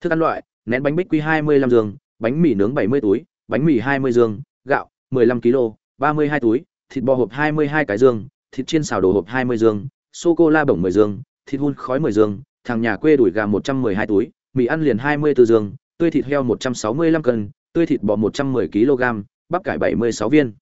thức ăn loại nén bánh bích quy 25 giường bánh mì nướng 70 túi bánh mì 20 giường gạo 15 kg 32 túi thịt bò hộp 22 cái giường thịt chiên xào đồ hộp 20 giường sô cô la bổng 10 giường thịt hun khói 10 giường thằng nhà quê đuổi gà 112 túi mì ăn liền 24 giường tươi thịt heo 165 cân tươi thịt bò 110 kg bắp cải 76 viên.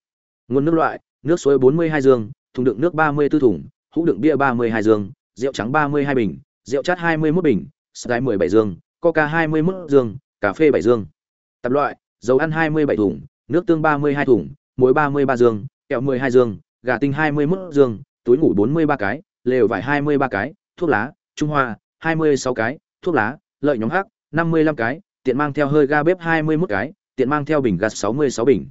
Nguồn nước loại nước suối 42 giường thùng đựng nước 34 thùng hũ đựng bia 32 giường rượu trắng 32 bình rượu chát 21 bình Sky 17 dương, Coca 21 dương, cà phê 7 dương. Tập loại, dầu ăn 27 thùng, nước tương 32 thùng, muối 33 dương, kẹo 12 dương, gà tinh 21 dương, túi ngủ 43 cái, lều vải 23 cái, thuốc lá, Trung Hoa 26 cái, thuốc lá, lợi nhóm hắc 55 cái, tiện mang theo hơi ga bếp 21 cái, tiện mang theo bình gas 66 bình.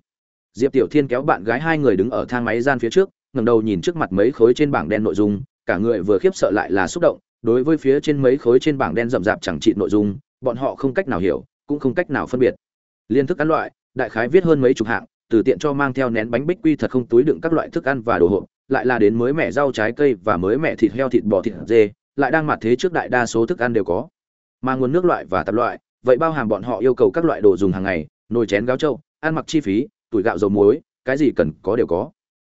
Diệp Tiểu Thiên kéo bạn gái hai người đứng ở thang máy gian phía trước, ngẩng đầu nhìn trước mặt mấy khối trên bảng đen nội dung, cả người vừa khiếp sợ lại là xúc động, đối với phía trên mấy khối trên bảng đen rậm rạp chẳng trị nội dung, bọn họ không cách nào hiểu, cũng không cách nào phân biệt. Liên thức ăn loại, đại khái viết hơn mấy chục hạng, từ tiện cho mang theo nén bánh bích quy thật không túi đựng các loại thức ăn và đồ hộp, lại là đến mới mẻ rau trái cây và mới mẻ thịt heo thịt bò thịt dê, lại đang mặt thế trước đại đa số thức ăn đều có. Mà nguồn nước loại và tạp loại, vậy bao hàm bọn họ yêu cầu các loại đồ dùng hàng ngày, nồi chén gáo trâu, ăn mặc chi phí, tuổi gạo dầu muối, cái gì cần có đều có.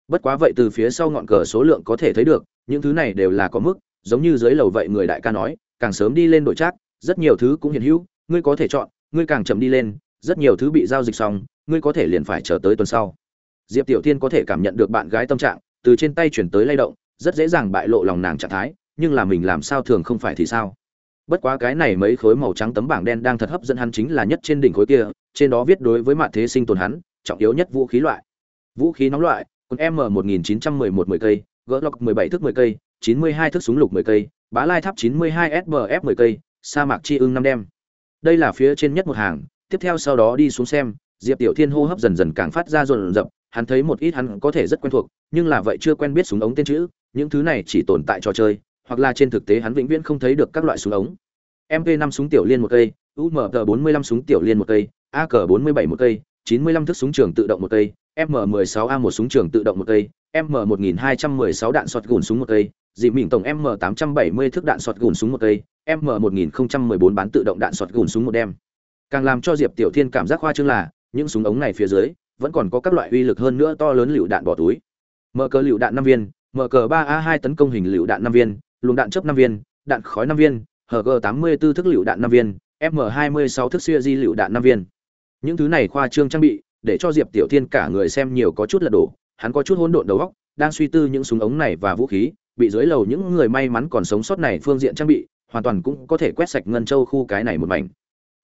Bất quá vậy từ phía sau ngọn cờ số lượng có thể thấy được, những thứ này đều là có mức giống như dưới lầu vậy người đại ca nói, càng sớm đi lên đội trác, rất nhiều thứ cũng hiện hữu, ngươi có thể chọn, ngươi càng chậm đi lên, rất nhiều thứ bị giao dịch xong, ngươi có thể liền phải chờ tới tuần sau. Diệp tiểu thiên có thể cảm nhận được bạn gái tâm trạng, từ trên tay chuyển tới lay động, rất dễ dàng bại lộ lòng nàng trạng thái, nhưng là mình làm sao thường không phải thì sao? Bất quá cái này mấy khối màu trắng tấm bảng đen đang thật hấp dẫn hắn chính là nhất trên đỉnh khối kia, trên đó viết đối với mạng thế sinh tồn hắn, trọng yếu nhất vũ khí loại. Vũ khí nóng loại còn m 1911 10 cây gỡ lọc 17 thước 10 cây 92 thước súng lục 10 cây, bá lai tháp 92 SBF 10 cây, sa mạc chi ưng năm đem. Đây là phía trên nhất một hàng, tiếp theo sau đó đi xuống xem, Diệp Tiểu Thiên hô hấp dần dần càng phát ra dồn dập, hắn thấy một ít hắn có thể rất quen thuộc, nhưng là vậy chưa quen biết súng ống tên chữ, những thứ này chỉ tồn tại trò chơi, hoặc là trên thực tế hắn vĩnh viễn không thấy được các loại súng ống. MP5 súng tiểu liên một cây, UMG45 súng tiểu liên một cây, AK47 một cây, 95 thước súng trường tự động một cây, M16A1 súng trường tự động một cây, M1216 đạn sọt gùn súng một cây, dị mịn tổng M870 thước đạn sọt gùn súng một cây, M1014 bán tự động đạn sọt gùn súng một đem. Càng làm cho Diệp Tiểu Thiên cảm giác khoa trương là, những súng ống này phía dưới vẫn còn có các loại uy lực hơn nữa to lớn liều đạn bỏ túi. Mở cờ liều đạn năm viên, mở cờ ba a hai tấn công hình liều đạn năm viên, luồng đạn chớp năm viên, đạn khói năm viên, HG84 thức liều đạn năm viên, M26 thức xuyên di liều đạn năm viên. Những thứ này khoa trương trang bị, để cho Diệp Tiểu Thiên cả người xem nhiều có chút là đổ, hắn có chút hỗn độn đầu óc, đang suy tư những súng ống này và vũ khí, bị dưới lầu những người may mắn còn sống sót này phương diện trang bị, hoàn toàn cũng có thể quét sạch ngân châu khu cái này một mảnh.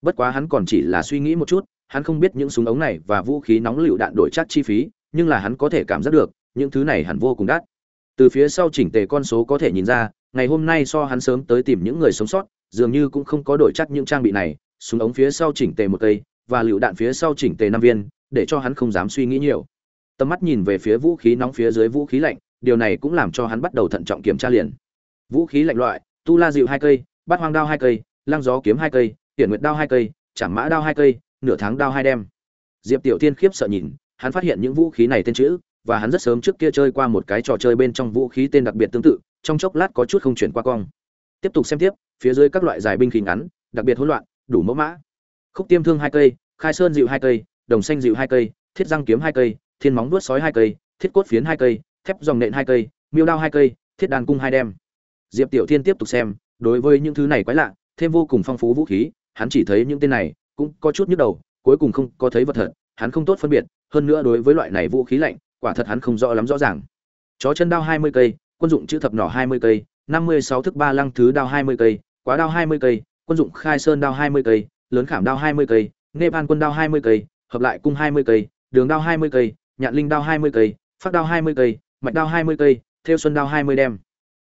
Bất quá hắn còn chỉ là suy nghĩ một chút, hắn không biết những súng ống này và vũ khí nóng lựu đạn đổi chắc chi phí, nhưng là hắn có thể cảm giác được, những thứ này hẳn vô cùng đắt. Từ phía sau chỉnh tề con số có thể nhìn ra, ngày hôm nay so hắn sớm tới tìm những người sống sót, dường như cũng không có đổi chắc những trang bị này, súng ống phía sau chỉnh tề một cây, và lựu đạn phía sau chỉnh tề năm viên, để cho hắn không dám suy nghĩ nhiều. Tầm mắt nhìn về phía vũ khí nóng phía dưới vũ khí lạnh, điều này cũng làm cho hắn bắt đầu thận trọng kiểm tra liền vũ khí lạnh loại tu la dịu hai cây bát hoang đao hai cây lăng gió kiếm hai cây hiển nguyệt đao hai cây chảm mã đao hai cây nửa tháng đao hai đem diệp tiểu tiên khiếp sợ nhìn hắn phát hiện những vũ khí này tên chữ và hắn rất sớm trước kia chơi qua một cái trò chơi bên trong vũ khí tên đặc biệt tương tự trong chốc lát có chút không chuyển qua cong tiếp tục xem tiếp phía dưới các loại giải binh khí ngắn đặc biệt hỗn loạn đủ mẫu mã khúc tiêm thương hai cây khai sơn dịu hai cây đồng xanh dịu hai cây thiết răng kiếm hai cây thiên móng đuốt sói hai cây thiết cốt phiến hai cây thép dòng nện hai cây miêu đao hai cây thiết đàn cung hai đem diệp tiểu thiên tiếp tục xem đối với những thứ này quái lạ thêm vô cùng phong phú vũ khí hắn chỉ thấy những tên này cũng có chút nhức đầu cuối cùng không có thấy vật thật hắn không tốt phân biệt hơn nữa đối với loại này vũ khí lạnh quả thật hắn không rõ lắm rõ ràng chó chân đao hai mươi cây quân dụng chữ thập nỏ hai mươi cây năm mươi sáu thức ba lăng thứ đao hai mươi cây quá đao hai mươi cây quân dụng khai sơn đao hai mươi cây lớn khảm đao hai mươi cây nepal quân đao hai mươi cây hợp lại cung hai mươi cây đường đao hai mươi cây nhạn linh đao hai mươi cây phát đao hai mươi cây mạch đao hai mươi cây theo xuân đao hai mươi đem.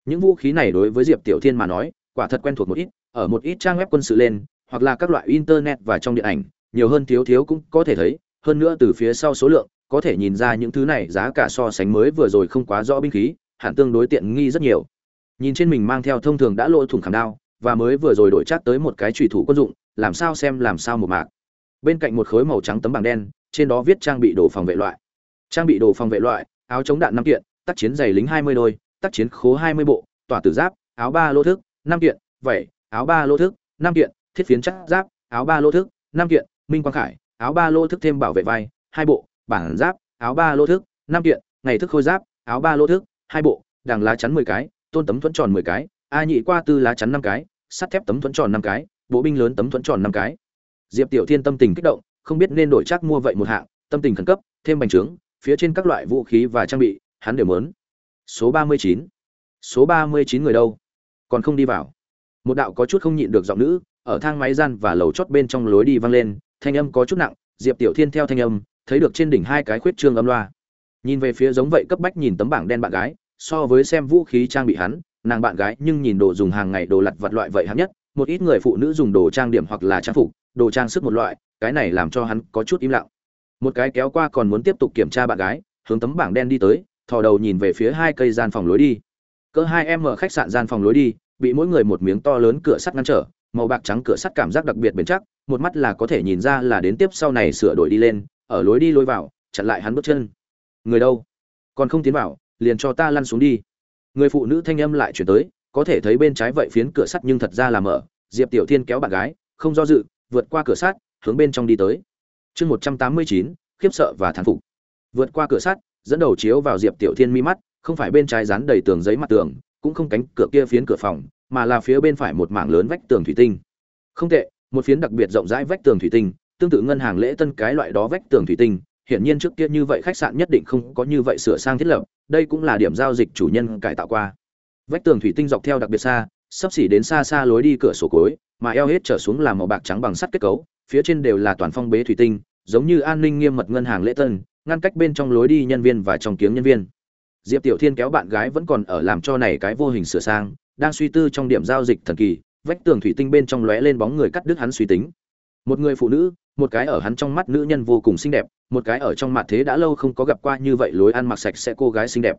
Những vũ khí này đối với diệp tiểu thiên mà nói, quả thật quen thuộc một ít, ở một ít trang web quân sự lên, hoặc là các loại internet và trong điện ảnh, nhiều hơn thiếu thiếu cũng có thể thấy, hơn nữa từ phía sau số lượng, có thể nhìn ra những thứ này giá cả so sánh mới vừa rồi không quá rõ binh khí, hẳn tương đối tiện nghi rất nhiều. Nhìn trên mình mang theo thông thường đã lỗ thủng khảm đao, và mới vừa rồi đổi chắc tới một cái trùy thủ quân dụng, làm sao xem làm sao một mạc. Bên cạnh một khối màu trắng tấm bảng đen, trên đó viết trang bị đồ phòng vệ loại. Trang bị đồ phòng vệ loại áo chống đạn năm kiện, tác chiến giày lính hai mươi đôi, tác chiến khố hai mươi bộ, tỏa tử giáp, áo ba lô thức năm kiện vẩy áo ba lô thức năm kiện, thiết phiến chắc giáp, áo ba lô thức năm kiện, minh quang khải, áo ba lô thức thêm bảo vệ vai, hai bộ, bản giáp, áo ba lô thức năm kiện, ngày thức khôi giáp, áo ba lô thức hai bộ đằng lá chắn mười cái, tôn tấm thuẫn tròn mười cái, a nhị qua tư lá chắn năm cái, sắt thép tấm thuẫn tròn năm cái, bộ binh lớn tấm thuẫn tròn năm cái. Diệp tiểu thiên tâm tình kích động, không biết nên đổi chắc mua vậy một hạng, tâm tình khẩn cấp, thêm bành trướng phía trên các loại vũ khí và trang bị, hắn đều muốn. Số ba mươi chín. Số ba mươi chín người đâu? Còn không đi vào. Một đạo có chút không nhịn được giọng nữ, ở thang máy gian và lầu chót bên trong lối đi vang lên, thanh âm có chút nặng, diệp tiểu thiên theo thanh âm, thấy được trên đỉnh hai cái khuyết trương âm loa. Nhìn về phía giống vậy cấp bách nhìn tấm bảng đen bạn gái, so với xem vũ khí trang bị hắn, nàng bạn gái nhưng nhìn đồ dùng hàng ngày đồ lặt vặt loại vậy hấp nhất, một ít người phụ nữ dùng đồ trang điểm hoặc là trang phục, đồ trang sức một loại, cái này làm cho hắn có chút im lặng một cái kéo qua còn muốn tiếp tục kiểm tra bạn gái, hướng tấm bảng đen đi tới, thò đầu nhìn về phía hai cây gian phòng lối đi. Cỡ hai em mở khách sạn gian phòng lối đi, bị mỗi người một miếng to lớn cửa sắt ngăn trở, màu bạc trắng cửa sắt cảm giác đặc biệt bền chắc, một mắt là có thể nhìn ra là đến tiếp sau này sửa đổi đi lên, ở lối đi lối vào, chặn lại hắn bước chân. Người đâu? Còn không tiến vào, liền cho ta lăn xuống đi. Người phụ nữ thanh âm lại chuyển tới, có thể thấy bên trái vậy phiến cửa sắt nhưng thật ra là mở. Diệp tiểu thiên kéo bạn gái, không do dự, vượt qua cửa sắt, hướng bên trong đi tới chương một trăm tám mươi chín, khiếp sợ và thán phục. Vượt qua cửa sắt, dẫn đầu chiếu vào diệp tiểu thiên mi mắt, không phải bên trái dán đầy tường giấy mặt tường, cũng không cánh cửa kia phiến cửa phòng, mà là phía bên phải một mảng lớn vách tường thủy tinh. Không tệ, một phiến đặc biệt rộng rãi vách tường thủy tinh, tương tự ngân hàng lễ tân cái loại đó vách tường thủy tinh, hiển nhiên trước kia như vậy khách sạn nhất định không có như vậy sửa sang thiết lập, đây cũng là điểm giao dịch chủ nhân cải tạo qua. Vách tường thủy tinh dọc theo đặc biệt xa, sắp xỉ đến xa xa lối đi cửa sổ cối mà eo hết trở xuống là màu bạc trắng bằng sắt kết cấu phía trên đều là toàn phong bế thủy tinh, giống như an ninh nghiêm mật ngân hàng lễ tân, ngăn cách bên trong lối đi nhân viên và trong kiếng nhân viên. Diệp tiểu thiên kéo bạn gái vẫn còn ở làm cho này cái vô hình sửa sang, đang suy tư trong điểm giao dịch thần kỳ, vách tường thủy tinh bên trong lóe lên bóng người cắt đứt hắn suy tính. Một người phụ nữ, một cái ở hắn trong mắt nữ nhân vô cùng xinh đẹp, một cái ở trong mặt thế đã lâu không có gặp qua như vậy lối ăn mặc sạch sẽ cô gái xinh đẹp.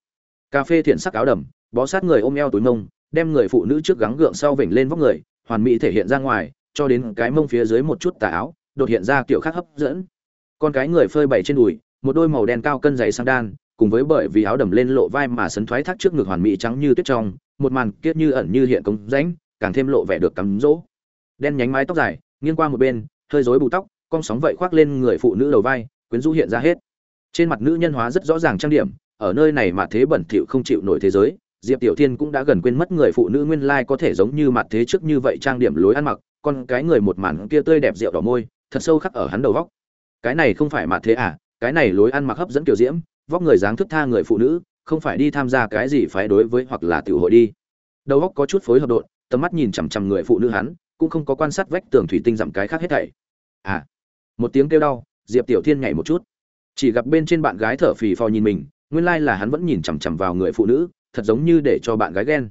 Cà phê thiện sắc áo đầm, bó sát người ôm eo túi mông, đem người phụ nữ trước gắng gượng sau vểnh lên vóc người, hoàn mỹ thể hiện ra ngoài cho đến cái mông phía dưới một chút tà áo, đột hiện ra kiểu khác hấp dẫn. Con cái người phơi bày trên đùi, một đôi màu đen cao cân dày sang đan, cùng với bởi vì áo đầm lên lộ vai mà sấn thoái thác trước ngực hoàn mỹ trắng như tuyết trong, một màn kiết như ẩn như hiện cống rãnh, càng thêm lộ vẻ được cắm rỗ. Đen nhánh mái tóc dài, nghiêng qua một bên, hơi rối bù tóc, con sóng vậy khoác lên người phụ nữ đầu vai, quyến rũ hiện ra hết. Trên mặt nữ nhân hóa rất rõ ràng trang điểm, ở nơi này mà thế bẩn thỉu không chịu nổi thế giới, diệp tiểu thiên cũng đã gần quên mất người phụ nữ nguyên lai có thể giống như mặt thế trước như vậy trang điểm lối ăn mặc con cái người một màn kia tươi đẹp rượu đỏ môi, thật sâu khắc ở hắn đầu vóc cái này không phải mà thế à cái này lối ăn mặc hấp dẫn kiểu diễm, vóc người dáng thức tha người phụ nữ, không phải đi tham gia cái gì phái đối với hoặc là tiểu hội đi. Đầu vóc có chút phối hợp độn, tầm mắt nhìn chằm chằm người phụ nữ hắn, cũng không có quan sát vách tường thủy tinh giảm cái khác hết thảy. À một tiếng kêu đau, diệp tiểu thiên nhảy một chút. Chỉ gặp bên trên bạn gái thở phì phò nhìn mình, nguyên lai là hắn vẫn nhìn chằm chằm vào người phụ nữ, thật giống như để cho bạn gái ghen.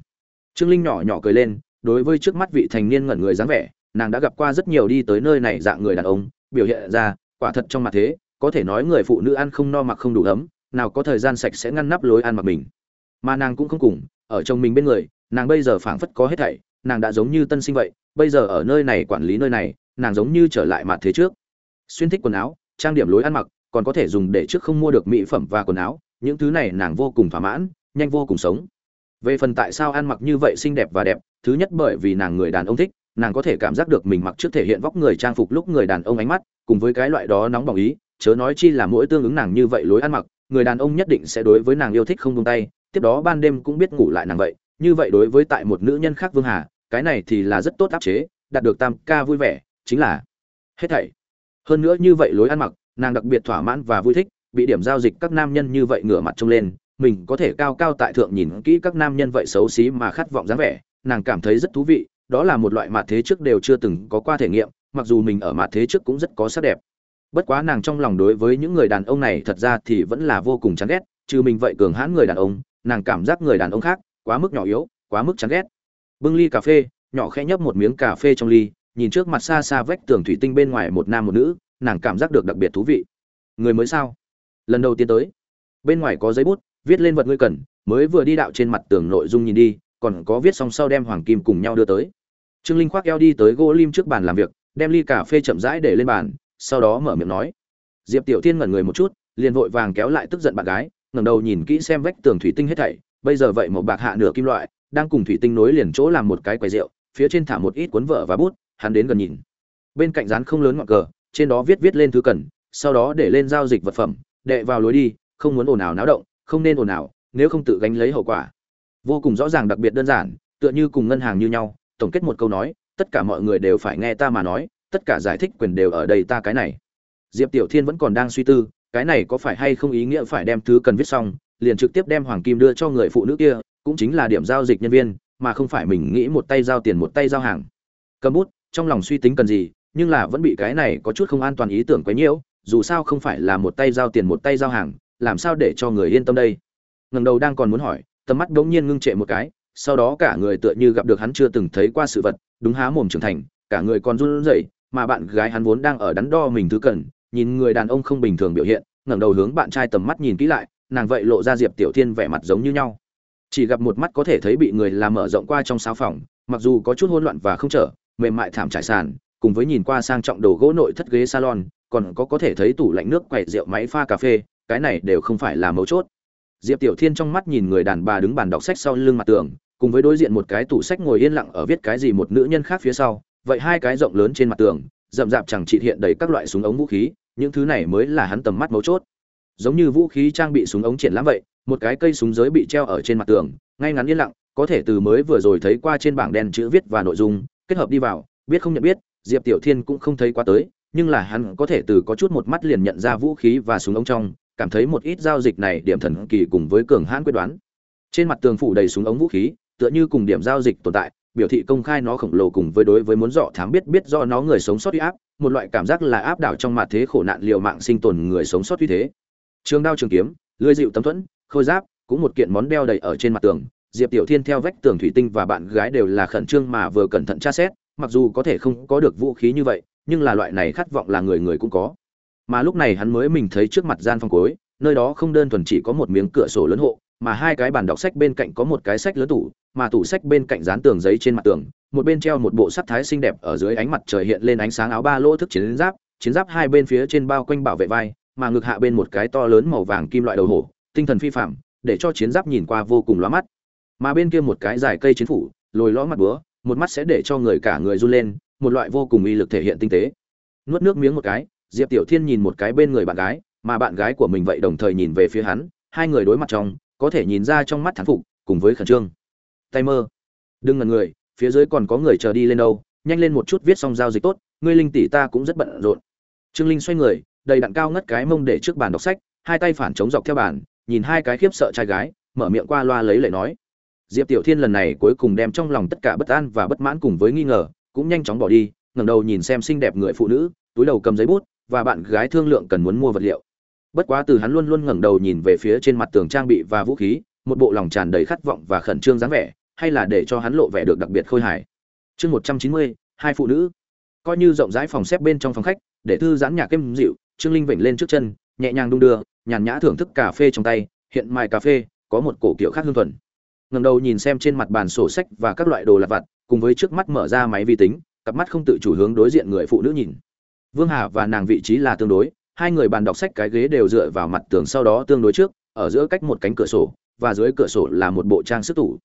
Trương linh nhỏ nhỏ cười lên, đối với trước mắt vị thành niên ngẩn người dáng vẻ nàng đã gặp qua rất nhiều đi tới nơi này dạng người đàn ông, biểu hiện ra, quả thật trong mặt thế, có thể nói người phụ nữ ăn không no mặc không đủ ấm, nào có thời gian sạch sẽ ngăn nắp lối ăn mặc mình. Mà nàng cũng không cùng, ở chồng mình bên người, nàng bây giờ phảng phất có hết thảy, nàng đã giống như tân sinh vậy, bây giờ ở nơi này quản lý nơi này, nàng giống như trở lại mặt thế trước. Xuyên thích quần áo, trang điểm lối ăn mặc, còn có thể dùng để trước không mua được mỹ phẩm và quần áo, những thứ này nàng vô cùng thỏa mãn, nhanh vô cùng sống. Về phần tại sao ăn mặc như vậy xinh đẹp và đẹp, thứ nhất bởi vì nàng người đàn ông thích nàng có thể cảm giác được mình mặc trước thể hiện vóc người trang phục lúc người đàn ông ánh mắt, cùng với cái loại đó nóng bỏng ý, chớ nói chi là mỗi tương ứng nàng như vậy lối ăn mặc, người đàn ông nhất định sẽ đối với nàng yêu thích không buông tay, tiếp đó ban đêm cũng biết ngủ lại nàng vậy, như vậy đối với tại một nữ nhân khác vương hà, cái này thì là rất tốt áp chế, đạt được tam ca vui vẻ, chính là hết thảy. Hơn nữa như vậy lối ăn mặc, nàng đặc biệt thỏa mãn và vui thích, bị điểm giao dịch các nam nhân như vậy ngửa mặt trông lên, mình có thể cao cao tại thượng nhìn kỹ các nam nhân vậy xấu xí mà khát vọng dáng vẻ, nàng cảm thấy rất thú vị đó là một loại mặt thế trước đều chưa từng có qua thể nghiệm, mặc dù mình ở mặt thế trước cũng rất có sắc đẹp. Bất quá nàng trong lòng đối với những người đàn ông này thật ra thì vẫn là vô cùng chán ghét, trừ mình vậy cường hãn người đàn ông, nàng cảm giác người đàn ông khác quá mức nhỏ yếu, quá mức chán ghét. Bưng ly cà phê, nhỏ khẽ nhấp một miếng cà phê trong ly, nhìn trước mặt xa xa vách tường thủy tinh bên ngoài một nam một nữ, nàng cảm giác được đặc biệt thú vị. Người mới sao? Lần đầu tiên tới. Bên ngoài có giấy bút, viết lên vật ngươi cần, mới vừa đi đạo trên mặt tường nội dung nhìn đi, còn có viết xong sau đem hoàng kim cùng nhau đưa tới trương linh khoác eo đi tới gỗ lim trước bàn làm việc, đem ly cà phê chậm rãi để lên bàn, sau đó mở miệng nói. Diệp tiểu thiên ngẩn người một chút, liền vội vàng kéo lại tức giận bạn gái, ngẩng đầu nhìn kỹ xem vách tường thủy tinh hết thảy, bây giờ vậy một bạc hạ nửa kim loại, đang cùng thủy tinh nối liền chỗ làm một cái quầy rượu, phía trên thả một ít cuốn vợ và bút, hắn đến gần nhìn. Bên cạnh dán không lớn ngọn cờ, trên đó viết viết lên thứ cần, sau đó để lên giao dịch vật phẩm, đệ vào lối đi, không muốn ồn ào náo động, không nên ồn ào, nếu không tự gánh lấy hậu quả. Vô cùng rõ ràng đặc biệt đơn giản, tựa như cùng ngân hàng như nhau tổng kết một câu nói, tất cả mọi người đều phải nghe ta mà nói, tất cả giải thích quyền đều ở đây ta cái này. Diệp tiểu thiên vẫn còn đang suy tư, cái này có phải hay không ý nghĩa phải đem thứ cần viết xong, liền trực tiếp đem hoàng kim đưa cho người phụ nữ kia, cũng chính là điểm giao dịch nhân viên, mà không phải mình nghĩ một tay giao tiền một tay giao hàng. Cầm bút, trong lòng suy tính cần gì, nhưng là vẫn bị cái này có chút không an toàn ý tưởng quấy nhiễu, dù sao không phải là một tay giao tiền một tay giao hàng, làm sao để cho người yên tâm đây? Ngần đầu đang còn muốn hỏi, tầm mắt đống nhiên ngưng trệ một cái sau đó cả người tựa như gặp được hắn chưa từng thấy qua sự vật, đúng há mồm trưởng thành, cả người còn run rẩy, mà bạn gái hắn vốn đang ở đắn đo mình thứ cần, nhìn người đàn ông không bình thường biểu hiện, ngẩng đầu hướng bạn trai tầm mắt nhìn kỹ lại, nàng vậy lộ ra diệp tiểu thiên vẻ mặt giống như nhau. Chỉ gặp một mắt có thể thấy bị người làm mở rộng qua trong sáu phòng, mặc dù có chút hỗn loạn và không trở, mềm mại thảm trải sàn, cùng với nhìn qua sang trọng đồ gỗ nội thất ghế salon, còn có có thể thấy tủ lạnh nước quẩy rượu máy pha cà phê, cái này đều không phải là mấu chốt. Diệp tiểu thiên trong mắt nhìn người đàn bà đứng bàn đọc sách sau lưng mặt tường cùng với đối diện một cái tủ sách ngồi yên lặng ở viết cái gì một nữ nhân khác phía sau, vậy hai cái rộng lớn trên mặt tường, rậm rạp chẳng trị hiện đầy các loại súng ống vũ khí, những thứ này mới là hắn tầm mắt mấu chốt. Giống như vũ khí trang bị súng ống triển lãm vậy, một cái cây súng giới bị treo ở trên mặt tường, ngay ngắn yên lặng, có thể từ mới vừa rồi thấy qua trên bảng đen chữ viết và nội dung, kết hợp đi vào, biết không nhận biết, diệp tiểu thiên cũng không thấy quá tới, nhưng là hắn có thể từ có chút một mắt liền nhận ra vũ khí và súng ống trong, cảm thấy một ít giao dịch này điểm thần kỳ cùng với cường hãn quyết đoán. Trên mặt tường phủ đầy súng ống vũ khí tựa như cùng điểm giao dịch tồn tại biểu thị công khai nó khổng lồ cùng với đối với muốn dọ thám biết biết do nó người sống sót uy áp một loại cảm giác là áp đảo trong mặt thế khổ nạn liều mạng sinh tồn người sống sót uy thế. Trường đao trường kiếm lưỡi dịu tấm thuẫn khôi giáp cũng một kiện món đeo đầy ở trên mặt tường. Diệp tiểu thiên theo vách tường thủy tinh và bạn gái đều là khẩn trương mà vừa cẩn thận tra xét mặc dù có thể không có được vũ khí như vậy nhưng là loại này khát vọng là người người cũng có. Mà lúc này hắn mới mình thấy trước mặt gian phòng cối, nơi đó không đơn thuần chỉ có một miếng cửa sổ lớn hộ mà hai cái bàn đọc sách bên cạnh có một cái sách lớn tủ mà tủ sách bên cạnh dán tường giấy trên mặt tường một bên treo một bộ sắc thái xinh đẹp ở dưới ánh mặt trời hiện lên ánh sáng áo ba lỗ thức chiến giáp chiến giáp hai bên phía trên bao quanh bảo vệ vai mà ngực hạ bên một cái to lớn màu vàng kim loại đầu hổ tinh thần phi phàm, để cho chiến giáp nhìn qua vô cùng lóa mắt. Mà bên kia một cái dài cây chiến phủ lồi lõm mặt búa một mắt sẽ để cho người cả người run lên một loại vô cùng uy lực thể hiện tinh tế. Nuốt nước miếng một cái diệp tiểu thiên nhìn một cái bên người bạn gái mà bạn gái của mình vậy đồng thời nhìn về phía hắn hai người đối mặt trong có thể nhìn ra trong mắt thán phục, cùng với khẩn trương. Tay mơ. Đừng ngần người, phía dưới còn có người chờ đi lên đâu, nhanh lên một chút viết xong giao dịch tốt, ngươi linh tỷ ta cũng rất bận rộn. Trương linh xoay người, đầy đặn cao ngất cái mông để trước bàn đọc sách, hai tay phản chống dọc theo bàn, nhìn hai cái khiếp sợ trai gái, mở miệng qua loa lấy lệ nói. Diệp tiểu thiên lần này cuối cùng đem trong lòng tất cả bất an và bất mãn cùng với nghi ngờ, cũng nhanh chóng bỏ đi, ngẩng đầu nhìn xem xinh đẹp người phụ nữ, túi đầu cầm giấy bút, và bạn gái thương lượng cần muốn mua vật liệu bất quá từ hắn luôn luôn ngẩng đầu nhìn về phía trên mặt tường trang bị và vũ khí, một bộ lòng tràn đầy khát vọng và khẩn trương dáng vẻ, hay là để cho hắn lộ vẻ được đặc biệt khôi hài. Chương một trăm chín mươi, hai phụ nữ. Coi như rộng rãi phòng xếp bên trong phòng khách, để thư giãn nhạc êm dịu, trương linh vểnh lên trước chân, nhẹ nhàng đung đưa, nhàn nhã thưởng thức cà phê trong tay, hiện mài cà phê, có một cổ kiểu khác hương thuần. Ngẩng đầu nhìn xem trên mặt bàn sổ sách và các loại đồ lặt vặt, cùng với trước mắt mở ra máy vi tính, cặp mắt không tự chủ hướng đối diện người phụ nữ nhìn. Vương hà và nàng vị trí là tương đối hai người bàn đọc sách cái ghế đều dựa vào mặt tường sau đó tương đối trước, ở giữa cách một cánh cửa sổ, và dưới cửa sổ là một bộ trang sức tủ.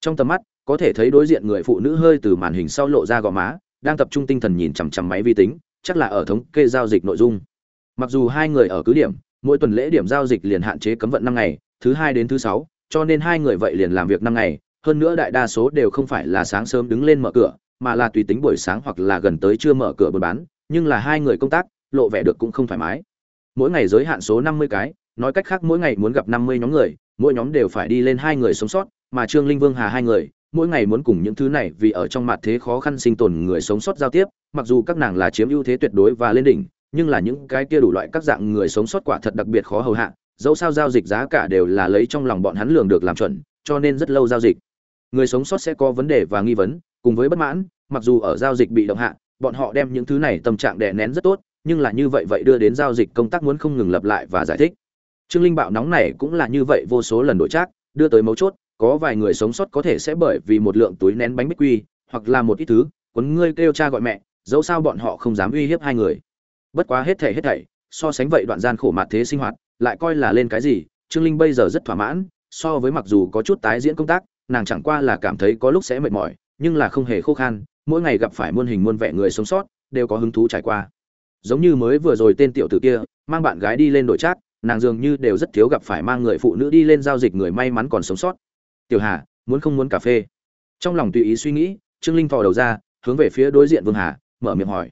Trong tầm mắt, có thể thấy đối diện người phụ nữ hơi từ màn hình sau lộ ra gò má, đang tập trung tinh thần nhìn chằm chằm máy vi tính, chắc là ở thống kê giao dịch nội dung. Mặc dù hai người ở cứ điểm, mỗi tuần lễ điểm giao dịch liền hạn chế cấm vận năm ngày, thứ hai đến thứ sáu, cho nên hai người vậy liền làm việc năm ngày, hơn nữa đại đa số đều không phải là sáng sớm đứng lên mở cửa, mà là tùy tính buổi sáng hoặc là gần tới chưa mở cửa buôn bán, nhưng là hai người công tác lộ vẻ được cũng không thoải mái. Mỗi ngày giới hạn số năm mươi cái, nói cách khác mỗi ngày muốn gặp năm mươi nhóm người, mỗi nhóm đều phải đi lên hai người sống sót, mà trương linh vương hà hai người, mỗi ngày muốn cùng những thứ này vì ở trong mặt thế khó khăn sinh tồn người sống sót giao tiếp, mặc dù các nàng là chiếm ưu thế tuyệt đối và lên đỉnh, nhưng là những cái kia đủ loại các dạng người sống sót quả thật đặc biệt khó hầu hạ, dẫu sao giao dịch giá cả đều là lấy trong lòng bọn hắn lường được làm chuẩn, cho nên rất lâu giao dịch. Người sống sót sẽ có vấn đề và nghi vấn, cùng với bất mãn, mặc dù ở giao dịch bị động hạ, bọn họ đem những thứ này tâm trạng đè nén rất tốt nhưng là như vậy vậy đưa đến giao dịch công tác muốn không ngừng lặp lại và giải thích. Trương linh bạo nóng này cũng là như vậy, vô số lần đổi trác, đưa tới mấu chốt, có vài người sống sót có thể sẽ bởi vì một lượng túi nén bánh bích quy, hoặc là một ít thứ quấn ngươi kêu cha gọi mẹ, dẫu sao bọn họ không dám uy hiếp hai người. Bất quá hết thảy hết thảy, so sánh vậy đoạn gian khổ mạt thế sinh hoạt, lại coi là lên cái gì, trương linh bây giờ rất thỏa mãn, so với mặc dù có chút tái diễn công tác, nàng chẳng qua là cảm thấy có lúc sẽ mệt mỏi, nhưng là không hề khô khan, mỗi ngày gặp phải muôn hình muôn vẻ người sống sót, đều có hứng thú trải qua giống như mới vừa rồi tên tiểu tử kia mang bạn gái đi lên đội trác, nàng dường như đều rất thiếu gặp phải mang người phụ nữ đi lên giao dịch người may mắn còn sống sót. Tiểu hà muốn không muốn cà phê? Trong lòng tùy ý suy nghĩ trương linh thò đầu ra hướng về phía đối diện vương hà mở miệng hỏi.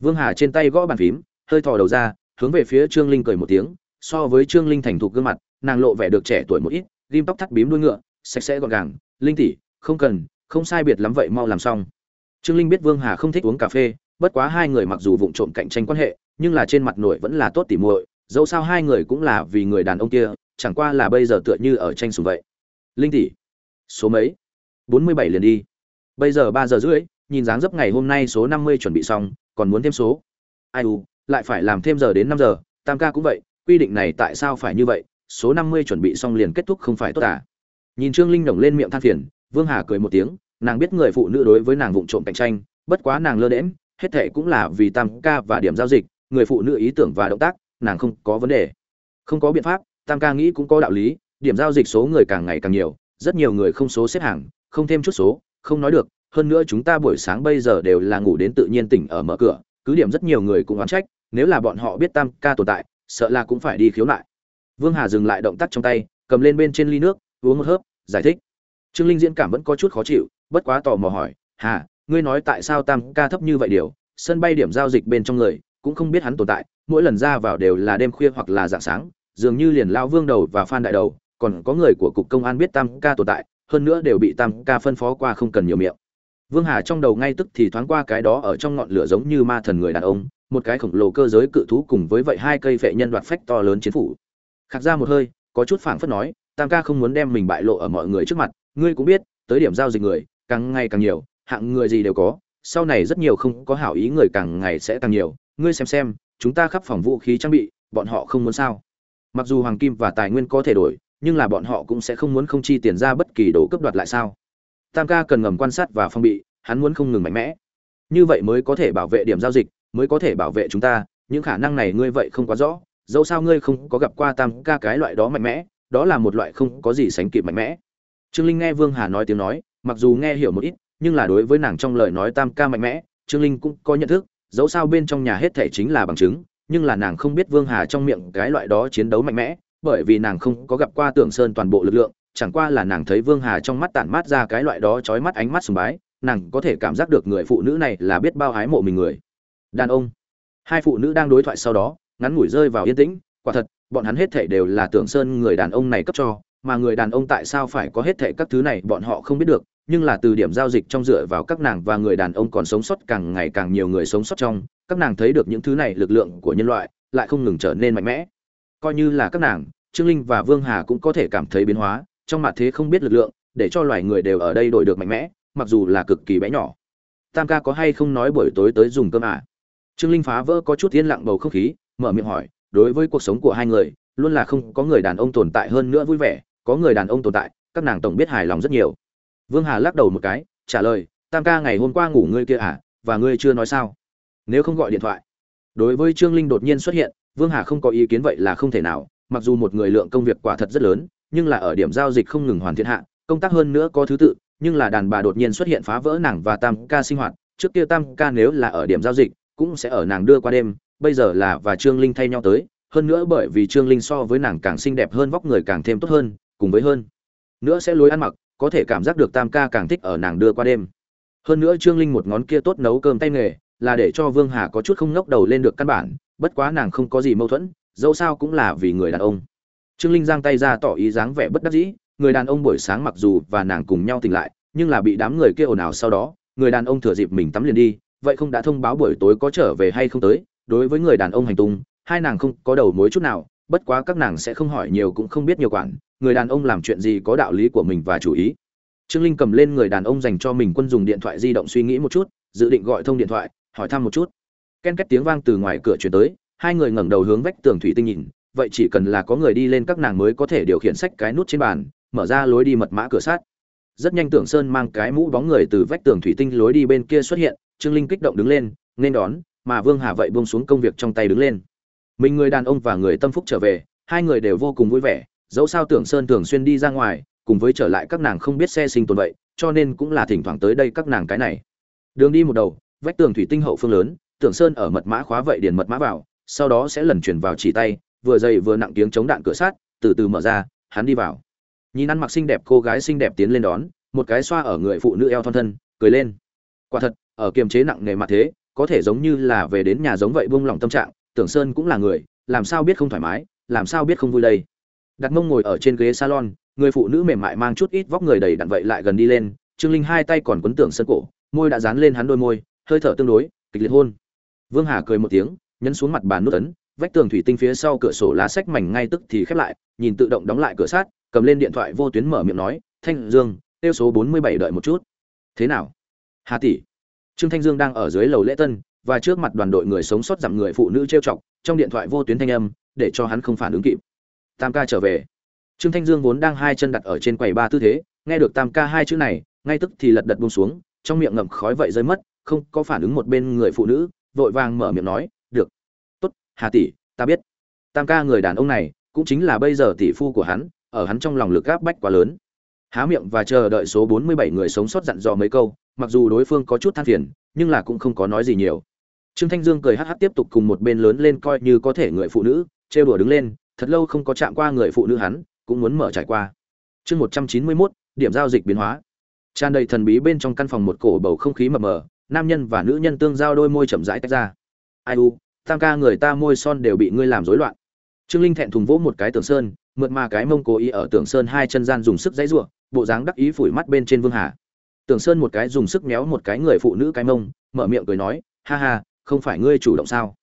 Vương hà trên tay gõ bàn phím hơi thò đầu ra hướng về phía trương linh cười một tiếng so với trương linh thành thục gương mặt nàng lộ vẻ được trẻ tuổi một ít ghim tóc thắt bím đuôi ngựa sạch sẽ gọn gàng linh tỷ không cần không sai biệt lắm vậy mau làm xong. Trương linh biết vương hà không thích uống cà phê bất quá hai người mặc dù vụng trộm cạnh tranh quan hệ nhưng là trên mặt nội vẫn là tốt tỉ muội dẫu sao hai người cũng là vì người đàn ông kia chẳng qua là bây giờ tựa như ở tranh sủng vậy. Linh tỷ số mấy? Bốn mươi bảy liền đi. Bây giờ ba giờ rưỡi nhìn dáng dấp ngày hôm nay số năm mươi chuẩn bị xong còn muốn thêm số. Ai u lại phải làm thêm giờ đến năm giờ tam ca cũng vậy quy định này tại sao phải như vậy số năm mươi chuẩn bị xong liền kết thúc không phải tốt à? Nhìn trương linh nổng lên miệng than phiền vương hà cười một tiếng nàng biết người phụ nữ đối với nàng vụng trộm cạnh tranh bất quá nàng lơ đễnh, hết thệ cũng là vì tam ca và điểm giao dịch, người phụ nữ ý tưởng và động tác, nàng không có vấn đề. Không có biện pháp, tam ca nghĩ cũng có đạo lý, điểm giao dịch số người càng ngày càng nhiều, rất nhiều người không số xếp hàng, không thêm chút số, không nói được, hơn nữa chúng ta buổi sáng bây giờ đều là ngủ đến tự nhiên tỉnh ở mở cửa, cứ điểm rất nhiều người cũng oán trách, nếu là bọn họ biết tam ca tồn tại, sợ là cũng phải đi khiếu nại. Vương hà dừng lại động tác trong tay, cầm lên bên trên ly nước, uống một hớp, giải thích. Trương linh diễn cảm vẫn có chút khó chịu, bất quá tò mò hỏi, hà ngươi nói tại sao tam ca thấp như vậy điều, sân bay điểm giao dịch bên trong người, cũng không biết hắn tồn tại, mỗi lần ra vào đều là đêm khuya hoặc là dạng sáng, dường như liền lao vương đầu và phan đại đầu, còn có người của cục công an biết tam ca tồn tại, hơn nữa đều bị tam ca phân phó qua không cần nhiều miệng. Vương hà trong đầu ngay tức thì thoáng qua cái đó ở trong ngọn lửa giống như ma thần người đàn ông, một cái khổng lồ cơ giới cự thú cùng với vậy hai cây vệ nhân đoạt phách to lớn chiến phủ. Khạc ra một hơi, có chút phảng phất nói, tam ca không muốn đem mình bại lộ ở mọi người trước mặt, ngươi cũng biết, tới điểm giao dịch người, càng ngày càng nhiều hạng người gì đều có, sau này rất nhiều không có hảo ý người càng ngày sẽ càng nhiều. Ngươi xem xem, chúng ta khắp phòng vũ khí trang bị, bọn họ không muốn sao? Mặc dù hoàng kim và tài nguyên có thể đổi, nhưng là bọn họ cũng sẽ không muốn không chi tiền ra bất kỳ đồ cấp đoạt lại sao? Tam ca cần ngầm quan sát và phong bị, hắn muốn không ngừng mạnh mẽ. Như vậy mới có thể bảo vệ điểm giao dịch, mới có thể bảo vệ chúng ta. Những khả năng này ngươi vậy không quá rõ. Dẫu sao ngươi không có gặp qua tam ca cái loại đó mạnh mẽ, đó là một loại không có gì sánh kịp mạnh mẽ. Trương linh nghe vương hà nói tiếng nói, mặc dù nghe hiểu một ít nhưng là đối với nàng trong lời nói tam ca mạnh mẽ, trương linh cũng có nhận thức, dẫu sao bên trong nhà hết thể chính là bằng chứng, nhưng là nàng không biết vương hà trong miệng cái loại đó chiến đấu mạnh mẽ, bởi vì nàng không có gặp qua tưởng sơn toàn bộ lực lượng, chẳng qua là nàng thấy vương hà trong mắt tản mát ra cái loại đó trói mắt ánh mắt sùng bái, nàng có thể cảm giác được người phụ nữ này là biết bao hái mộ mình người. Đàn ông. Hai phụ nữ đang đối thoại sau đó, ngắn ngủi rơi vào yên tĩnh, quả thật, bọn hắn hết thể đều là tưởng sơn người đàn ông này cấp cho, mà người đàn ông tại sao phải có hết thể các thứ này, bọn họ không biết được nhưng là từ điểm giao dịch trong dựa vào các nàng và người đàn ông còn sống sót càng ngày càng nhiều người sống sót trong, các nàng thấy được những thứ này lực lượng của nhân loại lại không ngừng trở nên mạnh mẽ. Coi như là các nàng, trương linh và vương hà cũng có thể cảm thấy biến hóa, trong mặt thế không biết lực lượng, để cho loài người đều ở đây đổi được mạnh mẽ, mặc dù là cực kỳ bé nhỏ. Tam ca có hay không nói buổi tối tới dùng cơm à? trương linh phá vỡ có chút yên lặng bầu không khí, mở miệng hỏi, đối với cuộc sống của hai người, luôn là không có người đàn ông tồn tại hơn nữa vui vẻ, có người đàn ông tồn tại, các nàng tổng biết hài lòng rất nhiều vương hà lắc đầu một cái, trả lời, tam ca ngày hôm qua ngủ ngươi kia à và ngươi chưa nói sao? Nếu không gọi điện thoại. Đối với trương linh đột nhiên xuất hiện, vương hà không có ý kiến vậy là không thể nào, mặc dù một người lượng công việc quả thật rất lớn, nhưng là ở điểm giao dịch không ngừng hoàn thiện hạ, công tác hơn nữa có thứ tự, nhưng là đàn bà đột nhiên xuất hiện phá vỡ nàng và tam ca sinh hoạt, trước kia tam ca nếu là ở điểm giao dịch, cũng sẽ ở nàng đưa qua đêm, bây giờ là và trương linh thay nhau tới, hơn nữa bởi vì trương linh so với nàng càng xinh đẹp hơn, vóc người càng thêm tốt hơn, cùng với hơn. Nữa sẽ lối ăn mặc có thể cảm giác được tam ca càng thích ở nàng đưa qua đêm. Hơn nữa trương linh một ngón kia tốt nấu cơm tay nghề, là để cho vương hà có chút không ngóc đầu lên được căn bản, bất quá nàng không có gì mâu thuẫn, dẫu sao cũng là vì người đàn ông. Trương linh giang tay ra tỏ ý dáng vẻ bất đắc dĩ, người đàn ông buổi sáng mặc dù và nàng cùng nhau tỉnh lại, nhưng là bị đám người kia ồn ào sau đó, người đàn ông thừa dịp mình tắm liền đi, vậy không đã thông báo buổi tối có trở về hay không tới, đối với người đàn ông hành tung, hai nàng không có đầu mối chút nào bất quá các nàng sẽ không hỏi nhiều cũng không biết nhiều quản, người đàn ông làm chuyện gì có đạo lý của mình và chủ ý. Trương linh cầm lên người đàn ông dành cho mình quân dùng điện thoại di động suy nghĩ một chút, dự định gọi thông điện thoại, hỏi thăm một chút. Ken két tiếng vang từ ngoài cửa chuyển tới, hai người ngẩng đầu hướng vách tường thủy tinh nhìn, vậy chỉ cần là có người đi lên các nàng mới có thể điều khiển sách cái nút trên bàn, mở ra lối đi mật mã cửa sát rất nhanh tưởng sơn mang cái mũ bóng người từ vách tường thủy tinh lối đi bên kia xuất hiện, trương linh kích động đứng lên, nên đón, mà vương hà vậy buông xuống công việc trong tay đứng lên mình người đàn ông và người tâm phúc trở về, hai người đều vô cùng vui vẻ, dẫu sao tưởng sơn thường xuyên đi ra ngoài, cùng với trở lại các nàng không biết xe sinh tồn vậy, cho nên cũng là thỉnh thoảng tới đây các nàng cái này. Đường đi một đầu, vách tường thủy tinh hậu phương lớn, tưởng sơn ở mật mã khóa vậy điền mật mã vào, sau đó sẽ lần chuyển vào chỉ tay, vừa dày vừa nặng tiếng chống đạn cửa sát từ từ mở ra, hắn đi vào. Nhìn ăn mặc xinh đẹp cô gái xinh đẹp tiến lên đón, một cái xoa ở người phụ nữ eo thon thân, cười lên. Quả thật, ở kiềm chế nặng nề mặt thế, có thể giống như là về đến nhà giống vậy buông lỏng tâm trạng tưởng sơn cũng là người, làm sao biết không thoải mái, làm sao biết không vui đây? Đặt mông ngồi ở trên ghế salon, người phụ nữ mềm mại mang chút ít vóc người đầy đặn vậy lại gần đi lên, trương linh hai tay còn quấn tưởng sơn cổ, môi đã dán lên hắn đôi môi, hơi thở tương đối, kịch liệt hôn. Vương hà cười một tiếng, nhấn xuống mặt bàn nút ấn, vách tường thủy tinh phía sau cửa sổ lá sách mảnh ngay tức thì khép lại, nhìn tự động đóng lại cửa sát cầm lên điện thoại vô tuyến mở miệng nói, thanh dương, tiêu số bốn mươi bảy đợi một chút. Thế nào? Hà tỷ. Trương thanh dương đang ở dưới lầu lễ tân và trước mặt đoàn đội người sống sót giảm người phụ nữ trêu chọc, trong điện thoại vô tuyến thanh âm, để cho hắn không phản ứng kịp. Tam ca trở về. Trương thanh dương vốn đang hai chân đặt ở trên quầy ba tư thế, nghe được tam ca hai chữ này, ngay tức thì lật đật buông xuống, trong miệng ngậm khói vậy rơi mất, không có phản ứng một bên người phụ nữ, vội vàng mở miệng nói, được. Tốt, hà tỷ, ta biết. Tam ca người đàn ông này, cũng chính là bây giờ tỷ phu của hắn, ở hắn trong lòng lực gáp bách quá lớn. Há miệng và chờ đợi số 47 người sống sót dặn dò mấy câu, mặc dù đối phương có chút than phiền, nhưng là cũng không có nói gì nhiều trương thanh dương cười hắc hắc tiếp tục cùng một bên lớn lên coi như có thể người phụ nữ trêu đùa đứng lên thật lâu không có chạm qua người phụ nữ hắn cũng muốn mở trải qua. Chương 191, điểm giao dịch biến hóa. Tràn đầy thần bí bên trong căn phòng một cổ bầu không khí mờ mờ nam nhân và nữ nhân tương giao đôi môi chậm rãi tách ra. Ai u tam ca người ta môi son đều bị ngươi làm rối loạn. Trương linh thẹn thùng vỗ một cái tường sơn mượt mà cái mông cố ý ở tường sơn hai chân gian dùng sức dãy giụa, bộ dáng đắc ý phủi mắt bên trên vương hà. Tường sơn một cái dùng sức méo một cái người phụ nữ cái mông mở miệng cười nói ha ha không phải ngươi chủ động sao?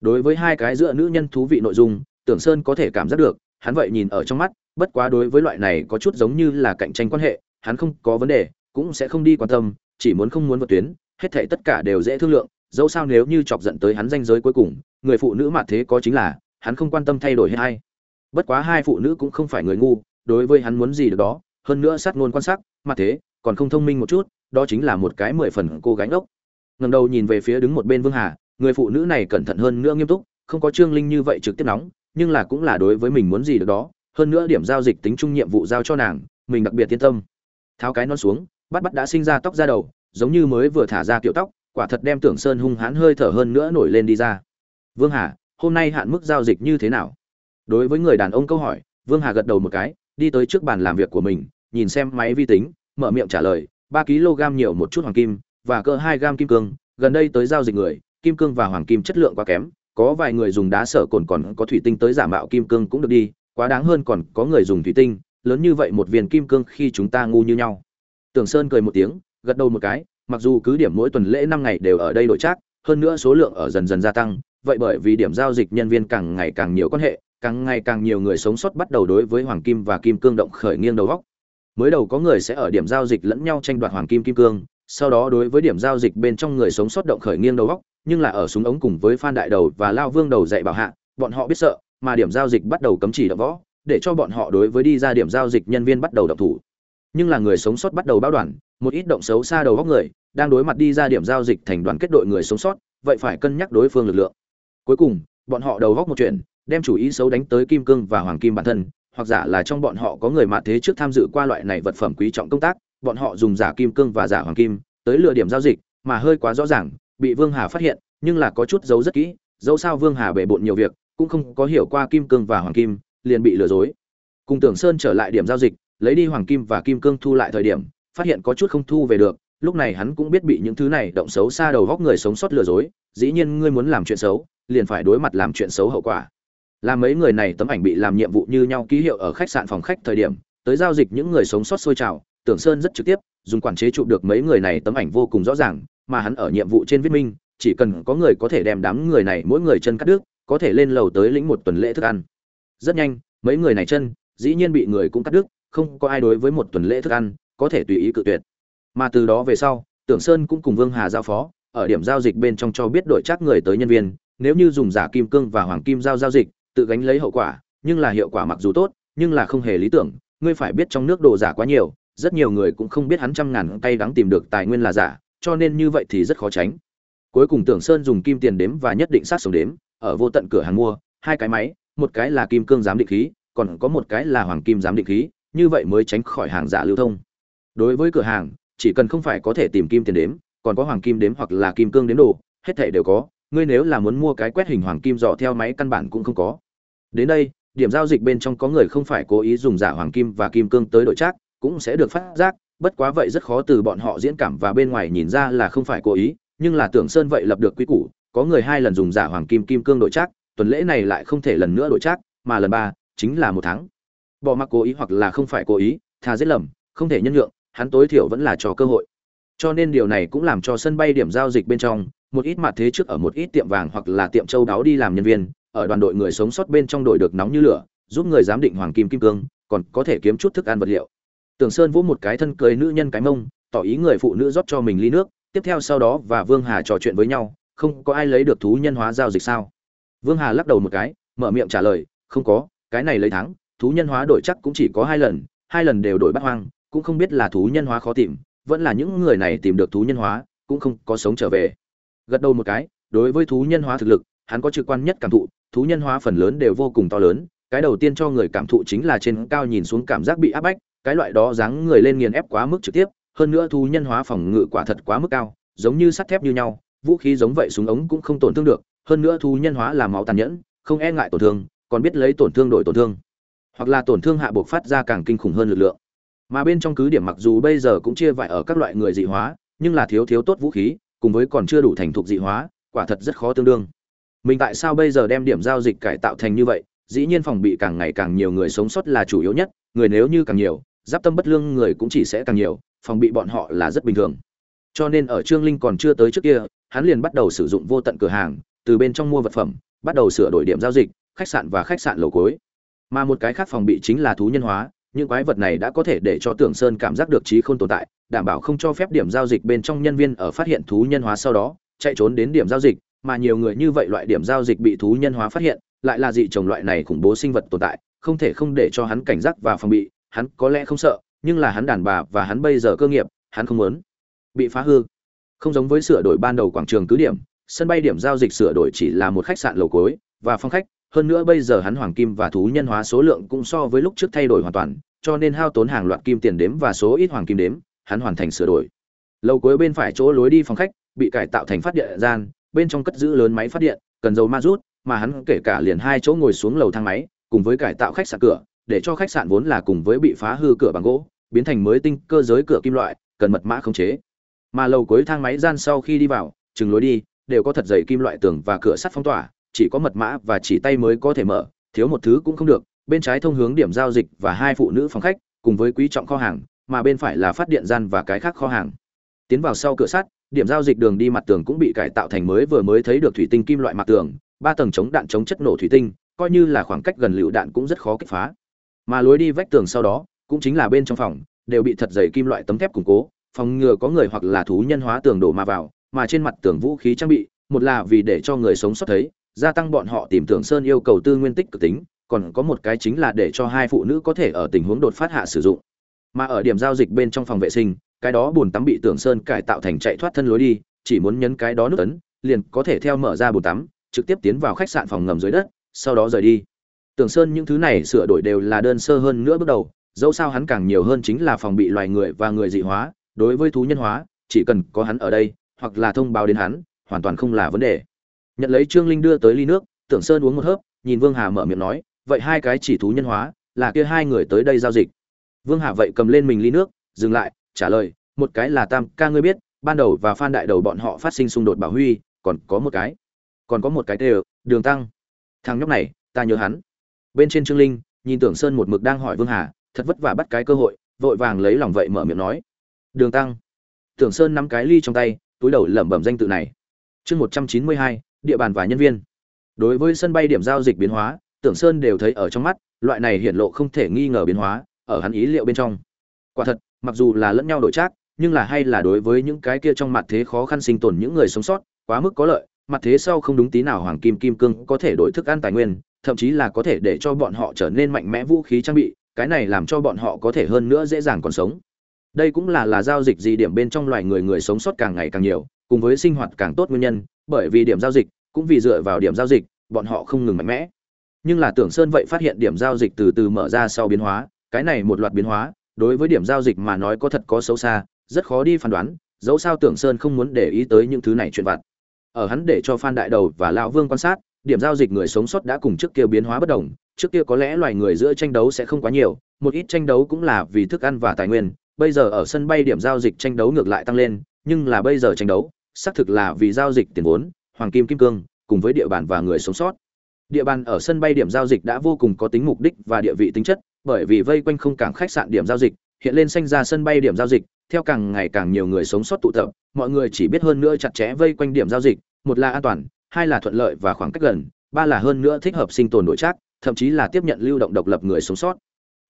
Đối với hai cái giữa nữ nhân thú vị nội dung, tưởng sơn có thể cảm giác được, hắn vậy nhìn ở trong mắt, bất quá đối với loại này có chút giống như là cạnh tranh quan hệ, hắn không có vấn đề, cũng sẽ không đi quan tâm, chỉ muốn không muốn vượt tuyến, hết thảy tất cả đều dễ thương lượng, dẫu sao nếu như chọc giận tới hắn danh giới cuối cùng, người phụ nữ mà thế có chính là, hắn không quan tâm thay đổi hay hay bất quá hai phụ nữ cũng không phải người ngu, đối với hắn muốn gì được đó, hơn nữa sát ngôn quan sát, mà thế, còn không thông minh một chút, đó chính là một cái mười phần cô gánh ốc ngẩng đầu nhìn về phía đứng một bên vương hà, người phụ nữ này cẩn thận hơn nữa nghiêm túc, không có trương linh như vậy trực tiếp nóng, nhưng là cũng là đối với mình muốn gì được đó, hơn nữa điểm giao dịch tính chung nhiệm vụ giao cho nàng, mình đặc biệt yên tâm. Tháo cái nón xuống, bắt bắt đã sinh ra tóc ra đầu, giống như mới vừa thả ra kiểu tóc, quả thật đem tưởng sơn hung hãn hơi thở hơn nữa nổi lên đi ra. Vương hà, hôm nay hạn mức giao dịch như thế nào? Đối với người đàn ông câu hỏi, vương hà gật đầu một cái, đi tới trước bàn làm việc của mình, nhìn xem máy vi tính, mở miệng trả lời, ba kg nhiều một chút hoàng kim và cỡ hai gam kim cương, gần đây tới giao dịch người, kim cương và hoàng kim chất lượng quá kém, có vài người dùng đá sở cồn còn có thủy tinh tới giả mạo kim cương cũng được đi, quá đáng hơn còn có người dùng thủy tinh, lớn như vậy một viên kim cương khi chúng ta ngu như nhau. Tưởng sơn cười một tiếng, gật đầu một cái, mặc dù cứ điểm mỗi tuần lễ năm ngày đều ở đây đổi trác, hơn nữa số lượng ở dần dần gia tăng, vậy bởi vì điểm giao dịch nhân viên càng ngày càng nhiều quan hệ, càng ngày càng nhiều người sống sót bắt đầu đối với hoàng kim và kim cương động khởi nghiêng đầu góc. Mới đầu có người sẽ ở điểm giao dịch lẫn nhau tranh đoạt hoàng kim kim cương sau đó đối với điểm giao dịch bên trong người sống sót động khởi nghiêng đầu góc, nhưng là ở súng ống cùng với phan đại đầu và lao vương đầu dạy bảo hạ, bọn họ biết sợ, mà điểm giao dịch bắt đầu cấm chỉ động võ, để cho bọn họ đối với đi ra điểm giao dịch nhân viên bắt đầu động thủ. Nhưng là người sống sót bắt đầu báo đoàn, một ít động xấu xa đầu góc người, đang đối mặt đi ra điểm giao dịch thành đoàn kết đội người sống sót, vậy phải cân nhắc đối phương lực lượng. Cuối cùng, bọn họ đầu góc một chuyện, đem chủ ý xấu đánh tới kim cương và hoàng kim bản thân, hoặc giả là trong bọn họ có người mạ thế trước tham dự qua loại này vật phẩm quý trọng công tác bọn họ dùng giả kim cương và giả hoàng kim tới lựa điểm giao dịch, mà hơi quá rõ ràng, bị vương hà phát hiện, nhưng là có chút giấu rất kỹ, dẫu sao vương hà bể bộn nhiều việc, cũng không có hiểu qua kim cương và hoàng kim, liền bị lừa dối. Cùng tưởng sơn trở lại điểm giao dịch, lấy đi hoàng kim và kim cương thu lại thời điểm, phát hiện có chút không thu về được, lúc này hắn cũng biết bị những thứ này động xấu xa đầu góc người sống sót lừa dối, dĩ nhiên ngươi muốn làm chuyện xấu, liền phải đối mặt làm chuyện xấu hậu quả. Làm mấy người này tấm ảnh bị làm nhiệm vụ như nhau ký hiệu ở khách sạn phòng khách thời điểm, tới giao dịch những người sống sót sôi trào tưởng sơn rất trực tiếp, dùng quản chế chụp được mấy người này tấm ảnh vô cùng rõ ràng, mà hắn ở nhiệm vụ trên viết minh, chỉ cần có người có thể đem đám người này mỗi người chân cắt đứt, có thể lên lầu tới lĩnh một tuần lễ thức ăn. Rất nhanh, mấy người này chân, dĩ nhiên bị người cũng cắt đứt, không có ai đối với một tuần lễ thức ăn có thể tùy ý cự tuyệt. Mà từ đó về sau, tưởng sơn cũng cùng vương hà giao phó, ở điểm giao dịch bên trong cho biết đội chắc người tới nhân viên, nếu như dùng giả kim cương và hoàng kim giao giao dịch, tự gánh lấy hậu quả, nhưng là hiệu quả mặc dù tốt, nhưng là không hề lý tưởng, ngươi phải biết trong nước đồ giả quá nhiều rất nhiều người cũng không biết hắn trăm ngàn tay đắng tìm được tài nguyên là giả, cho nên như vậy thì rất khó tránh. Cuối cùng tưởng sơn dùng kim tiền đếm và nhất định sát sống đếm, ở vô tận cửa hàng mua, hai cái máy, một cái là kim cương giám định khí, còn có một cái là hoàng kim giám định khí, như vậy mới tránh khỏi hàng giả lưu thông. Đối với cửa hàng, chỉ cần không phải có thể tìm kim tiền đếm, còn có hoàng kim đếm hoặc là kim cương đếm đồ, hết thảy đều có, ngươi nếu là muốn mua cái quét hình hoàng kim dò theo máy căn bản cũng không có. Đến đây, điểm giao dịch bên trong có người không phải cố ý dùng giả hoàng kim và kim cương tới đổi trác cũng sẽ được phát giác, bất quá vậy rất khó từ bọn họ diễn cảm và bên ngoài nhìn ra là không phải cố ý, nhưng là tưởng sơn vậy lập được quy củ, có người hai lần dùng giả hoàng kim kim cương đổi trác, tuần lễ này lại không thể lần nữa đổi trác, mà lần ba, chính là một tháng. Bỏ mặc cố ý hoặc là không phải cố ý, thà giết lầm, không thể nhân nhượng, hắn tối thiểu vẫn là cho cơ hội. Cho nên điều này cũng làm cho sân bay điểm giao dịch bên trong, một ít mặt thế trước ở một ít tiệm vàng hoặc là tiệm châu đáo đi làm nhân viên, ở đoàn đội người sống sót bên trong đội được nóng như lửa, giúp người giám định hoàng kim kim cương, còn có thể kiếm chút thức ăn vật liệu tưởng sơn vỗ một cái thân cưới nữ nhân cái mông, tỏ ý người phụ nữ rót cho mình ly nước, tiếp theo sau đó và vương hà trò chuyện với nhau, không có ai lấy được thú nhân hóa giao dịch sao? Vương hà lắc đầu một cái, mở miệng trả lời, không có, cái này lấy thắng, thú nhân hóa đổi chắc cũng chỉ có hai lần hai lần đều đổi bắt hoang, cũng không biết là thú nhân hóa khó tìm, vẫn là những người này tìm được thú nhân hóa, cũng không có sống trở về. Gật đầu một cái, đối với thú nhân hóa thực lực, hắn có trực quan nhất cảm thụ, thú nhân hóa phần lớn đều vô cùng to lớn, cái đầu tiên cho người cảm thụ chính là trên cao nhìn xuống cảm giác bị áp bách cái loại đó dáng người lên nghiền ép quá mức trực tiếp, hơn nữa thú nhân hóa phòng ngự quả thật quá mức cao, giống như sắt thép như nhau, vũ khí giống vậy súng ống cũng không tổn thương được, hơn nữa thú nhân hóa là máu tàn nhẫn, không e ngại tổn thương, còn biết lấy tổn thương đổi tổn thương. Hoặc là tổn thương hạ buộc phát ra càng kinh khủng hơn lực lượng. Mà bên trong cứ điểm mặc dù bây giờ cũng chia vải ở các loại người dị hóa, nhưng là thiếu thiếu tốt vũ khí, cùng với còn chưa đủ thành thục dị hóa, quả thật rất khó tương đương. Mình tại sao bây giờ đem điểm giao dịch cải tạo thành như vậy? Dĩ nhiên phòng bị càng ngày càng nhiều người sống sót là chủ yếu nhất, người nếu như càng nhiều giáp tâm bất lương người cũng chỉ sẽ càng nhiều, phòng bị bọn họ là rất bình thường. Cho nên ở trương linh còn chưa tới trước kia, hắn liền bắt đầu sử dụng vô tận cửa hàng, từ bên trong mua vật phẩm, bắt đầu sửa đổi điểm giao dịch, khách sạn và khách sạn lầu cối mà một cái khác phòng bị chính là thú nhân hóa, những quái vật này đã có thể để cho tưởng sơn cảm giác được trí không tồn tại, đảm bảo không cho phép điểm giao dịch bên trong nhân viên ở phát hiện thú nhân hóa sau đó, chạy trốn đến điểm giao dịch, mà nhiều người như vậy loại điểm giao dịch bị thú nhân hóa phát hiện, lại là dị trồng loại này khủng bố sinh vật tồn tại, không thể không để cho hắn cảnh giác và phòng bị hắn có lẽ không sợ, nhưng là hắn đàn bà và hắn bây giờ cơ nghiệp, hắn không muốn. Bị phá hư. Không giống với sửa đổi ban đầu quảng trường cứ điểm, sân bay điểm giao dịch sửa đổi chỉ là một khách sạn lầu cuối và phòng khách, hơn nữa bây giờ hắn hoàng kim và thú nhân hóa số lượng cũng so với lúc trước thay đổi hoàn toàn, cho nên hao tốn hàng loạt kim tiền đếm và số ít hoàng kim đếm, hắn hoàn thành sửa đổi. Lầu cuối bên phải chỗ lối đi phòng khách, bị cải tạo thành phát điện gian, bên trong cất giữ lớn máy phát điện, cần dầu ma rút, mà hắn kể cả liền hai chỗ ngồi xuống lầu thang máy, cùng với cải tạo khách sạn cửa để cho khách sạn vốn là cùng với bị phá hư cửa bằng gỗ, biến thành mới tinh cơ giới cửa kim loại, cần mật mã khống chế. Mà lầu cuối thang máy gian sau khi đi vào, chừng lối đi, đều có thật dày kim loại tường và cửa sắt phong tỏa, chỉ có mật mã và chỉ tay mới có thể mở, thiếu một thứ cũng không được. Bên trái thông hướng điểm giao dịch và hai phụ nữ phòng khách, cùng với quý trọng kho hàng, mà bên phải là phát điện gian và cái khác kho hàng. Tiến vào sau cửa sắt, điểm giao dịch đường đi mặt tường cũng bị cải tạo thành mới vừa mới thấy được thủy tinh kim loại mặt tường, ba tầng chống đạn chống chất nổ thủy tinh, coi như là khoảng cách gần lựu đạn cũng rất khó kích phá mà lối đi vách tường sau đó, cũng chính là bên trong phòng, đều bị thật dày kim loại tấm thép củng cố, phòng ngừa có người hoặc là thú nhân hóa tường đổ mà vào, mà trên mặt tường vũ khí trang bị, một là vì để cho người sống sót thấy, gia tăng bọn họ tìm tưởng sơn yêu cầu tư nguyên tích cực tính, còn có một cái chính là để cho hai phụ nữ có thể ở tình huống đột phát hạ sử dụng. Mà ở điểm giao dịch bên trong phòng vệ sinh, cái đó bùn tắm bị tưởng sơn cải tạo thành chạy thoát thân lối đi, chỉ muốn nhấn cái đó nút ấn, liền có thể theo mở ra bồn tắm, trực tiếp tiến vào khách sạn phòng ngầm dưới đất, sau đó rời đi tưởng sơn những thứ này sửa đổi đều là đơn sơ hơn nữa bước đầu, dẫu sao hắn càng nhiều hơn chính là phòng bị loài người và người dị hóa, đối với thú nhân hóa, chỉ cần có hắn ở đây, hoặc là thông báo đến hắn, hoàn toàn không là vấn đề. Nhận lấy trương linh đưa tới ly nước, tưởng sơn uống một hớp, nhìn vương hà mở miệng nói, vậy hai cái chỉ thú nhân hóa, là kia hai người tới đây giao dịch. Vương hà vậy cầm lên mình ly nước, dừng lại, trả lời, một cái là tam ca ngươi biết, ban đầu và phan đại đầu bọn họ phát sinh xung đột bảo huy, còn có một cái, còn có một cái tê đường tăng. Thằng nhóc này, ta nhớ hắn bên trên trương linh, nhìn tưởng sơn một mực đang hỏi vương hà, thật vất vả bắt cái cơ hội, vội vàng lấy lòng vậy mở miệng nói. Đường tăng. Tưởng sơn nắm cái ly trong tay, túi đầu lẩm bẩm danh tự này. Chương một trăm chín mươi hai, địa bàn và nhân viên. Đối với sân bay điểm giao dịch biến hóa, tưởng sơn đều thấy ở trong mắt, loại này hiện lộ không thể nghi ngờ biến hóa, ở hắn ý liệu bên trong. Quả thật, mặc dù là lẫn nhau đổi trác, nhưng là hay là đối với những cái kia trong mặt thế khó khăn sinh tồn những người sống sót, quá mức có lợi, mặt thế sau không đúng tí nào hoàng kim kim cương có thể đổi thức ăn tài nguyên thậm chí là có thể để cho bọn họ trở nên mạnh mẽ vũ khí trang bị, cái này làm cho bọn họ có thể hơn nữa dễ dàng còn sống. Đây cũng là là giao dịch gì điểm bên trong loài người người sống sót càng ngày càng nhiều, cùng với sinh hoạt càng tốt nguyên nhân, bởi vì điểm giao dịch, cũng vì dựa vào điểm giao dịch, bọn họ không ngừng mạnh mẽ. Nhưng là tưởng sơn vậy phát hiện điểm giao dịch từ từ mở ra sau biến hóa, cái này một loạt biến hóa, đối với điểm giao dịch mà nói có thật có xấu xa, rất khó đi phán đoán, dẫu sao tưởng sơn không muốn để ý tới những thứ này chuyện vặt. Ở hắn để cho phan đại đầu và lão vương quan sát điểm giao dịch người sống sót đã cùng trước kia biến hóa bất đồng, trước kia có lẽ loài người giữa tranh đấu sẽ không quá nhiều, một ít tranh đấu cũng là vì thức ăn và tài nguyên, bây giờ ở sân bay điểm giao dịch tranh đấu ngược lại tăng lên, nhưng là bây giờ tranh đấu, xác thực là vì giao dịch tiền vốn, hoàng kim kim cương, cùng với địa bàn và người sống sót. Địa bàn ở sân bay điểm giao dịch đã vô cùng có tính mục đích và địa vị tính chất, bởi vì vây quanh không cảng khách sạn điểm giao dịch, hiện lên xanh ra sân bay điểm giao dịch, theo càng ngày càng nhiều người sống sót tụ tập, mọi người chỉ biết hơn nữa chặt chẽ vây quanh điểm giao dịch, một là an toàn hai là thuận lợi và khoảng cách gần, ba là hơn nữa thích hợp sinh tồn đổi trác, thậm chí là tiếp nhận lưu động độc lập người sống sót.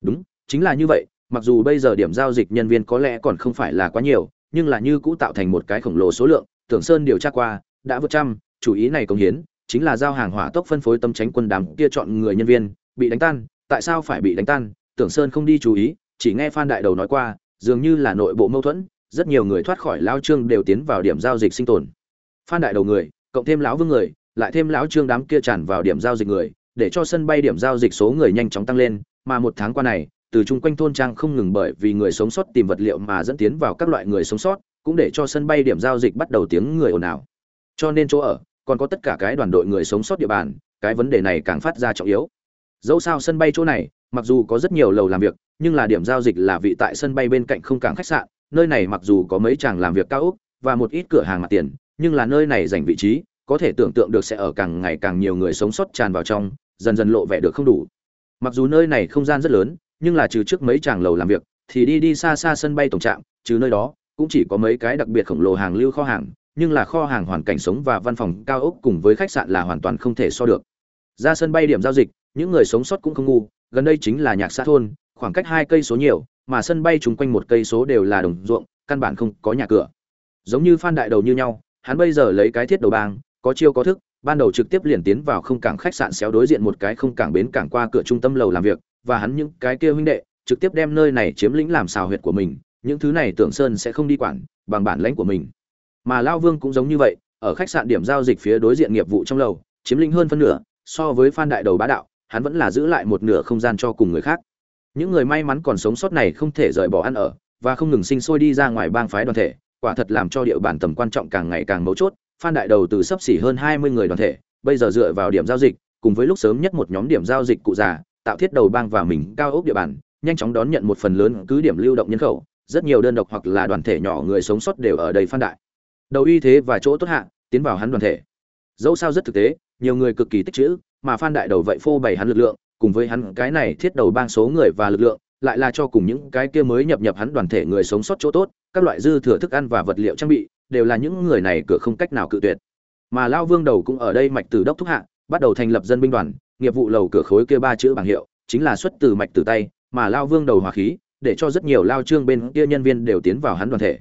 Đúng, chính là như vậy, mặc dù bây giờ điểm giao dịch nhân viên có lẽ còn không phải là quá nhiều, nhưng là như cũ tạo thành một cái khổng lồ số lượng, tưởng sơn điều tra qua, đã vượt trăm, chủ ý này công hiến, chính là giao hàng hỏa tốc phân phối tâm tránh quân đám kia chọn người nhân viên, bị đánh tan, tại sao phải bị đánh tan, tưởng sơn không đi chú ý, chỉ nghe phan đại đầu nói qua, dường như là nội bộ mâu thuẫn, rất nhiều người thoát khỏi lao trương đều tiến vào điểm giao dịch sinh tồn. Phan đại đầu người cộng thêm lão vương người, lại thêm lão trương đám kia tràn vào điểm giao dịch người, để cho sân bay điểm giao dịch số người nhanh chóng tăng lên, mà một tháng qua này, từ chung quanh thôn trang không ngừng bởi vì người sống sót tìm vật liệu mà dẫn tiến vào các loại người sống sót, cũng để cho sân bay điểm giao dịch bắt đầu tiếng người ồn ào. Cho nên chỗ ở, còn có tất cả cái đoàn đội người sống sót địa bàn, cái vấn đề này càng phát ra trọng yếu. Dẫu sao sân bay chỗ này, mặc dù có rất nhiều lầu làm việc, nhưng là điểm giao dịch là vị tại sân bay bên cạnh không cảng khách sạn, nơi này mặc dù có mấy chàng làm việc cao úc và một ít cửa hàng mặt tiền nhưng là nơi này dành vị trí, có thể tưởng tượng được sẽ ở càng ngày càng nhiều người sống sót tràn vào trong, dần dần lộ vẻ được không đủ. Mặc dù nơi này không gian rất lớn, nhưng là trừ trước mấy chàng lầu làm việc, thì đi đi xa xa sân bay tổng trạm, trừ nơi đó, cũng chỉ có mấy cái đặc biệt khổng lồ hàng lưu kho hàng, nhưng là kho hàng hoàn cảnh sống và văn phòng cao ốc cùng với khách sạn là hoàn toàn không thể so được. Ra sân bay điểm giao dịch, những người sống sót cũng không ngu, gần đây chính là nhạc xã thôn, khoảng cách hai cây số nhiều, mà sân bay chung quanh một cây số đều là đồng ruộng, căn bản không có nhà cửa. Giống như phan đại đầu như nhau hắn bây giờ lấy cái thiết đầu bang, có chiêu có thức, ban đầu trực tiếp liền tiến vào không cảng khách sạn xéo đối diện một cái không cảng bến cảng qua cửa trung tâm lầu làm việc, và hắn những cái kia huynh đệ, trực tiếp đem nơi này chiếm lĩnh làm xào huyệt của mình, những thứ này tưởng sơn sẽ không đi quản, bằng bản lãnh của mình. Mà lao vương cũng giống như vậy, ở khách sạn điểm giao dịch phía đối diện nghiệp vụ trong lầu, chiếm lĩnh hơn phân nửa, so với phan đại đầu bá đạo, hắn vẫn là giữ lại một nửa không gian cho cùng người khác. Những người may mắn còn sống sót này không thể rời bỏ ăn ở, và không ngừng sinh sôi đi ra ngoài bang phái đoàn thể quả thật làm cho địa bàn tầm quan trọng càng ngày càng mấu chốt, phan đại đầu từ sấp xỉ hơn hai mươi người đoàn thể, bây giờ dựa vào điểm giao dịch, cùng với lúc sớm nhất một nhóm điểm giao dịch cụ già, tạo thiết đầu bang và mình cao ốc địa bàn, nhanh chóng đón nhận một phần lớn cứ điểm lưu động nhân khẩu, rất nhiều đơn độc hoặc là đoàn thể nhỏ người sống sót đều ở đây phan đại. Đầu uy thế và chỗ tốt hạ, tiến vào hắn đoàn thể. Dẫu sao rất thực tế, nhiều người cực kỳ tích chữ, mà phan đại đầu vậy phô bày hắn lực lượng, cùng với hắn cái này thiết đầu bang số người và lực lượng, lại là cho cùng những cái kia mới nhập nhập hắn đoàn thể người sống sót chỗ tốt các loại dư thừa thức ăn và vật liệu trang bị, đều là những người này cửa không cách nào cự tuyệt. Mà lao vương đầu cũng ở đây mạch từ đốc thúc hạ, bắt đầu thành lập dân binh đoàn, nghiệp vụ lầu cửa khối kia ba chữ bảng hiệu, chính là xuất từ mạch từ tay, mà lao vương đầu hòa khí, để cho rất nhiều lao trương bên kia nhân viên đều tiến vào hắn đoàn thể.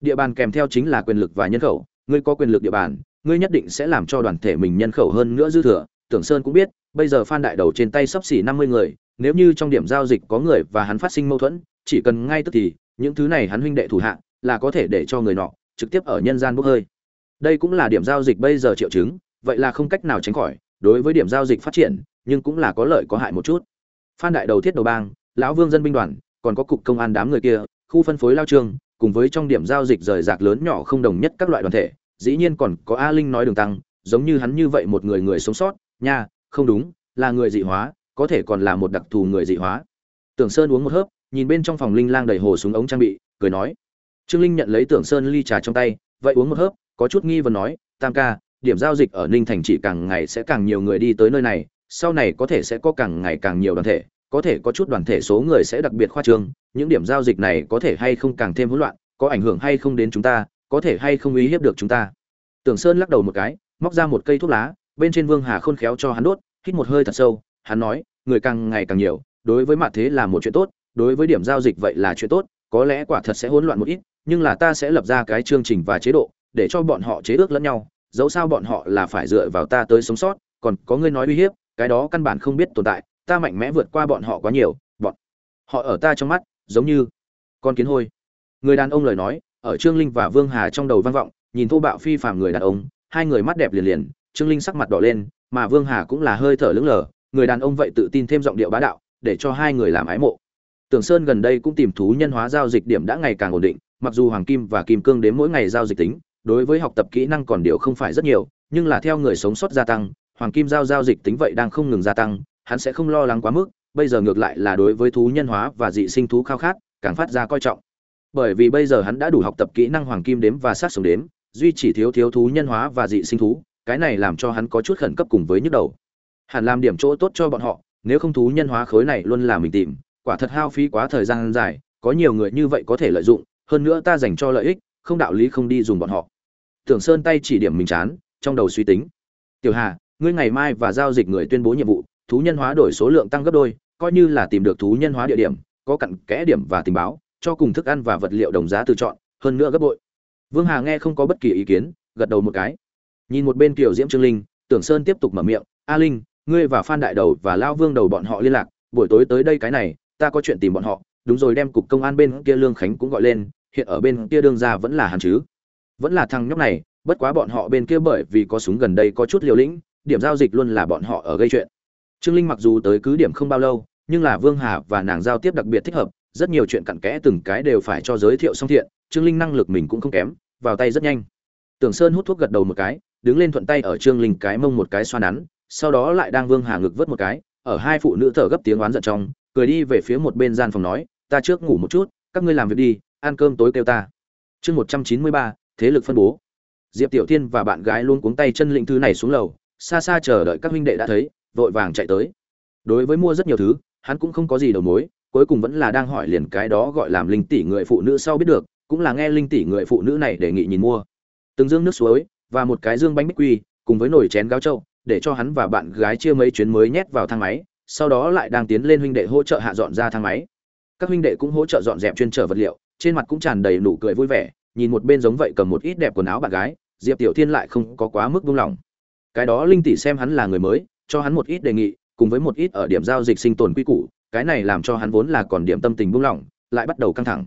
Địa bàn kèm theo chính là quyền lực và nhân khẩu, ngươi có quyền lực địa bàn, ngươi nhất định sẽ làm cho đoàn thể mình nhân khẩu hơn nữa dư thừa. Tưởng sơn cũng biết, bây giờ phan đại đầu trên tay sắp xỉ năm mươi người, nếu như trong điểm giao dịch có người và hắn phát sinh mâu thuẫn chỉ cần ngay tức thì, những thứ này hắn huynh đệ thủ hạ, là có thể để cho người nọ, trực tiếp ở nhân gian bốc hơi. Đây cũng là điểm giao dịch bây giờ triệu chứng, vậy là không cách nào tránh khỏi, đối với điểm giao dịch phát triển, nhưng cũng là có lợi có hại một chút. Phan đại đầu thiết đầu bang, lão vương dân binh đoàn, còn có cục công an đám người kia, khu phân phối lao trương, cùng với trong điểm giao dịch rời rạc lớn nhỏ không đồng nhất các loại đoàn thể, dĩ nhiên còn có a linh nói đường tăng, giống như hắn như vậy một người người sống sót, nha, không đúng, là người dị hóa, có thể còn là một đặc thù người dị hóa. Tưởng sơn uống một hớp nhìn bên trong phòng linh lang đầy hồ súng ống trang bị, cười nói. Trương linh nhận lấy tưởng sơn ly trà trong tay, vậy uống một hớp, có chút nghi và nói, tam ca, điểm giao dịch ở ninh thành chỉ càng ngày sẽ càng nhiều người đi tới nơi này, sau này có thể sẽ có càng ngày càng nhiều đoàn thể, có thể có chút đoàn thể số người sẽ đặc biệt khoa trương, những điểm giao dịch này có thể hay không càng thêm hỗn loạn, có ảnh hưởng hay không đến chúng ta, có thể hay không uy hiếp được chúng ta. Tưởng sơn lắc đầu một cái, móc ra một cây thuốc lá, bên trên vương hà khôn khéo cho hắn đốt, hít một hơi thật sâu, hắn nói, người càng ngày càng nhiều, đối với mặt thế là một chuyện tốt đối với điểm giao dịch vậy là chuyện tốt, có lẽ quả thật sẽ hỗn loạn một ít, nhưng là ta sẽ lập ra cái chương trình và chế độ, để cho bọn họ chế ước lẫn nhau, dẫu sao bọn họ là phải dựa vào ta tới sống sót, còn có ngươi nói uy hiếp, cái đó căn bản không biết tồn tại, ta mạnh mẽ vượt qua bọn họ quá nhiều, bọn họ ở ta trong mắt, giống như con kiến hôi. Người đàn ông lời nói, ở trương linh và vương hà trong đầu vang vọng, nhìn thô bạo phi phàm người đàn ông, hai người mắt đẹp liền liền, trương linh sắc mặt đỏ lên, mà vương hà cũng là hơi thở lững lờ, người đàn ông vậy tự tin thêm giọng điệu bá đạo, để cho hai người làm ái mộ tưởng sơn gần đây cũng tìm thú nhân hóa giao dịch điểm đã ngày càng ổn định, mặc dù hoàng kim và kim cương đến mỗi ngày giao dịch tính, đối với học tập kỹ năng còn điều không phải rất nhiều, nhưng là theo người sống sót gia tăng, hoàng kim giao giao dịch tính vậy đang không ngừng gia tăng, hắn sẽ không lo lắng quá mức, bây giờ ngược lại là đối với thú nhân hóa và dị sinh thú khao khát, càng phát ra coi trọng. Bởi vì bây giờ hắn đã đủ học tập kỹ năng hoàng kim đếm và sát sống đếm, duy chỉ thiếu thiếu thú nhân hóa và dị sinh thú, cái này làm cho hắn có chút khẩn cấp cùng với nhức đầu. Hẳn làm điểm chỗ tốt cho bọn họ, nếu không thú nhân hóa khối này luôn là mình tìm quả thật hao phí quá thời gian dài, có nhiều người như vậy có thể lợi dụng, hơn nữa ta dành cho lợi ích, không đạo lý không đi dùng bọn họ. Tưởng sơn tay chỉ điểm mình chán, trong đầu suy tính. Tiểu hà, ngươi ngày mai và giao dịch người tuyên bố nhiệm vụ, thú nhân hóa đổi số lượng tăng gấp đôi, coi như là tìm được thú nhân hóa địa điểm, có cặn kẽ điểm và tình báo, cho cùng thức ăn và vật liệu đồng giá tự chọn, hơn nữa gấp bội. Vương hà nghe không có bất kỳ ý kiến, gật đầu một cái. Nhìn một bên kiểu diễm trương linh, tưởng sơn tiếp tục mở miệng, a linh, ngươi và phan đại đầu và lao vương đầu bọn họ liên lạc, buổi tối tới đây cái này ta có chuyện tìm bọn họ, đúng rồi đem cục công an bên kia lương khánh cũng gọi lên, hiện ở bên kia đương ra vẫn là hắn chứ. Vẫn là thằng nhóc này, bất quá bọn họ bên kia bởi vì có súng gần đây có chút liều lĩnh, điểm giao dịch luôn là bọn họ ở gây chuyện. Trương linh mặc dù tới cứ điểm không bao lâu, nhưng là vương hà và nàng giao tiếp đặc biệt thích hợp, rất nhiều chuyện cặn kẽ từng cái đều phải cho giới thiệu song thiện, trương linh năng lực mình cũng không kém, vào tay rất nhanh. Tưởng sơn hút thuốc gật đầu một cái, đứng lên thuận tay ở trương linh cái mông một cái xoa nắn, sau đó lại đang vương hà ngực vớt một cái, ở hai phụ nữ thở gấp tiếng oán giận trong cười đi về phía một bên gian phòng nói, ta trước ngủ một chút, các ngươi làm việc đi, ăn cơm tối kêu ta. Chương một trăm chín mươi ba, thế lực phân bố. Diệp tiểu thiên và bạn gái luôn cuống tay chân lĩnh thứ này xuống lầu, xa xa chờ đợi các huynh đệ đã thấy, vội vàng chạy tới. Đối với mua rất nhiều thứ, hắn cũng không có gì đầu mối, cuối cùng vẫn là đang hỏi liền cái đó gọi làm linh tỷ người phụ nữ sau biết được, cũng là nghe linh tỷ người phụ nữ này đề nghị nhìn mua. Từng dương nước suối và một cái dương bánh bích quy, cùng với nồi chén gáo trâu, để cho hắn và bạn gái chia mấy chuyến mới nhét vào thang máy sau đó lại đang tiến lên huynh đệ hỗ trợ hạ dọn ra thang máy. Các huynh đệ cũng hỗ trợ dọn dẹp chuyên trở vật liệu, trên mặt cũng tràn đầy nụ cười vui vẻ, nhìn một bên giống vậy cầm một ít đẹp quần áo bạn gái, diệp tiểu thiên lại không có quá mức buông lỏng. Cái đó linh tỷ xem hắn là người mới, cho hắn một ít đề nghị, cùng với một ít ở điểm giao dịch sinh tồn quy củ, cái này làm cho hắn vốn là còn điểm tâm tình buông lỏng, lại bắt đầu căng thẳng.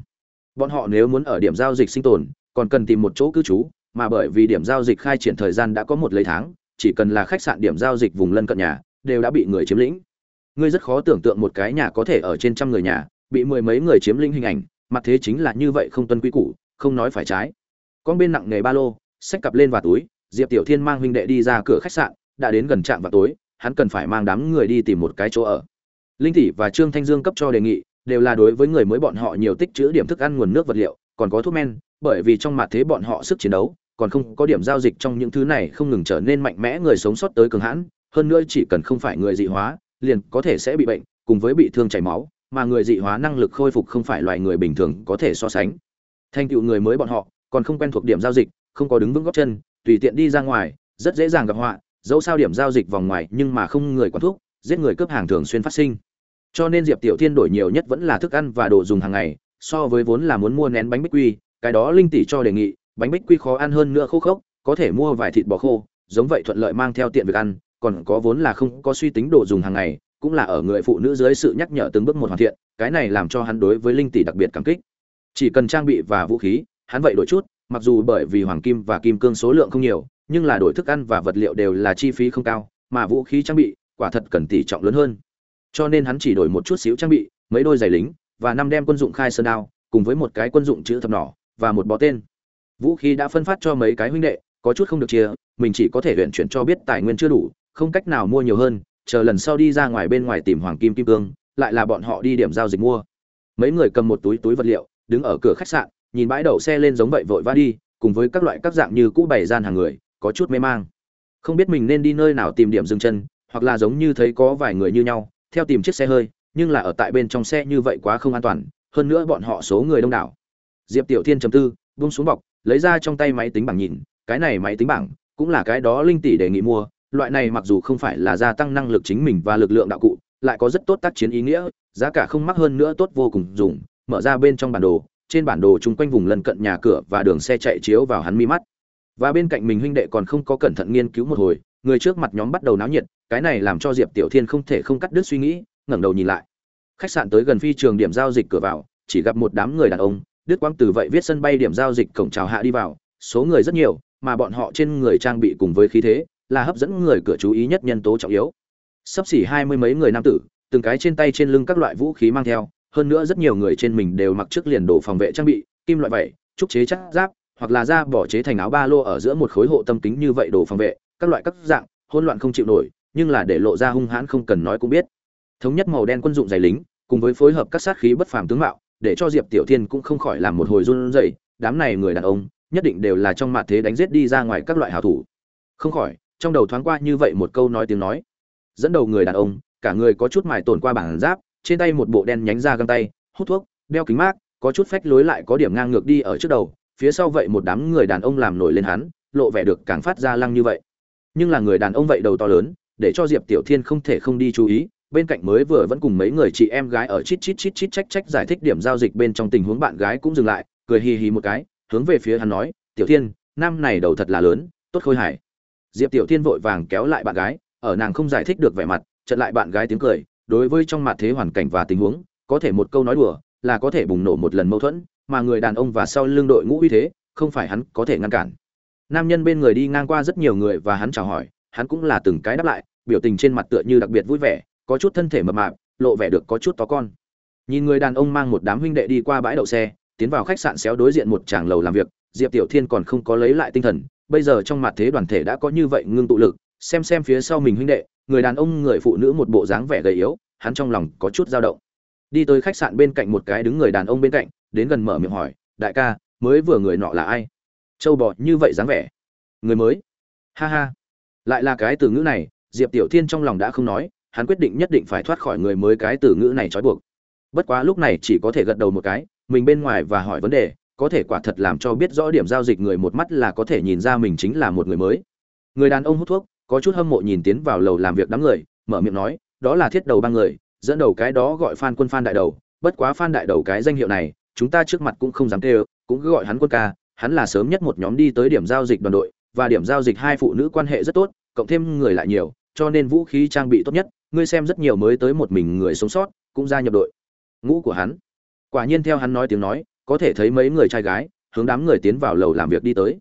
Bọn họ nếu muốn ở điểm giao dịch sinh tồn, còn cần tìm một chỗ cư trú, mà bởi vì điểm giao dịch khai triển thời gian đã có một lấy tháng, chỉ cần là khách sạn điểm giao dịch vùng lân cận nhà, đều đã bị người chiếm lĩnh ngươi rất khó tưởng tượng một cái nhà có thể ở trên trăm người nhà, bị mười mấy người chiếm lĩnh hình ảnh, mặt thế chính là như vậy không tuân quy củ, không nói phải trái. Con bên nặng nghề ba lô, xách cặp lên và túi, diệp tiểu thiên mang huynh đệ đi ra cửa khách sạn, đã đến gần trạm vào tối, hắn cần phải mang đám người đi tìm một cái chỗ ở. Linh tỷ và trương thanh dương cấp cho đề nghị, đều là đối với người mới bọn họ nhiều tích trữ điểm thức ăn nguồn nước vật liệu, còn có thuốc men, bởi vì trong mặt thế bọn họ sức chiến đấu, còn không có điểm giao dịch trong những thứ này không ngừng trở nên mạnh mẽ người sống sót tới cường hãn, hơn nữa chỉ cần không phải người dị hóa liền có thể sẽ bị bệnh, cùng với bị thương chảy máu, mà người dị hóa năng lực khôi phục không phải loài người bình thường có thể so sánh. Thành tựu người mới bọn họ, còn không quen thuộc điểm giao dịch, không có đứng vững góc chân, tùy tiện đi ra ngoài, rất dễ dàng gặp họa, dẫu sao điểm giao dịch vòng ngoài nhưng mà không người quản thuốc giết người cướp hàng thường xuyên phát sinh. Cho nên diệp tiểu thiên đổi nhiều nhất vẫn là thức ăn và đồ dùng hàng ngày, so với vốn là muốn mua nén bánh bích quy, cái đó linh tỷ cho đề nghị, bánh bích quy khó ăn hơn nữa khô khốc, có thể mua vài thịt bò khô, giống vậy thuận lợi mang theo tiện việc ăn còn có vốn là không có suy tính đồ dùng hàng ngày, cũng là ở người phụ nữ dưới sự nhắc nhở từng bước một hoàn thiện, cái này làm cho hắn đối với linh tỷ đặc biệt cảm kích. Chỉ cần trang bị và vũ khí, hắn vậy đổi chút, mặc dù bởi vì hoàng kim và kim cương số lượng không nhiều, nhưng là đổi thức ăn và vật liệu đều là chi phí không cao, mà vũ khí trang bị, quả thật cần tỷ trọng lớn hơn. Cho nên hắn chỉ đổi một chút xíu trang bị, mấy đôi giày lính, và năm đem quân dụng khai sơn đao, cùng với một cái quân dụng chữ thập nỏ và một bó tên. Vũ khí đã phân phát cho mấy cái huynh đệ, có chút không được chia, mình chỉ có thể luyện chuyển cho biết tài nguyên chưa đủ không cách nào mua nhiều hơn, chờ lần sau đi ra ngoài bên ngoài tìm hoàng kim kim cương, lại là bọn họ đi điểm giao dịch mua. Mấy người cầm một túi túi vật liệu, đứng ở cửa khách sạn, nhìn bãi đậu xe lên giống vậy vội vã đi, cùng với các loại các dạng như cũ bày gian hàng người, có chút mê mang. Không biết mình nên đi nơi nào tìm điểm dừng chân, hoặc là giống như thấy có vài người như nhau, theo tìm chiếc xe hơi, nhưng là ở tại bên trong xe như vậy quá không an toàn, hơn nữa bọn họ số người đông đảo. Diệp tiểu thiên trầm tư, buông xuống bọc, lấy ra trong tay máy tính bảng nhìn, cái này máy tính bảng cũng là cái đó linh tỷ đề nghị mua loại này mặc dù không phải là gia tăng năng lực chính mình và lực lượng đạo cụ, lại có rất tốt tác chiến ý nghĩa, giá cả không mắc hơn nữa tốt vô cùng dùng, mở ra bên trong bản đồ, trên bản đồ chung quanh vùng lân cận nhà cửa và đường xe chạy chiếu vào hắn mi mắt. Và bên cạnh mình huynh đệ còn không có cẩn thận nghiên cứu một hồi, người trước mặt nhóm bắt đầu náo nhiệt, cái này làm cho diệp tiểu thiên không thể không cắt đứt suy nghĩ, ngẩng đầu nhìn lại. Khách sạn tới gần phi trường điểm giao dịch cửa vào, chỉ gặp một đám người đàn ông, đứt quang từ vậy viết sân bay điểm giao dịch cổng chào hạ đi vào, số người rất nhiều, mà bọn họ trên người trang bị cùng với khí thế là hấp dẫn người cửa chú ý nhất nhân tố trọng yếu. Sắp xỉ hai mươi mấy người nam tử, từng cái trên tay trên lưng các loại vũ khí mang theo, hơn nữa rất nhiều người trên mình đều mặc trước liền đồ phòng vệ trang bị, kim loại vậy trúc chế chắc giáp, hoặc là da bỏ chế thành áo ba lô ở giữa một khối hộ tâm kính như vậy đồ phòng vệ, các loại các dạng, hỗn loạn không chịu nổi, nhưng là để lộ ra hung hãn không cần nói cũng biết. Thống nhất màu đen quân dụng dày lính, cùng với phối hợp các sát khí bất phàm tướng mạo, để cho diệp tiểu thiên cũng không khỏi làm một hồi run rẩy, đám này người đàn ông, nhất định đều là trong mặt thế đánh giết đi ra ngoài các loại hảo thủ. Không khỏi trong đầu thoáng qua như vậy một câu nói tiếng nói. Dẫn đầu người đàn ông, cả người có chút mài tổn qua bảng giáp, trên tay một bộ đen nhánh ra găng tay, hút thuốc, đeo kính mát, có chút phách lối lại có điểm ngang ngược đi ở trước đầu, phía sau vậy một đám người đàn ông làm nổi lên hắn, lộ vẻ được càng phát ra lăng như vậy. Nhưng là người đàn ông vậy đầu to lớn, để cho diệp tiểu thiên không thể không đi chú ý, bên cạnh mới vừa vẫn cùng mấy người chị em gái ở chít chít chít chít trách trách giải thích điểm giao dịch bên trong tình huống bạn gái cũng dừng lại, cười hì hì một cái, hướng về phía hắn nói, tiểu thiên nam này đầu thật là lớn, tốt khôi hải diệp tiểu thiên vội vàng kéo lại bạn gái, ở nàng không giải thích được vẻ mặt chặn lại bạn gái tiếng cười, đối với trong mặt thế hoàn cảnh và tình huống, có thể một câu nói đùa, là có thể bùng nổ một lần mâu thuẫn, mà người đàn ông và sau lưng đội ngũ uy thế, không phải hắn có thể ngăn cản. Nam nhân bên người đi ngang qua rất nhiều người và hắn chào hỏi, hắn cũng là từng cái đáp lại, biểu tình trên mặt tựa như đặc biệt vui vẻ, có chút thân thể mập mạp, lộ vẻ được có chút to con. Nhìn người đàn ông mang một đám huynh đệ đi qua bãi đậu xe, tiến vào khách sạn xéo đối diện một tràng lầu làm việc, diệp tiểu thiên còn không có lấy lại tinh thần bây giờ trong mặt thế đoàn thể đã có như vậy ngưng tụ lực, xem xem phía sau mình huynh đệ, người đàn ông, người phụ nữ một bộ dáng vẻ gầy yếu, hắn trong lòng có chút dao động. Đi tới khách sạn bên cạnh một cái đứng người đàn ông bên cạnh, đến gần mở miệng hỏi, đại ca, mới vừa người nọ là ai? Châu bọ như vậy dáng vẻ. Người mới. Ha ha. Lại là cái từ ngữ này, diệp tiểu thiên trong lòng đã không nói, hắn quyết định nhất định phải thoát khỏi người mới cái từ ngữ này trói buộc. Bất quá lúc này chỉ có thể gật đầu một cái, mình bên ngoài và hỏi vấn đề có thể quả thật làm cho biết rõ điểm giao dịch người một mắt là có thể nhìn ra mình chính là một người mới. Người đàn ông hút thuốc, có chút hâm mộ nhìn tiến vào lầu làm việc đám người, mở miệng nói, đó là thiết đầu ba người, dẫn đầu cái đó gọi phan quân phan đại đầu, bất quá phan đại đầu cái danh hiệu này, chúng ta trước mặt cũng không dám kêu, cũng cứ gọi hắn quân ca, hắn là sớm nhất một nhóm đi tới điểm giao dịch đoàn đội, và điểm giao dịch hai phụ nữ quan hệ rất tốt, cộng thêm người lại nhiều, cho nên vũ khí trang bị tốt nhất, ngươi xem rất nhiều mới tới một mình người sống sót, cũng gia nhập đội. Ngũ của hắn. Quả nhiên theo hắn nói tiếng nói có thể thấy mấy người trai gái, hướng đám người tiến vào lầu làm việc đi tới.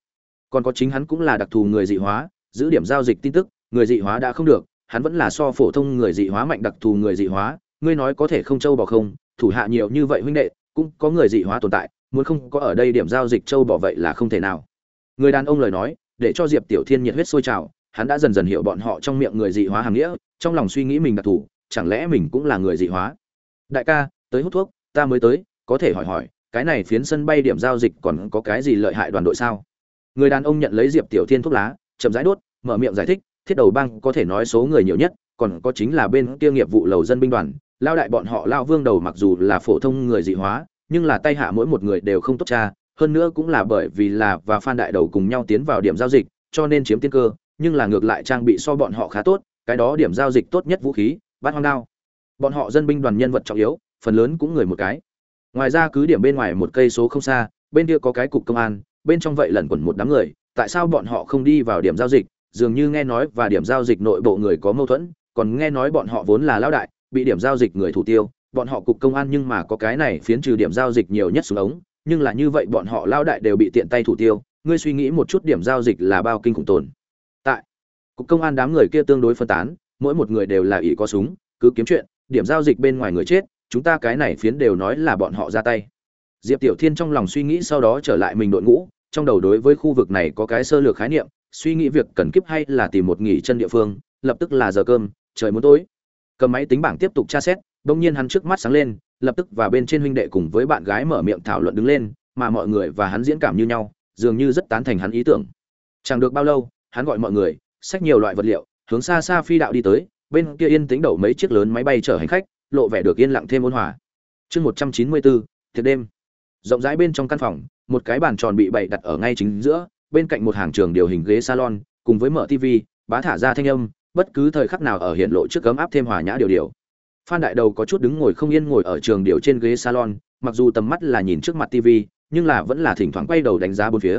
Còn có chính hắn cũng là đặc thù người dị hóa, giữ điểm giao dịch tin tức, người dị hóa đã không được, hắn vẫn là so phổ thông người dị hóa mạnh đặc thù người dị hóa, ngươi nói có thể không châu bỏ không, thủ hạ nhiều như vậy huynh đệ, cũng có người dị hóa tồn tại, muốn không có ở đây điểm giao dịch châu bỏ vậy là không thể nào. Người đàn ông lời nói, để cho diệp tiểu thiên nhiệt huyết sôi trào, hắn đã dần dần hiểu bọn họ trong miệng người dị hóa hàm nghĩa, trong lòng suy nghĩ mình đặc thù, chẳng lẽ mình cũng là người dị hóa? Đại ca, tới hút thuốc, ta mới tới, có thể hỏi hỏi cái này phiến sân bay điểm giao dịch còn có cái gì lợi hại đoàn đội sao? Người đàn ông nhận lấy diệp tiểu thiên thuốc lá, chậm rãi đốt, mở miệng giải thích, thiết đầu bang có thể nói số người nhiều nhất, còn có chính là bên kia nghiệp vụ lầu dân binh đoàn, lao đại bọn họ lao vương đầu mặc dù là phổ thông người dị hóa, nhưng là tay hạ mỗi một người đều không tốt cha, hơn nữa cũng là bởi vì là và phan đại đầu cùng nhau tiến vào điểm giao dịch, cho nên chiếm tiên cơ, nhưng là ngược lại trang bị so bọn họ khá tốt, cái đó điểm giao dịch tốt nhất vũ khí, bát hoang đao. Bọn họ dân binh đoàn nhân vật trọng yếu, phần lớn cũng người một cái ngoài ra cứ điểm bên ngoài một cây số không xa, bên kia có cái cục công an, bên trong vậy lẩn quẩn một đám người, tại sao bọn họ không đi vào điểm giao dịch? Dường như nghe nói và điểm giao dịch nội bộ người có mâu thuẫn, còn nghe nói bọn họ vốn là lão đại, bị điểm giao dịch người thủ tiêu. Bọn họ cục công an nhưng mà có cái này phiến trừ điểm giao dịch nhiều nhất xuống ống, nhưng là như vậy bọn họ lao đại đều bị tiện tay thủ tiêu. Ngươi suy nghĩ một chút điểm giao dịch là bao kinh khủng tồn. Tại, cục công an đám người kia tương đối phân tán, mỗi một người đều là ỷ có súng, cứ kiếm chuyện, điểm giao dịch bên ngoài người chết chúng ta cái này phiến đều nói là bọn họ ra tay. Diệp tiểu thiên trong lòng suy nghĩ sau đó trở lại mình đội ngũ, trong đầu đối với khu vực này có cái sơ lược khái niệm, suy nghĩ việc cần kiếp hay là tìm một nghỉ chân địa phương, lập tức là giờ cơm, trời muốn tối. Cầm máy tính bảng tiếp tục tra xét, bỗng nhiên hắn trước mắt sáng lên, lập tức và bên trên huynh đệ cùng với bạn gái mở miệng thảo luận đứng lên, mà mọi người và hắn diễn cảm như nhau, dường như rất tán thành hắn ý tưởng. Chẳng được bao lâu, hắn gọi mọi người, xách nhiều loại vật liệu, hướng xa xa phi đạo đi tới, bên kia yên tĩnh đậu mấy chiếc lớn máy bay chở hành khách lộ vẻ được yên lặng thêm ôn hòa. Chương một trăm chín mươi bốn thiệt đêm. Rộng rãi bên trong căn phòng, một cái bàn tròn bị bày đặt ở ngay chính giữa, bên cạnh một hàng trường điều hình ghế salon, cùng với mở tv bá thả ra thanh âm, bất cứ thời khắc nào ở hiện lộ trước cấm áp thêm hòa nhã điều điều phan đại đầu có chút đứng ngồi không yên ngồi ở trường điều trên ghế salon, mặc dù tầm mắt là nhìn trước mặt tv nhưng là vẫn là thỉnh thoảng quay đầu đánh giá bốn phía.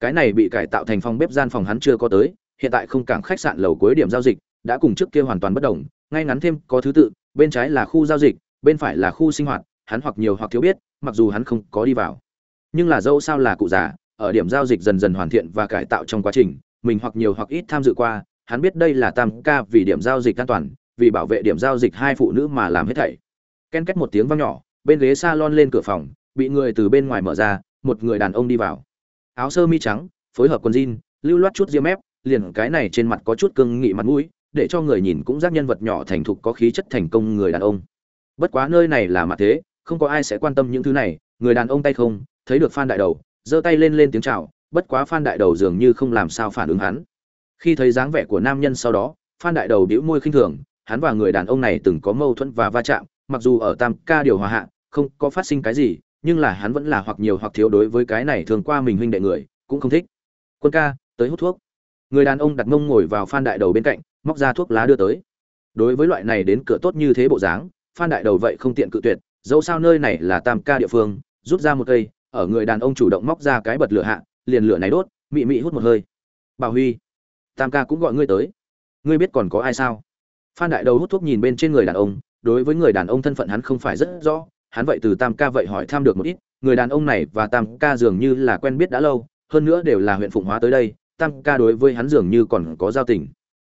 Cái này bị cải tạo thành phòng bếp gian phòng hắn chưa có tới, hiện tại không cảng khách sạn lầu cuối điểm giao dịch, đã cùng trước kia hoàn toàn bất đồng, ngay ngắn thêm có thứ tự bên trái là khu giao dịch, bên phải là khu sinh hoạt, hắn hoặc nhiều hoặc thiếu biết, mặc dù hắn không có đi vào. Nhưng là dẫu sao là cụ già, ở điểm giao dịch dần dần hoàn thiện và cải tạo trong quá trình, mình hoặc nhiều hoặc ít tham dự qua, hắn biết đây là tam ca vì điểm giao dịch an toàn, vì bảo vệ điểm giao dịch hai phụ nữ mà làm hết thảy. Ken két một tiếng vang nhỏ, bên ghế salon lên cửa phòng, bị người từ bên ngoài mở ra, một người đàn ông đi vào. Áo sơ mi trắng, phối hợp quần jean, lưu loát chút ria mép, liền cái này trên mặt có chút cương nghị mặt mũi để cho người nhìn cũng giác nhân vật nhỏ thành thục có khí chất thành công người đàn ông. Bất quá nơi này là mặt thế, không có ai sẽ quan tâm những thứ này, người đàn ông tay không, thấy được phan đại đầu, giơ tay lên lên tiếng chào, bất quá phan đại đầu dường như không làm sao phản ứng hắn. Khi thấy dáng vẻ của nam nhân sau đó, phan đại đầu bĩu môi khinh thường, hắn và người đàn ông này từng có mâu thuẫn và va chạm, mặc dù ở tam ca điều hòa hạ, không có phát sinh cái gì, nhưng là hắn vẫn là hoặc nhiều hoặc thiếu đối với cái này thường qua mình huynh đệ người, cũng không thích. Quân ca, tới hút thuốc. Người đàn ông đặt mông ngồi vào phan đại đầu bên cạnh móc ra thuốc lá đưa tới. Đối với loại này đến cửa tốt như thế bộ dáng, phan đại đầu vậy không tiện cự tuyệt, dẫu sao nơi này là tam ca địa phương, rút ra một cây, ở người đàn ông chủ động móc ra cái bật lửa hạ, liền lửa này đốt, mị mị hút một hơi. Bảo huy, tam ca cũng gọi ngươi tới. Ngươi biết còn có ai sao? Phan đại đầu hút thuốc nhìn bên trên người đàn ông, đối với người đàn ông thân phận hắn không phải rất rõ, hắn vậy từ tam ca vậy hỏi thăm được một ít, người đàn ông này và tam ca dường như là quen biết đã lâu, hơn nữa đều là huyện phụng hóa tới đây, tam ca đối với hắn dường như còn có giao tình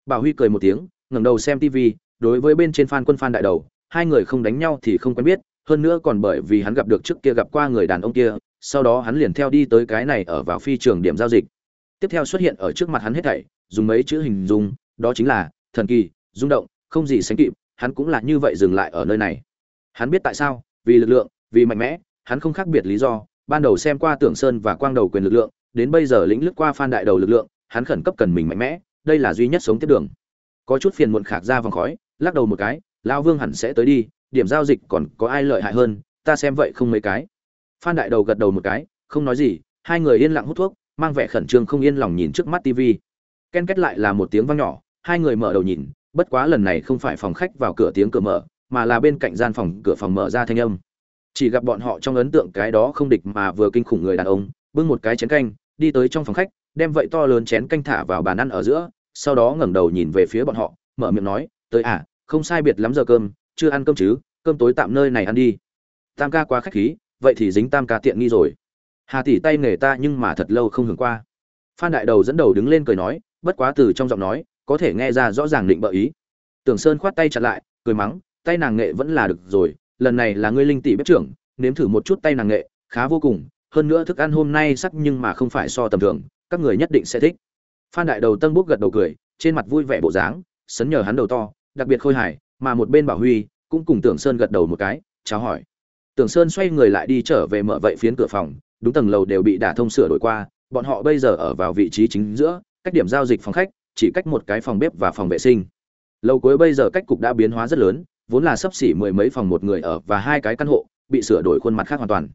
bảo huy cười một tiếng, ngẩng đầu xem tv đối với bên trên phan quân phan đại đầu, hai người không đánh nhau thì không quen biết, hơn nữa còn bởi vì hắn gặp được trước kia gặp qua người đàn ông kia, sau đó hắn liền theo đi tới cái này ở vào phi trường điểm giao dịch. Tiếp theo xuất hiện ở trước mặt hắn hết thảy, dùng mấy chữ hình dung, đó chính là, thần kỳ, rung động, không gì sánh kịp, hắn cũng là như vậy dừng lại ở nơi này. Hắn biết tại sao, vì lực lượng, vì mạnh mẽ, hắn không khác biệt lý do, ban đầu xem qua tưởng sơn và quang đầu quyền lực lượng, đến bây giờ lĩnh lướt qua phan đại đầu lực lượng, hắn khẩn cấp cần mình mạnh mẽ đây là duy nhất sống tiếp đường. Có chút phiền muộn khạc ra vòng khói, lắc đầu một cái lao vương hẳn sẽ tới đi, điểm giao dịch còn có ai lợi hại hơn, ta xem vậy không mấy cái. Phan đại đầu gật đầu một cái, không nói gì, hai người yên lặng hút thuốc, mang vẻ khẩn trương không yên lòng nhìn trước mắt tv ken kết lại là một tiếng vang nhỏ, hai người mở đầu nhìn, bất quá lần này không phải phòng khách vào cửa tiếng cửa mở, mà là bên cạnh gian phòng, cửa phòng mở ra thanh âm. Chỉ gặp bọn họ trong ấn tượng cái đó không địch mà vừa kinh khủng người đàn ông, bưng một cái chén canh, đi tới trong phòng khách đem vậy to lớn chén canh thả vào bàn ăn ở giữa, sau đó ngẩng đầu nhìn về phía bọn họ, mở miệng nói, tới à không sai biệt lắm giờ cơm, chưa ăn cơm chứ, cơm tối tạm nơi này ăn đi. Tam ca quá khách khí, vậy thì dính tam ca tiện nghi rồi. Hà tỷ tay nghề ta nhưng mà thật lâu không hưởng qua. Phan đại đầu dẫn đầu đứng lên cười nói, bất quá từ trong giọng nói, có thể nghe ra rõ ràng định bợ ý. Tưởng sơn khoát tay chặt lại, cười mắng, tay nàng nghệ vẫn là được rồi, lần này là ngươi linh tỷ bếp trưởng, nếm thử một chút tay nàng nghệ, khá vô cùng, hơn nữa thức ăn hôm nay sắc nhưng mà không phải so tầm thường các người nhất định sẽ thích. Phan đại đầu tân bút gật đầu cười, trên mặt vui vẻ bộ dáng, sấn nhờ hắn đầu to, đặc biệt khôi hài, mà một bên bảo huy cũng cùng tưởng sơn gật đầu một cái, chào hỏi. Tưởng sơn xoay người lại đi trở về mở vậy phiến cửa phòng, đúng tầng lầu đều bị đả thông sửa đổi qua, bọn họ bây giờ ở vào vị trí chính giữa, cách điểm giao dịch phòng khách, chỉ cách một cái phòng bếp và phòng vệ sinh. Lầu cuối bây giờ cách cục đã biến hóa rất lớn, vốn là sấp xỉ mười mấy phòng một người ở và hai cái căn hộ, bị sửa đổi khuôn mặt khác hoàn toàn.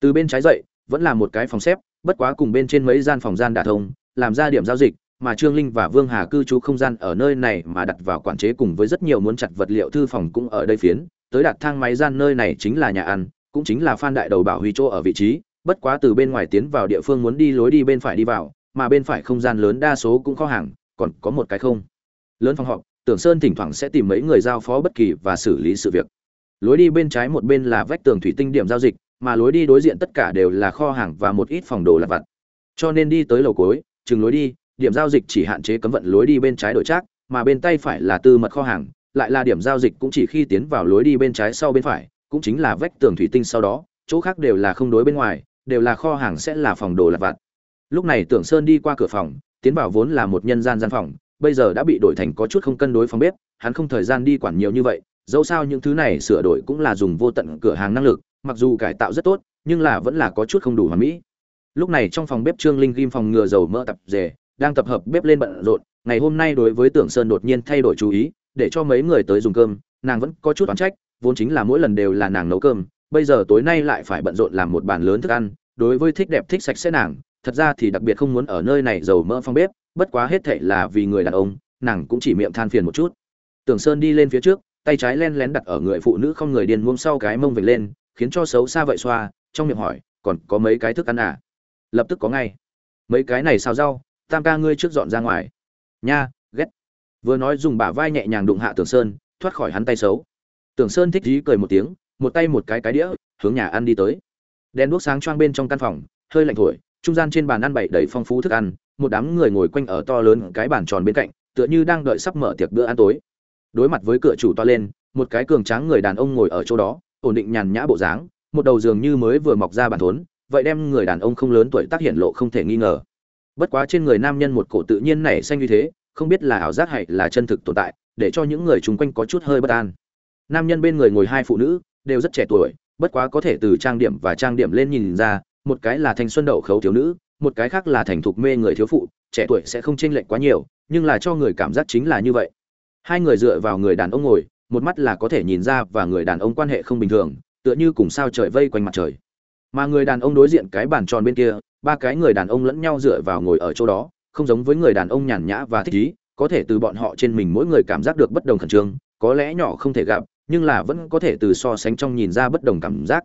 Từ bên trái dậy, vẫn là một cái phòng xếp bất quá cùng bên trên mấy gian phòng gian đả thông, làm ra điểm giao dịch, mà trương linh và vương hà cư trú không gian ở nơi này mà đặt vào quản chế cùng với rất nhiều muốn chặt vật liệu thư phòng cũng ở đây phiến. Tới đặt thang máy gian nơi này chính là nhà ăn, cũng chính là phan đại đầu bảo huy chỗ ở vị trí. Bất quá từ bên ngoài tiến vào địa phương muốn đi lối đi bên phải đi vào, mà bên phải không gian lớn đa số cũng kho hàng, còn có một cái không. Lớn phòng họp, tưởng sơn thỉnh thoảng sẽ tìm mấy người giao phó bất kỳ và xử lý sự việc. Lối đi bên trái một bên là vách tường thủy tinh điểm giao dịch mà lối đi đối diện tất cả đều là kho hàng và một ít phòng đồ lặt vặt. Cho nên đi tới lầu cối chừng lối đi, điểm giao dịch chỉ hạn chế cấm vận lối đi bên trái đổi trác, mà bên tay phải là tư mật kho hàng, lại là điểm giao dịch cũng chỉ khi tiến vào lối đi bên trái sau bên phải, cũng chính là vách tường thủy tinh sau đó, chỗ khác đều là không đối bên ngoài, đều là kho hàng sẽ là phòng đồ lặt vặt. Lúc này tưởng sơn đi qua cửa phòng, tiến vào vốn là một nhân gian gian phòng, bây giờ đã bị đổi thành có chút không cân đối phòng bếp, hắn không thời gian đi quản nhiều như vậy, dẫu sao những thứ này sửa đổi cũng là dùng vô tận cửa hàng năng lực mặc dù cải tạo rất tốt, nhưng là vẫn là có chút không đủ hoàn mỹ. Lúc này trong phòng bếp trương linh ghim phòng ngừa dầu mỡ tập rề đang tập hợp bếp lên bận rộn, ngày hôm nay đối với tưởng sơn đột nhiên thay đổi chú ý, để cho mấy người tới dùng cơm, nàng vẫn có chút oán trách, vốn chính là mỗi lần đều là nàng nấu cơm, bây giờ tối nay lại phải bận rộn làm một bàn lớn thức ăn, đối với thích đẹp thích sạch sẽ nàng, thật ra thì đặc biệt không muốn ở nơi này dầu mỡ phong bếp, bất quá hết thệ là vì người đàn ông, nàng cũng chỉ miệng than phiền một chút. Tưởng sơn đi lên phía trước, tay trái len lén đặt ở người phụ nữ không người điên muông sau cái mông vểnh lên khiến cho xấu xa vậy xoa, trong miệng hỏi, còn có mấy cái thức ăn à? Lập tức có ngay. Mấy cái này xào rau, tam ca ngươi trước dọn ra ngoài. Nha, ghét. Vừa nói dùng bả vai nhẹ nhàng đụng hạ tưởng sơn, thoát khỏi hắn tay xấu. Tưởng sơn thích dí cười một tiếng, một tay một cái cái đĩa, hướng nhà ăn đi tới. Đèn đuốc sáng choang bên trong căn phòng, hơi lạnh thổi, trung gian trên bàn ăn bày đầy phong phú thức ăn, một đám người ngồi quanh ở to lớn cái bàn tròn bên cạnh, tựa như đang đợi sắp mở tiệc bữa ăn tối. Đối mặt với cửa chủ toa lên, một cái cường tráng người đàn ông ngồi ở chỗ đó ổn định nhàn nhã bộ dáng, một đầu giường như mới vừa mọc ra bản thốn, vậy đem người đàn ông không lớn tuổi tác hiện lộ không thể nghi ngờ. Bất quá trên người nam nhân một cổ tự nhiên nảy xanh như thế, không biết là ảo giác hay là chân thực tồn tại, để cho những người chung quanh có chút hơi bất an. Nam nhân bên người ngồi hai phụ nữ, đều rất trẻ tuổi, bất quá có thể từ trang điểm và trang điểm lên nhìn ra, một cái là thanh xuân đậu khấu thiếu nữ, một cái khác là thành thục mê người thiếu phụ, trẻ tuổi sẽ không chênh lệch quá nhiều, nhưng là cho người cảm giác chính là như vậy. Hai người dựa vào người đàn ông ngồi một mắt là có thể nhìn ra và người đàn ông quan hệ không bình thường, tựa như cùng sao trời vây quanh mặt trời. Mà người đàn ông đối diện cái bàn tròn bên kia, ba cái người đàn ông lẫn nhau dựa vào ngồi ở chỗ đó, không giống với người đàn ông nhàn nhã và thích ý, có thể từ bọn họ trên mình mỗi người cảm giác được bất đồng khẩn trương, có lẽ nhỏ không thể gặp, nhưng là vẫn có thể từ so sánh trong nhìn ra bất đồng cảm giác.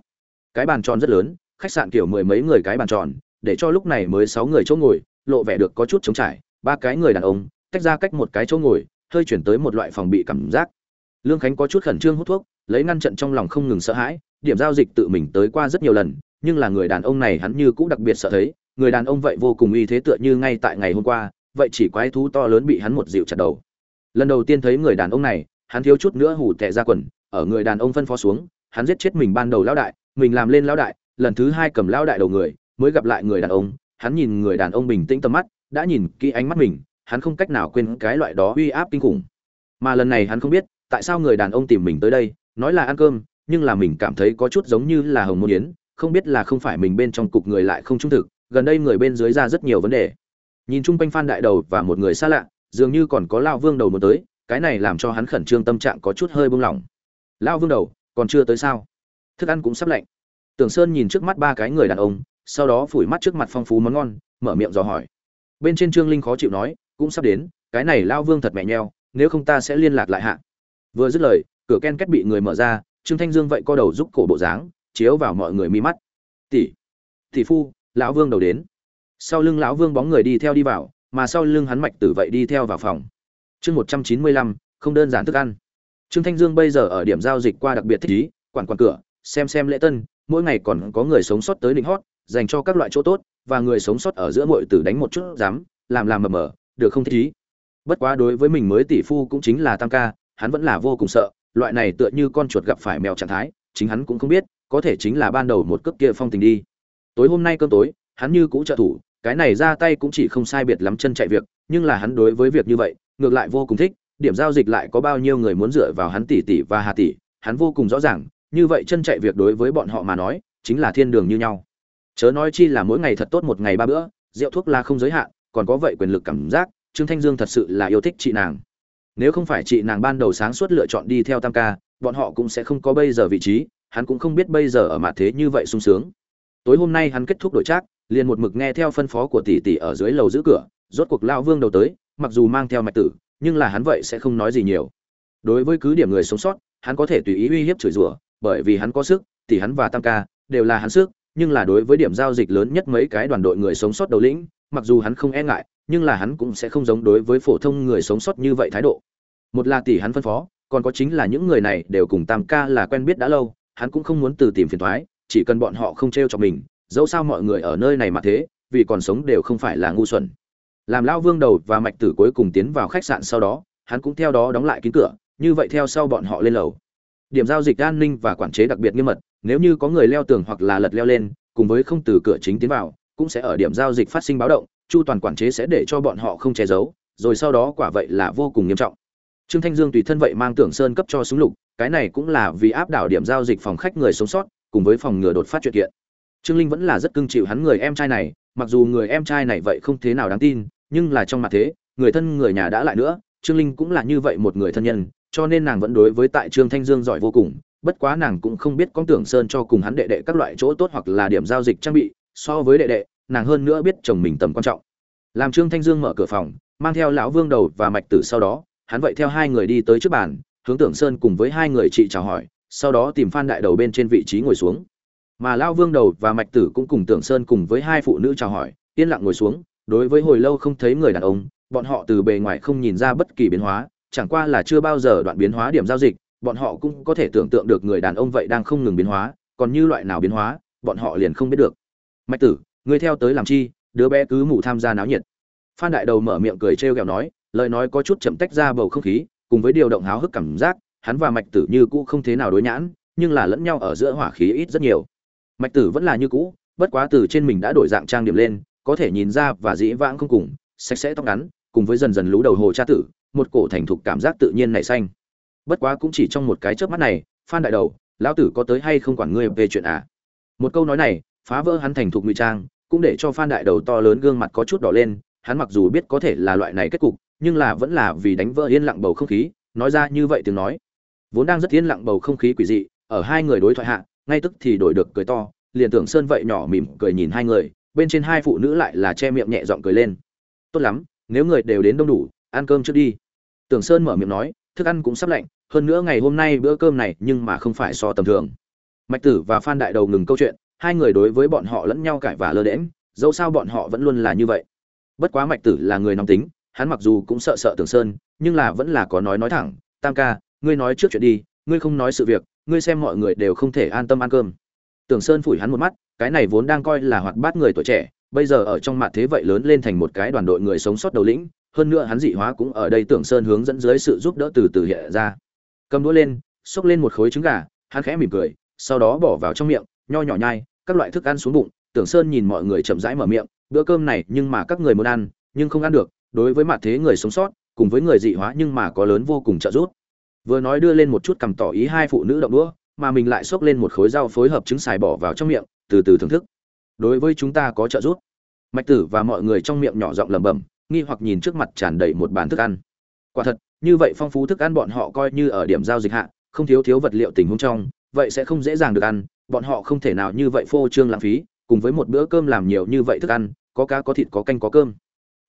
Cái bàn tròn rất lớn, khách sạn kiểu mười mấy người cái bàn tròn, để cho lúc này mới sáu người chỗ ngồi, lộ vẻ được có chút trống trải, ba cái người đàn ông, tách ra cách một cái chỗ ngồi, hơi chuyển tới một loại phòng bị cảm giác lương khánh có chút khẩn trương hút thuốc, lấy ngăn trận trong lòng không ngừng sợ hãi, điểm giao dịch tự mình tới qua rất nhiều lần, nhưng là người đàn ông này hắn như cũng đặc biệt sợ thấy, người đàn ông vậy vô cùng uy thế tựa như ngay tại ngày hôm qua, vậy chỉ quái thú to lớn bị hắn một dịu chặt đầu. Lần đầu tiên thấy người đàn ông này, hắn thiếu chút nữa hủ tệ ra quần, ở người đàn ông phân phó xuống, hắn giết chết mình ban đầu lão đại, mình làm lên lão đại, lần thứ hai cầm lão đại đầu người, mới gặp lại người đàn ông, hắn nhìn người đàn ông bình tĩnh tầm mắt, đã nhìn kỹ ánh mắt mình, hắn không cách nào quên cái loại đó uy áp kinh khủng. Mà lần này hắn không biết tại sao người đàn ông tìm mình tới đây, nói là ăn cơm, nhưng là mình cảm thấy có chút giống như là hồng môn yến, không biết là không phải mình bên trong cục người lại không trung thực, gần đây người bên dưới ra rất nhiều vấn đề. Nhìn chung quanh phan đại đầu và một người xa lạ, dường như còn có lao vương đầu muốn tới, cái này làm cho hắn khẩn trương tâm trạng có chút hơi buông lỏng. Lao vương đầu, còn chưa tới sao? Thức ăn cũng sắp lạnh. Tưởng sơn nhìn trước mắt ba cái người đàn ông, sau đó phủi mắt trước mặt phong phú món ngon, mở miệng dò hỏi. Bên trên trương linh khó chịu nói, cũng sắp đến, cái này lao vương thật mẹ nheo, nếu không ta sẽ liên lạc lại hạ vừa dứt lời, cửa ken kết bị người mở ra, trương thanh dương vậy co đầu giúp cổ bộ dáng, chiếu vào mọi người mi mắt. Tỷ tỷ phu, lão vương đầu đến. Sau lưng lão vương bóng người đi theo đi vào, mà sau lưng hắn mạch tử vậy đi theo vào phòng. Chương một trăm chín mươi lăm, không đơn giản thức ăn. Trương thanh dương bây giờ ở điểm giao dịch qua đặc biệt thích ý, quản quản cửa, xem xem lễ tân, mỗi ngày còn có người sống sót tới định hót, dành cho các loại chỗ tốt, và người sống sót ở giữa mọi tử đánh một chút dám, làm làm mờ mờ, được không thích ý. Bất quá đối với mình mới tỷ phu cũng chính là tam ca hắn vẫn là vô cùng sợ, loại này tựa như con chuột gặp phải mèo trạng thái, chính hắn cũng không biết, có thể chính là ban đầu một cước kia phong tình đi. Tối hôm nay cơm tối, hắn như cũ trợ thủ, cái này ra tay cũng chỉ không sai biệt lắm chân chạy việc, nhưng là hắn đối với việc như vậy, ngược lại vô cùng thích, điểm giao dịch lại có bao nhiêu người muốn dựa vào hắn tỷ tỷ và hà tỷ, hắn vô cùng rõ ràng, như vậy chân chạy việc đối với bọn họ mà nói, chính là thiên đường như nhau. Chớ nói chi là mỗi ngày thật tốt một ngày ba bữa, rượu thuốc là không giới hạn, còn có vậy quyền lực cảm giác, trương thanh dương thật sự là yêu thích chị nàng nếu không phải chị nàng ban đầu sáng suốt lựa chọn đi theo tam ca, bọn họ cũng sẽ không có bây giờ vị trí, hắn cũng không biết bây giờ ở mặt thế như vậy sung sướng. Tối hôm nay hắn kết thúc đổi trác, liền một mực nghe theo phân phó của tỷ tỷ ở dưới lầu giữ cửa, rốt cuộc lao vương đầu tới, mặc dù mang theo mạch tử, nhưng là hắn vậy sẽ không nói gì nhiều. Đối với cứ điểm người sống sót, hắn có thể tùy ý uy hiếp chửi rủa, bởi vì hắn có sức, tỷ hắn và tam ca đều là hắn sức, nhưng là đối với điểm giao dịch lớn nhất mấy cái đoàn đội người sống sót đầu lĩnh, mặc dù hắn không e ngại, nhưng là hắn cũng sẽ không giống đối với phổ thông người sống sót như vậy thái độ một là tỷ hắn phân phó, còn có chính là những người này đều cùng tam ca là quen biết đã lâu, hắn cũng không muốn từ tìm phiền thoái, chỉ cần bọn họ không t r e o cho mình, dẫu sao mọi người ở nơi này mà thế, vì còn sống đều không phải là ngu xuẩn. Làm lao vương đầu và mạch tử cuối cùng tiến vào khách sạn sau đó, hắn cũng theo đó đóng lại kín cửa, như vậy theo sau bọn họ lên lầu. Điểm giao dịch an ninh và quản chế đặc biệt nghiêm mật, nếu như có người leo tường hoặc là lật leo lên, cùng với không từ cửa chính tiến vào, cũng sẽ ở điểm giao dịch phát sinh báo động, chu toàn quản chế sẽ để cho bọn họ không che giấu, rồi sau đó quả vậy là vô cùng nghiêm trọng trương thanh dương tùy thân vậy mang tưởng sơn cấp cho súng lục, cái này cũng là vì áp đảo điểm giao dịch phòng khách người sống sót, cùng với phòng ngừa đột phát chuyện kiện. Trương linh vẫn là rất cưng chịu hắn người em trai này, mặc dù người em trai này vậy không thế nào đáng tin, nhưng là trong mặt thế, người thân người nhà đã lại nữa, trương linh cũng là như vậy một người thân nhân, cho nên nàng vẫn đối với tại trương thanh dương giỏi vô cùng, bất quá nàng cũng không biết con tưởng sơn cho cùng hắn đệ đệ các loại chỗ tốt hoặc là điểm giao dịch trang bị, so với đệ đệ, nàng hơn nữa biết chồng mình tầm quan trọng. Làm trương thanh dương mở cửa phòng, mang theo lão vương đầu và mạch tử sau đó hắn vậy theo hai người đi tới trước bàn, hướng tưởng sơn cùng với hai người chị chào hỏi, sau đó tìm phan đại đầu bên trên vị trí ngồi xuống. Mà lão vương đầu và mạch tử cũng cùng tưởng sơn cùng với hai phụ nữ chào hỏi, yên lặng ngồi xuống, đối với hồi lâu không thấy người đàn ông, bọn họ từ bề ngoài không nhìn ra bất kỳ biến hóa, chẳng qua là chưa bao giờ đoạn biến hóa điểm giao dịch, bọn họ cũng có thể tưởng tượng được người đàn ông vậy đang không ngừng biến hóa, còn như loại nào biến hóa, bọn họ liền không biết được. Mạch tử, ngươi theo tới làm chi? Đứa bé cứ ngủ tham gia náo nhiệt. Phan đại đầu mở miệng cười trêu ghẹo nói lời nói có chút chậm tách ra bầu không khí, cùng với điều động háo hức cảm giác, hắn và mạch tử như cũ không thế nào đối nhãn, nhưng là lẫn nhau ở giữa hỏa khí ít rất nhiều. Mạch tử vẫn là như cũ, bất quá từ trên mình đã đổi dạng trang điểm lên, có thể nhìn ra và dĩ vãng không cùng, sạch sẽ tóc ngắn, cùng với dần dần lú đầu hồ cha tử, một cổ thành thục cảm giác tự nhiên nảy xanh. Bất quá cũng chỉ trong một cái chớp mắt này, phan đại đầu, lão tử có tới hay không quản ngươi về chuyện à? Một câu nói này, phá vỡ hắn thành thục ngụy trang, cũng để cho phan đại đầu to lớn gương mặt có chút đỏ lên, hắn mặc dù biết có thể là loại này kết cục nhưng là vẫn là vì đánh vỡ yên lặng bầu không khí, nói ra như vậy tiếng nói. Vốn đang rất yên lặng bầu không khí quỷ dị, ở hai người đối thoại hạ, ngay tức thì đổi được cười to, liền tưởng sơn vậy nhỏ mỉm cười nhìn hai người, bên trên hai phụ nữ lại là che miệng nhẹ giọng cười lên. Tốt lắm, nếu người đều đến đông đủ, ăn cơm trước đi. Tưởng sơn mở miệng nói, thức ăn cũng sắp lạnh, hơn nữa ngày hôm nay bữa cơm này nhưng mà không phải so tầm thường. Mạch tử và phan đại đầu ngừng câu chuyện, hai người đối với bọn họ lẫn nhau cãi và lơ đễm dẫu sao bọn họ vẫn luôn là như vậy. Bất quá mạch tử là người nóng tính hắn mặc dù cũng sợ sợ tưởng sơn, nhưng là vẫn là có nói nói thẳng, tam ca, ngươi nói trước chuyện đi, ngươi không nói sự việc, ngươi xem mọi người đều không thể an tâm ăn cơm. Tưởng sơn phủi hắn một mắt, cái này vốn đang coi là hoạt bát người tuổi trẻ, bây giờ ở trong mặt thế vậy lớn lên thành một cái đoàn đội người sống sót đầu lĩnh, hơn nữa hắn dị hóa cũng ở đây tưởng sơn hướng dẫn dưới sự giúp đỡ từ từ hiện ra. Cầm đũa lên, xốc lên một khối trứng gà, hắn khẽ mỉm cười, sau đó bỏ vào trong miệng, nho nhỏ nhai, các loại thức ăn xuống bụng. Tưởng sơn nhìn mọi người chậm rãi mở miệng, bữa cơm này nhưng mà các người muốn ăn, nhưng không ăn được đối với mặt thế người sống sót, cùng với người dị hóa nhưng mà có lớn vô cùng trợ giúp. Vừa nói đưa lên một chút cầm tỏ ý hai phụ nữ động đũa, mà mình lại xốc lên một khối rau phối hợp trứng xài bỏ vào trong miệng, từ từ thưởng thức. Đối với chúng ta có trợ giúp. Mạch tử và mọi người trong miệng nhỏ giọng lẩm bẩm, nghi hoặc nhìn trước mặt tràn đầy một bàn thức ăn. Quả thật, như vậy phong phú thức ăn bọn họ coi như ở điểm giao dịch hạ, không thiếu thiếu vật liệu tình huống trong, vậy sẽ không dễ dàng được ăn, bọn họ không thể nào như vậy phô trương lãng phí, cùng với một bữa cơm làm nhiều như vậy thức ăn, có cá có thịt có canh có cơm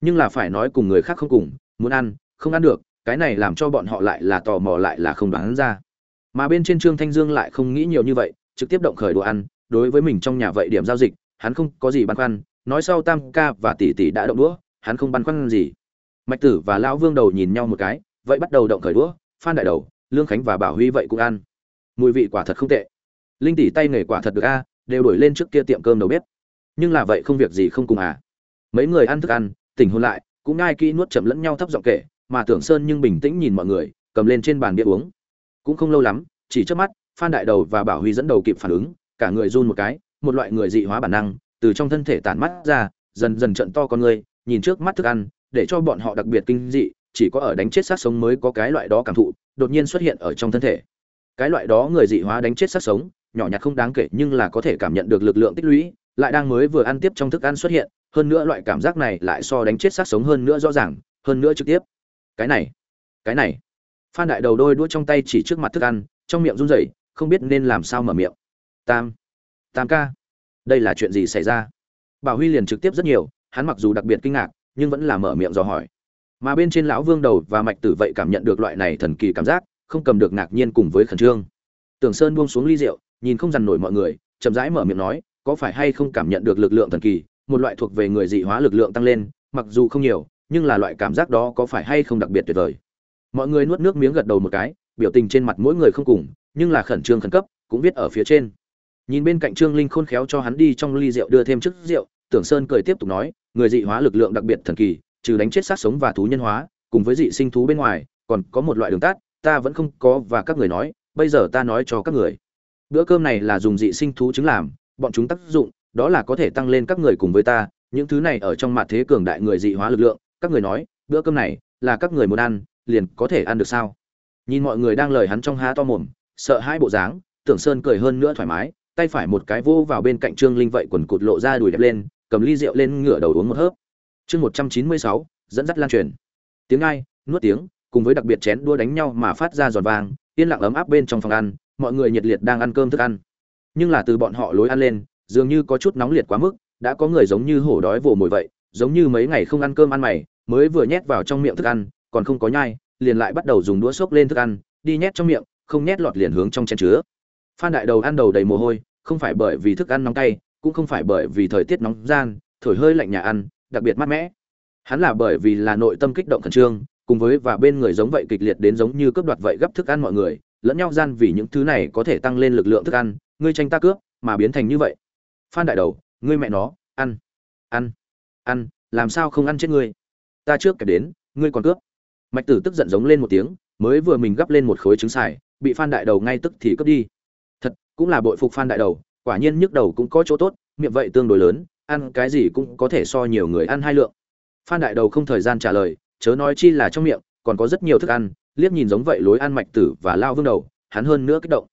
nhưng là phải nói cùng người khác không cùng, muốn ăn, không ăn được, cái này làm cho bọn họ lại là tò mò lại là không đoán ra. Mà bên trên trương thanh dương lại không nghĩ nhiều như vậy, trực tiếp động khởi đồ ăn, đối với mình trong nhà vậy điểm giao dịch, hắn không có gì băn khoăn, nói sau tam ca và tỷ tỷ đã động đũa, hắn không băn khoăn gì. Mạch tử và lão vương đầu nhìn nhau một cái, vậy bắt đầu động khởi đũa, phan đại đầu, lương khánh và bảo huy vậy cũng ăn. Mùi vị quả thật không tệ. Linh tỷ tay nghề quả thật được a, đều đổi lên trước kia tiệm cơm đầu bếp. Nhưng là vậy không việc gì không cùng à. Mấy người ăn thức ăn tỉnh hồn lại, cũng ngai kỹ nuốt chậm lẫn nhau thấp giọng kể, mà tưởng sơn nhưng bình tĩnh nhìn mọi người, cầm lên trên bàn bia uống. Cũng không lâu lắm, chỉ trước mắt, phan đại đầu và bảo huy dẫn đầu kịp phản ứng, cả người run một cái, một loại người dị hóa bản năng, từ trong thân thể tản mắt ra, dần dần trận to con người, nhìn trước mắt thức ăn, để cho bọn họ đặc biệt kinh dị, chỉ có ở đánh chết sát sống mới có cái loại đó cảm thụ, đột nhiên xuất hiện ở trong thân thể. Cái loại đó người dị hóa đánh chết sát sống, nhỏ nhặt không đáng kể nhưng là có thể cảm nhận được lực lượng tích lũy lại đang mới vừa ăn tiếp trong thức ăn xuất hiện, hơn nữa loại cảm giác này lại so đánh chết sát sống hơn nữa rõ ràng, hơn nữa trực tiếp. Cái này cái này. Phan đại đầu đôi đũa trong tay chỉ trước mặt thức ăn, trong miệng run rẩy, không biết nên làm sao mở miệng. Tam tam ca, đây là chuyện gì xảy ra? Bảo huy liền trực tiếp rất nhiều, hắn mặc dù đặc biệt kinh ngạc, nhưng vẫn là mở miệng dò hỏi. Mà bên trên lão vương đầu và mạch tử vậy cảm nhận được loại này thần kỳ cảm giác, không cầm được ngạc nhiên cùng với khẩn trương. Tưởng sơn buông xuống ly rượu, nhìn không dằn nổi mọi người, chậm rãi mở miệng nói có phải hay không cảm nhận được lực lượng thần kỳ, một loại thuộc về người dị hóa lực lượng tăng lên, mặc dù không nhiều, nhưng là loại cảm giác đó có phải hay không đặc biệt tuyệt vời. Mọi người nuốt nước miếng gật đầu một cái, biểu tình trên mặt mỗi người không cùng, nhưng là khẩn trương khẩn cấp, cũng viết ở phía trên. Nhìn bên cạnh trương linh khôn khéo cho hắn đi trong ly rượu đưa thêm chút rượu, tưởng sơn cười tiếp tục nói, người dị hóa lực lượng đặc biệt thần kỳ, trừ đánh chết sát sống và thú nhân hóa, cùng với dị sinh thú bên ngoài, còn có một loại đường tắt, ta vẫn không có và các người nói, bây giờ ta nói cho các người. Bữa cơm này là dùng dị sinh thú trứng làm bọn chúng tác dụng, đó là có thể tăng lên các người cùng với ta, những thứ này ở trong mặt thế cường đại người dị hóa lực lượng, các người nói, bữa cơm này là các người muốn ăn, liền có thể ăn được sao? Nhìn mọi người đang lời hắn trong há to mồm, sợ hai bộ dáng, tưởng sơn cười hơn nữa thoải mái, tay phải một cái vô vào bên cạnh trương linh vậy quần cụt lộ ra đùi đẹp lên, cầm ly rượu lên ngửa đầu uống một hớp. Chương một trăm chín mươi sáu, dẫn dắt lan truyền. Tiếng ai, nuốt tiếng, cùng với đặc biệt chén đua đánh nhau mà phát ra giòn vàng yên lặng ấm áp bên trong phòng ăn, mọi người nhiệt liệt đang ăn cơm thức ăn nhưng là từ bọn họ lối ăn lên, dường như có chút nóng liệt quá mức, đã có người giống như hổ đói vồ mồi vậy, giống như mấy ngày không ăn cơm ăn mày, mới vừa nhét vào trong miệng thức ăn, còn không có nhai, liền lại bắt đầu dùng đũa xốc lên thức ăn, đi nhét trong miệng, không nhét lọt liền hướng trong chén chứa. Phan đại đầu ăn đầu đầy mồ hôi, không phải bởi vì thức ăn nóng cay, cũng không phải bởi vì thời tiết nóng gian, thổi hơi lạnh nhà ăn, đặc biệt mát mẻ. Hắn là bởi vì là nội tâm kích động khẩn trương, cùng với và bên người giống vậy kịch liệt đến giống như cướp đoạt vậy gấp thức ăn mọi người lẫn nhau gian vì những thứ này có thể tăng lên lực lượng thức ăn, ngươi tranh ta cướp, mà biến thành như vậy. Phan đại đầu, ngươi mẹ nó, ăn ăn ăn, làm sao không ăn chết ngươi? Ta trước kể đến, ngươi còn cướp. Mạch tử tức giận giống lên một tiếng, mới vừa mình gắp lên một khối trứng xài, bị phan đại đầu ngay tức thì cướp đi. Thật, cũng là bội phục phan đại đầu, quả nhiên nhức đầu cũng có chỗ tốt, miệng vậy tương đối lớn, ăn cái gì cũng có thể so nhiều người ăn hai lượng. Phan đại đầu không thời gian trả lời, chớ nói chi là trong miệng, còn có rất nhiều thức ăn liếc nhìn giống vậy lối ăn mạch tử và lao vương đầu, hắn hơn nữa kích động.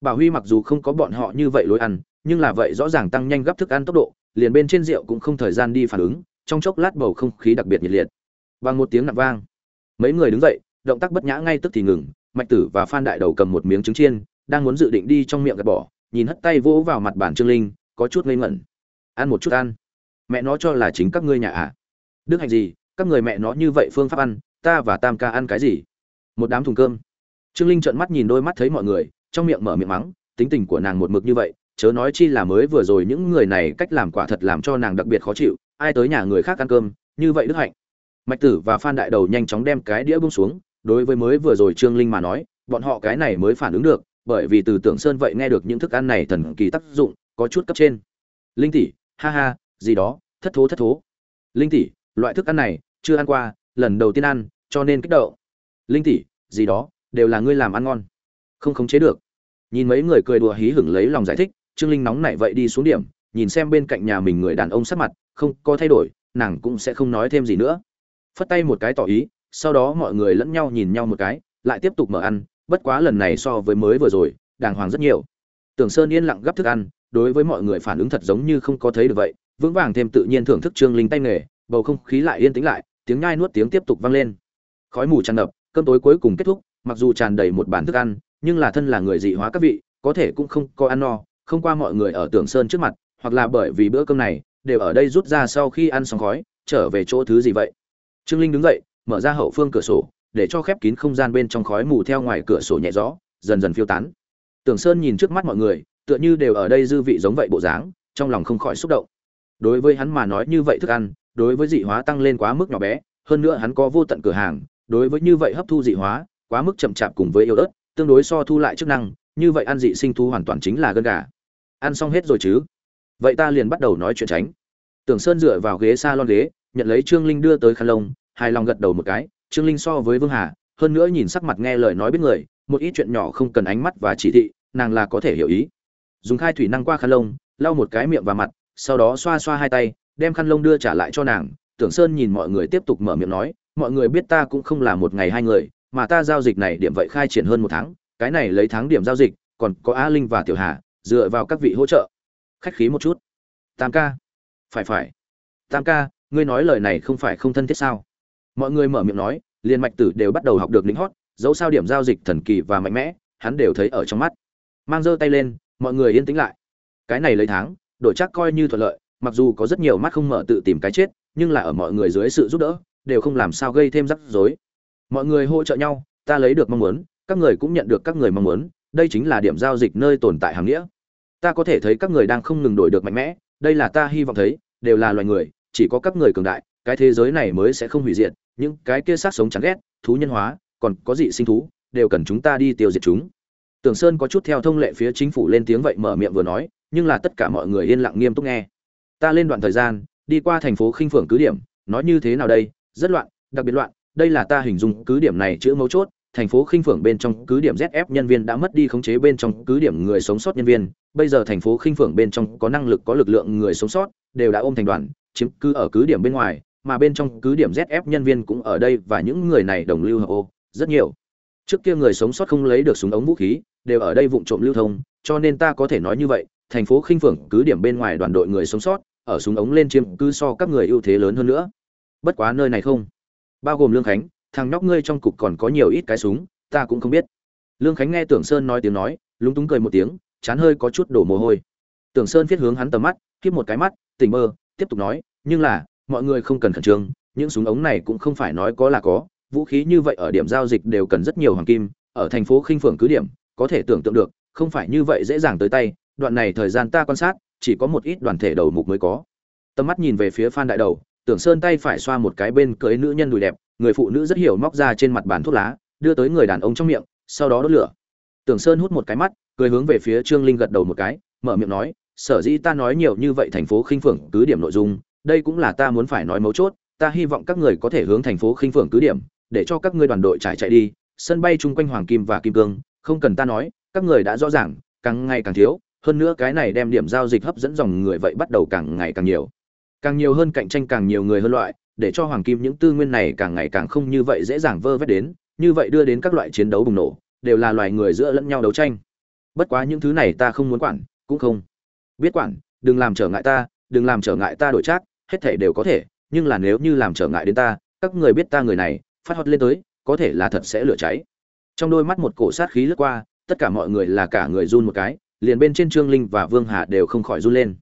Bảo huy mặc dù không có bọn họ như vậy lối ăn, nhưng là vậy rõ ràng tăng nhanh gấp thức ăn tốc độ, liền bên trên rượu cũng không thời gian đi phản ứng, trong chốc lát bầu không khí đặc biệt nhiệt liệt. Bằng một tiếng nặng vang. Mấy người đứng dậy, động tác bất nhã ngay tức thì ngừng, mạch tử và phan đại đầu cầm một miếng trứng chiên, đang muốn dự định đi trong miệng gạt bỏ, nhìn hất tay vỗ vào mặt bản trương linh, có chút ngây ngẩn. Ăn một chút ăn. Mẹ nó cho là chính các ngươi nhà ạ à? đức hạnh gì? Các người mẹ nó như vậy phương pháp ăn, ta và tam ca ăn cái gì? Một đám thùng cơm. Trương linh trợn mắt nhìn đôi mắt thấy mọi người, trong miệng mở miệng mắng, tính tình của nàng một mực như vậy, chớ nói chi là mới vừa rồi những người này cách làm quả thật làm cho nàng đặc biệt khó chịu, ai tới nhà người khác ăn cơm, như vậy đức hạnh. Mạch tử và phan đại đầu nhanh chóng đem cái đĩa bông xuống, đối với mới vừa rồi trương linh mà nói, bọn họ cái này mới phản ứng được, bởi vì từ tưởng sơn vậy nghe được những thức ăn này thần kỳ tác dụng, có chút cấp trên. Linh tỷ, ha ha, gì đó, thất thố thất thố. Linh tỷ, loại thức ăn này, chưa ăn qua, lần đầu tiên ăn, cho nên kích động linh tỷ gì đó, đều là ngươi làm ăn ngon. Không khống chế được. Nhìn mấy người cười đùa hí hửng lấy lòng giải thích, trương linh nóng nảy vậy đi xuống điểm, nhìn xem bên cạnh nhà mình người đàn ông sắc mặt, không có thay đổi, nàng cũng sẽ không nói thêm gì nữa. Phất tay một cái tỏ ý, sau đó mọi người lẫn nhau nhìn nhau một cái, lại tiếp tục mở ăn, bất quá lần này so với mới vừa rồi, đàng hoàng rất nhiều. Tưởng sơn yên lặng gấp thức ăn, đối với mọi người phản ứng thật giống như không có thấy được vậy, vững vàng thêm tự nhiên thưởng thức trương linh tay nghề, bầu không khí lại yên tĩnh lại, tiếng nhai nuốt tiếng tiếp tục vang lên. Khói mù tràn ngập cơm tối cuối cùng kết thúc, mặc dù tràn đầy một bàn thức ăn, nhưng là thân là người dị hóa các vị, có thể cũng không có ăn no, không qua mọi người ở tưởng sơn trước mặt, hoặc là bởi vì bữa cơm này, đều ở đây rút ra sau khi ăn xong khói, trở về chỗ thứ gì vậy? Trương linh đứng dậy, mở ra hậu phương cửa sổ, để cho khép kín không gian bên trong khói mù theo ngoài cửa sổ nhẹ rõ dần dần phiêu tán. Tưởng sơn nhìn trước mắt mọi người, tựa như đều ở đây dư vị giống vậy bộ dáng, trong lòng không khỏi xúc động. Đối với hắn mà nói như vậy thức ăn, đối với dị hóa tăng lên quá mức nhỏ bé, hơn nữa hắn có vô tận cửa hàng đối với như vậy hấp thu dị hóa, quá mức chậm chạp cùng với yêu ớt, tương đối so thu lại chức năng, như vậy ăn dị sinh thu hoàn toàn chính là gân gà. Ăn xong hết rồi chứ? Vậy ta liền bắt đầu nói chuyện tránh. Tưởng sơn dựa vào ghế s a lon ghế, nhận lấy trương linh đưa tới khăn lông, hài lòng gật đầu một cái. Trương linh so với vương hà, hơn nữa nhìn sắc mặt nghe lời nói biết người, một ít chuyện nhỏ không cần ánh mắt và chỉ thị, nàng là có thể hiểu ý. Dùng khai thủy năng qua khăn lông, lau một cái miệng và mặt, sau đó xoa xoa hai tay, đem khăn lông đưa trả lại cho nàng. Tưởng sơn nhìn mọi người tiếp tục mở miệng nói mọi người biết ta cũng không là một ngày hai người, mà ta giao dịch này điểm vậy khai triển hơn một tháng, cái này lấy tháng điểm giao dịch, còn có a linh và tiểu hà, dựa vào các vị hỗ trợ. Khách khí một chút. Tam ca. Phải phải. Tam ca, ngươi nói lời này không phải không thân thiết sao? Mọi người mở miệng nói, liền mạch tử đều bắt đầu học được lính hót, dẫu sao điểm giao dịch thần kỳ và mạnh mẽ, hắn đều thấy ở trong mắt. Mang giơ tay lên, mọi người yên tĩnh lại. Cái này lấy tháng, đổi chắc coi như thuận lợi, mặc dù có rất nhiều mắt không mở tự tìm cái chết, nhưng là ở mọi người dưới sự giúp đỡ đều không làm sao gây thêm rắc rối. Mọi người hỗ trợ nhau, ta lấy được mong muốn, các người cũng nhận được các người mong muốn, đây chính là điểm giao dịch nơi tồn tại hàng nghĩa. Ta có thể thấy các người đang không ngừng đổi được mạnh mẽ, đây là ta hy vọng thấy, đều là loài người, chỉ có các người cường đại, cái thế giới này mới sẽ không hủy diệt, những cái kia sát sống chán ghét, thú nhân hóa, còn có dị sinh thú, đều cần chúng ta đi tiêu diệt chúng. Tưởng sơn có chút theo thông lệ phía chính phủ lên tiếng vậy mở miệng vừa nói, nhưng là tất cả mọi người yên lặng nghiêm túc nghe. Ta lên đoạn thời gian, đi qua thành phố khinh phượng cứ điểm, nói như thế nào đây rất loạn đặc biệt loạn đây là ta hình dung cứ điểm này chữ mấu chốt thành phố khinh phượng bên trong cứ điểm ZF nhân viên đã mất đi khống chế bên trong cứ điểm người sống sót nhân viên, bây giờ thành phố khinh phượng bên trong có năng lực có lực lượng người sống sót, đều đã ôm thành đoàn, chiếm cứ ở cứ điểm bên ngoài, mà bên trong cứ điểm ZF nhân viên cũng ở đây và những người này đồng lưu hợp ô, rất nhiều. Trước kia người sống sót không lấy được súng ống vũ khí, đều ở đây vụng trộm lưu thông, cho nên ta có thể nói như vậy, thành phố khinh phượng cứ điểm bên ngoài đoàn đội người sống sót, ở súng ống lên chiếm cứ so các người ưu thế lớn hơn nữa. Bất quá nơi này không, bao gồm Lương Khánh, thằng nhóc ngươi trong cục còn có nhiều ít cái súng ta cũng không biết. Lương khánh nghe tưởng sơn nói tiếng nói lúng túng cười một tiếng chán hơi có chút đổ mồ hôi. Tưởng sơn viết hướng hắn tầm mắt kiếp một cái mắt tỉnh mơ tiếp tục nói nhưng là mọi người không cần khẩn trương những súng ống này cũng không phải nói có là có vũ khí như vậy ở điểm giao dịch đều cần rất nhiều hoàng kim ở thành phố khinh phượng cứ điểm có thể tưởng tượng được không phải như vậy dễ dàng tới tay đoạn này thời gian ta quan sát chỉ có một ít đoàn thể đầu mục mới có. Tầm mắt nhìn về phía phan đại đầu tưởng sơn tay phải xoa một cái bên cưới nữ nhân đùi đẹp, người phụ nữ rất hiểu móc ra trên mặt bàn thuốc lá, đưa tới người đàn ông trong miệng, sau đó đốt lửa. Tưởng sơn hút một cái mắt, cười hướng về phía trương linh gật đầu một cái, mở miệng nói, sở dĩ ta nói nhiều như vậy thành phố khinh phượng cứ điểm nội dung, đây cũng là ta muốn phải nói mấu chốt, ta hy vọng các người có thể hướng thành phố khinh phượng cứ điểm, để cho các ngươi đoàn đội trải chạy đi, sân bay chung quanh hoàng kim và kim cương, không cần ta nói, các người đã rõ ràng, càng ngày càng thiếu, hơn nữa cái này đem điểm giao dịch hấp dẫn dòng người vậy bắt đầu càng ngày càng nhiều càng nhiều hơn cạnh tranh càng nhiều người hơn loại, để cho hoàng kim những tư nguyên này càng ngày càng không như vậy dễ dàng vơ vét đến, như vậy đưa đến các loại chiến đấu bùng nổ, đều là loài người giữa lẫn nhau đấu tranh. Bất quá những thứ này ta không muốn quản, cũng không. Biết quản, đừng làm trở ngại ta, đừng làm trở ngại ta đổi trác, hết thể đều có thể, nhưng là nếu như làm trở ngại đến ta, các người biết ta người này, phát hót lên tới, có thể là thật sẽ lửa cháy. Trong đôi mắt một cổ sát khí lướt qua, tất cả mọi người là cả người run một cái, liền bên trên trương linh và vương hà đều không khỏi run lên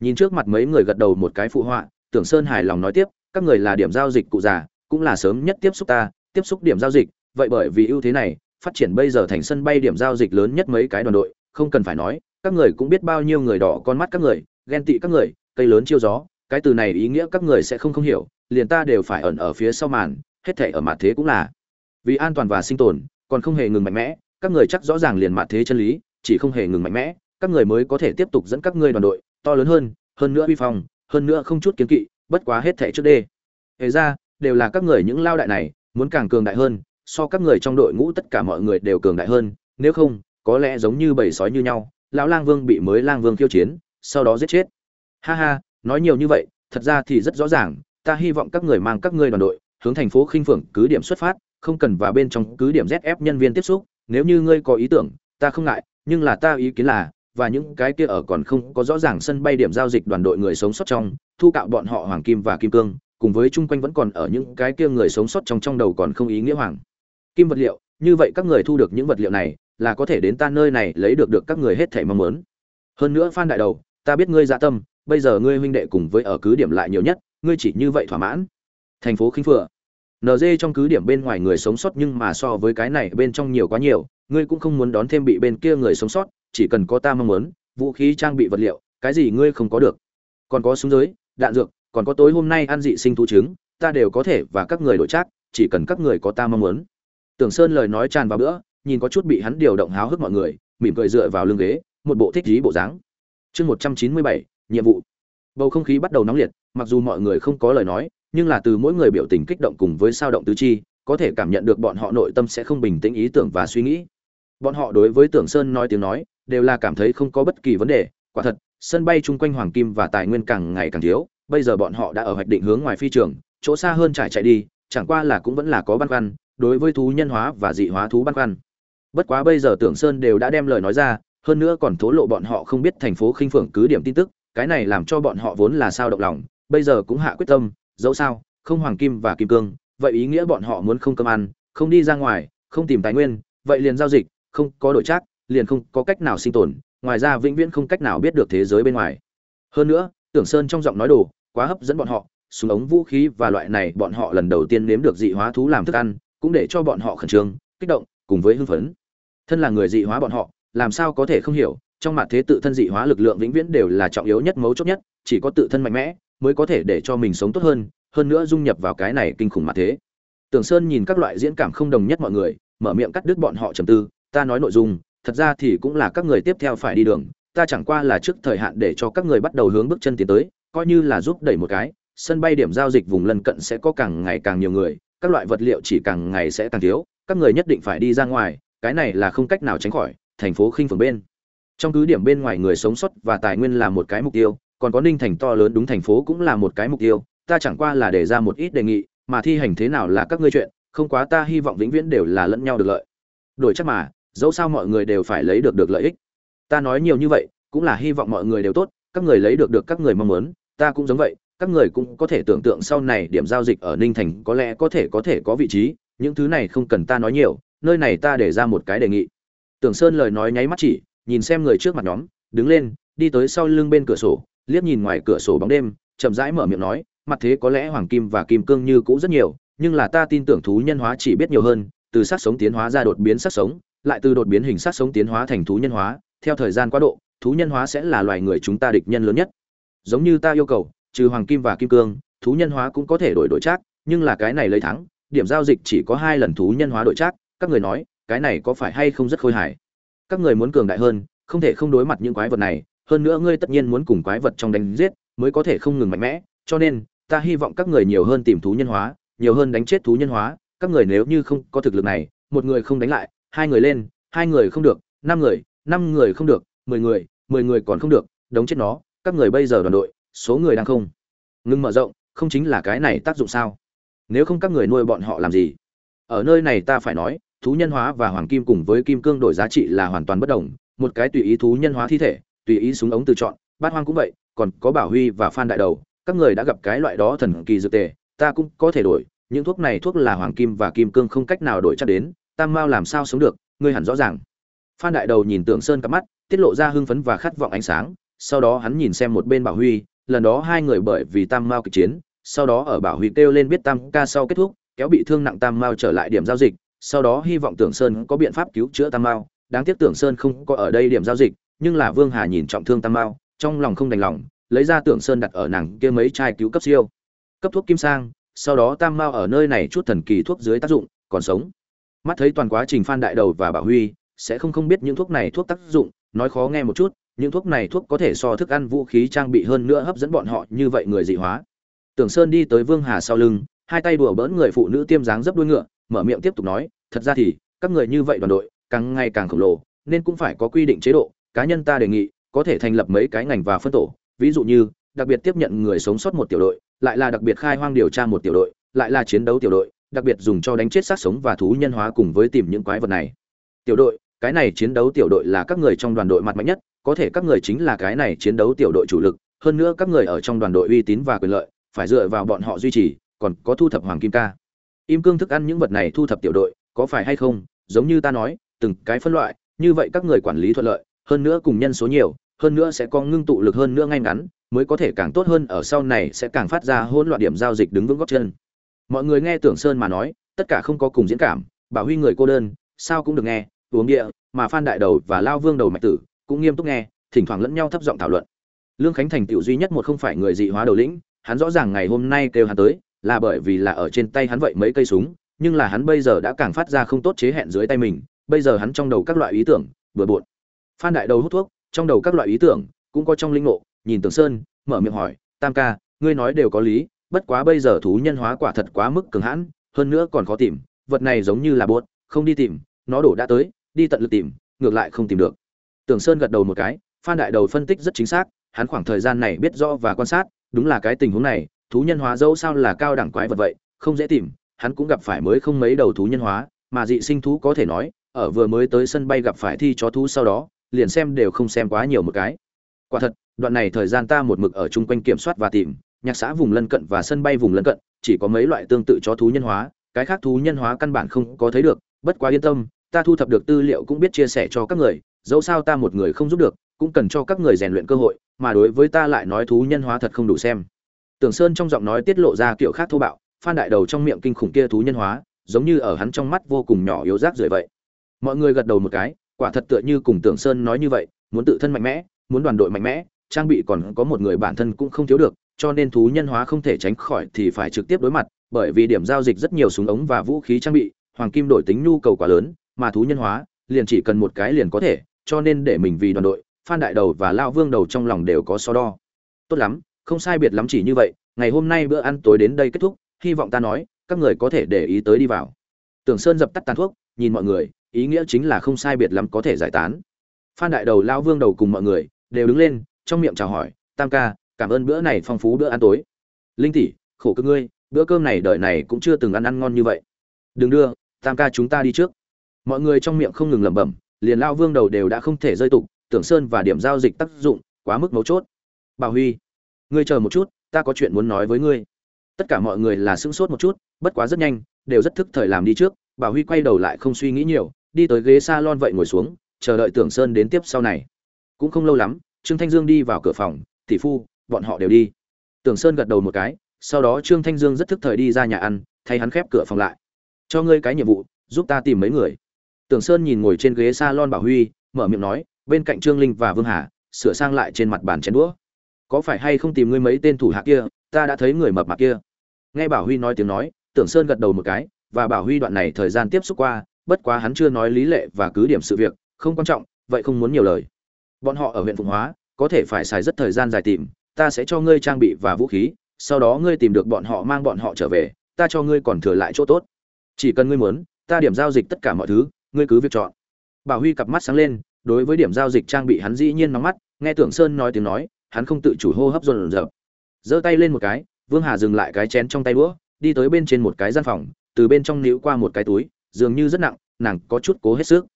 nhìn trước mặt mấy người gật đầu một cái phụ họa, tưởng sơn hài lòng nói tiếp, các người là điểm giao dịch cụ già, cũng là sớm nhất tiếp xúc ta, tiếp xúc điểm giao dịch. Vậy bởi vì ưu thế này, phát triển bây giờ thành sân bay điểm giao dịch lớn nhất mấy cái đoàn đội, không cần phải nói, các người cũng biết bao nhiêu người đỏ con mắt các người, ghen tị các người, cây lớn chiêu gió. Cái từ này ý nghĩa các người sẽ không không hiểu, liền ta đều phải ẩn ở phía sau màn, hết thể ở mặt thế cũng là. Vì an toàn và sinh tồn, còn không hề ngừng mạnh mẽ, các người chắc rõ ràng liền mặt thế chân lý, chỉ không hề ngừng mạnh mẽ, các người mới có thể tiếp tục dẫn các ngươi đoàn đội to lớn hơn hơn nữa uy phong, hơn nữa không chút kiến kỵ, bất quá hết thể trước đê. Thế ra, đều là các người những lao đại này, muốn càng cường đại hơn, so các người trong đội ngũ tất cả mọi người đều cường đại hơn, nếu không, có lẽ giống như bầy sói như nhau, lão lang vương bị mới lang vương khiêu chiến, sau đó giết chết. Ha ha, nói nhiều như vậy, thật ra thì rất rõ ràng, ta hy vọng các người mang các ngươi đoàn đội, hướng thành phố khinh phượng cứ điểm xuất phát, không cần vào bên trong cứ điểm zf nhân viên tiếp xúc, nếu như ngươi có ý tưởng, ta không ngại, nhưng là ta ý kiến là và những cái kia ở còn không có rõ ràng sân bay điểm giao dịch đoàn đội người sống sót trong, thu cạo bọn họ hoàng kim và kim cương, cùng với chung quanh vẫn còn ở những cái kia người sống sót trong trong đầu còn không ý nghĩa hoàng kim vật liệu, như vậy các người thu được những vật liệu này là có thể đến ta nơi này lấy được được các người hết thảy mong muốn. Hơn nữa phan đại đầu, ta biết ngươi dạ tâm, bây giờ ngươi huynh đệ cùng với ở cứ điểm lại nhiều nhất, ngươi chỉ như vậy thỏa mãn. Thành phố khinh phượng. Nd trong cứ điểm bên ngoài người sống sót nhưng mà so với cái này bên trong nhiều quá nhiều, ngươi cũng không muốn đón thêm bị bên kia người sống sót chỉ cần có ta mong muốn, vũ khí, trang bị, vật liệu, cái gì ngươi không có được. Còn có súng giới, đạn dược, còn có tối hôm nay ăn dị sinh thú trứng, ta đều có thể và các người đổi trác, chỉ cần các người có ta mong muốn. Tưởng sơn lời nói tràn vào bữa, nhìn có chút bị hắn điều động háo hức mọi người, mỉm cười dựa vào lưng ghế, một bộ thích dí bộ dáng. Chương một trăm chín mươi bảy, nhiệm vụ. Bầu không khí bắt đầu nóng liệt, mặc dù mọi người không có lời nói, nhưng là từ mỗi người biểu tình kích động cùng với sao động tứ chi, có thể cảm nhận được bọn họ nội tâm sẽ không bình tĩnh ý tưởng và suy nghĩ. Bọn họ đối với tưởng sơn nói tiếng nói đều là cảm thấy không có bất kỳ vấn đề. Quả thật, sân bay chung quanh hoàng kim và tài nguyên càng ngày càng thiếu, bây giờ bọn họ đã ở hoạch định hướng ngoài phi trường, chỗ xa hơn trải chạy đi, chẳng qua là cũng vẫn là có băn khoăn đối với thú nhân hóa và dị hóa thú băn khoăn. Bất quá bây giờ tưởng sơn đều đã đem lời nói ra, hơn nữa còn thố lộ bọn họ không biết thành phố khinh phượng cứ điểm tin tức, cái này làm cho bọn họ vốn là sao động lòng, bây giờ cũng hạ quyết tâm, dẫu sao, không hoàng kim và kim cương, vậy ý nghĩa bọn họ muốn không cơm ăn, không đi ra ngoài, không tìm tài nguyên, vậy liền giao dịch, không có đổi trác liền không có cách nào sinh tồn, ngoài ra vĩnh viễn không cách nào biết được thế giới bên ngoài. Hơn nữa, tưởng sơn trong giọng nói đồ, quá hấp dẫn bọn họ, súng ống vũ khí và loại này bọn họ lần đầu tiên nếm được dị hóa thú làm thức ăn, cũng để cho bọn họ khẩn trương, kích động, cùng với hưng phấn. Thân là người dị hóa bọn họ, làm sao có thể không hiểu, trong mặt thế tự thân dị hóa lực lượng vĩnh viễn đều là trọng yếu nhất, mấu chốt nhất, chỉ có tự thân mạnh mẽ, mới có thể để cho mình sống tốt hơn hơn nữa dung nhập vào cái này kinh khủng mặt thế. Tưởng sơn nhìn các loại diễn cảm không đồng nhất mọi người, mở miệng cắt đứt bọn họ trầm tư, ta nói nội dung thật ra thì cũng là các người tiếp theo phải đi đường, ta chẳng qua là trước thời hạn để cho các người bắt đầu hướng bước chân tiến tới, coi như là giúp đẩy một cái, sân bay điểm giao dịch vùng lân cận sẽ có càng ngày càng nhiều người, các loại vật liệu chỉ càng ngày sẽ càng thiếu, các người nhất định phải đi ra ngoài, cái này là không cách nào tránh khỏi, thành phố khinh phường bên. Trong cứ điểm bên ngoài người sống sót và tài nguyên là một cái mục tiêu, còn có ninh thành to lớn đúng thành phố cũng là một cái mục tiêu, ta chẳng qua là để ra một ít đề nghị, mà thi hành thế nào là các ngươi chuyện, không quá ta hy vọng vĩnh viễn đều là lẫn nhau được lợi. Đổi chắc mà dẫu sao mọi người đều phải lấy được được lợi ích. Ta nói nhiều như vậy, cũng là hy vọng mọi người đều tốt, các người lấy được được các người mong muốn, ta cũng giống vậy, các người cũng có thể tưởng tượng sau này điểm giao dịch ở ninh thành có lẽ có thể có thể có vị trí, những thứ này không cần ta nói nhiều, nơi này ta để ra một cái đề nghị. Tưởng sơn lời nói nháy mắt chỉ, nhìn xem người trước mặt nhóm, đứng lên, đi tới sau lưng bên cửa sổ, liếc nhìn ngoài cửa sổ bóng đêm, chậm rãi mở miệng nói, mặt thế có lẽ hoàng kim và kim cương như cũ rất nhiều, nhưng là ta tin tưởng thú nhân hóa chỉ biết nhiều hơn, từ sát sống tiến hóa ra đột biến sát sống lại từ đột biến hình sát sống tiến hóa thành thú nhân hóa, theo thời gian quá độ, thú nhân hóa sẽ là loài người chúng ta địch nhân lớn nhất. Giống như ta yêu cầu, trừ hoàng kim và kim cương, thú nhân hóa cũng có thể đổi đổi trác, nhưng là cái này lấy thắng, điểm giao dịch chỉ có hai lần thú nhân hóa đổi trác, các người nói, cái này có phải hay không rất khôi hài? Các người muốn cường đại hơn, không thể không đối mặt những quái vật này, hơn nữa ngươi tất nhiên muốn cùng quái vật trong đánh giết, mới có thể không ngừng mạnh mẽ, cho nên, ta hy vọng các người nhiều hơn tìm thú nhân hóa, nhiều hơn đánh chết thú nhân hóa, các người nếu như không có thực lực này, một người không đánh lại hai người lên, hai người không được, năm người năm người không được, mười người mười người còn không được, đống chết nó, các người bây giờ đoàn đội, số người đang không. Ngưng mở rộng, không chính là cái này tác dụng sao? Nếu không các người nuôi bọn họ làm gì? Ở nơi này ta phải nói, thú nhân hóa và hoàng kim cùng với kim cương đổi giá trị là hoàn toàn bất đồng, một cái tùy ý thú nhân hóa thi thể, tùy ý súng ống từ chọn, bát hoang cũng vậy, còn có bảo huy và phan đại đầu, các người đã gặp cái loại đó thần kỳ dược tề, ta cũng có thể đổi, những thuốc này thuốc là hoàng kim và kim cương không cách nào đổi chắc đến tam mao làm sao sống được, ngươi hẳn rõ ràng. Phan đại đầu nhìn tưởng sơn cắp mắt, tiết lộ ra hưng phấn và khát vọng ánh sáng, sau đó hắn nhìn xem một bên bảo huy, lần đó hai người bởi vì tam mao kịch chiến, sau đó ở bảo huy kêu lên biết tam ca sau kết thúc, kéo bị thương nặng tam mao trở lại điểm giao dịch, sau đó hy vọng tưởng sơn có biện pháp cứu chữa tam mao. Đáng tiếc tưởng sơn không có ở đây điểm giao dịch, nhưng là vương hà nhìn trọng thương tam mao, trong lòng không đành lòng, lấy ra tưởng sơn đặt ở nàng kia mấy chai cứu cấp siêu. Cấp thuốc kim sang, sau đó tam mao ở nơi này chút thần kỳ thuốc dưới tác dụng, còn sống mắt thấy toàn quá trình phan đại đầu và bảo huy, sẽ không không biết những thuốc này thuốc tác dụng, nói khó nghe một chút, những thuốc này thuốc có thể so thức ăn vũ khí trang bị hơn nữa hấp dẫn bọn họ như vậy người dị hóa. Tưởng sơn đi tới vương hà sau lưng, hai tay đùa bỡn người phụ nữ tiêm dáng dấp đuôi ngựa, mở miệng tiếp tục nói, thật ra thì, các người như vậy đoàn đội, càng ngày càng khổng lồ, nên cũng phải có quy định chế độ, cá nhân ta đề nghị, có thể thành lập mấy cái ngành và phân tổ, ví dụ như, đặc biệt tiếp nhận người sống sót một tiểu đội, lại là đặc biệt khai hoang điều tra một tiểu đội, lại là chiến đấu tiểu đội đặc biệt dùng cho đánh chết sát sống và thú nhân hóa cùng với tìm những quái vật này. Tiểu đội, cái này chiến đấu tiểu đội là các người trong đoàn đội mặt mạnh nhất, có thể các người chính là cái này chiến đấu tiểu đội chủ lực, hơn nữa các người ở trong đoàn đội uy tín và quyền lợi, phải dựa vào bọn họ duy trì, còn có thu thập hoàng kim ca. Im cương thức ăn những vật này thu thập tiểu đội, có phải hay không? Giống như ta nói, từng cái phân loại, như vậy các người quản lý thuận lợi, hơn nữa cùng nhân số nhiều, hơn nữa sẽ có ngưng tụ lực hơn nữa ngay ngắn, mới có thể càng tốt hơn, ở sau này sẽ càng phát ra hỗn loạn điểm giao dịch đứng vững gót chân mọi người nghe tưởng sơn mà nói, tất cả không có cùng diễn cảm, bảo huy người cô đơn, sao cũng được nghe, uống địa, mà phan đại đầu và lao vương đầu mạch tử cũng nghiêm túc nghe, thỉnh thoảng lẫn nhau thấp giọng thảo luận. Lương khánh thành tựu duy nhất một không phải người dị hóa đầu lĩnh, hắn rõ ràng ngày hôm nay kêu hắn tới, là bởi vì là ở trên tay hắn vậy mấy cây súng, nhưng là hắn bây giờ đã càng phát ra không tốt chế hẹn dưới tay mình, bây giờ hắn trong đầu các loại ý tưởng bừa bộn phan đại đầu hút thuốc, trong đầu các loại ý tưởng cũng có trong linh ngộ, nhìn tường sơn, mở miệng hỏi, tam ca, ngươi nói đều có lý bất quá bây giờ thú nhân hóa quả thật quá mức cường hãn, hơn nữa còn khó tìm, vật này giống như là bốt không đi tìm, nó đổ đã tới, đi tận lực tìm, ngược lại không tìm được. Tưởng sơn gật đầu một cái, phan đại đầu phân tích rất chính xác, hắn khoảng thời gian này biết rõ và quan sát, đúng là cái tình huống này, thú nhân hóa dẫu sao là cao đẳng quái vật vậy, không dễ tìm, hắn cũng gặp phải mới không mấy đầu thú nhân hóa, mà dị sinh thú có thể nói, ở vừa mới tới sân bay gặp phải thi chó thú sau đó, liền xem đều không xem quá nhiều một cái. Quả thật, đoạn này thời gian ta một mực ở chung quanh kiểm soát và tìm nhạc xã vùng lân cận và sân bay vùng lân cận, chỉ có mấy loại tương tự chó thú nhân hóa, cái khác thú nhân hóa căn bản không có thấy được, bất quá yên tâm, ta thu thập được tư liệu cũng biết chia sẻ cho các người, dẫu sao ta một người không giúp được, cũng cần cho các người rèn luyện cơ hội, mà đối với ta lại nói thú nhân hóa thật không đủ xem. Tưởng sơn trong giọng nói tiết lộ ra kiểu khác thô bạo, phan đại đầu trong miệng kinh khủng kia thú nhân hóa, giống như ở hắn trong mắt vô cùng nhỏ yếu rác rưởi vậy. Mọi người gật đầu một cái, quả thật tựa như cùng tưởng sơn nói như vậy, muốn tự thân mạnh mẽ, muốn đoàn đội mạnh mẽ, trang bị còn có một người bản thân cũng không thiếu được cho nên thú nhân hóa không thể tránh khỏi thì phải trực tiếp đối mặt, bởi vì điểm giao dịch rất nhiều súng ống và vũ khí trang bị, hoàng kim đổi tính nhu cầu quá lớn, mà thú nhân hóa liền chỉ cần một cái liền có thể, cho nên để mình vì đoàn đội, phan đại đầu và lao vương đầu trong lòng đều có so đo. Tốt lắm, không sai biệt lắm chỉ như vậy, ngày hôm nay bữa ăn tối đến đây kết thúc, hy vọng ta nói, các người có thể để ý tới đi vào. Tưởng sơn dập tắt tàn thuốc, nhìn mọi người, ý nghĩa chính là không sai biệt lắm có thể giải tán. Phan đại đầu, lao vương đầu cùng mọi người đều đứng lên, trong miệng chào hỏi, tam ca cảm ơn bữa này phong phú bữa ăn tối. Linh tỷ, khổ cực ngươi, bữa cơm này đời này cũng chưa từng ăn ăn ngon như vậy. Đừng đưa, tam ca chúng ta đi trước. Mọi người trong miệng không ngừng lẩm bẩm, liền lao vương đầu đều đã không thể rơi tục, tưởng sơn và điểm giao dịch tác dụng, quá mức mấu chốt. Bảo huy, ngươi chờ một chút, ta có chuyện muốn nói với ngươi. Tất cả mọi người là sững sốt một chút, bất quá rất nhanh, đều rất thức thời làm đi trước. Bảo huy quay đầu lại không suy nghĩ nhiều, đi tới ghế salon vậy ngồi xuống, chờ đợi tưởng sơn đến tiếp sau này. Cũng không lâu lắm, trương thanh dương đi vào cửa phòng, tỷ phu bọn họ đều đi. Tưởng sơn gật đầu một cái, sau đó trương thanh dương rất thức thời đi ra nhà ăn, thay hắn khép cửa phòng lại. Cho ngươi cái nhiệm vụ, giúp ta tìm mấy người. Tưởng sơn nhìn ngồi trên ghế salon bảo huy, mở miệng nói, bên cạnh trương linh và vương hà, sửa sang lại trên mặt bàn chén đũa. Có phải hay không tìm ngươi mấy tên thủ hạ kia, ta đã thấy người mập mạp kia. Nghe bảo huy nói tiếng nói, tưởng sơn gật đầu một cái, và bảo huy đoạn này thời gian tiếp xúc qua, bất quá hắn chưa nói lý lệ và cứ điểm sự việc, không quan trọng, vậy không muốn nhiều lời. Bọn họ ở huyện phụng hóa, có thể phải xài rất thời gian dài tìm ta sẽ cho ngươi trang bị và vũ khí, sau đó ngươi tìm được bọn họ mang bọn họ trở về, ta cho ngươi còn thừa lại chỗ tốt. Chỉ cần ngươi muốn, ta điểm giao dịch tất cả mọi thứ, ngươi cứ việc chọn. Bảo huy cặp mắt sáng lên, đối với điểm giao dịch trang bị hắn dĩ nhiên nóng mắt, nghe tưởng sơn nói tiếng nói, hắn không tự chủ hô hấp dồn dập. Giơ tay lên một cái, vương hà dừng lại cái chén trong tay đũa, đi tới bên trên một cái gian phòng, từ bên trong níu qua một cái túi, dường như rất nặng, nàng có chút cố hết sức.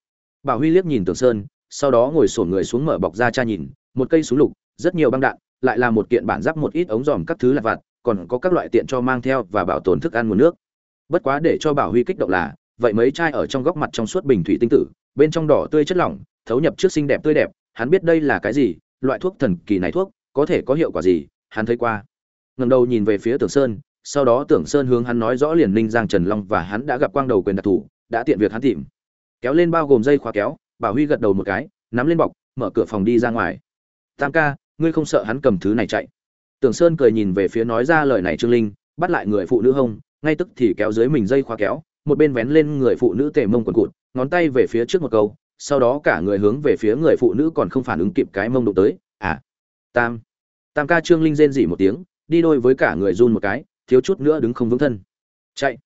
Bảo huy liếc nhìn tưởng sơn, sau đó ngồi sổn người xuống mở bọc ra cha nhìn, một cây súng lục, rất nhiều băng đạn lại là một kiện bản giáp một ít ống giòm các thứ lặt vặt còn có các loại tiện cho mang theo và bảo tồn thức ăn nguồn nước. Bất quá để cho bảo huy kích động là vậy mấy chai ở trong góc mặt trong suốt bình thủy tinh tử bên trong đỏ tươi chất lỏng thấu nhập trước xinh đẹp tươi đẹp hắn biết đây là cái gì loại thuốc thần kỳ này thuốc có thể có hiệu quả gì hắn thấy qua. Ngầm đầu nhìn về phía tưởng sơn sau đó tưởng sơn hướng hắn nói rõ liền ninh giang trần long và hắn đã gặp quang đầu quyền đặc thủ, đã tiện việc hắn tìm. Kéo lên bao gồm dây khóa kéo bảo huy gật đầu một cái nắm lên bọc mở cửa phòng đi ra ngoài. Tam ca ngươi không sợ hắn cầm thứ này chạy? Tưởng sơn cười nhìn về phía nói ra lời này trương linh, bắt lại người phụ nữ hông, ngay tức thì kéo dưới mình dây khóa kéo, một bên vén lên người phụ nữ tề mông quần cụt, ngón tay về phía trước một câu, sau đó cả người hướng về phía người phụ nữ còn không phản ứng kịp cái mông đụng tới. À tam tam ca trương linh rên dỉ một tiếng, đi đôi với cả người run một cái, thiếu chút nữa đứng không vững thân. Chạy,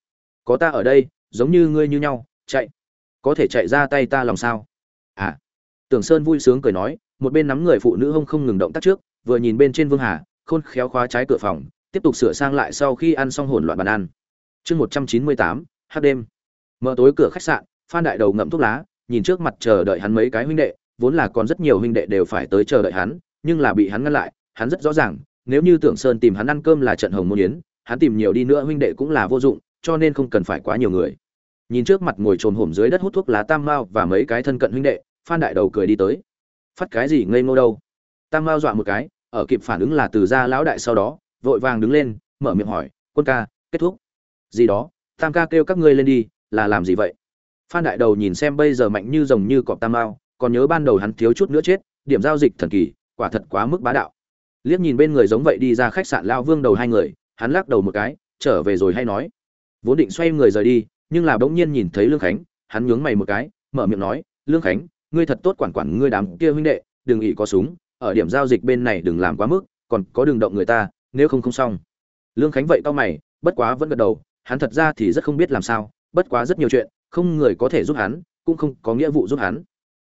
có ta ở đây, giống như ngươi như nhau, chạy, có thể chạy ra tay ta lòng sao? À tưởng sơn vui sướng cười nói một bên nắm người phụ nữ hông không ngừng động tác trước, vừa nhìn bên trên vương hà, khôn khéo khóa trái cửa phòng, tiếp tục sửa sang lại sau khi ăn xong hỗn loạn bàn ăn. Chương một trăm chín mươi tám h đêm. Mở tối cửa khách sạn, phan đại đầu ngậm thuốc lá, nhìn trước mặt chờ đợi hắn mấy cái huynh đệ, vốn là còn rất nhiều huynh đệ đều phải tới chờ đợi hắn, nhưng là bị hắn ngăn lại, hắn rất rõ ràng, nếu như tưởng sơn tìm hắn ăn cơm là trận hồng môn yến, hắn tìm nhiều đi nữa huynh đệ cũng là vô dụng, cho nên không cần phải quá nhiều người. Nhìn trước mặt ngồi trồm hổm dưới đất hút thuốc lá tam mao và mấy cái thân cận huynh đệ, phan đại đầu cười đi tới phát cái gì ngây ngô đâu. Tam mao dọa một cái, ở kịp phản ứng là từ gia lão đại sau đó, vội vàng đứng lên, mở miệng hỏi, quân ca, kết thúc? Gì đó, tam ca kêu các ngươi lên đi, là làm gì vậy? Phan đại đầu nhìn xem bây giờ mạnh như rồng như cọp tam mao, còn nhớ ban đầu hắn thiếu chút nữa chết, điểm giao dịch thần kỳ, quả thật quá mức bá đạo. Liếc nhìn bên người giống vậy đi ra khách sạn lao vương đầu hai người, hắn lắc đầu một cái, trở về rồi hay nói. Vốn định xoay người rời đi, nhưng là bỗng nhiên nhìn thấy lương khánh, hắn nhướng mày một cái, mở miệng nói, lương khánh ngươi thật tốt quản quản ngươi đám kia huynh đệ, đừng ỉ có súng, ở điểm giao dịch bên này đừng làm quá mức, còn có đường động người ta, nếu không không xong. Lương khánh vậy tao mày, bất quá vẫn gật đầu, hắn thật ra thì rất không biết làm sao, bất quá rất nhiều chuyện, không người có thể giúp hắn, cũng không có nghĩa vụ giúp hắn.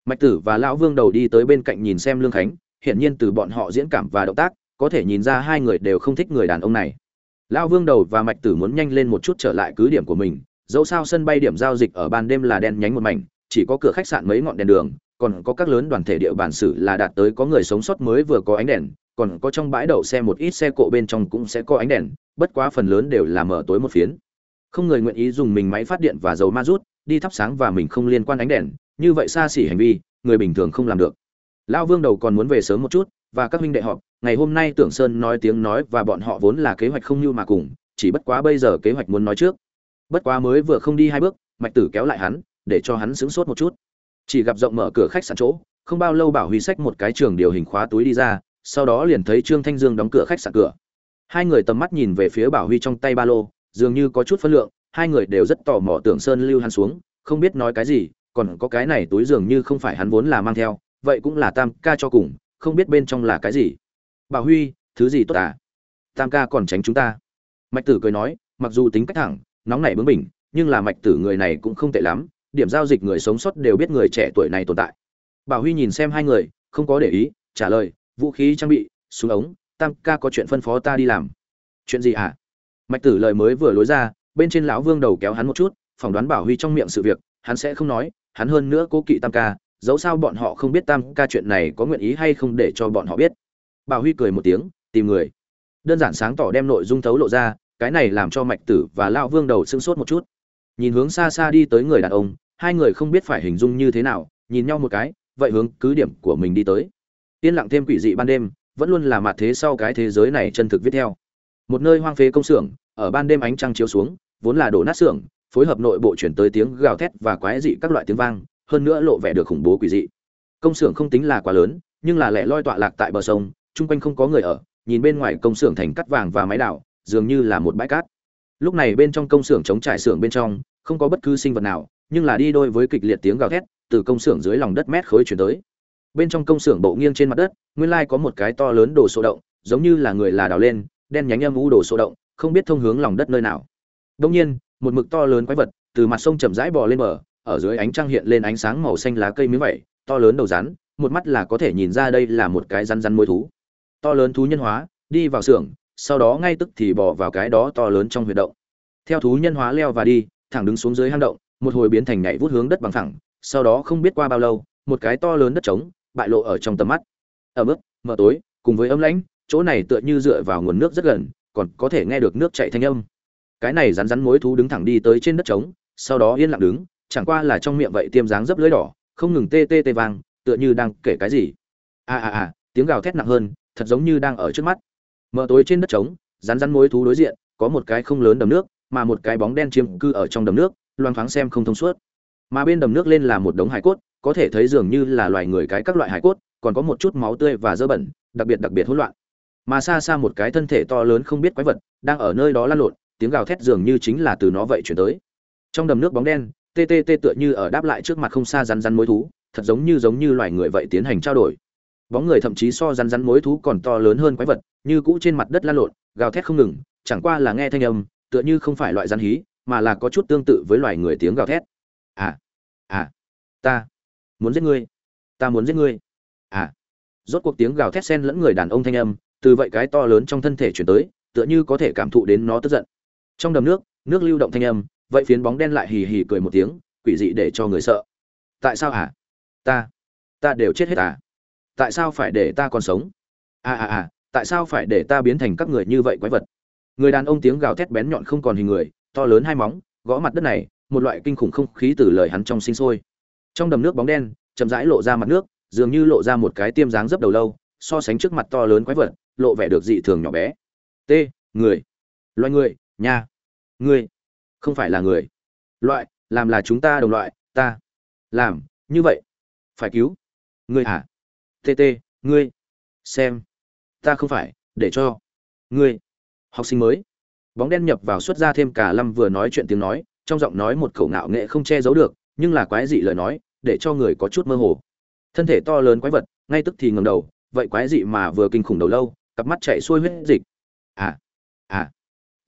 Mạch tử và lão vương đầu đi tới bên cạnh nhìn xem lương khánh, hiển nhiên từ bọn họ diễn cảm và động tác, có thể nhìn ra hai người đều không thích người đàn ông này. Lão vương đầu và mạch tử muốn nhanh lên một chút trở lại cứ điểm của mình, dẫu sao sân bay điểm giao dịch ở ban đêm là đen nhánh một mảnh chỉ có cửa khách sạn mấy ngọn đèn đường, còn có các lớn đoàn thể địa bàn sử là đạt tới có người sống sót mới vừa có ánh đèn, còn có trong bãi đậu xe một ít xe cộ bên trong cũng sẽ có ánh đèn, bất quá phần lớn đều là mở tối một phiến. Không người nguyện ý dùng mình máy phát điện và dầu ma rút, đi thắp sáng và mình không liên quan ánh đèn, như vậy xa xỉ hành vi, người bình thường không làm được. Lão vương đầu còn muốn về sớm một chút, và các huynh đệ họp, ngày hôm nay tưởng sơn nói tiếng nói và bọn họ vốn là kế hoạch không như mà cùng, chỉ bất quá bây giờ kế hoạch muốn nói trước. Bất quá mới vừa không đi hai bước, mạch tử kéo lại hắn để cho hắn sững sốt một chút. Chỉ gặp rộng mở cửa khách sạn chỗ, không bao lâu bảo huy sách một cái trường điều hình khóa túi đi ra, sau đó liền thấy trương thanh dương đóng cửa khách sạn cửa. Hai người tầm mắt nhìn về phía bảo huy trong tay ba lô, dường như có chút phân lượng, hai người đều rất tò mò tưởng sơn lưu hắn xuống, không biết nói cái gì, còn có cái này túi dường như không phải hắn vốn là mang theo, vậy cũng là tam ca cho cùng, không biết bên trong là cái gì. Bảo huy, thứ gì tốt à? Tam ca còn tránh chúng ta. Mạch tử cười nói, mặc dù tính cách thẳng, nóng nảy bướng bỉnh, nhưng là mạch tử người này cũng không tệ lắm điểm giao dịch người sống sót đều biết người trẻ tuổi này tồn tại. Bảo huy nhìn xem hai người, không có để ý, trả lời, vũ khí, trang bị, súng ống, tam ca có chuyện phân phó ta đi làm. Chuyện gì hả? À? mạch tử lời mới vừa lối ra, bên trên lão vương đầu kéo hắn một chút, phỏng đoán bảo huy trong miệng sự việc, hắn sẽ không nói, hắn hơn nữa cố kỵ tam ca, dẫu sao bọn họ không biết tam ca chuyện này có nguyện ý hay không để cho bọn họ biết. Bảo huy cười một tiếng, tìm người. Đơn giản sáng tỏ đem nội dung thấu lộ ra, cái này làm cho mạch tử và lão vương đầu sưng sốt một chút. Nhìn hướng xa xa đi tới người đàn ông hai người không biết phải hình dung như thế nào, nhìn nhau một cái, vậy hướng cứ điểm của mình đi tới. Yên lặng thêm quỷ dị ban đêm, vẫn luôn là mặt thế sau cái thế giới này chân thực viết theo. Một nơi hoang phế công xưởng, ở ban đêm ánh trăng chiếu xuống, vốn là đổ nát xưởng, phối hợp nội bộ chuyển tới tiếng gào thét và quái dị các loại tiếng vang, hơn nữa lộ vẻ được khủng bố quỷ dị. Công xưởng không tính là quá lớn, nhưng là lẻ loi tọa lạc tại bờ sông, chung quanh không có người ở, nhìn bên ngoài công xưởng thành cắt vàng và máy đảo dường như là một bãi cát. Lúc này bên trong công xưởng chống trải xưởng bên trong, không có bất cứ sinh vật nào nhưng là đi đôi với kịch liệt tiếng gào thét, từ công xưởng dưới lòng đất mét khối chuyển tới. Bên trong công xưởng bộ nghiêng trên mặt đất, nguyên lai có một cái to lớn đồ sộ động, giống như là người là đào lên, đen nhánh âm u đồ sộ động, không biết thông hướng lòng đất nơi nào. Đông nhiên, một mực to lớn quái vật từ mặt sông chậm rãi bò lên bờ, ở dưới ánh trăng hiện lên ánh sáng màu xanh lá cây miếng vẩy to lớn đầu rắn, một mắt là có thể nhìn ra đây là một cái rắn rắn mối thú. To lớn thú nhân hóa, đi vào xưởng, sau đó ngay tức thì bỏ vào cái đó to lớn trong huyệt động. Theo thú nhân hóa leo và đi, thẳng đứng xuống dưới hang động một hồi biến thành nhảy vút hướng đất bằng thẳng sau đó không biết qua bao lâu, một cái to lớn đất trống bại lộ ở trong tầm mắt. Ở mức mờ tối, cùng với âm lãnh, chỗ này tựa như dựa vào nguồn nước rất gần, còn có thể nghe được nước chảy thanh âm. Cái này rắn rắn mối thú đứng thẳng đi tới trên đất trống, sau đó yên lặng đứng, chẳng qua là trong miệng vậy tiêm dáng dấp lưỡi đỏ, không ngừng tê tê tê vang, tựa như đang kể cái gì. A a a tiếng gào thét nặng hơn, thật giống như đang ở trước mắt. Mờ tối trên đất trống, rắn rắn mối thú đối diện, có một cái không lớn đầm nước, mà một cái bóng đen chiếm cư ở trong đầm nước loang thoáng xem không thông suốt. Mà bên đầm nước lên là một đống hải cốt, có thể thấy dường như là loài người cái các loại hải cốt, còn có một chút máu tươi và dơ bẩn, đặc biệt đặc biệt hỗn loạn. Mà xa xa một cái thân thể to lớn không biết quái vật, đang ở nơi đó lăn lộn, tiếng gào thét dường như chính là từ nó vậy chuyển tới. Trong đầm nước bóng đen, tê tê tê tựa như ở đáp lại trước mặt không xa rắn rắn mối thú, thật giống như giống như loài người vậy tiến hành trao đổi. Bóng người thậm chí so rắn rắn mối thú còn to lớn hơn quái vật, như cũ trên mặt đất lăn lộn, gào thét không ngừng, chẳng qua là nghe thanh âm, tựa như không phải loại rắn hí mà là có chút tương tự với loài người tiếng gào thét. À à ta muốn giết ngươi, ta muốn giết ngươi. À rốt cuộc tiếng gào thét sen lẫn người đàn ông thanh âm, từ vậy cái to lớn trong thân thể chuyển tới, tựa như có thể cảm thụ đến nó tức giận. Trong đầm nước nước lưu động thanh âm, vậy phiến bóng đen lại hì hì cười một tiếng, quỷ dị để cho người sợ. Tại sao hả? Ta ta đều chết hết à? Tại sao phải để ta còn sống? À à à tại sao phải để ta biến thành các người như vậy quái vật? Người đàn ông tiếng gào thét bén nhọn không còn hình người to lớn hai móng, gõ mặt đất này, một loại kinh khủng không khí từ lời hắn trong sinh sôi. Trong đầm nước bóng đen, chậm rãi lộ ra mặt nước, dường như lộ ra một cái tiêm dáng dấp đầu lâu, so sánh trước mặt to lớn quái vật, lộ vẻ được dị thường nhỏ bé. T, người. Loài người, nhà. Người. Không phải là người. Loại, làm là chúng ta đồng loại, ta. Làm, như vậy. Phải cứu. Ngươi hả à? tt ngươi xem. Ta không phải, để cho. Ngươi học sinh mới bóng đen nhập vào xuất ra thêm cả lâm vừa nói chuyện tiếng nói, trong giọng nói một khẩu ngạo nghệ không che giấu được, nhưng là quái dị lời nói, để cho người có chút mơ hồ. Thân thể to lớn quái vật, ngay tức thì ngầm đầu, vậy quái dị mà vừa kinh khủng đầu lâu, cặp mắt chạy xuôi huyết dịch. À à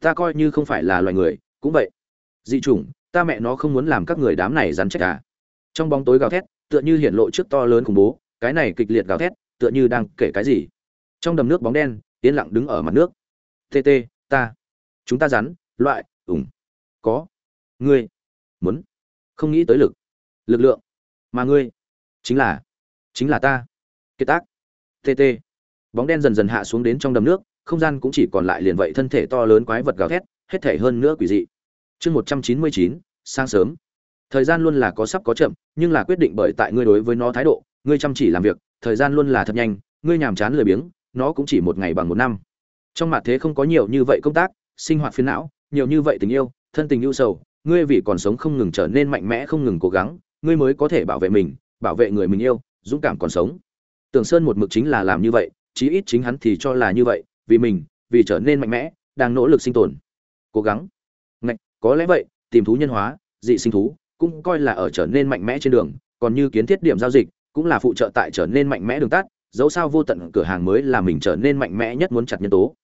ta coi như không phải là loài người, cũng vậy. Dị chủng, ta mẹ nó không muốn làm các người đám này rắn trách à. Trong bóng tối gào thét, tựa như hiện lộ trước to lớn khủng bố, cái này kịch liệt gào thét, tựa như đang kể cái gì. Trong đầm nước bóng đen, yên lặng đứng ở mặt nước. Tt ta chúng ta rắn, loại, ủng. Có. Ngươi. Muốn. Không nghĩ tới lực. Lực lượng. Mà ngươi. Chính là. Chính là ta. Kiệt tác. Tt bóng đen dần dần hạ xuống đến trong đầm nước, không gian cũng chỉ còn lại liền vậy thân thể to lớn quái vật gào thét, hết thể hơn nữa quỷ dị. Chương một trăm chín mươi chín, sáng sớm. Thời gian luôn là có sắp có chậm, nhưng là quyết định bởi tại ngươi đối với nó thái độ, ngươi chăm chỉ làm việc, thời gian luôn là thật nhanh, ngươi nhàm chán lười biếng, nó cũng chỉ một ngày bằng một năm. Trong mặt thế không có nhiều như vậy công tác sinh hoạt phiền não, nhiều như vậy tình yêu, thân tình ưu sầu, ngươi vì còn sống không ngừng trở nên mạnh mẽ, không ngừng cố gắng, ngươi mới có thể bảo vệ mình, bảo vệ người mình yêu, dũng cảm còn sống. Tưởng sơn một mực chính là làm như vậy, chí ít chính hắn thì cho là như vậy, vì mình, vì trở nên mạnh mẽ, đang nỗ lực sinh tồn, cố gắng. Ngạch, có lẽ vậy, tìm thú nhân hóa, dị sinh thú, cũng coi là ở trở nên mạnh mẽ trên đường, còn như kiến thiết điểm giao dịch, cũng là phụ trợ tại trở nên mạnh mẽ đường tắt, dẫu sao vô tận cửa hàng mới là mình trở nên mạnh mẽ nhất muốn chặt nhân tố.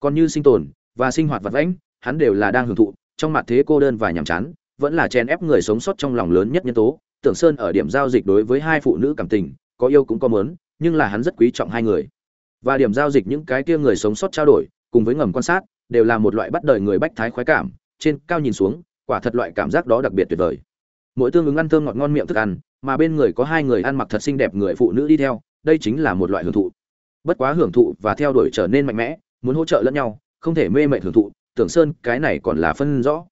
Còn như sinh tồn và sinh hoạt vật lãnh hắn đều là đang hưởng thụ, trong mặt thế cô đơn và nhàm chán, vẫn là chen ép người sống sót trong lòng lớn nhất nhân tố. Tưởng sơn ở điểm giao dịch đối với hai phụ nữ cảm tình, có yêu cũng có mớn, nhưng là hắn rất quý trọng hai người. Và điểm giao dịch những cái kia người sống sót trao đổi, cùng với ngầm quan sát, đều là một loại bắt đời người bách thái khoái cảm, trên cao nhìn xuống, quả thật loại cảm giác đó đặc biệt tuyệt vời. Mỗi tương ứng ăn thơm ngọt ngon miệng thức ăn, mà bên người có hai người ăn mặc thật xinh đẹp người phụ nữ đi theo, đây chính là một loại hưởng thụ. Bất quá hưởng thụ và theo đuổi trở nên mạnh mẽ, muốn hỗ trợ lẫn nhau không thể mê mệ hưởng thụ, tưởng sơn cái này còn là phân rõ.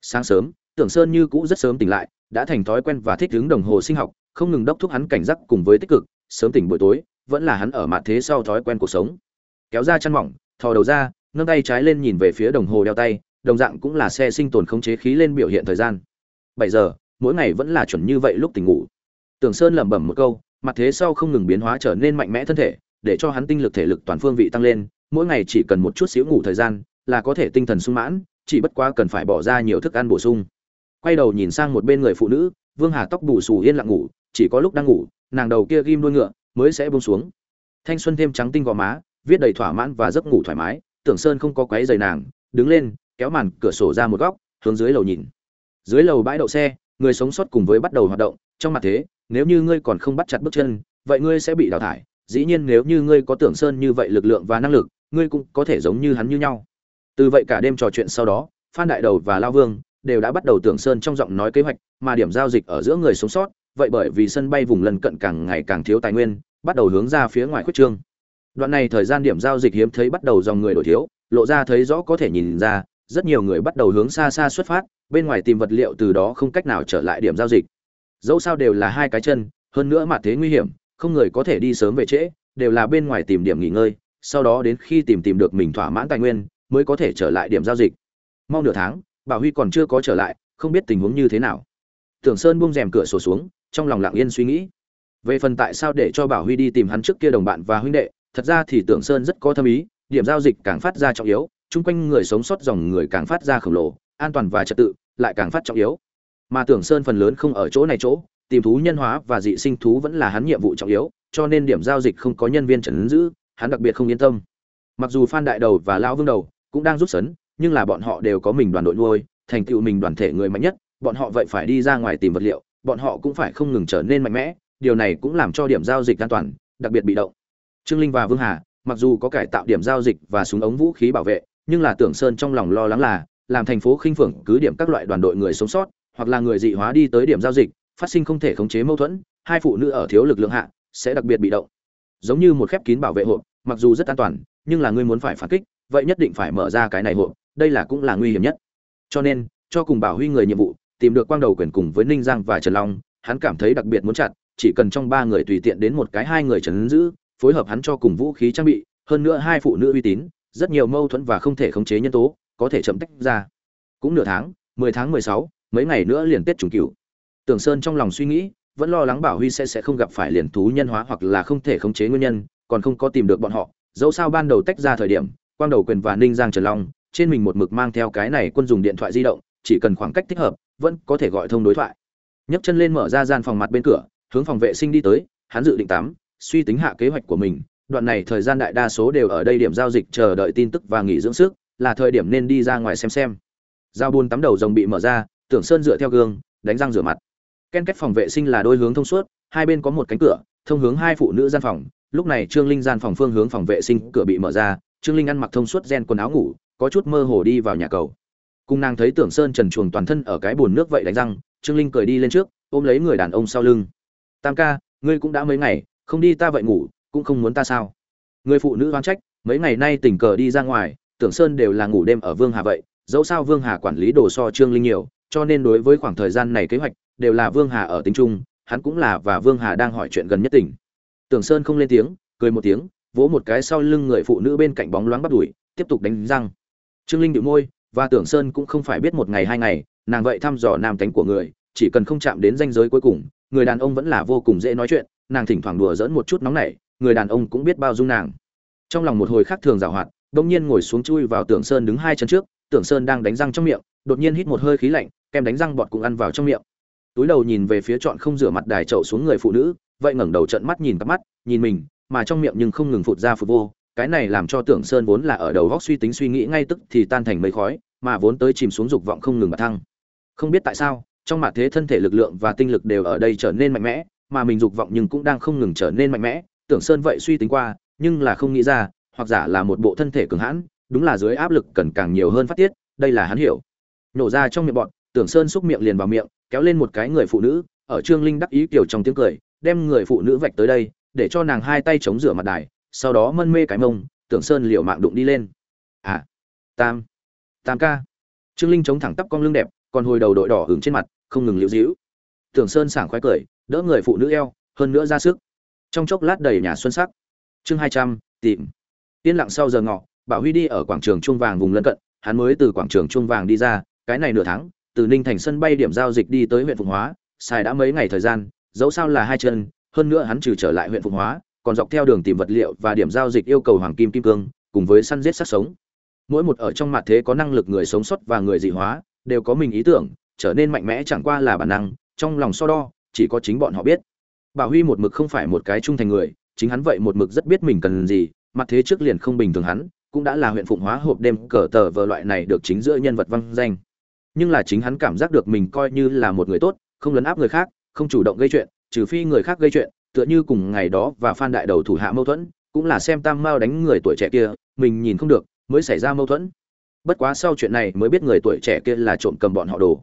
Sáng sớm, tưởng sơn như cũ rất sớm tỉnh lại, đã thành thói quen và thích ứng đồng hồ sinh học, không ngừng đốc thúc hắn cảnh giác cùng với tích cực, sớm tỉnh buổi tối, vẫn là hắn ở mặt thế sau thói quen cuộc sống. Kéo ra chăn mỏng, thò đầu ra, nâng tay trái lên nhìn về phía đồng hồ đeo tay, đồng dạng cũng là xe sinh tồn khống chế khí lên biểu hiện thời gian. Bảy giờ, mỗi ngày vẫn là chuẩn như vậy lúc tỉnh ngủ. Tưởng sơn lẩm bẩm một câu, mặt thế sau không ngừng biến hóa trở nên mạnh mẽ thân thể, để cho hắn tinh lực thể lực toàn phương vị tăng lên mỗi ngày chỉ cần một chút xíu ngủ thời gian là có thể tinh thần sung mãn, chỉ bất quá cần phải bỏ ra nhiều thức ăn bổ sung. Quay đầu nhìn sang một bên người phụ nữ, vương hà tóc bù xù yên lặng ngủ, chỉ có lúc đang ngủ, nàng đầu kia ghim đuôi ngựa mới sẽ buông xuống. Thanh xuân thêm trắng tinh gò má, viết đầy thỏa mãn và giấc ngủ thoải mái, tưởng sơn không có quấy giày nàng, đứng lên, kéo màn cửa sổ ra một góc, hướng dưới lầu nhìn. Dưới lầu bãi đậu xe, người sống sót cùng với bắt đầu hoạt động, trong mặt thế, nếu như ngươi còn không bắt chặt bước chân, vậy ngươi sẽ bị đào thải, dĩ nhiên nếu như ngươi có tưởng sơn như vậy lực lượng và năng lực ngươi cũng có thể giống như hắn như nhau. Từ vậy cả đêm trò chuyện sau đó, phan đại đầu và lao vương đều đã bắt đầu tưởng sơn trong giọng nói kế hoạch, mà điểm giao dịch ở giữa người sống sót, vậy bởi vì sân bay vùng lân cận càng ngày càng thiếu tài nguyên, bắt đầu hướng ra phía ngoài khuất trương. Đoạn này thời gian điểm giao dịch hiếm thấy bắt đầu dòng người đổi thiếu, lộ ra thấy rõ có thể nhìn ra, rất nhiều người bắt đầu hướng xa xa xuất phát, bên ngoài tìm vật liệu từ đó không cách nào trở lại điểm giao dịch. Dẫu sao đều là hai cái chân, hơn nữa mà thế nguy hiểm, không người có thể đi sớm về trễ, đều là bên ngoài tìm điểm nghỉ ngơi sau đó đến khi tìm tìm được mình thỏa mãn tài nguyên, mới có thể trở lại điểm giao dịch. Mau nửa tháng, bảo huy còn chưa có trở lại, không biết tình huống như thế nào. Tưởng sơn buông rèm cửa sổ xuống, trong lòng lặng yên suy nghĩ. Về phần tại sao để cho bảo huy đi tìm hắn trước kia đồng bạn và huynh đệ, thật ra thì tưởng sơn rất có tâm ý, điểm giao dịch càng phát ra trọng yếu, chung quanh người sống sót dòng người càng phát ra khổng lồ, an toàn và trật tự lại càng phát trọng yếu. Mà tưởng sơn phần lớn không ở chỗ này chỗ, tìm thú nhân hóa và dị sinh thú vẫn là hắn nhiệm vụ trọng yếu, cho nên điểm giao dịch không có nhân viên trần giữ hắn đặc biệt không yên tâm. Mặc dù phan đại đầu và lão vương đầu cũng đang rút sấn, nhưng là bọn họ đều có mình đoàn đội nuôi, thành tựu mình đoàn thể người mạnh nhất, bọn họ vậy phải đi ra ngoài tìm vật liệu, bọn họ cũng phải không ngừng trở nên mạnh mẽ, điều này cũng làm cho điểm giao dịch an toàn, đặc biệt bị động. Trương linh và vương hà, mặc dù có cải tạo điểm giao dịch và súng ống vũ khí bảo vệ, nhưng là tưởng sơn trong lòng lo lắng là, làm thành phố khinh phượng cứ điểm các loại đoàn đội người sống sót, hoặc là người dị hóa đi tới điểm giao dịch, phát sinh không thể khống chế mâu thuẫn, hai phụ nữ ở thiếu lực lượng hạ, sẽ đặc biệt bị động giống như một khép kín bảo vệ hộp, mặc dù rất an toàn, nhưng là ngươi muốn phải phản kích, vậy nhất định phải mở ra cái này hộp, đây là cũng là nguy hiểm nhất. Cho nên, cho cùng bảo huy người nhiệm vụ, tìm được quang đầu quyền cùng với ninh giang và trần long, hắn cảm thấy đặc biệt muốn chặt, chỉ cần trong ba người tùy tiện đến một cái hai người trấn giữ, phối hợp hắn cho cùng vũ khí trang bị, hơn nữa hai phụ nữ uy tín, rất nhiều mâu thuẫn và không thể khống chế nhân tố, có thể chậm tách ra. Cũng nửa tháng, mười tháng mười sáu, mấy ngày nữa liền tết trùng cửu. Tưởng sơn trong lòng suy nghĩ vẫn lo lắng bảo huy sẽ sẽ không gặp phải liền thú nhân hóa hoặc là không thể khống chế nguyên nhân, còn không có tìm được bọn họ. Dẫu sao ban đầu tách ra thời điểm, quang đầu quyền và ninh giang trần long, trên mình một mực mang theo cái này quân dùng điện thoại di động, chỉ cần khoảng cách thích hợp, vẫn có thể gọi thông đối thoại. Nhấc chân lên mở ra gian phòng mặt bên cửa, hướng phòng vệ sinh đi tới, hắn dự định tắm, suy tính hạ kế hoạch của mình. Đoạn này thời gian đại đa số đều ở đây điểm giao dịch chờ đợi tin tức và nghỉ dưỡng sức, là thời điểm nên đi ra ngoài xem xem. Giao buôn tắm đầu rồng bị mở ra, tưởng sơn dựa theo gương, đánh răng rửa mặt ken kết phòng vệ sinh là đôi hướng thông suốt, hai bên có một cánh cửa, thông hướng hai phụ nữ gian phòng. Lúc này trương linh gian phòng phương hướng phòng vệ sinh cửa bị mở ra, trương linh ăn mặc thông suốt gen quần áo ngủ, có chút mơ hồ đi vào nhà cầu. Cùng nàng thấy tưởng sơn trần chuồng toàn thân ở cái bồn nước vậy đánh răng, trương linh cười đi lên trước, ôm lấy người đàn ông sau lưng. Tam ca, ngươi cũng đã mấy ngày, không đi ta vậy ngủ, cũng không muốn ta sao? Người phụ nữ oán trách, mấy ngày nay tình cờ đi ra ngoài, tưởng sơn đều là ngủ đêm ở vương hà vậy, dẫu sao vương hà quản lý đồ so trương linh nhiều, cho nên đối với khoảng thời gian này kế hoạch đều là vương hà ở tính trung hắn cũng là và vương hà đang hỏi chuyện gần nhất tỉnh tưởng sơn không lên tiếng, cười một tiếng, vỗ một cái sau lưng người phụ nữ bên cạnh bóng loáng bắt đuổi, tiếp tục đánh răng. Trương linh đĩu môi, và tưởng sơn cũng không phải biết một ngày hai ngày, nàng vậy thăm dò nam tính của người, chỉ cần không chạm đến danh giới cuối cùng, người đàn ông vẫn là vô cùng dễ nói chuyện, nàng thỉnh thoảng đùa giỡn một chút nóng nảy, người đàn ông cũng biết bao dung nàng. Trong lòng một hồi khác thường giảo hoạt đột nhiên ngồi xuống chui vào tưởng sơn đứng hai chân trước, tưởng sơn đang đánh răng trong miệng, đột nhiên hít một hơi khí lạnh, kem đánh răng bọt cũng ăn vào trong miệng túi đầu nhìn về phía trọn không rửa mặt đài chậu xuống người phụ nữ, vậy ngẩng đầu trận mắt nhìn cặp mắt, nhìn mình, mà trong miệng nhưng không ngừng phụt ra phụt vô, cái này làm cho tưởng sơn vốn là ở đầu góc suy tính suy nghĩ ngay tức thì tan thành mây khói, mà vốn tới chìm xuống dục vọng không ngừng mà thăng. Không biết tại sao, trong mặt thế thân thể lực lượng và tinh lực đều ở đây trở nên mạnh mẽ, mà mình dục vọng nhưng cũng đang không ngừng trở nên mạnh mẽ. Tưởng sơn vậy suy tính qua, nhưng là không nghĩ ra, hoặc giả là một bộ thân thể cường hãn, đúng là dưới áp lực cần càng nhiều hơn phát tiết, đây là hắn hiểu. Nổ ra trong miệng bọn, tưởng sơn xúc miệng liền vào miệng kéo lên một cái người phụ nữ, ở trương linh đắc ý kiểu trong tiếng cười, đem người phụ nữ vạch tới đây, để cho nàng hai tay chống rửa mặt đài, sau đó mân mê cái mông, tưởng sơn liều mạng đụng đi lên. À tam tam ca. Trương linh chống thẳng tắp con lưng đẹp, còn hồi đầu đội đỏ hứng trên mặt, không ngừng liễu dĩu tưởng sơn sảng khoái cười, đỡ người phụ nữ eo, hơn nữa ra sức. Trong chốc lát đầy nhà xuân sắc. Chương hai trăm, tìm. Yên lặng sau giờ ngọ, bảo huy đi ở quảng trường chuông vàng vùng lân cận, hắn mới từ quảng trường chuông vàng đi ra, cái này nửa tháng từ ninh thành sân bay điểm giao dịch đi tới huyện phụng hóa xài đã mấy ngày thời gian, dẫu sao là hai chân, hơn nữa hắn trừ trở lại huyện phụng hóa, còn dọc theo đường tìm vật liệu và điểm giao dịch yêu cầu hoàng kim kim cương, cùng với săn giết sát sống. Mỗi một ở trong mặt thế có năng lực người sống sót và người dị hóa, đều có mình ý tưởng, trở nên mạnh mẽ chẳng qua là bản năng, trong lòng so đo, chỉ có chính bọn họ biết. Bảo huy một mực không phải một cái trung thành người, chính hắn vậy một mực rất biết mình cần gì, mặt thế trước liền không bình thường hắn, cũng đã là huyện phụng hóa hộp đêm cờ tờ vờ loại này được chính giữa nhân vật văn danh nhưng là chính hắn cảm giác được mình coi như là một người tốt, không lấn áp người khác, không chủ động gây chuyện, trừ phi người khác gây chuyện, tựa như cùng ngày đó và phan đại đầu thủ hạ mâu thuẫn, cũng là xem tam mao đánh người tuổi trẻ kia, mình nhìn không được, mới xảy ra mâu thuẫn. Bất quá sau chuyện này mới biết người tuổi trẻ kia là trộm cầm bọn họ đồ.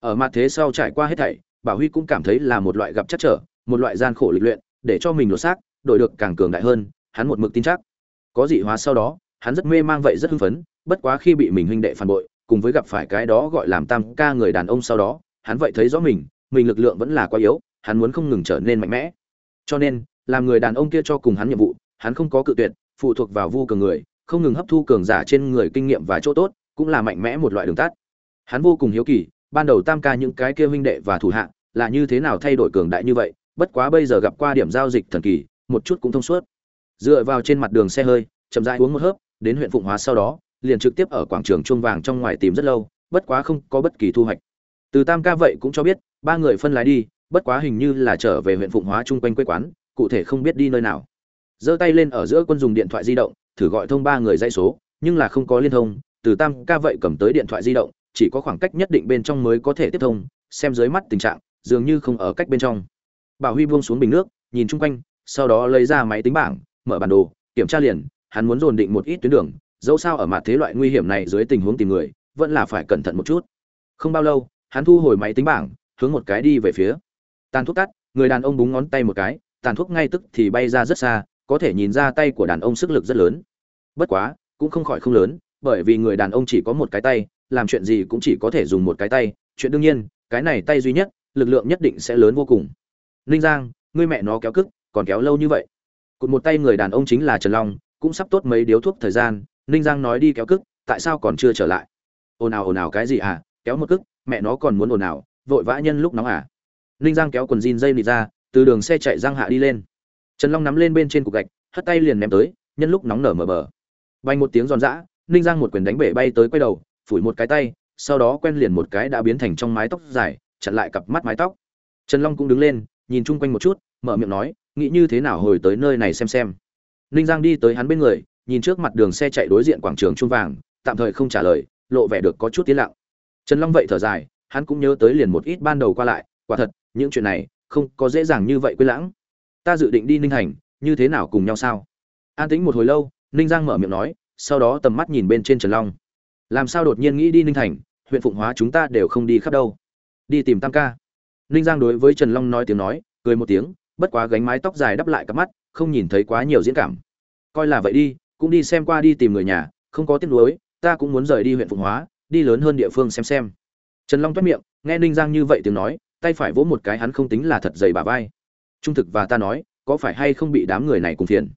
Ở mặt thế sau trải qua hết thảy, bảo huy cũng cảm thấy là một loại gặp chắc trở, một loại gian khổ lịch luyện, để cho mình lột xác, đổi được càng cường đại hơn, hắn một mực tin chắc. Có dị hóa sau đó, hắn rất mê mang vậy rất hưng phấn, bất quá khi bị mình huynh đệ phản bội cùng với gặp phải cái đó gọi làm tam ca người đàn ông sau đó, hắn vậy thấy rõ mình mình lực lượng vẫn là quá yếu, hắn muốn không ngừng trở nên mạnh mẽ. Cho nên, làm người đàn ông kia cho cùng hắn nhiệm vụ, hắn không có cự tuyệt, phụ thuộc vào vu cường người, không ngừng hấp thu cường giả trên người kinh nghiệm và chỗ tốt, cũng là mạnh mẽ một loại đường tắt. Hắn vô cùng hiếu kỳ, ban đầu tam ca những cái kia huynh đệ và thủ hạ, là như thế nào thay đổi cường đại như vậy, bất quá bây giờ gặp qua điểm giao dịch thần kỳ, một chút cũng thông suốt. Dựa vào trên mặt đường xe hơi, chậm rãi uống một hớp, đến huyện phụng hóa sau đó liền trực tiếp ở quảng trường chuông vàng trong ngoài tìm rất lâu, bất quá không có bất kỳ thu hoạch. Từ tam ca vậy cũng cho biết, ba người phân lái đi, bất quá hình như là trở về huyện phụng hóa chung quanh quê quán, cụ thể không biết đi nơi nào. Giơ tay lên ở giữa quân dùng điện thoại di động, thử gọi thông ba người dãy số, nhưng là không có liên thông, từ tam ca vậy cầm tới điện thoại di động, chỉ có khoảng cách nhất định bên trong mới có thể tiếp thông, xem dưới mắt tình trạng, dường như không ở cách bên trong. Bảo huy buông xuống bình nước, nhìn chung quanh, sau đó lấy ra máy tính bảng, mở bản đồ, kiểm tra liền, hắn muốn dồn định một ít tuyến đường dẫu sao ở mặt thế loại nguy hiểm này dưới tình huống tìm người, vẫn là phải cẩn thận một chút. Không bao lâu, hắn thu hồi máy tính bảng, hướng một cái đi về phía. Tàn thuốc tắt, người đàn ông búng ngón tay một cái, tàn thuốc ngay tức thì bay ra rất xa, có thể nhìn ra tay của đàn ông sức lực rất lớn. Bất quá, cũng không khỏi không lớn, bởi vì người đàn ông chỉ có một cái tay, làm chuyện gì cũng chỉ có thể dùng một cái tay. Chuyện đương nhiên, cái này tay duy nhất, lực lượng nhất định sẽ lớn vô cùng. Ninh giang, ngươi mẹ nó kéo cức, còn kéo lâu như vậy. Cụt một tay người đàn ông chính là trần long, cũng sắp tốt mấy điếu thuốc thời gian ninh giang nói đi kéo cức, tại sao còn chưa trở lại? Ồn ào ồn ào cái gì à? Kéo một cức, mẹ nó còn muốn ồn ào, vội vã nhân lúc nóng à? Ninh giang kéo quần jean dây nịt ra, từ đường xe chạy giang hạ đi lên. Trần long nắm lên bên trên cục gạch, hất tay liền ném tới, nhân lúc nóng nở mở bờ. Bay một tiếng giòn giã, ninh giang một quyền đánh bể bay tới quay đầu, phủi một cái tay, sau đó quen liền một cái đã biến thành trong mái tóc dài, chặn lại cặp mắt mái tóc. Trần long cũng đứng lên, nhìn chung quanh một chút, mở miệng nói, nghĩ như thế nào hồi tới nơi này xem xem? Ninh giang đi tới hắn bên người nhìn trước mặt đường xe chạy đối diện quảng trường trung vàng, tạm thời không trả lời, lộ vẻ được có chút tiến lặng. Trần long vậy thở dài, hắn cũng nhớ tới liền một ít ban đầu qua lại, quả thật, những chuyện này, không có dễ dàng như vậy quên lãng. Ta dự định đi ninh hành như thế nào cùng nhau sao? An tĩnh một hồi lâu, ninh giang mở miệng nói, sau đó tầm mắt nhìn bên trên trần long. Làm sao đột nhiên nghĩ đi ninh thành, huyện phụng hóa chúng ta đều không đi khắp đâu. Đi tìm tam ca. Ninh giang đối với trần long nói tiếng nói, cười một tiếng, bất quá gánh mái tóc dài đắp lại cặp mắt, không nhìn thấy quá nhiều diễn cảm. Coi là vậy đi cũng đi xem qua, đi tìm người nhà, không có tiếc nuối, ta cũng muốn rời đi huyện phụng hóa, đi lớn hơn địa phương xem xem. Trần long toát miệng, nghe ninh giang như vậy tiếng nói, tay phải vỗ một cái hắn không tính là thật dày bà vai. Trung thực và ta nói, có phải hay không bị đám người này cùng phiền?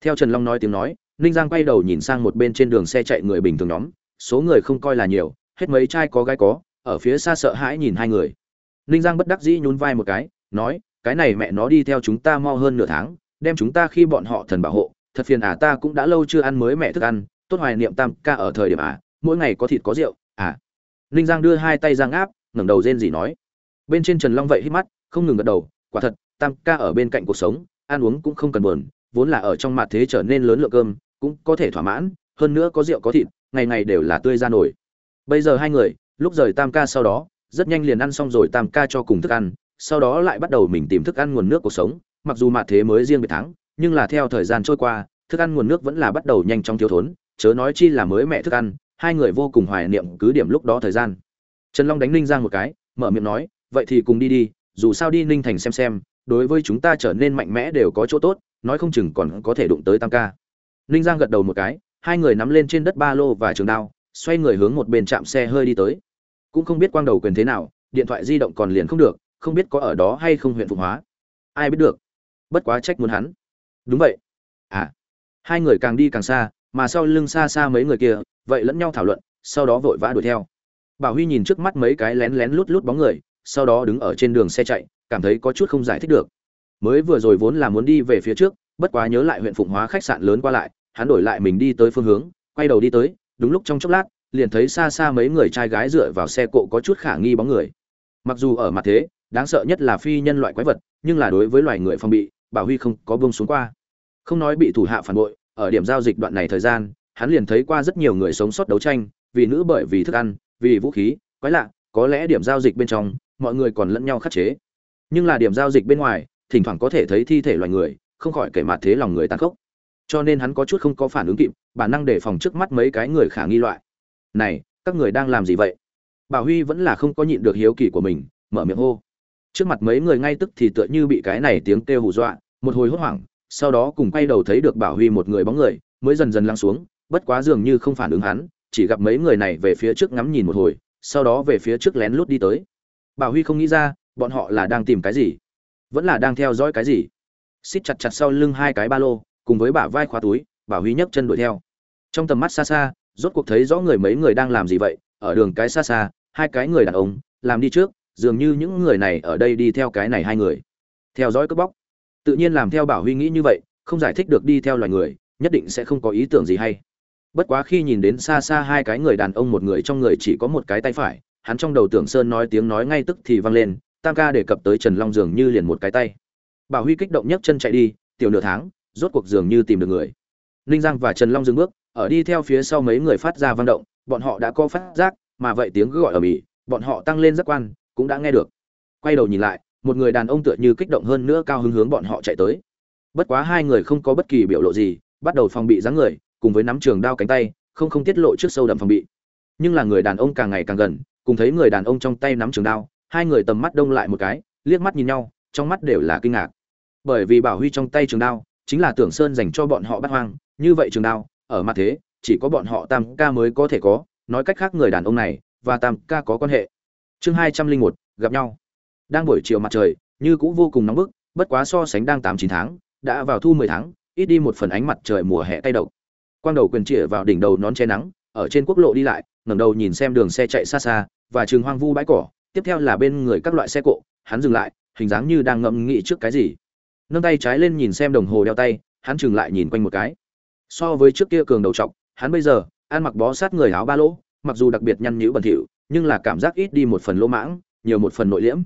Theo trần long nói tiếng nói, ninh giang quay đầu nhìn sang một bên trên đường xe chạy người bình thường nhóm, số người không coi là nhiều, hết mấy trai có gái có, ở phía xa sợ hãi nhìn hai người. Ninh giang bất đắc dĩ nhún vai một cái, nói, cái này mẹ nó đi theo chúng ta mau hơn nửa tháng, đem chúng ta khi bọn họ thần bảo hộ thật phiền à ta cũng đã lâu chưa ăn mới mẹ thức ăn, tốt hoài niệm tam ca ở thời điểm à mỗi ngày có thịt có rượu à. Ninh giang đưa hai tay giang áp ngẩng đầu rên gì nói. Bên trên trần long vậy hít mắt, không ngừng gật đầu, quả thật, tam ca ở bên cạnh cuộc sống, ăn uống cũng không cần buồn, vốn là ở trong mặt thế trở nên lớn lượng cơm, cũng có thể thỏa mãn, hơn nữa có rượu có thịt, ngày ngày đều là tươi ra nổi. Bây giờ hai người, lúc rời tam ca sau đó, rất nhanh liền ăn xong rồi tam ca cho cùng thức ăn, sau đó lại bắt đầu mình tìm thức ăn nguồn nước cuộc sống, mặc dù mặt thế mới riêng biệt tháng nhưng là theo thời gian trôi qua, thức ăn nguồn nước vẫn là bắt đầu nhanh chóng thiếu thốn, chớ nói chi là mới mẹ thức ăn, hai người vô cùng hoài niệm cứ điểm lúc đó thời gian. Trần long đánh ninh giang một cái, mở miệng nói, vậy thì cùng đi đi, dù sao đi ninh thành xem xem, đối với chúng ta trở nên mạnh mẽ đều có chỗ tốt, nói không chừng còn có thể đụng tới tam ca. Ninh giang gật đầu một cái, hai người nắm lên trên đất ba lô và trường đao, xoay người hướng một bên chạm xe hơi đi tới. Cũng không biết quang đầu quyền thế nào, điện thoại di động còn liền không được, không biết có ở đó hay không huyện phục hóa. Ai biết được. Bất quá trách muốn hắn đúng vậy. À. Hai người càng đi càng xa, mà sau lưng xa xa mấy người kia, vậy lẫn nhau thảo luận, sau đó vội vã đuổi theo. Bảo huy nhìn trước mắt mấy cái lén lén lút lút bóng người, sau đó đứng ở trên đường xe chạy, cảm thấy có chút không giải thích được. Mới vừa rồi vốn là muốn đi về phía trước, bất quá nhớ lại huyện phụng hóa khách sạn lớn qua lại, hắn đổi lại mình đi tới phương hướng, quay đầu đi tới, đúng lúc trong chốc lát, liền thấy xa xa mấy người trai gái dựa vào xe cộ có chút khả nghi bóng người. Mặc dù ở mặt thế, đáng sợ nhất là phi nhân loại quái vật, nhưng là đối với loài người phong bị bảo huy không có buông xuống qua. Không nói bị thủ hạ phản bội, ở điểm giao dịch đoạn này thời gian, hắn liền thấy qua rất nhiều người sống sót đấu tranh, vì nữ bởi vì thức ăn, vì vũ khí, quái lạ, có lẽ điểm giao dịch bên trong, mọi người còn lẫn nhau khắc chế. Nhưng là điểm giao dịch bên ngoài, thỉnh thoảng có thể thấy thi thể loài người, không khỏi kể mặt thế lòng người tàn khốc. Cho nên hắn có chút không có phản ứng kịp, bản năng để phòng trước mắt mấy cái người khả nghi loại. Này, các người đang làm gì vậy? Bảo huy vẫn là không có nhịn được hiếu kỳ của mình, mở miệng hô trước mặt mấy người ngay tức thì tựa như bị cái này tiếng kêu hù dọa, một hồi hốt hoảng, sau đó cùng quay đầu thấy được bảo huy một người bóng người, mới dần dần lăng xuống, bất quá dường như không phản ứng hắn, chỉ gặp mấy người này về phía trước ngắm nhìn một hồi, sau đó về phía trước lén lút đi tới. Bảo huy không nghĩ ra, bọn họ là đang tìm cái gì? Vẫn là đang theo dõi cái gì? Xích chặt chặt sau lưng hai cái ba lô, cùng với bả vai khóa túi, bảo huy nhấc chân đuổi theo. Trong tầm mắt xa xa, rốt cuộc thấy rõ người mấy người đang làm gì vậy, ở đường cái xa xa, hai cái người đàn ông, làm đi trước dường như những người này ở đây đi theo cái này hai người. Theo dõi cướp bóc. Tự nhiên làm theo bảo huy nghĩ như vậy, không giải thích được đi theo loài người, nhất định sẽ không có ý tưởng gì hay. Bất quá khi nhìn đến xa xa hai cái người đàn ông một người trong người chỉ có một cái tay phải, hắn trong đầu tưởng sơn nói tiếng nói ngay tức thì vang lên, tam ca đề cập tới trần long dường như liền một cái tay. Bảo huy kích động nhấc chân chạy đi, tiểu nửa tháng, rốt cuộc dường như tìm được người. Ninh giang và trần long dừng bước, ở đi theo phía sau mấy người phát ra vang động, bọn họ đã có phát giác, mà vậy tiếng gọi ở bỉ bọn họ tăng lên giác quan cũng đã nghe được. Quay đầu nhìn lại, một người đàn ông tựa như kích động hơn nữa cao hứng hướng bọn họ chạy tới. Bất quá hai người không có bất kỳ biểu lộ gì, bắt đầu phòng bị dáng người, cùng với nắm trường đao cánh tay, không không tiết lộ trước sâu đậm phòng bị. Nhưng là người đàn ông càng ngày càng gần, cùng thấy người đàn ông trong tay nắm trường đao, hai người tầm mắt đông lại một cái, liếc mắt nhìn nhau, trong mắt đều là kinh ngạc. Bởi vì bảo huy trong tay trường đao, chính là tưởng sơn dành cho bọn họ bắt hoang, như vậy trường đao, ở mặt thế, chỉ có bọn họ tam ca mới có thể có, nói cách khác người đàn ông này và tam ca có quan hệ chương hai trăm linh một, gặp nhau. Đang buổi chiều mặt trời, như cũ vô cùng nóng bức, bất quá so sánh đang tám chín tháng, đã vào thu mười tháng, ít đi một phần ánh mặt trời mùa hè tay độc. Quang đầu quyền chĩa vào đỉnh đầu nón che nắng, ở trên quốc lộ đi lại, ngẩng đầu nhìn xem đường xe chạy xa xa, và trường hoang vu bãi cỏ, tiếp theo là bên người các loại xe cộ, hắn dừng lại, hình dáng như đang ngẫm nghĩ trước cái gì. Nâng tay trái lên nhìn xem đồng hồ đeo tay, hắn chừng lại nhìn quanh một cái. So với trước kia cường đầu trọc, hắn bây giờ, ăn mặc bó sát người áo ba lỗ, mặc dù đặc biệt nhăn nhữ bẩn thỉu nhưng là cảm giác ít đi một phần lỗ mãng, nhiều một phần nội liễm.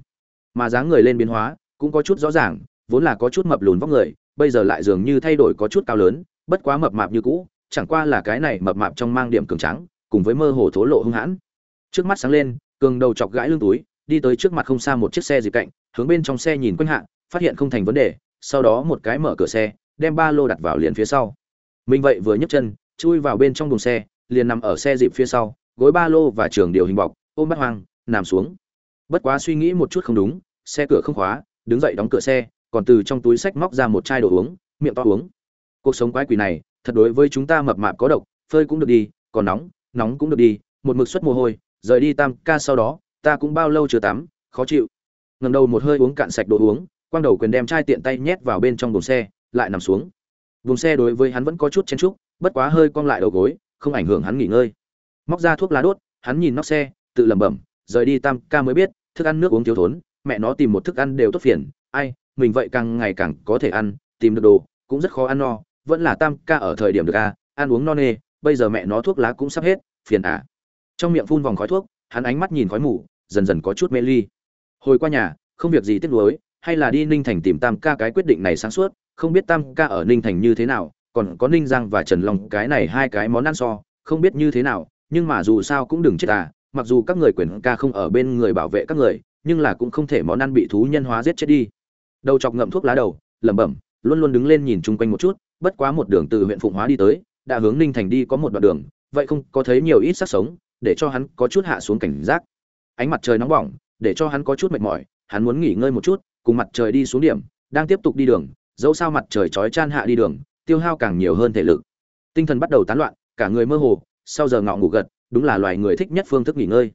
Mà dáng người lên biến hóa cũng có chút rõ ràng, vốn là có chút mập lùn vóc người, bây giờ lại dường như thay đổi có chút cao lớn, bất quá mập mạp như cũ, chẳng qua là cái này mập mạp trong mang điểm cường trắng cùng với mơ hồ thố lộ hung hãn. Trước mắt sáng lên, cường đầu chọc gãi lưng túi, đi tới trước mặt không xa một chiếc xe dịp cạnh, hướng bên trong xe nhìn quanh hạ, phát hiện không thành vấn đề, sau đó một cái mở cửa xe, đem ba lô đặt vào liền phía sau. Mình vậy vừa nhấc chân, chui vào bên trong đùng xe, liền nằm ở xe dịp phía sau gối ba lô và trường điều hình bọc, ôm bắt hoang, nằm xuống. Bất quá suy nghĩ một chút không đúng, xe cửa không khóa, đứng dậy đóng cửa xe, còn từ trong túi sách móc ra một chai đồ uống, miệng to uống. Cuộc sống quái quỷ này, thật đối với chúng ta mập mạp có độc, phơi cũng được đi, còn nóng nóng cũng được đi, một mực suất mồ hôi, rời đi tam ca sau đó, ta cũng bao lâu chưa tắm, khó chịu. Ngầm đầu một hơi uống cạn sạch đồ uống, quang đầu quyền đem chai tiện tay nhét vào bên trong buồng xe, lại nằm xuống. Vùng xe đối với hắn vẫn có chút chen trúc bất quá hơi cong lại đầu gối, không ảnh hưởng hắn nghỉ ngơi móc ra thuốc lá đốt, hắn nhìn nóc xe, tự lẩm bẩm, rời đi tam ca mới biết, thức ăn nước uống thiếu thốn, mẹ nó tìm một thức ăn đều tốt phiền, ai, mình vậy càng ngày càng có thể ăn, tìm được đồ, cũng rất khó ăn no, vẫn là tam ca ở thời điểm được a, ăn uống no nê, bây giờ mẹ nó thuốc lá cũng sắp hết, phiền à. Trong miệng phun vòng khói thuốc, hắn ánh mắt nhìn khói mù, dần dần có chút mê ly. Hồi qua nhà, không việc gì tiếc nuối, hay là đi ninh thành tìm tam ca cái quyết định này sáng suốt, không biết tam ca ở ninh thành như thế nào, còn có ninh giang và trần long cái này hai cái món ăn so, không biết như thế nào nhưng mà dù sao cũng đừng chết à mặc dù các người quyền ca không ở bên người bảo vệ các người, nhưng là cũng không thể món ăn bị thú nhân hóa giết chết đi. Đầu chọc ngậm thuốc lá đầu, lẩm bẩm, luôn luôn đứng lên nhìn chung quanh một chút, bất quá một đường từ huyện phụng hóa đi tới, đã hướng ninh thành đi có một đoạn đường, vậy không có thấy nhiều ít sắc sống, để cho hắn có chút hạ xuống cảnh giác. Ánh mặt trời nóng bỏng, để cho hắn có chút mệt mỏi, hắn muốn nghỉ ngơi một chút, cùng mặt trời đi xuống điểm, đang tiếp tục đi đường, dẫu sao mặt trời chói chan hạ đi đường, tiêu hao càng nhiều hơn thể lực. Tinh thần bắt đầu tán loạn, cả người mơ hồ sau giờ ngọ ngủ gật, đúng là loài người thích nhất phương thức nghỉ ngơi.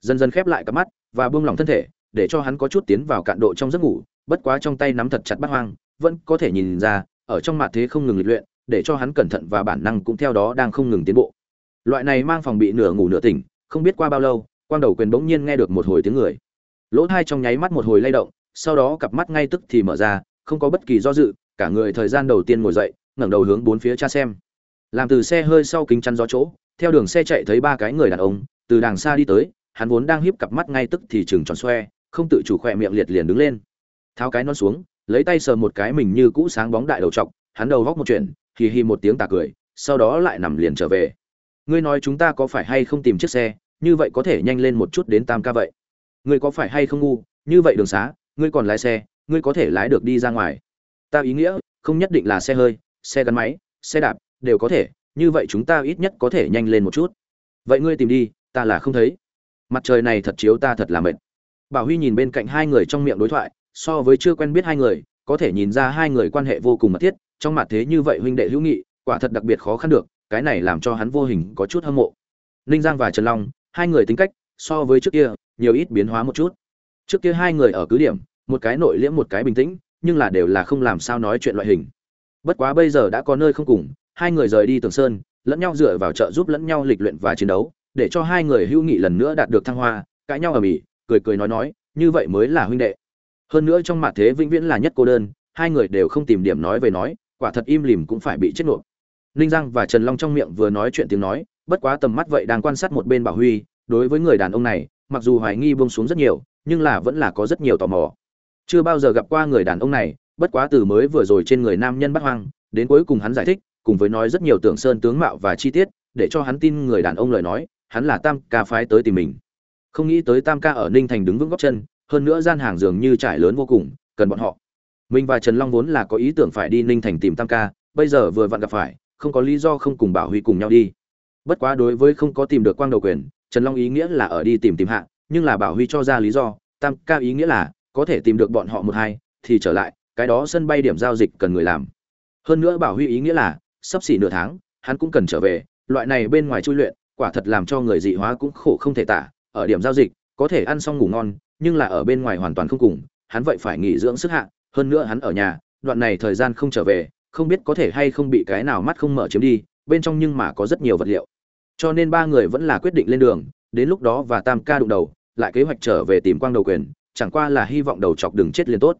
Dần dần khép lại cặp mắt và buông lỏng thân thể, để cho hắn có chút tiến vào cạn độ trong giấc ngủ, bất quá trong tay nắm thật chặt bắt hoang, vẫn có thể nhìn ra, ở trong mặt thế không ngừng lịch luyện, để cho hắn cẩn thận và bản năng cũng theo đó đang không ngừng tiến bộ. Loại này mang phòng bị nửa ngủ nửa tỉnh, không biết qua bao lâu, quang đầu quyền bỗng nhiên nghe được một hồi tiếng người. Lỗ thai trong nháy mắt một hồi lay động, sau đó cặp mắt ngay tức thì mở ra, không có bất kỳ do dự, cả người thời gian đầu tiên ngồi dậy, ngẩng đầu hướng bốn phía cha xem. Làm từ xe hơi sau kính chắn gió chỗ theo đường xe chạy thấy ba cái người đàn ông, từ đàng xa đi tới, hắn vốn đang híp cặp mắt ngay tức thì chừng tròn xoe, không tự chủ khỏe miệng liệt liền đứng lên. Tháo cái non xuống, lấy tay sờ một cái mình như cũ sáng bóng đại đầu trọc hắn đầu góc một chuyện, hì hì một tiếng tà cười, sau đó lại nằm liền trở về. Ngươi nói chúng ta có phải hay không tìm chiếc xe, như vậy có thể nhanh lên một chút đến tam ca vậy? Ngươi có phải hay không ngu, như vậy đường xá, ngươi còn lái xe, ngươi có thể lái được đi ra ngoài. Ta ý nghĩa, không nhất định là xe hơi, xe gắn máy, xe đạp, đều có thể như vậy chúng ta ít nhất có thể nhanh lên một chút. Vậy ngươi tìm đi, ta là không thấy. Mặt trời này thật chiếu ta thật là mệt. Bảo huy nhìn bên cạnh hai người trong miệng đối thoại, so với chưa quen biết hai người, có thể nhìn ra hai người quan hệ vô cùng mật thiết, trong mặt thế như vậy huynh đệ hữu nghị, quả thật đặc biệt khó khăn được, cái này làm cho hắn vô hình có chút hâm mộ. Ninh giang và trần long, hai người tính cách, so với trước kia, nhiều ít biến hóa một chút. Trước kia hai người ở cứ điểm, một cái nội liễm một cái bình tĩnh, nhưng là đều là không làm sao nói chuyện loại hình. Bất quá bây giờ đã có nơi không cùng hai người rời đi tường sơn, lẫn nhau dựa vào trợ giúp lẫn nhau lịch luyện và chiến đấu, để cho hai người hữu nghị lần nữa đạt được thăng hoa, cãi nhau ở mỹ cười cười nói nói, như vậy mới là huynh đệ. Hơn nữa trong mặt thế vĩnh viễn là nhất cô đơn, hai người đều không tìm điểm nói về nói, quả thật im lìm cũng phải bị chết nộp. Ninh giang và trần long trong miệng vừa nói chuyện tiếng nói, bất quá tầm mắt vậy đang quan sát một bên bảo huy, đối với người đàn ông này, mặc dù hoài nghi buông xuống rất nhiều, nhưng là vẫn là có rất nhiều tò mò. Chưa bao giờ gặp qua người đàn ông này, bất quá từ mới vừa rồi trên người nam nhân bắt hoang, đến cuối cùng hắn giải thích cùng với nói rất nhiều tưởng sơn tướng mạo và chi tiết, để cho hắn tin người đàn ông lời nói, hắn là tam ca phái tới tìm mình. Không nghĩ tới tam ca ở ninh thành đứng vững góc chân, hơn nữa gian hàng dường như trải lớn vô cùng, cần bọn họ. Mình và trần long vốn là có ý tưởng phải đi ninh thành tìm tam ca, bây giờ vừa vặn gặp phải, không có lý do không cùng bảo huy cùng nhau đi. Bất quá đối với không có tìm được quang đầu quyền, trần long ý nghĩa là ở đi tìm tìm hạ, nhưng là bảo huy cho ra lý do, tam ca ý nghĩa là có thể tìm được bọn họ một hai, thì trở lại, cái đó sân bay điểm giao dịch cần người làm. Hơn nữa bảo huy ý nghĩa là sắp xỉ nửa tháng, hắn cũng cần trở về, loại này bên ngoài chui luyện, quả thật làm cho người dị hóa cũng khổ không thể tả, ở điểm giao dịch, có thể ăn xong ngủ ngon, nhưng là ở bên ngoài hoàn toàn không cùng, hắn vậy phải nghỉ dưỡng sức hạ, hơn nữa hắn ở nhà, đoạn này thời gian không trở về, không biết có thể hay không bị cái nào mắt không mở chiếm đi, bên trong nhưng mà có rất nhiều vật liệu. Cho nên ba người vẫn là quyết định lên đường, đến lúc đó và tam ca đụng đầu, lại kế hoạch trở về tìm quang đầu quyền, chẳng qua là hy vọng đầu chọc đừng chết liền tốt.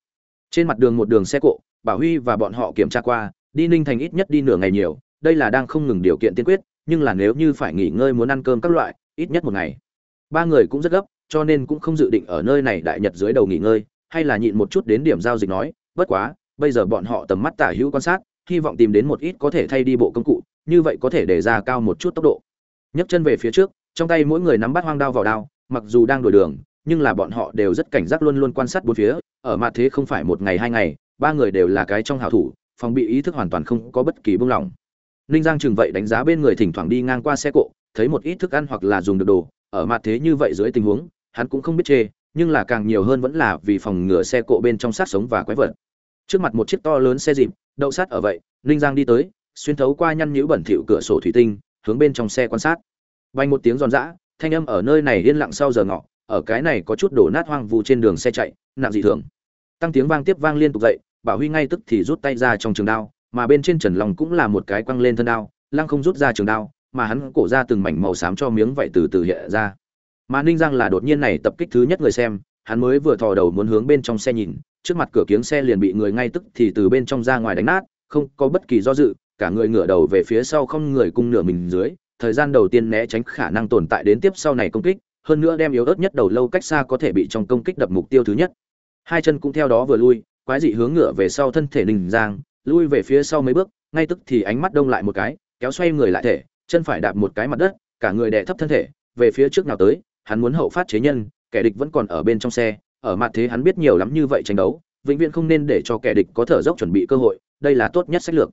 Trên mặt đường một đường xe cộ, bảo huy và bọn họ kiểm tra qua đi ninh thành ít nhất đi nửa ngày nhiều, đây là đang không ngừng điều kiện tiên quyết, nhưng là nếu như phải nghỉ ngơi muốn ăn cơm các loại, ít nhất một ngày. Ba người cũng rất gấp, cho nên cũng không dự định ở nơi này đại nhật dưới đầu nghỉ ngơi, hay là nhịn một chút đến điểm giao dịch nói, bất quá, bây giờ bọn họ tầm mắt tả hữu quan sát, hy vọng tìm đến một ít có thể thay đi bộ công cụ, như vậy có thể để ra cao một chút tốc độ. Nhấc chân về phía trước, trong tay mỗi người nắm bắt hoang đao vào đao, mặc dù đang đổi đường, nhưng là bọn họ đều rất cảnh giác luôn luôn quan sát bốn phía, ở mặt thế không phải một ngày hai ngày, ba người đều là cái trong hảo thủ phòng bị ý thức hoàn toàn không có bất kỳ buông lỏng. Ninh giang chừng vậy đánh giá bên người thỉnh thoảng đi ngang qua xe cộ, thấy một ít thức ăn hoặc là dùng được đồ, ở mặt thế như vậy dưới tình huống, hắn cũng không biết chê, nhưng là càng nhiều hơn vẫn là vì phòng ngừa xe cộ bên trong sát sống và quái vật. Trước mặt một chiếc to lớn xe dịp, đậu sát ở vậy, ninh giang đi tới, xuyên thấu qua nhăn nhữ bẩn thỉu cửa sổ thủy tinh, hướng bên trong xe quan sát. Bay một tiếng giòn giã, thanh âm ở nơi này yên lặng sau giờ ngọ, ở cái này có chút đổ nát hoang vu trên đường xe chạy, nặng dị thường. Tăng tiếng vang tiếp vang liên tục dậy bảo huy ngay tức thì rút tay ra trong trường đao, mà bên trên trần long cũng là một cái quăng lên thân đao, lăng không rút ra trường đao, mà hắn cổ ra từng mảnh màu xám cho miếng vậy từ từ hiện ra. Mà ninh giang là đột nhiên này tập kích thứ nhất người xem, hắn mới vừa thò đầu muốn hướng bên trong xe nhìn, trước mặt cửa kiếng xe liền bị người ngay tức thì từ bên trong ra ngoài đánh nát, không có bất kỳ do dự, cả người ngửa đầu về phía sau không người cung nửa mình dưới, thời gian đầu tiên né tránh khả năng tồn tại đến tiếp sau này công kích, hơn nữa đem yếu ớt nhất đầu lâu cách xa có thể bị trong công kích đập mục tiêu thứ nhất. Hai chân cũng theo đó vừa lui quái dị hướng ngựa về sau thân thể đình giang, lui về phía sau mấy bước, ngay tức thì ánh mắt đông lại một cái, kéo xoay người lại thể, chân phải đạp một cái mặt đất, cả người đè thấp thân thể, về phía trước nào tới, hắn muốn hậu phát chế nhân, kẻ địch vẫn còn ở bên trong xe, ở mặt thế hắn biết nhiều lắm như vậy tranh đấu, vĩnh viễn không nên để cho kẻ địch có thở dốc chuẩn bị cơ hội, đây là tốt nhất sách lược.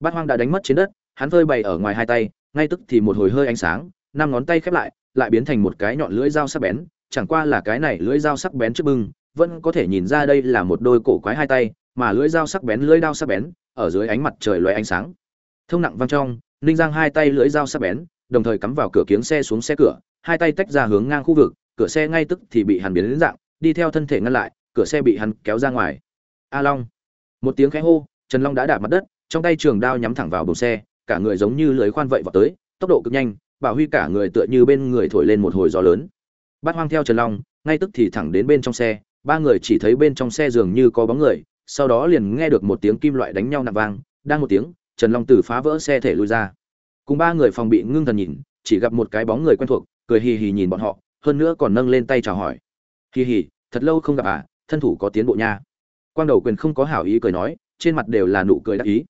Bát hoang đã đánh mất trên đất, hắn phơi bày ở ngoài hai tay, ngay tức thì một hồi hơi ánh sáng, năm ngón tay khép lại lại biến thành một cái nhọn lưỡi dao sắc bén, chẳng qua là cái này lưỡi dao sắc bén trước bưng vẫn có thể nhìn ra đây là một đôi cổ quái hai tay, mà lưỡi dao sắc bén, lưỡi đao sắc bén, ở dưới ánh mặt trời loé ánh sáng. Thông nặng vang trong, ninh giang hai tay lưỡi dao sắc bén, đồng thời cắm vào cửa kiếng xe xuống xe cửa, hai tay tách ra hướng ngang khu vực, cửa xe ngay tức thì bị hắn biến đến dạng, đi theo thân thể ngăn lại, cửa xe bị hắn kéo ra ngoài. A long. Một tiếng khẽ hô, trần long đã đạp mặt đất, trong tay trường đao nhắm thẳng vào bồn xe, cả người giống như lưới khoan vậy vào tới, tốc độ cực nhanh, bảo huy cả người tựa như bên người thổi lên một hồi gió lớn. Bắt hoang theo trần long, ngay tức thì thẳng đến bên trong xe ba người chỉ thấy bên trong xe dường như có bóng người, sau đó liền nghe được một tiếng kim loại đánh nhau nặng vang, đang một tiếng, trần long Tử phá vỡ xe thể lui ra. Cùng ba người phòng bị ngưng thần nhìn, chỉ gặp một cái bóng người quen thuộc, cười hì hì nhìn bọn họ, hơn nữa còn nâng lên tay chào hỏi. Hì hì, thật lâu không gặp à thân thủ có tiến bộ nha. Quang đầu quyền không có hảo ý cười nói, trên mặt đều là nụ cười đắc ý.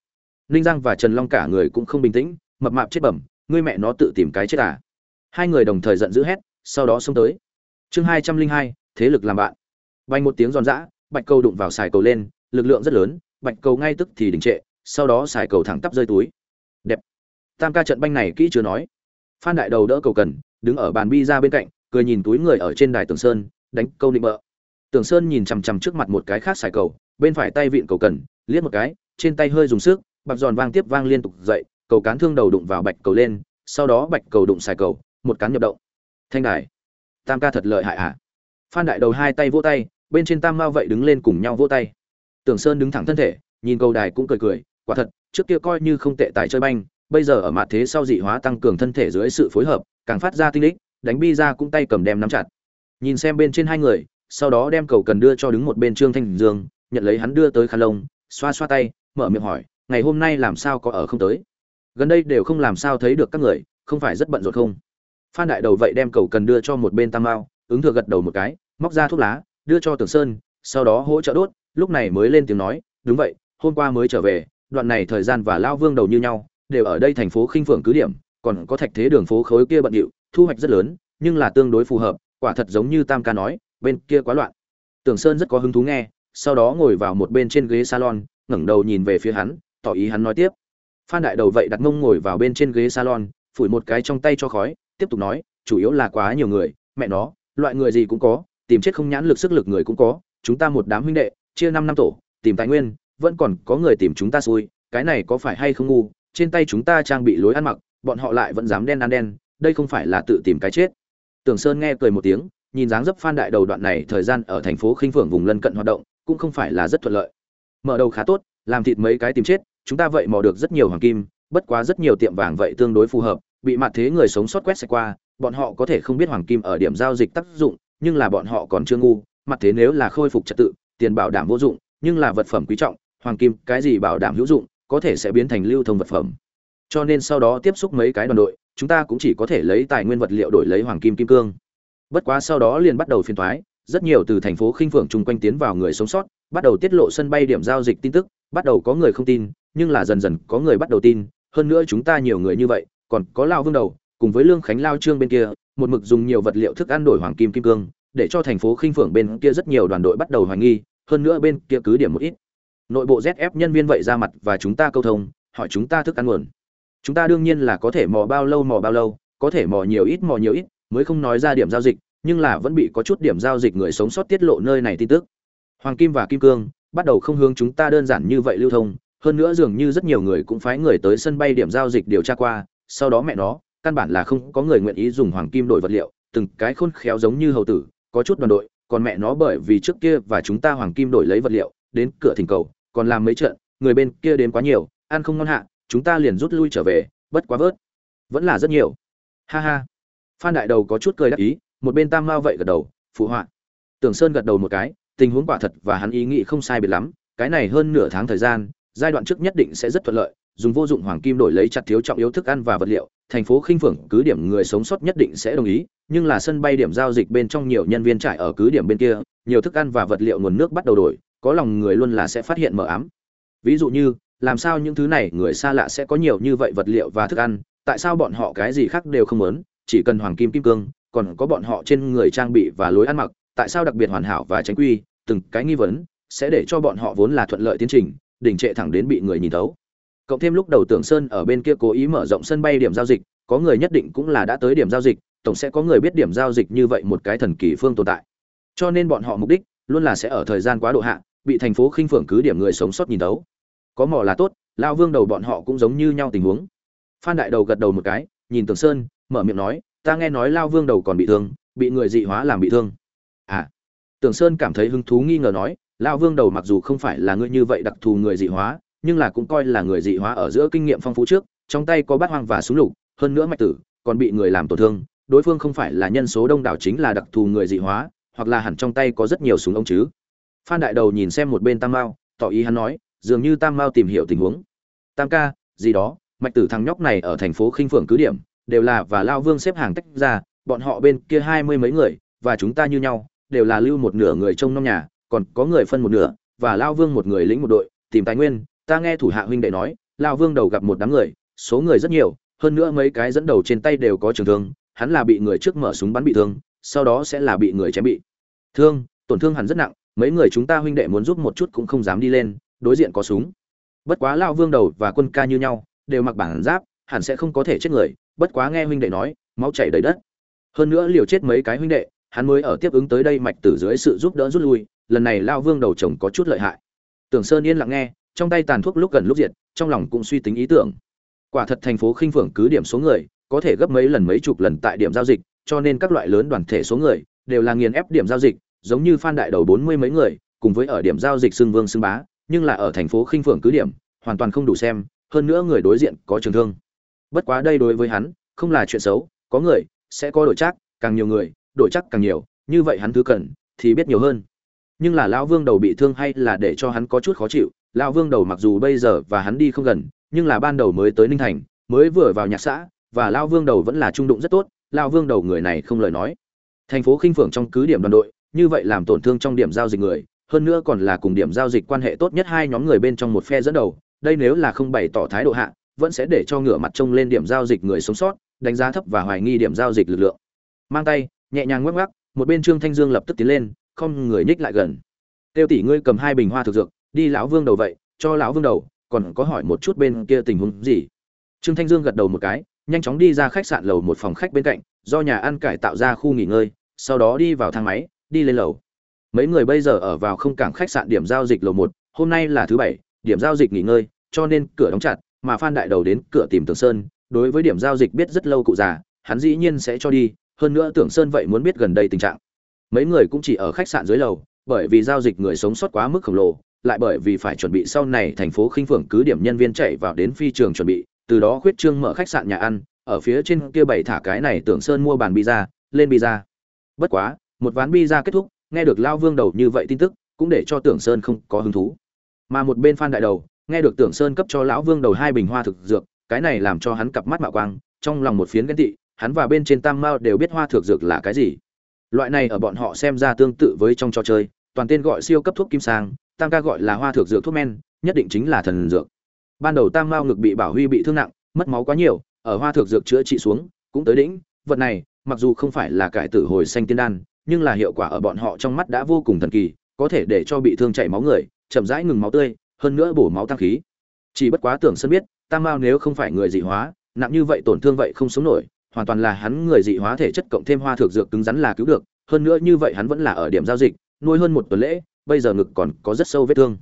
Ninh giang và trần long cả người cũng không bình tĩnh, mập mạp chết bẩm, ngươi mẹ nó tự tìm cái chết à? Hai người đồng thời giận dữ hét, sau đó xông tới. Chương hai trăm linh hai, thế lực làm bạn. Vang một tiếng giòn giã, bạch cầu đụng vào xài cầu lên, lực lượng rất lớn, bạch cầu ngay tức thì đình trệ, sau đó xài cầu thẳng tắp rơi túi. Đẹp. Tam ca trận banh này kỹ chưa nói. Phan đại đầu đỡ cầu cần, đứng ở bàn bi ra bên cạnh, cười nhìn túi người ở trên đài tường sơn, đánh câu định bợ. Tường sơn nhìn chằm chằm trước mặt một cái khác xài cầu, bên phải tay vịn cầu cần, liếc một cái, trên tay hơi dùng sức, bạc giòn vang tiếp vang liên tục dậy, cầu cán thương đầu đụng vào bạch cầu lên, sau đó bạch cầu đụng xài cầu, một cán nhập động. Thanh đài. Tam ca thật lợi hại ạ phan đại đầu hai tay vỗ tay bên trên tam mao vậy đứng lên cùng nhau vỗ tay. Tưởng sơn đứng thẳng thân thể, nhìn cầu đài cũng cười cười, quả thật, trước kia coi như không tệ tài chơi banh, bây giờ ở mặt thế sau dị hóa tăng cường thân thể dưới sự phối hợp, càng phát ra tinh đích đánh bi ra cũng tay cầm đem nắm chặt. Nhìn xem bên trên hai người, sau đó đem cầu cần đưa cho đứng một bên trương thanh dương, nhận lấy hắn đưa tới khăn lông, xoa xoa tay, mở miệng hỏi, ngày hôm nay làm sao có ở không tới? Gần đây đều không làm sao thấy được các người, không phải rất bận rộn không? Phan đại đầu vậy đem cầu cần đưa cho một bên tam mao, ứng thừa gật đầu một cái, móc ra thuốc lá đưa cho tưởng sơn, sau đó hỗ trợ đốt, lúc này mới lên tiếng nói, đúng vậy, hôm qua mới trở về, đoạn này thời gian và lao vương đầu như nhau, đều ở đây thành phố khinh phượng cứ điểm, còn có thạch thế đường phố khối kia bận điệu, thu hoạch rất lớn, nhưng là tương đối phù hợp, quả thật giống như tam ca nói, bên kia quá loạn. Tưởng sơn rất có hứng thú nghe, sau đó ngồi vào một bên trên ghế salon, ngẩng đầu nhìn về phía hắn, tỏ ý hắn nói tiếp. Phan đại đầu vậy đặt mông ngồi vào bên trên ghế salon, phủi một cái trong tay cho khói, tiếp tục nói, chủ yếu là quá nhiều người, mẹ nó, loại người gì cũng có tìm chết không nhãn lực sức lực người cũng có, chúng ta một đám huynh đệ, chia năm năm tổ, tìm tài nguyên, vẫn còn có người tìm chúng ta xui, cái này có phải hay không ngu? Trên tay chúng ta trang bị lối ăn mặc, bọn họ lại vẫn dám đen ăn đen, đây không phải là tự tìm cái chết. Tưởng sơn nghe cười một tiếng, nhìn dáng dấp phan đại đầu đoạn này thời gian ở thành phố khinh phượng vùng lân cận hoạt động, cũng không phải là rất thuận lợi. Mở đầu khá tốt, làm thịt mấy cái tìm chết, chúng ta vậy mò được rất nhiều hoàng kim, bất quá rất nhiều tiệm vàng vậy tương đối phù hợp, bị mặt thế người sống sót quét sạch qua, bọn họ có thể không biết hoàng kim ở điểm giao dịch tác dụng nhưng là bọn họ còn chưa ngu, mặt thế nếu là khôi phục trật tự, tiền bảo đảm vô dụng, nhưng là vật phẩm quý trọng, hoàng kim, cái gì bảo đảm hữu dụng, có thể sẽ biến thành lưu thông vật phẩm. Cho nên sau đó tiếp xúc mấy cái đoàn đội, chúng ta cũng chỉ có thể lấy tài nguyên vật liệu đổi lấy hoàng kim kim cương. Bất quá sau đó liền bắt đầu phiên toái, rất nhiều từ thành phố khinh phượng chung quanh tiến vào người sống sót, bắt đầu tiết lộ sân bay điểm giao dịch tin tức, bắt đầu có người không tin, nhưng là dần dần có người bắt đầu tin, hơn nữa chúng ta nhiều người như vậy, còn có lao vương đầu, cùng với lương khánh lao trương bên kia một mực dùng nhiều vật liệu thức ăn đổi hoàng kim kim cương, để cho thành phố khinh phượng bên kia rất nhiều đoàn đội bắt đầu hoài nghi, hơn nữa bên kia cứ điểm một ít. Nội bộ zf nhân viên vậy ra mặt và chúng ta câu thông, hỏi chúng ta thức ăn nguồn. Chúng ta đương nhiên là có thể mò bao lâu mò bao lâu, có thể mò nhiều ít mò nhiều ít, mới không nói ra điểm giao dịch, nhưng là vẫn bị có chút điểm giao dịch người sống sót tiết lộ nơi này tin tức. Hoàng kim và kim cương, bắt đầu không hướng chúng ta đơn giản như vậy lưu thông, hơn nữa dường như rất nhiều người cũng phái người tới sân bay điểm giao dịch điều tra qua, sau đó mẹ nó căn bản là không có người nguyện ý dùng hoàng kim đổi vật liệu, từng cái khôn khéo giống như hầu tử, có chút đoàn đội, còn mẹ nó bởi vì trước kia và chúng ta hoàng kim đổi lấy vật liệu, đến cửa thỉnh cầu, còn làm mấy trận, người bên kia đến quá nhiều, ăn không ngon hạ, chúng ta liền rút lui trở về, bất quá vớt. Vẫn là rất nhiều. Ha ha. Phan đại đầu có chút cười đắc ý, một bên tam mao vậy gật đầu, phụ họa. Tưởng sơn gật đầu một cái, tình huống quả thật và hắn ý nghĩ không sai biệt lắm, cái này hơn nửa tháng thời gian, giai đoạn trước nhất định sẽ rất thuận lợi dùng vô dụng hoàng kim đổi lấy chặt thiếu trọng yếu thức ăn và vật liệu, thành phố khinh phượng cứ điểm người sống sót nhất định sẽ đồng ý, nhưng là sân bay điểm giao dịch bên trong nhiều nhân viên trải ở cứ điểm bên kia, nhiều thức ăn và vật liệu nguồn nước bắt đầu đổi, có lòng người luôn là sẽ phát hiện mờ ám. Ví dụ như, làm sao những thứ này người xa lạ sẽ có nhiều như vậy vật liệu và thức ăn, tại sao bọn họ cái gì khác đều không muốn, chỉ cần hoàng kim kim cương, còn có bọn họ trên người trang bị và lối ăn mặc, tại sao đặc biệt hoàn hảo và tránh quy, từng cái nghi vấn, sẽ để cho bọn họ vốn là thuận lợi tiến trình đỉnh trệ thẳng đến bị người nhìn thấu cộng thêm lúc đầu tưởng sơn ở bên kia cố ý mở rộng sân bay điểm giao dịch, có người nhất định cũng là đã tới điểm giao dịch, tổng sẽ có người biết điểm giao dịch như vậy một cái thần kỳ phương tồn tại. Cho nên bọn họ mục đích luôn là sẽ ở thời gian quá độ hạ, bị thành phố khinh phượng cứ điểm người sống sót nhìn đấu có mỏ là tốt lao vương đầu bọn họ cũng giống như nhau tình huống. Phan đại đầu gật đầu một cái, nhìn tưởng sơn, mở miệng nói, ta nghe nói lao vương đầu còn bị thương, bị người dị hóa làm bị thương. À. Tưởng sơn cảm thấy hứng thú nghi ngờ nói lao vương đầu mặc dù không phải là người như vậy đặc thù người dị hóa nhưng là cũng coi là người dị hóa ở giữa kinh nghiệm phong phú trước, trong tay có bát hoang và súng lục, hơn nữa mạch tử, còn bị người làm tổn thương, đối phương không phải là nhân số đông đảo chính là đặc thù người dị hóa, hoặc là hẳn trong tay có rất nhiều súng ống chứ. Phan đại đầu nhìn xem một bên tam mao, tỏ ý hắn nói, dường như tam mao tìm hiểu tình huống. Tam ca, gì đó, mạch tử thằng nhóc này ở thành phố khinh phượng cứ điểm, đều là và lao vương xếp hàng tách ra, bọn họ bên kia hai mươi mấy người, và chúng ta như nhau, đều là lưu một nửa người trông nom nhà, còn có người phân một nửa, và lao vương một người lĩnh một đội, tìm tài nguyên ta nghe thủ hạ huynh đệ nói lao vương đầu gặp một đám người, số người rất nhiều, hơn nữa mấy cái dẫn đầu trên tay đều có trường thương, hắn là bị người trước mở súng bắn bị thương, sau đó sẽ là bị người chém bị. Thương, tổn thương hẳn rất nặng, mấy người chúng ta huynh đệ muốn giúp một chút cũng không dám đi lên, đối diện có súng. Bất quá lao vương đầu và quân ca như nhau, đều mặc bản giáp, hẳn sẽ không có thể chết người, bất quá nghe huynh đệ nói, máu chảy đầy đất. Hơn nữa liều chết mấy cái huynh đệ, hắn mới ở tiếp ứng tới đây mạch tử dưới sự giúp đỡ rút lui, lần này lao vương đầu chồng có chút lợi hại. Tưởng sơn yên lặng nghe trong tay tàn thuốc lúc gần lúc diệt, trong lòng cũng suy tính ý tưởng. Quả thật thành phố khinh phượng cứ điểm số người, có thể gấp mấy lần mấy chục lần tại điểm giao dịch, cho nên các loại lớn đoàn thể số người đều là nghiền ép điểm giao dịch, giống như phan đại đầu bốn mươi mấy người, cùng với ở điểm giao dịch xưng vương xưng bá, nhưng là ở thành phố khinh phượng cứ điểm, hoàn toàn không đủ xem, hơn nữa người đối diện có trường thương. Bất quá đây đối với hắn, không là chuyện xấu, có người sẽ có đổi chắc, càng nhiều người, đổi chắc càng nhiều, như vậy hắn thứ cần thì biết nhiều hơn. Nhưng là lão vương đầu bị thương hay là để cho hắn có chút khó chịu lão vương đầu mặc dù bây giờ và hắn đi không gần, nhưng là ban đầu mới tới ninh thành, mới vừa vào nhạc xã, và lão vương đầu vẫn là trung đụng rất tốt, lão vương đầu người này không lời nói. Thành phố khinh phượng trong cứ điểm đoàn đội, như vậy làm tổn thương trong điểm giao dịch người, hơn nữa còn là cùng điểm giao dịch quan hệ tốt nhất hai nhóm người bên trong một phe dẫn đầu, đây nếu là không bày tỏ thái độ hạ, vẫn sẽ để cho ngửa mặt trông lên điểm giao dịch người sống sót, đánh giá thấp và hoài nghi điểm giao dịch lực lượng. Mang tay, nhẹ nhàng ngoắc ngoắc, một bên trương thanh dương lập tức tiến lên, không người nhích lại gần. Tiêu tỷ ngươi cầm hai bình hoa thực dược đi lão vương đầu vậy, cho lão vương đầu, còn có hỏi một chút bên kia tình huống gì? Trương thanh dương gật đầu một cái, nhanh chóng đi ra khách sạn lầu một phòng khách bên cạnh, do nhà ăn cải tạo ra khu nghỉ ngơi, sau đó đi vào thang máy, đi lên lầu. Mấy người bây giờ ở vào không cảng khách sạn điểm giao dịch lầu một, hôm nay là thứ bảy, điểm giao dịch nghỉ ngơi, cho nên cửa đóng chặt, mà phan đại đầu đến cửa tìm tường sơn, đối với điểm giao dịch biết rất lâu cụ già, hắn dĩ nhiên sẽ cho đi, hơn nữa tưởng sơn vậy muốn biết gần đây tình trạng. Mấy người cũng chỉ ở khách sạn dưới lầu, bởi vì giao dịch người sống sót quá mức khổng lồ lại bởi vì phải chuẩn bị sau này thành phố khinh phượng cứ điểm nhân viên chạy vào đến phi trường chuẩn bị, từ đó khuyết trương mở khách sạn nhà ăn, ở phía trên kia bảy thả cái này tưởng sơn mua bàn pizza, lên pizza. Bất quá, một ván pizza kết thúc, nghe được lao vương đầu như vậy tin tức, cũng để cho tưởng sơn không có hứng thú. Mà một bên phan đại đầu, nghe được tưởng sơn cấp cho lão vương đầu hai bình hoa thực dược, cái này làm cho hắn cặp mắt mạo quang, trong lòng một phiến ghen tị, hắn và bên trên tam mao đều biết hoa thực dược là cái gì. Loại này ở bọn họ xem ra tương tự với trong trò chơi toàn tên gọi siêu cấp thuốc kim sang, tam ca gọi là hoa thược dược thuốc men, nhất định chính là thần dược. Ban đầu tam mao ngực bị bảo huy bị thương nặng, mất máu quá nhiều, ở hoa thược dược chữa trị xuống, cũng tới đỉnh. Vật này, mặc dù không phải là cải tử hồi xanh tiên đan, nhưng là hiệu quả ở bọn họ trong mắt đã vô cùng thần kỳ, có thể để cho bị thương chảy máu người, chậm rãi ngừng máu tươi, hơn nữa bổ máu tăng khí. Chỉ bất quá tưởng sân biết, tam mao nếu không phải người dị hóa, nặng như vậy tổn thương vậy không sống nổi, hoàn toàn là hắn người dị hóa thể chất cộng thêm hoa thược dược cứng rắn là cứu được, hơn nữa như vậy hắn vẫn là ở điểm giao dịch nuôi hơn một tuần lễ, bây giờ ngực còn có rất sâu vết thương.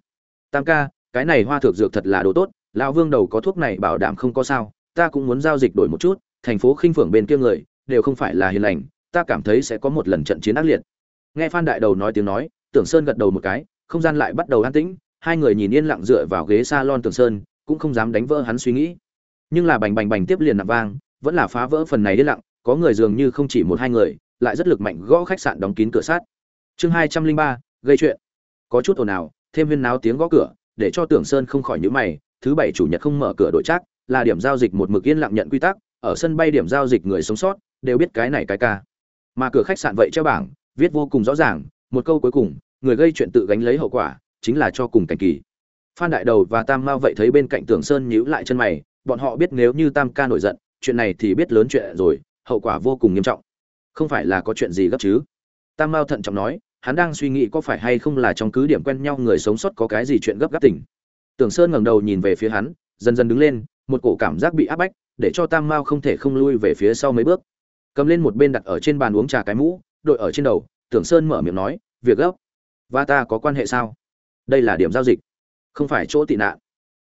Tam ca, cái này hoa thược dược thật là đồ tốt, lão vương đầu có thuốc này bảo đảm không có sao, ta cũng muốn giao dịch đổi một chút, thành phố khinh phượng bên kia người, đều không phải là hiền lành, ta cảm thấy sẽ có một lần trận chiến ác liệt. Nghe phan đại đầu nói tiếng nói, tưởng sơn gật đầu một cái, không gian lại bắt đầu an tĩnh, hai người nhìn yên lặng dựa vào ghế salon tưởng sơn, cũng không dám đánh vỡ hắn suy nghĩ. Nhưng là bành bành bành tiếp liền nạp vang, vẫn là phá vỡ phần này yên lặng, có người dường như không chỉ một hai người, lại rất lực mạnh gõ khách sạn đóng kín cửa sát chương hai trăm linh ba, gây chuyện. Có chút ồn ào, thêm viên náo tiếng gõ cửa, để cho tưởng sơn không khỏi nhíu mày, thứ bảy chủ nhật không mở cửa đội chắc là điểm giao dịch một mực yên lặng nhận quy tắc, ở sân bay điểm giao dịch người sống sót, đều biết cái này cái ca. Mà cửa khách sạn vậy treo bảng, viết vô cùng rõ ràng, một câu cuối cùng, người gây chuyện tự gánh lấy hậu quả, chính là cho cùng cảnh kỳ. Phan đại đầu và tam mao vậy thấy bên cạnh tưởng sơn nhíu lại chân mày, bọn họ biết nếu như tam ca nổi giận, chuyện này thì biết lớn chuyện rồi, hậu quả vô cùng nghiêm trọng. Không phải là có chuyện gì gấp chứ? Tam mao thận trọng nói, hắn đang suy nghĩ có phải hay không là trong cứ điểm quen nhau người sống sót có cái gì chuyện gấp gáp tỉnh tưởng sơn ngẩng đầu nhìn về phía hắn, dần dần đứng lên, một cổ cảm giác bị áp bách, để cho tam mao không thể không lui về phía sau mấy bước. Cầm lên một bên đặt ở trên bàn uống trà cái mũ, đội ở trên đầu, tưởng sơn mở miệng nói, việc gấp, và ta có quan hệ sao? Đây là điểm giao dịch, không phải chỗ tị nạn.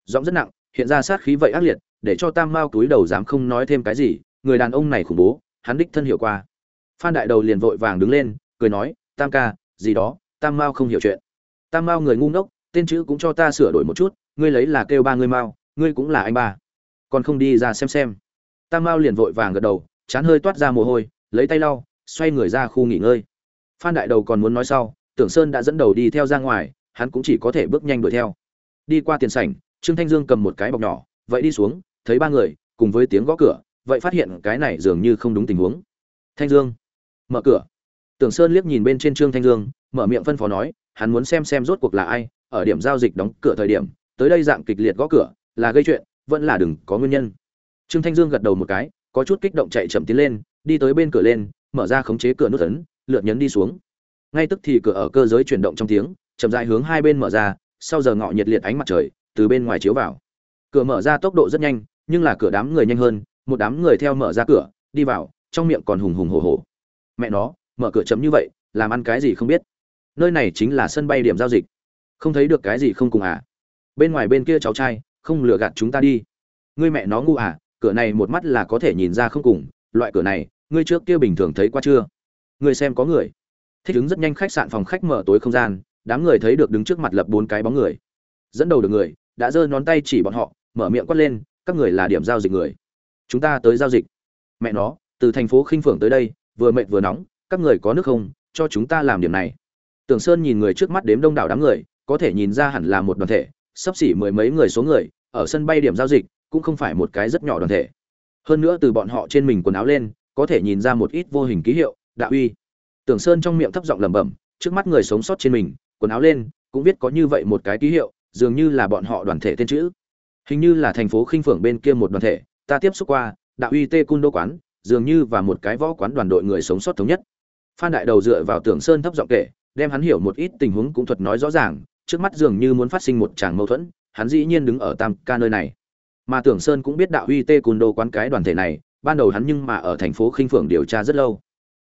Giọng rất nặng, hiện ra sát khí vậy ác liệt, để cho tam mao túi đầu dám không nói thêm cái gì, người đàn ông này khủng bố, hắn đích thân hiểu qua. Phan đại đầu liền vội vàng đứng lên cười nói, tam ca, gì đó, tam mao không hiểu chuyện. Tam mao người ngu ngốc, tên chữ cũng cho ta sửa đổi một chút, ngươi lấy là kêu ba ngươi mao, ngươi cũng là anh ba. Còn không đi ra xem xem. Tam mao liền vội vàng gật đầu, chán hơi toát ra mồ hôi, lấy tay lau, xoay người ra khu nghỉ ngơi. Phan đại đầu còn muốn nói sau, tưởng sơn đã dẫn đầu đi theo ra ngoài, hắn cũng chỉ có thể bước nhanh đuổi theo. Đi qua tiền sảnh, trương thanh dương cầm một cái bọc nhỏ, vậy đi xuống, thấy ba người, cùng với tiếng gõ cửa, vậy phát hiện cái này dường như không đúng tình huống. Thanh dương, mở cửa tưởng sơn liếc nhìn bên trên trương thanh dương, mở miệng phân phó nói, hắn muốn xem xem rốt cuộc là ai, ở điểm giao dịch đóng cửa thời điểm, tới đây dạng kịch liệt gõ cửa, là gây chuyện, vẫn là đừng có nguyên nhân. Trương thanh dương gật đầu một cái, có chút kích động chạy chậm tiến lên, đi tới bên cửa lên, mở ra khống chế cửa nút ấn lượt nhấn đi xuống. Ngay tức thì cửa ở cơ giới chuyển động trong tiếng, chậm rãi hướng hai bên mở ra, sau giờ ngọ nhiệt liệt ánh mặt trời, từ bên ngoài chiếu vào. Cửa mở ra tốc độ rất nhanh, nhưng là cửa đám người nhanh hơn, một đám người theo mở ra cửa, đi vào, trong miệng còn hùng hùng hổ hổ. Mẹ nó mở cửa chấm như vậy, làm ăn cái gì không biết. Nơi này chính là sân bay điểm giao dịch. Không thấy được cái gì không cùng à? Bên ngoài bên kia cháu trai, không lừa gạt chúng ta đi. Ngươi mẹ nó ngu à cửa này một mắt là có thể nhìn ra không cùng, loại cửa này, ngươi trước kia bình thường thấy qua chưa? Ngươi xem có người. Thích ứng rất nhanh khách sạn phòng khách mở tối không gian, đám người thấy được đứng trước mặt lập bốn cái bóng người. Dẫn đầu được người, đã giơ nón tay chỉ bọn họ, mở miệng quát lên, các người là điểm giao dịch người. Chúng ta tới giao dịch. Mẹ nó, từ thành phố khinh phượng tới đây, vừa mệt vừa nóng các người có nước không, cho chúng ta làm điểm này. Tưởng sơn nhìn người trước mắt đếm đông đảo đám người, có thể nhìn ra hẳn là một đoàn thể, sắp xỉ mười mấy người số người, ở sân bay điểm giao dịch, cũng không phải một cái rất nhỏ đoàn thể. Hơn nữa từ bọn họ trên mình quần áo lên, có thể nhìn ra một ít vô hình ký hiệu, đạo uy. Tưởng sơn trong miệng thấp giọng lẩm bẩm, trước mắt người sống sót trên mình, quần áo lên, cũng viết có như vậy một cái ký hiệu, dường như là bọn họ đoàn thể tên chữ. Hình như là thành phố khinh phượng bên kia một đoàn thể, ta tiếp xúc qua, đạo uy tê cun đô quán, dường như và một cái võ quán đoàn đội người sống sót thống nhất phan đại đầu dựa vào tưởng sơn thấp giọng kể, đem hắn hiểu một ít tình huống cũng thuật nói rõ ràng, trước mắt dường như muốn phát sinh một tràng mâu thuẫn, hắn dĩ nhiên đứng ở tam ca nơi này. Mà tưởng sơn cũng biết đạo uy tê cùn đô quán cái đoàn thể này, ban đầu hắn nhưng mà ở thành phố khinh phượng điều tra rất lâu.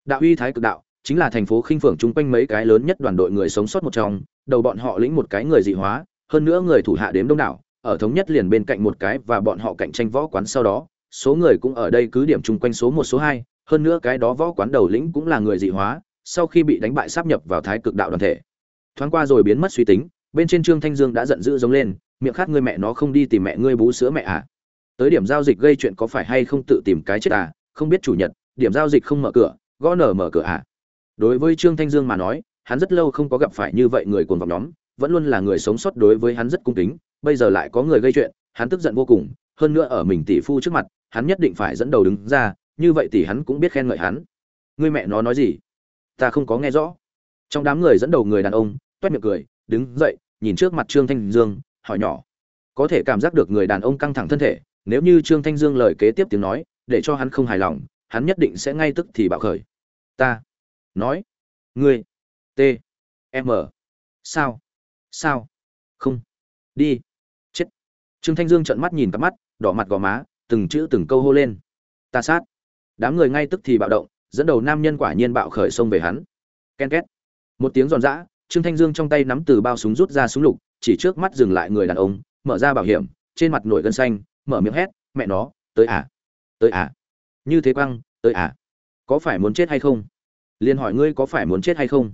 Đạo uy thái cực đạo, chính là thành phố khinh phượng chung quanh mấy cái lớn nhất đoàn đội người sống sót một trong, đầu bọn họ lĩnh một cái người dị hóa, hơn nữa người thủ hạ đếm đông đảo, ở thống nhất liền bên cạnh một cái và bọn họ cạnh tranh võ quán sau đó, số người cũng ở đây cứ điểm chung quanh số một, số hai hơn nữa cái đó võ quán đầu lĩnh cũng là người dị hóa, sau khi bị đánh bại sáp nhập vào thái cực đạo đoàn thể. Thoáng qua rồi biến mất suy tính, bên trên trương thanh dương đã giận dữ giống lên, miệng khát ngươi mẹ nó không đi tìm mẹ ngươi bú sữa mẹ à. Tới điểm giao dịch gây chuyện có phải hay không tự tìm cái chết à không biết chủ nhật, điểm giao dịch không mở cửa, gõ nở mở cửa à. Đối với trương thanh dương mà nói, hắn rất lâu không có gặp phải như vậy người cuồng vọng nhóm, vẫn luôn là người sống sót đối với hắn rất cung kính, bây giờ lại có người gây chuyện, hắn tức giận vô cùng, hơn nữa ở mình tỷ phu trước mặt, hắn nhất định phải dẫn đầu đứng ra như vậy tỷ hắn cũng biết khen ngợi hắn. Ngươi mẹ nó nói gì? Ta không có nghe rõ. Trong đám người dẫn đầu người đàn ông, toét miệng cười, đứng dậy, nhìn trước mặt trương thanh dương, hỏi nhỏ. Có thể cảm giác được người đàn ông căng thẳng thân thể, nếu như trương thanh dương lời kế tiếp tiếng nói, để cho hắn không hài lòng, hắn nhất định sẽ ngay tức thì bạo khởi. Ta nói, ngươi, t, m, sao sao, không, đi, chết. Trương thanh dương trợn mắt nhìn cặp mắt, đỏ mặt gò má, từng chữ từng câu hô lên. Ta sát đám người ngay tức thì bạo động, dẫn đầu nam nhân quả nhiên bạo khởi xông về hắn. Ken két. Một tiếng giòn giã, trương thanh dương trong tay nắm từ bao súng rút ra súng lục, chỉ trước mắt dừng lại người đàn ông, mở ra bảo hiểm, trên mặt nổi gân xanh, mở miệng hét, mẹ nó, tới à tới à như thế quăng, tới à có phải muốn chết hay không? Liền hỏi, ngươi có phải muốn chết hay không?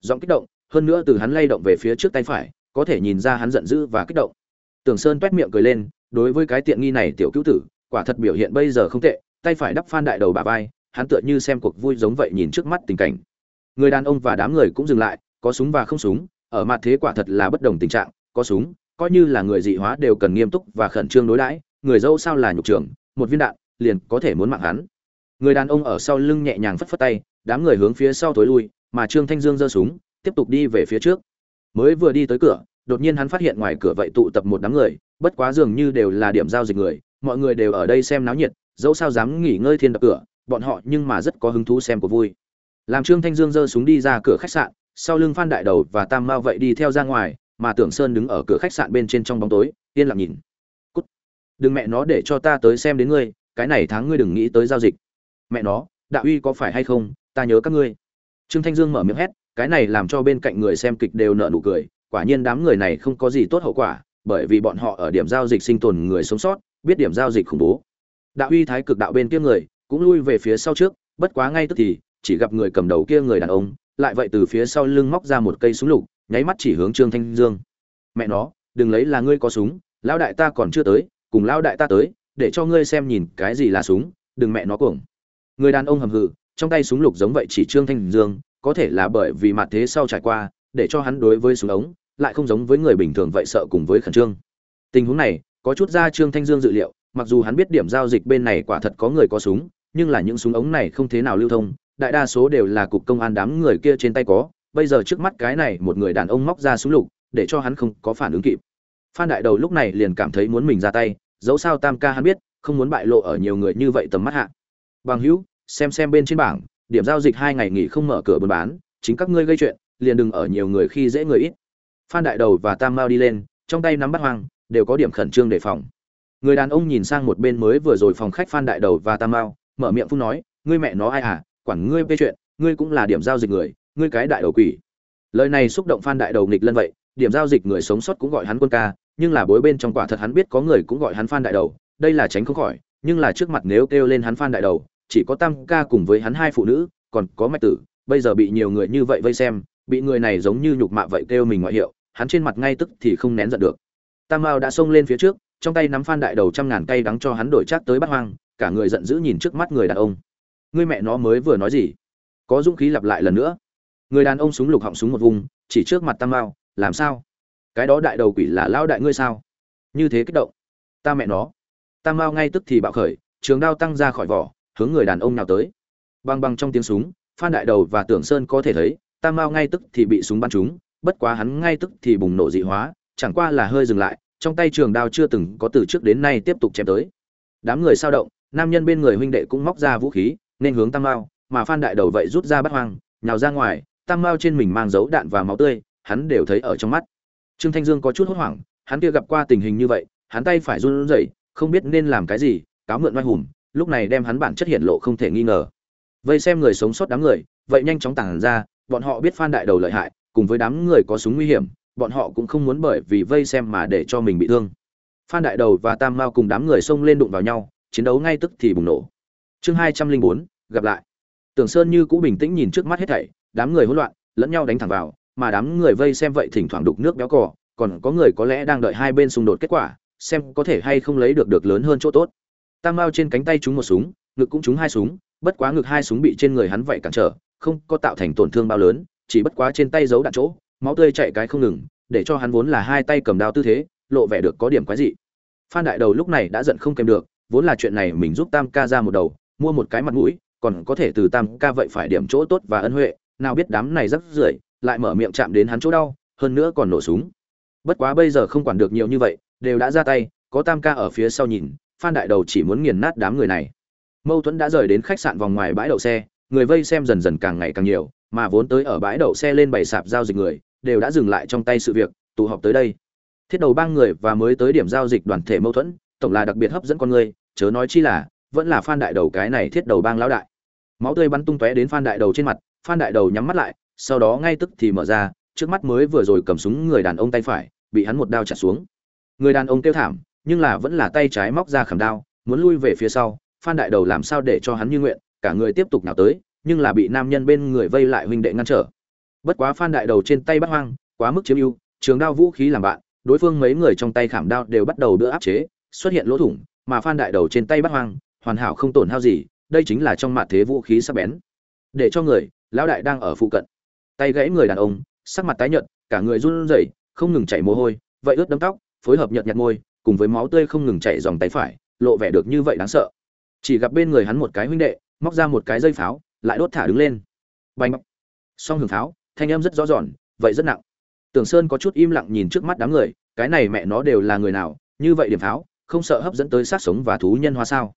Giọng kích động, hơn nữa từ hắn lay động về phía trước tay phải, có thể nhìn ra hắn giận dữ và kích động. Tưởng sơn t miệng cười lên, đối với cái tiện nghi này tiểu cứu tử, quả thật biểu hiện bây giờ không tệ tay phải đắp phan đại đầu bà vai, hắn tựa như xem cuộc vui giống vậy nhìn trước mắt tình cảnh. Người đàn ông và đám người cũng dừng lại, có súng và không súng, ở mặt thế quả thật là bất đồng tình trạng, có súng, coi như là người dị hóa đều cần nghiêm túc và khẩn trương đối đãi, người dâu sao là nhục trưởng, một viên đạn, liền có thể muốn mạng hắn. Người đàn ông ở sau lưng nhẹ nhàng phất phất tay, đám người hướng phía sau tối lui, mà trương thanh dương giơ súng, tiếp tục đi về phía trước. Mới vừa đi tới cửa, đột nhiên hắn phát hiện ngoài cửa vậy tụ tập một đám người, bất quá dường như đều là điểm giao dịch người, mọi người đều ở đây xem náo nhiệt dẫu sao dám nghỉ ngơi thiên đập cửa, bọn họ nhưng mà rất có hứng thú xem của vui. Làm trương thanh dương giơ súng đi ra cửa khách sạn, sau lưng phan đại đầu và tam mao vậy đi theo ra ngoài, mà tưởng sơn đứng ở cửa khách sạn bên trên trong bóng tối, yên lặng nhìn. Cút. Đừng mẹ nó để cho ta tới xem đến ngươi, cái này tháng ngươi đừng nghĩ tới giao dịch. Mẹ nó, đạo uy có phải hay không, ta nhớ các ngươi. Trương thanh dương mở miệng hét, cái này làm cho bên cạnh người xem kịch đều nở nụ cười, quả nhiên đám người này không có gì tốt hậu quả, bởi vì bọn họ ở điểm giao dịch sinh tồn người sống sót, biết điểm giao dịch khủng bố đạo uy thái cực đạo bên kia người cũng lui về phía sau trước, bất quá ngay tức thì, chỉ gặp người cầm đầu kia người đàn ông lại vậy từ phía sau lưng móc ra một cây súng lục, nháy mắt chỉ hướng trương thanh dương. Mẹ nó, đừng lấy là ngươi có súng, lão đại ta còn chưa tới, cùng lão đại ta tới, để cho ngươi xem nhìn cái gì là súng, đừng mẹ nó cuồng. Người đàn ông hầm hừ, trong tay súng lục giống vậy chỉ trương thanh dương, có thể là bởi vì mặt thế sau trải qua, để cho hắn đối với súng ống lại không giống với người bình thường vậy sợ cùng với khẩn trương. Tình huống này, có chút ra trương thanh dương dự liệu mặc dù hắn biết điểm giao dịch bên này quả thật có người có súng, nhưng là những súng ống này không thế nào lưu thông, đại đa số đều là cục công an đám người kia trên tay có, bây giờ trước mắt cái này một người đàn ông móc ra súng lục, để cho hắn không có phản ứng kịp. Phan đại đầu lúc này liền cảm thấy muốn mình ra tay, dẫu sao tam ca hắn biết, không muốn bại lộ ở nhiều người như vậy tầm mắt hạ. Bằng hữu, xem xem bên trên bảng, điểm giao dịch hai ngày nghỉ không mở cửa buôn bán, chính các ngươi gây chuyện, liền đừng ở nhiều người khi dễ người ít. Phan đại đầu và tam mao đi lên, trong tay nắm bắt hoang, đều có điểm khẩn trương đề phòng người đàn ông nhìn sang một bên mới vừa rồi phòng khách phan đại đầu và tam mao, mở miệng phun nói, ngươi mẹ nó ai à quản ngươi bê chuyện, ngươi cũng là điểm giao dịch người, ngươi cái đại đầu quỷ. Lời này xúc động phan đại đầu nghịch lân vậy, điểm giao dịch người sống sót cũng gọi hắn quân ca, nhưng là bối bên trong quả thật hắn biết có người cũng gọi hắn phan đại đầu, đây là tránh không khỏi, nhưng là trước mặt nếu kêu lên hắn phan đại đầu, chỉ có tam ca cùng với hắn hai phụ nữ, còn có mạch tử, bây giờ bị nhiều người như vậy vây xem, bị người này giống như nhục mạ vậy kêu mình ngoại hiệu, hắn trên mặt ngay tức thì không nén giận được. Tam mao đã xông lên phía trước trong tay nắm phan đại đầu trăm ngàn cây đắng cho hắn đổi chát tới bắt hoang, cả người giận dữ nhìn trước mắt người đàn ông. Người mẹ nó mới vừa nói gì? Có dũng khí lặp lại lần nữa. Người đàn ông súng lục họng súng một vùng, chỉ trước mặt tam mao, làm sao? Cái đó đại đầu quỷ là lao đại ngươi sao? Như thế kích động. Ta mẹ nó. Tam mao ngay tức thì bạo khởi, trường đao tăng ra khỏi vỏ, hướng người đàn ông nào tới. Băng băng trong tiếng súng, phan đại đầu và tưởng sơn có thể thấy, tam mao ngay tức thì bị súng bắn trúng, bất quá hắn ngay tức thì bùng nổ dị hóa, chẳng qua là hơi dừng lại trong tay trường đao chưa từng có từ trước đến nay tiếp tục chém tới. Đám người sao động, nam nhân bên người huynh đệ cũng móc ra vũ khí, nên hướng tam mao, mà phan đại đầu vậy rút ra bắt hoang, nhào ra ngoài, tam mao trên mình mang dấu đạn và máu tươi, hắn đều thấy ở trong mắt. Trương thanh dương có chút hốt hoảng, hắn kia gặp qua tình hình như vậy, hắn tay phải run rẩy, không biết nên làm cái gì, cáo mượn oai hùng, lúc này đem hắn bản chất hiện lộ không thể nghi ngờ. Vây xem người sống sót đám người, vậy nhanh chóng tản ra, bọn họ biết phan đại đầu lợi hại, cùng với đám người có súng nguy hiểm bọn họ cũng không muốn bởi vì vây xem mà để cho mình bị thương. Phan đại đầu và tam mao cùng đám người xông lên đụng vào nhau, chiến đấu ngay tức thì bùng nổ. Chương hai trăm linh bốn, gặp lại. Tưởng sơn như cũ bình tĩnh nhìn trước mắt hết thảy, đám người hỗn loạn, lẫn nhau đánh thẳng vào, mà đám người vây xem vậy thỉnh thoảng đục nước béo cò, còn có người có lẽ đang đợi hai bên xung đột kết quả, xem có thể hay không lấy được được lớn hơn chỗ tốt. Tam mao trên cánh tay trúng một súng, ngực cũng trúng hai súng, bất quá ngực hai súng bị trên người hắn vậy cản trở, không có tạo thành tổn thương bao lớn, chỉ bất quá trên tay giấu đạn chỗ máu tươi chạy cái không ngừng, để cho hắn vốn là hai tay cầm đao tư thế, lộ vẻ được có điểm quái dị. Phan đại đầu lúc này đã giận không kèm được, vốn là chuyện này mình giúp tam ca ra một đầu, mua một cái mặt mũi, còn có thể từ tam ca vậy phải điểm chỗ tốt và ân huệ, nào biết đám này rất rưởi, lại mở miệng chạm đến hắn chỗ đau, hơn nữa còn nổ súng. Bất quá bây giờ không quản được nhiều như vậy, đều đã ra tay, có tam ca ở phía sau nhìn, phan đại đầu chỉ muốn nghiền nát đám người này. Mâu thuẫn đã rời đến khách sạn vòng ngoài bãi đậu xe, người vây xem dần dần càng ngày càng nhiều, mà vốn tới ở bãi đậu xe lên bày sạp giao dịch người đều đã dừng lại trong tay sự việc, tụ họp tới đây. Thiết đầu ba người và mới tới điểm giao dịch đoàn thể mâu thuẫn, tổng là đặc biệt hấp dẫn con người, chớ nói chi là, vẫn là phan đại đầu cái này thiết đầu bang lão đại. Máu tươi bắn tung tóe đến phan đại đầu trên mặt, phan đại đầu nhắm mắt lại, sau đó ngay tức thì mở ra, trước mắt mới vừa rồi cầm súng người đàn ông tay phải, bị hắn một đao chặt xuống. Người đàn ông kêu thảm, nhưng là vẫn là tay trái móc ra khảm đao, muốn lui về phía sau, phan đại đầu làm sao để cho hắn như nguyện, cả người tiếp tục nào tới, nhưng là bị nam nhân bên người vây lại huynh đệ ngăn trở bất quá phan đại đầu trên tay bắt hoang, quá mức chiếm ưu, trường đao vũ khí làm bạn, đối phương mấy người trong tay khảm đao đều bắt đầu đỡ áp chế, xuất hiện lỗ thủng, mà phan đại đầu trên tay bắt hoang, hoàn hảo không tổn hao gì, đây chính là trong mặt thế vũ khí sắc bén. Để cho người, lão đại đang ở phụ cận. Tay gãy người đàn ông, sắc mặt tái nhợt, cả người run rẩy, không ngừng chảy mồ hôi, vậy ướt đấm tóc, phối hợp nhợt nhạt môi, cùng với máu tươi không ngừng chảy dòng tay phải, lộ vẻ được như vậy đáng sợ. Chỉ gặp bên người hắn một cái huynh đệ, móc ra một cái dây pháo, lại đốt thả đứng lên. Bành! Song hưởng pháo thanh âm rất rõ ròn vậy rất nặng. Tưởng sơn có chút im lặng nhìn trước mắt đám người, cái này mẹ nó đều là người nào, như vậy điểm pháo, không sợ hấp dẫn tới sát sống và thú nhân hóa sao?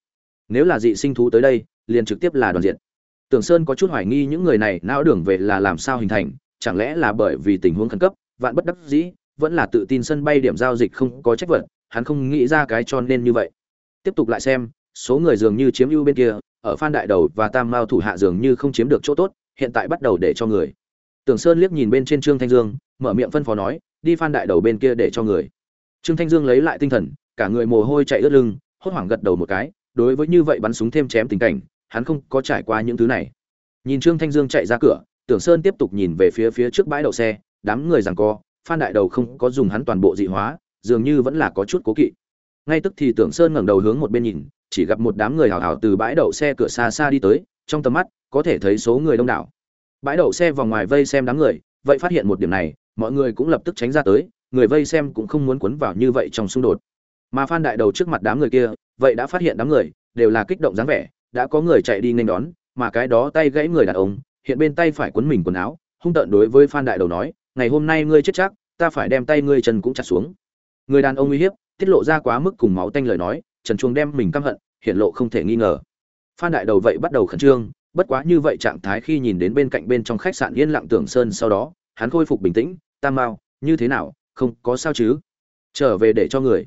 Nếu là dị sinh thú tới đây, liền trực tiếp là đoàn diện. Tưởng sơn có chút hoài nghi những người này não đường về là làm sao hình thành, chẳng lẽ là bởi vì tình huống khẩn cấp, vạn bất đắc dĩ, vẫn là tự tin sân bay điểm giao dịch không có trách vật, hắn không nghĩ ra cái cho nên như vậy. Tiếp tục lại xem, số người dường như chiếm ưu bên kia, ở phan đại đầu và tam mao thủ hạ dường như không chiếm được chỗ tốt, hiện tại bắt đầu để cho người tưởng sơn liếc nhìn bên trên trương thanh dương, mở miệng phân phó nói, đi phan đại đầu bên kia để cho người. Trương thanh dương lấy lại tinh thần, cả người mồ hôi chạy ướt lưng, hốt hoảng gật đầu một cái, đối với như vậy bắn súng thêm chém tình cảnh, hắn không có trải qua những thứ này. Nhìn trương thanh dương chạy ra cửa, tưởng sơn tiếp tục nhìn về phía phía trước bãi đậu xe, đám người rằng co, phan đại đầu không có dùng hắn toàn bộ dị hóa, dường như vẫn là có chút cố kỵ. Ngay tức thì tưởng sơn ngẩng đầu hướng một bên nhìn, chỉ gặp một đám người hào hào từ bãi đậu xe cửa xa xa đi tới, trong tầm mắt, có thể thấy số người đông đảo bãi đậu xe vòng ngoài vây xem đám người, vậy phát hiện một điểm này, mọi người cũng lập tức tránh ra tới, người vây xem cũng không muốn quấn vào như vậy trong xung đột. Mà phan đại đầu trước mặt đám người kia, vậy đã phát hiện đám người, đều là kích động dáng vẻ, đã có người chạy đi nên đón, mà cái đó tay gãy người đàn ông, hiện bên tay phải quấn mình quần áo, hung tợn đối với phan đại đầu nói, ngày hôm nay ngươi chết chắc, ta phải đem tay ngươi chân cũng chặt xuống. Người đàn ông uy hiếp, tiết lộ ra quá mức cùng máu tanh lời nói, trần chuông đem mình căm hận, hiện lộ không thể nghi ngờ. Phan đại đầu vậy bắt đầu khẩn trương bất quá như vậy trạng thái khi nhìn đến bên cạnh bên trong khách sạn yên lặng tưởng sơn sau đó, hắn khôi phục bình tĩnh, tam mao, như thế nào? Không có sao chứ? Trở về để cho người.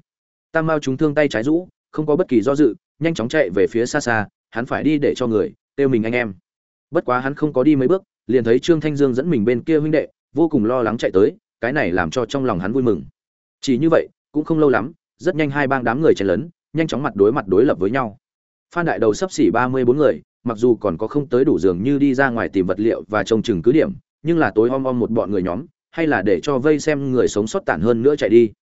Tam mao chúng thương tay trái rũ, không có bất kỳ do dự, nhanh chóng chạy về phía xa xa, hắn phải đi để cho người têu mình anh em. Bất quá hắn không có đi mấy bước, liền thấy trương thanh dương dẫn mình bên kia huynh đệ, vô cùng lo lắng chạy tới, cái này làm cho trong lòng hắn vui mừng. Chỉ như vậy, cũng không lâu lắm, rất nhanh hai bang đám người chen lấn, nhanh chóng mặt đối mặt đối lập với nhau. Phan đại đầu sắp xỉ ba mươi bốn người mặc dù còn có không tới đủ giường như đi ra ngoài tìm vật liệu và trông chừng cứ điểm, nhưng là tối om om một bọn người nhóm, hay là để cho vây xem người sống sót tản hơn nữa chạy đi.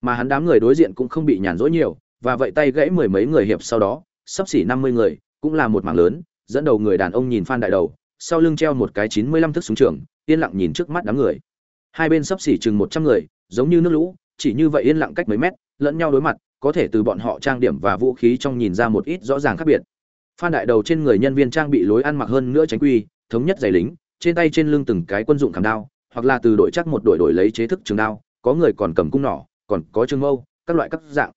Mà hắn đám người đối diện cũng không bị nhàn rỗi nhiều, và vậy tay gãy mười mấy người hiệp sau đó, sắp xỉ năm mươi người, cũng là một mảng lớn, dẫn đầu người đàn ông nhìn phan đại đầu, sau lưng treo một cái chín mươi lăm thước súng trường, yên lặng nhìn trước mắt đám người. Hai bên sắp xỉ chừng một trăm người, giống như nước lũ, chỉ như vậy yên lặng cách mấy mét, lẫn nhau đối mặt, có thể từ bọn họ trang điểm và vũ khí trong nhìn ra một ít rõ ràng khác biệt phan đại đầu trên người nhân viên trang bị lối ăn mặc hơn nữa tránh quy, thống nhất giày lính, trên tay trên lưng từng cái quân dụng khảm đao, hoặc là từ đội chắc một đội đổi lấy chế thức trường đao, có người còn cầm cung nỏ, còn có trường mâu, các loại các dạng.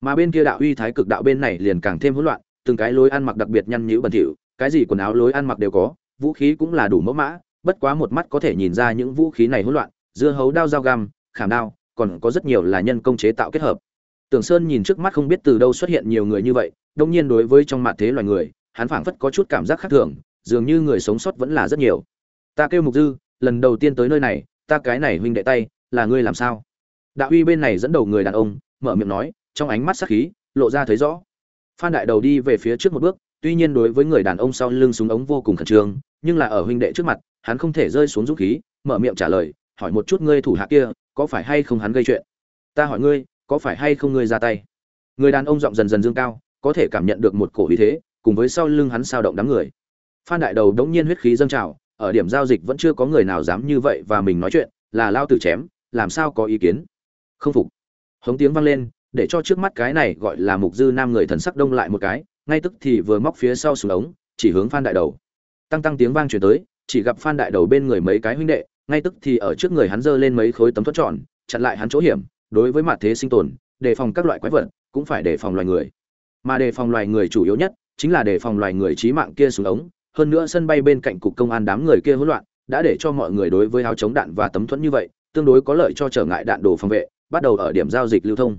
Mà bên kia đạo uy thái cực đạo bên này liền càng thêm hỗn loạn, từng cái lối ăn mặc đặc biệt nhăn nhữ bẩn thỉu, cái gì quần áo lối ăn mặc đều có, vũ khí cũng là đủ mẫu mã, bất quá một mắt có thể nhìn ra những vũ khí này hỗn loạn, dưa hấu đao dao găm, khảm đao, còn có rất nhiều là nhân công chế tạo kết hợp tưởng sơn nhìn trước mắt không biết từ đâu xuất hiện nhiều người như vậy đương nhiên đối với trong mặt thế loài người, hắn phảng phất có chút cảm giác khác thường, dường như người sống sót vẫn là rất nhiều. Ta kêu mục dư, lần đầu tiên tới nơi này, ta cái này huynh đệ tay, là ngươi làm sao? Đạo uy bên này dẫn đầu người đàn ông, mở miệng nói, trong ánh mắt sắc khí, lộ ra thấy rõ. Phan đại đầu đi về phía trước một bước, tuy nhiên đối với người đàn ông sau lưng súng ống vô cùng khẩn trương, nhưng là ở huynh đệ trước mặt, hắn không thể rơi xuống dũng khí, mở miệng trả lời, hỏi một chút ngươi thủ hạ kia, có phải hay không hắn gây chuyện? Ta hỏi ngươi có phải hay không ngươi ra tay? Người đàn ông giọng dần dần dương cao, có thể cảm nhận được một cổ ý thế, cùng với sau lưng hắn sao động đám người. Phan đại đầu đống nhiên huyết khí dâng trào, ở điểm giao dịch vẫn chưa có người nào dám như vậy và mình nói chuyện, là lao tử chém, làm sao có ý kiến? Không phục. Hống tiếng vang lên, để cho trước mắt cái này gọi là mục dư nam người thần sắc đông lại một cái, ngay tức thì vừa móc phía sau xuống ống, chỉ hướng phan đại đầu. Tăng tăng tiếng vang truyền tới, chỉ gặp phan đại đầu bên người mấy cái huynh đệ, ngay tức thì ở trước người hắn giơ lên mấy khối tấm thuẫn tròn, chặn lại hắn chỗ hiểm đối với mặt thế sinh tồn, đề phòng các loại quái vật, cũng phải đề phòng loài người. Mà đề phòng loài người chủ yếu nhất chính là đề phòng loài người trí mạng kia xuống ống. Hơn nữa sân bay bên cạnh cục công an đám người kia hỗn loạn, đã để cho mọi người đối với áo chống đạn và tấm thuẫn như vậy, tương đối có lợi cho trở ngại đạn đồ phòng vệ, bắt đầu ở điểm giao dịch lưu thông.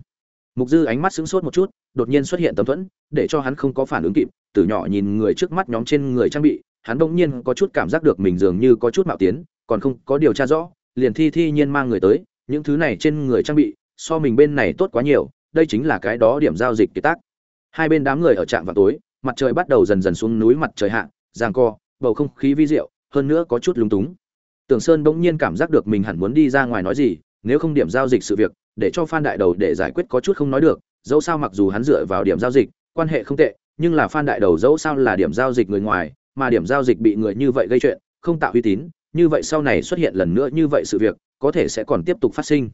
Mục dư ánh mắt sững sốt một chút, đột nhiên xuất hiện tấm thuẫn, để cho hắn không có phản ứng kịp, từ nhỏ nhìn người trước mắt nhóm trên người trang bị, hắn bỗng nhiên có chút cảm giác được mình dường như có chút mạo tiến, còn không có điều tra rõ, liền thi thi nhiên mang người tới, những thứ này trên người trang bị so mình bên này tốt quá nhiều, đây chính là cái đó điểm giao dịch kiệt tác. Hai bên đám người ở trạm vào tối, mặt trời bắt đầu dần dần xuống núi mặt trời hạ giang co, bầu không khí vi diệu, hơn nữa có chút lúng túng. Tưởng sơn bỗng nhiên cảm giác được mình hẳn muốn đi ra ngoài nói gì, nếu không điểm giao dịch sự việc, để cho phan đại đầu để giải quyết có chút không nói được, dẫu sao mặc dù hắn dựa vào điểm giao dịch, quan hệ không tệ, nhưng là phan đại đầu dẫu sao là điểm giao dịch người ngoài, mà điểm giao dịch bị người như vậy gây chuyện, không tạo uy tín, như vậy sau này xuất hiện lần nữa như vậy sự việc, có thể sẽ còn tiếp tục phát sinh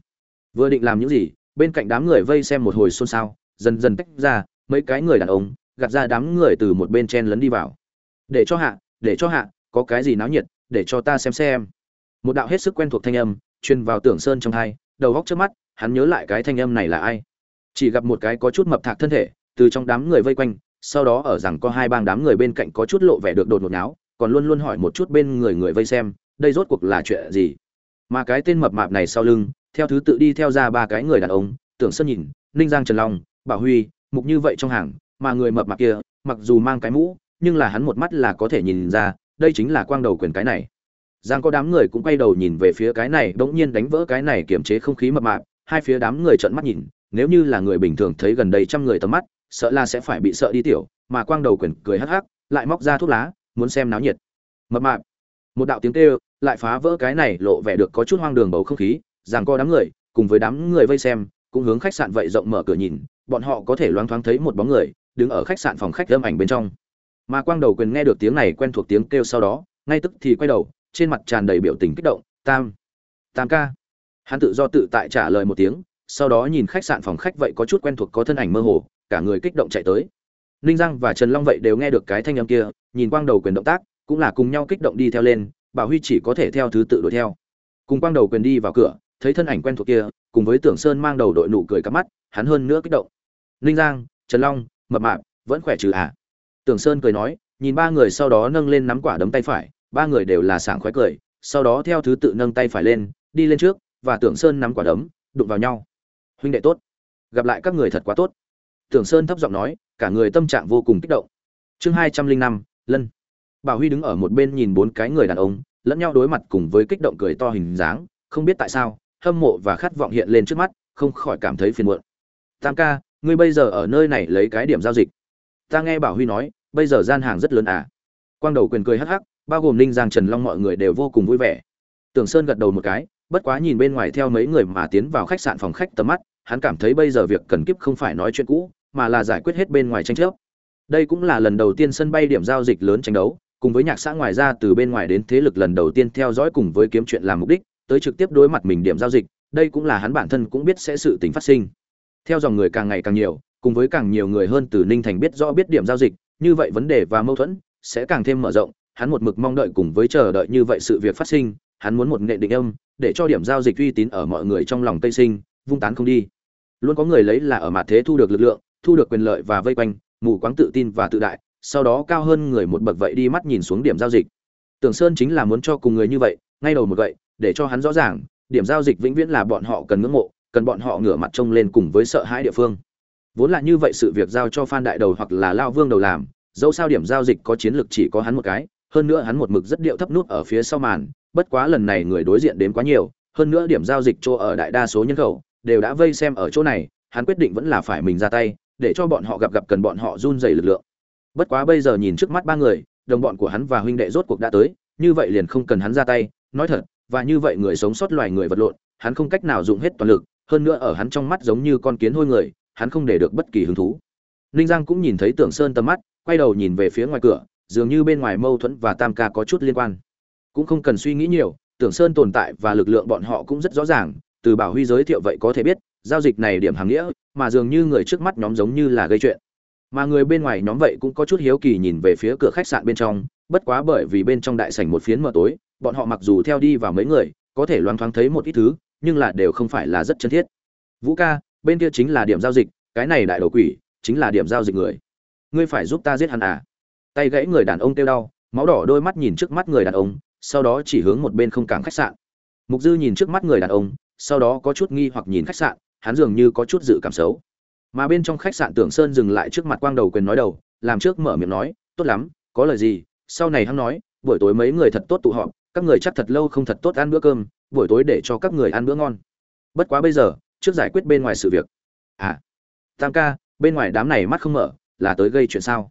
vừa định làm những gì, bên cạnh đám người vây xem một hồi xôn xao, dần dần tách ra, mấy cái người đàn ông gạt ra đám người từ một bên chen lấn đi vào. Để cho hạ, để cho hạ, có cái gì náo nhiệt, để cho ta xem xem. Một đạo hết sức quen thuộc thanh âm truyền vào tưởng sơn trong hai, đầu góc trước mắt, hắn nhớ lại cái thanh âm này là ai. Chỉ gặp một cái có chút mập thạc thân thể, từ trong đám người vây quanh, sau đó ở rằng có hai bang đám người bên cạnh có chút lộ vẻ được đột ngột nháo, còn luôn luôn hỏi một chút bên người người vây xem, đây rốt cuộc là chuyện gì? Mà cái tên mập mạp này sau lưng theo thứ tự đi theo ra ba cái người đàn ông, tưởng sơn nhìn, ninh giang trần long, bảo huy, mục như vậy trong hàng, mà người mập mạp kia, mặc dù mang cái mũ, nhưng là hắn một mắt là có thể nhìn ra, đây chính là quang đầu quyền cái này. Giang có đám người cũng quay đầu nhìn về phía cái này bỗng nhiên đánh vỡ cái này kiềm chế không khí mập mạp, hai phía đám người trợn mắt nhìn, nếu như là người bình thường thấy gần đây trăm người tầm mắt, sợ là sẽ phải bị sợ đi tiểu, mà quang đầu quyền cười hắc hắc, lại móc ra thuốc lá, muốn xem náo nhiệt. Mập mạp, một đạo tiếng kêu, lại phá vỡ cái này lộ vẻ được có chút hoang đường bầu không khí rằng co đám người, cùng với đám người vây xem, cũng hướng khách sạn vậy rộng mở cửa nhìn, bọn họ có thể loáng thoáng thấy một bóng người, đứng ở khách sạn phòng khách âm ảnh bên trong. Mà quang đầu quyền nghe được tiếng này quen thuộc tiếng kêu sau đó, ngay tức thì quay đầu, trên mặt tràn đầy biểu tình kích động, tam tam ca. Hắn tự do tự tại trả lời một tiếng, sau đó nhìn khách sạn phòng khách vậy có chút quen thuộc có thân ảnh mơ hồ, cả người kích động chạy tới. Ninh giang và trần long vậy đều nghe được cái thanh âm kia, nhìn quang đầu quyền động tác, cũng là cùng nhau kích động đi theo lên, bảo huy chỉ có thể theo thứ tự đuổi theo. Cùng quang đầu quyền đi vào cửa thấy thân ảnh quen thuộc kia, cùng với tưởng sơn mang đầu đội nụ cười cắp mắt, hắn hơn nữa kích động. Ninh giang, trần long, mập mạp, vẫn khỏe trừ à? Tưởng sơn cười nói, nhìn ba người sau đó nâng lên nắm quả đấm tay phải, ba người đều là sảng khoái cười, sau đó theo thứ tự nâng tay phải lên, đi lên trước, và tưởng sơn nắm quả đấm, đụng vào nhau. Huynh đệ tốt. Gặp lại các người thật quá tốt. Tưởng sơn thấp giọng nói, cả người tâm trạng vô cùng kích động. Chương hai trăm linh năm, lân. Bảo huy đứng ở một bên nhìn bốn cái người đàn ông, lẫn nhau đối mặt cùng với kích động cười to hình dáng, không biết tại sao hâm mộ và khát vọng hiện lên trước mắt, không khỏi cảm thấy phiền muộn. Tam ca, ngươi bây giờ ở nơi này lấy cái điểm giao dịch. Ta nghe bảo huy nói, bây giờ gian hàng rất lớn à? Quang đầu quyền cười hắc hắc, bao gồm ninh giang trần long mọi người đều vô cùng vui vẻ. Tưởng sơn gật đầu một cái, bất quá nhìn bên ngoài theo mấy người mà tiến vào khách sạn phòng khách tầm mắt, hắn cảm thấy bây giờ việc cần kiếp không phải nói chuyện cũ, mà là giải quyết hết bên ngoài tranh chấp. Đây cũng là lần đầu tiên sân bay điểm giao dịch lớn tranh đấu, cùng với nhạc xã ngoài ra từ bên ngoài đến thế lực lần đầu tiên theo dõi cùng với kiếm chuyện làm mục đích tới trực tiếp đối mặt mình điểm giao dịch, đây cũng là hắn bản thân cũng biết sẽ sự tình phát sinh. Theo dòng người càng ngày càng nhiều, cùng với càng nhiều người hơn từ ninh thành biết rõ biết điểm giao dịch, như vậy vấn đề và mâu thuẫn sẽ càng thêm mở rộng, hắn một mực mong đợi cùng với chờ đợi như vậy sự việc phát sinh, hắn muốn một nghệ định âm, để cho điểm giao dịch uy tín ở mọi người trong lòng tây sinh, vung tán không đi. Luôn có người lấy là ở mặt thế thu được lực lượng, thu được quyền lợi và vây quanh, mù quáng tự tin và tự đại, sau đó cao hơn người một bậc vậy đi mắt nhìn xuống điểm giao dịch. Tưởng sơn chính là muốn cho cùng người như vậy, ngay đầu một vậy để cho hắn rõ ràng, điểm giao dịch vĩnh viễn là bọn họ cần ngưỡng mộ, cần bọn họ ngửa mặt trông lên cùng với sợ hãi địa phương. Vốn là như vậy sự việc giao cho phan đại đầu hoặc là lao vương đầu làm, dẫu sao điểm giao dịch có chiến lược chỉ có hắn một cái, hơn nữa hắn một mực rất điệu thấp nút ở phía sau màn, bất quá lần này người đối diện đến quá nhiều, hơn nữa điểm giao dịch chỗ ở đại đa số nhân khẩu, đều đã vây xem ở chỗ này, hắn quyết định vẫn là phải mình ra tay, để cho bọn họ gặp gặp cần bọn họ run rẩy lực lượng. Bất quá bây giờ nhìn trước mắt ba người, đồng bọn của hắn và huynh đệ rốt cuộc đã tới, như vậy liền không cần hắn ra tay, nói thật và như vậy người sống sót loài người vật lộn, hắn không cách nào dùng hết toàn lực, hơn nữa ở hắn trong mắt giống như con kiến hôi người, hắn không để được bất kỳ hứng thú. Ninh giang cũng nhìn thấy tưởng sơn tầm mắt, quay đầu nhìn về phía ngoài cửa, dường như bên ngoài mâu thuẫn và tam ca có chút liên quan. Cũng không cần suy nghĩ nhiều, tưởng sơn tồn tại và lực lượng bọn họ cũng rất rõ ràng, từ bảo huy giới thiệu vậy có thể biết, giao dịch này điểm hàng nghĩa, mà dường như người trước mắt nhóm giống như là gây chuyện. Mà người bên ngoài nhóm vậy cũng có chút hiếu kỳ nhìn về phía cửa khách sạn bên trong, bất quá bởi vì bên trong đại sảnh một phiến mờ tối bọn họ mặc dù theo đi vào mấy người, có thể loáng thoáng thấy một ít thứ, nhưng là đều không phải là rất chân thiết. Vũ ca, bên kia chính là điểm giao dịch, cái này đại đầu quỷ, chính là điểm giao dịch người. Ngươi phải giúp ta giết hắn à? Tay gãy người đàn ông kêu đau, máu đỏ đôi mắt nhìn trước mắt người đàn ông, sau đó chỉ hướng một bên không cảng khách sạn. Mục dư nhìn trước mắt người đàn ông, sau đó có chút nghi hoặc nhìn khách sạn, hắn dường như có chút dự cảm xấu. Mà bên trong khách sạn tưởng sơn dừng lại trước mặt quang đầu quyền nói đầu, làm trước mở miệng nói, tốt lắm, có lời gì? Sau này hắn nói, buổi tối mấy người thật tốt tụ họp các người chắc thật lâu không thật tốt ăn bữa cơm, buổi tối để cho các người ăn bữa ngon. Bất quá bây giờ, trước giải quyết bên ngoài sự việc. À tam ca, bên ngoài đám này mắt không mở, là tới gây chuyện sao?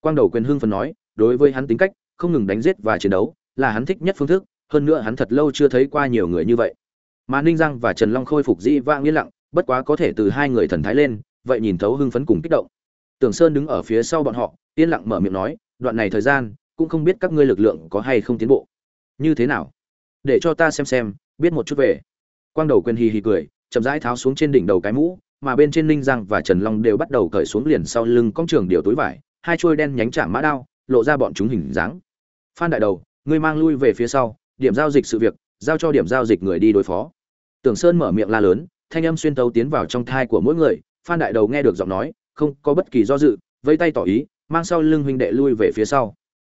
Quang đầu quyền hưng phần nói, đối với hắn tính cách, không ngừng đánh giết và chiến đấu, là hắn thích nhất phương thức, hơn nữa hắn thật lâu chưa thấy qua nhiều người như vậy. Mà ninh giang và trần long khôi phục dĩ vang yên lặng, bất quá có thể từ hai người thần thái lên, vậy nhìn thấu hưng phấn cùng kích động. Tưởng sơn đứng ở phía sau bọn họ, yên lặng mở miệng nói, đoạn này thời gian, cũng không biết các ngươi lực lượng có hay không tiến bộ như thế nào? Để cho ta xem xem, biết một chút về. Quang đầu quên hì hì cười, chậm rãi tháo xuống trên đỉnh đầu cái mũ, mà bên trên ninh giang và trần long đều bắt đầu cởi xuống liền sau lưng cong trường điều túi vải, hai chuôi đen nhánh chạm mã đao, lộ ra bọn chúng hình dáng. Phan đại đầu, ngươi mang lui về phía sau, điểm giao dịch sự việc, giao cho điểm giao dịch người đi đối phó. Tưởng sơn mở miệng la lớn, thanh âm xuyên tấu tiến vào trong thai của mỗi người, phan đại đầu nghe được giọng nói, không có bất kỳ do dự vây tay tỏ ý, mang sau lưng huynh đệ lui về phía sau.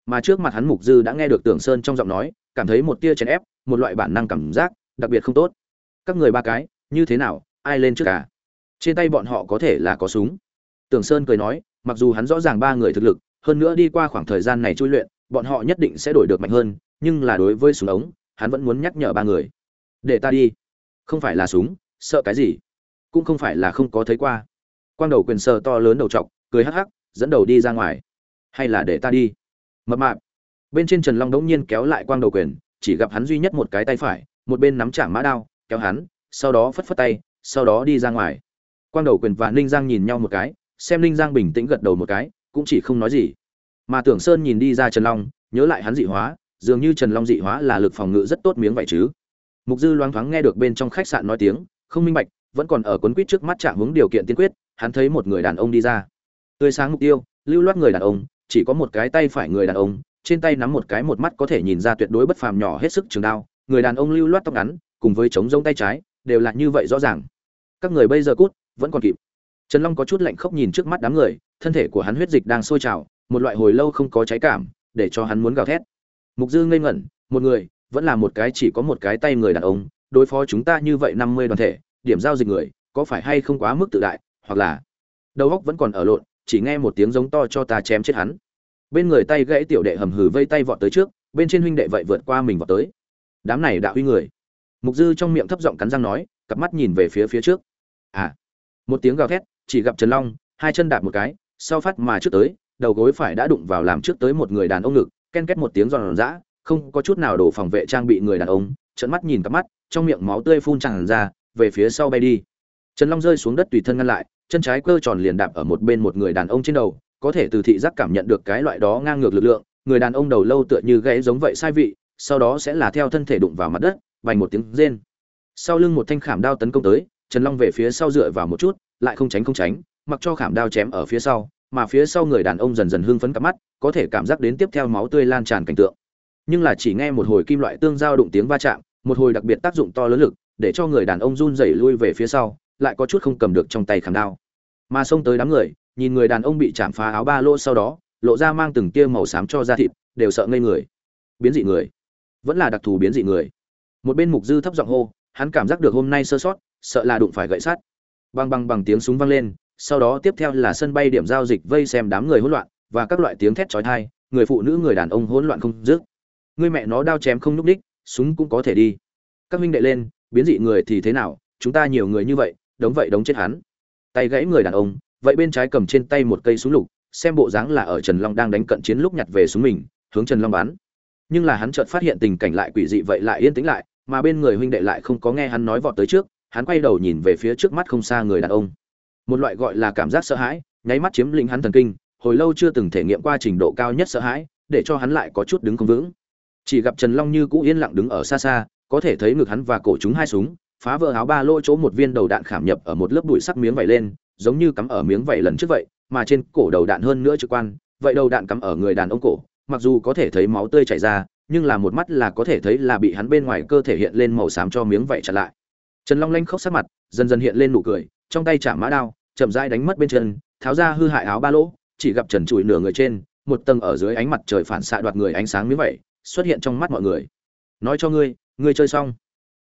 Mà trước mặt hắn mục dư đã nghe được tưởng sơn trong giọng nói cảm thấy một tia chèn ép, một loại bản năng cảm giác đặc biệt không tốt. Các người ba cái, như thế nào, ai lên trước cả? Trên tay bọn họ có thể là có súng. Tưởng sơn cười nói, mặc dù hắn rõ ràng ba người thực lực, hơn nữa đi qua khoảng thời gian này chui luyện, bọn họ nhất định sẽ đổi được mạnh hơn, nhưng là đối với súng ống, hắn vẫn muốn nhắc nhở ba người. Để ta đi. Không phải là súng, sợ cái gì? Cũng không phải là không có thấy qua. Quang đầu quyền sờ to lớn đầu t cười hắc hắc, dẫn đầu đi ra ngoài. Hay là để ta đi? Mập mạp bên trên trần long đống nhiên kéo lại quang đầu quyền, chỉ gặp hắn duy nhất một cái tay phải, một bên nắm chạm mã đao, kéo hắn, sau đó phất phất tay, sau đó đi ra ngoài. Quang đầu quyền và ninh giang nhìn nhau một cái, xem ninh giang bình tĩnh gật đầu một cái, cũng chỉ không nói gì. Mà tưởng sơn nhìn đi ra trần long, nhớ lại hắn dị hóa, dường như trần long dị hóa là lực phòng ngự rất tốt miếng vậy chứ. Mục dư loáng thoáng nghe được bên trong khách sạn nói tiếng, không minh bạch, vẫn còn ở quấn quýt trước mắt chạm hướng điều kiện tiên quyết, hắn thấy một người đàn ông đi ra. Tươi sáng mục tiêu, lưu loát người đàn ông, chỉ có một cái tay phải người đàn ông trên tay nắm một cái một mắt có thể nhìn ra tuyệt đối bất phàm nhỏ hết sức trường đao, người đàn ông lưu loát tóc ngắn, cùng với chống rông tay trái, đều là như vậy rõ ràng. Các người bây giờ cút, vẫn còn kịp. Trần long có chút lạnh khốc nhìn trước mắt đám người, thân thể của hắn huyết dịch đang sôi trào, một loại hồi lâu không có cháy cảm, để cho hắn muốn gào thét. Mục dư ngây ngẩn, một người, vẫn là một cái chỉ có một cái tay người đàn ông, đối phó chúng ta như vậy năm mươi đoàn thể, điểm giao dịch người, có phải hay không quá mức tự đại, hoặc là đầu óc vẫn còn ở lộn, chỉ nghe một tiếng giống to cho ta chém chết hắn bên người tay gãy tiểu đệ hầm hừ vây tay vọt tới trước, bên trên huynh đệ vậy vượt qua mình vọt tới. Đám này đạo huy người. Mục dư trong miệng thấp giọng cắn răng nói, cặp mắt nhìn về phía phía trước. À. Một tiếng gào thét, chỉ gặp trần long, hai chân đạp một cái, sau phát mà trước tới, đầu gối phải đã đụng vào làm trước tới một người đàn ông ngực, ken két một tiếng giòn giã, không có chút nào đổ phòng vệ trang bị người đàn ông trận mắt nhìn cặp mắt, trong miệng máu tươi phun tràn ra, về phía sau bay đi. Trần long rơi xuống đất tùy thân ngăn lại, chân trái cơ tròn liền đạp ở một bên một người đàn ông trên đầu có thể từ thị giác cảm nhận được cái loại đó ngang ngược lực lượng, người đàn ông đầu lâu tựa như gãy giống vậy sai vị, sau đó sẽ là theo thân thể đụng vào mặt đất, vành một tiếng rên. Sau lưng một thanh khảm đao tấn công tới, trần long về phía sau dựa vào một chút, lại không tránh không tránh, mặc cho khảm đao chém ở phía sau, mà phía sau người đàn ông dần dần hưng phấn cắp mắt, có thể cảm giác đến tiếp theo máu tươi lan tràn cảnh tượng. Nhưng là chỉ nghe một hồi kim loại tương giao đụng tiếng va chạm, một hồi đặc biệt tác dụng to lớn lực, để cho người đàn ông run rẩy lui về phía sau, lại có chút không cầm được trong tay khảm đao. Mà xông tới đám người nhìn người đàn ông bị chạm phá áo ba lô sau đó, lộ ra mang từng tia màu xám cho da thịt, đều sợ ngây người. Biến dị người. Vẫn là đặc thù biến dị người. Một bên mục dư thấp giọng hô, hắn cảm giác được hôm nay sơ sót, sợ là đụng phải gậy sắt. Băng băng bằng tiếng súng vang lên, sau đó tiếp theo là sân bay điểm giao dịch vây xem đám người hỗn loạn và các loại tiếng thét chói tai, người phụ nữ người đàn ông hỗn loạn không dứt. Người mẹ nó đao chém không nhúc đích súng cũng có thể đi. Các huynh đệ lên, biến dị người thì thế nào, chúng ta nhiều người như vậy, đống vậy đống chết hắn. Tay gãy người đàn ông vậy bên trái cầm trên tay một cây súng lục, xem bộ dáng là ở trần long đang đánh cận chiến lúc nhặt về súng mình, hướng trần long bắn. Nhưng là hắn chợt phát hiện tình cảnh lại quỷ dị vậy lại yên tĩnh lại, mà bên người huynh đệ lại không có nghe hắn nói vọt tới trước, hắn quay đầu nhìn về phía trước mắt không xa người đàn ông. Một loại gọi là cảm giác sợ hãi, nháy mắt chiếm lĩnh hắn thần kinh, hồi lâu chưa từng thể nghiệm qua trình độ cao nhất sợ hãi, để cho hắn lại có chút đứng không vững. Chỉ gặp trần long như cũ yên lặng đứng ở xa xa, có thể thấy ngực hắn và cổ chúng hai súng, phá vỡ áo ba lỗ chỗ một viên đầu đạn khảm nhập ở một lớp bụi sắc miếng vẩy lên giống như cắm ở miếng vảy lần trước vậy, mà trên cổ đầu đạn hơn nữa trực quan, vậy đầu đạn cắm ở người đàn ông cổ, mặc dù có thể thấy máu tươi chảy ra, nhưng là một mắt là có thể thấy là bị hắn bên ngoài cơ thể hiện lên màu xám cho miếng vảy chặn lại. Trần long lanh khóc sát mặt, dần dần hiện lên nụ cười, trong tay chạm mã đao, chậm rãi đánh mất bên chân, tháo ra hư hại áo ba lỗ, chỉ gặp trần trụi nửa người trên, một tầng ở dưới ánh mặt trời phản xạ đoạt người ánh sáng miếng vảy, xuất hiện trong mắt mọi người. Nói cho ngươi ngươi chơi xong.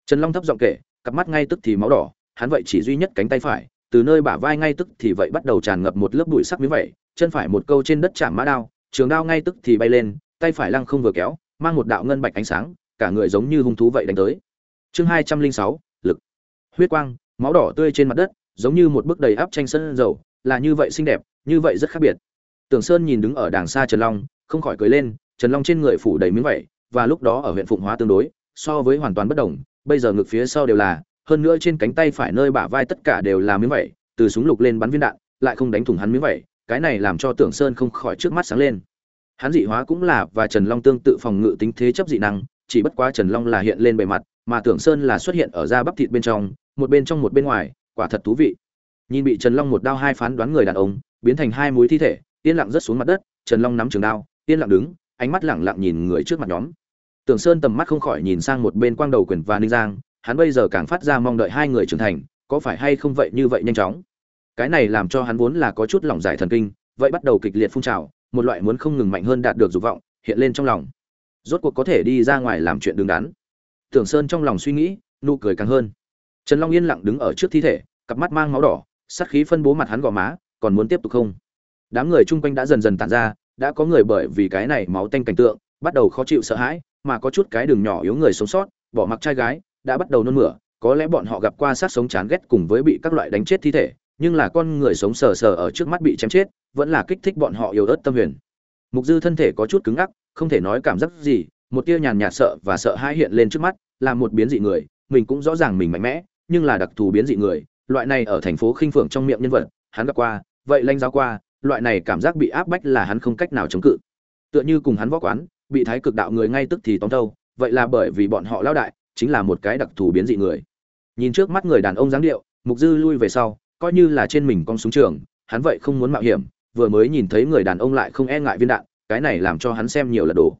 Trần long thấp giọng kể, cặp mắt ngay tức thì máu đỏ, hắn vậy chỉ duy nhất cánh tay phải từ nơi bả vai ngay tức thì vậy bắt đầu tràn ngập một lớp bụi sắc miếng vẩy chân phải một câu trên đất chạm mã đao, trường đao ngay tức thì bay lên, tay phải lăng không vừa kéo, mang một đạo ngân bạch ánh sáng, cả người giống như hung thú vậy đánh tới. Chương hai trăm linh sáu, lực. Huyết quang, máu đỏ tươi trên mặt đất, giống như một bức đầy áp tranh sân dầu, là như vậy xinh đẹp, như vậy rất khác biệt. Tưởng sơn nhìn đứng ở đàng xa trần long, không khỏi cười lên, trần long trên người phủ đầy miếng vẩy và lúc đó ở huyện phụng hóa tương đối, so với hoàn toàn bất đồng, bây giờ ngực phía sau đều là hơn nữa trên cánh tay phải nơi bả vai tất cả đều là miếng vẩy từ súng lục lên bắn viên đạn, lại không đánh thủng hắn miếng vẩy cái này làm cho tưởng sơn không khỏi trước mắt sáng lên. Hắn dị hóa cũng là và trần long tương tự phòng ngự tính thế chấp dị năng, chỉ bất quá trần long là hiện lên bề mặt, mà tưởng sơn là xuất hiện ở da bắp thịt bên trong, một bên trong một bên ngoài, quả thật thú vị. Nhìn bị trần long một đao hai phán đoán người đàn ông, biến thành hai múi thi thể, yên lặng rớt xuống mặt đất, trần long nắm trường đao, yên lặng đứng, ánh mắt lẳng lặng nhìn người trước mặt nhóm. Tưởng sơn tầm mắt không khỏi nhìn sang một bên quang đầu quyền và ninh giang hắn bây giờ càng phát ra mong đợi hai người trưởng thành, có phải hay không vậy như vậy nhanh chóng? Cái này làm cho hắn vốn là có chút lòng giải thần kinh, vậy bắt đầu kịch liệt phun trào, một loại muốn không ngừng mạnh hơn đạt được dục vọng, hiện lên trong lòng. Rốt cuộc có thể đi ra ngoài làm chuyện đứng đắn. Tưởng sơn trong lòng suy nghĩ, nụ cười càng hơn. Trần long yên lặng đứng ở trước thi thể, cặp mắt mang máu đỏ, sát khí phân bố mặt hắn gò má, còn muốn tiếp tục không? Đám người chung quanh đã dần dần tản ra, đã có người bởi vì cái này máu tanh cảnh tượng, bắt đầu khó chịu sợ hãi, mà có chút cái đường nhỏ yếu người sống sót, bỏ mặc trai gái đã bắt đầu nôn mửa, có lẽ bọn họ gặp qua sát sống chán ghét cùng với bị các loại đánh chết thi thể, nhưng là con người sống sờ sờ ở trước mắt bị chém chết, vẫn là kích thích bọn họ yếu ớt tâm huyền. Mục dư thân thể có chút cứng ngắc, không thể nói cảm giác gì, một tia nhàn nhạt sợ và sợ hãi hiện lên trước mắt, là một biến dị người, mình cũng rõ ràng mình mạnh mẽ, nhưng là đặc thù biến dị người, loại này ở thành phố khinh phượng trong miệng nhân vật, hắn gặp qua, vậy lanh giáo qua, loại này cảm giác bị áp bách là hắn không cách nào chống cự. Tựa như cùng hắn võ quán, bị thái cực đạo người ngay tức thì tóm thâu vậy là bởi vì bọn họ lao đại chính là một cái đặc thù biến dị người. Nhìn trước mắt người đàn ông dáng điệu, mục dư lui về sau, coi như là trên mình con súng trường, hắn vậy không muốn mạo hiểm, vừa mới nhìn thấy người đàn ông lại không e ngại viên đạn, cái này làm cho hắn xem nhiều là đồ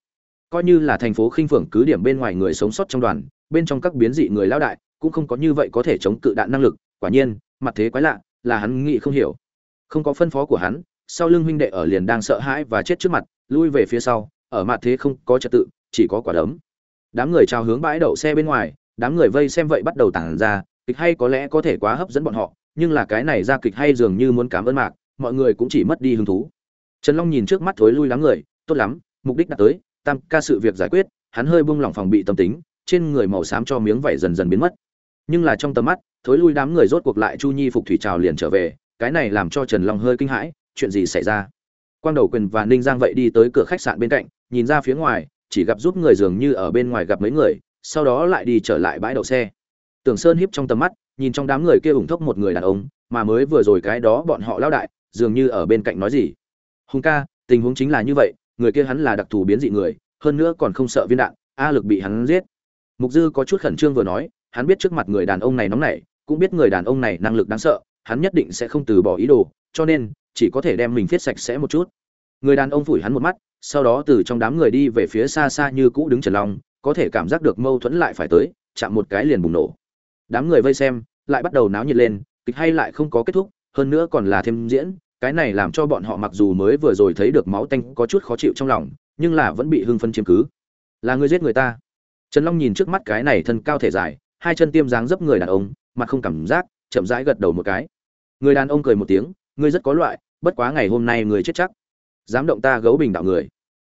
coi như là thành phố khinh phượng cứ điểm bên ngoài người sống sót trong đoàn, bên trong các biến dị người lao đại, cũng không có như vậy có thể chống cự đạn năng lực, quả nhiên, mặt thế quái lạ, là hắn nghĩ không hiểu. Không có phân phó của hắn, sau lưng huynh đệ ở liền đang sợ hãi và chết trước mặt, lui về phía sau, ở mặt thế không có trật tự, chỉ có quả đấm đám người trao hướng bãi đậu xe bên ngoài, đám người vây xem vậy bắt đầu tản ra, kịch hay có lẽ có thể quá hấp dẫn bọn họ, nhưng là cái này ra kịch hay dường như muốn cảm ơn mạc, mọi người cũng chỉ mất đi hứng thú. Trần long nhìn trước mắt thối lui đám người, tốt lắm, mục đích đã tới, tam ca sự việc giải quyết, hắn hơi buông lỏng phòng bị tâm tính, trên người màu xám cho miếng vảy dần dần biến mất. Nhưng là trong tầm mắt, thối lui đám người rốt cuộc lại chu nhi phục thủy trào liền trở về, cái này làm cho trần long hơi kinh hãi, chuyện gì xảy ra? Quang đầu quyền và ninh giang vậy đi tới cửa khách sạn bên cạnh, nhìn ra phía ngoài chỉ gặp giúp người dường như ở bên ngoài gặp mấy người, sau đó lại đi trở lại bãi đậu xe. Tưởng sơn hiếp trong tầm mắt, nhìn trong đám người kia ủng thốc một người đàn ông, mà mới vừa rồi cái đó bọn họ lao đại, dường như ở bên cạnh nói gì. Hùng ca, tình huống chính là như vậy, người kia hắn là đặc thù biến dị người, hơn nữa còn không sợ viên đạn, a lực bị hắn giết. Mục dư có chút khẩn trương vừa nói, hắn biết trước mặt người đàn ông này nóng nảy, cũng biết người đàn ông này năng lực đáng sợ, hắn nhất định sẽ không từ bỏ ý đồ, cho nên, chỉ có thể đem mình thiết sạch sẽ một chút. Người đàn ông phủi hắn một mắt sau đó từ trong đám người đi về phía xa xa như cũ đứng trần long, có thể cảm giác được mâu thuẫn lại phải tới, chạm một cái liền bùng nổ. Đám người vây xem, lại bắt đầu náo nhiệt lên, kịch hay lại không có kết thúc, hơn nữa còn là thêm diễn, cái này làm cho bọn họ mặc dù mới vừa rồi thấy được máu tanh có chút khó chịu trong lòng, nhưng là vẫn bị hưng phân chiếm cứ. Là người giết người ta. Trần long nhìn trước mắt cái này thân cao thể dài, hai chân tiêm dáng dấp người đàn ông, mặt không cảm giác, chậm rãi gật đầu một cái. Người đàn ông cười một tiếng, ngươi rất có loại, bất quá ngày hôm nay người chết chắc dám động ta gấu bình đạo người.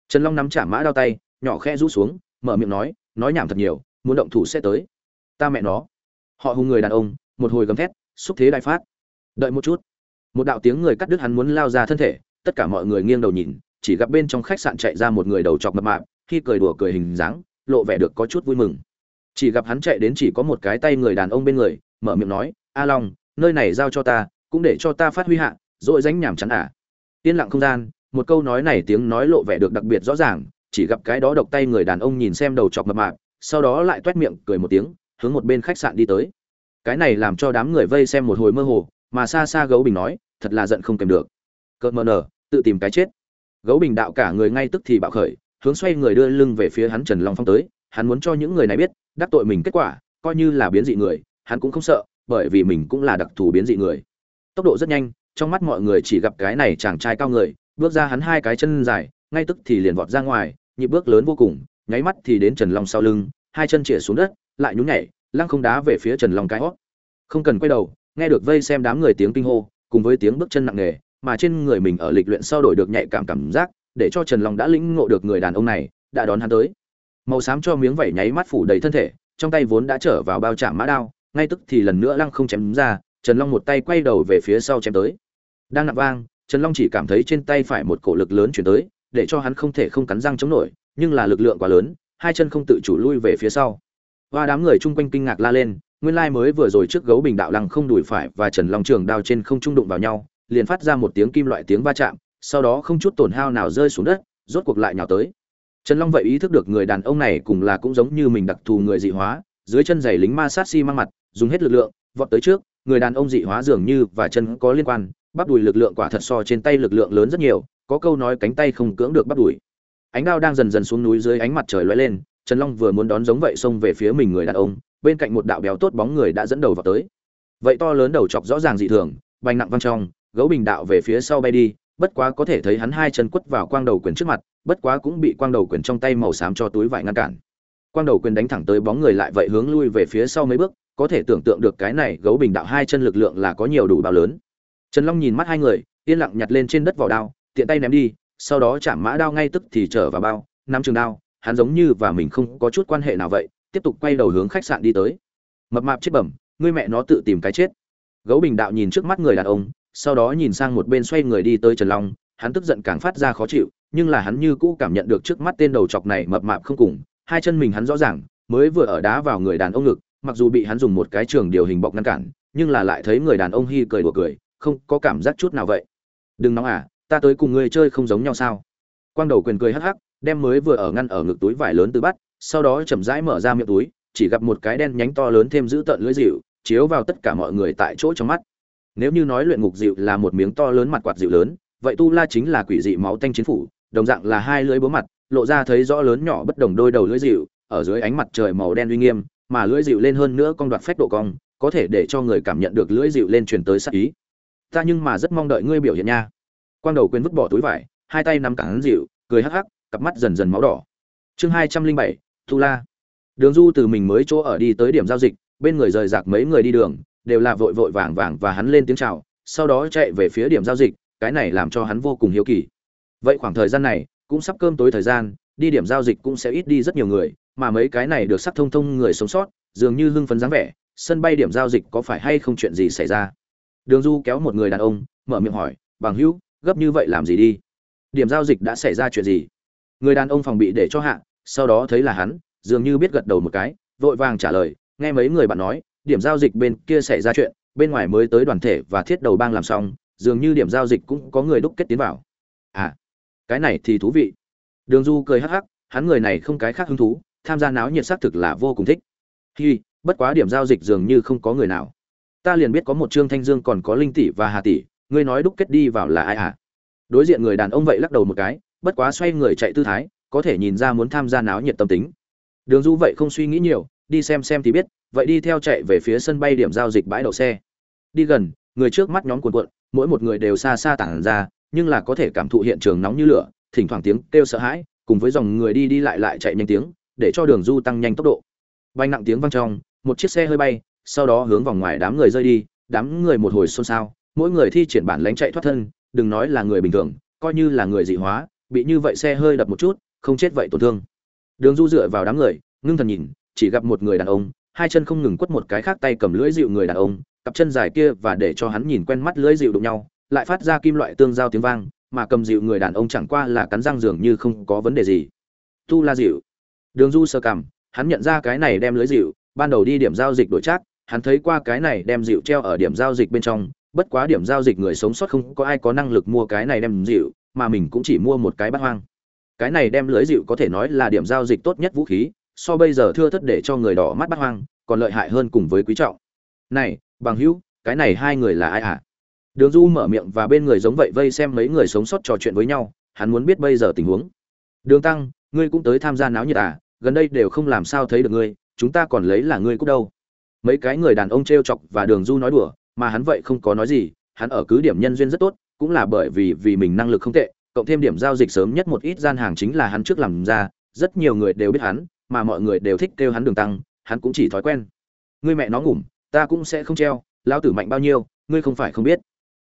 Trần long nắm chả mã đao tay, nhỏ khe rũ xuống, mở miệng nói nói nhảm thật nhiều, muốn động thủ sẽ tới. Ta mẹ nó. Họ hùng người đàn ông, một hồi gầm thét, xúc thế đại phát. Đợi một chút. Một đạo tiếng người cắt đứt hắn muốn lao ra thân thể, tất cả mọi người nghiêng đầu nhìn, chỉ gặp bên trong khách sạn chạy ra một người đầu chọc mập mạp, khi cười đùa cười hình dáng, lộ vẻ được có chút vui mừng. Chỉ gặp hắn chạy đến chỉ có một cái tay người đàn ông bên người, mở miệng nói, a long, nơi này giao cho ta, cũng để cho ta phát huy hạ rồi dánh nhảm chắn à. Yên lặng không gian một câu nói này tiếng nói lộ vẻ được đặc biệt rõ ràng, chỉ gặp cái đó độc tay người đàn ông nhìn xem đầu chọc mập mạp, sau đó lại t miệng cười một tiếng, hướng một bên khách sạn đi tới. Cái này làm cho đám người vây xem một hồi mơ hồ, mà xa xa gấu bình nói, thật là giận không kèm được. Cợt mờ nở, tự tìm cái chết. Gấu bình đạo cả người ngay tức thì bạo khởi, hướng xoay người đưa lưng về phía hắn trần long phong tới. Hắn muốn cho những người này biết, đắc tội mình kết quả, coi như là biến dị người, hắn cũng không sợ, bởi vì mình cũng là đặc thù biến dị người. Tốc độ rất nhanh, trong mắt mọi người chỉ gặp cái này chàng trai cao người bước ra hắn hai cái chân dài, ngay tức thì liền vọt ra ngoài, nhịp bước lớn vô cùng, nháy mắt thì đến trần long sau lưng, hai chân chĩa xuống đất, lại nhún nhảy, lăng không đá về phía trần long cái hót. Không cần quay đầu, nghe được vây xem đám người tiếng kinh hô, cùng với tiếng bước chân nặng nề, mà trên người mình ở lịch luyện sau đổi được nhạy cảm cảm giác, để cho trần long đã lĩnh ngộ được người đàn ông này, đã đón hắn tới. Màu xám cho miếng vảy nháy mắt phủ đầy thân thể, trong tay vốn đã trở vào bao chạm mã đao, ngay tức thì lần nữa lăng không chém ra, trần long một tay quay đầu về phía sau chém tới. Đang nặng vang trần long chỉ cảm thấy trên tay phải một cổ lực lớn chuyển tới, để cho hắn không thể không cắn răng chống nổi, nhưng là lực lượng quá lớn, hai chân không tự chủ lui về phía sau. Và đám người chung quanh kinh ngạc la lên, nguyên lai mới vừa rồi trước gấu bình đạo lăng không đùi phải và trần long trường đao trên không trung đụng vào nhau, liền phát ra một tiếng kim loại tiếng va chạm, sau đó không chút tổn hao nào rơi xuống đất, rốt cuộc lại nhào tới. Trần long vậy ý thức được người đàn ông này cùng là cũng giống như mình đặc thù người dị hóa, dưới chân giày lính ma sát xi si mang mặt, dùng hết lực lượng, vọt tới trước, người đàn ông dị hóa dường như và chân có liên quan bắp đùi lực lượng quả thật so trên tay lực lượng lớn rất nhiều, có câu nói cánh tay không cưỡng được bắp đùi. Ánh đao đang dần dần xuống núi dưới ánh mặt trời lóe lên, trần long vừa muốn đón giống vậy xông về phía mình người đàn ông, bên cạnh một đạo béo tốt bóng người đã dẫn đầu vào tới. Vậy to lớn đầu chọc rõ ràng dị thường bành nặng văng trong, gấu bình đạo về phía sau bay đi, bất quá có thể thấy hắn hai chân quất vào quang đầu quyền trước mặt, bất quá cũng bị quang đầu quyền trong tay màu xám cho túi vải ngăn cản. Quang đầu quyền đánh thẳng tới bóng người lại vậy hướng lui về phía sau mấy bước, có thể tưởng tượng được cái này gấu bình đạo hai chân lực lượng là có nhiều đủ bao lớn trần long nhìn mắt hai người, yên lặng nhặt lên trên đất vỏ đao, tiện tay ném đi, sau đó chạm mã đao ngay tức thì trở vào bao, nắm trường đao, hắn giống như và mình không có chút quan hệ nào vậy, tiếp tục quay đầu hướng khách sạn đi tới. Mập mạp chết bẩm, ngươi mẹ nó tự tìm cái chết. Gấu bình đạo nhìn trước mắt người đàn ông, sau đó nhìn sang một bên xoay người đi tới trần long, hắn tức giận càng phát ra khó chịu, nhưng là hắn như cũ cảm nhận được trước mắt tên đầu chọc này mập mạp không cùng, hai chân mình hắn rõ ràng, mới vừa ở đá vào người đàn ông ngực, mặc dù bị hắn dùng một cái trường điều hình bọc ngăn cản, nhưng là lại thấy người đàn ông hi cười đùa cười không có cảm giác chút nào vậy. Đừng nóng à ta tới cùng ngươi chơi không giống nhau sao? Quang đầu quyền cười hắc hắc, đem mới vừa ở ngăn ở ngực túi vải lớn từ bắt, sau đó chậm rãi mở ra miệng túi, chỉ gặp một cái đen nhánh to lớn thêm giữ tận lưỡi dịu, chiếu vào tất cả mọi người tại chỗ trong mắt. Nếu như nói luyện ngục dịu là một miếng to lớn mặt quạt dịu lớn, vậy tu la chính là quỷ dị máu tanh chiến phủ, đồng dạng là hai lưỡi búa mặt, lộ ra thấy rõ lớn nhỏ bất đồng đôi đầu lưỡi dịu, ở dưới ánh mặt trời màu đen uy nghiêm, mà lưỡi dịu lên hơn nữa con đoạt phách độ cong, có thể để cho người cảm nhận được lưỡi dịu lên truyền tới sắc ý ta nhưng mà rất mong đợi ngươi biểu hiện nha. Quang đầu quên vứt bỏ túi vải, hai tay nắm cản dịu, cười hắc hắc, cặp mắt dần dần máu đỏ. Chương hai trăm linh bảy, thu la. Đường du từ mình mới chỗ ở đi tới điểm giao dịch, bên người rời rạc mấy người đi đường, đều là vội vội vàng vàng và hắn lên tiếng chào, sau đó chạy về phía điểm giao dịch, cái này làm cho hắn vô cùng hiếu kỳ. Vậy khoảng thời gian này, cũng sắp cơm tối thời gian, đi điểm giao dịch cũng sẽ ít đi rất nhiều người, mà mấy cái này được sắc thông thông người sống sót, dường như hưng phấn dáng vẻ, sân bay điểm giao dịch có phải hay không chuyện gì xảy ra? Đường du kéo một người đàn ông, mở miệng hỏi, bằng hữu, gấp như vậy làm gì đi? Điểm giao dịch đã xảy ra chuyện gì? Người đàn ông phòng bị để cho hạ, sau đó thấy là hắn, dường như biết gật đầu một cái, vội vàng trả lời, nghe mấy người bạn nói, điểm giao dịch bên kia xảy ra chuyện, bên ngoài mới tới đoàn thể và thiết đầu bang làm xong, dường như điểm giao dịch cũng có người đúc kết tiến vào. À cái này thì thú vị. Đường du cười hắc hắc, hắn người này không cái khác hứng thú, tham gia náo nhiệt xác thực là vô cùng thích. Hi, bất quá điểm giao dịch dường như không có người nào ta liền biết có một trương thanh dương còn có linh tỷ và hà tỷ, ngươi nói đúc kết đi vào là ai à đối diện người đàn ông vậy lắc đầu một cái, bất quá xoay người chạy tư thái, có thể nhìn ra muốn tham gia náo nhiệt tâm tính. Đường du vậy không suy nghĩ nhiều, đi xem xem thì biết, vậy đi theo chạy về phía sân bay điểm giao dịch bãi đậu xe. Đi gần, người trước mắt nhóm cuộn cuộn, mỗi một người đều xa xa tản ra, nhưng là có thể cảm thụ hiện trường nóng như lửa, thỉnh thoảng tiếng kêu sợ hãi, cùng với dòng người đi đi lại lại chạy nhanh tiếng, để cho đường du tăng nhanh tốc độ. Bay nặng tiếng vang trong, một chiếc xe hơi bay sau đó hướng vòng ngoài đám người rơi đi, đám người một hồi xôn xao, mỗi người thi triển bản lánh chạy thoát thân, đừng nói là người bình thường, coi như là người dị hóa, bị như vậy xe hơi đập một chút, không chết vậy tổn thương. Đường du dựa vào đám người, ngưng thần nhìn, chỉ gặp một người đàn ông, hai chân không ngừng quất một cái khác tay cầm lưỡi dịu người đàn ông, cặp chân dài kia và để cho hắn nhìn quen mắt lưỡi dịu đụng nhau, lại phát ra kim loại tương giao tiếng vang, mà cầm dịu người đàn ông chẳng qua là cắn răng dường như không có vấn đề gì. Tu la dịu. Đường du sơ cảm hắn nhận ra cái này đem lưới dịu, ban đầu đi điểm giao dịch đổi chắc hắn thấy qua cái này đem dịu treo ở điểm giao dịch bên trong, bất quá điểm giao dịch người sống sót không có ai có năng lực mua cái này đem dịu mà mình cũng chỉ mua một cái bát hoang. Cái này đem lưới dịu có thể nói là điểm giao dịch tốt nhất vũ khí, so bây giờ thưa thất để cho người đỏ mắt bát hoang, còn lợi hại hơn cùng với quý trọng. Này, bằng hữu, cái này hai người là ai ạ à? đường du mở miệng và bên người giống vậy vây xem mấy người sống sót trò chuyện với nhau, hắn muốn biết bây giờ tình huống. Đường tăng, ngươi cũng tới tham gia náo nhiệt à? Gần đây đều không làm sao thấy được ngươi, chúng ta còn lấy là ngươi cúc đâu? Mấy cái người đàn ông t r e o chọc và đường du nói đùa, mà hắn vậy không có nói gì, hắn ở cứ điểm nhân duyên rất tốt, cũng là bởi vì vì mình năng lực không tệ, cộng thêm điểm giao dịch sớm nhất một ít gian hàng chính là hắn trước làm ra, rất nhiều người đều biết hắn, mà mọi người đều thích kêu hắn đường tăng, hắn cũng chỉ thói quen. Ngươi mẹ nó ngủm, ta cũng sẽ không treo lao tử mạnh bao nhiêu, ngươi không phải không biết.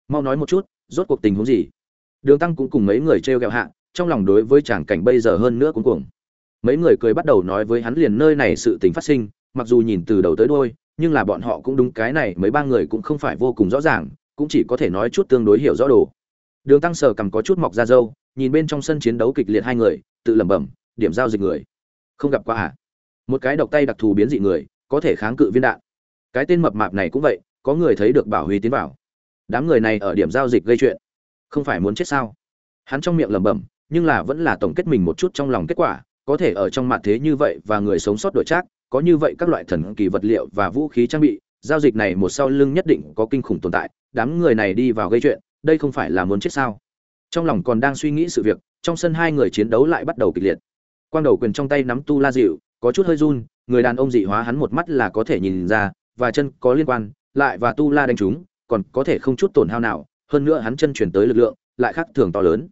Mau nói một chút, rốt cuộc tình huống gì? Đường tăng cũng cùng mấy người t r e o g ẹ o hạ, trong lòng đối với chàng cảnh bây giờ hơn nữa cũng cuồng. Mấy người cười bắt đầu nói với hắn liền nơi này sự tình phát sinh, mặc dù nhìn từ đầu tới đôi nhưng là bọn họ cũng đúng, cái này mấy ba người cũng không phải vô cùng rõ ràng, cũng chỉ có thể nói chút tương đối hiểu rõ đồ. Đường tăng sở cầm có chút mọc ra dâu nhìn bên trong sân chiến đấu kịch liệt hai người, tự lẩm bẩm, điểm giao dịch người. Không gặp qua à? Một cái độc tay đặc thù biến dị người, có thể kháng cự viên đạn. Cái tên mập mạp này cũng vậy, có người thấy được bảo huy tiến vào. Đám người này ở điểm giao dịch gây chuyện. Không phải muốn chết sao? Hắn trong miệng lẩm bẩm, nhưng là vẫn là tổng kết mình một chút trong lòng kết quả, có thể ở trong mặt thế như vậy và người sống sót đổi trác có như vậy các loại thần kỳ vật liệu và vũ khí trang bị, giao dịch này một sau lưng nhất định có kinh khủng tồn tại, đám người này đi vào gây chuyện, đây không phải là muốn chết sao? Trong lòng còn đang suy nghĩ sự việc, trong sân hai người chiến đấu lại bắt đầu kịch liệt. Quang đầu quyền trong tay nắm tu la dịu, có chút hơi run, người đàn ông dị hóa hắn một mắt là có thể nhìn ra, và chân có liên quan, lại và tu la đánh chúng, còn có thể không chút tổn hao nào, hơn nữa hắn chân chuyển tới lực lượng, lại khác thường to lớn.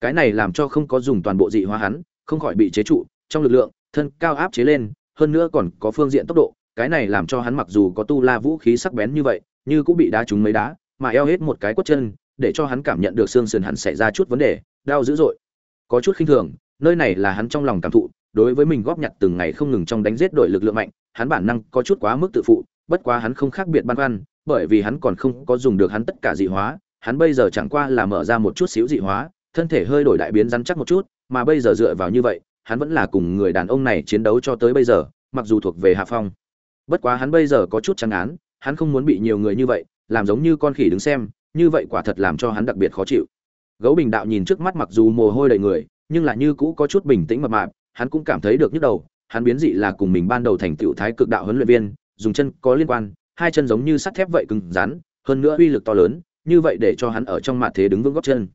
Cái này làm cho không có dùng toàn bộ dị hóa hắn, không khỏi bị chế trụ, trong lực lượng, thân cao áp chế lên hơn nữa còn có phương diện tốc độ cái này làm cho hắn mặc dù có tu la vũ khí sắc bén như vậy như cũng bị đá trúng mấy đá mà eo hết một cái quất chân để cho hắn cảm nhận được xương sườn hắn xảy ra chút vấn đề đau dữ dội. Có chút khinh thường nơi này là hắn trong lòng cảm thụ đối với mình góp nhặt từng ngày không ngừng trong đánh giết đội lực lượng mạnh hắn bản năng có chút quá mức tự phụ bất quá hắn không khác biệt băn khoăn bởi vì hắn còn không có dùng được hắn tất cả dị hóa hắn bây giờ chẳng qua là mở ra một chút xíu dị hóa thân thể hơi đổi đại biến rắn chắc một chút mà bây giờ dựa vào như vậy, hắn vẫn là cùng người đàn ông này chiến đấu cho tới bây giờ, mặc dù thuộc về hạ phong. Bất quá hắn bây giờ có chút chán án, hắn không muốn bị nhiều người như vậy, làm giống như con khỉ đứng xem, như vậy quả thật làm cho hắn đặc biệt khó chịu. Gấu Bình Đạo nhìn trước mắt mặc dù mồ hôi đầy người, nhưng là như cũ có chút bình tĩnh mập mạp, hắn cũng cảm thấy được nhức đầu, hắn biến dị là cùng mình ban đầu thành tiểu thái cực đạo huấn luyện viên, dùng chân có liên quan, hai chân giống như sắt thép vậy cứng rắn, hơn nữa uy lực to lớn, như vậy để cho hắn ở trong mặt thế đứng vững gót chân.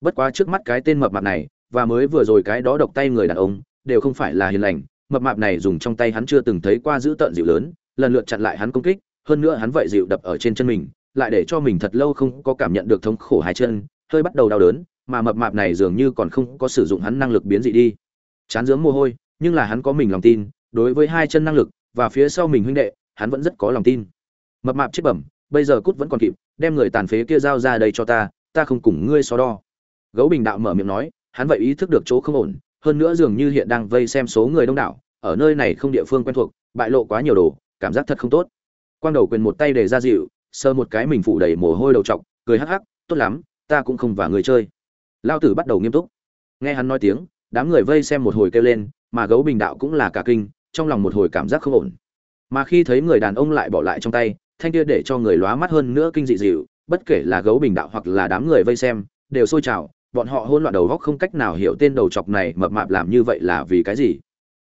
Bất quá trước mắt cái tên mập mạp này, và mới vừa rồi cái đó độc tay người đàn ông, đều không phải là hiền lành, mập mạp này dùng trong tay hắn chưa từng thấy qua giữ tợn dịu lớn, lần lượt chặn lại hắn công kích, hơn nữa hắn vậy dịu đập ở trên chân mình, lại để cho mình thật lâu không có cảm nhận được thống khổ hai chân, hơi bắt đầu đau đớn, mà mập mạp này dường như còn không có sử dụng hắn năng lực biến dị đi. Chán dướng mồ hôi, nhưng là hắn có mình lòng tin, đối với hai chân năng lực, và phía sau mình huynh đệ, hắn vẫn rất có lòng tin. Mập mạp chết bẩm, bây giờ cút vẫn còn kịp, đem người tàn phế kia giao ra đây cho ta ta không cùng ngươi so đo. Gấu bình đạo mở miệng nói hắn vậy ý thức được chỗ không ổn, hơn nữa dường như hiện đang vây xem số người đông đảo, ở nơi này không địa phương quen thuộc, bại lộ quá nhiều đồ, cảm giác thật không tốt. Quang đầu quyền một tay để ra dịu, sờ một cái mình phủ đầy mồ hôi đầu trọc, cười hắc hắc, tốt lắm, ta cũng không và người chơi. Lao tử bắt đầu nghiêm túc. Nghe hắn nói tiếng, đám người vây xem một hồi kêu lên, mà gấu bình đạo cũng là cả kinh, trong lòng một hồi cảm giác không ổn. Mà khi thấy người đàn ông lại bỏ lại trong tay, thanh kia để cho người lóa mắt hơn nữa kinh dị dịu, bất kể là gấu bình đạo hoặc là đám người vây xem, đều sôi trào bọn họ hôn loạn đầu góc không cách nào hiểu tên đầu chọc này mập mạp làm như vậy là vì cái gì.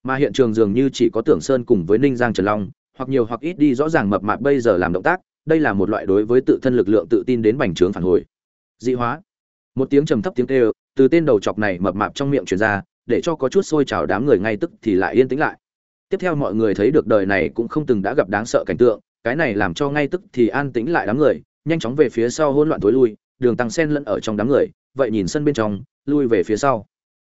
Mà hiện trường dường như chỉ có tưởng sơn cùng với ninh giang trần long, hoặc nhiều hoặc ít đi rõ ràng mập mạp bây giờ làm động tác, đây là một loại đối với tự thân lực lượng tự tin đến bành trướng phản hồi. Dị hóa. Một tiếng trầm thấp tiếng kêu, từ tên đầu chọc này mập mạp trong miệng truyền ra, để cho có chút sôi trào đám người ngay tức thì lại yên tĩnh lại. Tiếp theo mọi người thấy được đời này cũng không từng đã gặp đáng sợ cảnh tượng, cái này làm cho ngay tức thì an tĩnh lại đám người, nhanh chóng về phía sau hỗn loạn tối lui, đường tăng sen lẫn ở trong đám người vậy nhìn sân bên trong, lui về phía sau.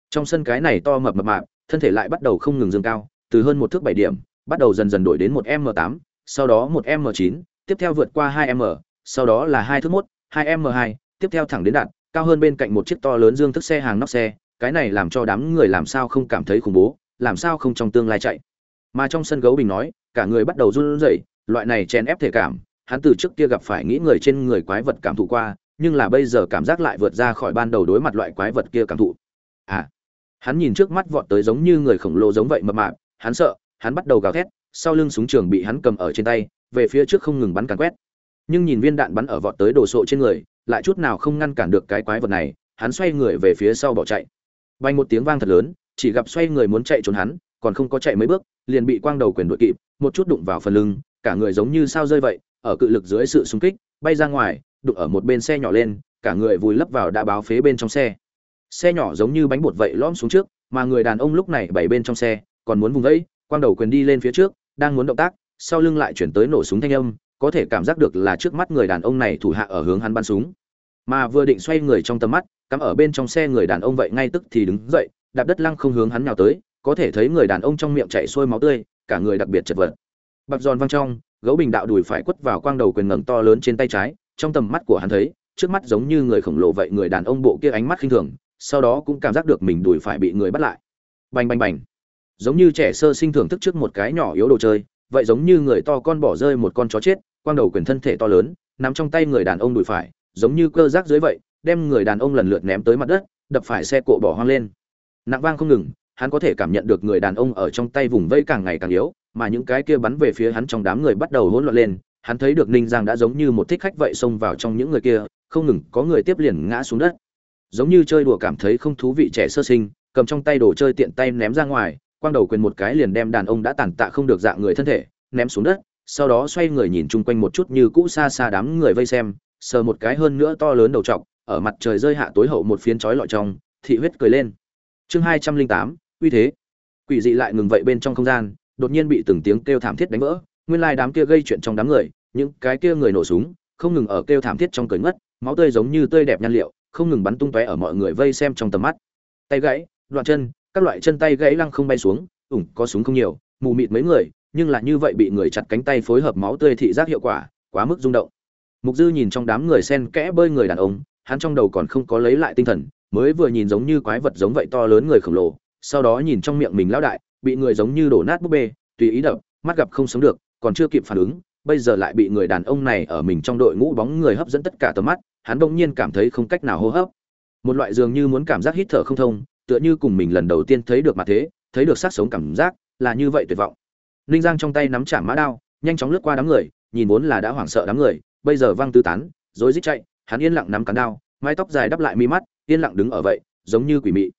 Trong sân cái này to mập mập mạp, thân thể lại bắt đầu không ngừng dâng cao, từ hơn một thước bảy điểm, bắt đầu dần dần đổi đến một m tám, sau đó một m chín, tiếp theo vượt qua hai m, sau đó là hai thước mốt, hai m hai, tiếp theo thẳng đến đạt cao hơn bên cạnh một chiếc to lớn dương thức xe hàng nóc xe, cái này làm cho đám người làm sao không cảm thấy khủng bố, làm sao không trong tương lai chạy. Mà trong sân gấu bình nói, cả người bắt đầu run rẩy, loại này chèn ép thể cảm, hắn từ trước kia gặp phải nghĩ người trên người quái vật cảm thụ qua nhưng là bây giờ cảm giác lại vượt ra khỏi ban đầu đối mặt loại quái vật kia cảm thụ. À hắn nhìn trước mắt vọt tới giống như người khổng lồ giống vậy mập mạp, hắn sợ, hắn bắt đầu gào thét, sau lưng súng trường bị hắn cầm ở trên tay, về phía trước không ngừng bắn càn quét. Nhưng nhìn viên đạn bắn ở vọt tới đồ sộ trên người, lại chút nào không ngăn cản được cái quái vật này, hắn xoay người về phía sau bỏ chạy. Bay một tiếng vang thật lớn, chỉ gặp xoay người muốn chạy trốn hắn, còn không có chạy mấy bước, liền bị quang đầu quyền đội kịp, một chút đụng vào phần lưng, cả người giống như sao rơi vậy, ở cự lực dưới sự xung kích, bay ra ngoài đụng ở một bên xe nhỏ lên, cả người vùi lấp vào đã báo phế bên trong xe. Xe nhỏ giống như bánh bột vậy lõm xuống trước, mà người đàn ông lúc này bảy bên trong xe, còn muốn vùng vẫy, quang đầu quyền đi lên phía trước, đang muốn động tác, sau lưng lại chuyển tới nổ súng thanh âm, có thể cảm giác được là trước mắt người đàn ông này thủ hạ ở hướng hắn bắn súng. Mà vừa định xoay người trong tầm mắt, cắm ở bên trong xe người đàn ông vậy ngay tức thì đứng dậy, đạp đất lăng không hướng hắn nào tới, có thể thấy người đàn ông trong miệng chảy xuôi máu tươi, cả người đặc biệt chật vật. Bạc giòn văng trong, gấu bình đạo đùi phải quất vào quang đầu quyền ngẩng to lớn trên tay trái trong tầm mắt của hắn thấy, trước mắt giống như người khổng lồ vậy, người đàn ông bộ kia ánh mắt khinh thường, sau đó cũng cảm giác được mình đùi phải bị người bắt lại. Bành bành bành. Giống như trẻ sơ sinh thưởng thức trước một cái nhỏ yếu đồ chơi, vậy giống như người to con bỏ rơi một con chó chết, quang đầu quyền thân thể to lớn nằm trong tay người đàn ông đùi phải, giống như cơ giác dưới vậy, đem người đàn ông lần lượt ném tới mặt đất, đập phải xe cộ bỏ hoang lên. Nặng vang không ngừng, hắn có thể cảm nhận được người đàn ông ở trong tay vùng vây càng ngày càng yếu, mà những cái kia bắn về phía hắn trong đám người bắt đầu hỗn loạn lên hắn thấy được ninh giang đã giống như một thích khách vậy xông vào trong những người kia, không ngừng có người tiếp liền ngã xuống đất. Giống như chơi đùa cảm thấy không thú vị trẻ sơ sinh, cầm trong tay đồ chơi tiện tay ném ra ngoài, quang đầu quyền một cái liền đem đàn ông đã tàn tạ không được dạng người thân thể, ném xuống đất, sau đó xoay người nhìn chung quanh một chút như cũ xa xa đám người vây xem, sờ một cái hơn nữa to lớn đầu trọc, ở mặt trời rơi hạ tối hậu một phiến chói lọi trong, thị huyết cười lên. Chương hai trăm linh tám, uy thế. Quỷ dị lại ngừng vậy bên trong không gian, đột nhiên bị từng tiếng kêu thảm thiết đánh vỡ, nguyên lai đám kia gây chuyện trong đám người những cái kia người nổ súng, không ngừng ở kêu thảm thiết trong cởi ngất, máu tươi giống như tươi đẹp nhan liệu, không ngừng bắn tung tóe ở mọi người vây xem trong tầm mắt. Tay gãy, đoạn chân, các loại chân tay gãy lăng không bay xuống, ủng, có súng không nhiều, mù mịt mấy người, nhưng là như vậy bị người chặt cánh tay phối hợp máu tươi thị giác hiệu quả, quá mức rung động. Mục dư nhìn trong đám người sen kẽ bơi người đàn ông, hắn trong đầu còn không có lấy lại tinh thần, mới vừa nhìn giống như quái vật giống vậy to lớn người khổng lồ, sau đó nhìn trong miệng mình lão đại, bị người giống như đổ nát búp bê, tùy ý đập, mắt gặp không sống được, còn chưa kịp phản ứng bây giờ lại bị người đàn ông này ở mình trong đội ngũ bóng người hấp dẫn tất cả tầm mắt, hắn bỗng nhiên cảm thấy không cách nào hô hấp. Một loại dường như muốn cảm giác hít thở không thông, tựa như cùng mình lần đầu tiên thấy được mặt thế, thấy được sát sống cảm giác, là như vậy tuyệt vọng. Ninh giang trong tay nắm chạm mã đao, nhanh chóng lướt qua đám người, nhìn vốn là đã hoảng sợ đám người, bây giờ văng tứ tán, rối rít chạy, hắn yên lặng nắm cán đao, mái tóc dài đắp lại mi mắt, yên lặng đứng ở vậy, giống như quỷ mị.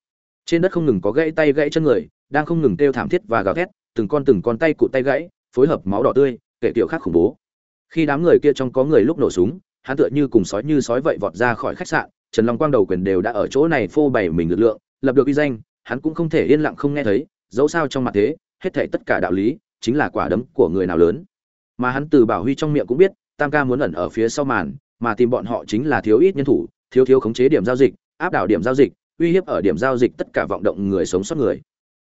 Trên đất không ngừng có gãy tay gãy chân người, đang không ngừng kêu thảm thiết và gào thét, từng con từng con tay cụt tay gãy, phối hợp máu đỏ tươi kể tiểu khác khủng bố. Khi đám người kia trong có người lúc nổ súng, hắn tựa như cùng sói như sói vậy vọt ra khỏi khách sạn, trần long quang đầu quyền đều đã ở chỗ này phô bày mình lực lượng, lập được uy danh, hắn cũng không thể yên lặng không nghe thấy, dẫu sao trong mặt thế, hết thảy tất cả đạo lý chính là quả đấm của người nào lớn. Mà hắn từ bảo huy trong miệng cũng biết, tam ca muốn ẩn ở phía sau màn, mà tìm bọn họ chính là thiếu ít nhân thủ, thiếu thiếu khống chế điểm giao dịch, áp đảo điểm giao dịch, uy hiếp ở điểm giao dịch tất cả vọng động người sống sót người.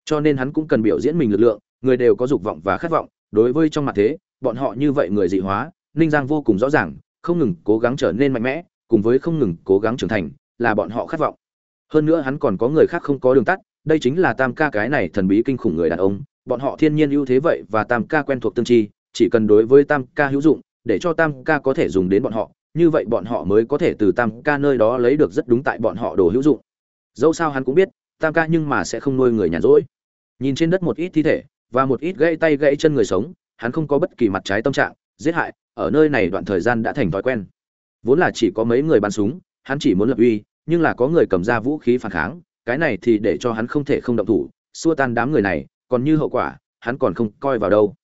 Cho nên hắn cũng cần biểu diễn mình lực lượng, người đều có dục vọng và khát vọng, đối với trong mặt thế bọn họ như vậy người dị hóa, ninh giang vô cùng rõ ràng, không ngừng cố gắng trở nên mạnh mẽ, cùng với không ngừng cố gắng trưởng thành, là bọn họ khát vọng. Hơn nữa hắn còn có người khác không có đường tắt, đây chính là tam ca cái này thần bí kinh khủng người đàn ông, bọn họ thiên nhiên ưu thế vậy và tam ca quen thuộc tương chi, chỉ cần đối với tam ca hữu dụng, để cho tam ca có thể dùng đến bọn họ, như vậy bọn họ mới có thể từ tam ca nơi đó lấy được rất đúng tại bọn họ đồ hữu dụng. Dẫu sao hắn cũng biết, tam ca nhưng mà sẽ không nuôi người nhàn rỗi. Nhìn trên đất một ít thi thể, và một ít gãy tay gãy chân người sống hắn không có bất kỳ mặt trái tâm trạng, giết hại, ở nơi này đoạn thời gian đã thành thói quen. Vốn là chỉ có mấy người bắn súng, hắn chỉ muốn lập uy, nhưng là có người cầm ra vũ khí phản kháng, cái này thì để cho hắn không thể không động thủ, xua tan đám người này, còn như hậu quả, hắn còn không coi vào đâu.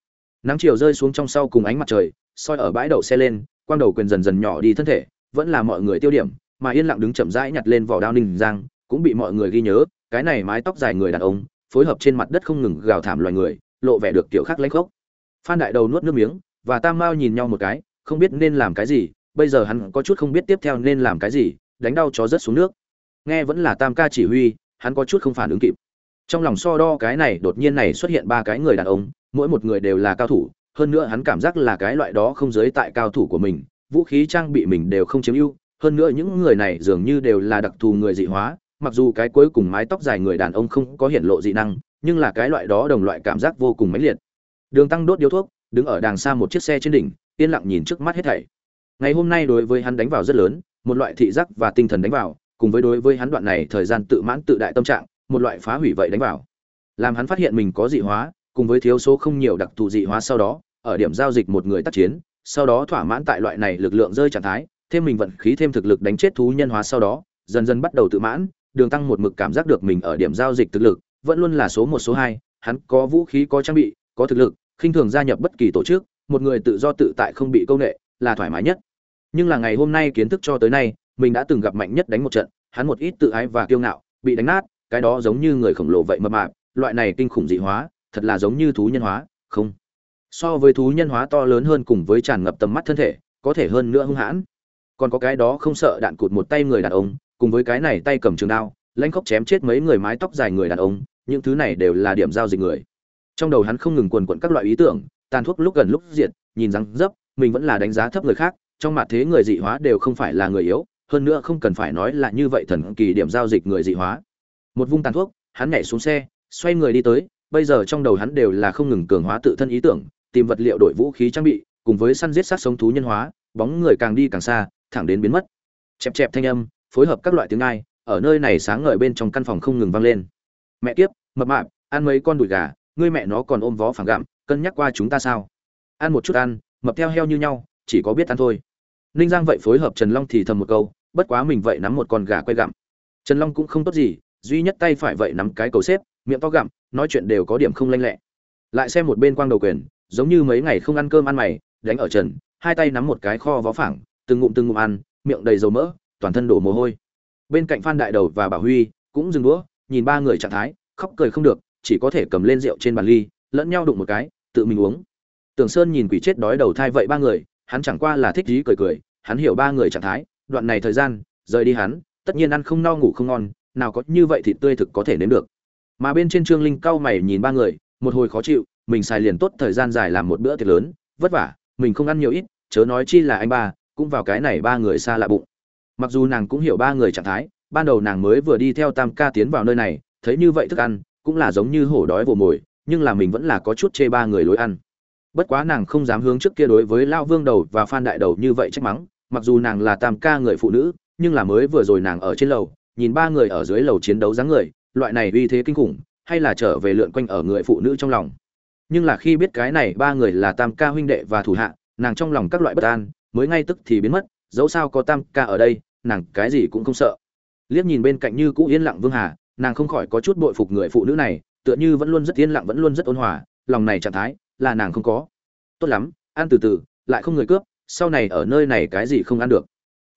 Nắng chiều rơi xuống trong sau cùng ánh mặt trời, soi ở bãi đậu xe lên, quang đầu quyền dần dần nhỏ đi thân thể, vẫn là mọi người tiêu điểm, mà yên lặng đứng chậm rãi nhặt lên vỏ đao ninh giang, cũng bị mọi người ghi nhớ, cái này mái tóc dài người đàn ông, phối hợp trên mặt đất không ngừng gào thảm loài người, lộ vẻ được tiểu khắc lãnh khốc phan đại đầu nuốt nước miếng và tam mao nhìn nhau một cái, không biết nên làm cái gì, bây giờ hắn có chút không biết tiếp theo nên làm cái gì, đánh đau chó rất xuống nước. Nghe vẫn là tam ca chỉ huy, hắn có chút không phản ứng kịp. Trong lòng so đo cái này đột nhiên này xuất hiện ba cái người đàn ông, mỗi một người đều là cao thủ, hơn nữa hắn cảm giác là cái loại đó không giới tại cao thủ của mình, vũ khí trang bị mình đều không chiếm ưu, hơn nữa những người này dường như đều là đặc thù người dị hóa, mặc dù cái cuối cùng mái tóc dài người đàn ông không có hiện lộ dị năng, nhưng là cái loại đó đồng loại cảm giác vô cùng mãnh liệt đường tăng đốt điếu thuốc, đứng ở đàng xa một chiếc xe trên đỉnh, yên lặng nhìn trước mắt hết thảy. Ngày hôm nay đối với hắn đánh vào rất lớn, một loại thị giác và tinh thần đánh vào, cùng với đối với hắn đoạn này thời gian tự mãn tự đại tâm trạng, một loại phá hủy vậy đánh vào. Làm hắn phát hiện mình có dị hóa, cùng với thiếu số không nhiều đặc thù dị hóa sau đó, ở điểm giao dịch một người tác chiến, sau đó thỏa mãn tại loại này lực lượng rơi trạng thái, thêm mình vận khí thêm thực lực đánh chết thú nhân hóa sau đó, dần dần bắt đầu tự mãn, đường tăng một mực cảm giác được mình ở điểm giao dịch thực lực, vẫn luôn là số một, số hai, hắn có vũ khí, có trang bị, có thực lực khinh thường gia nhập bất kỳ tổ chức, một người tự do tự tại không bị công nghệ là thoải mái nhất. Nhưng là ngày hôm nay kiến thức cho tới nay, mình đã từng gặp mạnh nhất đánh một trận, hắn một ít tự ái và kiêu ngạo, bị đánh nát, cái đó giống như người khổng lồ vậy mập mạp, loại này kinh khủng dị hóa, thật là giống như thú nhân hóa, không. So với thú nhân hóa to lớn hơn cùng với tràn ngập tầm mắt thân thể, có thể hơn nữa hung hãn. Còn có cái đó không sợ đạn cụt một tay người đàn ông, cùng với cái này tay cầm trường đao, lãnh khốc chém chết mấy người mái tóc dài người đàn ông, những thứ này đều là điểm giao dịch người trong đầu hắn không ngừng quần quận các loại ý tưởng, tàn thuốc lúc gần lúc diệt, nhìn răng dấp, mình vẫn là đánh giá thấp người khác, trong mặt thế người dị hóa đều không phải là người yếu, hơn nữa không cần phải nói là như vậy thần kỳ điểm giao dịch người dị hóa. Một vung tàn thuốc, hắn nhảy xuống xe, xoay người đi tới, bây giờ trong đầu hắn đều là không ngừng cường hóa tự thân ý tưởng, tìm vật liệu đổi vũ khí trang bị, cùng với săn giết sát sống thú nhân hóa, bóng người càng đi càng xa, thẳng đến biến mất. Chẹp chẹp thanh âm, phối hợp các loại tiếng ai, ở nơi này sáng ngời bên trong căn phòng không ngừng vang lên. Mẹ kiếp, mập mạp, ăn mấy con đùi gà ngươi mẹ nó còn ôm vó phẳng gặm, cân nhắc qua chúng ta sao? Ăn một chút ăn, mập theo heo như nhau, chỉ có biết ăn thôi. Ninh giang vậy phối hợp trần long thì thầm một câu, bất quá mình vậy nắm một con gà quay gặm. Trần long cũng không tốt gì, duy nhất tay phải vậy nắm cái cầu xếp, miệng to gặm, nói chuyện đều có điểm không lanh lẹ. Lại xem một bên quang đầu quyền, giống như mấy ngày không ăn cơm ăn mày, đánh ở trần, hai tay nắm một cái kho vó phẳng, từng ngụm từng ngụm ăn, miệng đầy dầu mỡ, toàn thân đổ mồ hôi. Bên cạnh phan đại đầu và bảo huy cũng dừng đũa, nhìn ba người trạng thái, khóc cười không được chỉ có thể cầm lên rượu trên bàn ly, lẫn nhau đụng một cái, tự mình uống. Tưởng sơn nhìn quỷ chết đói đầu thai vậy ba người, hắn chẳng qua là thích dí cười cười, hắn hiểu ba người trạng thái, đoạn này thời gian, rời đi hắn, tất nhiên ăn không no ngủ không ngon, nào có như vậy thì tươi thực có thể nếm được. Mà bên trên trương linh cao mày nhìn ba người, một hồi khó chịu, mình xài liền tốt thời gian dài làm một bữa tiệc lớn, vất vả, mình không ăn nhiều ít, chớ nói chi là anh ba, cũng vào cái này ba người xa lạ bụng. Mặc dù nàng cũng hiểu ba người trạng thái, ban đầu nàng mới vừa đi theo tam ca tiến vào nơi này, thấy như vậy thức ăn cũng là giống như hổ đói vồ mồi, nhưng là mình vẫn là có chút chê ba người lối ăn. Bất quá nàng không dám hướng trước kia đối với lao vương đầu và phan đại đầu như vậy trách mắng, mặc dù nàng là tam ca người phụ nữ, nhưng là mới vừa rồi nàng ở trên lầu, nhìn ba người ở dưới lầu chiến đấu dáng người, loại này uy thế kinh khủng, hay là trở về lượn quanh ở người phụ nữ trong lòng. Nhưng là khi biết cái này ba người là tam ca huynh đệ và thủ hạ, nàng trong lòng các loại bất an, mới ngay tức thì biến mất, dẫu sao có tam ca ở đây, nàng cái gì cũng không sợ. Liếc nhìn bên cạnh như cũ yên lặng vương hà nàng không khỏi có chút bội phục người phụ nữ này, tựa như vẫn luôn rất yên lặng, vẫn luôn rất ôn hòa, lòng này trạng thái là nàng không có. Tốt lắm, ăn từ từ, lại không người cướp, sau này ở nơi này cái gì không ăn được.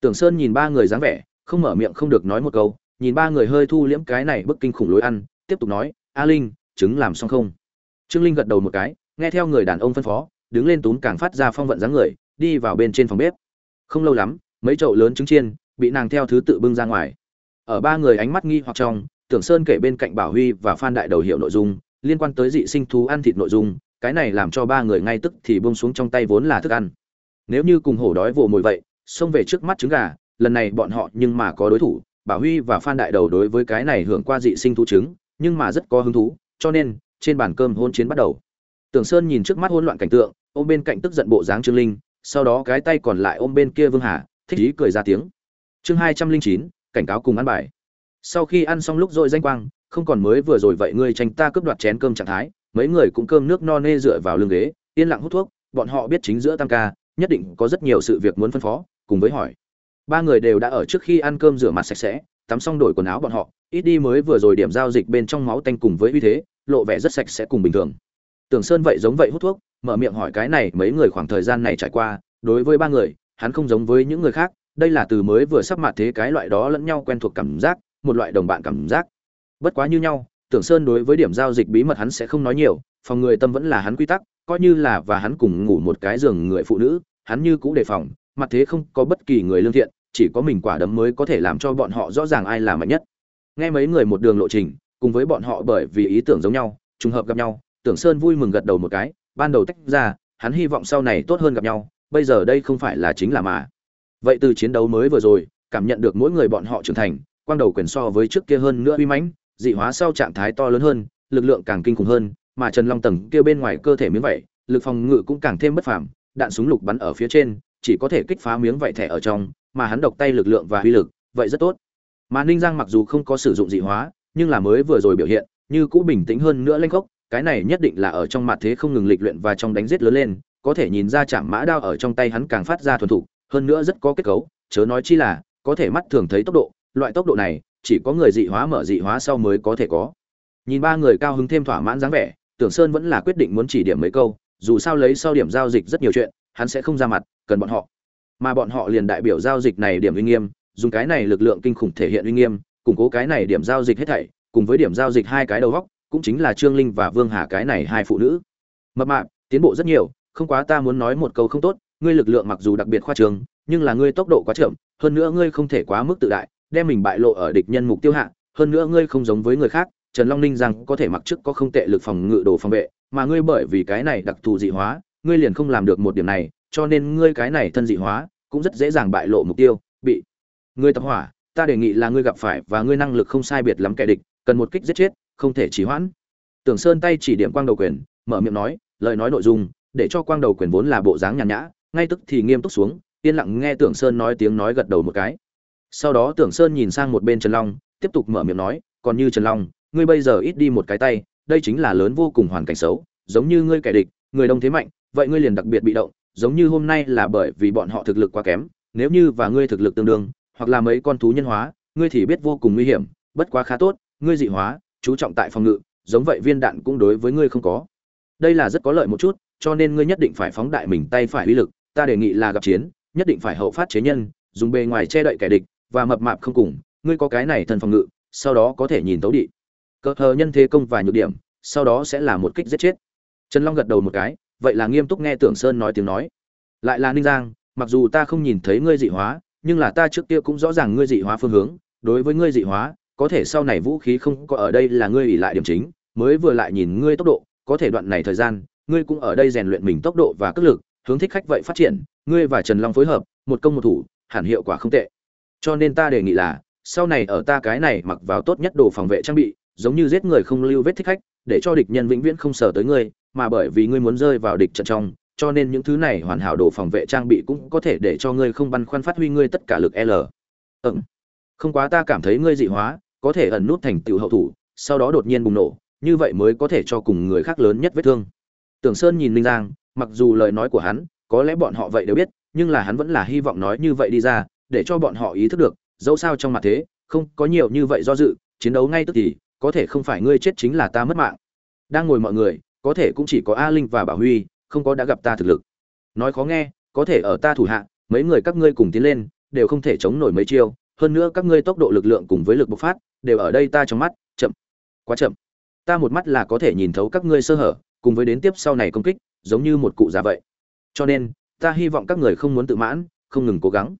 Tưởng sơn nhìn ba người dáng vẻ, không mở miệng không được nói một câu, nhìn ba người hơi thu liễm cái này bức kinh khủng lối ăn, tiếp tục nói, a linh, trứng làm xong không? Trương linh gật đầu một cái, nghe theo người đàn ông phân phó, đứng lên túm càng phát ra phong vận dáng người, đi vào bên trên phòng bếp. Không lâu lắm, mấy chậu lớn trứng chiên bị nàng theo thứ tự bưng ra ngoài. Ở ba người ánh mắt nghi hoặc trong tưởng sơn kể bên cạnh bảo huy và phan đại đầu hiểu nội dung, liên quan tới dị sinh thú ăn thịt nội dung, cái này làm cho ba người ngay tức thì buông xuống trong tay vốn là thức ăn. Nếu như cùng hổ đói vồ mồi vậy, xông về trước mắt trứng gà, lần này bọn họ nhưng mà có đối thủ, bảo huy và phan đại đầu đối với cái này hưởng qua dị sinh thú trứng, nhưng mà rất có hứng thú, cho nên, trên bàn cơm hôn chiến bắt đầu. Tưởng sơn nhìn trước mắt hỗn loạn cảnh tượng, ôm bên cạnh tức giận bộ dáng trương linh, sau đó cái tay còn lại ôm bên kia vương hà, thích ý cười ra tiếng. Chương hai trăm linh chín, cảnh cáo cùng ăn bài sau khi ăn xong lúc rồi danh quang, không còn mới vừa rồi vậy ngươi tranh ta cướp đoạt chén cơm trạng thái, mấy người cũng cơm nước no nê dựa vào lưng ghế, yên lặng hút thuốc, bọn họ biết chính giữa tam ca, nhất định có rất nhiều sự việc muốn phân phó, cùng với hỏi. Ba người đều đã ở trước khi ăn cơm rửa mặt sạch sẽ, tắm xong đổi quần áo bọn họ, ít đi mới vừa rồi điểm giao dịch bên trong máu tanh cùng với uy thế, lộ vẻ rất sạch sẽ cùng bình thường. Tưởng sơn vậy giống vậy hút thuốc, mở miệng hỏi cái này mấy người khoảng thời gian này trải qua, đối với ba người, hắn không giống với những người khác, đây là từ mới vừa sắp mặt thế cái loại đó lẫn nhau quen thuộc cảm giác một loại đồng bạn cảm giác. Bất quá như nhau, tưởng sơn đối với điểm giao dịch bí mật hắn sẽ không nói nhiều, phòng người tâm vẫn là hắn quy tắc, coi như là và hắn cùng ngủ một cái giường người phụ nữ, hắn như cũ đề phòng, mặt thế không có bất kỳ người lương thiện, chỉ có mình quả đấm mới có thể làm cho bọn họ rõ ràng ai là mạnh nhất. Nghe mấy người một đường lộ trình, cùng với bọn họ bởi vì ý tưởng giống nhau, trùng hợp gặp nhau, tưởng sơn vui mừng gật đầu một cái, ban đầu tách ra, hắn hy vọng sau này tốt hơn gặp nhau, bây giờ đây không phải là chính là mà. Vậy từ chiến đấu mới vừa rồi, cảm nhận được mỗi người bọn họ trưởng thành quang đầu quyền so với trước kia hơn nữa uy mãnh, dị hóa sau trạng thái to lớn hơn, lực lượng càng kinh khủng hơn, mà trần long tầng kia bên ngoài cơ thể miếng vậy lực phòng ngự cũng càng thêm bất phàm, đạn súng lục bắn ở phía trên, chỉ có thể kích phá miếng vảy thẻ ở trong, mà hắn độc tay lực lượng và uy lực, vậy rất tốt. Mà ninh giang mặc dù không có sử dụng dị hóa, nhưng là mới vừa rồi biểu hiện, như cũ bình tĩnh hơn nữa lên khốc, cái này nhất định là ở trong mặt thế không ngừng lịch luyện và trong đánh giết lớn lên, có thể nhìn ra chạm mã đao ở trong tay hắn càng phát ra thuần thục, hơn nữa rất có kết cấu, chớ nói chi là, có thể mắt thường thấy tốc độ loại tốc độ này, chỉ có người dị hóa mở dị hóa sau mới có thể có. Nhìn ba người cao hứng thêm thỏa mãn dáng vẻ, tưởng sơn vẫn là quyết định muốn chỉ điểm mấy câu, dù sao lấy sau điểm giao dịch rất nhiều chuyện, hắn sẽ không ra mặt, cần bọn họ. Mà bọn họ liền đại biểu giao dịch này điểm uy nghiêm, dùng cái này lực lượng kinh khủng thể hiện uy nghiêm, củng cố cái này điểm giao dịch hết thảy, cùng với điểm giao dịch hai cái đầu góc, cũng chính là trương linh và vương hà cái này hai phụ nữ. Mập mạp, tiến bộ rất nhiều, không quá ta muốn nói một câu không tốt, ngươi lực lượng mặc dù đặc biệt khoa trường nhưng là ngươi tốc độ quá chậm, hơn nữa ngươi không thể quá mức tự đại đem mình bại lộ ở địch nhân mục tiêu hạ, hơn nữa ngươi không giống với người khác, trần long ninh rằng có thể mặc trước có không tệ lực phòng ngự đồ phòng vệ, mà ngươi bởi vì cái này đặc thù dị hóa, ngươi liền không làm được một điểm này, cho nên ngươi cái này thân dị hóa, cũng rất dễ dàng bại lộ mục tiêu, bị ngươi tập hỏa, ta đề nghị là ngươi gặp phải và ngươi năng lực không sai biệt lắm kẻ địch, cần một kích giết chết, không thể trì hoãn. Tưởng sơn tay chỉ điểm quang đầu quyền, mở miệng nói, lời nói nội dung, để cho quang đầu quyền vốn là bộ dáng nhàn nhã, ngay tức thì nghiêm túc xuống, yên lặng nghe tưởng sơn nói tiếng nói gật đầu một cái sau đó tưởng sơn nhìn sang một bên trần long, tiếp tục mở miệng nói, còn như trần long, ngươi bây giờ ít đi một cái tay, đây chính là lớn vô cùng hoàn cảnh xấu, giống như ngươi kẻ địch, người đông thế mạnh, vậy ngươi liền đặc biệt bị động, giống như hôm nay là bởi vì bọn họ thực lực quá kém, nếu như và ngươi thực lực tương đương, hoặc là mấy con thú nhân hóa, ngươi thì biết vô cùng nguy hiểm, bất quá khá tốt, ngươi dị hóa, chú trọng tại phòng ngự, giống vậy viên đạn cũng đối với ngươi không có. Đây là rất có lợi một chút, cho nên ngươi nhất định phải phóng đại mình tay phải uy lực, ta đề nghị là gặp chiến, nhất định phải hậu phát chế nhân, dùng bề ngoài che đậy kẻ địch và mập mạp không cùng, ngươi có cái này thần phòng ngự, sau đó có thể nhìn tấu đị cờ hờ nhân thế công và nhược điểm, sau đó sẽ là một kích giết chết. Trần long gật đầu một cái, vậy là nghiêm túc nghe tưởng sơn nói tiếng nói. Lại là ninh giang, mặc dù ta không nhìn thấy ngươi dị hóa, nhưng là ta trước kia cũng rõ ràng ngươi dị hóa phương hướng. Đối với ngươi dị hóa, có thể sau này vũ khí không có ở đây là ngươi ỉ lại điểm chính, mới vừa lại nhìn ngươi tốc độ, có thể đoạn này thời gian, ngươi cũng ở đây rèn luyện mình tốc độ và cất lực, hướng thích khách vậy phát triển, ngươi và trần long phối hợp, một công một thủ, hẳn hiệu quả không tệ cho nên ta đề nghị là, sau này ở ta cái này mặc vào tốt nhất đồ phòng vệ trang bị, giống như giết người không lưu vết thích khách, để cho địch nhân vĩnh viễn không sờ tới ngươi, mà bởi vì ngươi muốn rơi vào địch trận trong, cho nên những thứ này hoàn hảo đồ phòng vệ trang bị cũng có thể để cho ngươi không băn khoăn phát huy ngươi tất cả lực l. Ẩn không quá ta cảm thấy ngươi dị hóa, có thể ẩn nút thành tựu hậu thủ, sau đó đột nhiên bùng nổ, như vậy mới có thể cho cùng người khác lớn nhất vết thương. Tưởng sơn nhìn linh giang, mặc dù lời nói của hắn, có lẽ bọn họ vậy đều biết, nhưng là hắn vẫn là hy vọng nói như vậy đi ra để cho bọn họ ý thức được, dẫu sao trong mặt thế, không có nhiều như vậy do dự, chiến đấu ngay tức thì, có thể không phải ngươi chết chính là ta mất mạng. Đang ngồi mọi người, có thể cũng chỉ có a linh và bảo huy, không có đã gặp ta thực lực. Nói khó nghe, có thể ở ta thủ hạ, mấy người các ngươi cùng tiến lên, đều không thể chống nổi mấy chiêu, hơn nữa các ngươi tốc độ lực lượng cùng với lực bộc phát, đều ở đây ta trong mắt, chậm. Quá chậm. Ta một mắt là có thể nhìn thấu các ngươi sơ hở, cùng với đến tiếp sau này công kích, giống như một cụ già vậy. Cho nên, ta hy vọng các người không muốn tự mãn, không ngừng cố gắng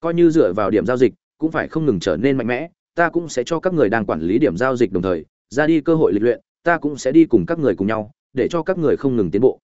coi như dựa vào điểm giao dịch, cũng phải không ngừng trở nên mạnh mẽ, ta cũng sẽ cho các người đang quản lý điểm giao dịch đồng thời, ra đi cơ hội lịch luyện, ta cũng sẽ đi cùng các người cùng nhau, để cho các người không ngừng tiến bộ.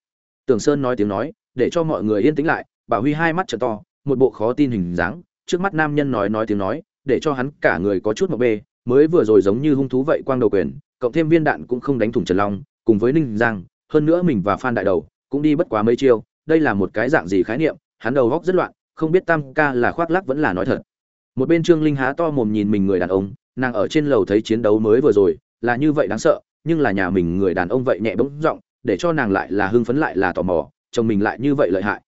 Tường sơn nói tiếng nói, để cho mọi người yên tĩnh lại, bảo huy hai mắt trợ to, một bộ khó tin hình dáng, trước mắt nam nhân nói nói tiếng nói, để cho hắn cả người có chút một bê, mới vừa rồi giống như hung thú vậy quang đầu quyền, cộng thêm viên đạn cũng không đánh thủng trần long, cùng với ninh giang, hơn nữa mình và phan đại đầu, cũng đi bất quá mấy chiêu, đây là một cái dạng gì khái niệm, hắn đầu góc rất loạn không biết tam ca là khoác lác vẫn là nói thật. Một bên trương linh há to mồm nhìn mình người đàn ông, nàng ở trên lầu thấy chiến đấu mới vừa rồi, là như vậy đáng sợ, nhưng là nhà mình người đàn ông vậy nhẹ bỗng giọng, để cho nàng lại là hưng phấn lại là tò mò, chồng mình lại như vậy lợi hại.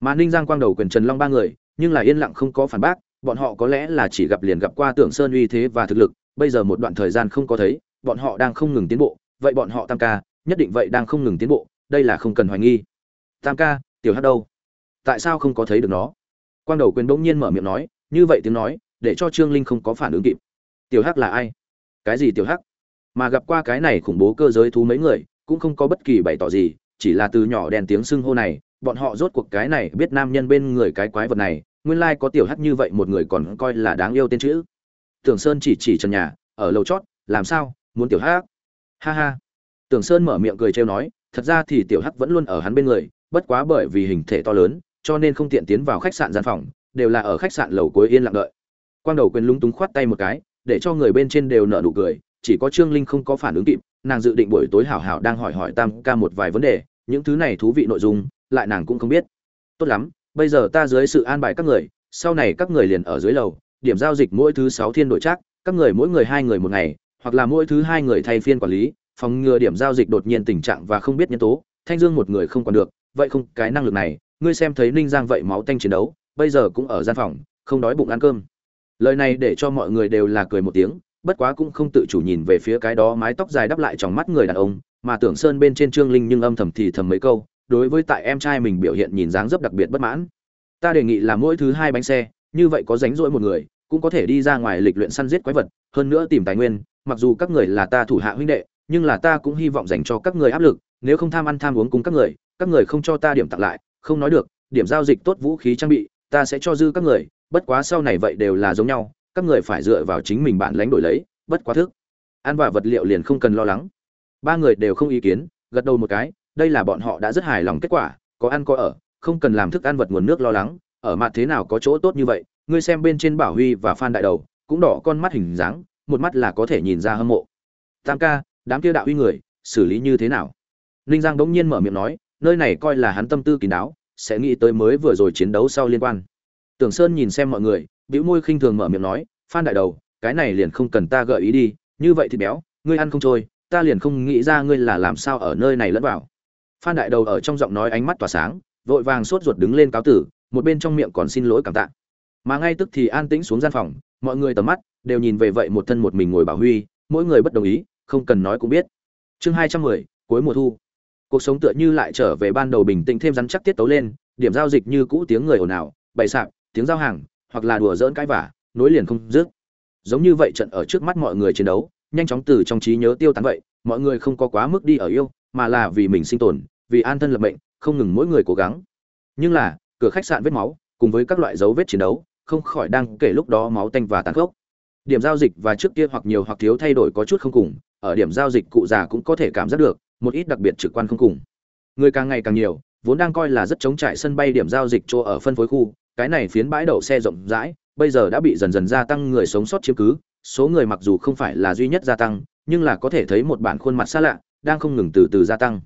Mà ninh giang quang đầu quyền trần long ba người, nhưng là yên lặng không có phản bác, bọn họ có lẽ là chỉ gặp liền gặp qua tưởng sơn uy thế và thực lực, bây giờ một đoạn thời gian không có thấy, bọn họ đang không ngừng tiến bộ, vậy bọn họ tam ca, nhất định vậy đang không ngừng tiến bộ, đây là không cần hoài nghi. Tam ca, tiểu hát đâu? Tại sao không có thấy được nó? Quang đầu quyền bỗng nhiên mở miệng nói, như vậy tiếng nói, để cho trương linh không có phản ứng kịp. Tiểu hắc là ai? Cái gì tiểu hắc? Mà gặp qua cái này khủng bố cơ giới thú mấy người, cũng không có bất kỳ bày tỏ gì, chỉ là từ nhỏ đèn tiếng xưng hô này, bọn họ rốt cuộc cái này biết nam nhân bên người cái quái vật này, nguyên lai có tiểu hắc như vậy một người còn coi là đáng yêu tên chữ. Tưởng sơn chỉ chỉ trần nhà, ở lầu chót, làm sao? Muốn tiểu hắc? Ha ha. Tưởng sơn mở miệng cười trêu nói, thật ra thì tiểu hắc vẫn luôn ở hắn bên người, bất quá bởi vì hình thể to lớn cho nên không tiện tiến vào khách sạn gian phòng, đều là ở khách sạn lầu cuối yên lặng đợi. Quang đầu quyền lúng túng khoát tay một cái, để cho người bên trên đều nở nụ cười, chỉ có trương linh không có phản ứng kịp, nàng dự định buổi tối hảo hảo đang hỏi hỏi tam ca một vài vấn đề, những thứ này thú vị nội dung, lại nàng cũng không biết. Tốt lắm, bây giờ ta dưới sự an bài các người, sau này các người liền ở dưới lầu, điểm giao dịch mỗi thứ sáu thiên đổi trác, các người mỗi người hai người một ngày, hoặc là mỗi thứ hai người thay phiên quản lý, phòng ngừa điểm giao dịch đột nhiên tình trạng và không biết nhân tố, thanh dương một người không còn được, vậy không, cái năng lực này ngươi xem thấy ninh giang vậy máu tanh chiến đấu, bây giờ cũng ở gian phòng, không đói bụng ăn cơm. Lời này để cho mọi người đều là cười một tiếng, bất quá cũng không tự chủ nhìn về phía cái đó mái tóc dài đắp lại trong mắt người đàn ông, mà tưởng sơn bên trên trương linh nhưng âm thầm thì thầm mấy câu, đối với tại em trai mình biểu hiện nhìn dáng dấp đặc biệt bất mãn. Ta đề nghị là mỗi thứ hai bánh xe, như vậy có rảnh rỗi một người, cũng có thể đi ra ngoài lịch luyện săn giết quái vật, hơn nữa tìm tài nguyên, mặc dù các người là ta thủ hạ huynh đệ, nhưng là ta cũng hy vọng dành cho các người áp lực, nếu không tham ăn tham uống cùng các người các người không cho ta điểm tặng lại không nói được, điểm giao dịch tốt vũ khí trang bị, ta sẽ cho dư các người, bất quá sau này vậy đều là giống nhau, các người phải dựa vào chính mình bản lãnh đổi lấy, bất quá thức. Ăn và vật liệu liền không cần lo lắng. Ba người đều không ý kiến, gật đầu một cái, đây là bọn họ đã rất hài lòng kết quả, có ăn có ở, không cần làm thức ăn vật nguồn nước lo lắng, ở mặt thế nào có chỗ tốt như vậy, ngươi xem bên trên bảo huy và phan đại đầu, cũng đỏ con mắt hình dáng, một mắt là có thể nhìn ra hâm mộ. Tam ca, đám kia đạo uy người, xử lý như thế nào? Ninh giang đống nhiên mở miệng nói nơi này coi là hắn tâm tư kín đáo, sẽ nghĩ tới mới vừa rồi chiến đấu sau liên quan. Tưởng sơn nhìn xem mọi người, bĩu môi khinh thường mở miệng nói, phan đại đầu, cái này liền không cần ta gợi ý đi, như vậy thì béo, ngươi ăn không trôi, ta liền không nghĩ ra ngươi là làm sao ở nơi này lẫn vào. Phan đại đầu ở trong giọng nói ánh mắt tỏa sáng, vội vàng sốt ruột đứng lên cáo tử, một bên trong miệng còn xin lỗi cảm tạ. Mà ngay tức thì an tĩnh xuống gian phòng, mọi người tầm mắt đều nhìn về vậy một thân một mình ngồi bảo huy, mỗi người bất đồng ý, không cần nói cũng biết. Chương hai trăm mười, cuối mùa thu cuộc sống tựa như lại trở về ban đầu bình tĩnh thêm rắn chắc tiết tấu lên, điểm giao dịch như cũ tiếng người ồn ào, bày sạp, tiếng giao hàng, hoặc là đùa dỡn cãi vả, nối liền không dứt. Giống như vậy trận ở trước mắt mọi người chiến đấu, nhanh chóng từ trong trí nhớ tiêu tán vậy, mọi người không có quá mức đi ở yêu, mà là vì mình sinh tồn, vì an thân lập mệnh, không ngừng mỗi người cố gắng. Nhưng là, cửa khách sạn vết máu, cùng với các loại dấu vết chiến đấu, không khỏi đang kể lúc đó máu tanh và tàn khốc. Điểm giao dịch và trước kia hoặc nhiều hoặc thiếu thay đổi có chút không cùng, ở điểm giao dịch cụ già cũng có thể cảm giác được một ít đặc biệt trực quan không cùng. Người càng ngày càng nhiều, vốn đang coi là rất chống trải sân bay điểm giao dịch chỗ ở phân phối khu, cái này phiến bãi đậu xe rộng rãi, bây giờ đã bị dần dần gia tăng người sống sót chiếm cứ, số người mặc dù không phải là duy nhất gia tăng, nhưng là có thể thấy một bản khuôn mặt xa lạ, đang không ngừng từ từ gia tăng.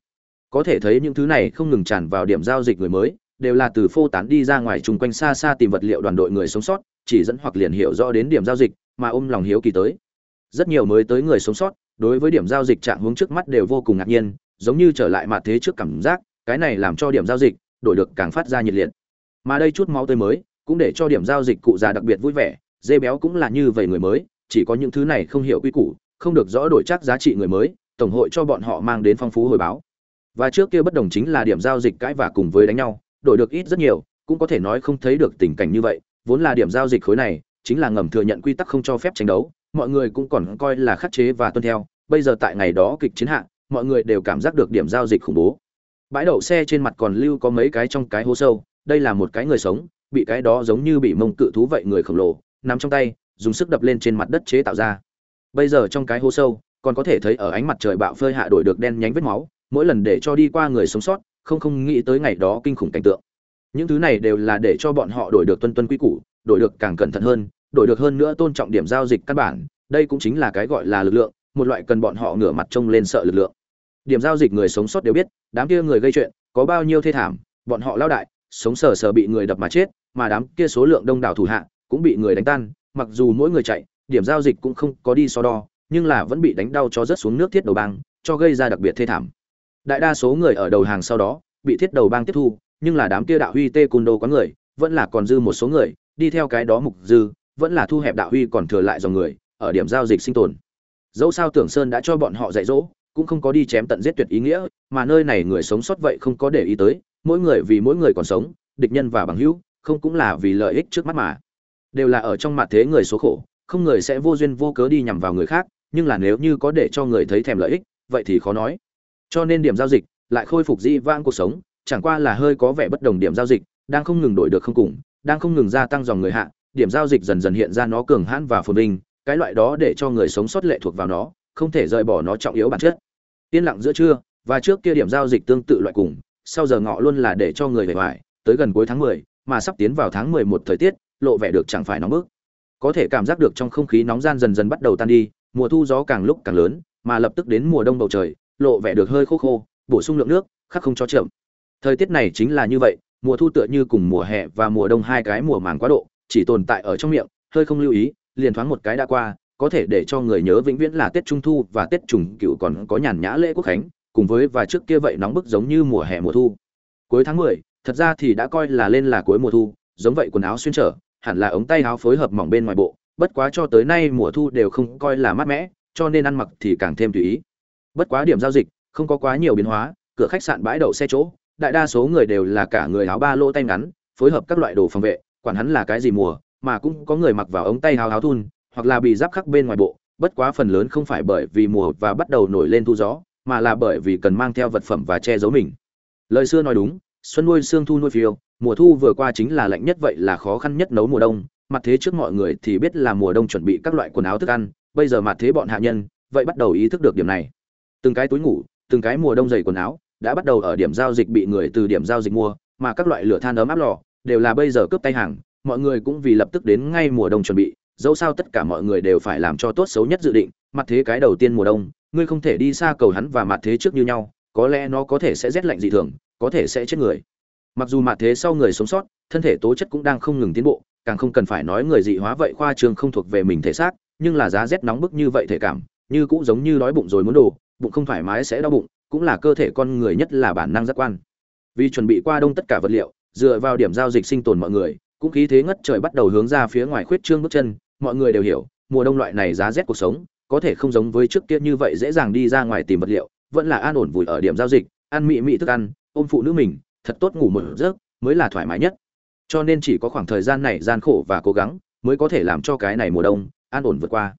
Có thể thấy những thứ này không ngừng tràn vào điểm giao dịch người mới, đều là từ phô tán đi ra ngoài chung quanh xa xa tìm vật liệu đoàn đội người sống sót, chỉ dẫn hoặc liền hiểu rõ đến điểm giao dịch, mà ôm lòng hiếu kỳ tới rất nhiều mới tới người sống sót, đối với điểm giao dịch trạng hướng trước mắt đều vô cùng ngạc nhiên, giống như trở lại mặt thế trước cảm giác, cái này làm cho điểm giao dịch đổi được càng phát ra nhiệt liệt. Mà đây chút máu tươi mới, cũng để cho điểm giao dịch cụ già đặc biệt vui vẻ, dê béo cũng là như vậy người mới, chỉ có những thứ này không hiểu quy củ, không được rõ đổi chắc giá trị người mới, tổng hội cho bọn họ mang đến phong phú hồi báo. Và trước kia bất đồng chính là điểm giao dịch cãi và cùng với đánh nhau, đổi được ít rất nhiều, cũng có thể nói không thấy được tình cảnh như vậy, vốn là điểm giao dịch khối này, chính là ngầm thừa nhận quy tắc không cho phép tranh đấu mọi người cũng còn coi là khắc chế và tuân theo. Bây giờ tại ngày đó kịch chiến hạ, mọi người đều cảm giác được điểm giao dịch khủng bố. Bãi đậu xe trên mặt còn lưu có mấy cái trong cái hố sâu. Đây là một cái người sống, bị cái đó giống như bị mông cự thú vậy người khổng lồ, nằm trong tay, dùng sức đập lên trên mặt đất chế tạo ra. Bây giờ trong cái hố sâu, còn có thể thấy ở ánh mặt trời bạo phơi hạ đổi được đen nhánh vết máu, mỗi lần để cho đi qua người sống sót, không không nghĩ tới ngày đó kinh khủng cảnh tượng. Những thứ này đều là để cho bọn họ đổi được tuân tuân quy củ, đổi được càng cẩn thận hơn đổi được hơn nữa tôn trọng điểm giao dịch căn bản, đây cũng chính là cái gọi là lực lượng, một loại cần bọn họ ngửa mặt trông lên sợ lực lượng. Điểm giao dịch người sống sót đều biết, đám kia người gây chuyện, có bao nhiêu thê thảm, bọn họ lao đại, sống sờ sờ bị người đập mà chết, mà đám kia số lượng đông đảo thủ hạ, cũng bị người đánh tan, mặc dù mỗi người chạy, điểm giao dịch cũng không có đi so đo, nhưng là vẫn bị đánh đau cho rớt xuống nước thiết đầu băng cho gây ra đặc biệt thê thảm. Đại đa số người ở đầu hàng sau đó, bị thiết đầu băng tiếp thu, nhưng là đám kia đạo huy tê cùn đồ có người, vẫn là còn dư một số người, đi theo cái đó mục dư vẫn là thu hẹp đạo huy còn thừa lại dòng người, ở điểm giao dịch sinh tồn. Dẫu sao tưởng sơn đã cho bọn họ dạy dỗ, cũng không có đi chém tận giết tuyệt ý nghĩa, mà nơi này người sống sót vậy không có để ý tới, mỗi người vì mỗi người còn sống, địch nhân và bằng hữu, không cũng là vì lợi ích trước mắt mà. Đều là ở trong mặt thế người số khổ, không người sẽ vô duyên vô cớ đi nhằm vào người khác, nhưng là nếu như có để cho người thấy thèm lợi ích, vậy thì khó nói. Cho nên điểm giao dịch lại khôi phục dĩ vãng cuộc sống, chẳng qua là hơi có vẻ bất đồng điểm giao dịch, đang không ngừng đổi được không cùng, đang không ngừng gia tăng dòng người hạ điểm giao dịch dần dần hiện ra nó cường hãn và phồn vinh cái loại đó để cho người sống sót lệ thuộc vào nó không thể rời bỏ nó trọng yếu bản chất. Tiên lặng giữa trưa và trước kia điểm giao dịch tương tự loại cùng sau giờ ngọ luôn là để cho người về ngoài tới gần cuối tháng 10, mà sắp tiến vào tháng 11 thời tiết lộ vẻ được chẳng phải nóng bức. Có thể cảm giác được trong không khí nóng gian dần dần bắt đầu tan đi mùa thu gió càng lúc càng lớn mà lập tức đến mùa đông bầu trời lộ vẻ được hơi khô khô bổ sung lượng nước khắc không cho chậm. Thời tiết này chính là như vậy mùa thu tựa như cùng mùa hè và mùa đông hai cái mùa màng quá độ chỉ tồn tại ở trong miệng, hơi không lưu ý, liền thoáng một cái đã qua, có thể để cho người nhớ vĩnh viễn là tết trung thu và tết trùng cựu còn có nhàn nhã lễ quốc khánh, cùng với và trước kia vậy nóng bức giống như mùa hè mùa thu. Cuối tháng mười, thật ra thì đã coi là lên là cuối mùa thu, giống vậy quần áo xuyên trở, hẳn là ống tay áo phối hợp mỏng bên ngoài bộ, bất quá cho tới nay mùa thu đều không coi là mát mẻ, cho nên ăn mặc thì càng thêm tùy ý. Bất quá điểm giao dịch, không có quá nhiều biến hóa, cửa khách sạn bãi đậu xe chỗ, đại đa số người đều là cả người áo ba lô tay ngắn, phối hợp các loại đồ phòng vệ quản hắn là cái gì mùa, mà cũng có người mặc vào ống tay áo áo thun, hoặc là bị giáp khắc bên ngoài bộ, bất quá phần lớn không phải bởi vì mùa và bắt đầu nổi lên thu gió, mà là bởi vì cần mang theo vật phẩm và che giấu mình. Lời xưa nói đúng, xuân nuôi xương thu nuôi phiêu, mùa thu vừa qua chính là lạnh nhất vậy là khó khăn nhất nấu mùa đông, mặt thế trước mọi người thì biết là mùa đông chuẩn bị các loại quần áo thức ăn, bây giờ mặt thế bọn hạ nhân, vậy bắt đầu ý thức được điểm này. Từng cái túi ngủ, từng cái mùa đông dày quần áo, đã bắt đầu ở điểm giao dịch bị người từ điểm giao dịch mua, mà các loại lửa than ấm áp lò đều là bây giờ cướp tay hàng, mọi người cũng vì lập tức đến ngay mùa đông chuẩn bị, dẫu sao tất cả mọi người đều phải làm cho tốt xấu nhất dự định, mặt thế cái đầu tiên mùa đông, ngươi không thể đi xa cầu hắn và mặt thế trước như nhau, có lẽ nó có thể sẽ rét lạnh dị thường, có thể sẽ chết người. Mặc dù mặt thế sau người sống sót, thân thể tố chất cũng đang không ngừng tiến bộ, càng không cần phải nói người dị hóa vậy khoa trương không thuộc về mình thể xác, nhưng là giá rét nóng bức như vậy thể cảm, như cũng giống như đói bụng rồi muốn đồ bụng không thoải mái sẽ đau bụng, cũng là cơ thể con người nhất là bản năng giác quan. Vì chuẩn bị qua đông tất cả vật liệu dựa vào điểm giao dịch sinh tồn mọi người, cũng khí thế ngất trời bắt đầu hướng ra phía ngoài khuyết trương bước chân, mọi người đều hiểu, mùa đông loại này giá rét cuộc sống, có thể không giống với trước kia như vậy dễ dàng đi ra ngoài tìm vật liệu, vẫn là an ổn vùi ở điểm giao dịch, ăn mị mị thức ăn, ôm phụ nữ mình, thật tốt ngủ một giấc, mới là thoải mái nhất. Cho nên chỉ có khoảng thời gian này gian khổ và cố gắng mới có thể làm cho cái này mùa đông an ổn vượt qua.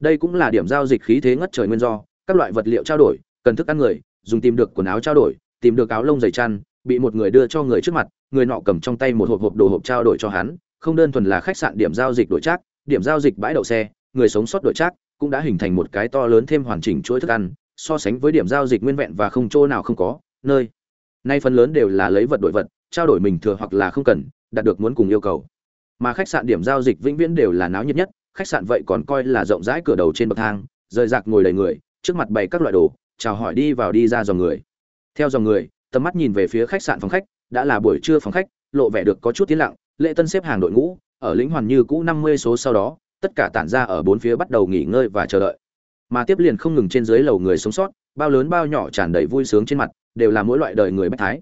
Đây cũng là điểm giao dịch khí thế ngất trời nguyên do, các loại vật liệu trao đổi, cần thức ăn người, dùng tìm được quần áo trao đổi, tìm được áo lông dày chăn bị một người đưa cho người trước mặt, người nọ cầm trong tay một hộp hộp đồ hộp trao đổi cho hắn, không đơn thuần là khách sạn điểm giao dịch đổi trác, điểm giao dịch bãi đậu xe, người sống sót đổi trác cũng đã hình thành một cái to lớn thêm hoàn chỉnh chuỗi thức ăn, so sánh với điểm giao dịch nguyên vẹn và không chỗ nào không có, nơi nay phần lớn đều là lấy vật đổi vật, trao đổi mình thừa hoặc là không cần, đạt được muốn cùng yêu cầu. Mà khách sạn điểm giao dịch vĩnh viễn đều là náo nhiệt nhất, khách sạn vậy còn coi là rộng rãi cửa đầu trên bậc thang, rời rạc ngồi đầy người, trước mặt bày các loại đồ, chào hỏi đi vào đi ra dòng người. Theo dòng người tầm mắt nhìn về phía khách sạn phòng khách, đã là buổi trưa phòng khách, lộ vẻ được có chút tiến lặng, lễ tân xếp hàng đội ngũ, ở lĩnh hoàn như cũ năm mươi số sau đó, tất cả tản ra ở bốn phía bắt đầu nghỉ ngơi và chờ đợi. Mà tiếp liền không ngừng trên dưới lầu người sống sót, bao lớn bao nhỏ tràn đầy vui sướng trên mặt, đều là mỗi loại đời người bách thái.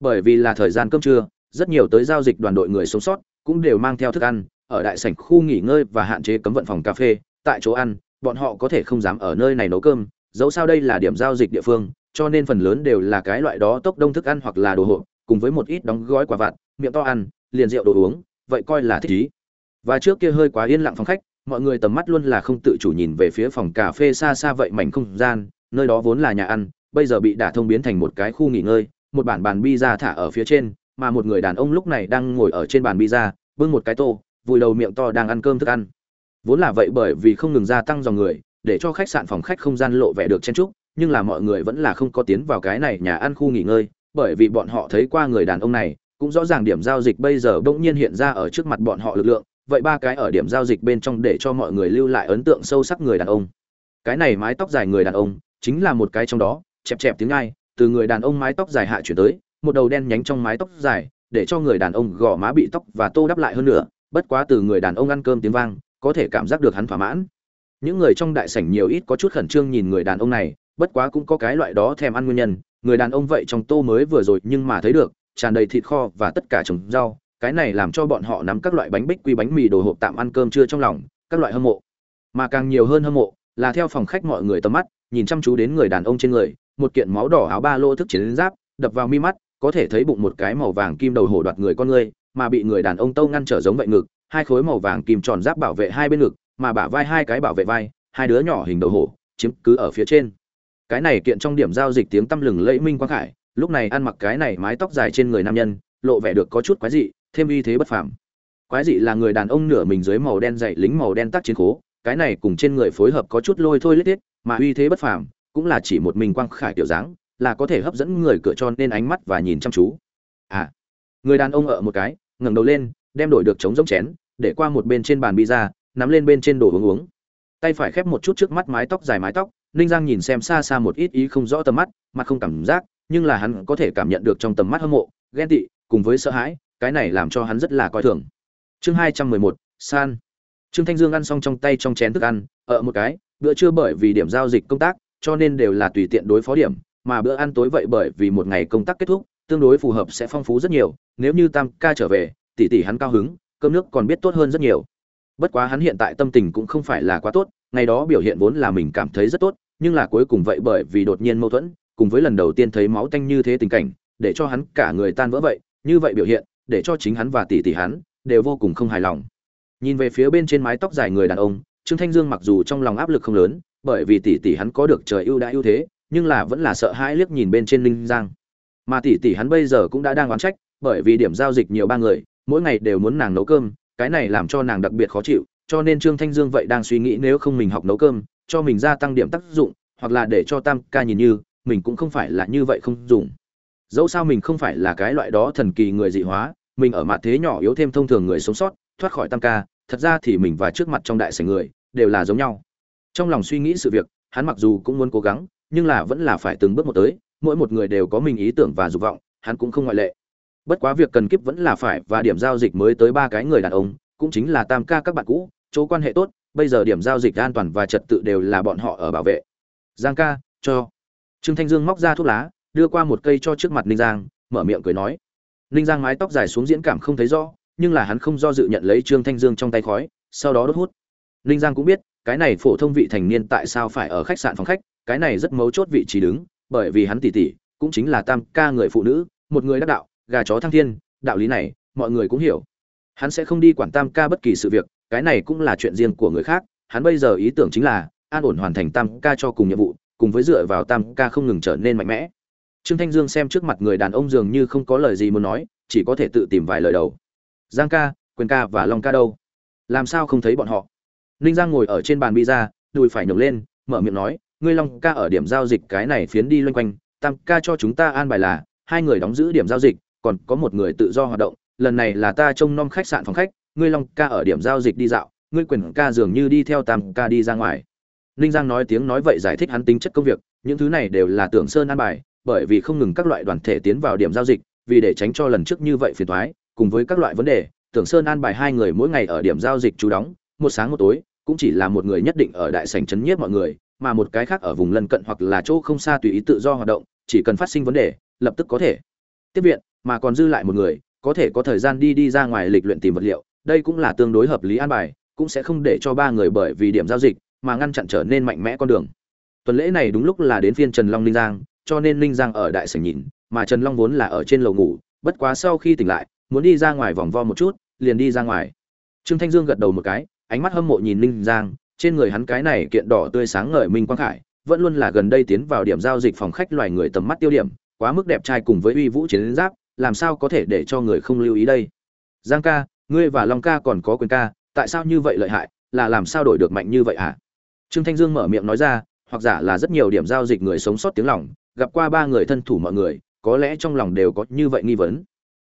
Bởi vì là thời gian cơm trưa, rất nhiều tới giao dịch đoàn đội người sống sót cũng đều mang theo thức ăn, ở đại sảnh khu nghỉ ngơi và hạn chế cấm vận phòng cà phê, tại chỗ ăn, bọn họ có thể không dám ở nơi này nấu cơm, dẫu sao đây là điểm giao dịch địa phương cho nên phần lớn đều là cái loại đó tốc đông thức ăn hoặc là đồ hộp, cùng với một ít đóng gói quả vặt, miệng to ăn, liền rượu đồ uống, vậy coi là thích ý. Và trước kia hơi quá yên lặng phòng khách, mọi người tầm mắt luôn là không tự chủ nhìn về phía phòng cà phê xa xa vậy mảnh không gian, nơi đó vốn là nhà ăn, bây giờ bị đả thông biến thành một cái khu nghỉ ngơi, một bản bàn bi ra thả ở phía trên, mà một người đàn ông lúc này đang ngồi ở trên bàn pizza, bưng một cái tô, vùi đầu miệng to đang ăn cơm thức ăn. Vốn là vậy bởi vì không ngừng gia tăng dòng người, để cho khách sạn phòng khách không gian lộ vẻ được chen trúc nhưng là mọi người vẫn là không có tiến vào cái này nhà ăn khu nghỉ ngơi, bởi vì bọn họ thấy qua người đàn ông này, cũng rõ ràng điểm giao dịch bây giờ bỗng nhiên hiện ra ở trước mặt bọn họ lực lượng, vậy ba cái ở điểm giao dịch bên trong để cho mọi người lưu lại ấn tượng sâu sắc người đàn ông. Cái này mái tóc dài người đàn ông, chính là một cái trong đó, chẹp chẹp tiếng ai, từ người đàn ông mái tóc dài hạ chuyển tới, một đầu đen nhánh trong mái tóc dài, để cho người đàn ông gò má bị tóc và tô đắp lại hơn nữa, bất quá từ người đàn ông ăn cơm tiếng vang, có thể cảm giác được hắn thỏa mãn. Những người trong đại sảnh nhiều ít có chút khẩn trương nhìn người đàn ông này bất quá cũng có cái loại đó thèm ăn nguyên nhân, người đàn ông vậy trong tô mới vừa rồi nhưng mà thấy được, tràn đầy thịt kho và tất cả trồng rau, cái này làm cho bọn họ nắm các loại bánh bích quy bánh mì đồ hộp tạm ăn cơm trưa trong lòng, các loại hâm mộ. Mà càng nhiều hơn hâm mộ là theo phòng khách mọi người tầm mắt, nhìn chăm chú đến người đàn ông trên người, một kiện máu đỏ áo ba lô thức chiến giáp, đập vào mi mắt, có thể thấy bụng một cái màu vàng kim đầu hổ đoạt người con người mà bị người đàn ông tâu ngăn trở giống vậy ngực, hai khối màu vàng kim tròn giáp bảo vệ hai bên ngực, mà bả vai hai cái bảo vệ vai, hai đứa nhỏ hình đầu hổ, chiếm cứ ở phía trên cái này kiện trong điểm giao dịch tiếng tăm lừng lẫy minh quang khải, lúc này ăn mặc cái này mái tóc dài trên người nam nhân, lộ vẻ được có chút quái dị, thêm uy thế bất phàm. Quái dị là người đàn ông nửa mình dưới màu đen dày lính màu đen tác chiến khố, cái này cùng trên người phối hợp có chút lôi thôi lết thiết mà uy thế bất phàm cũng là chỉ một mình quang khải tiểu dáng, là có thể hấp dẫn người cửa cho nên ánh mắt và nhìn chăm chú. À người đàn ông ở một cái, ngẩng đầu lên, đem đổi được trống giống chén, để qua một bên trên bàn pizza, nắm lên bên trên đồ uống uống. Tay phải khép một chút trước mắt mái tóc dài mái tóc ninh giang nhìn xem xa xa một ít ý không rõ tầm mắt, mặt không cảm giác, nhưng là hắn có thể cảm nhận được trong tầm mắt hâm mộ, ghen tị, cùng với sợ hãi, cái này làm cho hắn rất là coi thường. Chương hai trăm mười một, san. Trương thanh dương ăn xong trong tay trong chén thức ăn, ở một cái, bữa trưa bởi vì điểm giao dịch công tác, cho nên đều là tùy tiện đối phó điểm, mà bữa ăn tối vậy bởi vì một ngày công tác kết thúc, tương đối phù hợp sẽ phong phú rất nhiều, nếu như tam ca trở về, tỷ tỷ hắn cao hứng, cơm nước còn biết tốt hơn rất nhiều. Bất quá hắn hiện tại tâm tình cũng không phải là quá tốt ngày đó biểu hiện vốn là mình cảm thấy rất tốt, nhưng là cuối cùng vậy bởi vì đột nhiên mâu thuẫn, cùng với lần đầu tiên thấy máu tanh như thế tình cảnh, để cho hắn cả người tan vỡ vậy, như vậy biểu hiện, để cho chính hắn và tỷ tỷ hắn đều vô cùng không hài lòng. Nhìn về phía bên trên mái tóc dài người đàn ông, trương thanh dương mặc dù trong lòng áp lực không lớn, bởi vì tỷ tỷ hắn có được trời ưu đãi ưu thế, nhưng là vẫn là sợ hãi liếc nhìn bên trên linh giang. Mà tỷ tỷ hắn bây giờ cũng đã đang oán trách, bởi vì điểm giao dịch nhiều ba người, mỗi ngày đều muốn nàng nấu cơm, cái này làm cho nàng đặc biệt khó chịu cho nên trương thanh dương vậy đang suy nghĩ nếu không mình học nấu cơm, cho mình gia tăng điểm tác dụng, hoặc là để cho tam ca nhìn như, mình cũng không phải là như vậy không dùng. Dẫu sao mình không phải là cái loại đó thần kỳ người dị hóa, mình ở mặt thế nhỏ yếu thêm thông thường người sống sót, thoát khỏi tam ca, thật ra thì mình và trước mặt trong đại sảnh người, đều là giống nhau. Trong lòng suy nghĩ sự việc, hắn mặc dù cũng muốn cố gắng, nhưng là vẫn là phải từng bước một tới, mỗi một người đều có mình ý tưởng và dục vọng, hắn cũng không ngoại lệ. Bất quá việc cần kiếp vẫn là phải và điểm giao dịch mới tới ba cái người đàn ông cũng chính là tam ca các bạn cũ, chỗ quan hệ tốt, bây giờ điểm giao dịch an toàn và trật tự đều là bọn họ ở bảo vệ. Giang ca, cho. Trương thanh dương móc ra thuốc lá, đưa qua một cây cho trước mặt ninh giang, mở miệng cười nói. Ninh giang mái tóc dài xuống diễn cảm không thấy rõ, nhưng là hắn không do dự nhận lấy trương thanh dương trong tay khói, sau đó đốt hút. Ninh giang cũng biết, cái này phổ thông vị thành niên tại sao phải ở khách sạn phòng khách, cái này rất mấu chốt vị trí đứng, bởi vì hắn tỉ tỉ, cũng chính là tam ca người phụ nữ, một người đắc đạo, gà chó thăng thiên, đạo lý này, mọi người cũng hiểu hắn sẽ không đi quản tam ca bất kỳ sự việc, cái này cũng là chuyện riêng của người khác, hắn bây giờ ý tưởng chính là, an ổn hoàn thành tam ca cho cùng nhiệm vụ, cùng với dựa vào tam ca không ngừng trở nên mạnh mẽ. Trương thanh dương xem trước mặt người đàn ông dường như không có lời gì muốn nói, chỉ có thể tự tìm vài lời đầu. Giang ca, quyền ca và long ca đâu? Làm sao không thấy bọn họ? Ninh giang ngồi ở trên bàn pizza đùi phải nhổng lên, mở miệng nói, ngươi long ca ở điểm giao dịch cái này phiến đi loanh quanh, tam ca cho chúng ta an bài là, hai người đóng giữ điểm giao dịch, còn có một người tự do hoạt động lần này là ta trông nom khách sạn phòng khách, ngươi long ca ở điểm giao dịch đi dạo, ngươi quyền ca dường như đi theo tam ca đi ra ngoài. Ninh giang nói tiếng nói vậy giải thích hắn tính chất công việc, những thứ này đều là tưởng sơn an bài, bởi vì không ngừng các loại đoàn thể tiến vào điểm giao dịch, vì để tránh cho lần trước như vậy phiền toái, cùng với các loại vấn đề, tưởng sơn an bài hai người mỗi ngày ở điểm giao dịch chú đóng, một sáng một tối, cũng chỉ là một người nhất định ở đại sảnh chấn nhiếp mọi người, mà một cái khác ở vùng lân cận hoặc là chỗ không xa tùy ý tự do hoạt động, chỉ cần phát sinh vấn đề, lập tức có thể tiếp viện, mà còn dư lại một người có thể có thời gian đi đi ra ngoài lịch luyện tìm vật liệu, đây cũng là tương đối hợp lý an bài, cũng sẽ không để cho ba người bởi vì điểm giao dịch mà ngăn chặn trở nên mạnh mẽ con đường. Tuần lễ này đúng lúc là đến phiên trần long ninh giang, cho nên ninh giang ở đại sảnh nhìn, mà trần long vốn là ở trên lầu ngủ, bất quá sau khi tỉnh lại, muốn đi ra ngoài vòng vo một chút, liền đi ra ngoài. Trương thanh dương gật đầu một cái, ánh mắt hâm mộ nhìn ninh giang, trên người hắn cái này kiện đỏ tươi sáng ngời minh quang khải, vẫn luôn là gần đây tiến vào điểm giao dịch phòng khách loài người tầm mắt tiêu điểm, quá mức đẹp trai cùng với uy vũ chiến giáp làm sao có thể để cho người không lưu ý đây? Giang ca, ngươi và long ca còn có quyền ca, tại sao như vậy lợi hại, là làm sao đổi được mạnh như vậy hả? À? trương thanh dương mở miệng nói ra, hoặc giả là rất nhiều điểm giao dịch người sống sót tiếng lòng, gặp qua ba người thân thủ mọi người, có lẽ trong lòng đều có như vậy nghi vấn.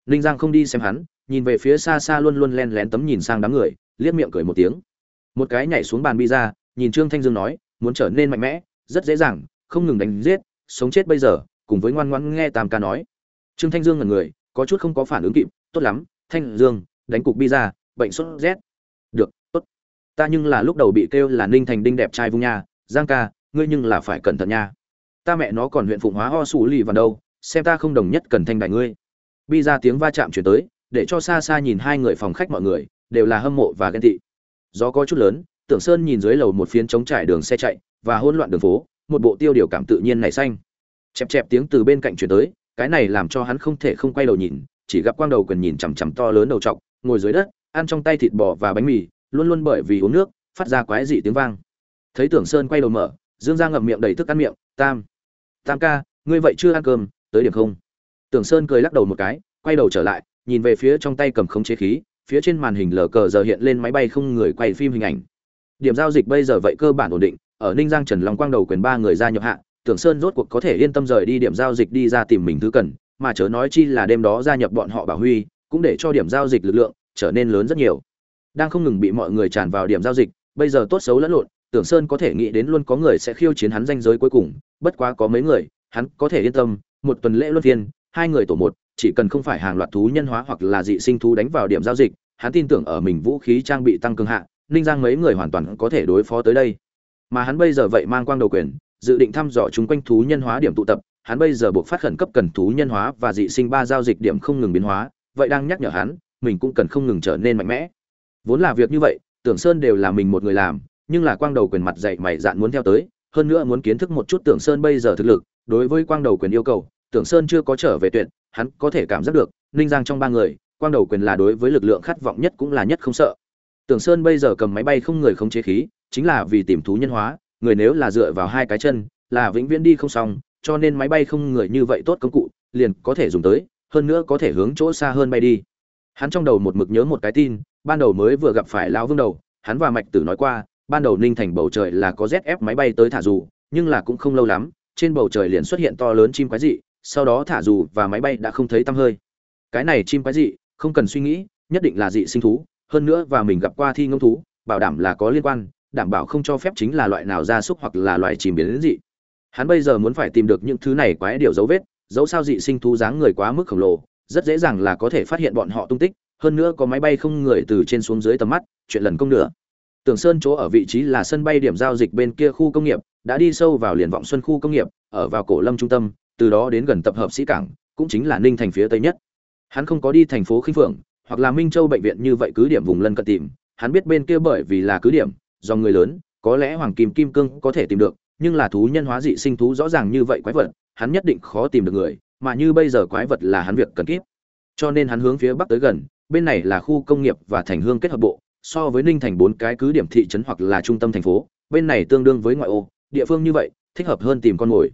Ninh giang không đi xem hắn, nhìn về phía xa xa luôn luôn len lén tấm nhìn sang đám người, liếc miệng cười một tiếng. Một cái nhảy xuống bàn bi ra, nhìn trương thanh dương nói, muốn trở nên mạnh mẽ, rất dễ dàng, không ngừng đánh giết, sống chết bây giờ, cùng với ngoan ngoãn nghe tam ca nói trương thanh dương ngẩn người, có chút không có phản ứng kịp, tốt lắm, thanh dương, đánh cục bi ra, bệnh sốt rét. Được, tốt. Ta nhưng là lúc đầu bị kêu là ninh thành đinh đẹp trai vung nha, giang ca, ngươi nhưng là phải cẩn thận nha. Ta mẹ nó còn huyện phụng hóa ho sủ lì vào đâu, xem ta không đồng nhất cần thanh đại ngươi. Bi ra tiếng va chạm chuyển tới, để cho xa xa nhìn hai người phòng khách mọi người, đều là hâm mộ và ghen tị. Gió có chút lớn, tưởng sơn nhìn dưới lầu một phiến trống trải đường xe chạy, và hỗn loạn đường phố, một bộ tiêu điều cảm tự nhiên nảy xanh. Chẹp chẹp tiếng từ bên cạnh chuyển tới cái này làm cho hắn không thể không quay đầu nhìn, chỉ gặp quang đầu cần nhìn chằm chằm to lớn đầu trọc, ngồi dưới đất, ăn trong tay thịt bò và bánh mì, luôn luôn bởi vì uống nước, phát ra quái dị tiếng vang. Thấy tưởng sơn quay đầu mở, dương ra ngậm miệng đầy thức ăn miệng, tam tam ca, ngươi vậy chưa ăn cơm, tới điểm không? Tưởng sơn cười lắc đầu một cái, quay đầu trở lại, nhìn về phía trong tay cầm khống chế khí, phía trên màn hình lờ cờ giờ hiện lên máy bay không người quay phim hình ảnh. Điểm giao dịch bây giờ vậy cơ bản ổn định, ở ninh giang trần long quang đầu quyền ba người ra nhập hạ tưởng sơn rốt cuộc có thể yên tâm rời đi điểm giao dịch đi ra tìm mình thứ cần, mà chớ nói chi là đêm đó gia nhập bọn họ bảo huy, cũng để cho điểm giao dịch lực lượng trở nên lớn rất nhiều. Đang không ngừng bị mọi người tràn vào điểm giao dịch, bây giờ tốt xấu lẫn lộn, tưởng sơn có thể nghĩ đến luôn có người sẽ khiêu chiến hắn danh giới cuối cùng, bất quá có mấy người, hắn có thể yên tâm, một tuần lễ luân phiên, hai người tổ một, chỉ cần không phải hàng loạt thú nhân hóa hoặc là dị sinh thú đánh vào điểm giao dịch, hắn tin tưởng ở mình vũ khí trang bị tăng cường hạ, ninh giang mấy người hoàn toàn có thể đối phó tới đây. Mà hắn bây giờ vậy mang quang đầu quyền dự định thăm dò chúng quanh thú nhân hóa điểm tụ tập, hắn bây giờ buộc phát khẩn cấp cần thú nhân hóa và dị sinh ba giao dịch điểm không ngừng biến hóa, vậy đang nhắc nhở hắn, mình cũng cần không ngừng trở nên mạnh mẽ. Vốn là việc như vậy, tưởng sơn đều là mình một người làm, nhưng là quang đầu quyền mặt dạy mày dạn muốn theo tới, hơn nữa muốn kiến thức một chút tưởng sơn bây giờ thực lực, đối với quang đầu quyền yêu cầu, tưởng sơn chưa có trở về tuyệt, hắn có thể cảm giác được, ninh giang trong ba người, quang đầu quyền là đối với lực lượng khát vọng nhất cũng là nhất không sợ. Tưởng sơn bây giờ cầm máy bay không người không chế khí, chính là vì tìm thú nhân hóa người nếu là dựa vào hai cái chân, là vĩnh viễn đi không xong, cho nên máy bay không người như vậy tốt công cụ, liền có thể dùng tới, hơn nữa có thể hướng chỗ xa hơn bay đi. Hắn trong đầu một mực nhớ một cái tin, ban đầu mới vừa gặp phải lão vương đầu, hắn và mạch tử nói qua, ban đầu ninh thành bầu trời là có zf máy bay tới thả dù, nhưng là cũng không lâu lắm, trên bầu trời liền xuất hiện to lớn chim quái dị, sau đó thả dù và máy bay đã không thấy tăm hơi. Cái này chim quái dị, không cần suy nghĩ, nhất định là dị sinh thú, hơn nữa và mình gặp qua thi ngông thú, bảo đảm là có liên quan đảm bảo không cho phép chính là loại nào gia súc hoặc là loại chìm biến đến dị hắn bây giờ muốn phải tìm được những thứ này quái điều dấu vết dấu sao dị sinh thú dáng người quá mức khổng lồ rất dễ dàng là có thể phát hiện bọn họ tung tích hơn nữa có máy bay không người từ trên xuống dưới tầm mắt chuyện lần công nữa Tưởng Sơn chỗ ở vị trí là sân bay điểm giao dịch bên kia khu công nghiệp, đã đi sâu vào liền vọng xuân khu công nghiệp, ở vào cổ lâm trung tâm, từ đó đến gần tập hợp sĩ cảng, cũng chính là Ninh thành phía tây nhất. Hắn không có đi thành phố Khinh Phượng, hoặc là Minh Châu bệnh viện như vậy cứ điểm vùng lân cận tìm, hắn biết bên kia bởi vì là cứ điểm, do người lớn, có lẽ hoàng kim kim cương có thể tìm được, nhưng là thú nhân hóa dị sinh thú rõ ràng như vậy quái vật, hắn nhất định khó tìm được người, mà như bây giờ quái vật là hắn việc cần kiếp. Cho nên hắn hướng phía bắc tới gần, bên này là khu công nghiệp và thành hương kết hợp bộ, so với ninh thành bốn cái cứ điểm thị trấn hoặc là trung tâm thành phố bên này tương đương với ngoại ô địa phương như vậy thích hợp hơn tìm con mồi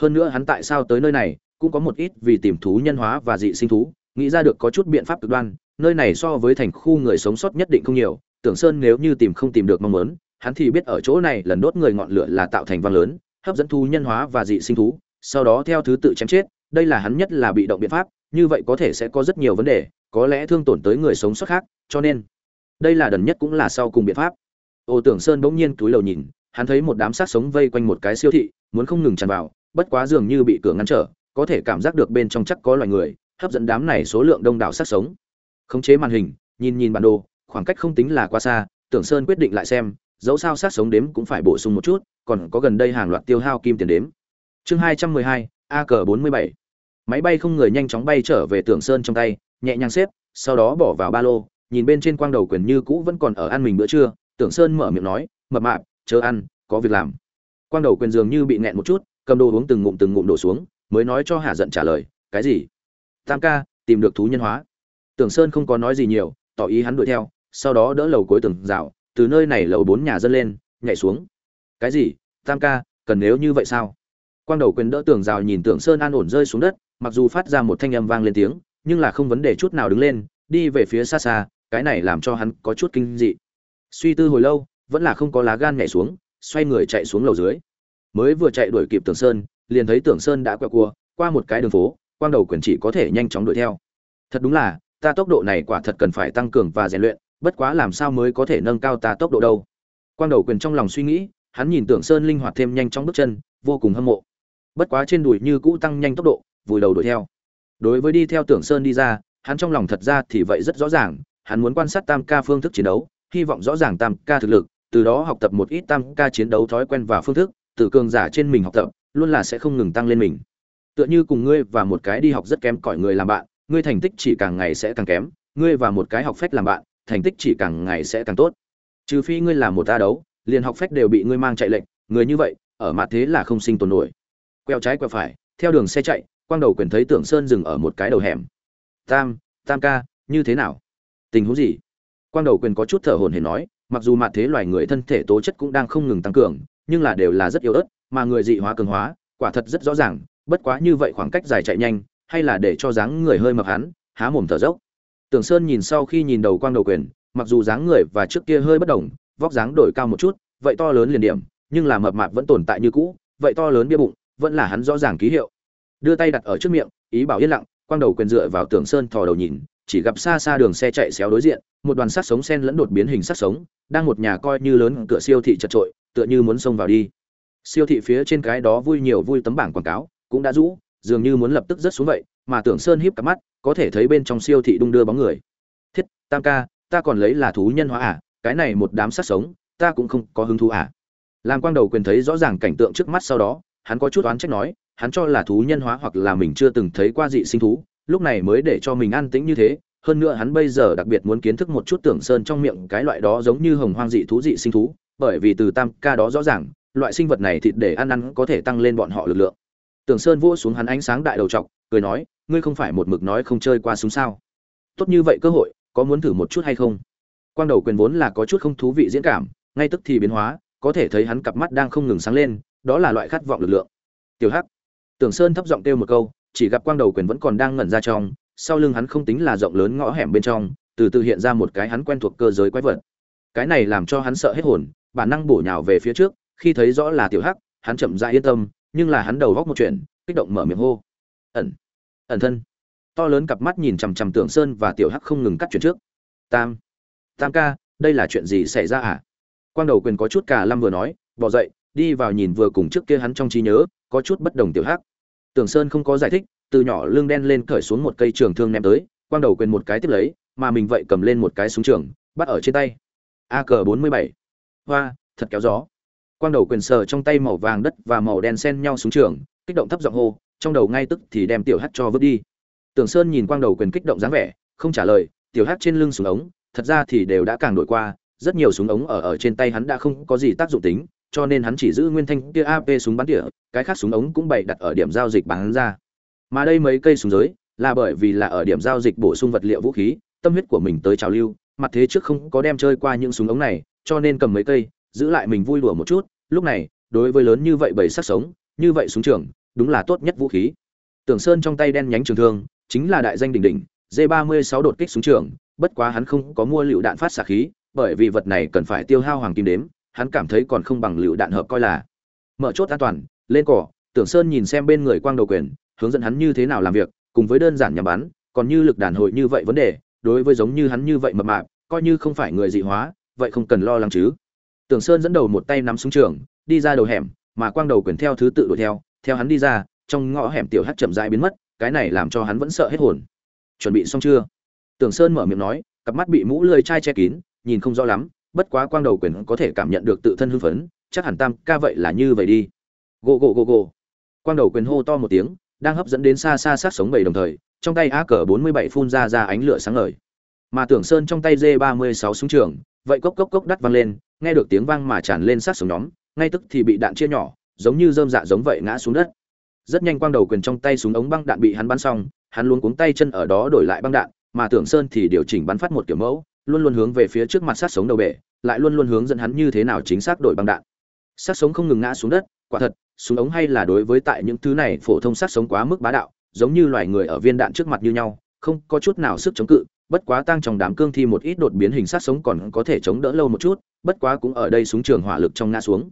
hơn nữa hắn tại sao tới nơi này cũng có một ít vì tìm thú nhân hóa và dị sinh thú nghĩ ra được có chút biện pháp cực đoan nơi này so với thành khu người sống sót nhất định không nhiều tưởng sơn nếu như tìm không tìm được mong muốn, hắn thì biết ở chỗ này lần đốt người ngọn lửa là tạo thành vang lớn, hấp dẫn thu nhân hóa và dị sinh thú, sau đó theo thứ tự chém chết, đây là hắn nhất là bị động biện pháp, như vậy có thể sẽ có rất nhiều vấn đề, có lẽ thương tổn tới người sống sót khác, cho nên đây là đần nhất cũng là sau cùng biện pháp. Ô tưởng sơn bỗng nhiên túi lầu nhìn, hắn thấy một đám sát sống vây quanh một cái siêu thị, muốn không ngừng tràn vào, bất quá dường như bị cửa ngăn trở, có thể cảm giác được bên trong chắc có loài người, hấp dẫn đám này số lượng đông đảo sát sống. Khống chế màn hình, nhìn nhìn bản đồ khoảng cách không tính là quá xa, tưởng sơn quyết định lại xem, dẫu sao sát sống đếm cũng phải bổ sung một chút, còn có gần đây hàng loạt tiêu hao kim tiền đếm. Chương hai trăm mười hai, a cờ bốn mươi bảy. Máy bay không người nhanh chóng bay trở về tưởng sơn trong tay, nhẹ nhàng xếp, sau đó bỏ vào ba lô, nhìn bên trên quang đầu quyền như cũ vẫn còn ở ăn mình bữa trưa, tưởng sơn mở miệng nói, mập mạp, chớ ăn, có việc làm. Quang đầu quyền dường như bị nghẹn một chút, cầm đồ uống từng ngụm từng ngụm đổ xuống, mới nói cho hà giận trả lời, cái gì? Tam ca, tìm được thú nhân hóa. Tưởng sơn không có nói gì nhiều, tỏ ý hắn đuổi theo sau đó đỡ lầu cuối tường rào, từ nơi này lầu bốn nhà dân lên, nhảy xuống. Cái gì? Tam ca, cần nếu như vậy sao? Quang đầu quyền đỡ tường rào nhìn tưởng sơn an ổn rơi xuống đất, mặc dù phát ra một thanh âm vang lên tiếng, nhưng là không vấn đề chút nào đứng lên, đi về phía xa xa, cái này làm cho hắn có chút kinh dị. Suy tư hồi lâu, vẫn là không có lá gan nhảy xuống, xoay người chạy xuống lầu dưới. Mới vừa chạy đuổi kịp tưởng sơn, liền thấy tưởng sơn đã quẹo cua, qua một cái đường phố, quang đầu quyền chỉ có thể nhanh chóng đuổi theo. Thật đúng là, ta tốc độ này quả thật cần phải tăng cường và rèn luyện bất quá làm sao mới có thể nâng cao ta tốc độ đâu. Quang đầu quyền trong lòng suy nghĩ, hắn nhìn tưởng sơn linh hoạt thêm nhanh trong bước chân, vô cùng hâm mộ. Bất quá trên đùi như cũ tăng nhanh tốc độ, vùi đầu đuổi theo. Đối với đi theo tưởng sơn đi ra, hắn trong lòng thật ra thì vậy rất rõ ràng, hắn muốn quan sát tam ca phương thức chiến đấu, hy vọng rõ ràng tam ca thực lực, từ đó học tập một ít tam ca chiến đấu thói quen và phương thức, từ cường giả trên mình học tập, luôn là sẽ không ngừng tăng lên mình. Tựa như cùng ngươi và một cái đi học rất kém cỏi người làm bạn, ngươi thành tích chỉ càng ngày sẽ càng kém, ngươi và một cái học phách làm bạn thành tích chỉ càng ngày sẽ càng tốt. Trừ phi ngươi là một ta đấu, liền học phách đều bị ngươi mang chạy lệnh, người như vậy, ở mặt thế là không sinh tồn nổi. Quẹo trái quẹo phải, theo đường xe chạy, quang đầu quyền thấy tưởng sơn dừng ở một cái đầu hẻm. Tam tam ca, như thế nào? Tình huống gì? Quang đầu quyền có chút thở hổn hển nói, mặc dù mặt thế loài người thân thể tố chất cũng đang không ngừng tăng cường, nhưng là đều là rất yếu ớt, mà người dị hóa cường hóa, quả thật rất rõ ràng, bất quá như vậy khoảng cách dài chạy nhanh, hay là để cho dáng người hơi mập hắn, há mồm thở dốc tưởng sơn nhìn sau khi nhìn đầu quang đầu quyền, mặc dù dáng người và trước kia hơi bất đồng, vóc dáng đổi cao một chút, vậy to lớn liền điểm, nhưng là mập mạp vẫn tồn tại như cũ, vậy to lớn bia bụng, vẫn là hắn rõ ràng ký hiệu. Đưa tay đặt ở trước miệng, ý bảo yên lặng, quang đầu quyền dựa vào tường sơn thò đầu nhìn, chỉ gặp xa xa đường xe chạy xéo đối diện, một đoàn sát sống sen lẫn đột biến hình sát sống, đang một nhà coi như lớn cửa siêu thị chật trội tựa như muốn xông vào đi. Siêu thị phía trên cái đó vui nhiều vui tấm bảng quảng cáo, cũng đã rũ, dường như muốn lập tức rớt xuống vậy mà tưởng sơn híp cặp mắt, có thể thấy bên trong siêu thị đung đưa bóng người. Thiết, tam ca, ta còn lấy là thú nhân hóa à cái này một đám sát sống, ta cũng không có hứng thú à. Làm quang đầu quyền thấy rõ ràng cảnh tượng trước mắt sau đó, hắn có chút oán trách nói, hắn cho là thú nhân hóa hoặc là mình chưa từng thấy qua dị sinh thú, lúc này mới để cho mình an tĩnh như thế, hơn nữa hắn bây giờ đặc biệt muốn kiến thức một chút tưởng sơn trong miệng cái loại đó giống như hồng hoang dị thú dị sinh thú, bởi vì từ tam ca đó rõ ràng, loại sinh vật này thịt để ăn ăn có thể tăng lên bọn họ lực lượng. Tưởng sơn vỗ xuống hắn ánh sáng đại đầu trọc cười nói, ngươi không phải một mực nói không chơi qua súng sao? Tốt như vậy cơ hội, có muốn thử một chút hay không? Quang đầu quyền vốn là có chút không thú vị diễn cảm, ngay tức thì biến hóa, có thể thấy hắn cặp mắt đang không ngừng sáng lên, đó là loại khát vọng lực lượng. Tiểu hắc. Tưởng sơn thấp giọng kêu một câu, chỉ gặp quang đầu quyền vẫn còn đang ngẩn ra trong, sau lưng hắn không tính là rộng lớn ngõ hẻm bên trong, từ từ hiện ra một cái hắn quen thuộc cơ giới quái vật. Cái này làm cho hắn sợ hết hồn, bản năng bổ nhào về phía trước, khi thấy rõ là tiểu hắc, hắn chậm rãi yên tâm, nhưng là hắn đầu góc một chuyện, kích động mở miệng hô ẩn ẩn thân. To lớn cặp mắt nhìn chằm chằm tưởng sơn và tiểu hắc không ngừng cắt chuyện trước. Tam tam ca, đây là chuyện gì xảy ra à? Quang đầu quyền có chút cả lâm vừa nói, bỏ dậy, đi vào nhìn vừa cùng trước kia hắn trong trí nhớ, có chút bất đồng tiểu hắc. Tưởng sơn không có giải thích, từ nhỏ lưng đen lên cởi xuống một cây trường thương ném tới, quang đầu quyền một cái tiếp lấy, mà mình vậy cầm lên một cái súng trường, bắt ở trên tay. A cờ bốn mươi bảy. Hoa, thật kéo gió. Quang đầu quyền sờ trong tay màu vàng đất và màu đen xen nhau súng trường, kích động thấp giọng hô trong đầu ngay tức thì đem tiểu hắc cho vứt đi tưởng sơn nhìn quang đầu quyền kích động dáng vẻ không trả lời tiểu hắc trên lưng súng ống thật ra thì đều đã càng đổi qua rất nhiều súng ống ở ở trên tay hắn đã không có gì tác dụng tính cho nên hắn chỉ giữ nguyên thanh kia AP súng bắn tỉa, cái khác súng ống cũng bày đặt ở điểm giao dịch bán ra. Mà đây mấy cây súng giới, là bởi vì là ở điểm giao dịch bổ sung vật liệu vũ khí, tâm huyết của mình tới trào lưu, mặt thế trước không có đem chơi qua những súng ống này, cho nên cầm mấy cây, giữ lại mình vui đùa một chút, lúc này, đối với lớn như vậy bầy sắc sống, như vậy súng trường, đúng là tốt nhất vũ khí. Tưởng Sơn trong tay đen nhánh trường thương, chính là đại danh đỉnh đỉnh, D36 đột kích súng trường, bất quá hắn không có mua lựu đạn phát xạ khí, bởi vì vật này cần phải tiêu hao hoàng kim đếm, hắn cảm thấy còn không bằng lựu đạn hợp coi là mở chốt an toàn lên cỏ tưởng sơn nhìn xem bên người quang đầu quyền hướng dẫn hắn như thế nào làm việc cùng với đơn giản nhắm bắn còn như lực đàn hồi như vậy vấn đề đối với giống như hắn như vậy mập mạp coi như không phải người dị hóa vậy không cần lo lắng chứ tưởng sơn dẫn đầu một tay nắm súng trường đi ra đầu hẻm mà quang đầu quyền theo thứ tự đuổi theo theo hắn đi ra trong ngõ hẻm tiểu hắt chậm rãi biến mất cái này làm cho hắn vẫn sợ hết hồn. Chuẩn bị xong chưa? Tưởng sơn mở miệng nói cặp mắt bị mũ lười chai che kín nhìn không rõ lắm bất quá quang đầu quyền có thể cảm nhận được tự thân hưng phấn chắc hẳn tam ca vậy là như vậy đi. Gô gô gô gô, quang đầu quyền hô to một tiếng đang hấp dẫn đến xa xa sát sống bảy đồng thời trong tay a cờ bốn mươi bảy phun ra ra ánh lửa sáng ngời. Mà tưởng sơn trong tay d ba mươi sáu súng trường vậy cốc cốc cốc đắt vang lên nghe được tiếng vang mà tràn lên sát sống nhóm ngay tức thì bị đạn chia nhỏ giống như dơm dạ giống vậy ngã xuống đất rất nhanh quang đầu quyền trong tay súng ống băng đạn bị hắn bắn xong hắn luôn cuống tay chân ở đó đổi lại băng đạn mà tưởng sơn thì điều chỉnh bắn phát một kiểu mẫu luôn luôn hướng về phía trước mặt sát sống đầu bể, lại luôn luôn hướng dẫn hắn như thế nào chính xác đổi băng đạn. Sát sống không ngừng ngã xuống đất, quả thật, súng ống hay là đối với tại những thứ này phổ thông sát sống quá mức bá đạo, giống như loài người ở viên đạn trước mặt như nhau không có chút nào sức chống cự bất quá tăng trong đám cương thi một ít đột biến hình sát sống còn có thể chống đỡ lâu một chút bất quá cũng ở đây súng trường hỏa lực trong ngã xuống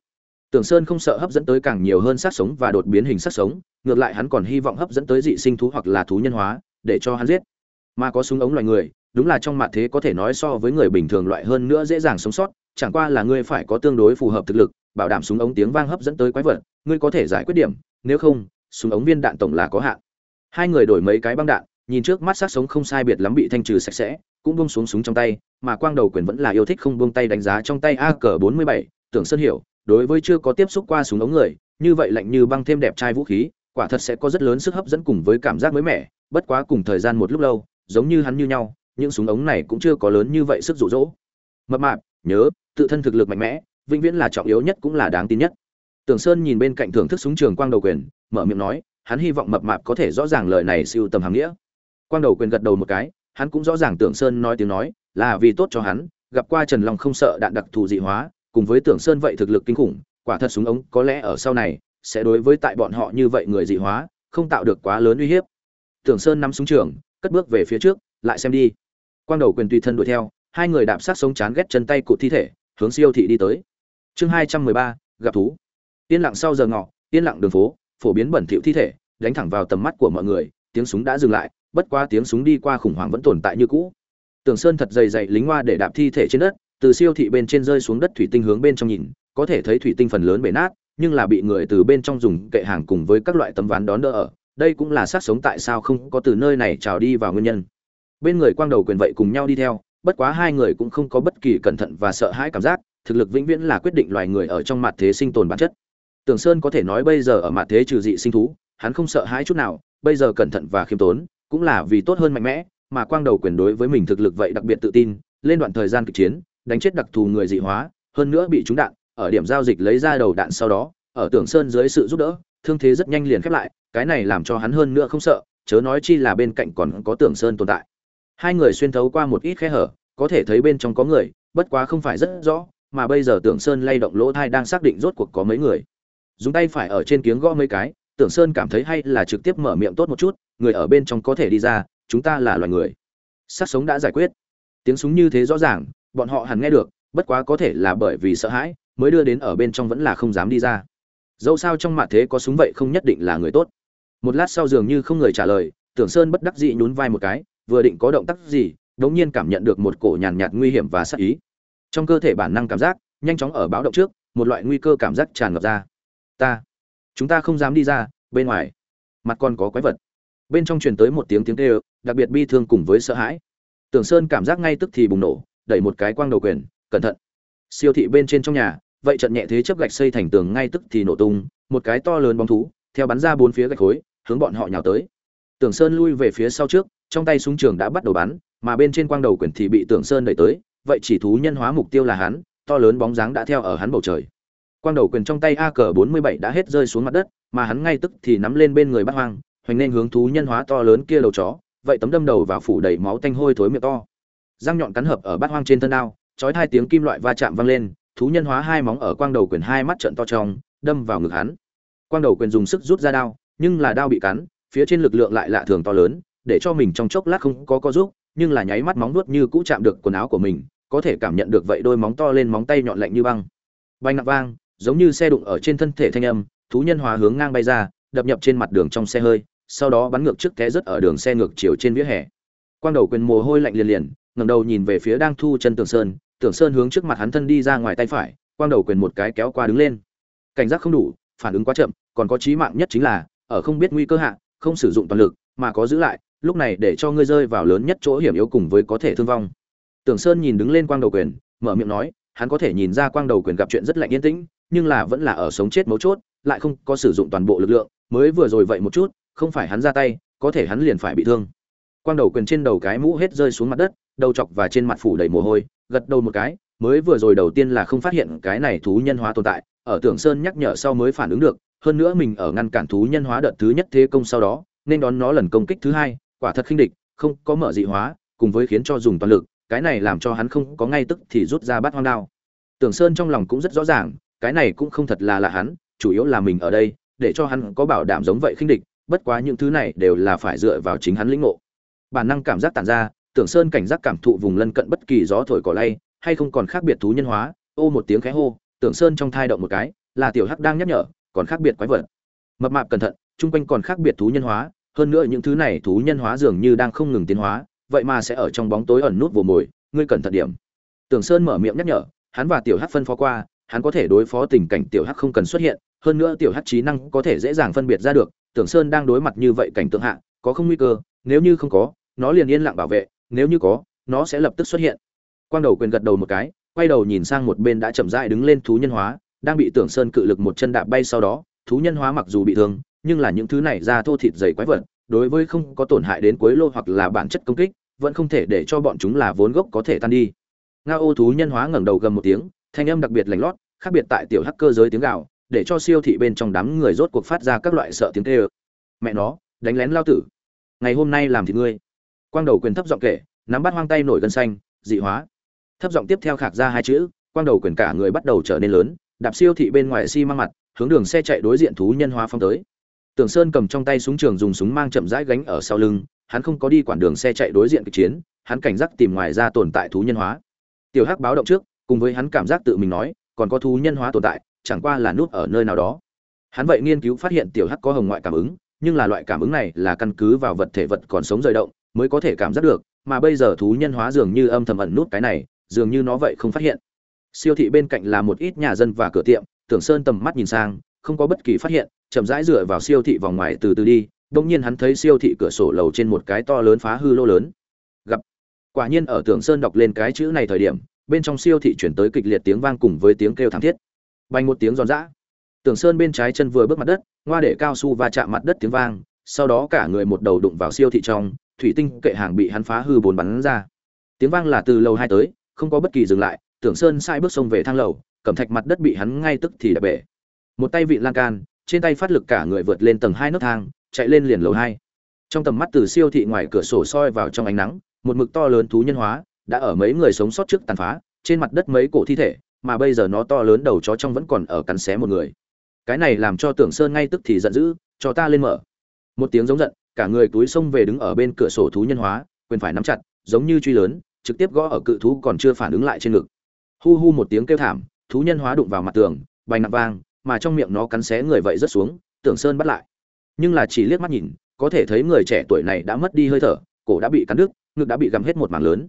tưởng sơn không sợ hấp dẫn tới càng nhiều hơn sát sống và đột biến hình sát sống, ngược lại hắn còn hy vọng hấp dẫn tới dị sinh thú hoặc là thú nhân hóa, để cho hắn giết. Mà có súng ống loài người, đúng là trong mặt thế có thể nói so với người bình thường loại hơn nữa dễ dàng sống sót, chẳng qua là ngươi phải có tương đối phù hợp thực lực, bảo đảm súng ống tiếng vang hấp dẫn tới quái vật, ngươi có thể giải quyết điểm, nếu không, súng ống viên đạn tổng là có hạn. Hai người đổi mấy cái băng đạn, nhìn trước mắt sát sống không sai biệt lắm bị thanh trừ sạch sẽ, cũng buông xuống súng trong tay, mà quang đầu quyền vẫn là yêu thích không buông tay đánh giá trong tay ak 47 tưởng sơn hiểu đối với chưa có tiếp xúc qua súng ống người, như vậy lạnh như băng thêm đẹp trai vũ khí, quả thật sẽ có rất lớn sức hấp dẫn cùng với cảm giác mới mẻ, bất quá cùng thời gian một lúc lâu, giống như hắn như nhau, những súng ống này cũng chưa có lớn như vậy sức rụ rỗ mập mạp, nhớ, tự thân thực lực mạnh mẽ, vĩnh viễn là trọng yếu nhất cũng là đáng tin nhất. Tưởng sơn nhìn bên cạnh thưởng thức súng trường quang đầu quyền, mở miệng nói, hắn hy vọng mập mạp có thể rõ ràng lời này siêu tầm hàng nghĩa. Quang đầu quyền gật đầu một cái, hắn cũng rõ ràng tưởng sơn nói tiếng nói, là vì tốt cho hắn, gặp qua trần long không sợ đạn đặc thù dị hóa cùng với tưởng sơn vậy thực lực kinh khủng, quả thật súng ống có lẽ ở sau này sẽ đối với tại bọn họ như vậy người dị hóa, không tạo được quá lớn uy hiếp. Tưởng sơn nắm súng trường, cất bước về phía trước, lại xem đi. Quang đầu quyền tùy thân đuổi theo, hai người đạp sát sống chán ghét chân tay cụt thi thể, hướng siêu thị đi tới. Chương hai trăm mười ba, gặp thú. Yên lặng sau giờ ngọ, yên lặng đường phố, phổ biến bẩn thỉu thi thể, đánh thẳng vào tầm mắt của mọi người, tiếng súng đã dừng lại, bất quá tiếng súng đi qua khủng hoảng vẫn tồn tại như cũ. Tưởng sơn thật dày dày lính hoa để đạp thi thể trên đất từ siêu thị bên trên rơi xuống đất thủy tinh hướng bên trong nhìn, có thể thấy thủy tinh phần lớn bể nát, nhưng là bị người từ bên trong dùng kệ hàng cùng với các loại tấm ván đón đỡ ở. Đây cũng là sát sống tại sao không có từ nơi này trào đi vào nguyên nhân. Bên người quang đầu quyền vậy cùng nhau đi theo, bất quá hai người cũng không có bất kỳ cẩn thận và sợ hãi cảm giác, thực lực vĩnh viễn là quyết định loài người ở trong mặt thế sinh tồn bản chất. Tưởng sơn có thể nói bây giờ ở mặt thế trừ dị sinh thú, hắn không sợ hãi chút nào, bây giờ cẩn thận và khiêm tốn, cũng là vì tốt hơn mạnh mẽ, mà quang đầu quyền đối với mình thực lực vậy đặc biệt tự tin, lên đoạn thời gian kịch chiến đánh chết đặc thù người dị hóa, hơn nữa bị trúng đạn, ở điểm giao dịch lấy ra đầu đạn sau đó, ở tưởng sơn dưới sự giúp đỡ, thương thế rất nhanh liền khép lại, cái này làm cho hắn hơn nữa không sợ, chớ nói chi là bên cạnh còn có tưởng sơn tồn tại. Hai người xuyên thấu qua một ít khe hở, có thể thấy bên trong có người, bất quá không phải rất rõ, mà bây giờ tưởng sơn lay động lỗ thai đang xác định rốt cuộc có mấy người. Dùng tay phải ở trên kiếng gõ mấy cái, tưởng sơn cảm thấy hay là trực tiếp mở miệng tốt một chút, người ở bên trong có thể đi ra, chúng ta là loài người. Sát sống đã giải quyết. Tiếng súng như thế rõ ràng bọn họ hẳn nghe được bất quá có thể là bởi vì sợ hãi mới đưa đến ở bên trong vẫn là không dám đi ra. Dẫu sao trong mặt thế có súng vậy không nhất định là người tốt. Một lát sau dường như không người trả lời tưởng sơn bất đắc dĩ nhún vai một cái vừa định có động tác gì đống nhiên cảm nhận được một cổ nhàn nhạt, nguy hiểm và sát ý. Trong cơ thể bản năng cảm giác nhanh chóng ở báo động trước một loại nguy cơ cảm giác tràn ngập ra. Ta chúng ta không dám đi ra bên ngoài. Mặt còn có quái vật. Bên trong truyền tới một tiếng tiếng kêu đặc biệt bi thương cùng với sợ hãi. Tưởng sơn cảm giác ngay tức thì bùng nổ đẩy một cái quang đầu quyền, cẩn thận. Siêu thị bên trên trong nhà, vậy trận nhẹ thế chấp gạch xây thành tường ngay tức thì nổ tung, một cái to lớn bóng thú, theo bắn ra bốn phía gạch khối, hướng bọn họ nhào tới. Tưởng sơn lui về phía sau trước, trong tay súng trường đã bắt đầu bắn, mà bên trên quang đầu quyền thì bị tưởng sơn đẩy tới, vậy chỉ thú nhân hóa mục tiêu là hắn, to lớn bóng dáng đã theo ở hắn bầu trời. Quang đầu quyền trong tay a cờ bốn mươi bảy đã hết rơi xuống mặt đất, mà hắn ngay tức thì nắm lên bên người bắt hoang, hoành nên hướng thú nhân hóa to lớn kia đầu chó, vậy tấm đâm đầu vào phủ đầy máu tanh hôi thối miệng to răng nhọn cắn hợp ở bát hoang trên thân đao chói hai tiếng kim loại va chạm vang lên, thú nhân hóa hai móng ở quang đầu quyền hai mắt trận to trong, đâm vào ngực hắn. Quang đầu quyền dùng sức rút ra đao, nhưng là đao bị cắn, phía trên lực lượng lại lạ thường to lớn, để cho mình trong chốc lát không có co giúp, nhưng là nháy mắt móng nuốt như cũ chạm được quần áo của mình, có thể cảm nhận được vậy đôi móng to lên móng tay nhọn lạnh như băng. Bay nặng vang, giống như xe đụng ở trên thân thể thanh âm, thú nhân hóa hướng ngang bay ra, đập nhập trên mặt đường trong xe hơi, sau đó bắn ngược trước té rất ở đường xe ngược chiều trên vỉa hè. Quang đầu quyền mồ hôi lạnh liền liền ngẩng đầu nhìn về phía đang thu chân tường sơn, tưởng sơn hướng trước mặt hắn thân đi ra ngoài tay phải, quang đầu quyền một cái kéo qua đứng lên. Cảnh giác không đủ, phản ứng quá chậm, còn có chí mạng nhất chính là, ở không biết nguy cơ hạ, không sử dụng toàn lực, mà có giữ lại, lúc này để cho ngươi rơi vào lớn nhất chỗ hiểm yếu cùng với có thể thương vong. Tưởng sơn nhìn đứng lên quang đầu quyền, mở miệng nói, hắn có thể nhìn ra quang đầu quyền gặp chuyện rất lạnh yên tĩnh, nhưng là vẫn là ở sống chết mấu chốt, lại không có sử dụng toàn bộ lực lượng, mới vừa rồi vậy một chút, không phải hắn ra tay, có thể hắn liền phải bị thương. Quang đầu quyền trên đầu cái mũ hết rơi xuống mặt đất đầu chọc và trên mặt phủ đầy mồ hôi, gật đầu một cái, mới vừa rồi đầu tiên là không phát hiện cái này thú nhân hóa tồn tại, ở tưởng sơn nhắc nhở sau mới phản ứng được, hơn nữa mình ở ngăn cản thú nhân hóa đợt thứ nhất thế công sau đó, nên đón nó lần công kích thứ hai, quả thật khinh địch, không có mở dị hóa, cùng với khiến cho dùng toàn lực, cái này làm cho hắn không có ngay tức thì rút ra bắt hoang đao. Tưởng sơn trong lòng cũng rất rõ ràng, cái này cũng không thật là là hắn, chủ yếu là mình ở đây, để cho hắn có bảo đảm giống vậy khinh địch, bất quá những thứ này đều là phải dựa vào chính hắn lĩnh ngộ. Bản năng cảm giác tản ra tưởng sơn cảnh giác cảm thụ vùng lân cận bất kỳ gió thổi cỏ lay, hay không còn khác biệt thú nhân hóa, ô một tiếng khẽ hô, tưởng sơn trong thai động một cái, là tiểu hắc đang nhắc nhở, còn khác biệt quái vật. Mập mạp cẩn thận, chung quanh còn khác biệt thú nhân hóa, hơn nữa những thứ này thú nhân hóa dường như đang không ngừng tiến hóa, vậy mà sẽ ở trong bóng tối ẩn nút vồ mồi, ngươi cẩn thận điểm. Tưởng sơn mở miệng nhắc nhở, hắn và tiểu hắc phân phó qua, hắn có thể đối phó tình cảnh tiểu hắc không cần xuất hiện, hơn nữa tiểu hắc trí năng có thể dễ dàng phân biệt ra được, tưởng sơn đang đối mặt như vậy cảnh tượng hạ, có không nguy cơ, nếu như không có, nó liền yên lặng bảo vệ nếu như có, nó sẽ lập tức xuất hiện. Quang đầu quyền gật đầu một cái, quay đầu nhìn sang một bên đã chậm rãi đứng lên thú nhân hóa, đang bị tưởng sơn cự lực một chân đạp bay sau đó, thú nhân hóa mặc dù bị thương, nhưng là những thứ này ra thô thịt dày quái vật, đối với không có tổn hại đến cuối lô hoặc là bản chất công kích, vẫn không thể để cho bọn chúng là vốn gốc có thể tan đi. Nga ô thú nhân hóa ngẩng đầu gầm một tiếng, thanh âm đặc biệt lành lót, khác biệt tại tiểu hacker giới tiếng gạo để cho siêu thị bên trong đám người rốt cuộc phát ra các loại sợ tiếng kêu. Mẹ nó, đánh lén lao tử. Ngày hôm nay làm thì ngươi quang đầu quyền thấp giọng kể, nắm bắt hoang tay nổi gân xanh, dị hóa. Thấp giọng tiếp theo khạc ra hai chữ, quang đầu quyền cả người bắt đầu trở nên lớn, đạp siêu thị bên ngoài xi mang mặt, hướng đường xe chạy đối diện thú nhân hóa phong tới. Tưởng sơn cầm trong tay súng trường dùng súng mang chậm rãi gánh ở sau lưng, hắn không có đi quản đường xe chạy đối diện kịch chiến, hắn cảnh giác tìm ngoài ra tồn tại thú nhân hóa. Tiểu hắc báo động trước, cùng với hắn cảm giác tự mình nói, còn có thú nhân hóa tồn tại, chẳng qua là nút ở nơi nào đó. Hắn vậy nghiên cứu phát hiện tiểu hắc có hồng ngoại cảm ứng, nhưng là loại cảm ứng này là căn cứ vào vật thể vật còn sống rời động mới có thể cảm giác được, mà bây giờ thú nhân hóa dường như âm thầm ẩn nút cái này, dường như nó vậy không phát hiện. Siêu thị bên cạnh là một ít nhà dân và cửa tiệm, tưởng sơn tầm mắt nhìn sang, không có bất kỳ phát hiện, chậm rãi dựa vào siêu thị vòng ngoài từ từ đi đông nhiên hắn thấy siêu thị cửa sổ lầu trên một cái to lớn phá hư lô lớn. Gặp. Quả nhiên ở tưởng sơn đọc lên cái chữ này thời điểm, bên trong siêu thị chuyển tới kịch liệt tiếng vang cùng với tiếng kêu thảm thiết. Bay một tiếng giòn giã. Tưởng sơn bên trái chân vừa bước mặt đất, ngoa để cao su va chạm mặt đất tiếng vang, sau đó cả người một đầu đụng vào siêu thị trong thủy tinh kệ hàng bị hắn phá hư bồn bắn ra. Tiếng vang là từ lầu hai tới, không có bất kỳ dừng lại, tưởng sơn sai bước sông về thang lầu, cẩm thạch mặt đất bị hắn ngay tức thì đập bể. Một tay vị lan can, trên tay phát lực cả người vượt lên tầng hai nấc thang, chạy lên liền lầu hai. Trong tầm mắt từ siêu thị ngoài cửa sổ soi vào trong ánh nắng, một mực to lớn thú nhân hóa đã ở mấy người sống sót trước tàn phá, trên mặt đất mấy cổ thi thể, mà bây giờ nó to lớn đầu chó trong vẫn còn ở cắn xé một người. Cái này làm cho tưởng sơn ngay tức thì giận dữ, cho ta lên mở. Một tiếng giống giận cả người túi xông về đứng ở bên cửa sổ thú nhân hóa, quyền phải nắm chặt, giống như truy lớn, trực tiếp gõ ở cự thú còn chưa phản ứng lại trên ngực. Hu hu một tiếng kêu thảm, thú nhân hóa đụng vào mặt tường, bành nặng vang, mà trong miệng nó cắn xé người vậy rất xuống tưởng sơn bắt lại. Nhưng là chỉ liếc mắt nhìn, có thể thấy người trẻ tuổi này đã mất đi hơi thở, cổ đã bị cắn đứt, ngực đã bị gặm hết một mảng lớn.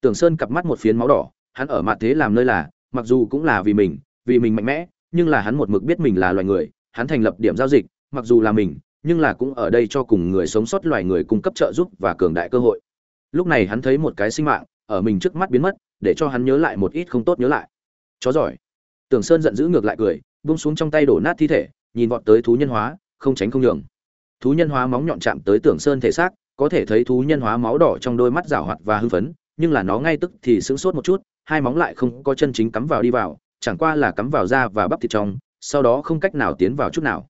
Tưởng sơn cặp mắt một phiến máu đỏ, hắn ở mặt thế làm nơi là, mặc dù cũng là vì mình vì mình mạnh mẽ, nhưng là hắn một mực biết mình là loài người, hắn thành lập điểm giao dịch, mặc dù là mình nhưng là cũng ở đây cho cùng người sống sót loài người cung cấp trợ giúp và cường đại cơ hội. Lúc này hắn thấy một cái sinh mạng, ở mình trước mắt biến mất, để cho hắn nhớ lại một ít không tốt nhớ lại. Chó giỏi. Tưởng sơn giận dữ ngược lại cười, buông xuống trong tay đổ nát thi thể, nhìn vọt tới thú nhân hóa, không tránh không nhường. Thú nhân hóa móng nhọn chạm tới tưởng sơn thể xác, có thể thấy thú nhân hóa máu đỏ trong đôi mắt rảo hoạt và hưng phấn, nhưng là nó ngay tức thì sững sốt một chút, hai móng lại không có chân chính cắm vào đi vào, chẳng qua là cắm vào da và bắp thịt trong, sau đó không cách nào tiến vào chút nào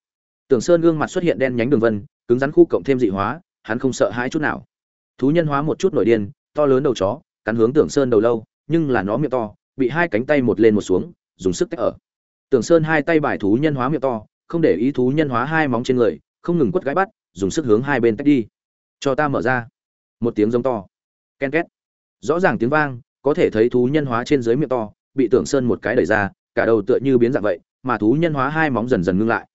tưởng sơn gương mặt xuất hiện đen nhánh đường vân, cứng rắn khu cộng thêm dị hóa, hắn không sợ hãi chút nào. Thú nhân hóa một chút nổi điên, to lớn đầu chó, cắn hướng tưởng sơn đầu lâu, nhưng là nó miệng to, bị hai cánh tay một lên một xuống, dùng sức tách ở. Tưởng sơn hai tay bài thú nhân hóa miệng to, không để ý thú nhân hóa hai móng trên người, không ngừng quất gái bắt, dùng sức hướng hai bên tách đi. Cho ta mở ra. Một tiếng giống to. Ken két. Rõ ràng tiếng vang, có thể thấy thú nhân hóa trên dưới miệng to, bị tưởng sơn một cái đẩy ra, cả đầu tựa như biến dạng vậy, mà thú nhân hóa hai móng dần dần ngưng lại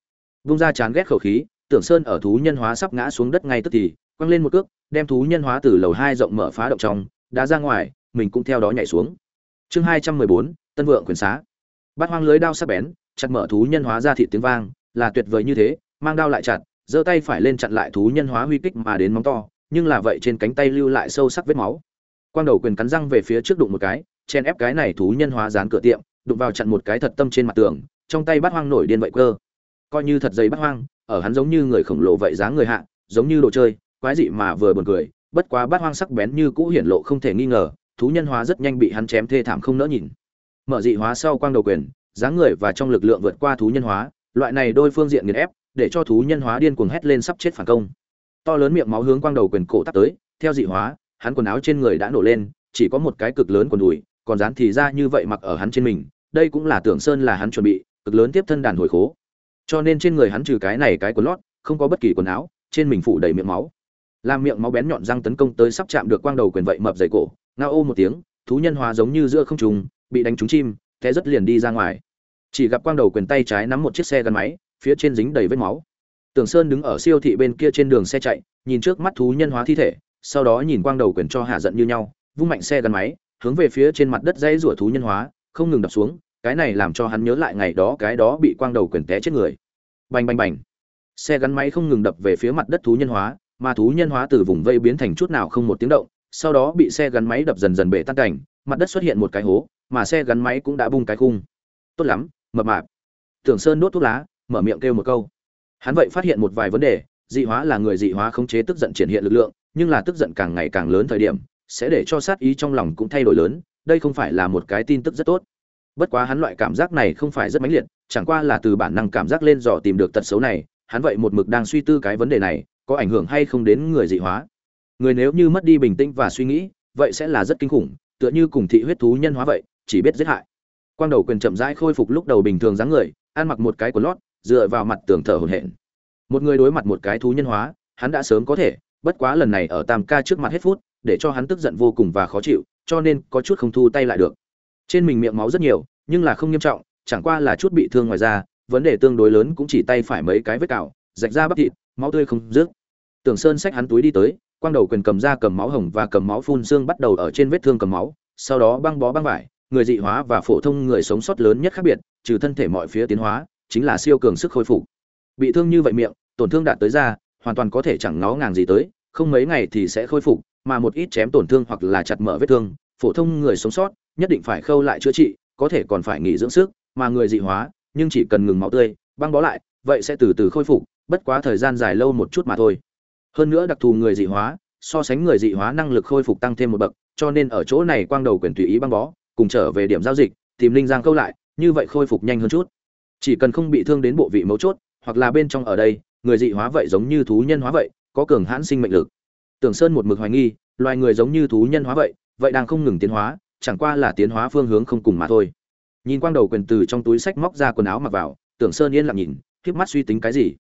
vung ra chán ghét khẩu khí, tưởng sơn ở thú nhân hóa sắp ngã xuống đất ngay tức thì, quăng lên một cước, đem thú nhân hóa từ lầu hai rộng mở phá động trong, đã ra ngoài, mình cũng theo đó nhảy xuống. Chương hai trăm mười bốn, tân vượng quyền xá. Bát hoang lưới đao sắc bén, chặt mở thú nhân hóa ra thị tiếng vang, là tuyệt vời như thế, mang đao lại chặt, giơ tay phải lên chặn lại thú nhân hóa huy kích mà đến móng to, nhưng là vậy trên cánh tay lưu lại sâu sắc vết máu. Quang đầu quyền cắn răng về phía trước đụng một cái, chen ép cái này thú nhân hóa dán cửa tiệm, đụng vào chặn một cái thật tâm trên mặt tường, trong tay bát hoang nổi điên vậy cơ coi như thật dày bát hoang, ở hắn giống như người khổng lồ vậy dáng người hạ, giống như đồ chơi, quái dị mà vừa buồn cười, bất quá bát hoang sắc bén như cũ hiển lộ không thể nghi ngờ, thú nhân hóa rất nhanh bị hắn chém thê thảm không nỡ nhìn. Mở dị hóa sau quang đầu quyền, dáng người và trong lực lượng vượt qua thú nhân hóa, loại này đôi phương diện nghiền ép, để cho thú nhân hóa điên cuồng hét lên sắp chết phản công. To lớn miệng máu hướng quang đầu quyền cổ tắt tới, theo dị hóa, hắn quần áo trên người đã nổ lên, chỉ có một cái cực lớn quần đùi, còn dán thì ra như vậy mặc ở hắn trên mình, đây cũng là tưởng sơn là hắn chuẩn bị, cực lớn tiếp thân đàn hồi khố cho nên trên người hắn trừ cái này cái quần lót, không có bất kỳ quần áo, trên mình phủ đầy miệng máu. Làm miệng máu bén nhọn răng tấn công tới sắp chạm được quang đầu quyền vậy mập dày cổ, ngao ô một tiếng, thú nhân hóa giống như giữa không trùng bị đánh trúng chim, té rất liền đi ra ngoài. Chỉ gặp quang đầu quyền tay trái nắm một chiếc xe gắn máy, phía trên dính đầy vết máu. Tưởng sơn đứng ở siêu thị bên kia trên đường xe chạy, nhìn trước mắt thú nhân hóa thi thể, sau đó nhìn quang đầu quyền cho hạ giận như nhau, vung mạnh xe gắn máy, hướng về phía trên mặt đất dây rủa thú nhân hóa, không ngừng đập xuống cái này làm cho hắn nhớ lại ngày đó, cái đó bị quang đầu quyền té chết người. Bành bành bành. Xe gắn máy không ngừng đập về phía mặt đất thú nhân hóa, mà thú nhân hóa từ vùng vây biến thành chút nào không một tiếng động, sau đó bị xe gắn máy đập dần dần bể tan cảnh, mặt đất xuất hiện một cái hố, mà xe gắn máy cũng đã bung cái khung. Tốt lắm, mập mạp. Tưởng sơn đốt thuốc lá, mở miệng kêu một câu. Hắn vậy phát hiện một vài vấn đề, dị hóa là người dị hóa khống chế tức giận triển hiện lực lượng, nhưng là tức giận càng ngày càng lớn thời điểm, sẽ để cho sát ý trong lòng cũng thay đổi lớn, đây không phải là một cái tin tức rất tốt bất quá hắn loại cảm giác này không phải rất mãnh liệt, chẳng qua là từ bản năng cảm giác lên dò tìm được tật xấu này, hắn vậy một mực đang suy tư cái vấn đề này, có ảnh hưởng hay không đến người dị hóa. Người nếu như mất đi bình tĩnh và suy nghĩ, vậy sẽ là rất kinh khủng, tựa như cùng thị huyết thú nhân hóa vậy, chỉ biết giết hại. Quang đầu quyền chậm rãi khôi phục lúc đầu bình thường dáng người, ăn mặc một cái quần lót, dựa vào mặt tường thở hổn hển. Một người đối mặt một cái thú nhân hóa, hắn đã sớm có thể, bất quá lần này ở tam ca trước mặt hết phút, để cho hắn tức giận vô cùng và khó chịu, cho nên có chút không thu tay lại được trên mình miệng máu rất nhiều, nhưng là không nghiêm trọng, chẳng qua là chút bị thương ngoài ra vấn đề tương đối lớn cũng chỉ tay phải mấy cái vết cào, rạch ra bắp thịt, máu tươi không rước tưởng sơn xách hắn túi đi tới, quang đầu quyền cầm ra cầm máu hồng và cầm máu phun xương bắt đầu ở trên vết thương cầm máu, sau đó băng bó băng vải, người dị hóa và phổ thông người sống sót lớn nhất khác biệt, trừ thân thể mọi phía tiến hóa, chính là siêu cường sức khôi phục. Bị thương như vậy miệng, tổn thương đạt tới da, hoàn toàn có thể chẳng ngó ngàng gì tới, không mấy ngày thì sẽ khôi phục, mà một ít chém tổn thương hoặc là chặt mở vết thương, phổ thông người sống sót nhất định phải khâu lại chữa trị, có thể còn phải nghỉ dưỡng sức, mà người dị hóa, nhưng chỉ cần ngừng máu tươi, băng bó lại, vậy sẽ từ từ khôi phục, bất quá thời gian dài lâu một chút mà thôi. Hơn nữa đặc thù người dị hóa, so sánh người dị hóa năng lực khôi phục tăng thêm một bậc, cho nên ở chỗ này quang đầu quyền tùy ý băng bó, cùng trở về điểm giao dịch, tìm linh giang câu lại, như vậy khôi phục nhanh hơn chút. Chỉ cần không bị thương đến bộ vị mấu chốt, hoặc là bên trong ở đây, người dị hóa vậy giống như thú nhân hóa vậy, có cường hãn sinh mệnh lực. Tưởng sơn một mực hoài nghi, loài người giống như thú nhân hóa vậy vậy đang không ngừng tiến hóa chẳng qua là tiến hóa phương hướng không cùng mà thôi. Nhìn quang đầu quyền từ trong túi sách móc ra quần áo mặc vào, tưởng sơn yên lặng nhìn, khiếp mắt suy tính cái gì?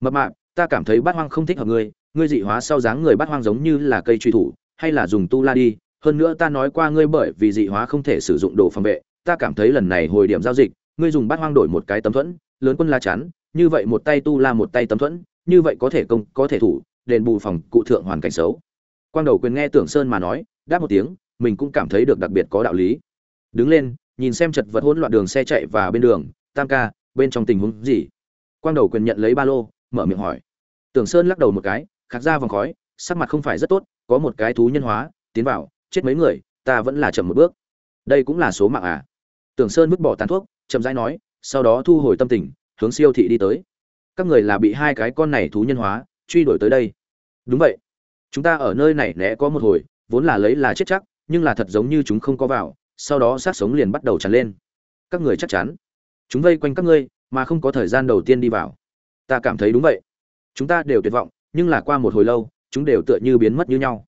Mập mạp, ta cảm thấy bát hoang không thích hợp ngươi ngươi dị hóa sau dáng người bát hoang giống như là cây truy thủ, hay là dùng tu la đi. Hơn nữa ta nói qua ngươi bởi vì dị hóa không thể sử dụng đồ phòng vệ, ta cảm thấy lần này hồi điểm giao dịch, ngươi dùng bát hoang đổi một cái tấm thuẫn, lớn quân la chắn, như vậy một tay tu la một tay tấm thuẫn, như vậy có thể công, có thể thủ, đền bù phòng cụ thượng hoàn cảnh xấu. Quang đầu quyền nghe tưởng sơn mà nói, đáp một tiếng mình cũng cảm thấy được đặc biệt có đạo lý. Đứng lên, nhìn xem chật vật hỗn loạn đường xe chạy và bên đường, tam ca, bên trong tình huống gì? Quang đầu quyền nhận lấy ba lô, mở miệng hỏi. Tưởng sơn lắc đầu một cái, khạc ra vòng khói, sắc mặt không phải rất tốt, có một cái thú nhân hóa, tiến vào, chết mấy người, ta vẫn là chậm một bước. Đây cũng là số mạng à? Tưởng sơn vứt bỏ tàn thuốc, chậm rãi nói, sau đó thu hồi tâm tình, hướng siêu thị đi tới. Các người là bị hai cái con này thú nhân hóa, truy đuổi tới đây. Đúng vậy. Chúng ta ở nơi này né có một hồi, vốn là lấy là chết chắc nhưng là thật giống như chúng không có vào, sau đó sát sống liền bắt đầu tràn lên. Các người chắc chắn. Chúng vây quanh các ngươi, mà không có thời gian đầu tiên đi vào. Ta cảm thấy đúng vậy. Chúng ta đều tuyệt vọng, nhưng là qua một hồi lâu, chúng đều tựa như biến mất như nhau.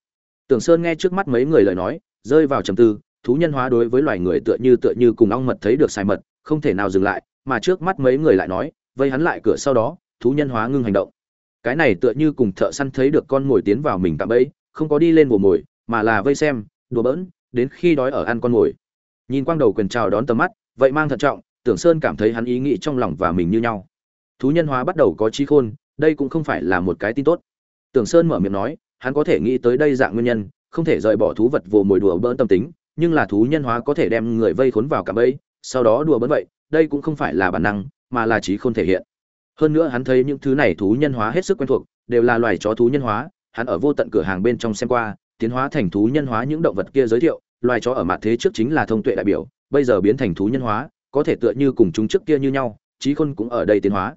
Tưởng sơn nghe trước mắt mấy người lời nói, rơi vào trầm tư, thú nhân hóa đối với loài người tựa như tựa như cùng ong mật thấy được sai mật, không thể nào dừng lại, mà trước mắt mấy người lại nói, vây hắn lại cửa sau đó, thú nhân hóa ngưng hành động. Cái này tựa như cùng thợ săn thấy được con mồi tiến vào mình tạm bẫy, không có đi lên bồ mồi, mà là vây xem đùa bỡn, đến khi đói ở ăn con mồi nhìn quang đầu quyền chào đón tầm mắt, vậy mang thận trọng, tưởng sơn cảm thấy hắn ý nghĩ trong lòng và mình như nhau. Thú nhân hóa bắt đầu có trí khôn, đây cũng không phải là một cái tin tốt. Tưởng sơn mở miệng nói, hắn có thể nghĩ tới đây dạng nguyên nhân, không thể rời bỏ thú vật vồ mồi đùa bỡn tâm tính, nhưng là thú nhân hóa có thể đem người vây khốn vào cả bẫy, sau đó đùa bỡn vậy, đây cũng không phải là bản năng, mà là trí không thể hiện. Hơn nữa hắn thấy những thứ này thú nhân hóa hết sức quen thuộc, đều là loài chó thú nhân hóa, hắn ở vô tận cửa hàng bên trong xem qua tiến hóa thành thú nhân hóa những động vật kia giới thiệu, loài chó ở mặt thế trước chính là thông tuệ đại biểu, bây giờ biến thành thú nhân hóa, có thể tựa như cùng chúng trước kia như nhau trí khôn cũng ở đây tiến hóa.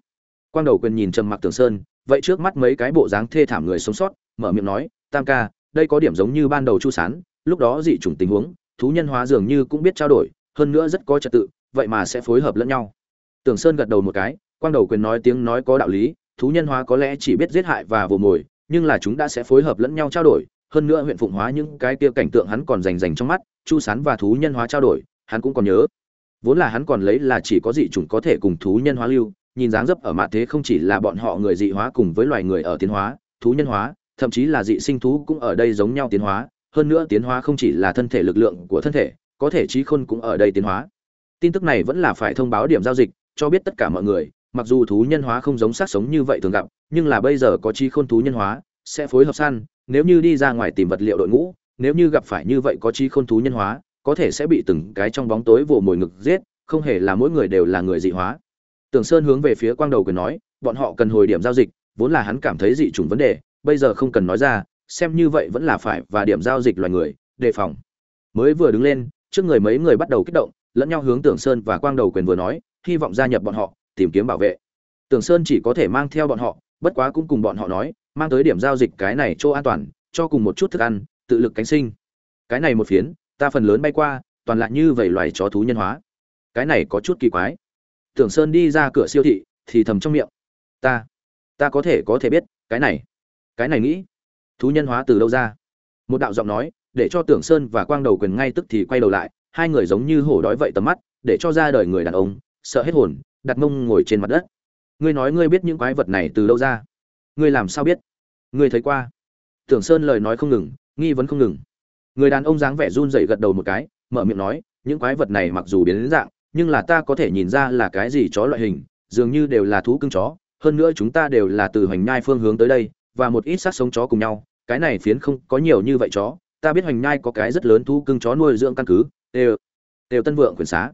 Quang đầu quyền nhìn trầm mặc tường sơn, vậy trước mắt mấy cái bộ dáng thê thảm người sống sót, mở miệng nói, tam ca, đây có điểm giống như ban đầu chu sán, lúc đó dị chủng tình huống, thú nhân hóa dường như cũng biết trao đổi, hơn nữa rất có trật tự, vậy mà sẽ phối hợp lẫn nhau. Tường sơn gật đầu một cái, quang đầu quyền nói tiếng nói có đạo lý, thú nhân hóa có lẽ chỉ biết giết hại và vồ mồi, nhưng là chúng đã sẽ phối hợp lẫn nhau trao đổi hơn nữa huyện phụng hóa những cái kia cảnh tượng hắn còn rành rành trong mắt, chu sán và thú nhân hóa trao đổi, hắn cũng còn nhớ. Vốn là hắn còn lấy là chỉ có dị chủng có thể cùng thú nhân hóa lưu, nhìn dáng dấp ở mạ thế không chỉ là bọn họ người dị hóa cùng với loài người ở tiến hóa, thú nhân hóa, thậm chí là dị sinh thú cũng ở đây giống nhau tiến hóa, hơn nữa tiến hóa không chỉ là thân thể lực lượng của thân thể, có thể trí khôn cũng ở đây tiến hóa. Tin tức này vẫn là phải thông báo điểm giao dịch, cho biết tất cả mọi người, mặc dù thú nhân hóa không giống sát sống như vậy thường gặp, nhưng là bây giờ có trí khôn thú nhân hóa, sẽ phối hợp săn nếu như đi ra ngoài tìm vật liệu đội ngũ, nếu như gặp phải như vậy có chi khôn thú nhân hóa, có thể sẽ bị từng cái trong bóng tối vồ mồi ngực giết, không hề là mỗi người đều là người dị hóa. Tưởng sơn hướng về phía quang đầu quyền nói, bọn họ cần hồi điểm giao dịch, vốn là hắn cảm thấy dị chủng vấn đề, bây giờ không cần nói ra, xem như vậy vẫn là phải và điểm giao dịch loài người, đề phòng. Mới vừa đứng lên, trước người mấy người bắt đầu kích động, lẫn nhau hướng tưởng sơn và quang đầu quyền vừa nói, hy vọng gia nhập bọn họ, tìm kiếm bảo vệ. Tưởng sơn chỉ có thể mang theo bọn họ, bất quá cũng cùng bọn họ nói mang tới điểm giao dịch cái này chỗ an toàn, cho cùng một chút thức ăn, tự lực cánh sinh. Cái này một phiến, ta phần lớn bay qua, toàn lại như vậy loài chó thú nhân hóa. Cái này có chút kỳ quái. Tưởng sơn đi ra cửa siêu thị, thì thầm trong miệng. Ta ta có thể có thể biết, cái này cái này nghĩ. Thú nhân hóa từ đâu ra? Một đạo giọng nói, để cho tưởng sơn và quang đầu quyền ngay tức thì quay đầu lại, hai người giống như hổ đói vậy tầm mắt, để cho ra đời người đàn ông, sợ hết hồn, đặt mông ngồi trên mặt đất. Ngươi nói ngươi biết những quái vật này từ đâu ra? Ngươi làm sao biết? Ngươi thấy qua? Tưởng sơn lời nói không ngừng, nghi vấn không ngừng. Người đàn ông dáng vẻ run rẩy gật đầu một cái, mở miệng nói, những quái vật này mặc dù biến đến dạng, nhưng là ta có thể nhìn ra là cái gì chó loại hình, dường như đều là thú cưng chó, hơn nữa chúng ta đều là từ hoành nhai phương hướng tới đây, và một ít sát sống chó cùng nhau, cái này phiến không có nhiều như vậy chó, ta biết hoành nhai có cái rất lớn thú cưng chó nuôi dưỡng căn cứ, đều đều tân vượng quyền xá.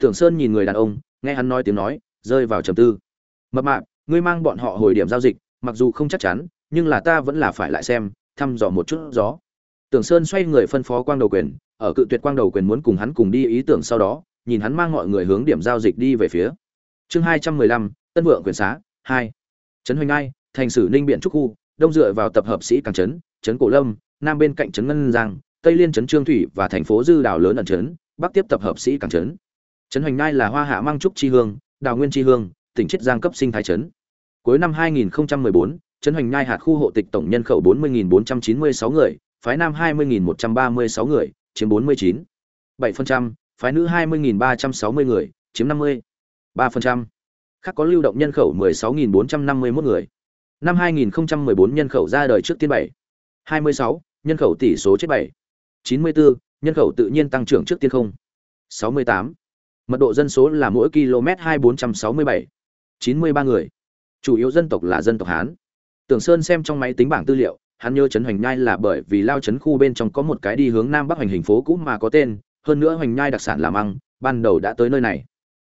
Tưởng sơn nhìn người đàn ông, nghe hắn nói tiếng nói, rơi vào trầm tư. Mập mạp, ngươi mang bọn họ hồi điểm giao dịch mặc dù không chắc chắn, nhưng là ta vẫn là phải lại xem, thăm dò một chút gió. Tưởng sơn xoay người phân phó quang đầu quyền, ở cự tuyệt quang đầu quyền muốn cùng hắn cùng đi ý tưởng sau đó, nhìn hắn mang mọi người hướng điểm giao dịch đi về phía. Chương hai trăm mười lăm, tân vượng quyền xá, hai. Trấn hoành ai, thành sử ninh biện trúc khu, đông dựa vào tập hợp sĩ càng trấn trấn cổ lâm, nam bên cạnh trấn ngân giang, tây liên trấn trương thủy và thành phố dư đảo lớn ẩn trấn, bắc tiếp tập hợp sĩ càng trấn. Trấn hoành ngai là hoa hạ mang trúc chi hương, đào nguyên chi hương, tỉnh chiết giang cấp sinh thái trấn cuối năm 2014, trấn hoành Nhai hạt khu hộ tịch tổng nhân khẩu 40.496 người phái nam 20.136 người chiếm 49 7%, phái nữ 20.360 người chiếm 50 3%. khác có lưu động nhân khẩu 16.451 người năm 2014 nhân khẩu ra đời trước tiên 7 26, nhân khẩu tỷ số chết 7 94, nhân khẩu tự nhiên tăng trưởng trước tiên không 68. Mật độ dân số là mỗi km 2467. 93 người. Chủ yếu dân tộc là dân tộc Hán. Tưởng Sơn xem trong máy tính bảng tư liệu, hắn nhớ trấn Hoành Nhai là bởi vì lao trấn khu bên trong có một cái đi hướng nam bắc hành hình phố cũ mà có tên, hơn nữa Hoành Nhai đặc sản làm ăn, ban đầu đã tới nơi này.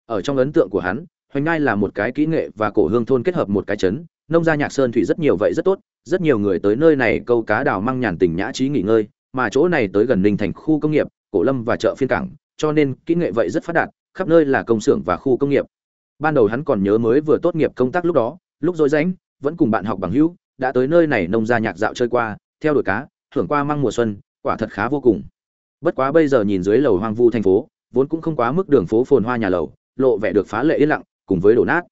Ở trong ấn tượng của hắn, Hoành Nhai là một cái kỹ nghệ và cổ hương thôn kết hợp một cái trấn, nông gia nhạc sơn thủy rất nhiều vậy rất tốt, rất nhiều người tới nơi này câu cá đào măng nhàn tình nhã trí nghỉ ngơi, mà chỗ này tới gần Ninh thành khu công nghiệp, cổ lâm và chợ phiên cảng, cho nên kỹ nghệ vậy rất phát đạt, khắp nơi là công xưởng và khu công nghiệp. Ban đầu hắn còn nhớ mới vừa tốt nghiệp công tác lúc đó, lúc rỗi rảnh, vẫn cùng bạn học bằng hữu, đã tới nơi này nông gia nhạc dạo chơi qua, theo đuổi cá, thưởng qua mang mùa xuân, quả thật khá vô cùng. Bất quá bây giờ nhìn dưới lầu hoang vu thành phố, vốn cũng không quá mức đường phố phồn hoa nhà lầu, lộ vẻ được phá lệ yên lặng, cùng với đổ nát.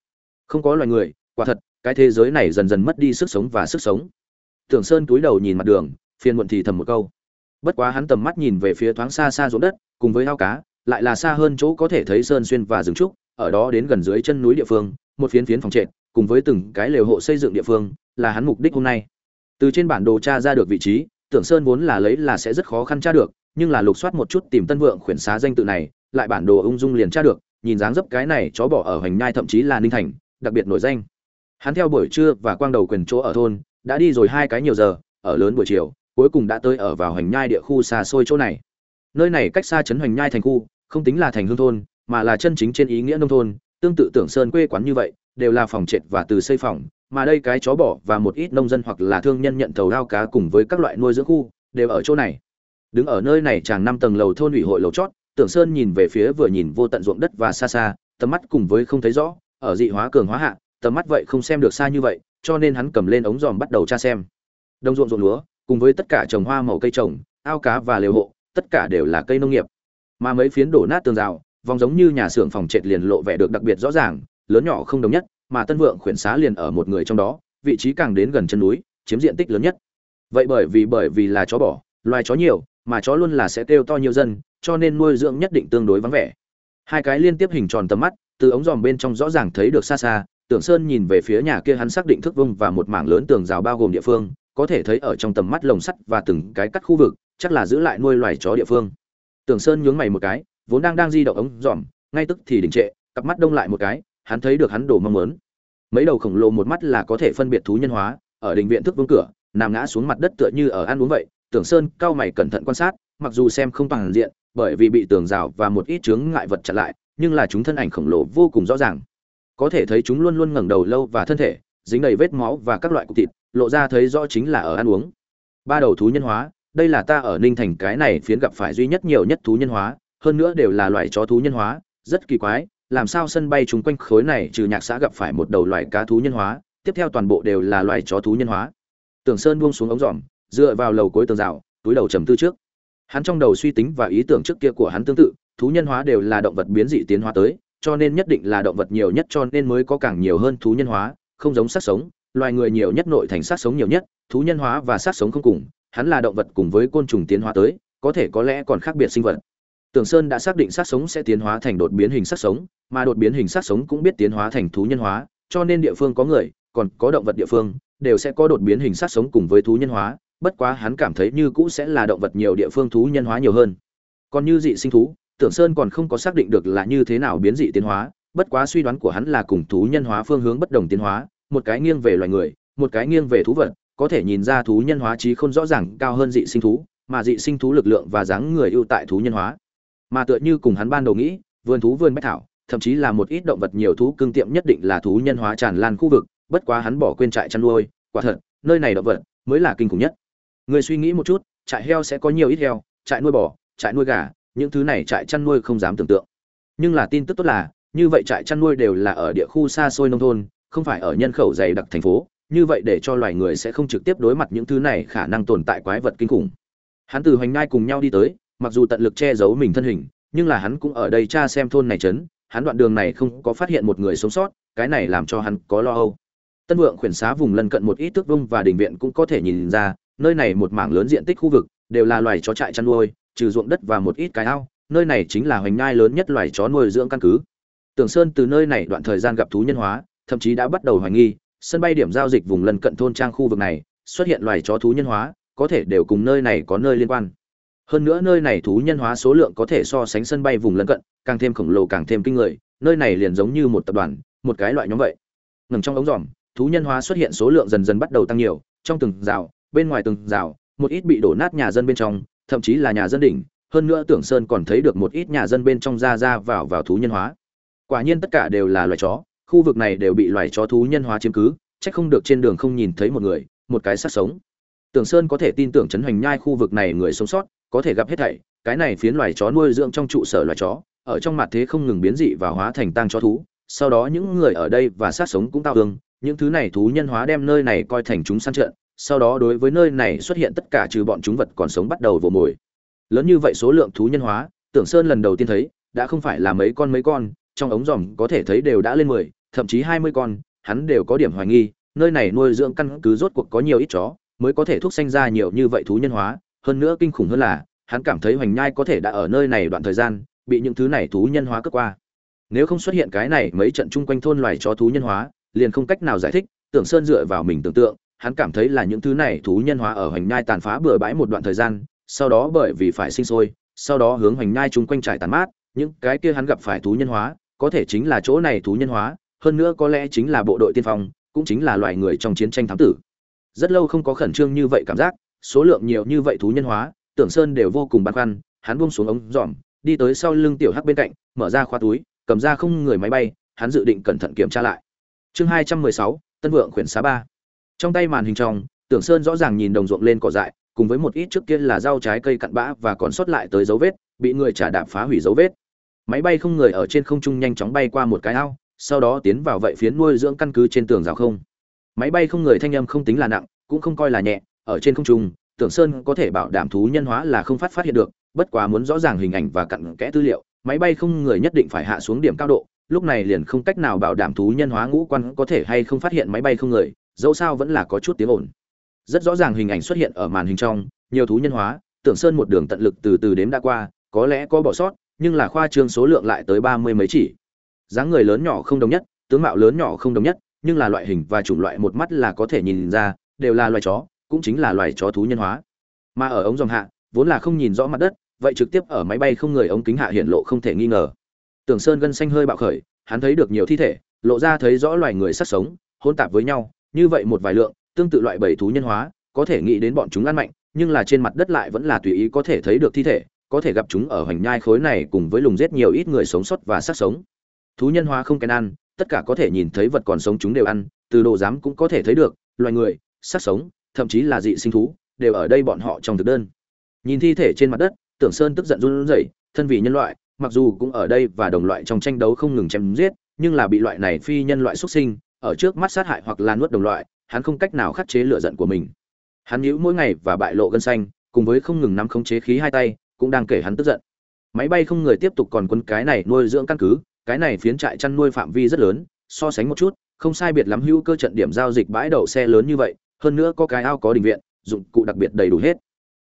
Không có loài người, quả thật, cái thế giới này dần dần mất đi sức sống và sức sống. Tưởng Sơn túi đầu nhìn mặt đường, phiền muộn thì thầm một câu. Bất quá hắn tầm mắt nhìn về phía thoáng xa xa ruộng đất, cùng với ao cá, lại là xa hơn chỗ có thể thấy sơn xuyên và rừng trúc, ở đó đến gần dưới chân núi địa phương, một phiến phiến phòng trệt, cùng với từng cái lều hộ xây dựng địa phương, là hắn mục đích hôm nay. Từ trên bản đồ tra ra được vị trí, Tưởng Sơn vốn là lấy là sẽ rất khó khăn tra được, nhưng là lục soát một chút tìm Tân Vượng khuyển xá danh tự này, lại bản đồ ung dung liền tra được, nhìn dáng dấp cái này chó bỏ ở hành Nhai thậm chí là Ninh Thành, đặc biệt nổi danh. Hắn theo buổi trưa và quang đầu quyền chỗ ở thôn, đã đi rồi hai cái nhiều giờ, ở lớn buổi chiều, cuối cùng đã tới ở vào hành Nhai địa khu xa xôi chỗ này. Nơi này cách xa trấn hành Nhai thành khu, không tính là thành hương thôn, mà là chân chính trên ý nghĩa nông thôn, tương tự tưởng sơn quê quán như vậy, đều là phòng trệt và từ xây phòng, mà đây cái chó bỏ và một ít nông dân hoặc là thương nhân nhận thầu đao cá cùng với các loại nuôi dưỡng khu, đều ở chỗ này. Đứng ở nơi này chàng năm tầng lầu thôn ủy hội lầu chót, Tưởng Sơn nhìn về phía vừa nhìn vô tận ruộng đất và xa xa, tầm mắt cùng với không thấy rõ, ở dị hóa cường hóa hạ, tầm mắt vậy không xem được xa như vậy, cho nên hắn cầm lên ống dòm bắt đầu tra xem. Đông ruộng ruộng lúa, cùng với tất cả trồng hoa màu cây trồng, ao cá và lều hộ, tất cả đều là cây nông nghiệp. Mà mấy phiến đổ nát tường rào, vòng giống như nhà xưởng phòng trệt liền lộ vẻ được đặc biệt rõ ràng, lớn nhỏ không đồng nhất, mà Tân Vượng khuyển xá liền ở một người trong đó, vị trí càng đến gần chân núi, chiếm diện tích lớn nhất. Vậy bởi vì bởi vì là chó bỏ, loài chó nhiều, mà chó luôn là sẽ kêu to nhiều dân, cho nên nuôi dưỡng nhất định tương đối vắng vẻ. Hai cái liên tiếp hình tròn tầm mắt, từ ống dòm bên trong rõ ràng thấy được xa xa, Tưởng Sơn nhìn về phía nhà kia hắn xác định thước vung và một mảng lớn tường rào bao gồm địa phương, có thể thấy ở trong tầm mắt lồng sắt và từng cái cắt khu vực, chắc là giữ lại nuôi loài chó địa phương. Tưởng Sơn nhướng mày một cái, vốn đang đang di động ống dòm, ngay tức thì đình trệ, cặp mắt đông lại một cái, hắn thấy được hắn đổ mong muốn. Mấy đầu khổng lồ một mắt là có thể phân biệt thú nhân hóa, ở đình viện thức vương cửa, nằm ngã xuống mặt đất tựa như ở ăn uống vậy. Tưởng Sơn cao mày cẩn thận quan sát, mặc dù xem không toàn diện, bởi vì bị tường rào và một ít chướng ngại vật chặn lại, nhưng là chúng thân ảnh khổng lồ vô cùng rõ ràng có thể thấy chúng luôn luôn ngẩng đầu lâu và thân thể dính đầy vết máu và các loại cục thịt lộ ra thấy rõ chính là ở ăn uống ba đầu thú nhân hóa đây là ta ở ninh thành cái này phiến gặp phải duy nhất nhiều nhất thú nhân hóa hơn nữa đều là loài chó thú nhân hóa rất kỳ quái làm sao sân bay chung quanh khối này trừ nhạc xã gặp phải một đầu loài cá thú nhân hóa tiếp theo toàn bộ đều là loài chó thú nhân hóa tưởng sơn buông xuống ống dòm dựa vào lầu cuối tường rào túi đầu trầm tư trước hắn trong đầu suy tính và ý tưởng trước kia của hắn tương tự thú nhân hóa đều là động vật biến dị tiến hóa tới cho nên nhất định là động vật nhiều nhất cho nên mới có càng nhiều hơn thú nhân hóa, không giống sát sống, loài người nhiều nhất nội thành sát sống nhiều nhất, thú nhân hóa và sát sống không cùng, hắn là động vật cùng với côn trùng tiến hóa tới, có thể có lẽ còn khác biệt sinh vật. Tưởng Sơn đã xác định sát sống sẽ tiến hóa thành đột biến hình sát sống, mà đột biến hình sát sống cũng biết tiến hóa thành thú nhân hóa, cho nên địa phương có người, còn có động vật địa phương, đều sẽ có đột biến hình sát sống cùng với thú nhân hóa, bất quá hắn cảm thấy như cũ sẽ là động vật nhiều địa phương thú nhân hóa nhiều hơn. Còn như dị sinh thú, Tưởng Sơn còn không có xác định được là như thế nào biến dị tiến hóa, bất quá suy đoán của hắn là cùng thú nhân hóa phương hướng bất đồng tiến hóa, một cái nghiêng về loài người, một cái nghiêng về thú vật, có thể nhìn ra thú nhân hóa trí không rõ ràng cao hơn dị sinh thú, mà dị sinh thú lực lượng và dáng người ưu tại thú nhân hóa. Mà tựa như cùng hắn ban đầu nghĩ, vườn thú vườn bách thảo, thậm chí là một ít động vật nhiều thú cương tiệm nhất định là thú nhân hóa tràn lan khu vực, bất quá hắn bỏ quên trại chăn nuôi, quả thật, nơi này động vật mới là kinh khủng nhất. Người suy nghĩ một chút, trại heo sẽ có nhiều ít heo, trại nuôi bò, trại nuôi gà, những thứ này trại chăn nuôi không dám tưởng tượng nhưng là tin tức tốt là như vậy trại chăn nuôi đều là ở địa khu xa xôi nông thôn không phải ở nhân khẩu dày đặc thành phố như vậy để cho loài người sẽ không trực tiếp đối mặt những thứ này khả năng tồn tại quái vật kinh khủng hắn từ hoành ngai cùng nhau đi tới mặc dù tận lực che giấu mình thân hình nhưng là hắn cũng ở đây tra xem thôn này trấn hắn đoạn đường này không có phát hiện một người sống sót cái này làm cho hắn có lo âu tân vượng khuyển xá vùng lân cận một ít tước vung và đình viện cũng có thể nhìn ra nơi này một mảng lớn diện tích khu vực đều là loài chó trại chăn nuôi trừ ruộng đất và một ít cái ao, nơi này chính là hoành ngai lớn nhất loài chó nuôi dưỡng căn cứ. Tưởng Sơn từ nơi này đoạn thời gian gặp thú nhân hóa, thậm chí đã bắt đầu hoài nghi, sân bay điểm giao dịch vùng lân cận thôn trang khu vực này, xuất hiện loài chó thú nhân hóa, có thể đều cùng nơi này có nơi liên quan. Hơn nữa nơi này thú nhân hóa số lượng có thể so sánh sân bay vùng lân cận, càng thêm khổng lồ càng thêm kinh người, nơi này liền giống như một tập đoàn, một cái loại nhóm vậy. Ngầm trong ống giòm, thú nhân hóa xuất hiện số lượng dần dần bắt đầu tăng nhiều, trong từng rào, bên ngoài từng rào, một ít bị đổ nát nhà dân bên trong, thậm chí là nhà dân đỉnh hơn nữa tưởng sơn còn thấy được một ít nhà dân bên trong ra ra vào vào thú nhân hóa quả nhiên tất cả đều là loài chó khu vực này đều bị loài chó thú nhân hóa chiếm cứ chắc không được trên đường không nhìn thấy một người một cái sát sống tưởng sơn có thể tin tưởng trấn hoành nhai khu vực này người sống sót có thể gặp hết thảy, cái này phiến loài chó nuôi dưỡng trong trụ sở loài chó, ở trong mặt thế không ngừng biến dị và hóa thành tang chó thú, sau đó những người ở đây và sát sống cũng tao hương những thứ này thú nhân hóa đem nơi này coi thành chúng săn trận sau đó đối với nơi này xuất hiện tất cả trừ bọn chúng vật còn sống bắt đầu vồ mồi. Lớn như vậy số lượng thú nhân hóa, tưởng sơn lần đầu tiên thấy, đã không phải là mấy con mấy con, trong ống dòm có thể thấy đều đã lên mười, thậm chí hai mươi con, hắn đều có điểm hoài nghi, nơi này nuôi dưỡng căn cứ rốt cuộc có nhiều ít chó, mới có thể thúc sanh ra nhiều như vậy thú nhân hóa hơn nữa kinh khủng hơn là, hắn cảm thấy hoành nhai có thể đã ở nơi này đoạn thời gian, bị những thứ này thú nhân hóa cướp qua. Nếu không xuất hiện cái này mấy trận chung quanh thôn loài chó thú nhân hóa, liền không cách nào giải thích, tưởng sơn dựa vào mình tưởng tượng, hắn cảm thấy là những thứ này thú nhân hóa ở hoành nhai tàn phá bừa bãi một đoạn thời gian, sau đó bởi vì phải sinh sôi, sau đó hướng hoành nhai chung quanh trải tàn mát, những cái kia hắn gặp phải thú nhân hóa, có thể chính là chỗ này thú nhân hóa, hơn nữa có lẽ chính là bộ đội tiên phong, cũng chính là loài người trong chiến tranh thám tử. Rất lâu không có khẩn trương như vậy cảm giác số lượng nhiều như vậy thú nhân hóa, tưởng sơn đều vô cùng băn khoăn, hắn buông xuống ống dòm đi tới sau lưng tiểu hắc bên cạnh, mở ra khoa túi, cầm ra không người máy bay, hắn dự định cẩn thận kiểm tra lại. Chương hai trăm mười sáu, tân vượng khuyển xá ba. Trong tay màn hình trong, tưởng sơn rõ ràng nhìn đồng ruộng lên cỏ dại, cùng với một ít trước kia là rau trái cây cặn bã và còn sót lại tới dấu vết, bị người trả đạp phá hủy dấu vết. Máy bay không người ở trên không trung nhanh chóng bay qua một cái ao, sau đó tiến vào vậy phiến nuôi dưỡng căn cứ trên tường rào không. Máy bay không người thanh âm không tính là nặng, cũng không coi là nhẹ ở trên không trung, tưởng sơn có thể bảo đảm thú nhân hóa là không phát phát hiện được, bất quá muốn rõ ràng hình ảnh và cặn kẽ tư liệu, máy bay không người nhất định phải hạ xuống điểm cao độ, lúc này liền không cách nào bảo đảm thú nhân hóa ngũ quan có thể hay không phát hiện máy bay không người, dẫu sao vẫn là có chút tiếng ồn. Rất rõ ràng hình ảnh xuất hiện ở màn hình trong, nhiều thú nhân hóa, tưởng sơn một đường tận lực từ từ đếm đã qua, có lẽ có bỏ sót, nhưng là khoa trương số lượng lại tới ba mươi mấy chỉ. Dáng người lớn nhỏ không đồng nhất, tướng mạo lớn nhỏ không đồng nhất, nhưng là loại hình và chủng loại một mắt là có thể nhìn ra, đều là loài chó cũng chính là loài chó thú nhân hóa. Mà ở ống dòng hạ, vốn là không nhìn rõ mặt đất, vậy trực tiếp ở máy bay không người ống kính hạ hiện lộ không thể nghi ngờ. Tưởng sơn gân xanh hơi bạo khởi, hắn thấy được nhiều thi thể, lộ ra thấy rõ loài người sắc sống, hỗn tạp với nhau, như vậy một vài lượng, tương tự loại bảy thú nhân hóa, có thể nghĩ đến bọn chúng ăn mạnh, nhưng là trên mặt đất lại vẫn là tùy ý có thể thấy được thi thể, có thể gặp chúng ở hoành nhai khối này cùng với lùng giết nhiều ít người sống sót và sát sống. Thú nhân hóa không kén ăn, tất cả có thể nhìn thấy vật còn sống chúng đều ăn, từ đồ giám cũng có thể thấy được, loài người, sát sống thậm chí là dị sinh thú, đều ở đây bọn họ trong thực đơn. Nhìn thi thể trên mặt đất, tưởng sơn tức giận run rẩy, thân vì nhân loại, mặc dù cũng ở đây và đồng loại trong tranh đấu không ngừng chém giết, nhưng là bị loại này phi nhân loại xuất sinh, ở trước mắt sát hại hoặc là nuốt đồng loại, hắn không cách nào khắc chế lửa giận của mình. Hắn nhíu mỗi ngày và bại lộ gân xanh, cùng với không ngừng nắm khống chế khí hai tay, cũng đang kể hắn tức giận. Máy bay không người tiếp tục còn quân cái này nuôi dưỡng căn cứ, cái này phiến trại chăn nuôi phạm vi rất lớn, so sánh một chút, không sai biệt lắm hữu cơ trận điểm giao dịch bãi đậu xe lớn như vậy hơn nữa có cái ao có đình viện, dụng cụ đặc biệt đầy đủ hết.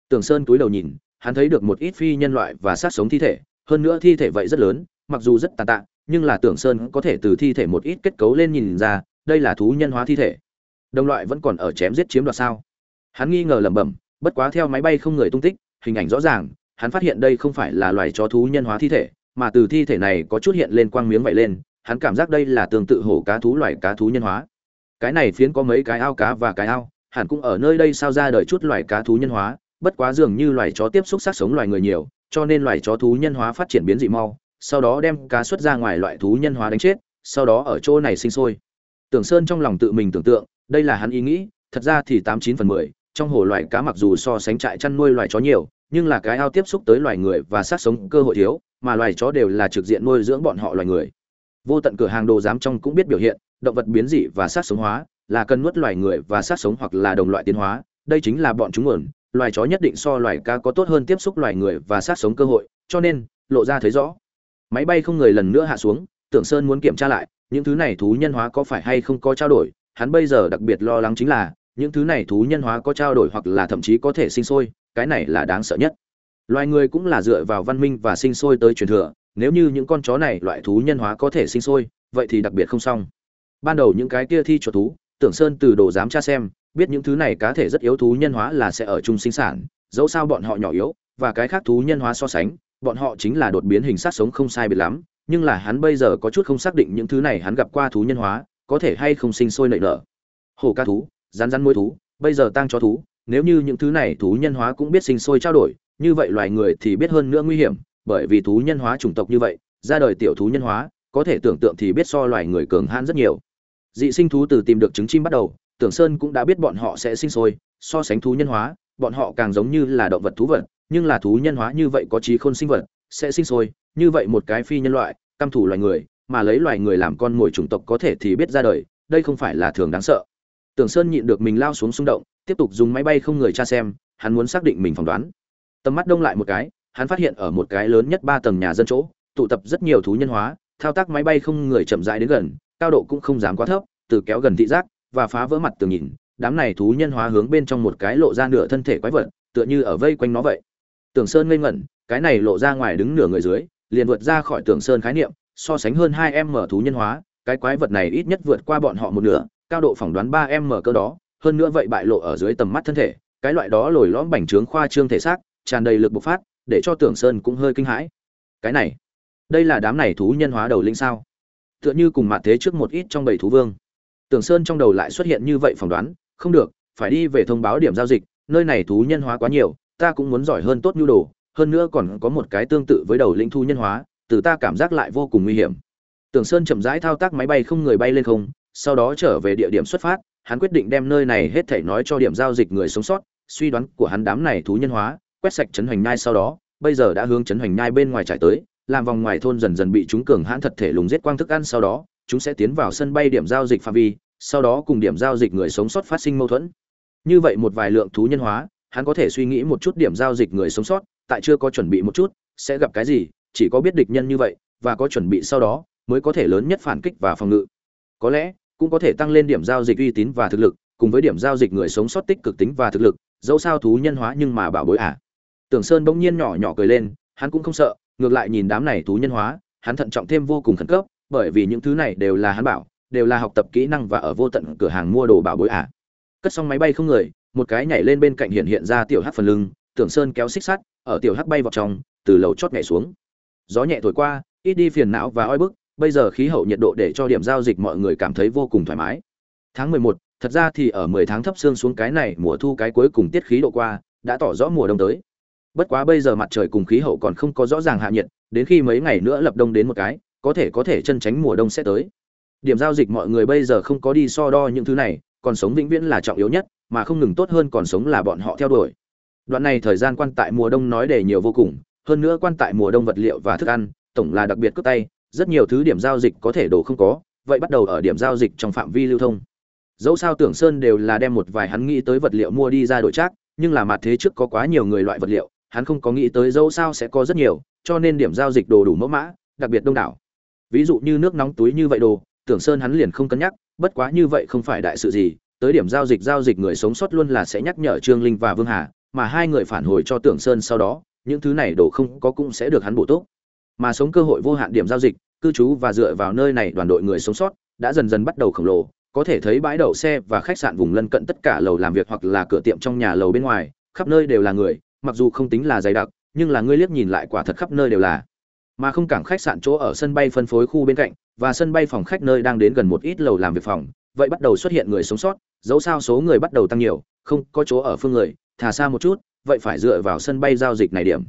Tường sơn túi đầu nhìn, hắn thấy được một ít phi nhân loại và sát sống thi thể, hơn nữa thi thể vậy rất lớn, mặc dù rất tàn tạ, nhưng là tưởng sơn có thể từ thi thể một ít kết cấu lên nhìn ra, đây là thú nhân hóa thi thể. Đồng loại vẫn còn ở chém giết chiếm đoạt sao? Hắn nghi ngờ lẩm bẩm, bất quá theo máy bay không người tung tích, hình ảnh rõ ràng, hắn phát hiện đây không phải là loài chó thú nhân hóa thi thể, mà từ thi thể này có chút hiện lên quang miếng vậy lên, hắn cảm giác đây là tương tự hổ cá thú loài cá thú nhân hóa cái này phiến có mấy cái ao cá và cái ao, hẳn cũng ở nơi đây sao ra đời chút loài cá thú nhân hóa, bất quá dường như loài chó tiếp xúc sát sống loài người nhiều, cho nên loài chó thú nhân hóa phát triển biến dị mau, sau đó đem cá xuất ra ngoài loại thú nhân hóa đánh chết, sau đó ở chỗ này sinh sôi. Tưởng sơn trong lòng tự mình tưởng tượng, đây là hắn ý nghĩ, thật ra thì tám chín phần mười, trong hồ loài cá mặc dù so sánh trại chăn nuôi loài chó nhiều, nhưng là cái ao tiếp xúc tới loài người và sát sống cơ hội thiếu, mà loài chó đều là trực diện nuôi dưỡng bọn họ loài người. Vô tận cửa hàng đồ giám trong cũng biết biểu hiện động vật biến dị và sát sống hóa, là cần nuốt loài người và sát sống hoặc là đồng loại tiến hóa. Đây chính là bọn chúng nguồn. Loài chó nhất định so loài ca có tốt hơn tiếp xúc loài người và sát sống cơ hội, cho nên, lộ ra thấy rõ. Máy bay không người lần nữa hạ xuống, tưởng sơn muốn kiểm tra lại, những thứ này thú nhân hóa có phải hay không có trao đổi. Hắn bây giờ đặc biệt lo lắng chính là, những thứ này thú nhân hóa có trao đổi hoặc là thậm chí có thể sinh sôi, cái này là đáng sợ nhất. Loài người cũng là dựa vào văn minh và sinh sôi tới truyền thừa, nếu như những con chó này, loại thú nhân hóa có thể sinh sôi, vậy thì đặc biệt không xong ban đầu những cái kia thi chuột thú, tưởng sơn từ đồ dám tra xem, biết những thứ này cá thể rất yếu thú nhân hóa là sẽ ở chung sinh sản, dẫu sao bọn họ nhỏ yếu, và cái khác thú nhân hóa so sánh, bọn họ chính là đột biến hình sát sống không sai biệt lắm, nhưng là hắn bây giờ có chút không xác định những thứ này hắn gặp qua thú nhân hóa, có thể hay không sinh sôi nảy nở. Hổ ca thú, rắn rắn môi thú, bây giờ tăng cho thú, nếu như những thứ này thú nhân hóa cũng biết sinh sôi trao đổi, như vậy loài người thì biết hơn nữa nguy hiểm, bởi vì thú nhân hóa chủng tộc như vậy, ra đời tiểu thú nhân hóa, có thể tưởng tượng thì biết so loài người cường hãn rất nhiều dị sinh thú từ tìm được trứng chim bắt đầu, tưởng sơn cũng đã biết bọn họ sẽ sinh sôi, so sánh thú nhân hóa, bọn họ càng giống như là động vật thú vật, nhưng là thú nhân hóa như vậy có trí khôn sinh vật, sẽ sinh sôi, như vậy một cái phi nhân loại, căm thủ loài người, mà lấy loài người làm con mồi chủng tộc có thể thì biết ra đời, đây không phải là thường đáng sợ. Tưởng sơn nhịn được mình lao xuống xung động, tiếp tục dùng máy bay không người tra xem, hắn muốn xác định mình phỏng đoán. Tầm mắt đông lại một cái, hắn phát hiện ở một cái lớn nhất ba tầng nhà dân chỗ, tụ tập rất nhiều thú nhân hóa, thao tác máy bay không người chậm rãi đến gần cao độ cũng không dám quá thấp, từ kéo gần thị giác và phá vỡ mặt tường nhìn, đám này thú nhân hóa hướng bên trong một cái lộ ra nửa thân thể quái vật, tựa như ở vây quanh nó vậy. Tưởng sơn ngây ngẩn, cái này lộ ra ngoài đứng nửa người dưới, liền vượt ra khỏi tưởng sơn khái niệm, so sánh hơn hai em mở thú nhân hóa, cái quái vật này ít nhất vượt qua bọn họ một nửa, cao độ phỏng đoán ba em mở cơ đó, hơn nữa vậy bại lộ ở dưới tầm mắt thân thể, cái loại đó lồi lõm bành trướng khoa trương thể xác, tràn đầy lực bộc phát, để cho tưởng sơn cũng hơi kinh hãi. Cái này, đây là đám này thú nhân hóa đầu linh sao? Tựa như cùng mặt thế trước một ít trong bảy thú vương. Tưởng sơn trong đầu lại xuất hiện như vậy phỏng đoán, không được, phải đi về thông báo điểm giao dịch, nơi này thú nhân hóa quá nhiều, ta cũng muốn giỏi hơn tốt nhu đồ, hơn nữa còn có một cái tương tự với đầu linh thú nhân hóa, từ ta cảm giác lại vô cùng nguy hiểm. Tưởng sơn chậm rãi thao tác máy bay không người bay lên không, sau đó trở về địa điểm xuất phát, hắn quyết định đem nơi này hết thảy nói cho điểm giao dịch người sống sót, suy đoán của hắn đám này thú nhân hóa, quét sạch trấn hoành nhai sau đó, bây giờ đã hướng trấn hoành nhai bên ngoài trải tới làm vòng ngoài thôn dần dần bị chúng cường hãn thật thể lùng giết quang thức ăn sau đó, chúng sẽ tiến vào sân bay điểm giao dịch phạm vi, sau đó cùng điểm giao dịch người sống sót phát sinh mâu thuẫn như vậy một vài lượng thú nhân hóa, hắn có thể suy nghĩ một chút điểm giao dịch người sống sót, tại chưa có chuẩn bị một chút, sẽ gặp cái gì, chỉ có biết địch nhân như vậy, và có chuẩn bị sau đó, mới có thể lớn nhất phản kích và phòng ngự có lẽ, cũng có thể tăng lên điểm giao dịch uy tín và thực lực, cùng với điểm giao dịch người sống sót tích cực tính và thực lực, dẫu sao thú nhân hóa nhưng mà bảo bối à. tưởng sơn bỗng nhiên nhỏ nhỏ cười lên, hắn cũng không sợ ngược lại nhìn đám này thú nhân hóa, hắn thận trọng thêm vô cùng khẩn cấp, bởi vì những thứ này đều là hắn bảo, đều là học tập kỹ năng và ở vô tận cửa hàng mua đồ bảo bối à. cất xong máy bay không người, một cái nhảy lên bên cạnh hiện hiện ra tiểu hắc phần lưng, tưởng sơn kéo xích sắt, ở tiểu hắc bay vào trong, từ lầu chót nhảy xuống. Gió nhẹ thổi qua, ít đi phiền não và oi bức, bây giờ khí hậu nhiệt độ để cho điểm giao dịch mọi người cảm thấy vô cùng thoải mái. Tháng mười một, thật ra thì ở mười tháng thấp xương xuống cái này mùa thu cái cuối cùng tiết khí độ qua, đã tỏ rõ mùa đông tới bất quá bây giờ mặt trời cùng khí hậu còn không có rõ ràng hạ nhiệt, đến khi mấy ngày nữa lập đông đến một cái, có thể có thể chân tránh mùa đông sẽ tới. Điểm giao dịch mọi người bây giờ không có đi so đo những thứ này, còn sống vĩnh viễn là trọng yếu nhất, mà không ngừng tốt hơn còn sống là bọn họ theo đuổi. Đoạn này thời gian quan tại mùa đông nói để nhiều vô cùng, hơn nữa quan tại mùa đông vật liệu và thức ăn, tổng là đặc biệt cướp tay, rất nhiều thứ điểm giao dịch có thể đổ không có, vậy bắt đầu ở điểm giao dịch trong phạm vi lưu thông. Dẫu sao tưởng sơn đều là đem một vài hắn nghĩ tới vật liệu mua đi ra đổi trác, nhưng là mặt thế trước có quá nhiều người loại vật liệu hắn không có nghĩ tới dẫu sao sẽ có rất nhiều, cho nên điểm giao dịch đồ đủ mẫu mã, đặc biệt đông đảo. Ví dụ như nước nóng túi như vậy đồ, tưởng sơn hắn liền không cân nhắc, bất quá như vậy không phải đại sự gì, tới điểm giao dịch giao dịch người sống sót luôn là sẽ nhắc nhở trương linh và vương hà, mà hai người phản hồi cho tưởng sơn sau đó, những thứ này đồ không có cũng sẽ được hắn bổ túc. Mà sống cơ hội vô hạn điểm giao dịch, cư trú và dựa vào nơi này đoàn đội người sống sót, đã dần dần bắt đầu khổng lồ, có thể thấy bãi đậu xe và khách sạn vùng lân cận tất cả lầu làm việc hoặc là cửa tiệm trong nhà lầu bên ngoài, khắp nơi đều là người mặc dù không tính là dày đặc, nhưng là ngươi liếc nhìn lại quả thật khắp nơi đều là. Mà không cảng khách sạn chỗ ở sân bay phân phối khu bên cạnh, và sân bay phòng khách nơi đang đến gần một ít lầu làm việc phòng, vậy bắt đầu xuất hiện người sống sót, dẫu sao số người bắt đầu tăng nhiều, không có chỗ ở phương người, thả xa một chút, vậy phải dựa vào sân bay giao dịch này điểm.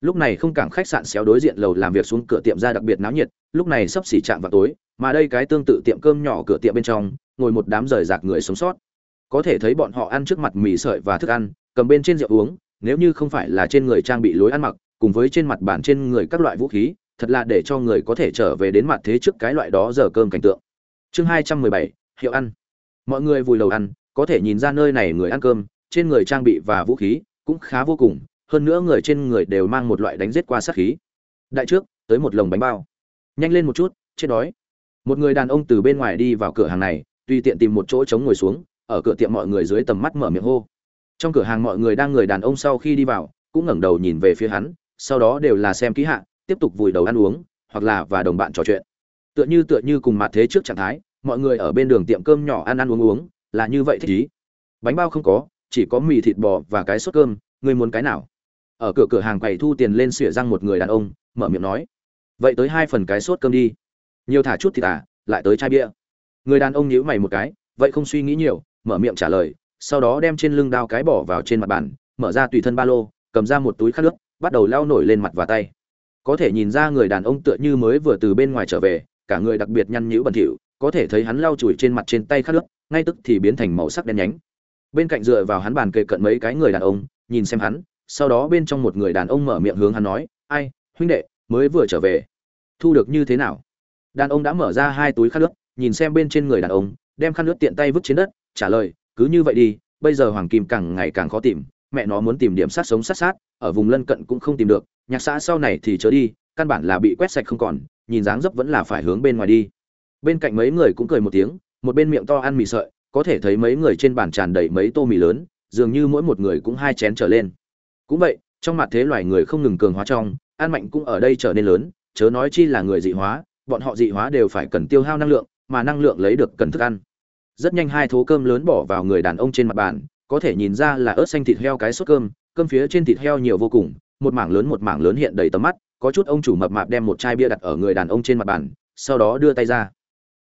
Lúc này không cảng khách sạn xéo đối diện lầu làm việc xuống cửa tiệm ra đặc biệt náo nhiệt, lúc này sắp xỉ chạm vào tối, mà đây cái tương tự tiệm cơm nhỏ cửa tiệm bên trong, ngồi một đám rời rạc người sống sót. Có thể thấy bọn họ ăn trước mặt mì sợi và thức ăn, cầm bên trên rượu uống nếu như không phải là trên người trang bị lối ăn mặc, cùng với trên mặt bàn trên người các loại vũ khí, thật là để cho người có thể trở về đến mặt thế trước cái loại đó giờ cơm cảnh tượng. Chương hai trăm mười bảy, hiệu ăn. Mọi người vùi lầu ăn, có thể nhìn ra nơi này người ăn cơm, trên người trang bị và vũ khí cũng khá vô cùng, hơn nữa người trên người đều mang một loại đánh giết qua sát khí. Đại trước, tới một lồng bánh bao. Nhanh lên một chút, chết đói. Một người đàn ông từ bên ngoài đi vào cửa hàng này, tùy tiện tìm một chỗ trống ngồi xuống, ở cửa tiệm mọi người dưới tầm mắt mở miệng hô trong cửa hàng mọi người đang người đàn ông sau khi đi vào, cũng ngẩng đầu nhìn về phía hắn, sau đó đều là xem ký hạ, tiếp tục vùi đầu ăn uống, hoặc là và đồng bạn trò chuyện. Tựa như tựa như cùng mặt thế trước trạng thái, mọi người ở bên đường tiệm cơm nhỏ ăn ăn uống uống, là như vậy thích ý. Bánh bao không có, chỉ có mì thịt bò và cái sốt cơm, ngươi muốn cái nào? Ở cửa cửa hàng quầy thu tiền lên xỉa răng một người đàn ông, mở miệng nói. Vậy tới hai phần cái sốt cơm đi. Nhiều thả chút thịt à lại tới chai bia. Người đàn ông nhíu mày một cái, vậy không suy nghĩ nhiều, mở miệng trả lời sau đó đem trên lưng đao cái bỏ vào trên mặt bàn, mở ra tùy thân ba lô, cầm ra một túi khát nước bắt đầu lao nổi lên mặt và tay. Có thể nhìn ra người đàn ông tựa như mới vừa từ bên ngoài trở về, cả người đặc biệt nhăn nhữ bẩn thỉu, có thể thấy hắn lau chùi trên mặt trên tay khát nước ngay tức thì biến thành màu sắc đen nhánh. Bên cạnh dựa vào hắn bàn kề cận mấy cái người đàn ông, nhìn xem hắn, sau đó bên trong một người đàn ông mở miệng hướng hắn nói, ai, huynh đệ, mới vừa trở về. Thu được như thế nào? Đàn ông đã mở ra hai túi khát nước nhìn xem bên trên người đàn ông, đem khăn nước tiện tay vứt trên đất, trả lời cứ như vậy đi, bây giờ hoàng kim càng ngày càng khó tìm, mẹ nó muốn tìm điểm sát sống sát sát, ở vùng lân cận cũng không tìm được, nhạc xã sau này thì chớ đi, căn bản là bị quét sạch không còn, nhìn dáng dấp vẫn là phải hướng bên ngoài đi. Bên cạnh mấy người cũng cười một tiếng, một bên miệng to ăn mì sợi, có thể thấy mấy người trên bàn tràn đầy mấy tô mì lớn, dường như mỗi một người cũng hai chén trở lên. Cũng vậy, trong mặt thế loài người không ngừng cường hóa trong, ăn mạnh cũng ở đây trở nên lớn, chớ nói chi là người dị hóa, bọn họ dị hóa đều phải cần tiêu hao năng lượng, mà năng lượng lấy được cần thức ăn rất nhanh hai thố cơm lớn bỏ vào người đàn ông trên mặt bàn, có thể nhìn ra là ớt xanh thịt heo cái sốt cơm cơm phía trên thịt heo nhiều vô cùng, một mảng lớn một mảng lớn hiện đầy tầm mắt, có chút ông chủ mập mạp đem một chai bia đặt ở người đàn ông trên mặt bàn, sau đó đưa tay ra.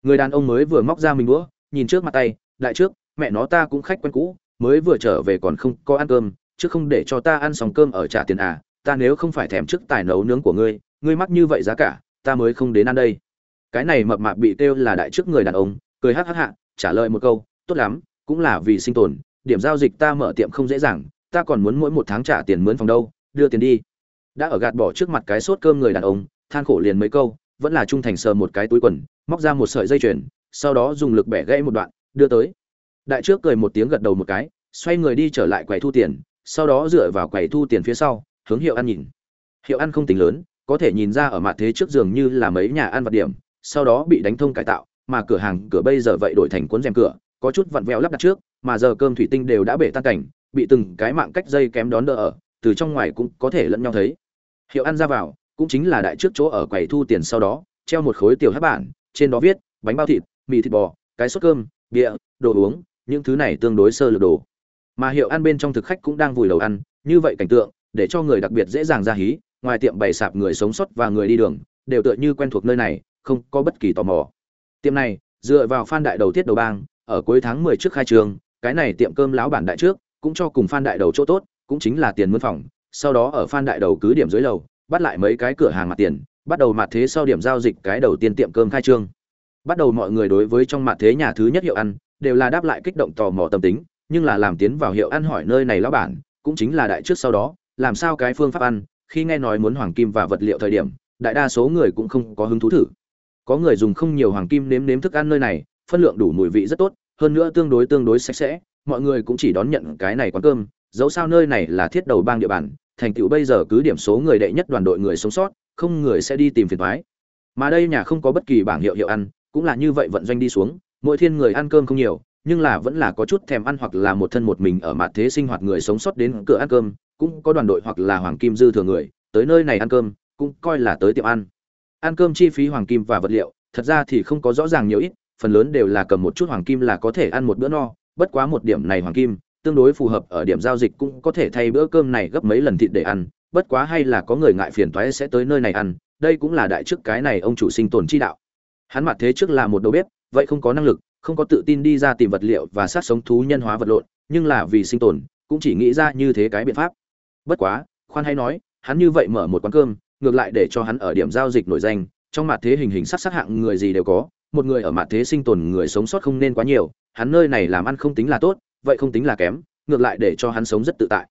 Người đàn ông mới vừa móc ra mình đũa, nhìn trước mặt tay lại trước, mẹ nó ta cũng khách quen cũ, mới vừa trở về còn không có ăn cơm, chứ không để cho ta ăn xong cơm ở trả tiền à ta nếu không phải thèm trước tài nấu nướng của ngươi ngươi mắc như vậy giá cả, ta mới không đến ăn đây. Cái này mập mạp bị kêu là đại trước người đàn ông, cười hắc hắc hạ trả lời một câu, tốt lắm, cũng là vì sinh tồn, điểm giao dịch ta mở tiệm không dễ dàng, ta còn muốn mỗi một tháng trả tiền mướn phòng đâu, đưa tiền đi. Đã ở gạt bỏ trước mặt cái sốt cơm người đàn ông, than khổ liền mấy câu, vẫn là trung thành sờ một cái túi quần, móc ra một sợi dây chuyền, sau đó dùng lực bẻ gãy một đoạn, đưa tới. Đại trước cười một tiếng gật đầu một cái, xoay người đi trở lại quầy thu tiền, sau đó dựa vào quầy thu tiền phía sau, hướng hiệu ăn nhìn. Hiệu ăn không tính lớn, có thể nhìn ra ở mặt thế trước giường như là mấy nhà ăn vật điểm, sau đó bị đánh thông cải tạo mà cửa hàng cửa bây giờ vậy đổi thành cuốn rèm cửa, có chút vặn vẹo lắp đặt trước, mà giờ cơm thủy tinh đều đã bể tan cảnh, bị từng cái mạng cách dây kém đón đỡ ở, từ trong ngoài cũng có thể lẫn nhau thấy. Hiệu ăn ra vào, cũng chính là đại trước chỗ ở quầy thu tiền sau đó, treo một khối tiểu hát bản, trên đó viết, bánh bao thịt, mì thịt bò, cái suất cơm bia đồ uống, những thứ này tương đối sơ lược đồ. Mà hiệu ăn bên trong thực khách cũng đang vùi đầu ăn, như vậy cảnh tượng, để cho người đặc biệt dễ dàng ra hí, ngoài tiệm bày sạp người sống sót và người đi đường, đều tựa như quen thuộc nơi này, không có bất kỳ tò mò tiệm này, dựa vào phan đại đầu tiết đầu bang, ở cuối tháng 10 trước khai trường, cái này tiệm cơm lão bản đại trước, cũng cho cùng phan đại đầu chỗ tốt, cũng chính là tiền mướn phòng, sau đó ở phan đại đầu cứ điểm dưới lầu, bắt lại mấy cái cửa hàng mặt tiền, bắt đầu mặt thế sau điểm giao dịch cái đầu tiên tiệm cơm khai trương. Bắt đầu mọi người đối với trong mặt thế nhà thứ nhất hiệu ăn, đều là đáp lại kích động tò mò tâm tính, nhưng là làm tiến vào hiệu ăn hỏi nơi này lão bản, cũng chính là đại trước sau đó, làm sao cái phương pháp ăn, khi nghe nói muốn hoàng kim và vật liệu thời điểm, đại đa số người cũng không có hứng thú thử có người dùng không nhiều hoàng kim nếm nếm thức ăn nơi này, phân lượng đủ mùi vị rất tốt, hơn nữa tương đối tương đối sạch sẽ, mọi người cũng chỉ đón nhận cái này quán cơm, dẫu sao nơi này là thiết đầu bang địa bàn, thành tựu bây giờ cứ điểm số người đệ nhất đoàn đội người sống sót, không người sẽ đi tìm phiền thoái mà đây nhà không có bất kỳ bảng hiệu hiệu ăn, cũng là như vậy vận doanh đi xuống, mỗi thiên người ăn cơm không nhiều, nhưng là vẫn là có chút thèm ăn hoặc là một thân một mình ở mặt thế sinh hoạt người sống sót đến cửa ăn cơm, cũng có đoàn đội hoặc là hoàng kim dư thừa người, tới nơi này ăn cơm, cũng coi là tới tiệm ăn ăn cơm chi phí hoàng kim và vật liệu, thật ra thì không có rõ ràng nhiều ít, phần lớn đều là cầm một chút hoàng kim là có thể ăn một bữa no, bất quá một điểm này hoàng kim, tương đối phù hợp ở điểm giao dịch cũng có thể thay bữa cơm này gấp mấy lần thịt để ăn, bất quá hay là có người ngại phiền toái sẽ tới nơi này ăn, đây cũng là đại chức cái này ông chủ sinh tồn chi đạo. Hắn mặt thế trước là một đầu bếp, vậy không có năng lực, không có tự tin đi ra tìm vật liệu và sát sống thú nhân hóa vật lộn, nhưng là vì sinh tồn, cũng chỉ nghĩ ra như thế cái biện pháp. Bất quá, khoan hay nói, hắn như vậy mở một quán cơm ngược lại để cho hắn ở điểm giao dịch nổi danh, trong mặt thế hình hình sắc sắc hạng người gì đều có, một người ở mặt thế sinh tồn người sống sót không nên quá nhiều, hắn nơi này làm ăn không tính là tốt, vậy không tính là kém, ngược lại để cho hắn sống rất tự tại.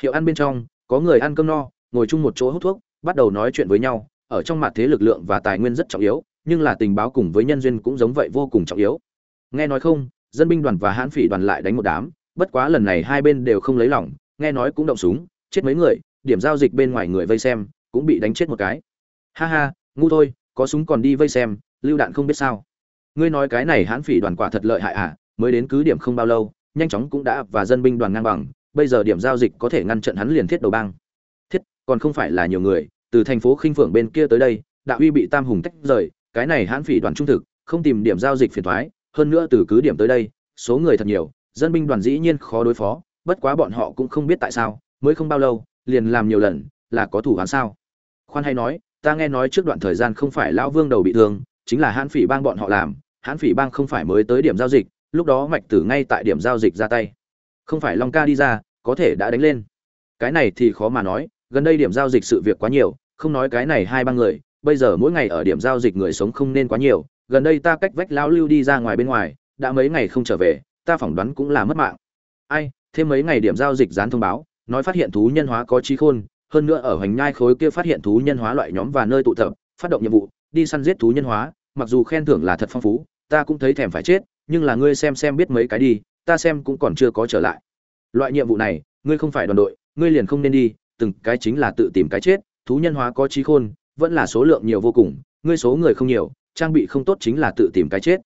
Hiệu ăn bên trong, có người ăn cơm no, ngồi chung một chỗ hút thuốc, bắt đầu nói chuyện với nhau, ở trong mặt thế lực lượng và tài nguyên rất trọng yếu, nhưng là tình báo cùng với nhân duyên cũng giống vậy vô cùng trọng yếu. Nghe nói không, dân binh đoàn và hãn phỉ đoàn lại đánh một đám, bất quá lần này hai bên đều không lấy lòng, nghe nói cũng động súng, chết mấy người, điểm giao dịch bên ngoài người vây xem cũng bị đánh chết một cái. Ha ha, ngu thôi, có súng còn đi vây xem, lưu đạn không biết sao. Ngươi nói cái này hãn phỉ đoàn quả thật lợi hại à mới đến cứ điểm không bao lâu, nhanh chóng cũng đã và dân binh đoàn ngang bằng, bây giờ điểm giao dịch có thể ngăn trận hắn liền thiết đầu bang. Thiết, còn không phải là nhiều người, từ thành phố khinh phượng bên kia tới đây, đạo uy bị tam hùng tách rời, cái này hãn phỉ đoàn trung thực, không tìm điểm giao dịch phiền thoái hơn nữa từ cứ điểm tới đây, số người thật nhiều, dân binh đoàn dĩ nhiên khó đối phó, bất quá bọn họ cũng không biết tại sao, mới không bao lâu, liền làm nhiều lần, là có thủ án sao? Khoan hay nói, ta nghe nói trước đoạn thời gian không phải lão vương đầu bị thương, chính là hãn phỉ bang bọn họ làm, hãn phỉ bang không phải mới tới điểm giao dịch, lúc đó mạch tử ngay tại điểm giao dịch ra tay. Không phải long ca đi ra, có thể đã đánh lên. Cái này thì khó mà nói, gần đây điểm giao dịch sự việc quá nhiều, không nói cái này hai ba người, bây giờ mỗi ngày ở điểm giao dịch người sống không nên quá nhiều, gần đây ta cách vách lão lưu đi ra ngoài bên ngoài, đã mấy ngày không trở về, ta phỏng đoán cũng là mất mạng. Ai, thêm mấy ngày điểm giao dịch dán thông báo, nói phát hiện thú nhân hóa có trí khôn hơn nữa ở hoành nhai khối kia phát hiện thú nhân hóa loại nhóm và nơi tụ tập, phát động nhiệm vụ, đi săn giết thú nhân hóa, mặc dù khen thưởng là thật phong phú, ta cũng thấy thèm phải chết, nhưng là ngươi xem xem biết mấy cái đi, ta xem cũng còn chưa có trở lại. Loại nhiệm vụ này, ngươi không phải đoàn đội, ngươi liền không nên đi, từng cái chính là tự tìm cái chết, thú nhân hóa có trí khôn, vẫn là số lượng nhiều vô cùng, ngươi số người không nhiều, trang bị không tốt chính là tự tìm cái chết.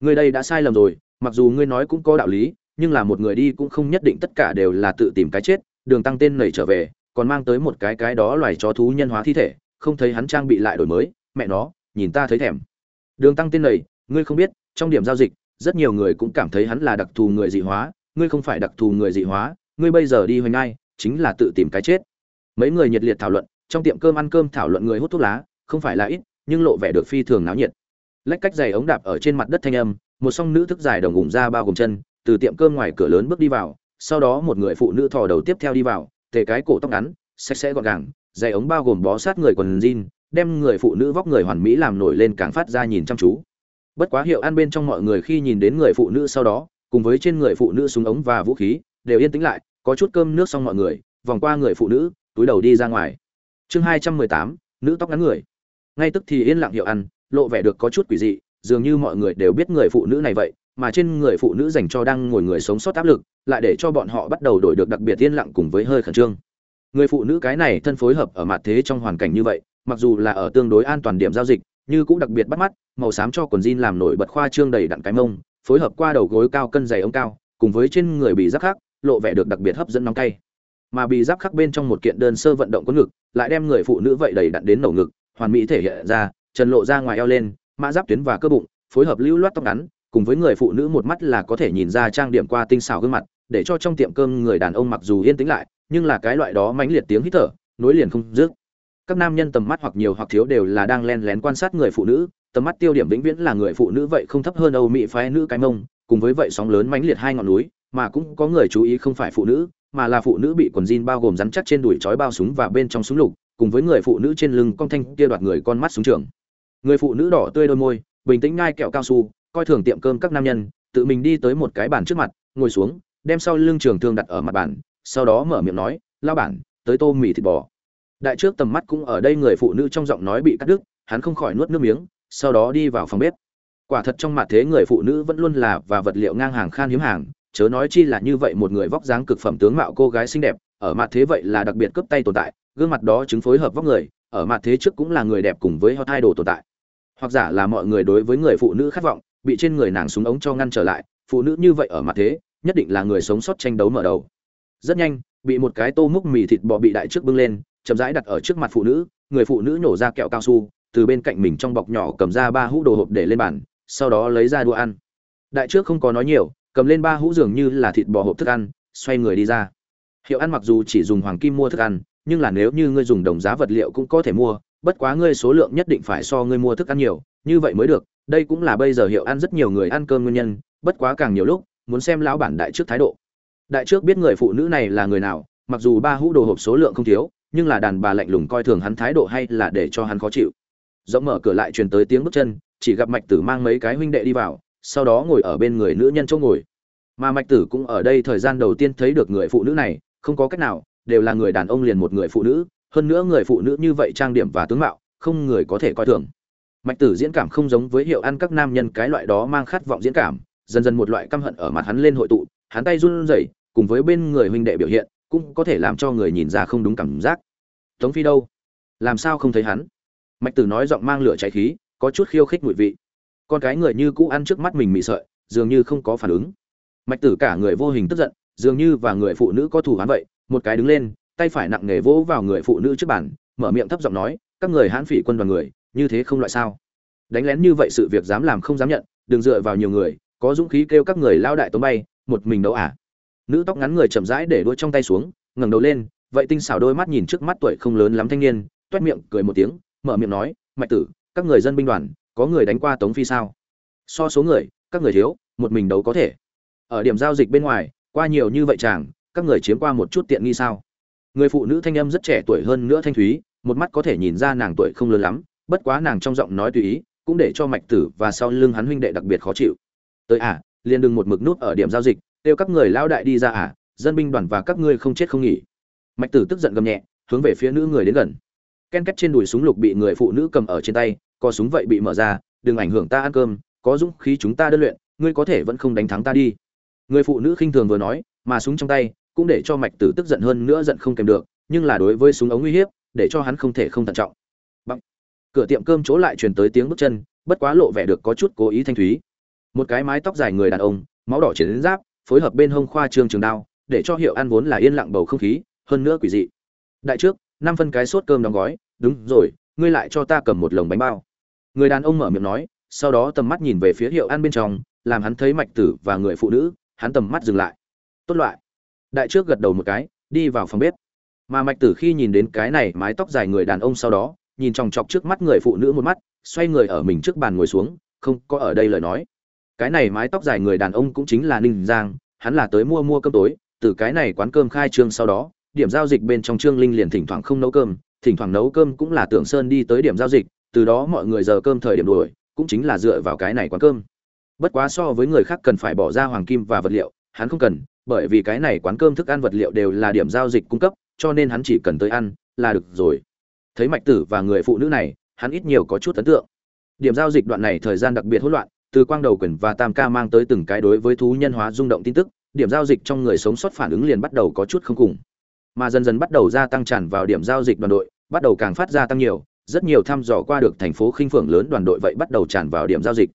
Ngươi đây đã sai lầm rồi, mặc dù ngươi nói cũng có đạo lý, nhưng là một người đi cũng không nhất định tất cả đều là tự tìm cái chết, đường tăng tên nảy trở về còn mang tới một cái cái đó loài chó thú nhân hóa thi thể, không thấy hắn trang bị lại đổi mới, mẹ nó, nhìn ta thấy thèm. Đường tăng tên này, ngươi không biết, trong điểm giao dịch, rất nhiều người cũng cảm thấy hắn là đặc thù người dị hóa, ngươi không phải đặc thù người dị hóa, ngươi bây giờ đi hoành ai, chính là tự tìm cái chết. Mấy người nhiệt liệt thảo luận, trong tiệm cơm ăn cơm thảo luận người hút thuốc lá, không phải là ít, nhưng lộ vẻ được phi thường náo nhiệt. Lách cách giày ống đạp ở trên mặt đất thanh âm, một song nữ thức dài đồng ủng ra bao gồm chân, từ tiệm cơm ngoài cửa lớn bước đi vào, sau đó một người phụ nữ thò đầu tiếp theo đi vào tề cái cổ tóc ngắn, sạch sẽ gọn gàng giày ống bao gồm bó sát người quần jean, đem người phụ nữ vóc người hoàn mỹ làm nổi lên càng phát ra nhìn chăm chú. Bất quá hiệu ăn bên trong mọi người khi nhìn đến người phụ nữ sau đó, cùng với trên người phụ nữ súng ống và vũ khí, đều yên tĩnh lại, có chút cơm nước xong mọi người, vòng qua người phụ nữ, túi đầu đi ra ngoài. Chương hai trăm mười tám, nữ tóc ngắn người. Ngay tức thì yên lặng hiệu ăn, lộ vẻ được có chút quỷ dị, dường như mọi người đều biết người phụ nữ này vậy, mà trên người phụ nữ dành cho đang ngồi người sống sót áp lực lại để cho bọn họ bắt đầu đổi được đặc biệt yên lặng cùng với hơi khẩn trương. Người phụ nữ cái này thân phối hợp ở mặt thế trong hoàn cảnh như vậy, mặc dù là ở tương đối an toàn điểm giao dịch, như cũng đặc biệt bắt mắt, màu xám cho quần jean làm nổi bật khoa trương đầy đặn cái mông, phối hợp qua đầu gối cao cân dày ống cao, cùng với trên người bị giáp khác lộ vẻ được đặc biệt hấp dẫn nóng cay. Mà bị giáp khắc bên trong một kiện đơn sơ vận động có ngực, lại đem người phụ nữ vậy đầy đặn đến nổ ngực, hoàn mỹ thể hiện ra trần lộ ra ngoài eo lên, mã giáp tuyến và cơ bụng, phối hợp lưu loát tóc ngắn, cùng với người phụ nữ một mắt là có thể nhìn ra trang điểm qua tinh xảo gương mặt để cho trong tiệm cơm người đàn ông mặc dù yên tĩnh lại, nhưng là cái loại đó mãnh liệt tiếng hít thở, nối liền không dứt. Các nam nhân tầm mắt hoặc nhiều hoặc thiếu đều là đang len lén quan sát người phụ nữ, tầm mắt tiêu điểm vĩnh viễn là người phụ nữ vậy không thấp hơn âu mỹ phái nữ cái mông, cùng với vậy sóng lớn mãnh liệt hai ngọn núi, mà cũng có người chú ý không phải phụ nữ, mà là phụ nữ bị quần jean bao gồm rắn chắc trên đùi trói bao súng và bên trong súng lục, cùng với người phụ nữ trên lưng con thanh kia đoạt người con mắt súng trường. Người phụ nữ đỏ tươi đôi môi, bình tĩnh ngai kẹo cao su, coi thường tiệm cơm các nam nhân, tự mình đi tới một cái bàn trước mặt, ngồi xuống đem sau lưng trường thương đặt ở mặt bàn, sau đó mở miệng nói lao bản, tới tô mì thịt bò. Đại trước tầm mắt cũng ở đây người phụ nữ trong giọng nói bị cắt đứt, hắn không khỏi nuốt nước miếng, sau đó đi vào phòng bếp. Quả thật trong mặt thế người phụ nữ vẫn luôn là và vật liệu ngang hàng khan hiếm hàng, chớ nói chi là như vậy một người vóc dáng cực phẩm tướng mạo cô gái xinh đẹp, ở mặt thế vậy là đặc biệt cấp tay tồn tại, gương mặt đó chứng phối hợp vóc người, ở mặt thế trước cũng là người đẹp cùng với hot idol tồn tại. Hoặc giả là mọi người đối với người phụ nữ khát vọng, bị trên người nàng súng ống cho ngăn trở lại, phụ nữ như vậy ở mặt thế nhất định là người sống sót tranh đấu mở đầu. Rất nhanh, bị một cái tô múc mì thịt bò bị đại trước bưng lên, chậm rãi đặt ở trước mặt phụ nữ, người phụ nữ nổ ra kẹo cao su, từ bên cạnh mình trong bọc nhỏ cầm ra ba hũ đồ hộp để lên bàn, sau đó lấy ra đũa ăn. Đại trước không có nói nhiều, cầm lên ba hũ dường như là thịt bò hộp thức ăn, xoay người đi ra. Hiệu ăn mặc dù chỉ dùng hoàng kim mua thức ăn, nhưng là nếu như ngươi dùng đồng giá vật liệu cũng có thể mua, bất quá ngươi số lượng nhất định phải so ngươi mua thức ăn nhiều, như vậy mới được. Đây cũng là bây giờ hiệu ăn rất nhiều người ăn cơm nguyên nhân, bất quá càng nhiều lúc muốn xem lão bản đại trước thái độ. Đại trước biết người phụ nữ này là người nào, mặc dù ba hũ đồ hộp số lượng không thiếu, nhưng là đàn bà lạnh lùng coi thường hắn thái độ hay là để cho hắn khó chịu. Rộng mở cửa lại truyền tới tiếng bước chân, chỉ gặp mạch tử mang mấy cái huynh đệ đi vào, sau đó ngồi ở bên người nữ nhân chỗ ngồi. Mà mạch tử cũng ở đây thời gian đầu tiên thấy được người phụ nữ này, không có cách nào, đều là người đàn ông liền một người phụ nữ, hơn nữa người phụ nữ như vậy trang điểm và tướng mạo, không người có thể coi thường. Mạch tử diễn cảm không giống với hiệu ăn các nam nhân cái loại đó mang khát vọng diễn cảm dần dần một loại căm hận ở mặt hắn lên hội tụ, hắn tay run rẩy, cùng với bên người huynh đệ biểu hiện, cũng có thể làm cho người nhìn ra không đúng cảm giác. Tống phi đâu? Làm sao không thấy hắn? Mạch tử nói giọng mang lửa cháy khí, có chút khiêu khích mùi vị. Con cái người như cũ ăn trước mắt mình mị sợi, dường như không có phản ứng. Mạch tử cả người vô hình tức giận, dường như và người phụ nữ có thù hắn vậy, một cái đứng lên, tay phải nặng nề vỗ vào người phụ nữ trước bàn, mở miệng thấp giọng nói, các người hãn phỉ quân đoàn người, như thế không loại sao? Đánh lén như vậy sự việc dám làm không dám nhận, đừng dựa vào nhiều người có dũng khí kêu các người lao đại tống bay, một mình đấu à? Nữ tóc ngắn người chậm rãi để đuôi trong tay xuống, ngẩng đầu lên, vậy tinh xảo đôi mắt nhìn trước mắt tuổi không lớn lắm thanh niên, toét miệng cười một tiếng, mở miệng nói, mạch tử, các người dân binh đoàn, có người đánh qua tống phi sao? So số người, các người thiếu, một mình đấu có thể. Ở điểm giao dịch bên ngoài, qua nhiều như vậy chàng, các người chiếm qua một chút tiện nghi sao? Người phụ nữ thanh âm rất trẻ tuổi hơn nữa thanh thúy, một mắt có thể nhìn ra nàng tuổi không lớn lắm, bất quá nàng trong giọng nói tùy ý, cũng để cho mạch tử và sau lưng hắn huynh đệ đặc biệt khó chịu tới à liền đừng một mực nút ở điểm giao dịch, kêu các người lao đại đi ra à dân binh đoàn và các ngươi không chết không nghỉ. Mạch tử tức giận gầm nhẹ, hướng về phía nữ người đến gần. Ken két trên đùi súng lục bị người phụ nữ cầm ở trên tay có súng vậy bị mở ra, đừng ảnh hưởng ta ăn cơm, có dũng khí chúng ta đơn luyện, ngươi có thể vẫn không đánh thắng ta đi. Người phụ nữ khinh thường vừa nói, mà súng trong tay cũng để cho mạch tử tức giận hơn nữa giận không kèm được, nhưng là đối với súng ống uy hiếp, để cho hắn không thể không thận trọng. Bằng. cửa tiệm cơm chỗ lại truyền tới tiếng bước chân, bất quá lộ vẻ được có chút cố ý thanh thúy một cái mái tóc dài người đàn ông, máu đỏ chiến đến giáp, phối hợp bên hông khoa trương trường đao, để cho hiệu ăn vốn là yên lặng bầu không khí, hơn nữa quỷ dị. Đại trước, năm phân cái sốt cơm đóng gói, đúng rồi, ngươi lại cho ta cầm một lồng bánh bao. Người đàn ông mở miệng nói, sau đó tầm mắt nhìn về phía hiệu ăn bên trong, làm hắn thấy mạch tử và người phụ nữ, hắn tầm mắt dừng lại. Tốt loại. Đại trước gật đầu một cái, đi vào phòng bếp. Mà mạch tử khi nhìn đến cái này mái tóc dài người đàn ông sau đó, nhìn chòng chọc trước mắt người phụ nữ một mắt, xoay người ở mình trước bàn ngồi xuống, không có ở đây lời nói cái này mái tóc dài người đàn ông cũng chính là ninh giang, hắn là tới mua mua cơm tối, từ cái này quán cơm khai trương sau đó, điểm giao dịch bên trong trương linh liền thỉnh thoảng không nấu cơm, thỉnh thoảng nấu cơm cũng là tưởng sơn đi tới điểm giao dịch, từ đó mọi người giờ cơm thời điểm đuổi, cũng chính là dựa vào cái này quán cơm. Bất quá so với người khác cần phải bỏ ra hoàng kim và vật liệu, hắn không cần, bởi vì cái này quán cơm thức ăn vật liệu đều là điểm giao dịch cung cấp, cho nên hắn chỉ cần tới ăn, là được rồi. Thấy mạch tử và người phụ nữ này, hắn ít nhiều có chút ấn tượng. Điểm giao dịch đoạn này thời gian đặc biệt hỗn loạn từ quang đầu quyền và tam ca mang tới từng cái đối với thú nhân hóa rung động tin tức, điểm giao dịch trong người sống sót phản ứng liền bắt đầu có chút không cùng. Mà dần dần bắt đầu gia tăng tràn vào điểm giao dịch đoàn đội, bắt đầu càng phát ra tăng nhiều, rất nhiều thăm dò qua được thành phố khinh phượng lớn đoàn đội vậy bắt đầu tràn vào điểm giao dịch.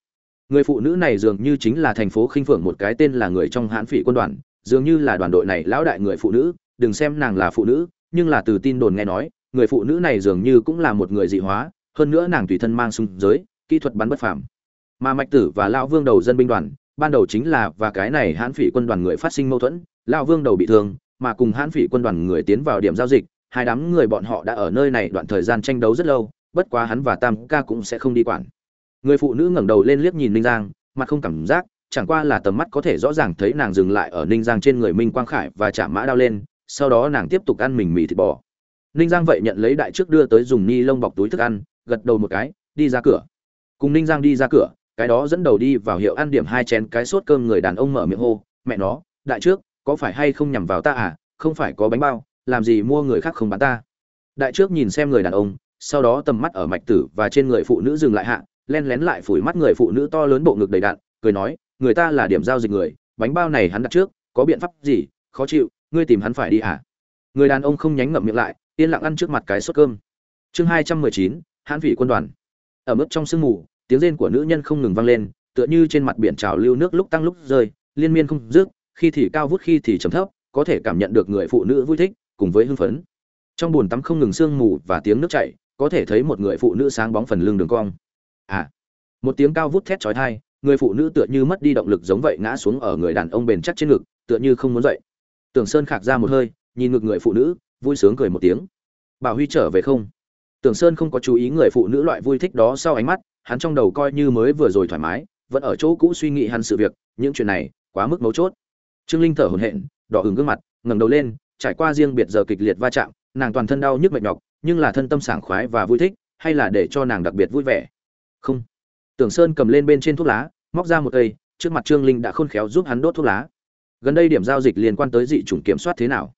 Người phụ nữ này dường như chính là thành phố khinh phượng một cái tên là người trong hãn phỉ quân đoàn, dường như là đoàn đội này lão đại người phụ nữ, đừng xem nàng là phụ nữ, nhưng là từ tin đồn nghe nói, người phụ nữ này dường như cũng là một người dị hóa, hơn nữa nàng tùy thân mang súng giới, kỹ thuật bắn bất phàm mà mạch tử và lão vương đầu dân binh đoàn, ban đầu chính là và cái này hãn phỉ quân đoàn người phát sinh mâu thuẫn, lão vương đầu bị thương, mà cùng hãn phỉ quân đoàn người tiến vào điểm giao dịch, hai đám người bọn họ đã ở nơi này đoạn thời gian tranh đấu rất lâu, bất quá hắn và tam ca cũng sẽ không đi quản. Người phụ nữ ngẩng đầu lên liếc nhìn ninh giang, mặt không cảm giác, chẳng qua là tầm mắt có thể rõ ràng thấy nàng dừng lại ở ninh giang trên người minh quang khải và chạm mã đao lên, sau đó nàng tiếp tục ăn mình mì thịt bò. Ninh giang vậy nhận lấy đại trước đưa tới dùng ni lông bọc túi thức ăn, gật đầu một cái, đi ra cửa. Cùng ninh giang đi ra cửa cái đó dẫn đầu đi vào hiệu ăn điểm hai chén cái sốt cơm người đàn ông mở miệng hô, mẹ nó, đại trước, có phải hay không nhằm vào ta à? Không phải có bánh bao, làm gì mua người khác không bán ta? Đại trước nhìn xem người đàn ông, sau đó tầm mắt ở mạch tử và trên người phụ nữ dừng lại hạ, len lén lại phủi mắt người phụ nữ to lớn bộ ngực đầy đạn, cười nói, người ta là điểm giao dịch người, bánh bao này hắn đặt trước, có biện pháp gì? Khó chịu, ngươi tìm hắn phải đi à? Người đàn ông không nhánh ngậm miệng lại, yên lặng ăn trước mặt cái suất cơm. Chương hai trăm mười chín, hãn vị quân đoàn. Ở mức trong sương mù tiếng rên của nữ nhân không ngừng vang lên, tựa như trên mặt biển trào lưu nước lúc tăng lúc rơi, liên miên không dứt, khi thì cao vút khi thì trầm thấp, có thể cảm nhận được người phụ nữ vui thích, cùng với hưng phấn. Trong bồn tắm không ngừng sương mù và tiếng nước chảy, có thể thấy một người phụ nữ sáng bóng phần lưng đường cong. À một tiếng cao vút thét chói tai, người phụ nữ tựa như mất đi động lực giống vậy ngã xuống ở người đàn ông bền chắc trên ngực, tựa như không muốn dậy. Tưởng sơn khạc ra một hơi, nhìn ngực người phụ nữ, vui sướng cười một tiếng. Bảo huy trở về không? Tưởng sơn không có chú ý người phụ nữ loại vui thích đó sau ánh mắt hắn trong đầu coi như mới vừa rồi thoải mái, vẫn ở chỗ cũ suy nghĩ hắn sự việc, những chuyện này, quá mức mấu chốt. Trương linh thở hổn hển, đỏ hừng gương mặt, ngẩng đầu lên, trải qua riêng biệt giờ kịch liệt va chạm, nàng toàn thân đau nhức mệt nhọc, nhưng là thân tâm sảng khoái và vui thích, hay là để cho nàng đặc biệt vui vẻ? Không. Tưởng sơn cầm lên bên trên thuốc lá, móc ra một cây, trước mặt trương linh đã khôn khéo giúp hắn đốt thuốc lá. Gần đây điểm giao dịch liên quan tới dị chủng kiểm soát thế nào?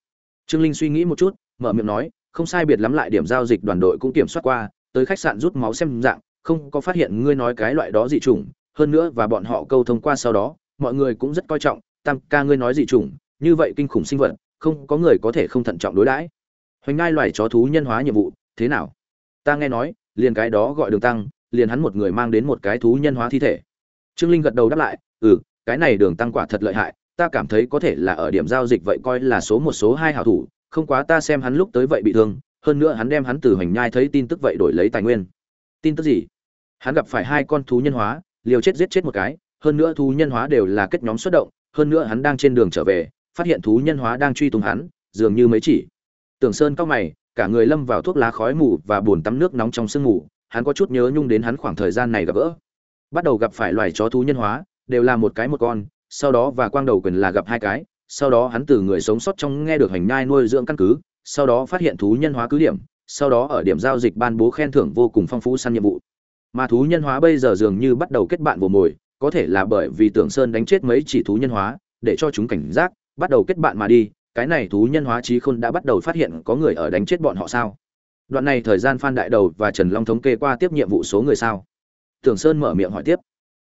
Trương linh suy nghĩ một chút, mở miệng nói, không sai biệt lắm lại điểm giao dịch đoàn đội cũng kiểm soát qua, tới khách sạn rút máu xem dạng không có phát hiện ngươi nói cái loại đó dị chủng, hơn nữa và bọn họ câu thông qua sau đó, mọi người cũng rất coi trọng, tam ca ngươi nói dị chủng, như vậy kinh khủng sinh vật, không có người có thể không thận trọng đối đãi. Hoành ngai loài chó thú nhân hóa nhiệm vụ, thế nào? Ta nghe nói, liền cái đó gọi đường tăng, liền hắn một người mang đến một cái thú nhân hóa thi thể. Trương linh gật đầu đáp lại ừ cái này đường tăng quả thật lợi hại, ta cảm thấy có thể là ở điểm giao dịch vậy coi là số một, số hai hảo thủ, không quá ta xem hắn lúc tới vậy bị thương, hơn nữa hắn đem hắn từ hoành nhai thấy tin tức vậy đổi lấy tài nguyên tin tức gì? Hắn gặp phải hai con thú nhân hóa, liều chết giết chết một cái, hơn nữa thú nhân hóa đều là kết nhóm xuất động, hơn nữa hắn đang trên đường trở về, phát hiện thú nhân hóa đang truy tung hắn, dường như mấy chỉ. Tưởng sơn cao mày, cả người lâm vào thuốc lá khói mù và buồn tắm nước nóng trong sương mù, hắn có chút nhớ nhung đến hắn khoảng thời gian này gặp gỡ. Bắt đầu gặp phải loài chó thú nhân hóa, đều là một cái một con, sau đó và quang đầu quyền là gặp hai cái, sau đó hắn từ người sống sót trong nghe được hành nhai nuôi dưỡng căn cứ, sau đó phát hiện thú nhân hóa cứ điểm sau đó ở điểm giao dịch ban bố khen thưởng vô cùng phong phú săn nhiệm vụ. Mà thú nhân hóa bây giờ dường như bắt đầu kết bạn vô mồi, có thể là bởi vì tưởng sơn đánh chết mấy chỉ thú nhân hóa, để cho chúng cảnh giác, bắt đầu kết bạn mà đi, cái này thú nhân hóa trí khôn đã bắt đầu phát hiện có người ở đánh chết bọn họ sao? Đoạn này thời gian phan đại đầu và trần long thống kê qua tiếp nhiệm vụ số người sao? Tưởng sơn mở miệng hỏi tiếp.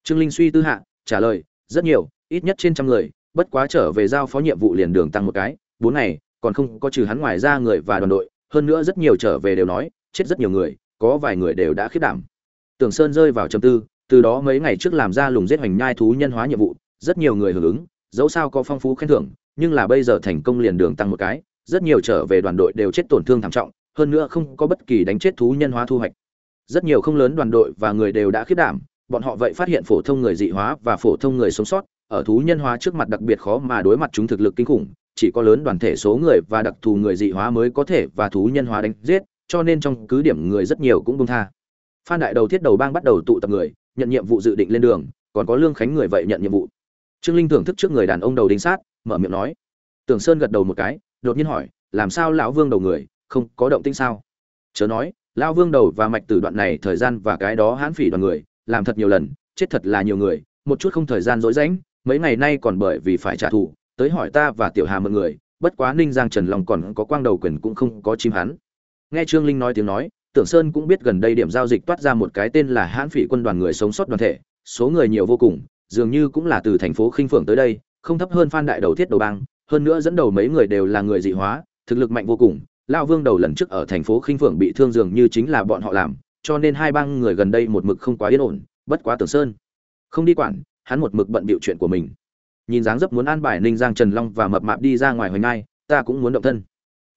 Trương linh suy tư hạ, trả lời, rất nhiều, ít nhất trên trăm người, bất quá trở về giao phó nhiệm vụ liền đường tăng một cái, bốn ngày, còn không có trừ hắn ngoài ra người và đoàn đội hơn nữa rất nhiều trở về đều nói, chết rất nhiều người, có vài người đều đã khiết đảm. Tưởng sơn rơi vào trầm tư, từ đó mấy ngày trước làm ra lùng giết hoành nhai thú nhân hóa nhiệm vụ, rất nhiều người hưởng ứng, dẫu sao có phong phú khen thưởng, nhưng là bây giờ thành công liền đường tăng một cái, rất nhiều trở về đoàn đội đều chết tổn thương thảm trọng, hơn nữa không có bất kỳ đánh chết thú nhân hóa thu hoạch. Rất nhiều không lớn đoàn đội và người đều đã khiết đảm, bọn họ vậy phát hiện phổ thông người dị hóa và phổ thông người sống sót, ở thú nhân hóa trước mặt đặc biệt khó mà đối mặt chúng thực lực kinh khủng chỉ có lớn đoàn thể số người và đặc thù người dị hóa mới có thể và thú nhân hóa đánh giết cho nên trong cứ điểm người rất nhiều cũng buông tha. Phan đại đầu thiết đầu bang bắt đầu tụ tập người nhận nhiệm vụ dự định lên đường còn có lương khánh người vậy nhận nhiệm vụ. Trương linh thưởng thức trước người đàn ông đầu đinh sát mở miệng nói. Tưởng sơn gật đầu một cái đột nhiên hỏi làm sao lão vương đầu người không có động tĩnh sao? Chớ nói lão vương đầu và mạch từ đoạn này thời gian và cái đó hãn phỉ đoàn người làm thật nhiều lần chết thật là nhiều người một chút không thời gian dối rảnh, mấy ngày nay còn bởi vì phải trả thù tới hỏi ta và tiểu hà mượn người, bất quá ninh giang trần long còn có quang đầu quyền cũng không có chim hắn. Nghe trương linh nói tiếng nói, tưởng sơn cũng biết gần đây điểm giao dịch toát ra một cái tên là hãn phỉ quân đoàn người sống sót đoàn thể, số người nhiều vô cùng, dường như cũng là từ thành phố khinh phượng tới đây, không thấp hơn phan đại đầu thiết đầu bang, hơn nữa dẫn đầu mấy người đều là người dị hóa, thực lực mạnh vô cùng, lão vương đầu lần trước ở thành phố khinh phượng bị thương dường như chính là bọn họ làm, cho nên hai bang người gần đây một mực không quá yên ổn, bất quá tưởng sơn không đi quản, hắn một mực bận bịu chuyện của mình nhìn dáng dấp muốn an bài ninh giang trần long và mập mạp đi ra ngoài hoành ngai, ta cũng muốn động thân.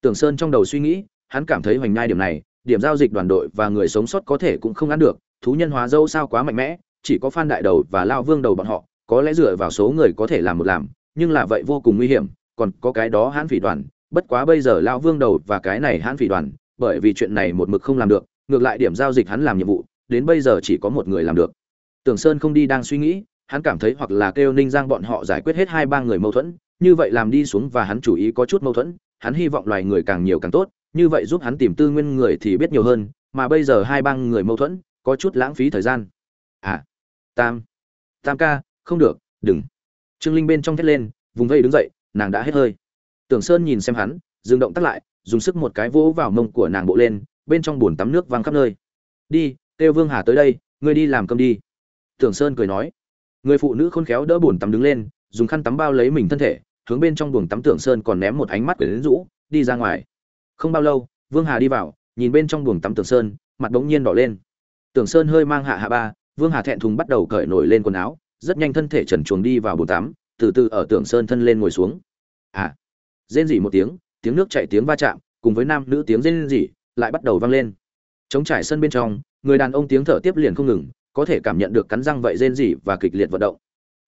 Tưởng sơn trong đầu suy nghĩ, hắn cảm thấy hoành ngai điểm này, điểm giao dịch đoàn đội và người sống sót có thể cũng không ăn được, thú nhân hóa dâu sao quá mạnh mẽ, chỉ có phan đại đầu và lao vương đầu bọn họ, có lẽ dựa vào số người có thể làm một làm, nhưng là vậy vô cùng nguy hiểm, còn có cái đó hãn phỉ đoàn, bất quá bây giờ lao vương đầu và cái này hãn phỉ đoàn, bởi vì chuyện này một mực không làm được, ngược lại điểm giao dịch hắn làm nhiệm vụ, đến bây giờ chỉ có một người làm được. Tưởng sơn không đi đang suy nghĩ hắn cảm thấy hoặc là kêu ninh giang bọn họ giải quyết hết hai ba người mâu thuẫn, như vậy làm đi xuống và hắn chủ ý có chút mâu thuẫn, hắn hy vọng loài người càng nhiều càng tốt, như vậy giúp hắn tìm tư nguyên người thì biết nhiều hơn, mà bây giờ hai ba người mâu thuẫn, có chút lãng phí thời gian. À tam tam ca, không được, đừng. Trương linh bên trong thét lên, vùng vây đứng dậy, nàng đã hết hơi. Tưởng sơn nhìn xem hắn, dừng động tắt lại, dùng sức một cái vỗ vào mông của nàng bộ lên, bên trong bồn tắm nước văng khắp nơi. Đi têu vương hà tới đây, ngươi đi làm cơm đi. Tưởng sơn cười nói người phụ nữ khôn khéo đỡ bồn tắm đứng lên, dùng khăn tắm bao lấy mình thân thể, hướng bên trong buồng tắm tưởng sơn còn ném một ánh mắt quyển rũ, đi ra ngoài. Không bao lâu, vương hà đi vào, nhìn bên trong buồng tắm tưởng sơn, mặt bỗng nhiên đỏ lên. Tưởng sơn hơi mang hạ hạ ba, vương hà thẹn thùng bắt đầu cởi nổi lên quần áo, rất nhanh thân thể trần chuồng đi vào bồn tắm, từ từ ở tưởng sơn thân lên ngồi xuống. À rên rỉ một tiếng tiếng nước chảy tiếng va chạm, cùng với nam nữ tiếng rên rỉ, lại bắt đầu vang lên. Chống trải sân bên trong, người đàn ông tiếng thở tiếp liền không ngừng có thể cảm nhận được cắn răng vậy rên rỉ và kịch liệt vận động.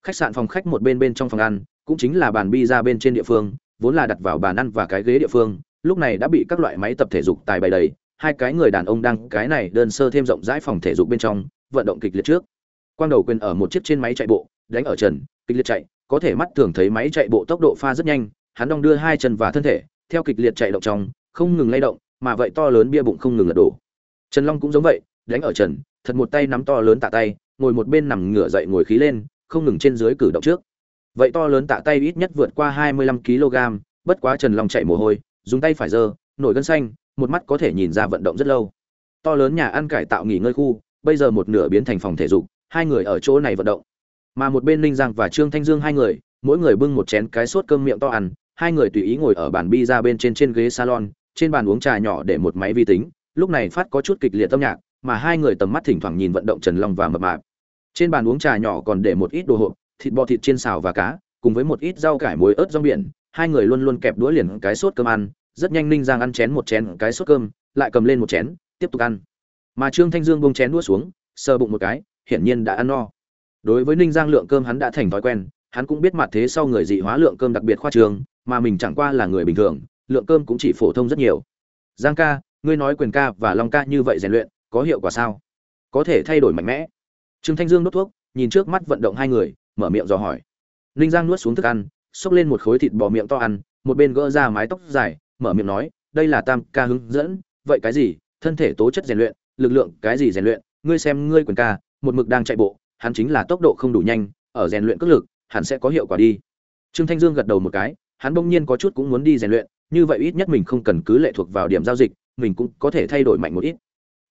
Khách sạn phòng khách một bên bên trong phòng ăn, cũng chính là bàn bi ra bên trên địa phương, vốn là đặt vào bàn ăn và cái ghế địa phương, lúc này đã bị các loại máy tập thể dục tài bày đầy, hai cái người đàn ông đang cái này đơn sơ thêm rộng rãi phòng thể dục bên trong, vận động kịch liệt trước. Quang đầu quyền ở một chiếc trên máy chạy bộ, đánh ở trần, kịch liệt chạy, có thể mắt thường thấy máy chạy bộ tốc độ pha rất nhanh, hắn đong đưa hai chân và thân thể, theo kịch liệt chạy động trong, không ngừng lay động, mà vậy to lớn bia bụng không ngừng lật đổ. Trần long cũng giống vậy, đánh ở trần thật một tay nắm to lớn tạ tay, ngồi một bên nằm ngửa dậy ngồi khí lên, không ngừng trên dưới cử động trước. Vậy to lớn tạ tay ít nhất vượt qua 25 kg, bất quá trần long chạy mồ hôi, dùng tay phải giơ, nổi gân xanh, một mắt có thể nhìn ra vận động rất lâu. To lớn nhà ăn cải tạo nghỉ ngơi khu, bây giờ một nửa biến thành phòng thể dục, hai người ở chỗ này vận động. Mà một bên Ninh giang và trương thanh dương hai người, mỗi người bưng một chén cái sốt cơm miệng to ăn, hai người tùy ý ngồi ở bàn bi ra bên trên trên ghế salon, trên bàn uống trà nhỏ để một máy vi tính, lúc này phát có chút kịch liệt âm nhạc mà hai người tầm mắt thỉnh thoảng nhìn vận động trần long và mập mạp. Trên bàn uống trà nhỏ còn để một ít đồ hộp, thịt bò, thịt chiên xào và cá, cùng với một ít rau cải muối ớt rong biển. Hai người luôn luôn kẹp đũa liền cái sốt cơm ăn, rất nhanh ninh giang ăn chén một chén, cái sốt cơm, lại cầm lên một chén, tiếp tục ăn. Mà trương thanh dương bông chén đũa xuống, sờ bụng một cái, hiển nhiên đã ăn no. Đối với ninh giang, lượng cơm hắn đã thành thói quen, hắn cũng biết mặt thế sau người dị hóa lượng cơm đặc biệt khoa trường mà mình chẳng qua là người bình thường, lượng cơm cũng chỉ phổ thông rất nhiều. Giang ca, ngươi nói quyền ca và long ca như vậy rèn luyện có hiệu quả sao? Có thể thay đổi mạnh mẽ. Trương thanh dương đốt thuốc, nhìn trước mắt vận động hai người, mở miệng dò hỏi. Ninh giang nuốt xuống thức ăn, xốc lên một khối thịt bò miệng to ăn, một bên gỡ ra mái tóc dài, mở miệng nói, đây là tam ca hướng dẫn, vậy cái gì? Thân thể tố chất rèn luyện, lực lượng cái gì rèn luyện? Ngươi xem, ngươi quyền ca, một mực đang chạy bộ, hắn chính là tốc độ không đủ nhanh, ở rèn luyện cước lực, hắn sẽ có hiệu quả đi. Trương thanh dương gật đầu một cái, hắn bỗng nhiên có chút cũng muốn đi rèn luyện, như vậy ít nhất mình không cần cứ lệ thuộc vào điểm giao dịch, mình cũng có thể thay đổi mạnh một ít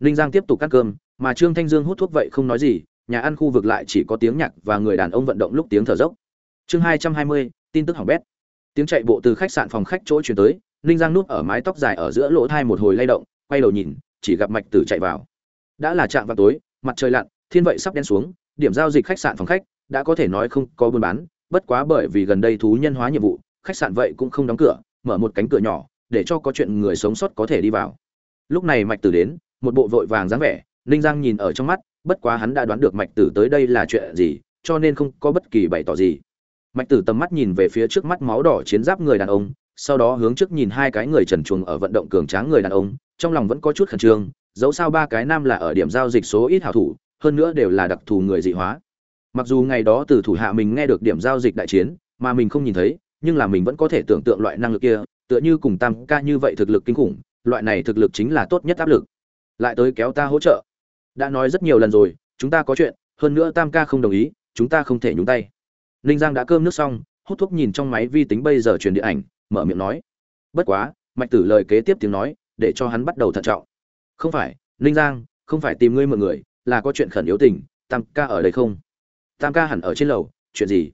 ninh giang tiếp tục ăn cơm, mà trương thanh dương hút thuốc vậy không nói gì, nhà ăn khu vực lại chỉ có tiếng nhạc và người đàn ông vận động lúc tiếng thở dốc. Chương hai trăm hai mươi, tin tức hỏng bét. Tiếng chạy bộ từ khách sạn phòng khách chỗ chuyển tới, ninh giang núp ở mái tóc dài ở giữa lỗ thai một hồi lay động, quay đầu nhìn, chỉ gặp mạch tử chạy vào. Đã là trạm vào tối, mặt trời lặn, thiên vậy sắp đen xuống, điểm giao dịch khách sạn phòng khách, đã có thể nói không có buôn bán, bất quá bởi vì gần đây thú nhân hóa nhiệm vụ, khách sạn vậy cũng không đóng cửa, mở một cánh cửa nhỏ, để cho có chuyện người sống sót có thể đi vào. Lúc này mạch tử đến một bộ vội vàng dáng vẻ, ninh giang nhìn ở trong mắt, bất quá hắn đã đoán được mạch tử tới đây là chuyện gì, cho nên không có bất kỳ bày tỏ gì. Mạch tử tầm mắt nhìn về phía trước mắt máu đỏ chiến giáp người đàn ông, sau đó hướng trước nhìn hai cái người trần chuồng ở vận động cường tráng người đàn ông, trong lòng vẫn có chút khẩn trương, dẫu sao ba cái nam là ở điểm giao dịch số ít hảo thủ, hơn nữa đều là đặc thù người dị hóa. Mặc dù ngày đó từ thủ hạ mình nghe được điểm giao dịch đại chiến, mà mình không nhìn thấy, nhưng là mình vẫn có thể tưởng tượng loại năng lực kia, tựa như cùng tam ca như vậy thực lực kinh khủng, loại này thực lực chính là tốt nhất áp lực lại tới kéo ta hỗ trợ. Đã nói rất nhiều lần rồi, chúng ta có chuyện, hơn nữa tam ca không đồng ý, chúng ta không thể nhúng tay. Ninh giang đã cơm nước xong, hút thuốc nhìn trong máy vi tính bây giờ truyền điện ảnh, mở miệng nói. Bất quá, mạch tử lời kế tiếp tiếng nói, để cho hắn bắt đầu thận trọng. Không phải, ninh giang, không phải tìm ngươi mượn người, là có chuyện khẩn yếu tình, tam ca ở đây không? Tam ca hẳn ở trên lầu, chuyện gì?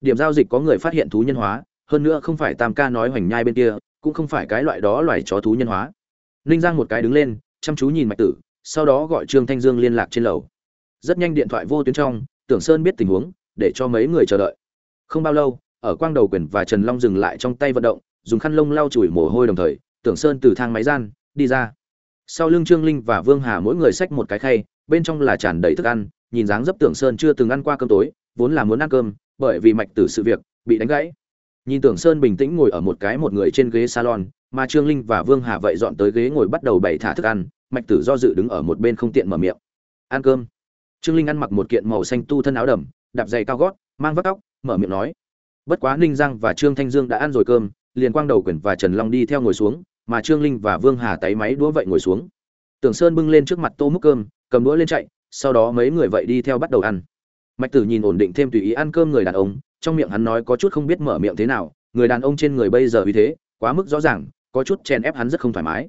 Điểm giao dịch có người phát hiện thú nhân hóa, hơn nữa không phải tam ca nói hoành nhai bên kia, cũng không phải cái loại đó loài chó thú nhân hóa. Ninh giang một cái đứng lên chăm chú nhìn mạch tử, sau đó gọi trương thanh dương liên lạc trên lầu. Rất nhanh điện thoại vô tuyến trong, tưởng sơn biết tình huống, để cho mấy người chờ đợi. Không bao lâu, ở quang đầu quyền và trần long dừng lại trong tay vận động, dùng khăn lông lau chùi mồ hôi đồng thời, tưởng sơn từ thang máy gian, đi ra. Sau lưng trương linh và vương hà mỗi người xách một cái khay, bên trong là tràn đầy thức ăn, nhìn dáng dấp tưởng sơn chưa từng ăn qua cơm tối, vốn là muốn ăn cơm, bởi vì mạch tử sự việc, bị đánh gãy. Nhìn tưởng sơn bình tĩnh ngồi ở một cái một người trên ghế salon mà trương linh và vương hà vậy dọn tới ghế ngồi bắt đầu bày thả thức ăn, mạch tử do dự đứng ở một bên không tiện mở miệng. Ăn cơm. Trương linh ăn mặc một kiện màu xanh tu thân áo đầm, đạp giày cao gót, mang vắt tóc, mở miệng nói, bất quá ninh giang và trương thanh dương đã ăn rồi cơm, liền quang đầu quyển và trần long đi theo ngồi xuống, mà trương linh và vương hà tay máy đũa vậy ngồi xuống. Tưởng sơn bưng lên trước mặt tô múc cơm, cầm đũa lên chạy, sau đó mấy người vậy đi theo bắt đầu ăn. Mạch tử nhìn ổn định thêm tùy ý ăn cơm người đàn ông, trong miệng hắn nói có chút không biết mở miệng thế nào, người đàn ông trên người bây giờ vì thế, quá mức rõ ràng có chút chèn ép hắn rất không thoải mái.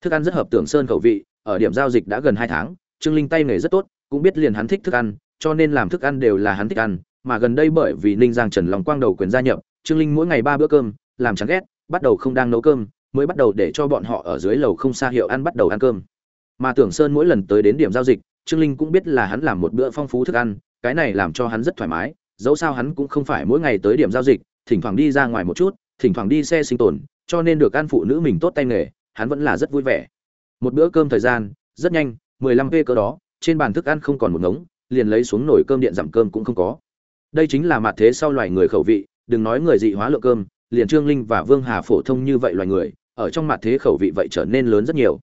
Thức ăn rất hợp tưởng sơn khẩu vị, ở điểm giao dịch đã gần hai tháng, trương linh tay nghề rất tốt, cũng biết liền hắn thích thức ăn, cho nên làm thức ăn đều là hắn thích ăn, mà gần đây bởi vì ninh giang trần lòng quang đầu quyền gia nhập, trương linh mỗi ngày ba bữa cơm, làm chán ghét, bắt đầu không đang nấu cơm, mới bắt đầu để cho bọn họ ở dưới lầu không xa hiệu ăn bắt đầu ăn cơm. Mà tưởng sơn mỗi lần tới đến điểm giao dịch, trương linh cũng biết là hắn làm một bữa phong phú thức ăn, cái này làm cho hắn rất thoải mái, dẫu sao hắn cũng không phải mỗi ngày tới điểm giao dịch, thỉnh thoảng đi ra ngoài một chút, thỉnh thoảng đi xe sinh tồn cho nên được ăn phụ nữ mình tốt tay nghề, hắn vẫn là rất vui vẻ. Một bữa cơm thời gian, rất nhanh 15 p cỡ đó, trên bàn thức ăn không còn một ngống, liền lấy xuống nồi cơm điện giảm cơm cũng không có. Đây chính là mặt thế sau loài người khẩu vị, đừng nói người dị hóa lượng cơm, liền trương linh và vương hà phổ thông như vậy loài người, ở trong mặt thế khẩu vị vậy trở nên lớn rất nhiều.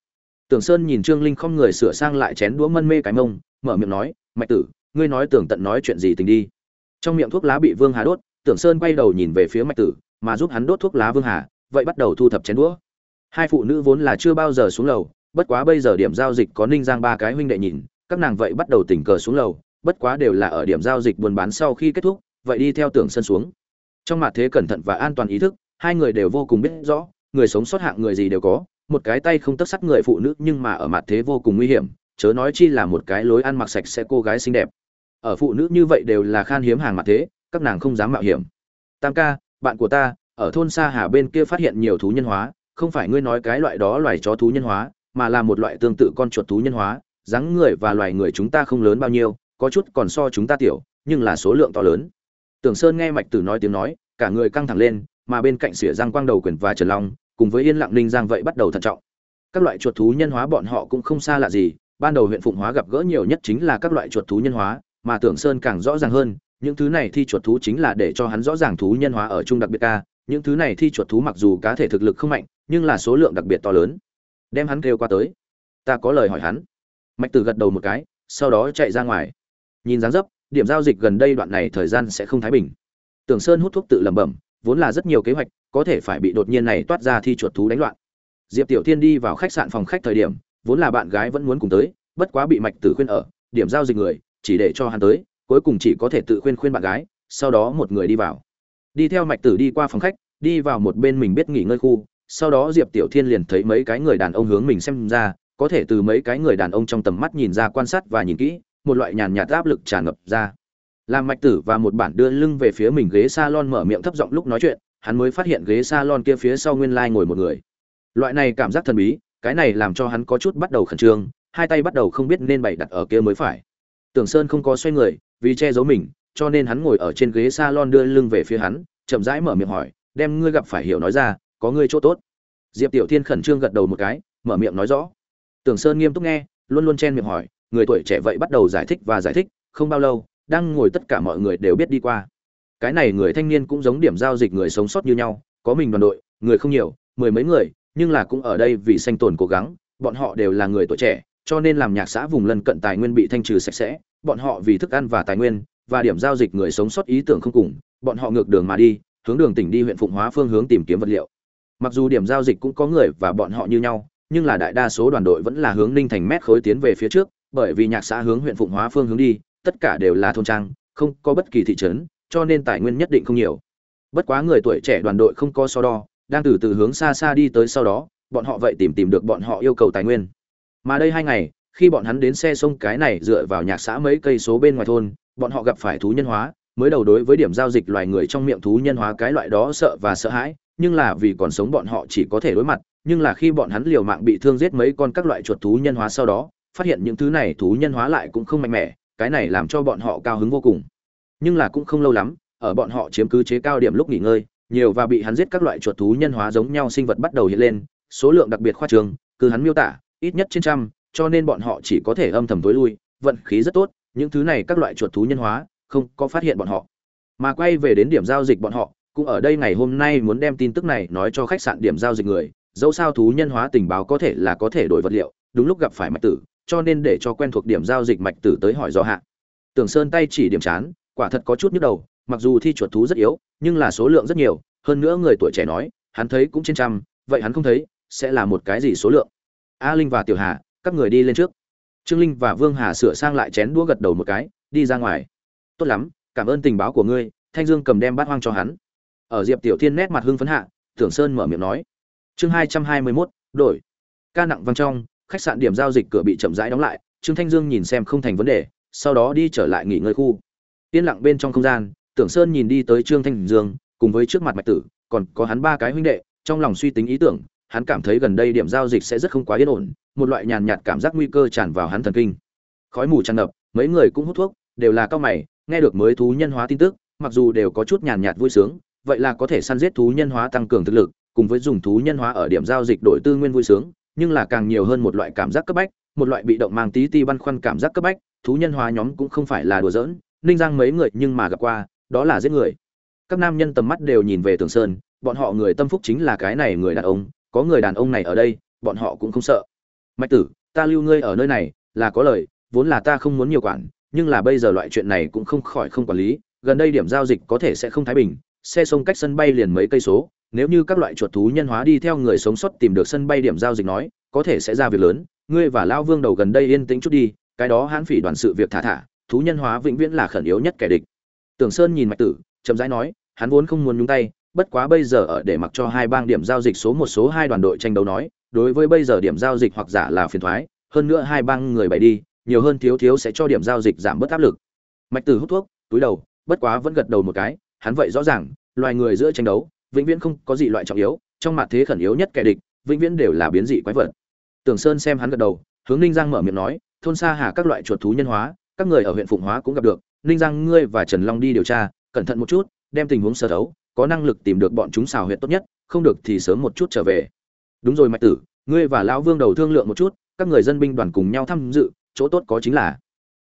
Tưởng sơn nhìn trương linh không người sửa sang lại chén đũa mân mê cái mông, mở miệng nói, mạch tử, ngươi nói tưởng tận nói chuyện gì tình đi. Trong miệng thuốc lá bị vương hà đốt, tưởng sơn quay đầu nhìn về phía mạch tử, mà giúp hắn đốt thuốc lá vương hà vậy bắt đầu thu thập chén đũa. Hai phụ nữ vốn là chưa bao giờ xuống lầu, bất quá bây giờ điểm giao dịch có ninh giang ba cái huynh đệ nhìn, các nàng vậy bắt đầu tình cờ xuống lầu, bất quá đều là ở điểm giao dịch buôn bán sau khi kết thúc, vậy đi theo tưởng sân xuống. Trong mặt thế cẩn thận và an toàn ý thức, hai người đều vô cùng biết rõ, người sống sót hạng người gì đều có, một cái tay không tất sắt người phụ nữ nhưng mà ở mặt thế vô cùng nguy hiểm, chớ nói chi là một cái lối ăn mặc sạch sẽ cô gái xinh đẹp. Ở phụ nữ như vậy đều là khan hiếm hàng mặt thế, các nàng không dám mạo hiểm. Tam ca, bạn của ta ở thôn xa hà bên kia phát hiện nhiều thú nhân hóa, không phải ngươi nói cái loại đó loài chó thú nhân hóa, mà là một loại tương tự con chuột thú nhân hóa, dáng người và loài người chúng ta không lớn bao nhiêu, có chút còn so chúng ta tiểu, nhưng là số lượng to lớn. Tưởng sơn nghe mạch tử nói tiếng nói, cả người căng thẳng lên, mà bên cạnh xỉa giang quang đầu quyền và trần long, cùng với yên lặng ninh giang vậy bắt đầu thận trọng. Các loại chuột thú nhân hóa bọn họ cũng không xa lạ gì, ban đầu huyện phụng hóa gặp gỡ nhiều nhất chính là các loại chuột thú nhân hóa, mà tưởng sơn càng rõ ràng hơn, những thứ này thi chuột thú chính là để cho hắn rõ ràng thú nhân hóa ở trung đặc biệt ca những thứ này thi chuột thú mặc dù cá thể thực lực không mạnh, nhưng là số lượng đặc biệt to lớn. Đem hắn kêu qua tới. Ta có lời hỏi hắn. Mạch tử gật đầu một cái, sau đó chạy ra ngoài. Nhìn dáng dấp, điểm giao dịch gần đây đoạn này thời gian sẽ không thái bình. Tưởng sơn hút thuốc tự lẩm bẩm, vốn là rất nhiều kế hoạch, có thể phải bị đột nhiên này toát ra thi chuột thú đánh loạn. Diệp tiểu thiên đi vào khách sạn phòng khách thời điểm, vốn là bạn gái vẫn muốn cùng tới, bất quá bị mạch tử khuyên ở, điểm giao dịch người, chỉ để cho hắn tới, cuối cùng chỉ có thể tự khuyên khuyên bạn gái, sau đó một người đi vào đi theo mạch tử đi qua phòng khách, đi vào một bên mình biết nghỉ ngơi khu, sau đó diệp tiểu thiên liền thấy mấy cái người đàn ông hướng mình xem ra, có thể từ mấy cái người đàn ông trong tầm mắt nhìn ra quan sát và nhìn kỹ, một loại nhàn nhạt áp lực tràn ngập ra. Làm mạch tử và một bản đưa lưng về phía mình ghế salon mở miệng thấp giọng lúc nói chuyện, hắn mới phát hiện ghế salon kia phía sau nguyên lai ngồi một người. Loại này cảm giác thần bí, cái này làm cho hắn có chút bắt đầu khẩn trương, hai tay bắt đầu không biết nên bày đặt ở kia mới phải. Tưởng sơn không có xoay người, vì che giấu mình cho nên hắn ngồi ở trên ghế salon đưa lưng về phía hắn, chậm rãi mở miệng hỏi, đem ngươi gặp phải hiểu nói ra, có ngươi chỗ tốt. Diệp tiểu thiên khẩn trương gật đầu một cái, mở miệng nói rõ. Tưởng sơn nghiêm túc nghe, luôn luôn chen miệng hỏi, người tuổi trẻ vậy bắt đầu giải thích và giải thích, không bao lâu, đang ngồi tất cả mọi người đều biết đi qua. Cái này người thanh niên cũng giống điểm giao dịch người sống sót như nhau, có mình đoàn đội, người không nhiều, mười mấy người, nhưng là cũng ở đây vì sanh tồn cố gắng, bọn họ đều là người tuổi trẻ, cho nên làm nhạc xã vùng lân cận tài nguyên bị thanh trừ sạch sẽ, bọn họ vì thức ăn và tài nguyên và điểm giao dịch người sống sót ý tưởng không cùng, bọn họ ngược đường mà đi, hướng đường tỉnh đi huyện phụng hóa phương hướng tìm kiếm vật liệu. Mặc dù điểm giao dịch cũng có người và bọn họ như nhau, nhưng là đại đa số đoàn đội vẫn là hướng ninh thành mét khối tiến về phía trước, bởi vì nhạc xã hướng huyện phụng hóa phương hướng đi, tất cả đều là thôn trang, không có bất kỳ thị trấn, cho nên tài nguyên nhất định không nhiều. Bất quá người tuổi trẻ đoàn đội không có so đo, đang từ từ hướng xa xa đi tới sau đó, bọn họ vậy tìm tìm được bọn họ yêu cầu tài nguyên. Mà đây hai ngày khi bọn hắn đến xe sông cái này dựa vào nhạc xã mấy cây số bên ngoài thôn, bọn họ gặp phải thú nhân hóa, mới đầu đối với điểm giao dịch loài người trong miệng thú nhân hóa cái loại đó sợ và sợ hãi, nhưng là vì còn sống bọn họ chỉ có thể đối mặt, nhưng là khi bọn hắn liều mạng bị thương giết mấy con các loại chuột thú nhân hóa sau đó, phát hiện những thứ này thú nhân hóa lại cũng không mạnh mẽ, cái này làm cho bọn họ cao hứng vô cùng. Nhưng là cũng không lâu lắm, ở bọn họ chiếm cứ chế cao điểm lúc nghỉ ngơi, nhiều và bị hắn giết các loại chuột thú nhân hóa giống nhau sinh vật bắt đầu hiện lên, số lượng đặc biệt khoa trương cứ hắn miêu tả, ít nhất trên trăm cho nên bọn họ chỉ có thể âm thầm tối lui, vận khí rất tốt, những thứ này các loại chuột thú nhân hóa, không có phát hiện bọn họ. Mà quay về đến điểm giao dịch bọn họ, cũng ở đây ngày hôm nay muốn đem tin tức này nói cho khách sạn điểm giao dịch người, dẫu sao thú nhân hóa tình báo có thể là có thể đổi vật liệu, đúng lúc gặp phải mạch tử, cho nên để cho quen thuộc điểm giao dịch mạch tử tới hỏi do hạ. Tưởng sơn tay chỉ điểm chán, quả thật có chút nhức đầu, mặc dù thi chuột thú rất yếu, nhưng là số lượng rất nhiều, hơn nữa người tuổi trẻ nói, hắn thấy cũng trên trăm, vậy hắn không thấy, sẽ là một cái gì số lượng? A linh và tiểu hà các người đi lên trước. Trương linh và vương hà sửa sang lại chén đũa gật đầu một cái, đi ra ngoài. Tốt lắm, cảm ơn tình báo của ngươi, thanh dương cầm đem bát hoang cho hắn. Ở diệp tiểu thiên nét mặt hưng phấn hạ, tưởng sơn mở miệng nói. Chương hai trăm hai mươi mốt, đổi. Ca nặng văng trong, khách sạn điểm giao dịch cửa bị chậm rãi đóng lại, trương thanh dương nhìn xem không thành vấn đề, sau đó đi trở lại nghỉ ngơi khu. Yên lặng bên trong không gian, tưởng sơn nhìn đi tới trương thanh dương, cùng với trước mặt mạch tử, còn có hắn ba cái huynh đệ, trong lòng suy tính ý tưởng, hắn cảm thấy gần đây điểm giao dịch sẽ rất không quá yên ổn một loại nhàn nhạt cảm giác nguy cơ tràn vào hắn thần kinh. Khói mù tràn ngập, mấy người cũng hút thuốc, đều là cao mày, nghe được mới thú nhân hóa tin tức, mặc dù đều có chút nhàn nhạt vui sướng, vậy là có thể săn giết thú nhân hóa tăng cường thực lực, cùng với dùng thú nhân hóa ở điểm giao dịch đổi tư nguyên vui sướng, nhưng là càng nhiều hơn một loại cảm giác cấp bách, một loại bị động mang tí ti băn khoăn cảm giác cấp bách, thú nhân hóa nhóm cũng không phải là đùa giỡn, ninh giang mấy người nhưng mà gặp qua, đó là giết người. Các nam nhân tầm mắt đều nhìn về tường sơn, bọn họ người tâm phúc chính là cái này người đàn ông, có người đàn ông này ở đây, bọn họ cũng không sợ mạch tử, ta lưu ngươi ở nơi này, là có lời, vốn là ta không muốn nhiều quản, nhưng là bây giờ loại chuyện này cũng không khỏi không quản lý, gần đây điểm giao dịch có thể sẽ không thái bình, xe sông cách sân bay liền mấy cây số, nếu như các loại chuột thú nhân hóa đi theo người sống sót tìm được sân bay điểm giao dịch nói, có thể sẽ ra việc lớn, ngươi và lao vương đầu gần đây yên tĩnh chút đi, cái đó hãn phỉ đoàn sự việc thả thả, thú nhân hóa vĩnh viễn là khẩn yếu nhất kẻ địch. Tưởng sơn nhìn mạch tử, chậm rãi nói, hắn vốn không muốn nhúng tay, bất quá bây giờ ở để mặc cho hai bang điểm giao dịch số một số hai đoàn đội tranh đấu nói đối với bây giờ điểm giao dịch hoặc giả là phiền thoái, hơn nữa hai bang người bày đi, nhiều hơn thiếu thiếu sẽ cho điểm giao dịch giảm bớt áp lực. Mạch tử hút thuốc, túi đầu, bất quá vẫn gật đầu một cái, hắn vậy rõ ràng, loài người giữa tranh đấu, vĩnh viễn không có gì loại trọng yếu, trong mặt thế khẩn yếu nhất kẻ địch, vĩnh viễn đều là biến dị quái vật. Tưởng sơn xem hắn gật đầu, hướng ninh giang mở miệng nói, thôn xa hà các loại chuột thú nhân hóa, các người ở huyện phụng hóa cũng gặp được. Ninh giang, ngươi và trần long đi điều tra, cẩn thận một chút, đem tình huống sơ thấu, có năng lực tìm được bọn chúng xào huyện tốt nhất, không được thì sớm một chút trở về đúng rồi mạch tử, ngươi và lão vương đầu thương lượng một chút, các người dân binh đoàn cùng nhau tham dự, chỗ tốt có chính là.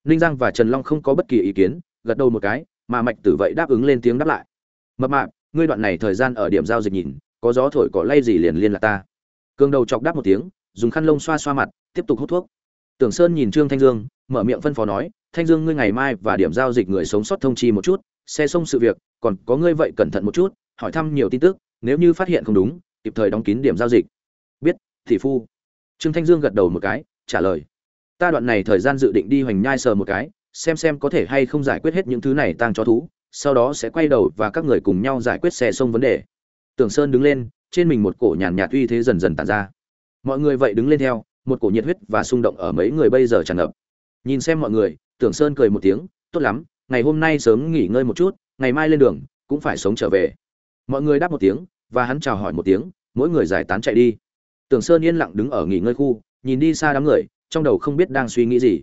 Ninh giang và trần long không có bất kỳ ý kiến, gật đầu một cái, mà mạch tử vậy đáp ứng lên tiếng đáp lại. Mập mạp, ngươi đoạn này thời gian ở điểm giao dịch nhìn, có gió thổi cỏ lay gì liền liên lạc ta. Cường đầu chọc đáp một tiếng, dùng khăn lông xoa xoa mặt, tiếp tục hút thuốc. Tưởng sơn nhìn trương thanh dương, mở miệng phân phó nói, thanh dương ngươi ngày mai và điểm giao dịch người sống sót thông chi một chút xe xong sự việc, còn có ngươi vậy cẩn thận một chút, hỏi thăm nhiều tin tức, nếu như phát hiện không đúng, kịp thời đóng kín điểm giao dịch thị phu. Trương thanh dương gật đầu một cái, trả lời. Ta đoạn này thời gian dự định đi hoành nhai sờ một cái, xem xem có thể hay không giải quyết hết những thứ này tăng cho thú, sau đó sẽ quay đầu và các người cùng nhau giải quyết xe sông vấn đề. Tưởng sơn đứng lên, trên mình một cổ nhàn nhạt uy thế dần dần tàn ra. Mọi người vậy đứng lên theo, một cổ nhiệt huyết và xung động ở mấy người bây giờ tràn ngập. Nhìn xem mọi người, tưởng sơn cười một tiếng, tốt lắm, ngày hôm nay sớm nghỉ ngơi một chút, ngày mai lên đường, cũng phải sống trở về. Mọi người đáp một tiếng, và hắn chào hỏi một tiếng, mỗi người giải tán chạy đi tưởng sơn yên lặng đứng ở nghỉ ngơi khu, nhìn đi xa đám người, trong đầu không biết đang suy nghĩ gì.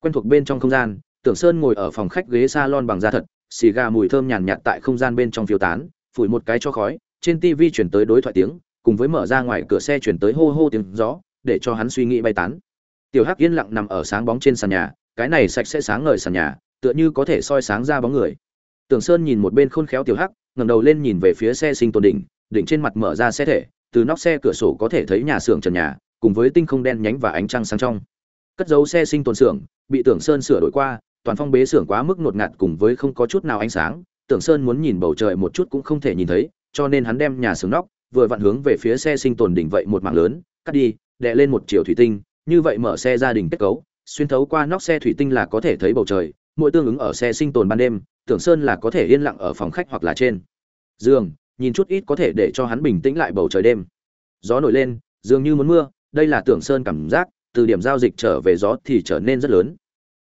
Quen thuộc bên trong không gian, tưởng sơn ngồi ở phòng khách ghế salon bằng da thật, xì gà mùi thơm nhàn nhạt tại không gian bên trong phiêu tán, phủi một cái cho khói, trên tv chuyển tới đối thoại tiếng, cùng với mở ra ngoài cửa xe chuyển tới hô hô tiếng gió, để cho hắn suy nghĩ bay tán. Tiểu hắc yên lặng nằm ở sáng bóng trên sàn nhà, cái này sạch sẽ sáng ngời sàn nhà, tựa như có thể soi sáng ra bóng người. Tưởng sơn nhìn một bên khôn khéo tiểu hắc, ngẩng đầu lên nhìn về phía xe sinh tồn đỉnh đỉnh trên mặt mở ra xe thể từ nóc xe cửa sổ có thể thấy nhà xưởng trần nhà, cùng với tinh không đen nhánh và ánh trăng sáng trong. Cất dấu xe sinh tồn xưởng, bị tưởng sơn sửa đổi qua, toàn phong bế xưởng quá mức ngột ngạt cùng với không có chút nào ánh sáng tưởng sơn muốn nhìn bầu trời một chút cũng không thể nhìn thấy, cho nên hắn đem nhà xưởng nóc, vừa vặn hướng về phía xe sinh tồn đỉnh vậy một mạng lớn, cắt đi, đè lên một chiều thủy tinh, như vậy mở xe gia đình kết cấu, xuyên thấu qua nóc xe thủy tinh là có thể thấy bầu trời, mỗi tương ứng ở xe sinh tồn ban đêm tưởng sơn là có thể yên lặng ở phòng khách hoặc là trên giường nhìn chút ít có thể để cho hắn bình tĩnh lại bầu trời đêm. Gió nổi lên, dường như muốn mưa, đây là tưởng sơn cảm giác, từ điểm giao dịch trở về gió thì trở nên rất lớn.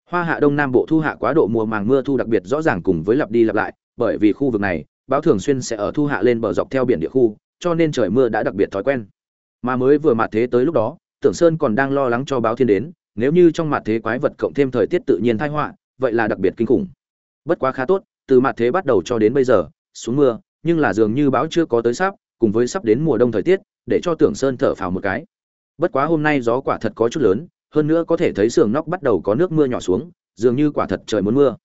Hoa hạ đông nam bộ thu hạ quá độ mùa màng mưa thu đặc biệt rõ ràng cùng với lặp đi lặp lại, bởi vì khu vực này, báo thường xuyên sẽ ở thu hạ lên bờ dọc theo biển địa khu, cho nên trời mưa đã đặc biệt thói quen. Mà mới vừa mặt thế tới lúc đó, tưởng sơn còn đang lo lắng cho báo thiên đến, nếu như trong mặt thế quái vật cộng thêm thời tiết tự nhiên tai họa, vậy là đặc biệt kinh khủng. Bất quá khá tốt, từ mặt thế bắt đầu cho đến bây giờ, xuống mưa nhưng là dường như báo chưa có tới sắp, cùng với sắp đến mùa đông thời tiết, để cho tưởng sơn thở phào một cái. Bất quá hôm nay gió quả thật có chút lớn, hơn nữa có thể thấy sườn nóc bắt đầu có nước mưa nhỏ xuống, dường như quả thật trời muốn mưa.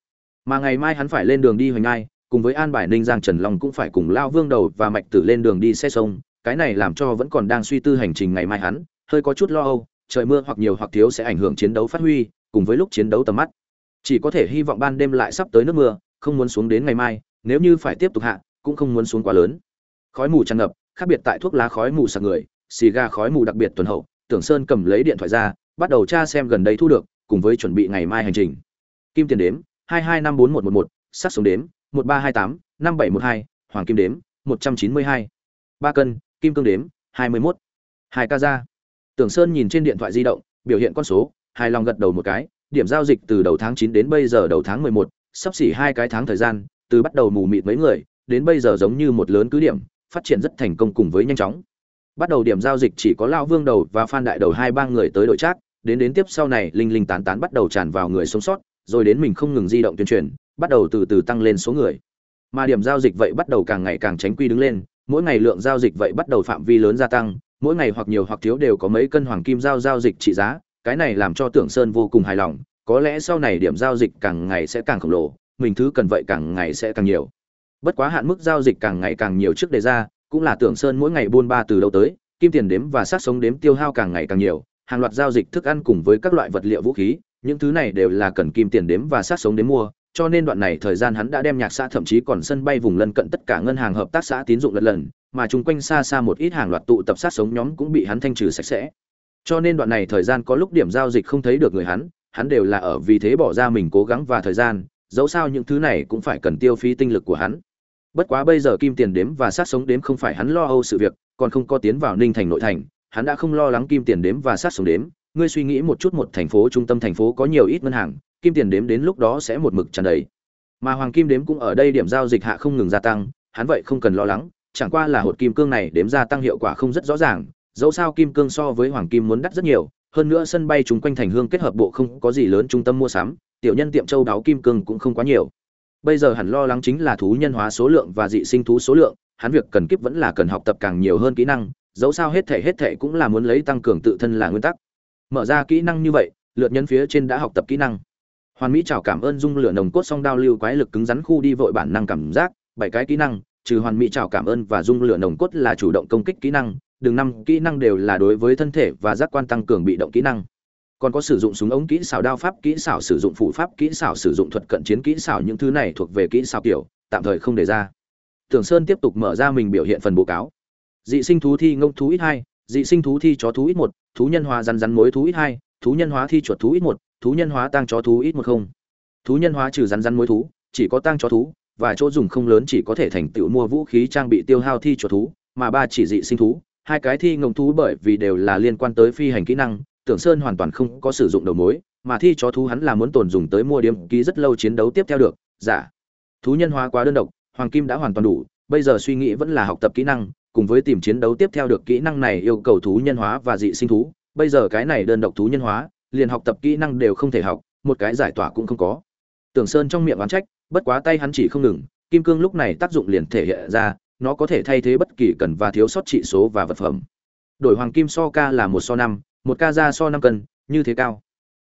Mà ngày mai hắn phải lên đường đi hoành ngai, cùng với an bài ninh giang trần long cũng phải cùng lao vương đầu và mạch tử lên đường đi xe sông, cái này làm cho vẫn còn đang suy tư hành trình ngày mai hắn, hơi có chút lo âu, trời mưa hoặc nhiều hoặc thiếu sẽ ảnh hưởng chiến đấu phát huy, cùng với lúc chiến đấu tầm mắt. Chỉ có thể hy vọng ban đêm lại sắp tới nước mưa, không muốn xuống đến ngày mai, nếu như phải tiếp tục hạ cũng không muốn xuống quá lớn. Khói mù tràn ngập, khác biệt tại thuốc lá khói mù sạc người, xì ga khói mù đặc biệt tuần hậu, tưởng sơn cầm lấy điện thoại ra, bắt đầu tra xem gần đây thu được, cùng với chuẩn bị ngày mai hành trình. Kim tiền đếm, hai hai năm bốn một một một sát sống đếm, một ba hai tám, năm bảy một hai, hoàng kim đếm, một trăm chín mươi hai. Ba cân, kim cương đếm, hai mươi mốt. Hai ca ra tưởng sơn nhìn trên điện thoại di động, biểu hiện con số, hài lòng gật đầu một cái, điểm giao dịch từ đầu tháng chín đến bây giờ đầu tháng mười một, sắp xỉ hai cái tháng thời gian, từ bắt đầu mù mịt mấy người đến bây giờ giống như một lớn cứ điểm, phát triển rất thành công cùng với nhanh chóng. Bắt đầu điểm giao dịch chỉ có Lão vương đầu và phan đại đầu hai ba người tới đội trác, đến đến tiếp sau này, linh linh tán tán bắt đầu tràn vào người sống sót, rồi đến mình không ngừng di động tuyên truyền, bắt đầu từ từ tăng lên số người. Mà điểm giao dịch vậy bắt đầu càng ngày càng tránh quy đứng lên, mỗi ngày lượng giao dịch vậy bắt đầu phạm vi lớn gia tăng, mỗi ngày hoặc nhiều hoặc thiếu đều có mấy cân hoàng kim giao giao dịch trị giá, cái này làm cho tưởng sơn vô cùng hài lòng, có lẽ sau này điểm giao dịch càng ngày sẽ càng khổng lồ, mình thứ cần vậy càng ngày sẽ càng nhiều bất quá hạn mức giao dịch càng ngày càng nhiều trước đề ra, cũng là tưởng sơn mỗi ngày buôn ba từ đâu tới, kim tiền đếm và sát sống đếm tiêu hao càng ngày càng nhiều, hàng loạt giao dịch thức ăn cùng với các loại vật liệu vũ khí, những thứ này đều là cần kim tiền đếm và sát sống đếm mua, cho nên đoạn này thời gian hắn đã đem nhạc xã thậm chí còn sân bay vùng lân cận tất cả ngân hàng hợp tác xã tín dụng lần lần, mà chung quanh xa xa một ít hàng loạt tụ tập sát sống nhóm cũng bị hắn thanh trừ sạch sẽ. Cho nên đoạn này thời gian có lúc điểm giao dịch không thấy được người hắn hắn đều là ở vì thế bỏ ra mình cố gắng và thời gian, dẫu sao những thứ này cũng phải cần tiêu phí tinh lực của hắn bất quá bây giờ kim tiền đếm và sát sống đếm không phải hắn lo âu sự việc, còn không có tiến vào ninh thành nội thành, hắn đã không lo lắng kim tiền đếm và sát sống đếm. Ngươi suy nghĩ một chút một thành phố, trung tâm thành phố có nhiều ít ngân hàng, kim tiền đếm đến lúc đó sẽ một mực tràn đầy. Mà hoàng kim đếm cũng ở đây điểm giao dịch hạ không ngừng gia tăng, hắn vậy không cần lo lắng, chẳng qua là hột kim cương này đếm gia tăng hiệu quả không rất rõ ràng, dẫu sao kim cương so với hoàng kim muốn đắt rất nhiều, hơn nữa sân bay chúng quanh thành hương kết hợp bộ không có gì lớn trung tâm mua sắm, tiểu nhân tiệm châu đáo kim cương cũng không quá nhiều bây giờ hẳn lo lắng chính là thú nhân hóa số lượng và dị sinh thú số lượng, hắn việc cần kiếp vẫn là cần học tập càng nhiều hơn kỹ năng, dẫu sao hết thể hết thể cũng là muốn lấy tăng cường tự thân là nguyên tắc. Mở ra kỹ năng như vậy, lượt nhân phía trên đã học tập kỹ năng. Hoàn mỹ chào cảm ơn dung lửa nồng cốt song đao lưu quái lực cứng rắn khu đi vội bản năng cảm giác, bảy cái kỹ năng, trừ hoàn mỹ chào cảm ơn và dung lửa nồng cốt là chủ động công kích kỹ năng, đường năm kỹ năng đều là đối với thân thể và giác quan tăng cường bị động kỹ năng còn có sử dụng súng ống kỹ xảo, đao pháp kỹ xảo, sử dụng phụ pháp kỹ xảo, sử dụng thuật cận chiến kỹ xảo, những thứ này thuộc về kỹ xảo kiểu, tạm thời không đề ra. Tưởng sơn tiếp tục mở ra mình biểu hiện phần báo cáo. Dị sinh thú thi ngông thú ít hai, dị sinh thú thi chó thú ít một, thú nhân hóa rắn rắn mối thú ít hai, thú nhân hóa thi chuột thú ít một, thú nhân hóa tăng chó thú ít một không. Thú nhân hóa trừ rắn rắn mối thú, chỉ có tăng chó thú, và chỗ dùng không lớn chỉ có thể thành tựu mua vũ khí trang bị tiêu hao thi chuột thú, mà ba chỉ dị sinh thú, hai cái thi ngông thú bởi vì đều là liên quan tới phi hành kỹ năng tưởng sơn hoàn toàn không có sử dụng đầu mối, mà thi chó thú hắn là muốn tồn dùng tới mua điểm ký rất lâu chiến đấu tiếp theo được. Giả thú nhân hóa quá đơn độc, hoàng kim đã hoàn toàn đủ, bây giờ suy nghĩ vẫn là học tập kỹ năng, cùng với tìm chiến đấu tiếp theo được kỹ năng này yêu cầu thú nhân hóa và dị sinh thú. Bây giờ cái này đơn độc thú nhân hóa, liền học tập kỹ năng đều không thể học, một cái giải tỏa cũng không có. Tưởng sơn trong miệng oán trách, bất quá tay hắn chỉ không ngừng, kim cương lúc này tác dụng liền thể hiện ra, nó có thể thay thế bất kỳ cần và thiếu sót trị số và vật phẩm. Đổi hoàng kim so ca là một so năm một ca ra so năm cân, như thế cao.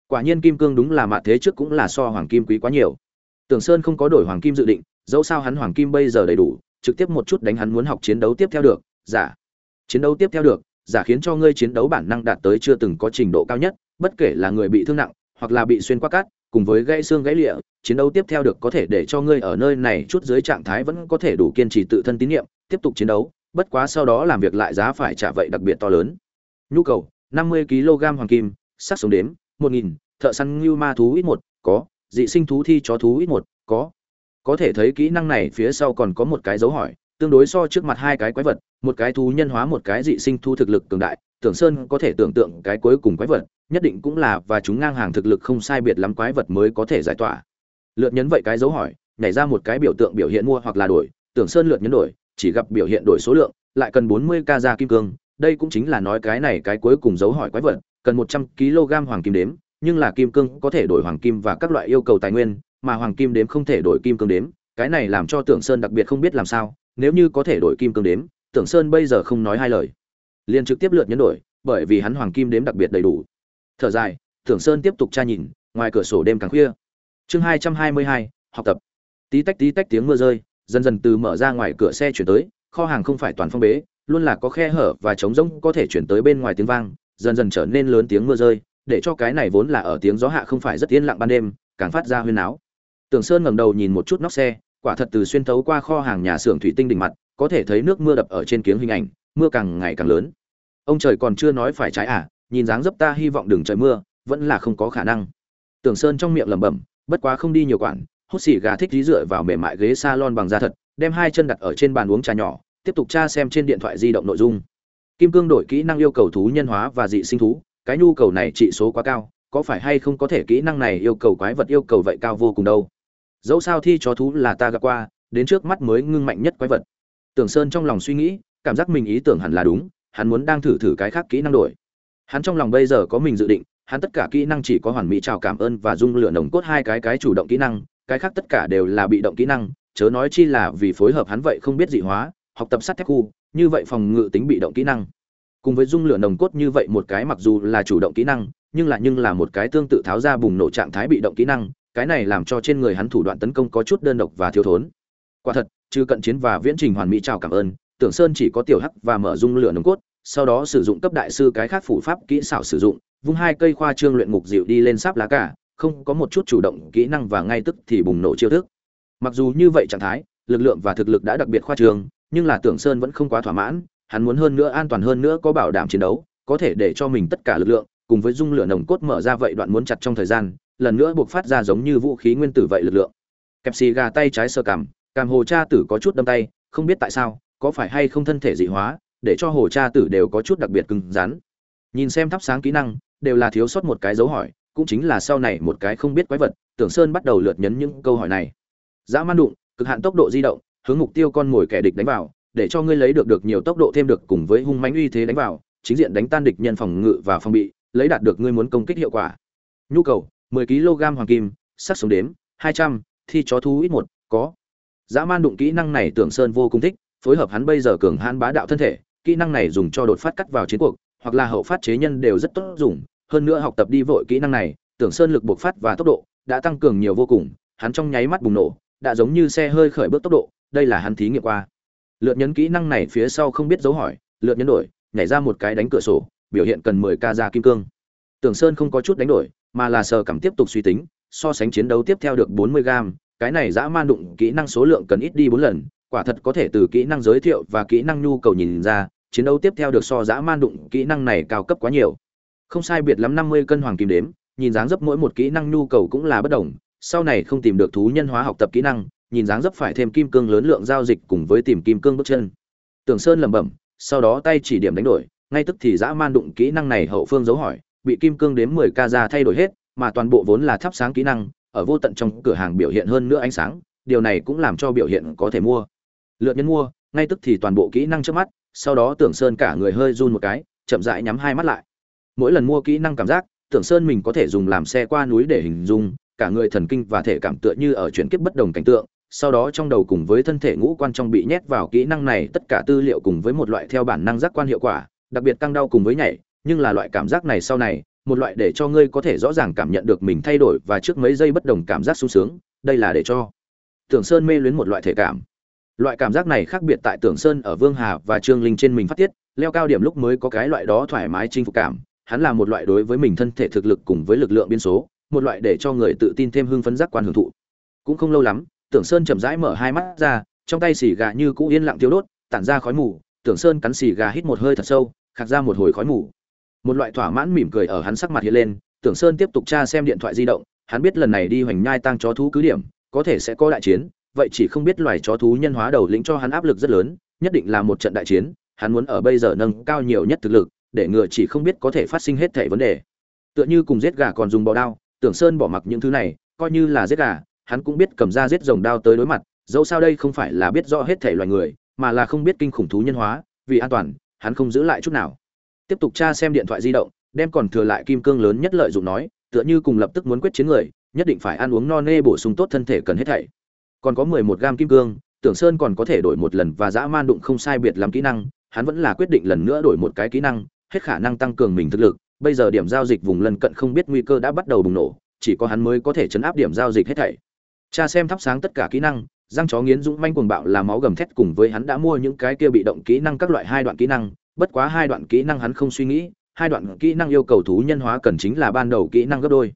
Quả nhiên kim cương đúng là mạ thế trước cũng là so hoàng kim quý quá nhiều. Tưởng sơn không có đổi hoàng kim dự định, dẫu sao hắn hoàng kim bây giờ đầy đủ, trực tiếp một chút đánh hắn muốn học chiến đấu tiếp theo được, giả. Chiến đấu tiếp theo được, giả khiến cho ngươi chiến đấu bản năng đạt tới chưa từng có trình độ cao nhất, bất kể là người bị thương nặng, hoặc là bị xuyên qua cát, cùng với gãy xương gãy lịa, chiến đấu tiếp theo được có thể để cho ngươi ở nơi này chút dưới trạng thái vẫn có thể đủ kiên trì tự thân tín nhiệm, tiếp tục chiến đấu, bất quá sau đó làm việc lại giá phải trả vậy đặc biệt to lớn. Nhu cầu 50 kg hoàng kim sát sống đếm 1000, thợ săn như ma thú ít một có dị sinh thú thi chó thú ít một có. Có thể thấy kỹ năng này phía sau còn có một cái dấu hỏi tương đối so trước mặt hai cái quái vật một cái thú nhân hóa một cái dị sinh thú thực lực cường đại tưởng sơn có thể tưởng tượng cái cuối cùng quái vật nhất định cũng là và chúng ngang hàng thực lực không sai biệt lắm quái vật mới có thể giải tỏa. Lượt nhấn vậy cái dấu hỏi nhảy ra một cái biểu tượng biểu hiện mua hoặc là đổi tưởng sơn lượt nhấn đổi chỉ gặp biểu hiện đổi số lượng lại cần 40 k ra kim cương đây cũng chính là nói cái này cái cuối cùng dấu hỏi quái vật cần 100 kg hoàng kim đếm nhưng là kim cương có thể đổi hoàng kim và các loại yêu cầu tài nguyên mà hoàng kim đếm không thể đổi kim cương đếm cái này làm cho tưởng sơn đặc biệt không biết làm sao nếu như có thể đổi kim cương đếm tưởng sơn bây giờ không nói hai lời liền trực tiếp lượt nhấn đổi bởi vì hắn hoàng kim đếm đặc biệt đầy đủ thở dài Tưởng Sơn tiếp tục tra nhìn, ngoài cửa sổ đêm càng khuya. Chương hai hai mươi hai, học tập. Tí tách tí tách tiếng mưa rơi, dần dần từ mở ra ngoài cửa xe chuyển tới, kho hàng không phải toàn phong bế, luôn là có khe hở và trống rỗng có thể chuyển tới bên ngoài tiếng vang, dần dần trở nên lớn tiếng mưa rơi, để cho cái này vốn là ở tiếng gió hạ không phải rất yên lặng ban đêm, càng phát ra huyên náo. Tưởng Sơn ngẩng đầu nhìn một chút nóc xe, quả thật từ xuyên thấu qua kho hàng nhà xưởng thủy tinh đỉnh mặt, có thể thấy nước mưa đập ở trên kiếng hình ảnh, mưa càng ngày càng lớn. Ông trời còn chưa nói phải trái à, nhìn dáng dấp ta hy vọng đừng trời mưa, vẫn là không có khả năng. Tưởng Sơn trong miệng lẩm bẩm, bất quá không đi nhiều quản, hút xì gà thích dí dựa vào mềm mại ghế salon bằng da thật, đem hai chân đặt ở trên bàn uống trà nhỏ, tiếp tục tra xem trên điện thoại di động nội dung. Kim cương đổi kỹ năng yêu cầu thú nhân hóa và dị sinh thú, cái nhu cầu này trị số quá cao, có phải hay không có thể kỹ năng này yêu cầu quái vật yêu cầu vậy cao vô cùng đâu. Dẫu sao thi chó thú là ta gặp qua, đến trước mắt mới ngưng mạnh nhất quái vật. Tưởng Sơn trong lòng suy nghĩ, cảm giác mình ý tưởng hẳn là đúng, hắn muốn đang thử thử cái khác kỹ năng đổi. Hắn trong lòng bây giờ có mình dự định, hắn tất cả kỹ năng chỉ có hoàn mỹ chào cảm ơn và dung lửa nồng cốt hai cái cái chủ động kỹ năng, cái khác tất cả đều là bị động kỹ năng, chớ nói chi là vì phối hợp hắn vậy không biết dị hóa, học tập sắt thép khu, như vậy phòng ngự tính bị động kỹ năng. Cùng với dung lửa nồng cốt như vậy một cái mặc dù là chủ động kỹ năng, nhưng là nhưng là một cái tương tự tháo ra bùng nổ trạng thái bị động kỹ năng, cái này làm cho trên người hắn thủ đoạn tấn công có chút đơn độc và thiếu thốn. Quả thật, trừ cận chiến và viễn trình hoàn mỹ chào cảm ơn, Tưởng Sơn chỉ có tiểu hắc và mở dung lửa nồng cốt, sau đó sử dụng cấp đại sư cái khác phủ pháp kỹ xảo sử dụng, vung hai cây khoa trương luyện ngục dịu đi lên sáp lá cả, không có một chút chủ động kỹ năng và ngay tức thì bùng nổ chiêu thức. Mặc dù như vậy trạng thái, lực lượng và thực lực đã đặc biệt khoa trương, nhưng là Tưởng Sơn vẫn không quá thỏa mãn, hắn muốn hơn nữa an toàn hơn nữa có bảo đảm chiến đấu, có thể để cho mình tất cả lực lượng, cùng với dung lửa nồng cốt mở ra vậy đoạn muốn chặt trong thời gian, lần nữa buộc phát ra giống như vũ khí nguyên tử vậy lực lượng. Kẹp xì gà tay trái sơ cằm, cằm hồ cha tử có chút đâm tay, không biết tại sao, có phải hay không thân thể dị hóa, để cho hồ cha tử đều có chút đặc biệt cứng rắn. Nhìn xem thắp sáng kỹ năng, đều là thiếu sót một cái dấu hỏi, cũng chính là sau này một cái không biết quái vật, Tưởng Sơn bắt đầu lượt nhấn những câu hỏi này. Dã man đụng, cực hạn tốc độ di động, hướng mục tiêu con mồi kẻ địch đánh vào, để cho ngươi lấy được được nhiều tốc độ thêm được cùng với hung mãnh uy thế đánh vào, chính diện đánh tan địch nhân phòng ngự và phòng bị, lấy đạt được ngươi muốn công kích hiệu quả. Nhu cầu: 10 kg hoàng kim, sắc sống đếm, 200, thi chó thú ít một, có. Dã man đụng kỹ năng này Tưởng Sơn vô cùng thích, phối hợp hắn bây giờ cường hãn bá đạo thân thể, kỹ năng này dùng cho đột phát cắt vào chiến cuộc, hoặc là hậu phát chế nhân đều rất tốt dùng, hơn nữa học tập đi vội kỹ năng này, Tưởng Sơn lực bộc phát và tốc độ đã tăng cường nhiều vô cùng, hắn trong nháy mắt bùng nổ, đã giống như xe hơi khởi bước tốc độ, đây là hắn thí nghiệm qua. Lượt nhấn kỹ năng này phía sau không biết dấu hỏi, lượt nhấn đổi, nhảy ra một cái đánh cửa sổ, biểu hiện cần 10 ca ra kim cương. Tưởng Sơn không có chút đánh đổi, mà là sờ cảm tiếp tục suy tính, so sánh chiến đấu tiếp theo được 40 gam, cái này dã man đụng kỹ năng số lượng cần ít đi 4 lần, quả thật có thể từ kỹ năng giới thiệu và kỹ năng nhu cầu nhìn ra, chiến đấu tiếp theo được so dã man đụng kỹ năng này cao cấp quá nhiều. Không sai biệt lắm 50 cân hoàng kim đếm, nhìn dáng dấp mỗi một kỹ năng nhu cầu cũng là bất đồng, sau này không tìm được thú nhân hóa học tập kỹ năng, nhìn dáng dấp phải thêm kim cương lớn lượng giao dịch cùng với tìm kim cương bước chân. Tưởng Sơn lẩm bẩm, sau đó tay chỉ điểm đánh đổi, ngay tức thì dã man đụng kỹ năng này hậu phương dấu hỏi, bị kim cương đếm 10 ca ra thay đổi hết, mà toàn bộ vốn là thắp sáng kỹ năng, ở vô tận trong cửa hàng biểu hiện hơn nữa ánh sáng, điều này cũng làm cho biểu hiện có thể mua. Lượt nhân mua, ngay tức thì toàn bộ kỹ năng trước mắt, sau đó Tưởng Sơn cả người hơi run một cái, chậm rãi nhắm hai mắt lại. Mỗi lần mua kỹ năng cảm giác, Tưởng Sơn mình có thể dùng làm xe qua núi để hình dung, cả người thần kinh và thể cảm tựa như ở chuyển kiếp bất đồng cảnh tượng, sau đó trong đầu cùng với thân thể ngũ quan trong bị nhét vào kỹ năng này tất cả tư liệu cùng với một loại theo bản năng giác quan hiệu quả, đặc biệt tăng đau cùng với nhảy, nhưng là loại cảm giác này sau này, một loại để cho ngươi có thể rõ ràng cảm nhận được mình thay đổi và trước mấy giây bất đồng cảm giác sung sướng, đây là để cho Tưởng Sơn mê luyến một loại thể cảm. Loại cảm giác này khác biệt tại Tưởng Sơn ở Vương Hà và Trương Linh trên mình phát tiết, leo cao điểm lúc mới có cái loại đó thoải mái chinh phục cảm, hắn là một loại đối với mình thân thể thực lực cùng với lực lượng biên số, một loại để cho người tự tin thêm hưng phấn giác quan hưởng thụ. Cũng không lâu lắm, Tưởng Sơn chậm rãi mở hai mắt ra, trong tay xì gà như cũ yên lặng thiêu đốt, tản ra khói mù, Tưởng Sơn cắn xì gà hít một hơi thật sâu, khạc ra một hồi khói mù. Một loại thỏa mãn mỉm cười ở hắn sắc mặt hiện lên, Tưởng Sơn tiếp tục tra xem điện thoại di động, hắn biết lần này đi hoành nhai tăng chó thú cứ điểm, có thể sẽ có đại chiến, vậy chỉ không biết loài chó thú nhân hóa đầu lĩnh cho hắn áp lực rất lớn, nhất định là một trận đại chiến, hắn muốn ở bây giờ nâng cao nhiều nhất thực lực, để ngừa chỉ không biết có thể phát sinh hết thảy vấn đề. Tựa như cùng giết gà còn dùng bò đao, Tưởng Sơn bỏ mặc những thứ này, coi như là giết gà, hắn cũng biết cầm ra giết rồng đao tới đối mặt, dẫu sao đây không phải là biết rõ hết thể loài người, mà là không biết kinh khủng thú nhân hóa, vì an toàn, hắn không giữ lại chút nào. Tiếp tục tra xem điện thoại di động, đem còn thừa lại kim cương lớn nhất lợi dụng nói, tựa như cùng lập tức muốn quyết chiến người, nhất định phải ăn uống no nê bổ sung tốt thân thể cần hết thảy. Còn có 11 gam kim cương, Tưởng Sơn còn có thể đổi một lần và dã man đụng không sai biệt làm kỹ năng, hắn vẫn là quyết định lần nữa đổi một cái kỹ năng, hết khả năng tăng cường mình thực lực, bây giờ điểm giao dịch vùng lân cận không biết nguy cơ đã bắt đầu bùng nổ chỉ có hắn mới có thể chấn áp điểm giao dịch hết thảy cha xem thắp sáng tất cả kỹ năng, răng chó nghiến dũng manh cuồng bạo là máu gầm thét cùng với hắn đã mua những cái kia bị động kỹ năng các loại hai đoạn kỹ năng, bất quá hai đoạn kỹ năng hắn không suy nghĩ, hai đoạn kỹ năng yêu cầu thú nhân hóa cần chính là ban đầu kỹ năng gấp đôi.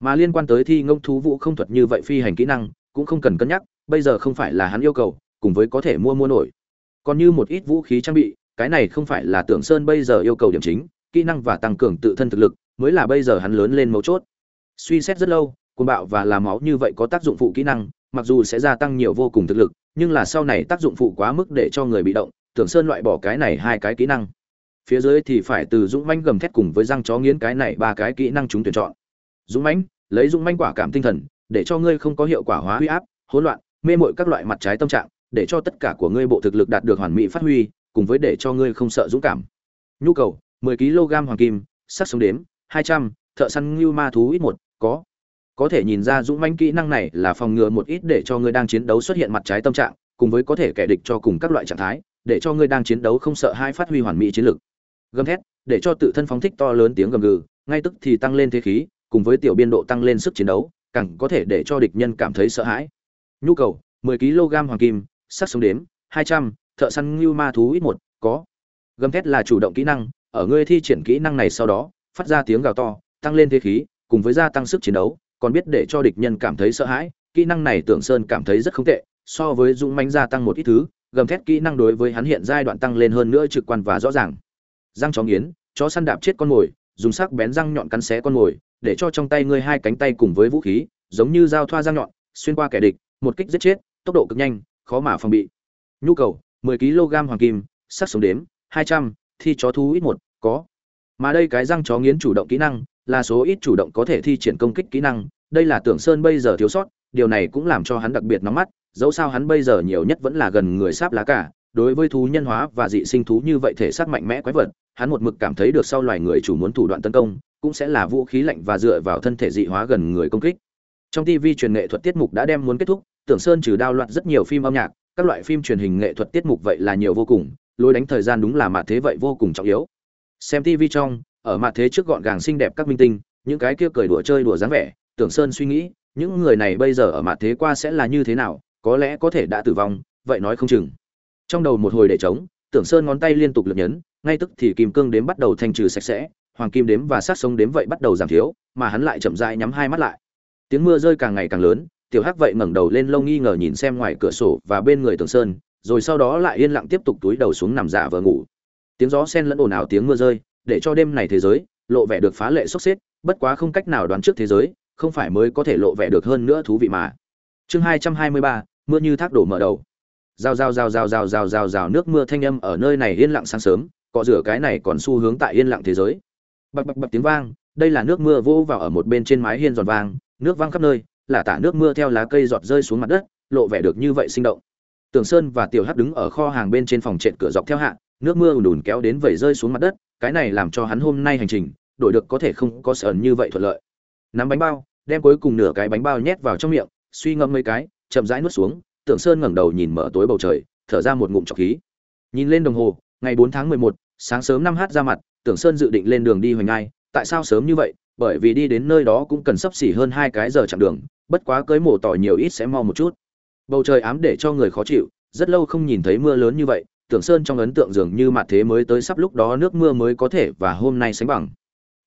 Mà liên quan tới thi ngông thú vũ không thuật như vậy phi hành kỹ năng, cũng không cần cân nhắc, bây giờ không phải là hắn yêu cầu, cùng với có thể mua mua nổi. Còn như một ít vũ khí trang bị, cái này không phải là tưởng sơn bây giờ yêu cầu điểm chính, kỹ năng và tăng cường tự thân thực lực, mới là bây giờ hắn lớn lên mấu chốt. Suy xét rất lâu côn bạo và làm máu như vậy có tác dụng phụ kỹ năng mặc dù sẽ gia tăng nhiều vô cùng thực lực nhưng là sau này tác dụng phụ quá mức để cho người bị động tưởng sơn loại bỏ cái này hai cái kỹ năng. Phía dưới thì phải từ dũng manh gầm thét cùng với răng chó nghiến cái này ba cái kỹ năng chúng tuyển chọn. Dũng mãnh lấy dũng manh quả cảm tinh thần để cho ngươi không có hiệu quả hóa huy áp hỗn loạn mê mội các loại mặt trái tâm trạng để cho tất cả của ngươi bộ thực lực đạt được hoàn mỹ phát huy cùng với để cho ngươi không sợ dũng cảm. Nhu cầu 10 kg hoàng kim sắc sống đếm 200, thợ săn ngưu ma thú ít một có có thể nhìn ra dũng manh kỹ năng này là phòng ngừa một ít để cho ngươi đang chiến đấu xuất hiện mặt trái tâm trạng cùng với có thể kẻ địch cho cùng các loại trạng thái để cho ngươi đang chiến đấu không sợ hai phát huy hoàn mỹ chiến lực. Gầm thét để cho tự thân phóng thích to lớn tiếng gầm gừ ngay tức thì tăng lên thế khí cùng với tiểu biên độ tăng lên sức chiến đấu càng có thể để cho địch nhân cảm thấy sợ hãi. Nhu cầu 10 kg hoàng kim sắc sống đếm 200, thợ săn ngưu ma thú ít một có. Gầm thét là chủ động kỹ năng ở ngươi thi triển kỹ năng này sau đó phát ra tiếng gào to tăng lên thế khí cùng với gia tăng sức chiến đấu còn biết để cho địch nhân cảm thấy sợ hãi kỹ năng này tưởng sơn cảm thấy rất không tệ so với dũng mánh gia tăng một ít thứ gầm thét kỹ năng đối với hắn hiện giai đoạn tăng lên hơn nữa trực quan và rõ ràng. Răng chó nghiến chó săn đạp chết con mồi dùng sắc bén răng nhọn cắn xé con mồi để cho trong tay ngươi hai cánh tay cùng với vũ khí giống như dao thoa răng nhọn xuyên qua kẻ địch một kích giết chết tốc độ cực nhanh khó mà phòng bị. Nhu cầu 10 kg hoàng kim sắc sống đếm 200, thi chó thú ít một có. Mà đây cái răng chó nghiến chủ động kỹ năng là số ít chủ động có thể thi triển công kích kỹ năng, đây là tưởng sơn bây giờ thiếu sót, điều này cũng làm cho hắn đặc biệt nóng mắt, dẫu sao hắn bây giờ nhiều nhất vẫn là gần người sáp lá cả, đối với thú nhân hóa và dị sinh thú như vậy thể xác mạnh mẽ quái vật, hắn một mực cảm thấy được sau loài người chủ muốn thủ đoạn tấn công, cũng sẽ là vũ khí lạnh và dựa vào thân thể dị hóa gần người công kích. Trong tv truyền nghệ thuật tiết mục đã đem muốn kết thúc, tưởng sơn trừ đao loạn rất nhiều phim âm nhạc, các loại phim truyền hình nghệ thuật tiết mục vậy là nhiều vô cùng, lối đánh thời gian đúng là mà thế vậy vô cùng trọng yếu. Xem tv trong ở mặt thế trước gọn gàng xinh đẹp các minh tinh, những cái kia cười đùa chơi đùa dáng vẻ, tưởng sơn suy nghĩ, những người này bây giờ ở mặt thế qua sẽ là như thế nào, có lẽ có thể đã tử vong, vậy nói không chừng. Trong đầu một hồi để trống, tưởng sơn ngón tay liên tục lực nhấn, ngay tức thì kim cương đếm bắt đầu thanh trừ sạch sẽ, hoàng kim đếm và sát sống đếm vậy bắt đầu giảm thiếu, mà hắn lại chậm rãi nhắm hai mắt lại. Tiếng mưa rơi càng ngày càng lớn, tiểu hắc vậy ngẩng đầu lên lâu nghi ngờ nhìn xem ngoài cửa sổ và bên người tưởng sơn, rồi sau đó lại yên lặng tiếp tục túi đầu xuống nằm dạ vờ ngủ. Tiếng gió sen lẫn ồn ào tiếng mưa rơi để cho đêm này thế giới lộ vẻ được phá lệ sốc xếp, bất quá không cách nào đoán trước thế giới, không phải mới có thể lộ vẻ được hơn nữa thú vị mà. Chương hai trăm hai mươi ba, mưa như thác đổ mở đầu. Rào rào rào rào rào rào rào rào nước mưa thanh âm ở nơi này yên lặng sáng sớm, cọ rửa cái này còn xu hướng tại yên lặng thế giới. Bập bập bập tiếng vang, đây là nước mưa vô vào ở một bên trên mái hiên giòn vang nước vang khắp nơi, là tả nước mưa theo lá cây giọt rơi xuống mặt đất, lộ vẻ được như vậy sinh động. Tường sơn và tiểu hắc đứng ở kho hàng bên trên phòng trệt cửa dọc theo hạ, nước mưa ùn ùn kéo đến vẩy rơi xuống mặt đất cái này làm cho hắn hôm nay hành trình đổi được có thể không có sờn như vậy thuận lợi. Nắm bánh bao đem cuối cùng nửa cái bánh bao nhét vào trong miệng suy ngẫm mấy cái chậm rãi nuốt xuống tưởng sơn ngẩng đầu nhìn mở tối bầu trời thở ra một ngụm trọc khí. Nhìn lên đồng hồ ngày 4 tháng 11, sáng sớm năm h ra mặt tưởng sơn dự định lên đường đi hoành ngai tại sao sớm như vậy? Bởi vì đi đến nơi đó cũng cần sắp xỉ hơn hai cái giờ chặng đường bất quá cưới mổ tỏi nhiều ít sẽ mau một chút. Bầu trời ám để cho người khó chịu rất lâu không nhìn thấy mưa lớn như vậy tưởng sơn trong ấn tượng dường như mặt thế mới tới sắp lúc đó nước mưa mới có thể và hôm nay sánh bằng.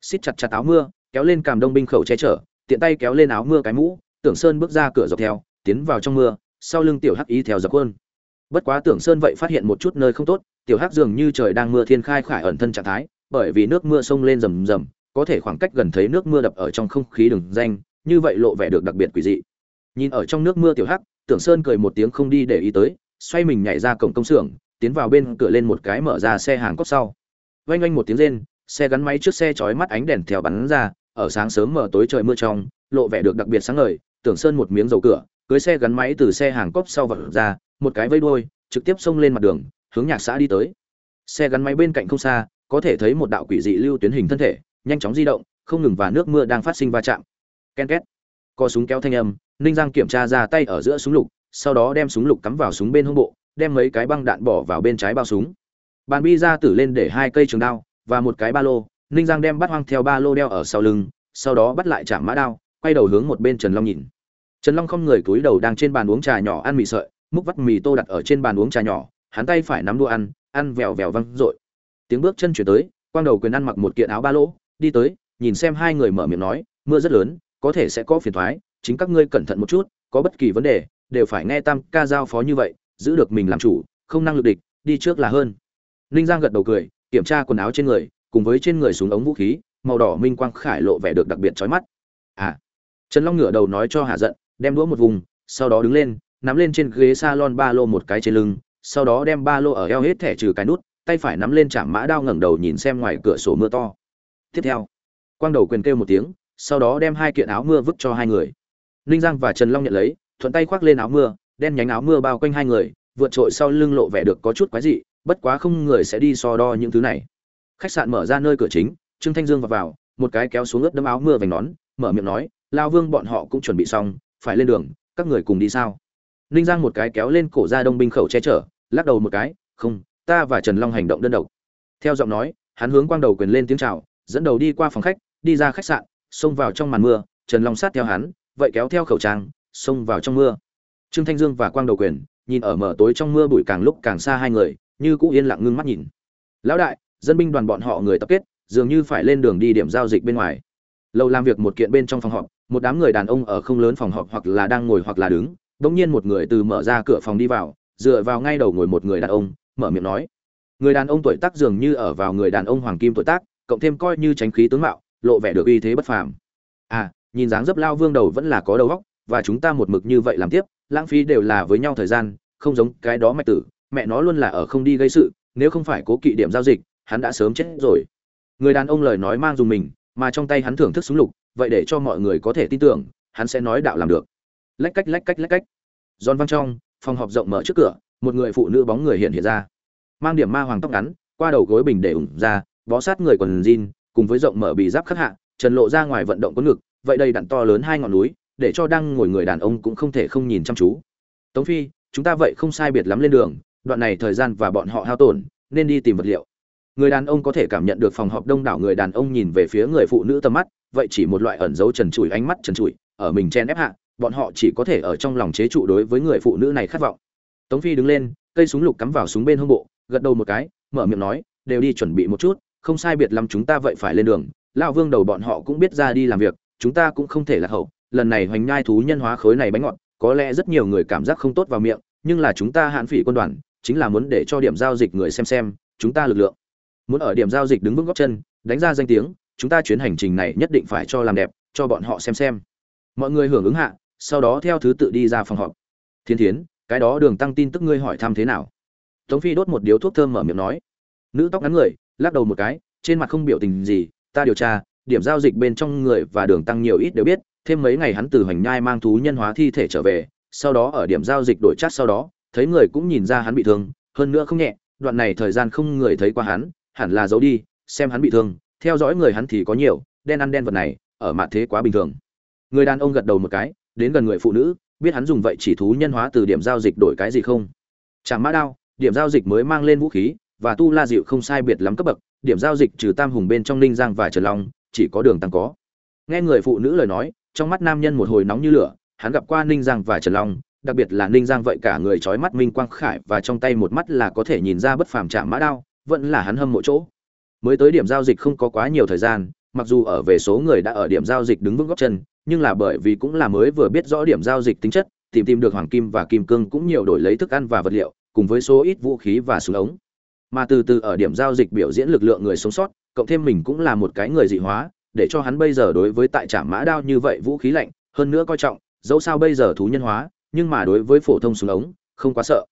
Xít chặt chặt áo mưa, kéo lên càm đông binh khẩu che chở, tiện tay kéo lên áo mưa cái mũ, tưởng sơn bước ra cửa dọc theo, tiến vào trong mưa, sau lưng tiểu hắc ý theo dọc quân bất quá tưởng sơn vậy phát hiện một chút nơi không tốt, tiểu hắc dường như trời đang mưa thiên khai khải ẩn thân trạng thái, bởi vì nước mưa sông lên rầm rầm, có thể khoảng cách gần thấy nước mưa đập ở trong không khí đường danh, như vậy lộ vẻ được đặc biệt quỷ dị. Nhìn ở trong nước mưa tiểu hắc, tưởng sơn cười một tiếng không đi để ý tới, xoay mình nhảy ra cổng công xưởng tiến vào bên cửa lên một cái mở ra xe hàng cốt sau. Vang oanh một tiếng rên, xe gắn máy trước xe chói mắt ánh đèn theo bắn ra, ở sáng sớm mở tối trời mưa trong, lộ vẻ được đặc biệt sáng ngời, tưởng sơn một miếng dầu cửa, cưới xe gắn máy từ xe hàng cốc sau vật ra, một cái vây đuôi, trực tiếp xông lên mặt đường, hướng nhạc xã đi tới. Xe gắn máy bên cạnh không xa, có thể thấy một đạo quỷ dị lưu tuyến hình thân thể, nhanh chóng di động, không ngừng và nước mưa đang phát sinh va chạm. Ken két. Co súng kéo thanh âm, ninh giang kiểm tra ra tay ở giữa súng lục, sau đó đem súng lục cắm vào súng bên hông bộ đem mấy cái băng đạn bỏ vào bên trái bao súng. Bàn bi ra tử lên để hai cây trường đao và một cái ba lô. Ninh giang đem bắt hoang theo ba lô đeo ở sau lưng, sau đó bắt lại chạm mã đao, quay đầu hướng một bên trần long nhìn. Trần long không người cúi đầu đang trên bàn uống trà nhỏ ăn mì sợi, múc vắt mì tô đặt ở trên bàn uống trà nhỏ, hắn tay phải nắm đũa ăn ăn vèo vèo văng r tiếng bước chân chuyển tới, quang đầu quyền ăn mặc một kiện áo ba lỗ đi tới, nhìn xem hai người mở miệng nói, mưa rất lớn, có thể sẽ có phiền thoái, chính các ngươi cẩn thận một chút, có bất kỳ vấn đề, đều phải nghe tam ca giao phó như vậy giữ được mình làm chủ, không năng lực địch, đi trước là hơn. Ninh giang gật đầu cười, kiểm tra quần áo trên người, cùng với trên người súng ống vũ khí, màu đỏ minh quang khải lộ vẻ được đặc biệt chói mắt. À trần long ngửa đầu nói cho hạ giận, đem đũa một vùng, sau đó đứng lên, nắm lên trên ghế salon ba lô một cái trên lưng, sau đó đem ba lô ở eo hết thẻ trừ cái nút, tay phải nắm lên chạm mã đao ngẩng đầu nhìn xem ngoài cửa sổ mưa to. Tiếp theo, quang đầu quyền kêu một tiếng, sau đó đem hai kiện áo mưa vứt cho hai người. Ninh giang và trần long nhận lấy, thuận tay khoác lên áo mưa đen nhánh áo mưa bao quanh hai người vượt trội sau lưng lộ vẻ được có chút quái dị bất quá không người sẽ đi so đo những thứ này. Khách sạn mở ra nơi cửa chính trương thanh dương vào, vào một cái kéo xuống ướt đấm áo mưa vành nón mở miệng nói lao vương bọn họ cũng chuẩn bị xong phải lên đường các người cùng đi sao? Ninh giang một cái kéo lên cổ ra đông binh khẩu che chở lắc đầu một cái không ta và trần long hành động đơn độc. Theo giọng nói hắn hướng quang đầu quyền lên tiếng chào dẫn đầu đi qua phòng khách đi ra khách sạn xông vào trong màn mưa trần long sát theo hắn vậy kéo theo khẩu trang xông vào trong mưa trương thanh dương và quang đầu quyền nhìn ở mở tối trong mưa bụi càng lúc càng xa hai người, như cũ yên lặng ngưng mắt nhìn. Lão đại, dân binh đoàn bọn họ người tập kết, dường như phải lên đường đi điểm giao dịch bên ngoài. Lâu làm việc một kiện bên trong phòng họp, một đám người đàn ông ở không lớn phòng họp hoặc là đang ngồi hoặc là đứng, bỗng nhiên một người từ mở ra cửa phòng đi vào, dựa vào ngay đầu ngồi một người đàn ông, mở miệng nói. Người đàn ông tuổi tác dường như ở vào người đàn ông hoàng kim tuổi tác, cộng thêm coi như tránh khí tướng mạo, lộ vẻ được uy thế bất phàm. À nhìn dáng dấp lao vương đầu vẫn là có đầu óc, và chúng ta một mực như vậy làm tiếp lãng phí đều là với nhau thời gian, không giống cái đó mạch tử, mẹ nó luôn là ở không đi gây sự, nếu không phải cố kỵ điểm giao dịch, hắn đã sớm chết rồi. Người đàn ông lời nói mang dùng mình, mà trong tay hắn thưởng thức súng lục, vậy để cho mọi người có thể tin tưởng, hắn sẽ nói đạo làm được. Lách cách lách cách lách cách. Giòn văng trong, phòng họp rộng mở trước cửa, một người phụ nữ bóng người hiện hiện ra. Mang điểm ma hoàng tóc ngắn, qua đầu gối bình để ủng ra, bó sát người quần jean, cùng với rộng mở bị giáp khắc hạ, trần lộ ra ngoài vận động có ngực, vậy đây đặn to lớn hai ngọn núi để cho đang ngồi người đàn ông cũng không thể không nhìn chăm chú. Tống phi, chúng ta vậy không sai biệt lắm lên đường, đoạn này thời gian và bọn họ hao tổn, nên đi tìm vật liệu. Người đàn ông có thể cảm nhận được phòng họp đông đảo người đàn ông nhìn về phía người phụ nữ tầm mắt, vậy chỉ một loại ẩn dấu trần trụi ánh mắt trần trụi, ở mình chen ép hạ, bọn họ chỉ có thể ở trong lòng chế trụ đối với người phụ nữ này khát vọng. Tống phi đứng lên, cây súng lục cắm vào súng bên hông bộ, gật đầu một cái, mở miệng nói, đều đi chuẩn bị một chút, không sai biệt lắm chúng ta vậy phải lên đường, lão vương đầu bọn họ cũng biết ra đi làm việc, chúng ta cũng không thể là hậu lần này hoành nhai thú nhân hóa khối này bánh ngọt, có lẽ rất nhiều người cảm giác không tốt vào miệng, nhưng là chúng ta hạn phỉ quân đoàn, chính là muốn để cho điểm giao dịch người xem xem, chúng ta lực lượng. Muốn ở điểm giao dịch đứng vững góc chân, đánh ra danh tiếng, chúng ta chuyến hành trình này nhất định phải cho làm đẹp, cho bọn họ xem xem. Mọi người hưởng ứng hạ, sau đó theo thứ tự đi ra phòng họp. Thiên thiến, cái đó đường tăng tin tức ngươi hỏi thăm thế nào? Tống phi đốt một điếu thuốc thơm mở miệng nói. Nữ tóc ngắn người, lắc đầu một cái, trên mặt không biểu tình gì, ta điều tra, điểm giao dịch bên trong người và đường tăng nhiều ít đều biết thêm mấy ngày hắn từ hoành nhai mang thú nhân hóa thi thể trở về, sau đó ở điểm giao dịch đổi chát sau đó, thấy người cũng nhìn ra hắn bị thương, hơn nữa không nhẹ, đoạn này thời gian không người thấy qua hắn, hẳn là giấu đi, xem hắn bị thương, theo dõi người hắn thì có nhiều, đen ăn đen vật này, ở mặt thế quá bình thường. Người đàn ông gật đầu một cái, đến gần người phụ nữ, biết hắn dùng vậy chỉ thú nhân hóa từ điểm giao dịch đổi cái gì không? Chẳng mã đao, điểm giao dịch mới mang lên vũ khí, và tu la dịu không sai biệt lắm cấp bậc, điểm giao dịch trừ tam hùng bên trong ninh giang và trần long, chỉ có đường tăng có. Nghe người phụ nữ lời nói trong mắt nam nhân một hồi nóng như lửa, hắn gặp qua ninh giang và trần long, đặc biệt là ninh giang vậy cả người trói mắt minh quang khải và trong tay một mắt là có thể nhìn ra bất phàm chạm mã đao, vẫn là hắn hâm mộ chỗ. Mới tới điểm giao dịch không có quá nhiều thời gian, mặc dù ở về số người đã ở điểm giao dịch đứng vững góc chân, nhưng là bởi vì cũng là mới vừa biết rõ điểm giao dịch tính chất, tìm tìm được hoàng kim và kim cương cũng nhiều đổi lấy thức ăn và vật liệu, cùng với số ít vũ khí và súng ống. Mà từ từ ở điểm giao dịch biểu diễn lực lượng người sống sót, cộng thêm mình cũng là một cái người dị hóa để cho hắn bây giờ đối với tại trạm mã đao như vậy vũ khí lạnh, hơn nữa coi trọng, dẫu sao bây giờ thú nhân hóa, nhưng mà đối với phổ thông súng ống, không quá sợ.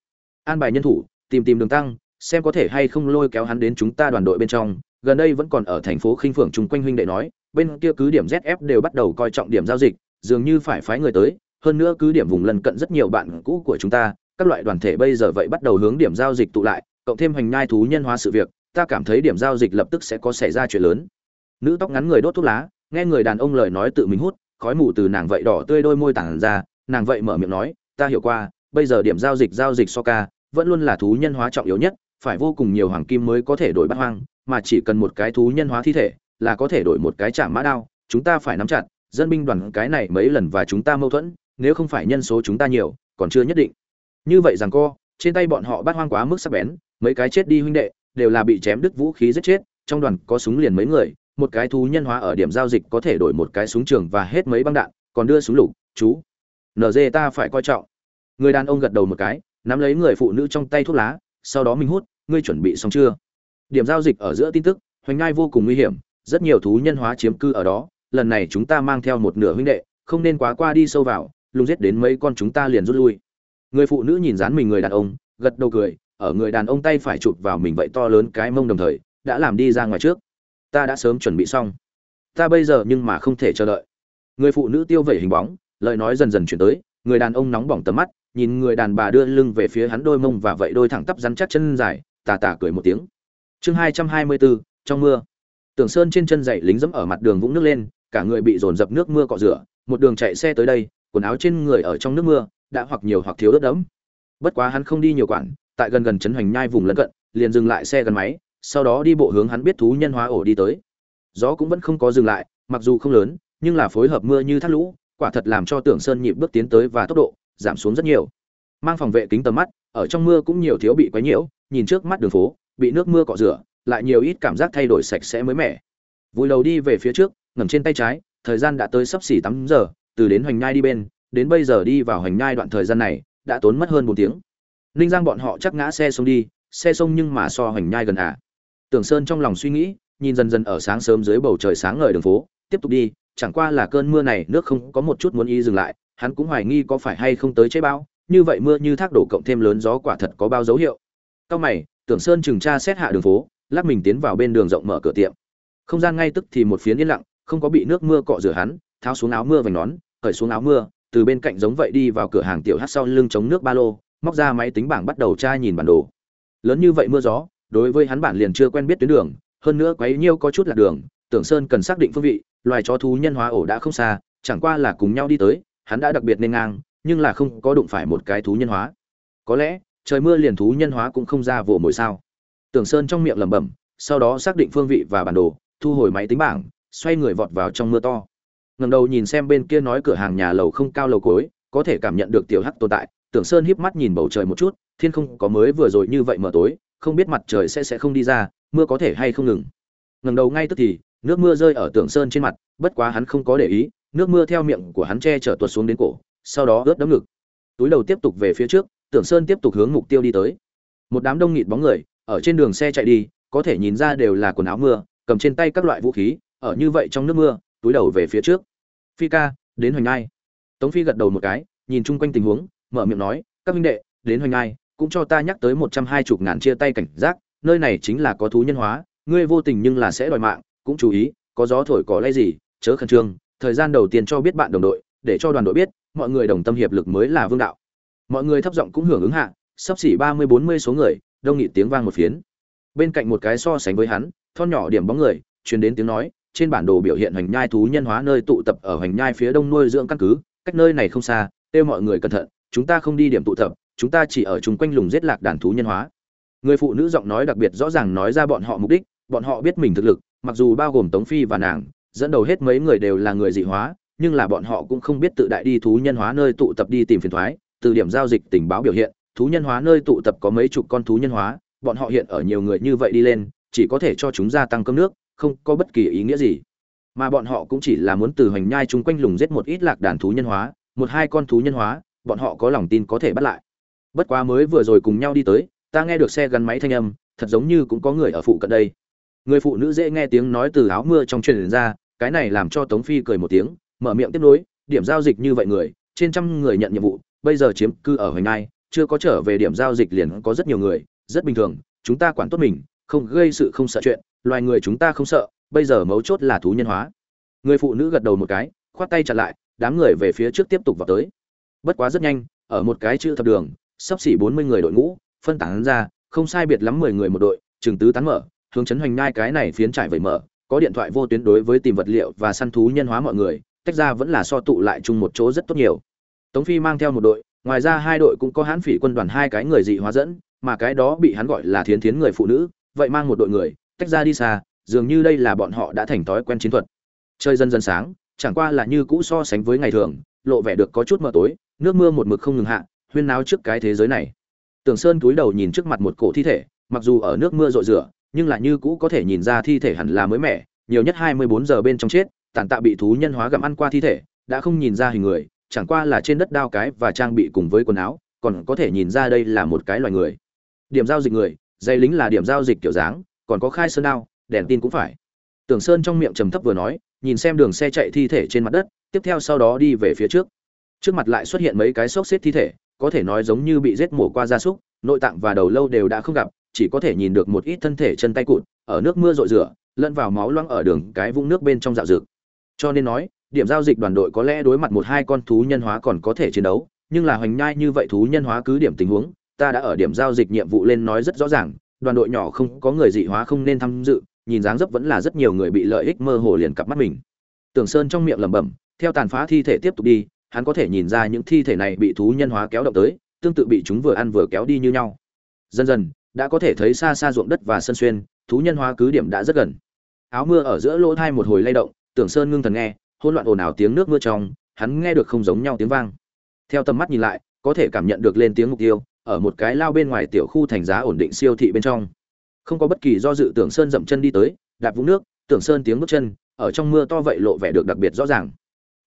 An bài nhân thủ, tìm tìm đường tăng, xem có thể hay không lôi kéo hắn đến chúng ta đoàn đội bên trong. Gần đây vẫn còn ở thành phố khinh phượng chung quanh huynh đệ nói, bên kia cứ điểm zf đều bắt đầu coi trọng điểm giao dịch, dường như phải phái người tới, hơn nữa cứ điểm vùng lân cận rất nhiều bạn cũ của chúng ta, các loại đoàn thể bây giờ vậy bắt đầu hướng điểm giao dịch tụ lại, cộng thêm hành nhai thú nhân hóa sự việc, ta cảm thấy điểm giao dịch lập tức sẽ có xảy ra chuyện lớn nữ tóc ngắn người đốt thuốc lá, nghe người đàn ông lời nói tự mình hút, khói mù từ nàng vậy đỏ tươi đôi môi tản ra, nàng vậy mở miệng nói, ta hiểu qua, bây giờ điểm giao dịch giao dịch so ca, vẫn luôn là thú nhân hóa trọng yếu nhất, phải vô cùng nhiều hoàng kim mới có thể đổi bắt hoang, mà chỉ cần một cái thú nhân hóa thi thể, là có thể đổi một cái chạm mã đao, chúng ta phải nắm chặt, dân binh đoàn cái này mấy lần và chúng ta mâu thuẫn, nếu không phải nhân số chúng ta nhiều, còn chưa nhất định. Như vậy rằng co, trên tay bọn họ bắt hoang quá mức sắc bén, mấy cái chết đi huynh đệ, đều là bị chém đứt vũ khí giết chết, trong đoàn có súng liền mấy người một cái thú nhân hóa ở điểm giao dịch có thể đổi một cái súng trường và hết mấy băng đạn, còn đưa súng lục, chú. Nd ta phải coi trọng. Người đàn ông gật đầu một cái, nắm lấy người phụ nữ trong tay thuốc lá, sau đó mình hút, ngươi chuẩn bị xong chưa? Điểm giao dịch ở giữa tin tức, hoành ngai vô cùng nguy hiểm, rất nhiều thú nhân hóa chiếm cư ở đó, lần này chúng ta mang theo một nửa huynh đệ, không nên quá qua đi sâu vào, lùng giết đến mấy con chúng ta liền rút lui. Người phụ nữ nhìn dán mình người đàn ông, gật đầu cười, ở người đàn ông tay phải chụp vào mình vậy to lớn cái mông đồng thời, đã làm đi ra ngoài trước ta đã sớm chuẩn bị xong. Ta bây giờ nhưng mà không thể chờ đợi. Người phụ nữ tiêu vẩy hình bóng, lời nói dần dần chuyển tới, người đàn ông nóng bỏng tầm mắt, nhìn người đàn bà đưa lưng về phía hắn đôi mông và vậy đôi thẳng tắp rắn chắc chân dài, tà tà cười một tiếng. Chương hai trăm hai mươi bốn trong mưa. Tưởng sơn trên chân dậy lính dẫm ở mặt đường vũng nước lên, cả người bị dồn dập nước mưa cọ rửa, một đường chạy xe tới đây, quần áo trên người ở trong nước mưa, đã hoặc nhiều hoặc thiếu ướt đẫm. Bất quá hắn không đi nhiều quản tại gần gần trấn hoành nhai vùng lân cận, liền dừng lại xe gần máy sau đó đi bộ hướng hắn biết thú nhân hóa ổ đi tới. Gió cũng vẫn không có dừng lại, mặc dù không lớn, nhưng là phối hợp mưa như thác lũ, quả thật làm cho tưởng sơn nhịp bước tiến tới và tốc độ giảm xuống rất nhiều. Mang phòng vệ kính tầm mắt, ở trong mưa cũng nhiều thiếu bị quấy nhiễu, nhìn trước mắt đường phố, bị nước mưa cọ rửa, lại nhiều ít cảm giác thay đổi sạch sẽ mới mẻ. Vùi đầu đi về phía trước, ngẩng trên tay trái, thời gian đã tới sắp xỉ tám giờ, từ đến hoành nhai đi bên, đến bây giờ đi vào hoành nhai đoạn thời gian này, đã tốn mất hơn một tiếng. Ninh giang bọn họ chắc ngã xe xông đi, xe xông nhưng mà so hoành nhai gần à tưởng sơn trong lòng suy nghĩ, nhìn dần dần ở sáng sớm dưới bầu trời sáng ngời đường phố, tiếp tục đi, chẳng qua là cơn mưa này nước không có một chút muốn y dừng lại, hắn cũng hoài nghi có phải hay không tới chế bao như vậy mưa như thác đổ cộng thêm lớn gió quả thật có bao dấu hiệu. Cao mày, tưởng sơn chừng tra xét hạ đường phố, lắc mình tiến vào bên đường rộng mở cửa tiệm. Không gian ngay tức thì một phiến yên lặng, không có bị nước mưa cọ rửa hắn, tháo xuống áo mưa vành nón, cởi xuống áo mưa, từ bên cạnh giống vậy đi vào cửa hàng tiểu hát sau lưng chống nước ba lô, móc ra máy tính bảng bắt đầu tra nhìn bản đồ. Lớn như vậy mưa gió đối với hắn bản liền chưa quen biết tuyến đường, hơn nữa quấy nhiêu có chút là đường, tưởng sơn cần xác định phương vị, loài chó thú nhân hóa ổ đã không xa, chẳng qua là cùng nhau đi tới, hắn đã đặc biệt nên ngang, nhưng là không có đụng phải một cái thú nhân hóa. Có lẽ, trời mưa liền thú nhân hóa cũng không ra vụ mỗi sao. Tưởng sơn trong miệng lẩm bẩm, sau đó xác định phương vị và bản đồ, thu hồi máy tính bảng, xoay người vọt vào trong mưa to. Ngẩng đầu nhìn xem bên kia nói cửa hàng nhà lầu không cao lầu cối có thể cảm nhận được tiểu hắc tồn tại, tưởng sơn híp mắt nhìn bầu trời một chút, thiên không có mới vừa rồi như vậy mở tối không biết mặt trời sẽ sẽ không đi ra, mưa có thể hay không ngừng. Ngẩng đầu ngay tức thì, nước mưa rơi ở tưởng sơn trên mặt, bất quá hắn không có để ý, nước mưa theo miệng của hắn che chở tuột xuống đến cổ, sau đó ướt đẫm ngực. Túi đầu tiếp tục về phía trước tưởng sơn tiếp tục hướng mục tiêu đi tới. Một đám đông nghịt bóng người, ở trên đường xe chạy đi, có thể nhìn ra đều là quần áo mưa, cầm trên tay các loại vũ khí, ở như vậy trong nước mưa, túi đầu về phía trước. Phi ca, đến hoành ngai. Tống phi gật đầu một cái, nhìn chung quanh tình huống, mở miệng nói, các minh đệ, đến hoành ngai cũng cho ta nhắc tới một trăm hai chục ngàn chia tay cảnh giác, nơi này chính là có thú nhân hóa, ngươi vô tình nhưng là sẽ đòi mạng, cũng chú ý, có gió thổi có lẽ gì, chớ khẩn trương, thời gian đầu tiên cho biết bạn đồng đội, để cho đoàn đội biết, mọi người đồng tâm hiệp lực mới là vương đạo. Mọi người thấp giọng cũng hưởng ứng hạ, sắp xỉ ba mươi bốn mươi số người, đông nghị tiếng vang một phiến. Bên cạnh một cái so sánh với hắn, thon nhỏ điểm bóng người, truyền đến tiếng nói, trên bản đồ biểu hiện hoành nhai thú nhân hóa nơi tụ tập ở hoành nhai phía đông nuôi dưỡng căn cứ, cách nơi này không xa, kêu mọi người cẩn thận, chúng ta không đi điểm tụ tập chúng ta chỉ ở chung quanh lùng giết lạc đàn thú nhân hóa. Người phụ nữ giọng nói đặc biệt rõ ràng nói ra bọn họ mục đích, bọn họ biết mình thực lực, mặc dù bao gồm tống phi và nàng, dẫn đầu hết mấy người đều là người dị hóa, nhưng là bọn họ cũng không biết tự đại đi thú nhân hóa nơi tụ tập đi tìm phiền thoái, từ điểm giao dịch tình báo biểu hiện, thú nhân hóa nơi tụ tập có mấy chục con thú nhân hóa, bọn họ hiện ở nhiều người như vậy đi lên, chỉ có thể cho chúng gia tăng cơm nước, không có bất kỳ ý nghĩa gì. Mà bọn họ cũng chỉ là muốn từ hoành nhai chung quanh lùng giết một ít lạc đàn thú nhân hóa, một hai con thú nhân hóa, bọn họ có lòng tin có thể bắt lại bất quá mới vừa rồi cùng nhau đi tới, ta nghe được xe gắn máy thanh âm, thật giống như cũng có người ở phụ cận đây. Người phụ nữ dễ nghe tiếng nói từ áo mưa trong truyền ra, cái này làm cho tống phi cười một tiếng, mở miệng tiếp nối, điểm giao dịch như vậy người, trên trăm người nhận nhiệm vụ, bây giờ chiếm cư ở hoành ngai chưa có trở về điểm giao dịch liền có rất nhiều người, rất bình thường, chúng ta quản tốt mình, không gây sự không sợ chuyện, loài người chúng ta không sợ, bây giờ mấu chốt là thú nhân hóa. Người phụ nữ gật đầu một cái, khoát tay chặt lại, đám người về phía trước tiếp tục vào tới. Bất quá rất nhanh, ở một cái chữ thập đường sắp xỉ bốn mươi người đội ngũ, phân tán ra, không sai biệt lắm mười người một đội Trường tứ tán mở, hướng chấn hoành nhai cái này phiến trải vẩy mở, có điện thoại vô tuyến đối với tìm vật liệu và săn thú nhân hóa mọi người, tách ra vẫn là so tụ lại chung một chỗ rất tốt nhiều. Tống phi mang theo một đội, ngoài ra hai đội cũng có hãn phỉ quân đoàn hai cái người dị hóa dẫn, mà cái đó bị hắn gọi là thiến thiến người phụ nữ, vậy mang một đội người, tách ra đi xa, dường như đây là bọn họ đã thành thói quen chiến thuật. Chơi dần dần sáng, chẳng qua là như cũ so sánh với ngày thường, lộ vẻ được có chút mờ tối, nước mưa một mực không ngừng hạ huyên náo trước cái thế giới này. Tưởng sơn cúi đầu nhìn trước mặt một cổ thi thể, mặc dù ở nước mưa rội rửa, nhưng lại như cũ có thể nhìn ra thi thể hẳn là mới mẻ, nhiều nhất hai mươi bốn giờ bên trong chết, tàn tạ bị thú nhân hóa gặm ăn qua thi thể, đã không nhìn ra hình người, chẳng qua là trên đất đao cái và trang bị cùng với quần áo, còn có thể nhìn ra đây là một cái loài người. Điểm giao dịch người, dây lính là điểm giao dịch kiểu dáng, còn có khai sơn đao, đèn tin cũng phải. Tưởng sơn trong miệng trầm thấp vừa nói, nhìn xem đường xe chạy thi thể trên mặt đất, tiếp theo sau đó đi về phía trước. Trước mặt lại xuất hiện mấy cái xốc xếp thi thể có thể nói giống như bị rết mổ qua gia súc, nội tạng và đầu lâu đều đã không gặp, chỉ có thể nhìn được một ít thân thể chân tay cụt, ở nước mưa rội rửa, lẫn vào máu loang ở đường cái vũng nước bên trong dạo rực cho nên nói, điểm giao dịch đoàn đội có lẽ đối mặt một hai con thú nhân hóa còn có thể chiến đấu, nhưng là hoành nhai như vậy thú nhân hóa cứ điểm tình huống, ta đã ở điểm giao dịch nhiệm vụ lên nói rất rõ ràng, đoàn đội nhỏ không có người dị hóa không nên tham dự, nhìn dáng dấp vẫn là rất nhiều người bị lợi ích mơ hồ liền cặp mắt mình. Tưởng sơn trong miệng lẩm bẩm, theo tàn phá thi thể tiếp tục đi hắn có thể nhìn ra những thi thể này bị thú nhân hóa kéo động tới, tương tự bị chúng vừa ăn vừa kéo đi như nhau. Dần dần, đã có thể thấy xa xa ruộng đất và sân xuyên, thú nhân hóa cứ điểm đã rất gần. Áo mưa ở giữa lỗ thai một hồi lay động, tưởng sơn ngưng thần nghe, hỗn loạn ồn ào tiếng nước mưa trong, hắn nghe được không giống nhau tiếng vang. Theo tầm mắt nhìn lại, có thể cảm nhận được lên tiếng mục tiêu, ở một cái lao bên ngoài tiểu khu thành giá ổn định siêu thị bên trong. Không có bất kỳ do dự tưởng sơn dậm chân đi tới, đạp vũng nước, tưởng sơn tiếng bước chân, ở trong mưa to vậy lộ vẻ được đặc biệt rõ ràng.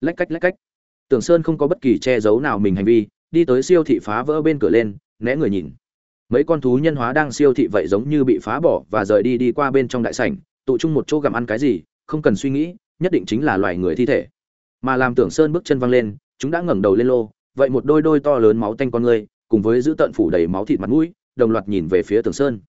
Lách cách lách cách tưởng sơn không có bất kỳ che giấu nào mình hành vi, đi tới siêu thị phá vỡ bên cửa lên, né người nhìn. Mấy con thú nhân hóa đang siêu thị vậy giống như bị phá bỏ và rời đi đi qua bên trong đại sảnh, tụ chung một chỗ gặm ăn cái gì, không cần suy nghĩ, nhất định chính là loài người thi thể. Mà làm tưởng sơn bước chân văng lên, chúng đã ngẩng đầu lên lô, vậy một đôi đôi to lớn máu tanh con người, cùng với giữ tận phủ đầy máu thịt mặt mũi, đồng loạt nhìn về phía tưởng sơn.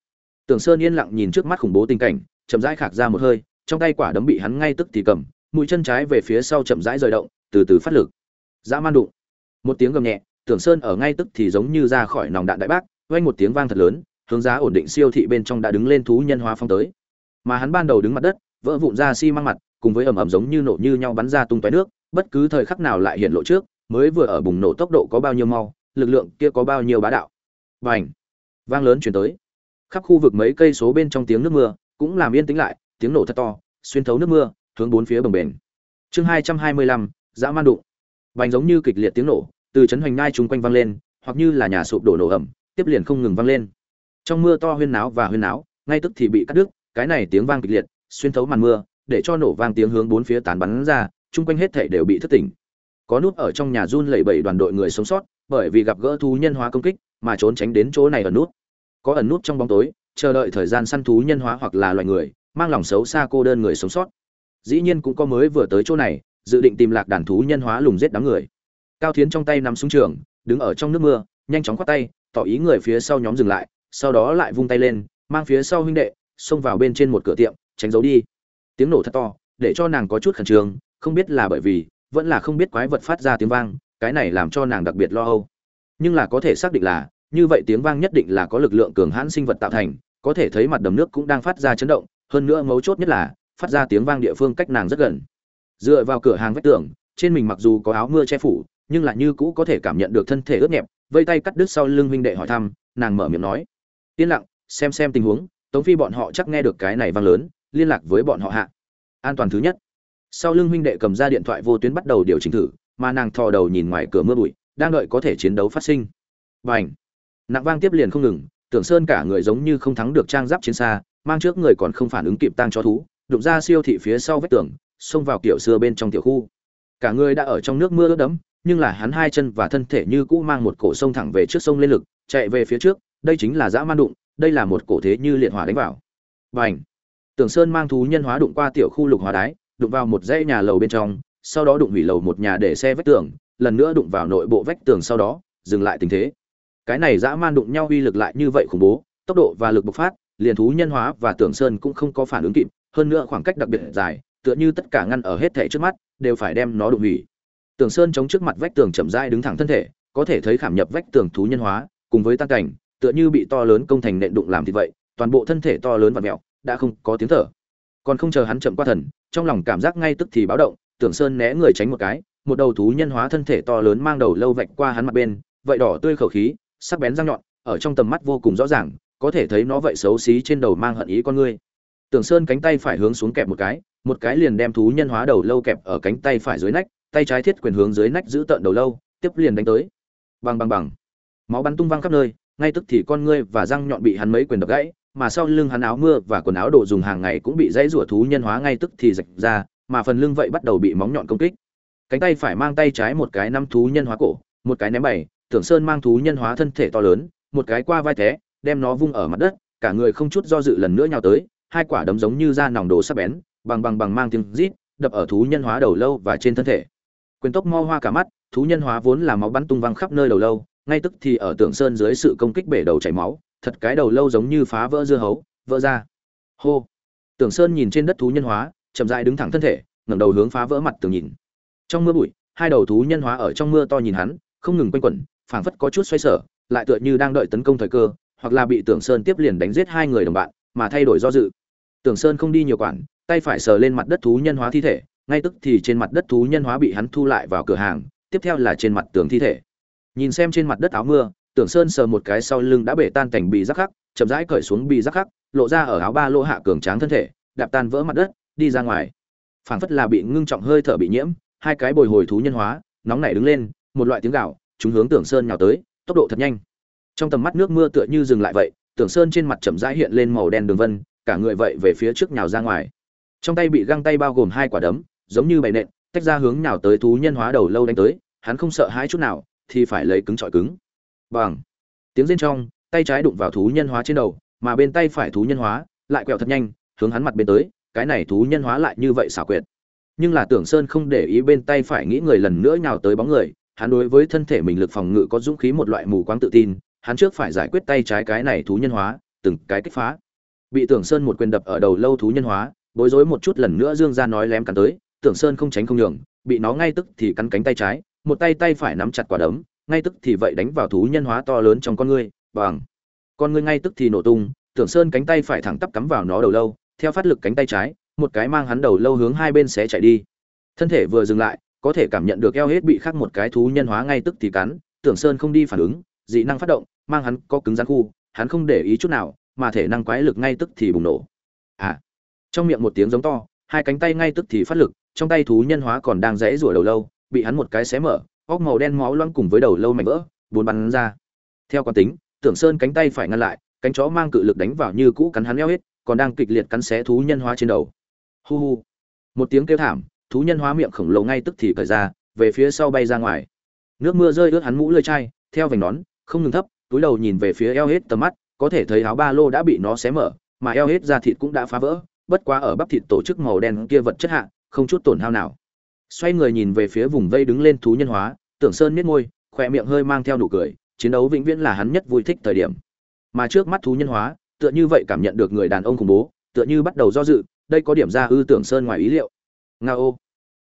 Tưởng sơn yên lặng nhìn trước mắt khủng bố tình cảnh, chậm rãi khạc ra một hơi, trong tay quả đấm bị hắn ngay tức thì cầm, mũi chân trái về phía sau chậm rãi rời động, từ từ phát lực dã man đụng. Một tiếng gầm nhẹ, tưởng sơn ở ngay tức thì giống như ra khỏi nòng đạn đại bác, vang một tiếng vang thật lớn, hướng giá ổn định siêu thị bên trong đã đứng lên thú nhân hóa phong tới. Mà hắn ban đầu đứng mặt đất, vỡ vụn ra xi măng mặt, cùng với ầm ầm giống như nổ như nhau bắn ra tung tóe nước, bất cứ thời khắc nào lại hiện lộ trước, mới vừa ở bùng nổ tốc độ có bao nhiêu mau, lực lượng kia có bao nhiêu bá đạo. Bành! Vang lớn truyền tới. Khắp khu vực mấy cây số bên trong tiếng nước mưa cũng làm yên tĩnh lại, tiếng nổ thật to, xuyên thấu nước mưa, hướng bốn phía bồng bềnh. Chương hai trăm hai mươi lăm, dã man đụng vành giống như kịch liệt tiếng nổ, từ trấn hoành ngai chung quanh vang lên, hoặc như là nhà sụp đổ nổ ẩm tiếp liền không ngừng vang lên. Trong mưa to huyên náo và huyên náo, ngay tức thì bị cắt đứt, cái này tiếng vang kịch liệt, xuyên thấu màn mưa, để cho nổ vang tiếng hướng bốn phía tán bắn ra, chung quanh hết thảy đều bị thất tỉnh. Có nút ở trong nhà run lẩy bẩy đoàn đội người sống sót, bởi vì gặp gỡ thú nhân hóa công kích, mà trốn tránh đến chỗ này ở nút. Có ẩn nút trong bóng tối, chờ đợi thời gian săn thú nhân hóa hoặc là loài người, mang lòng xấu xa cô đơn người sống sót. Dĩ nhiên cũng có mới vừa tới chỗ này dự định tìm lạc đàn thú nhân hóa lùng giết đám người. Cao thiến trong tay nắm súng trường, đứng ở trong nước mưa, nhanh chóng khoát tay, tỏ ý người phía sau nhóm dừng lại, sau đó lại vung tay lên, mang phía sau huynh đệ, xông vào bên trên một cửa tiệm, tránh giấu đi. Tiếng nổ thật to, để cho nàng có chút khẩn trương, không biết là bởi vì, vẫn là không biết quái vật phát ra tiếng vang, cái này làm cho nàng đặc biệt lo âu. Nhưng là có thể xác định là, như vậy tiếng vang nhất định là có lực lượng cường hãn sinh vật tạo thành, có thể thấy mặt đầm nước cũng đang phát ra chấn động, hơn nữa mấu chốt nhất là, phát ra tiếng vang địa phương cách nàng rất gần dựa vào cửa hàng vách tường, trên mình mặc dù có áo mưa che phủ, nhưng lại như cũ có thể cảm nhận được thân thể ướt nhẹp, vây tay cắt đứt sau lưng huynh đệ hỏi thăm, nàng mở miệng nói. Yên lặng, xem xem tình huống, tống phi bọn họ chắc nghe được cái này vang lớn, liên lạc với bọn họ hạ. An toàn thứ nhất. Sau lưng huynh đệ cầm ra điện thoại vô tuyến bắt đầu điều chỉnh thử, mà nàng thò đầu nhìn ngoài cửa mưa bụi, đang đợi có thể chiến đấu phát sinh. Và ảnh nặng vang tiếp liền không ngừng, tưởng sơn cả người giống như không thắng được trang giáp chiến xa, mang trước người còn không phản ứng kịp tăng cho thú, đụng ra siêu thị phía sau vách tường xông vào kiểu xưa bên trong tiểu khu cả người đã ở trong nước mưa ướt đẫm nhưng là hắn hai chân và thân thể như cũ mang một cổ sông thẳng về trước sông lên lực chạy về phía trước đây chính là dã man đụng đây là một cổ thế như liệt hỏa đánh vào Bành. Tưởng Sơn mang thú nhân hóa đụng qua tiểu khu lục hóa đái, đụng vào một dãy nhà lầu bên trong, sau đó đụng hủy lầu một nhà để xe vách tường, lần nữa đụng vào nội bộ vách tường sau đó, dừng lại tình thế. Cái này dã man đụng nhau uy lực lại như vậy khủng bố, tốc độ và lực bộc phát, liền thú nhân hóa và Tưởng Sơn cũng không có phản ứng kịp, hơn nữa khoảng cách đặc biệt dài, tựa như tất cả ngăn ở hết thảy trước mắt, đều phải đem nó đụng hủy. Tưởng Sơn chống trước mặt vách tường chậm rãi đứng thẳng thân thể, có thể thấy khảm nhập vách tường thú nhân hóa, cùng với tăng cảnh, tựa như bị to lớn công thành nện đụng làm thì vậy, toàn bộ thân thể to lớn và mèo đã không có tiếng thở còn không chờ hắn chậm qua thần trong lòng cảm giác ngay tức thì báo động tưởng sơn né người tránh một cái một đầu thú nhân hóa thân thể to lớn mang đầu lâu vạch qua hắn mặt bên vậy đỏ tươi khẩu khí sắc bén răng nhọn ở trong tầm mắt vô cùng rõ ràng có thể thấy nó vậy xấu xí trên đầu mang hận ý con ngươi Tưởng Sơn cánh tay phải hướng xuống kẹp một cái, một cái liền đem thú nhân hóa đầu lâu kẹp ở cánh tay phải dưới nách, tay trái thiết quyền hướng dưới nách giữ tận đầu lâu, tiếp liền đánh tới. Bằng bằng bằng. Máu bắn tung văng khắp nơi, ngay tức thì con ngươi và răng nhọn bị hắn mấy quyền đập gãy, mà sau lưng hắn áo mưa và quần áo đồ dùng hàng ngày cũng bị dãy rủa thú nhân hóa ngay tức thì rạch ra, mà phần lưng vậy bắt đầu bị móng nhọn công kích. Cánh tay phải mang tay trái một cái năm thú nhân hóa cổ, một cái ném bảy, Tưởng Sơn mang thú nhân hóa thân thể to lớn, một cái qua vai thế, đem nó vung ở mặt đất, cả người không chút do dự lần nữa nhào tới, hai quả đấm giống như da nòng đồ sắc bén, bằng bằng bằng mang tiếng rít, đập ở thú nhân hóa đầu lâu và trên thân thể. Quyền tốc mo hoa cả mắt, thú nhân hóa vốn là máu bắn tung văng khắp nơi đầu lâu, ngay tức thì ở tượng Sơn dưới sự công kích bể đầu chảy máu, thật cái đầu lâu giống như phá vỡ dưa hấu, vỡ ra. Hô. Tưởng Sơn nhìn trên đất thú nhân hóa, chậm rãi đứng thẳng thân thể, ngẩng đầu hướng phá vỡ mặt tường nhìn. Trong mưa bụi, hai đầu thú nhân hóa ở trong mưa to nhìn hắn, không ngừng quanh quẩn, phảng phất có chút xoay sở, lại tựa như đang đợi tấn công thời cơ, hoặc là bị Tưởng Sơn tiếp liền đánh giết hai người đồng bạn, mà thay đổi do dự. Tưởng Sơn không đi nhiều quản, tay phải sờ lên mặt đất thú nhân hóa thi thể, ngay tức thì trên mặt đất thú nhân hóa bị hắn thu lại vào cửa hàng, tiếp theo là trên mặt tường thi thể. Nhìn xem trên mặt đất áo mưa, Tưởng Sơn sờ một cái sau lưng đã bể tan cảnh bị rắc khắc, chậm rãi cởi xuống bị rắc khắc, lộ ra ở áo ba lô hạ cường tráng thân thể, đạp tan vỡ mặt đất, đi ra ngoài. Phảng phất là bị ngưng trọng hơi thở bị nhiễm, hai cái bồi hồi thú nhân hóa, nóng nảy đứng lên, một loại tiếng gào, chúng hướng Tưởng Sơn nhào tới, tốc độ thật nhanh. Trong tầm mắt nước mưa tựa như dừng lại vậy, Tưởng Sơn trên mặt chậm rãi hiện lên màu đen đường vân, cả người vậy về phía trước nhào ra ngoài. Trong tay bị găng tay bao gồm hai quả đấm, giống như bầy nện, tách ra hướng nhào tới thú nhân hóa đầu lâu đánh tới, hắn không sợ hãi chút nào, thì phải lấy cứng trọi cứng. Bằng. Tiếng rên trong, tay trái đụng vào thú nhân hóa trên đầu, mà bên tay phải thú nhân hóa lại quẹo thật nhanh, hướng hắn mặt bên tới, cái này thú nhân hóa lại như vậy xảo quyệt. Nhưng là Tưởng Sơn không để ý bên tay phải nghĩ người lần nữa nhào tới bóng người, hắn đối với thân thể mình lực phòng ngự có dũng khí một loại mù quáng tự tin, hắn trước phải giải quyết tay trái cái này thú nhân hóa, từng cái kích phá. Bị Tưởng Sơn một quyền đập ở đầu lâu thú nhân hóa, bối rối một chút lần nữa dương ra nói lém cắn tới, Tưởng Sơn không tránh không nhường, bị nó ngay tức thì cắn cánh tay trái, một tay tay phải nắm chặt quả đấm, ngay tức thì vậy đánh vào thú nhân hóa to lớn trong con ngươi, bằng. Con ngươi ngay tức thì nổ tung, Tưởng Sơn cánh tay phải thẳng tắp cắm vào nó đầu lâu, theo phát lực cánh tay trái, một cái mang hắn đầu lâu hướng hai bên xé chạy đi. Thân thể vừa dừng lại, có thể cảm nhận được eo hết bị khắc một cái thú nhân hóa ngay tức thì cắn, Tưởng Sơn không đi phản ứng, dị năng phát động, mang hắn có cứng rắn khu, hắn không để ý chút nào, mà thể năng quái lực ngay tức thì bùng nổ. À. Trong miệng một tiếng giống to, hai cánh tay ngay tức thì phát lực, trong tay thú nhân hóa còn đang rẽ rủa đầu lâu, bị hắn một cái xé mở, óc màu đen máu loang cùng với đầu lâu mảnh vỡ, bốn bắn ra. Theo quán tính, Tưởng Sơn cánh tay phải ngăn lại, cánh chó mang cự lực đánh vào như cũ cắn hắn eo hết, còn đang kịch liệt cắn xé thú nhân hóa trên đầu. Hu hu. Một tiếng kêu thảm, thú nhân hóa miệng khổng lồ ngay tức thì cởi ra, về phía sau bay ra ngoài. Nước mưa rơi ướt hắn mũ lưỡi chai, theo vành nón, không ngừng thấp, túi đầu nhìn về phía eo hết tầm mắt, có thể thấy áo ba lô đã bị nó xé mở, mà eo hết da thịt cũng đã phá vỡ, bất quá ở bắp thịt tổ chức màu đen kia vật chất hạ, không chút tổn hao nào. Xoay người nhìn về phía vùng vây đứng lên thú nhân hóa, Tưởng Sơn nhếch môi, khỏe miệng hơi mang theo nụ cười, chiến đấu vĩnh viễn là hắn nhất vui thích thời điểm. Mà trước mắt thú nhân hóa, tựa như vậy cảm nhận được người đàn ông khủng bố, tựa như bắt đầu do dự, đây có điểm ra ư Tưởng Sơn ngoài ý liệu. Ngao.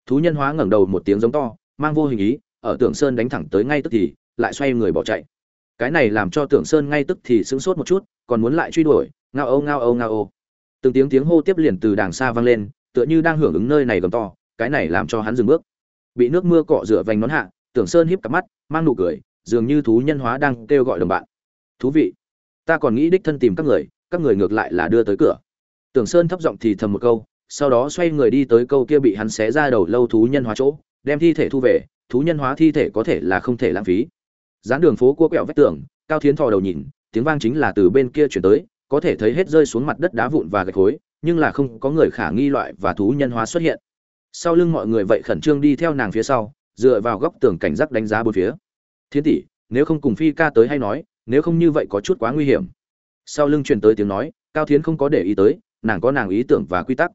Thú nhân hóa ngẩng đầu một tiếng giống to, mang vô hình ý, ở Tưởng Sơn đánh thẳng tới ngay tức thì, lại xoay người bỏ chạy. Cái này làm cho Tưởng Sơn ngay tức thì sững sốt một chút, còn muốn lại truy đuổi, ngao âu ngao âu ngao âu. Từng tiếng tiếng hô tiếp liền từ đàng xa vang lên, tựa như đang hưởng ứng nơi này gầm to, cái này làm cho hắn dừng bước. Bị nước mưa cọ rửa vành nón hạ, Tưởng Sơn híp cặp mắt, mang nụ cười, dường như thú nhân hóa đang kêu gọi đồng bạn. Thú vị. Ta còn nghĩ đích thân tìm các người, các người ngược lại là đưa tới cửa. Tưởng Sơn thấp giọng thì thầm một câu, sau đó xoay người đi tới câu kia bị hắn xé ra đầu lâu thú nhân hóa chỗ, đem thi thể thu về, thú nhân hóa thi thể có thể là không thể lãng phí. Dán đường phố cua quẹo vách tường, Cao Thiến thò đầu nhìn, tiếng vang chính là từ bên kia truyền tới, có thể thấy hết rơi xuống mặt đất đá vụn và gạch khối, nhưng là không có người khả nghi loại và thú nhân hóa xuất hiện. Sau lưng mọi người vậy khẩn trương đi theo nàng phía sau, dựa vào góc tường cảnh giác đánh giá bốn phía. Thiên tỷ, nếu không cùng Phi ca tới hay nói, nếu không như vậy có chút quá nguy hiểm. Sau lưng truyền tới tiếng nói, Cao Thiến không có để ý tới, nàng có nàng ý tưởng và quy tắc.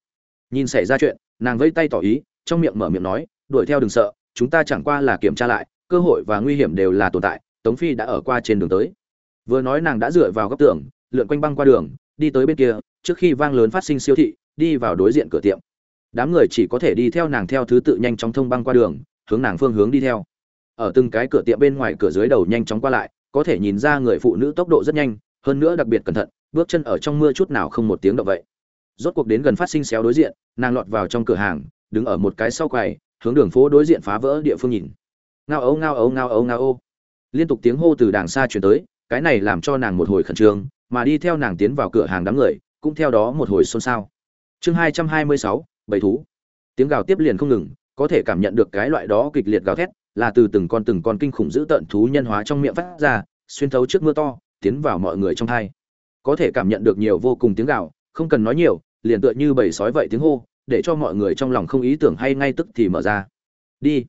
Nhìn xảy ra chuyện, nàng vẫy tay tỏ ý, trong miệng mở miệng nói, đuổi theo đừng sợ, chúng ta chẳng qua là kiểm tra lại, cơ hội và nguy hiểm đều là tồn tại, Tống Phi đã ở qua trên đường tới. Vừa nói nàng đã dựa vào góc tường, lượn quanh băng qua đường, đi tới bên kia, trước khi vang lớn phát sinh siêu thị, đi vào đối diện cửa tiệm. Đám người chỉ có thể đi theo nàng theo thứ tự nhanh chóng thông băng qua đường, hướng nàng phương hướng đi theo. Ở từng cái cửa tiệm bên ngoài cửa dưới đầu nhanh chóng qua lại, có thể nhìn ra người phụ nữ tốc độ rất nhanh, hơn nữa đặc biệt cẩn thận, bước chân ở trong mưa chút nào không một tiếng động vậy. Rốt cuộc đến gần phát sinh xéo đối diện, nàng lọt vào trong cửa hàng, đứng ở một cái sau quầy, hướng đường phố đối diện phá vỡ địa phương nhìn. Ngao ấu ngao ấu ngao ấu ngao ô. Liên tục tiếng hô từ đàng xa truyền tới, cái này làm cho nàng một hồi khẩn trương, mà đi theo nàng tiến vào cửa hàng đám người, cũng theo đó một hồi xôn xao. chương hai trăm hai mươi sáu bảy thú tiếng gào tiếp liền không ngừng có thể cảm nhận được cái loại đó kịch liệt gào thét là từ từng con từng con kinh khủng dữ tợn thú nhân hóa trong miệng phát ra xuyên thấu trước mưa to tiến vào mọi người trong thai có thể cảm nhận được nhiều vô cùng tiếng gào không cần nói nhiều liền tựa như bầy sói vậy tiếng hô để cho mọi người trong lòng không ý tưởng hay ngay tức thì mở ra đi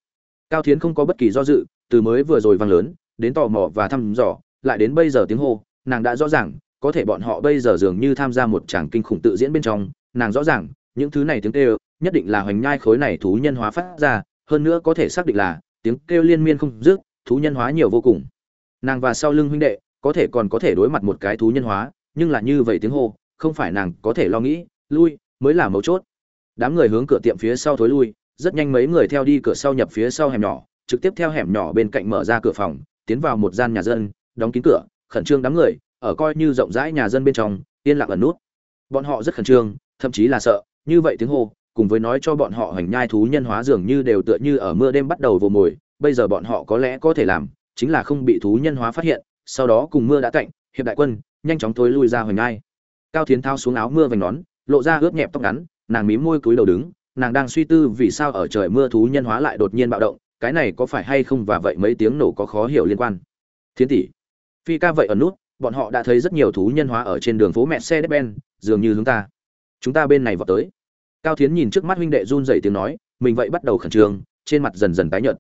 cao thiến không có bất kỳ do dự, từ mới vừa rồi vang lớn, đến tò mò và thăm dò, lại đến bây giờ tiếng hô, nàng đã rõ ràng, có thể bọn họ bây giờ dường như tham gia một tràng kinh khủng tự diễn bên trong, nàng rõ ràng, những thứ này tiếng kêu, nhất định là hoành nhai khối này thú nhân hóa phát ra, hơn nữa có thể xác định là, tiếng kêu liên miên không dứt, thú nhân hóa nhiều vô cùng. Nàng và sau lưng huynh đệ, có thể còn có thể đối mặt một cái thú nhân hóa, nhưng là như vậy tiếng hô, không phải nàng có thể lo nghĩ, lui, mới là mấu chốt. Đám người hướng cửa tiệm phía sau thối lui rất nhanh mấy người theo đi cửa sau nhập phía sau hẻm nhỏ, trực tiếp theo hẻm nhỏ bên cạnh mở ra cửa phòng, tiến vào một gian nhà dân, đóng kín cửa, khẩn trương đám người, ở coi như rộng rãi nhà dân bên trong, yên lặng ẩn nút. Bọn họ rất khẩn trương, thậm chí là sợ, như vậy tiếng hô, cùng với nói cho bọn họ hành nhai thú nhân hóa dường như đều tựa như ở mưa đêm bắt đầu vồ mồi, bây giờ bọn họ có lẽ có thể làm, chính là không bị thú nhân hóa phát hiện, sau đó cùng mưa đã cạnh hiệp đại quân, nhanh chóng tối lui ra hoành ngai cao thiến thao xuống áo mưa vành nón, lộ ra ướt nhẹp tóc ngắn, nàng mím môi cúi đầu đứng nàng đang suy tư vì sao ở trời mưa thú nhân hóa lại đột nhiên bạo động, cái này có phải hay không và vậy mấy tiếng nổ có khó hiểu liên quan. Thiên tỷ, phi ca vậy ở nút, bọn họ đã thấy rất nhiều thú nhân hóa ở trên đường phố mẹ xe ben, dường như hướng ta. Chúng ta bên này vào tới. Cao thiến nhìn trước mắt huynh đệ run dậy tiếng nói, mình vậy bắt đầu khẩn trương, trên mặt dần dần tái nhợt.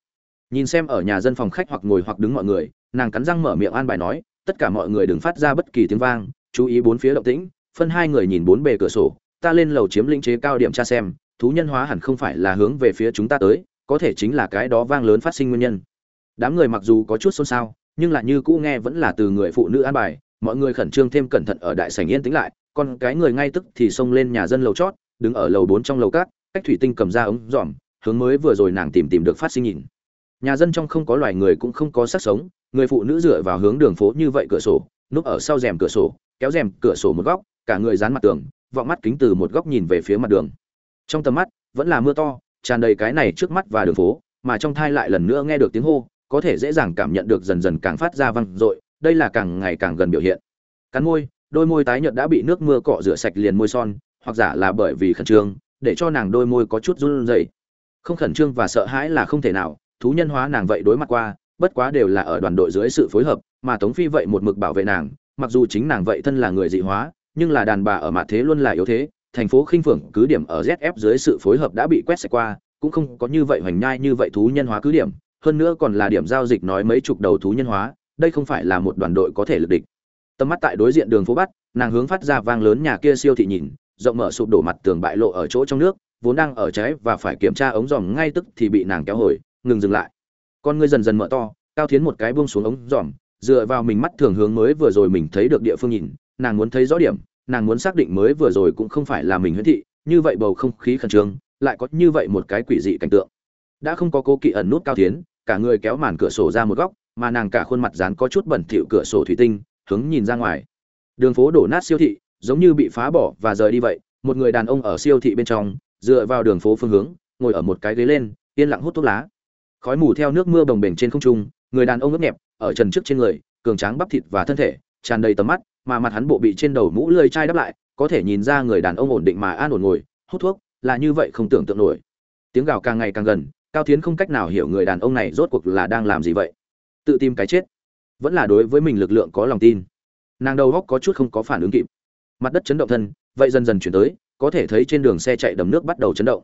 Nhìn xem ở nhà dân phòng khách hoặc ngồi hoặc đứng mọi người, nàng cắn răng mở miệng an bài nói, tất cả mọi người đừng phát ra bất kỳ tiếng vang, chú ý bốn phía động tĩnh, phân hai người nhìn bốn bề cửa sổ, ta lên lầu chiếm lĩnh chế cao điểm tra xem thú nhân hóa hẳn không phải là hướng về phía chúng ta tới, có thể chính là cái đó vang lớn phát sinh nguyên nhân. Đám người mặc dù có chút xôn xao, nhưng là như cũ nghe vẫn là từ người phụ nữ an bài, mọi người khẩn trương thêm cẩn thận ở đại sảnh yên tĩnh lại, còn cái người ngay tức thì xông lên nhà dân lầu chót, đứng ở lầu bốn trong lầu cát cách thủy tinh cầm ra ống dòm hướng mới vừa rồi nàng tìm tìm được phát sinh nhìn. Nhà dân trong không có loài người cũng không có sắc sống, người phụ nữ dựa vào hướng đường phố như vậy cửa sổ, núp ở sau rèm cửa sổ, kéo rèm cửa sổ một góc, cả người dán mặt tường, vọng mắt kính từ một góc nhìn về phía mặt đường trong tầm mắt, vẫn là mưa to, tràn đầy cái này trước mắt và đường phố, mà trong thai lại lần nữa nghe được tiếng hô, có thể dễ dàng cảm nhận được dần dần càng phát ra văng dội, đây là càng ngày càng gần biểu hiện. Cắn môi, đôi môi tái nhợt đã bị nước mưa cọ rửa sạch liền môi son, hoặc giả là bởi vì khẩn trương, để cho nàng đôi môi có chút run rẩy. Không khẩn trương và sợ hãi là không thể nào, thú nhân hóa nàng vậy đối mặt qua, bất quá đều là ở đoàn đội dưới sự phối hợp, mà tống phi vậy một mực bảo vệ nàng, mặc dù chính nàng vậy thân là người dị hóa, nhưng là đàn bà ở mặt thế luôn là yếu thế thành phố khinh phượng cứ điểm ở zf dưới sự phối hợp đã bị quét sạch qua cũng không có như vậy hoành nhai như vậy thú nhân hóa cứ điểm hơn nữa còn là điểm giao dịch nói mấy chục đầu thú nhân hóa đây không phải là một đoàn đội có thể lực địch. Tầm mắt tại đối diện đường phố bắt nàng hướng phát ra vang lớn nhà kia siêu thị nhìn rộng mở sụp đổ mặt tường bại lộ ở chỗ trong nước vốn đang ở trái và phải kiểm tra ống giòm ngay tức thì bị nàng kéo hồi ngừng dừng lại. Con ngươi dần dần mở to cao thiến một cái buông xuống ống giòm, dựa vào mình mắt thường hướng mới vừa rồi mình thấy được địa phương nhìn nàng muốn thấy rõ điểm nàng muốn xác định mới vừa rồi cũng không phải là mình huyễn thị, như vậy bầu không khí khẩn trương, lại có như vậy một cái quỷ dị cảnh tượng. Đã không có cố kỵ ẩn nút cao tiến, cả người kéo màn cửa sổ ra một góc, mà nàng cả khuôn mặt dán có chút bẩn thỉu cửa sổ thủy tinh, hướng nhìn ra ngoài. Đường phố đổ nát siêu thị, giống như bị phá bỏ và rời đi vậy, một người đàn ông ở siêu thị bên trong, dựa vào đường phố phương hướng, ngồi ở một cái ghế lên, yên lặng hút thuốc lá. Khói mù theo nước mưa bồng bềnh trên không trung, người đàn ông ướt nhẹp, ở trần trước trên người, cường tráng bắp thịt và thân thể, tràn đầy tầm mắt mà mặt hắn bộ bị trên đầu mũ lưỡi chai đắp lại, có thể nhìn ra người đàn ông ổn định mà an ổn ngồi, hút thuốc, là như vậy không tưởng tượng nổi. Tiếng gào càng ngày càng gần, cao Thiến không cách nào hiểu người đàn ông này rốt cuộc là đang làm gì vậy. Tự tìm cái chết. Vẫn là đối với mình lực lượng có lòng tin. Nàng đầu góc có chút không có phản ứng kịp. Mặt đất chấn động thân, vậy dần dần chuyển tới, có thể thấy trên đường xe chạy đầm nước bắt đầu chấn động.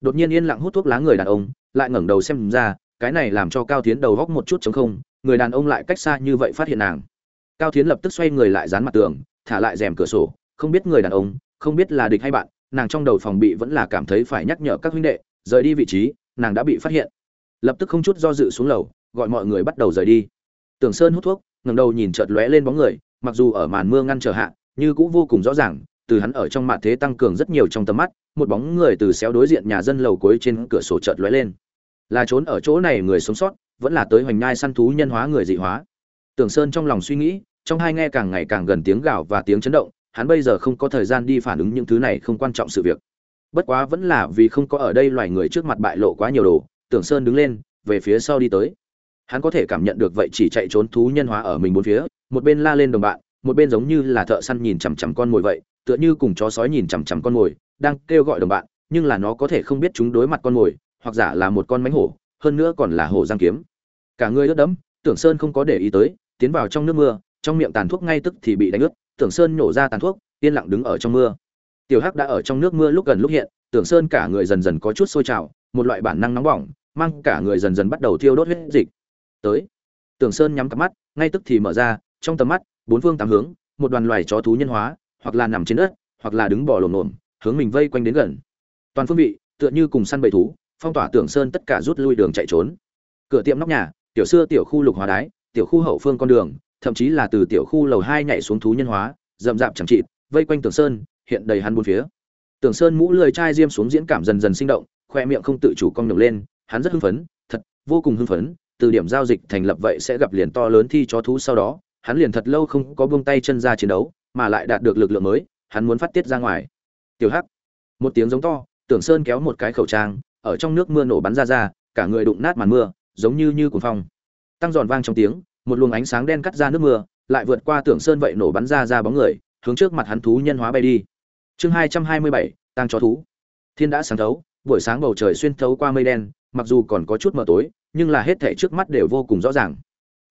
Đột nhiên yên lặng hút thuốc lá người đàn ông, lại ngẩng đầu xem ra, cái này làm cho cao Thiến đầu góc một chút chống không, người đàn ông lại cách xa như vậy phát hiện nàng cao Thiến lập tức xoay người lại dán mặt tường, thả lại rèm cửa sổ, không biết người đàn ông, không biết là địch hay bạn, nàng trong đầu phòng bị vẫn là cảm thấy phải nhắc nhở các huynh đệ, rời đi vị trí, nàng đã bị phát hiện. Lập tức không chút do dự xuống lầu, gọi mọi người bắt đầu rời đi. Tưởng sơn hút thuốc, ngẩng đầu nhìn chợt lóe lên bóng người, mặc dù ở màn mưa ngăn trở hạ, như cũng vô cùng rõ ràng, từ hắn ở trong mạn thế tăng cường rất nhiều trong tầm mắt, một bóng người từ xéo đối diện nhà dân lầu cuối trên cửa sổ chợt lóe lên. Là trốn ở chỗ này người sống sót, vẫn là tới hoành nhai săn thú nhân hóa người dị hóa. Tưởng sơn trong lòng suy nghĩ trong hai nghe càng ngày càng gần tiếng gào và tiếng chấn động, hắn bây giờ không có thời gian đi phản ứng những thứ này không quan trọng sự việc. Bất quá vẫn là vì không có ở đây loài người trước mặt bại lộ quá nhiều đồ, tưởng sơn đứng lên, về phía sau đi tới. Hắn có thể cảm nhận được vậy chỉ chạy trốn thú nhân hóa ở mình bốn phía, một bên la lên đồng bạn, một bên giống như là thợ săn nhìn chằm chằm con mồi vậy, tựa như cùng chó sói nhìn chằm chằm con mồi, đang kêu gọi đồng bạn, nhưng là nó có thể không biết chúng đối mặt con mồi, hoặc giả là một con mánh hổ, hơn nữa còn là hổ giang kiếm. Cả người ướt đẫm, tưởng sơn không có để ý tới, tiến vào trong nước mưa trong miệng tàn thuốc ngay tức thì bị đánh ướt, tưởng sơn nhổ ra tàn thuốc, yên lặng đứng ở trong mưa. Tiểu hắc đã ở trong nước mưa lúc gần lúc hiện, tưởng sơn cả người dần dần có chút sôi trào, một loại bản năng nóng bỏng, mang cả người dần dần bắt đầu thiêu đốt huyết dịch. Tới, tưởng sơn nhắm cặp mắt, ngay tức thì mở ra, trong tầm mắt, bốn phương tám hướng, một đoàn loài chó thú nhân hóa, hoặc là nằm trên đất, hoặc là đứng bò lồm lồm, hướng mình vây quanh đến gần. Toàn phương vị, tựa như cùng săn bầy thú, phong tỏa tưởng sơn tất cả rút lui đường chạy trốn. Cửa tiệm nóc nhà, tiểu xưa tiểu khu lục hóa đái, tiểu khu hậu phương con đường thậm chí là từ tiểu khu lầu hai nhảy xuống thú nhân hóa, rậm rạp chẳng chịt, vây quanh tưởng sơn, hiện đầy hắn bốn phía. Tưởng sơn mũ lười chai diêm xuống diễn cảm dần dần sinh động, khoe miệng không tự chủ cong nhồng lên, hắn rất hưng phấn, thật, vô cùng hưng phấn, từ điểm giao dịch thành lập vậy sẽ gặp liền to lớn thi chó thú sau đó, hắn liền thật lâu không có buông tay chân ra chiến đấu, mà lại đạt được lực lượng mới, hắn muốn phát tiết ra ngoài. Tiểu hắc, một tiếng giống to, tưởng sơn kéo một cái khẩu trang, ở trong nước mưa nổ bắn ra ra, cả người đụng nát màn mưa, giống như như cuồng phong. Tăng giòn vang trong tiếng một luồng ánh sáng đen cắt ra nước mưa, lại vượt qua tưởng sơn vậy nổ bắn ra ra bóng người, hướng trước mặt hắn thú nhân hóa bay đi. Chương hai trăm hai mươi bảy tăng chó thú. Thiên đã sáng thấu, buổi sáng bầu trời xuyên thấu qua mây đen, mặc dù còn có chút mờ tối, nhưng là hết thể trước mắt đều vô cùng rõ ràng.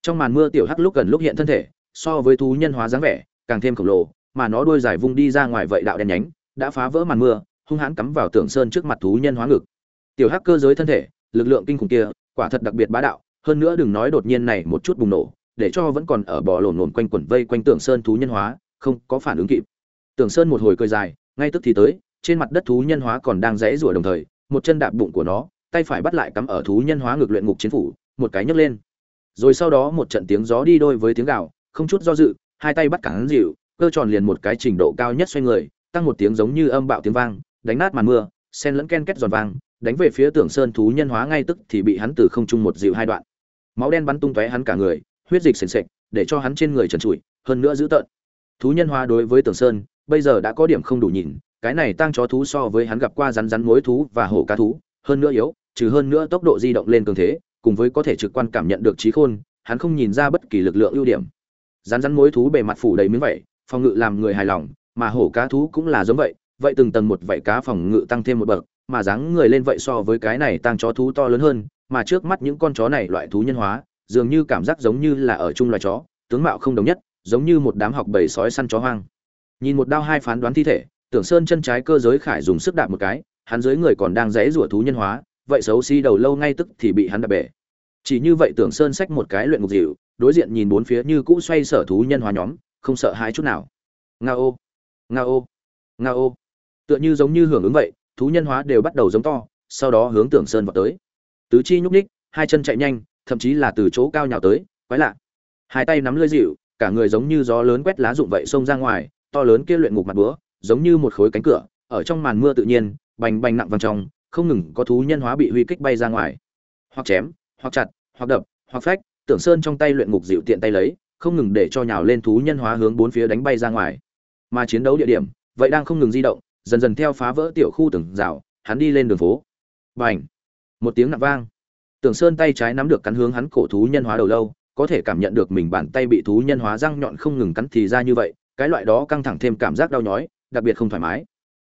Trong màn mưa tiểu hắc lúc gần lúc hiện thân thể, so với thú nhân hóa dáng vẻ, càng thêm khổng lồ, mà nó đuôi dài vung đi ra ngoài vậy đạo đen nhánh, đã phá vỡ màn mưa, hung hãn cắm vào tưởng sơn trước mặt thú nhân hóa ngực. Tiểu hắc cơ giới thân thể, lực lượng kinh khủng kia, quả thật đặc biệt bá đạo hơn nữa đừng nói đột nhiên này một chút bùng nổ, để cho vẫn còn ở bò lổn lổn quanh quẩn vây quanh tưởng sơn thú nhân hóa, không có phản ứng kịp. Tưởng sơn một hồi cười dài, ngay tức thì tới, trên mặt đất thú nhân hóa còn đang rẽ rủa đồng thời, một chân đạp bụng của nó, tay phải bắt lại cắm ở thú nhân hóa ngược luyện ngục chiến phủ, một cái nhấc lên. Rồi sau đó một trận tiếng gió đi đôi với tiếng gạo không chút do dự, hai tay bắt cản dịu, cơ tròn liền một cái trình độ cao nhất xoay người, tăng một tiếng giống như âm bạo tiếng vang, đánh nát màn mưa sen lẫn ken két giòn vang, đánh về phía tưởng sơn thú nhân hóa ngay tức thì bị hắn từ không trung một dịu hai đoạn máu đen bắn tung tóe hắn cả người, huyết dịch sền sệt, để cho hắn trên người trần trụi, hơn nữa dữ tợn. Thú nhân hóa đối với tường sơn, bây giờ đã có điểm không đủ nhìn, cái này tăng chó thú so với hắn gặp qua rắn rắn mối thú và hổ cá thú, hơn nữa yếu, trừ hơn nữa tốc độ di động lên cường thế, cùng với có thể trực quan cảm nhận được trí khôn, hắn không nhìn ra bất kỳ lực lượng ưu điểm. Rắn rắn mối thú bề mặt phủ đầy miếng vậy phòng ngự làm người hài lòng, mà hổ cá thú cũng là giống vậy vậy từng tầng một vảy cá phòng ngự tăng thêm một bậc, mà dáng người lên vậy so với cái này tăng chó thú to lớn hơn mà trước mắt những con chó này loại thú nhân hóa, dường như cảm giác giống như là ở chung loài chó, tướng mạo không đồng nhất, giống như một đám học bầy sói săn chó hoang. Nhìn một đao hai phán đoán thi thể, tưởng sơn chân trái cơ giới khải dùng sức đạp một cái, hắn dưới người còn đang rẽ rủa thú nhân hóa, vậy xấu xí đầu lâu ngay tức thì bị hắn đạp bể. Chỉ như vậy tưởng sơn xách một cái luyện ngục dịu, đối diện nhìn bốn phía như cũ xoay sở thú nhân hóa nhóm, không sợ hãi chút nào. Ngao ngao ngao tựa như giống như hưởng ứng vậy, thú nhân hóa đều bắt đầu giống to, sau đó hướng tưởng sơn vọt tới tứ chi nhúc ních hai chân chạy nhanh, thậm chí là từ chỗ cao nhào tới, quái lạ. Hai tay nắm lưỡi dịu, cả người giống như gió lớn quét lá rụng vậy xông ra ngoài, to lớn kia luyện ngục mặt búa, giống như một khối cánh cửa, ở trong màn mưa tự nhiên, bành bành nặng vàng trong, không ngừng có thú nhân hóa bị huy kích bay ra ngoài. Hoặc chém, hoặc chặt, hoặc đập, hoặc phách, tưởng sơn trong tay luyện ngục dịu tiện tay lấy, không ngừng để cho nhào lên thú nhân hóa hướng bốn phía đánh bay ra ngoài. Mà chiến đấu địa điểm, vậy đang không ngừng di động, dần dần theo phá vỡ tiểu khu tường rào, hắn đi lên đường phố. Bành! Một tiếng nặng vang. Tưởng sơn tay trái nắm được cắn hướng hắn cổ thú nhân hóa đầu lâu, có thể cảm nhận được mình bàn tay bị thú nhân hóa răng nhọn không ngừng cắn thì ra như vậy, cái loại đó căng thẳng thêm cảm giác đau nhói, đặc biệt không thoải mái.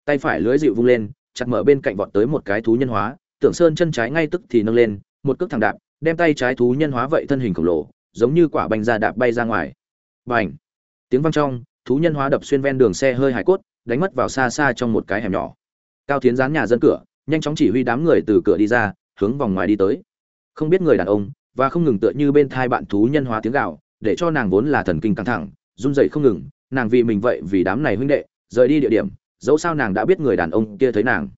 Tay phải lưới dịu vung lên, chặt mở bên cạnh vọt tới một cái thú nhân hóa, tưởng sơn chân trái ngay tức thì nâng lên, một cước thẳng đạp, đem tay trái thú nhân hóa vậy thân hình khổng lồ, giống như quả bánh ra đạp bay ra ngoài. Bành! Tiếng vang trong, thú nhân hóa đập xuyên ven đường xe hơi hải cốt, đánh mất vào xa xa trong một cái hẻm nhỏ. Cao tiến dán nhà dân cửa nhanh chóng chỉ huy đám người từ cửa đi ra, hướng vòng ngoài đi tới. Không biết người đàn ông, và không ngừng tựa như bên thai bạn thú nhân hóa tiếng gạo, để cho nàng vốn là thần kinh căng thẳng, run dậy không ngừng, nàng vì mình vậy vì đám này huynh đệ, rời đi địa điểm, dẫu sao nàng đã biết người đàn ông kia thấy nàng.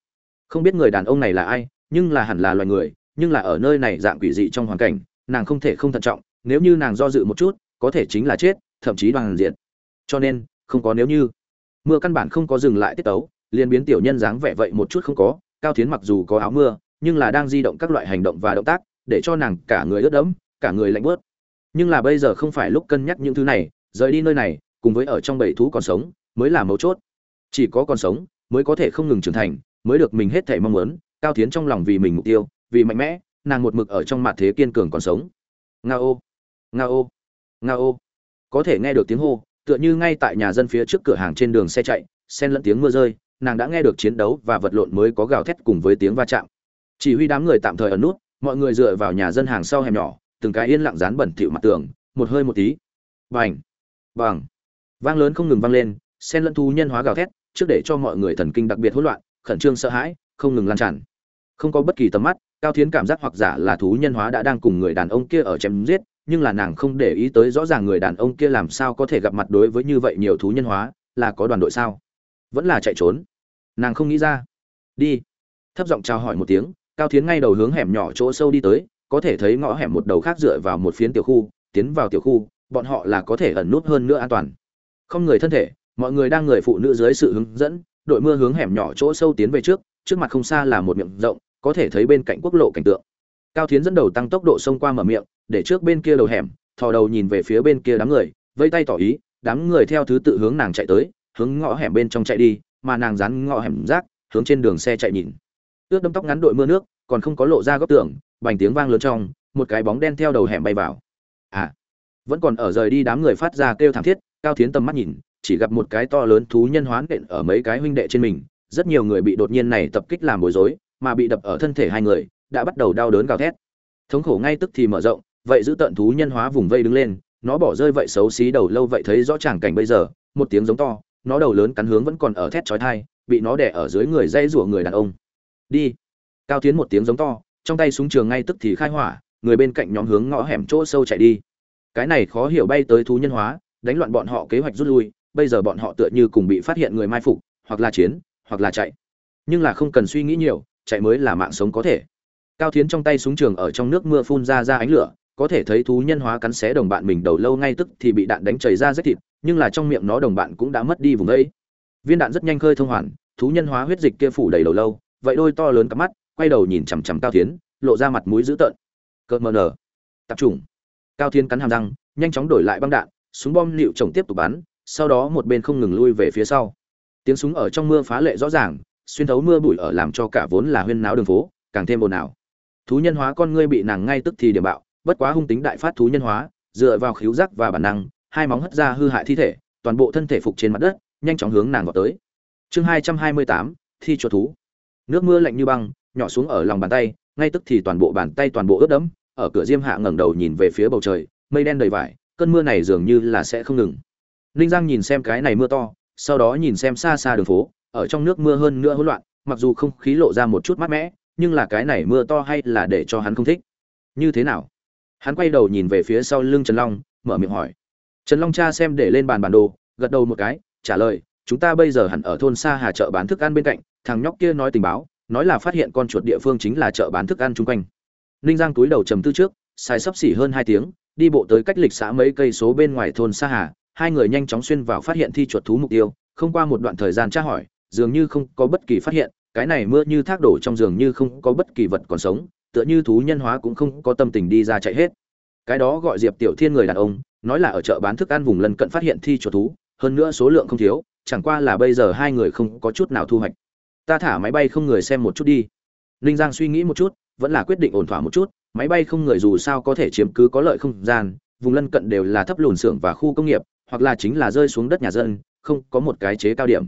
Không biết người đàn ông này là ai, nhưng là hẳn là loài người, nhưng là ở nơi này dạng quỷ dị trong hoàn cảnh, nàng không thể không thận trọng, nếu như nàng do dự một chút, có thể chính là chết, thậm chí đoàn diện cho nên, không có nếu như. Mưa căn bản không có dừng lại tiết tấu, liền biến tiểu nhân dáng vẻ vậy một chút không có cao Thiến mặc dù có áo mưa, nhưng là đang di động các loại hành động và động tác, để cho nàng cả người ướt đẫm, cả người lạnh bớt. Nhưng là bây giờ không phải lúc cân nhắc những thứ này, rời đi nơi này, cùng với ở trong bầy thú còn sống, mới là mấu chốt. Chỉ có còn sống, mới có thể không ngừng trưởng thành, mới được mình hết thể mong muốn, cao Thiến trong lòng vì mình mục tiêu, vì mạnh mẽ, nàng một mực ở trong mặt thế kiên cường còn sống. Nga ô nga ô nga ô có thể nghe được tiếng hô, tựa như ngay tại nhà dân phía trước cửa hàng trên đường xe chạy, xen lẫn tiếng mưa rơi nàng đã nghe được chiến đấu và vật lộn mới có gào thét cùng với tiếng va chạm. Chỉ huy đám người tạm thời ở nút, mọi người dựa vào nhà dân hàng sau hẻm nhỏ, từng cái yên lặng dán bẩn thỉu mặt tường, một hơi một tí. Bành! Bằng! Vang lớn không ngừng vang lên, xen lẫn thú nhân hóa gào thét, trước để cho mọi người thần kinh đặc biệt hỗn loạn, khẩn trương sợ hãi, không ngừng lan tràn. Không có bất kỳ tầm mắt, cao thiến cảm giác hoặc giả là thú nhân hóa đã đang cùng người đàn ông kia ở chém giết, nhưng là nàng không để ý tới rõ ràng người đàn ông kia làm sao có thể gặp mặt đối với như vậy nhiều thú nhân hóa, là có đoàn đội sao? Vẫn là chạy trốn nàng không nghĩ ra. Đi. Thấp giọng chào hỏi một tiếng, cao thiến ngay đầu hướng hẻm nhỏ chỗ sâu đi tới, có thể thấy ngõ hẻm một đầu khác dựa vào một phiến tiểu khu, tiến vào tiểu khu, bọn họ là có thể ẩn nút hơn nữa an toàn. Không người thân thể, mọi người đang người phụ nữ dưới sự hướng dẫn, đội mưa hướng hẻm nhỏ chỗ sâu tiến về trước trước mặt không xa là một miệng rộng, có thể thấy bên cạnh quốc lộ cảnh tượng. Cao thiến dẫn đầu tăng tốc độ xông qua mở miệng, để trước bên kia đầu hẻm, thò đầu nhìn về phía bên kia đám người vây tay tỏ ý, đám người theo thứ tự hướng nàng chạy tới, hướng ngõ hẻm bên trong chạy đi mà nàng dán ngọ hẻm rác, hướng trên đường xe chạy nhìn. Ướt đâm tóc ngắn đội mưa nước, còn không có lộ ra góc tường, bành tiếng vang lớn trong, một cái bóng đen theo đầu hẻm bay vào. À vẫn còn ở rời đi đám người phát ra kêu thảm thiết, cao thiến tầm mắt nhìn, chỉ gặp một cái to lớn thú nhân hoán đện ở mấy cái huynh đệ trên mình, rất nhiều người bị đột nhiên này tập kích làm bối rối, mà bị đập ở thân thể hai người, đã bắt đầu đau đớn gào thét. Thống khổ ngay tức thì mở rộng, vậy giữ tận thú nhân hóa vùng vây đứng lên, nó bỏ rơi vậy xấu xí đầu lâu vậy thấy rõ tràng cảnh bây giờ, một tiếng giống to nó đầu lớn cắn hướng vẫn còn ở thét chói tai, bị nó đè ở dưới người dây rủa người đàn ông. Đi. Cao tiến một tiếng giống to, trong tay súng trường ngay tức thì khai hỏa, người bên cạnh nhóm hướng ngõ hẻm chỗ sâu chạy đi. Cái này khó hiểu bay tới thú nhân hóa, đánh loạn bọn họ kế hoạch rút lui, bây giờ bọn họ tựa như cùng bị phát hiện người mai phục, hoặc là chiến, hoặc là chạy. Nhưng là không cần suy nghĩ nhiều, chạy mới là mạng sống có thể. Cao thiến trong tay súng trường ở trong nước mưa phun ra ra ánh lửa, có thể thấy thú nhân hóa cắn xé đồng bạn mình đầu lâu ngay tức thì bị đạn đánh chảy ra rách thịt nhưng là trong miệng nó đồng bạn cũng đã mất đi vùng ấy. Viên đạn rất nhanh khơi thông hoàn, thú nhân hóa huyết dịch kia phủ đầy đầu lâu, vậy đôi to lớn cả mắt, quay đầu nhìn chằm chằm cao thiến, lộ ra mặt mũi dữ tợn. Cợt mờ nở. Tập trung cao thiên cắn hàm răng, nhanh chóng đổi lại băng đạn, súng bom liệu chồng tiếp tục bắn, sau đó một bên không ngừng lui về phía sau. Tiếng súng ở trong mưa phá lệ rõ ràng, xuyên thấu mưa bụi ở làm cho cả vốn là huyên náo đường phố, càng thêm ồn ào. Thú nhân hóa con ngươi bị nàng ngay tức thì điểm bạo, bất quá hung tính đại phát thú nhân hóa, dựa vào khíu giác và bản năng hai móng hất ra hư hại thi thể, toàn bộ thân thể phục trên mặt đất, nhanh chóng hướng nàng vào tới. Chương hai trăm hai mươi tám, thi chuột thú. Nước mưa lạnh như băng, nhỏ xuống ở lòng bàn tay, ngay tức thì toàn bộ bàn tay toàn bộ ướt đẫm, ở cửa diêm hạ ngẩng đầu nhìn về phía bầu trời, mây đen đầy vải, cơn mưa này dường như là sẽ không ngừng. Ninh giang nhìn xem cái này mưa to, sau đó nhìn xem xa xa đường phố, ở trong nước mưa hơn nữa hỗn loạn, mặc dù không khí lộ ra một chút mát mẻ, nhưng là cái này mưa to hay là để cho hắn không thích. Như thế nào? Hắn quay đầu nhìn về phía sau lưng trần long, mở miệng hỏi trần long cha xem để lên bàn bản đồ, gật đầu một cái, trả lời, chúng ta bây giờ hẳn ở thôn xa hà chợ bán thức ăn bên cạnh, thằng nhóc kia nói tình báo, nói là phát hiện con chuột địa phương chính là chợ bán thức ăn chung quanh. Ninh giang túi đầu trầm tư trước, xài sấp xỉ hơn hai tiếng, đi bộ tới cách lịch xã mấy cây số bên ngoài thôn xa hà, hai người nhanh chóng xuyên vào phát hiện thi chuột thú mục tiêu, không qua một đoạn thời gian tra hỏi, dường như không có bất kỳ phát hiện, cái này mưa như thác đổ trong giường như không có bất kỳ vật còn sống, tựa như thú nhân hóa cũng không có tâm tình đi ra chạy hết cái đó gọi diệp tiểu thiên người đàn ông, nói là ở chợ bán thức ăn vùng lân cận phát hiện thi chuột thú, hơn nữa số lượng không thiếu, chẳng qua là bây giờ hai người không có chút nào thu hoạch. Ta thả máy bay không người xem một chút đi. Ninh giang suy nghĩ một chút, vẫn là quyết định ổn thỏa một chút, máy bay không người dù sao có thể chiếm cứ có lợi không gian, vùng lân cận đều là thấp lùn xưởng và khu công nghiệp, hoặc là chính là rơi xuống đất nhà dân, không có một cái chế cao điểm.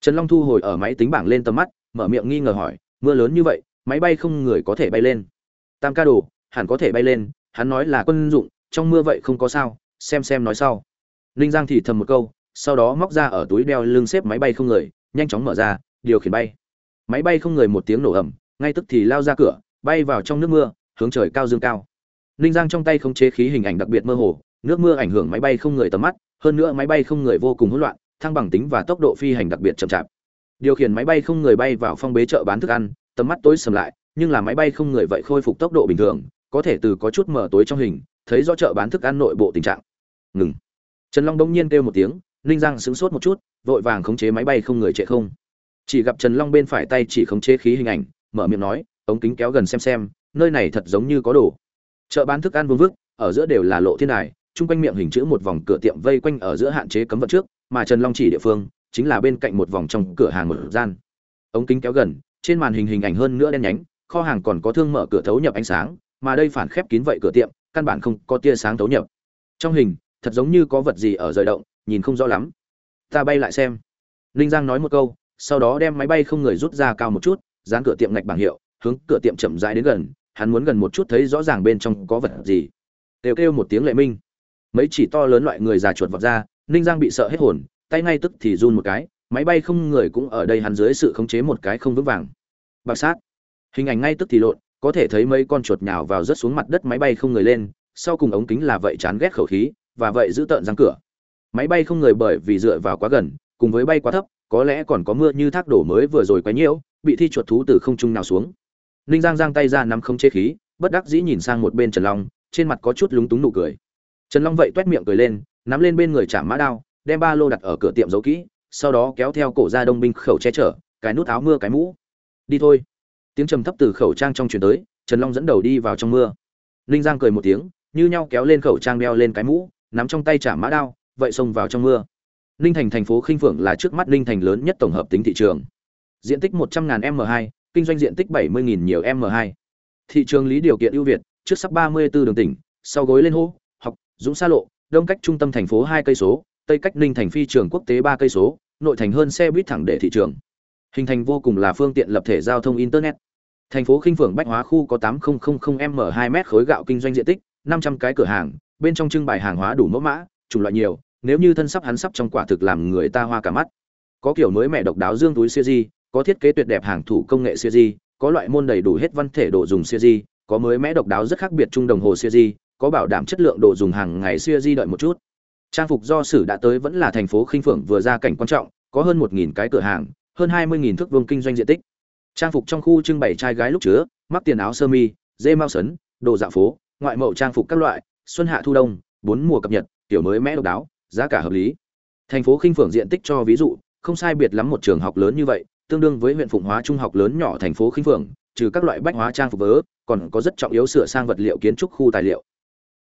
Trần long thu hồi ở máy tính bảng lên tầm mắt, mở miệng nghi ngờ hỏi, mưa lớn như vậy, máy bay không người có thể bay lên? Tam ca đồ, hẳn có thể bay lên hắn nói là quân dụng, trong mưa vậy không có sao, xem xem nói sau. Ninh giang thì thầm một câu, sau đó móc ra ở túi đeo lưng xếp máy bay không người, nhanh chóng mở ra, điều khiển bay. Máy bay không người một tiếng nổ ầm, ngay tức thì lao ra cửa, bay vào trong nước mưa, hướng trời cao dương cao. Ninh giang trong tay không chế khí hình ảnh đặc biệt mơ hồ, nước mưa ảnh hưởng máy bay không người tầm mắt, hơn nữa máy bay không người vô cùng hỗn loạn, thăng bằng tính và tốc độ phi hành đặc biệt chậm chạp. Điều khiển máy bay không người bay vào phong bế chợ bán thức ăn, tầm mắt tối sầm lại, nhưng là máy bay không người vậy khôi phục tốc độ bình thường có thể từ có chút mở tối trong hình, thấy rõ chợ bán thức ăn nội bộ tình trạng. Ngừng. Trần long đông nhiên kêu một tiếng, ninh giang sững sốt một chút, vội vàng khống chế máy bay không người trệ không. Chỉ gặp trần long bên phải tay chỉ khống chế khí hình ảnh, mở miệng nói, ống kính kéo gần xem xem, nơi này thật giống như có đồ. Chợ bán thức ăn vương vức, ở giữa đều là lộ thiên đài, chung quanh miệng hình chữ một vòng cửa tiệm vây quanh ở giữa hạn chế cấm vận trước, mà trần long chỉ địa phương, chính là bên cạnh một vòng trong cửa hàng một gian. Ống kính kéo gần, trên màn hình hình ảnh hơn nữa đen nhánh, kho hàng còn có thương mở cửa thấu nhập ánh sáng mà đây phản khép kín vậy cửa tiệm, căn bản không có tia sáng thấu nhập. Trong hình, thật giống như có vật gì ở rời động, nhìn không rõ lắm. Ta bay lại xem. Ninh giang nói một câu, sau đó đem máy bay không người rút ra cao một chút, dán cửa tiệm ngạch bảng hiệu, hướng cửa tiệm chậm rãi đến gần, hắn muốn gần một chút thấy rõ ràng bên trong có vật gì. Đều kêu một tiếng lệ minh. Mấy chỉ to lớn loại người già chuột vọt ra ninh giang bị sợ hết hồn, tay ngay tức thì run một cái, máy bay không người cũng ở đây hắn dưới sự khống chế một cái không vững vàng. Bạc sát. Hình ảnh ngay tức thì lộn có thể thấy mấy con chuột nhào vào rất xuống mặt đất máy bay không người lên, sau cùng ống kính là vậy chán ghét khẩu khí, và vậy giữ tợn răng cửa. Máy bay không người bởi vì dựa vào quá gần, cùng với bay quá thấp, có lẽ còn có mưa như thác đổ mới vừa rồi quá nhiễu bị thi chuột thú từ không trung nào xuống. Ninh giang giang tay ra nắm không chế khí, bất đắc dĩ nhìn sang một bên trần long, trên mặt có chút lúng túng nụ cười. Trần long vậy tuét miệng cười lên, nắm lên bên người chạm mã đao, đem ba lô đặt ở cửa tiệm giấu kỹ, sau đó kéo theo cổ ra đông binh khẩu che chở, cái nút áo mưa cái mũ. Đi thôi tiếng trầm thấp từ khẩu trang trong truyền tới, trần long dẫn đầu đi vào trong mưa. Ninh giang cười một tiếng, như nhau kéo lên khẩu trang đeo lên cái mũ, nắm trong tay trả mã đao, vậy xông vào trong mưa. Ninh thành thành phố khinh phượng là trước mắt ninh thành lớn nhất tổng hợp tính thị trường. Diện tích một trăm ngàn m hai, kinh doanh diện tích bảy mươi nghìn nhiều m hai. Thị trường lý điều kiện ưu việt, trước sắp ba mươi 34 đường tỉnh, sau gối lên hô học, dũng xa lộ, đông cách trung tâm thành phố hai cây số, tây cách ninh thành phi trường quốc tế ba cây số, nội thành hơn xe buýt thẳng để thị trường. Hình thành vô cùng là phương tiện lập thể giao thông internet thành phố khinh phượng bách hóa khu có 8000m 2 khối gạo kinh doanh diện tích, năm trăm cái cửa hàng, bên trong trưng bày hàng hóa đủ mẫu mã, chủng loại nhiều, nếu như thân sắp hắn sắp trong quả thực làm người ta hoa cả mắt. Có kiểu mới mẹ độc đáo dương túi siêu di, có thiết kế tuyệt đẹp hàng thủ công nghệ siêu di, có loại môn đầy đủ hết văn thể đồ dùng siêu di, có mới mẽ độc đáo rất khác biệt trung đồng hồ siêu di, có bảo đảm chất lượng đồ dùng hàng ngày siêu di đợi một chút. Trang phục do sử đã tới vẫn là thành phố khinh phượng vừa ra cảnh quan trọng, có hơn một nghìn cái cửa hàng, hơn hai mươi nghìn thước vuông kinh doanh diện tích trang phục trong khu trưng bày trai gái lúc chứa, mắc tiền áo sơ mi, dê mau sấn, đồ dạ phố, ngoại mậu trang phục các loại, xuân hạ thu đông, bốn mùa cập nhật, kiểu mới mẽ độc đáo, giá cả hợp lý. Thành phố khinh phượng diện tích cho ví dụ, không sai biệt lắm một trường học lớn như vậy, tương đương với huyện phụng hóa trung học lớn nhỏ thành phố khinh phượng trừ các loại bách hóa trang phục vớ, còn có rất trọng yếu sửa sang vật liệu kiến trúc khu tài liệu.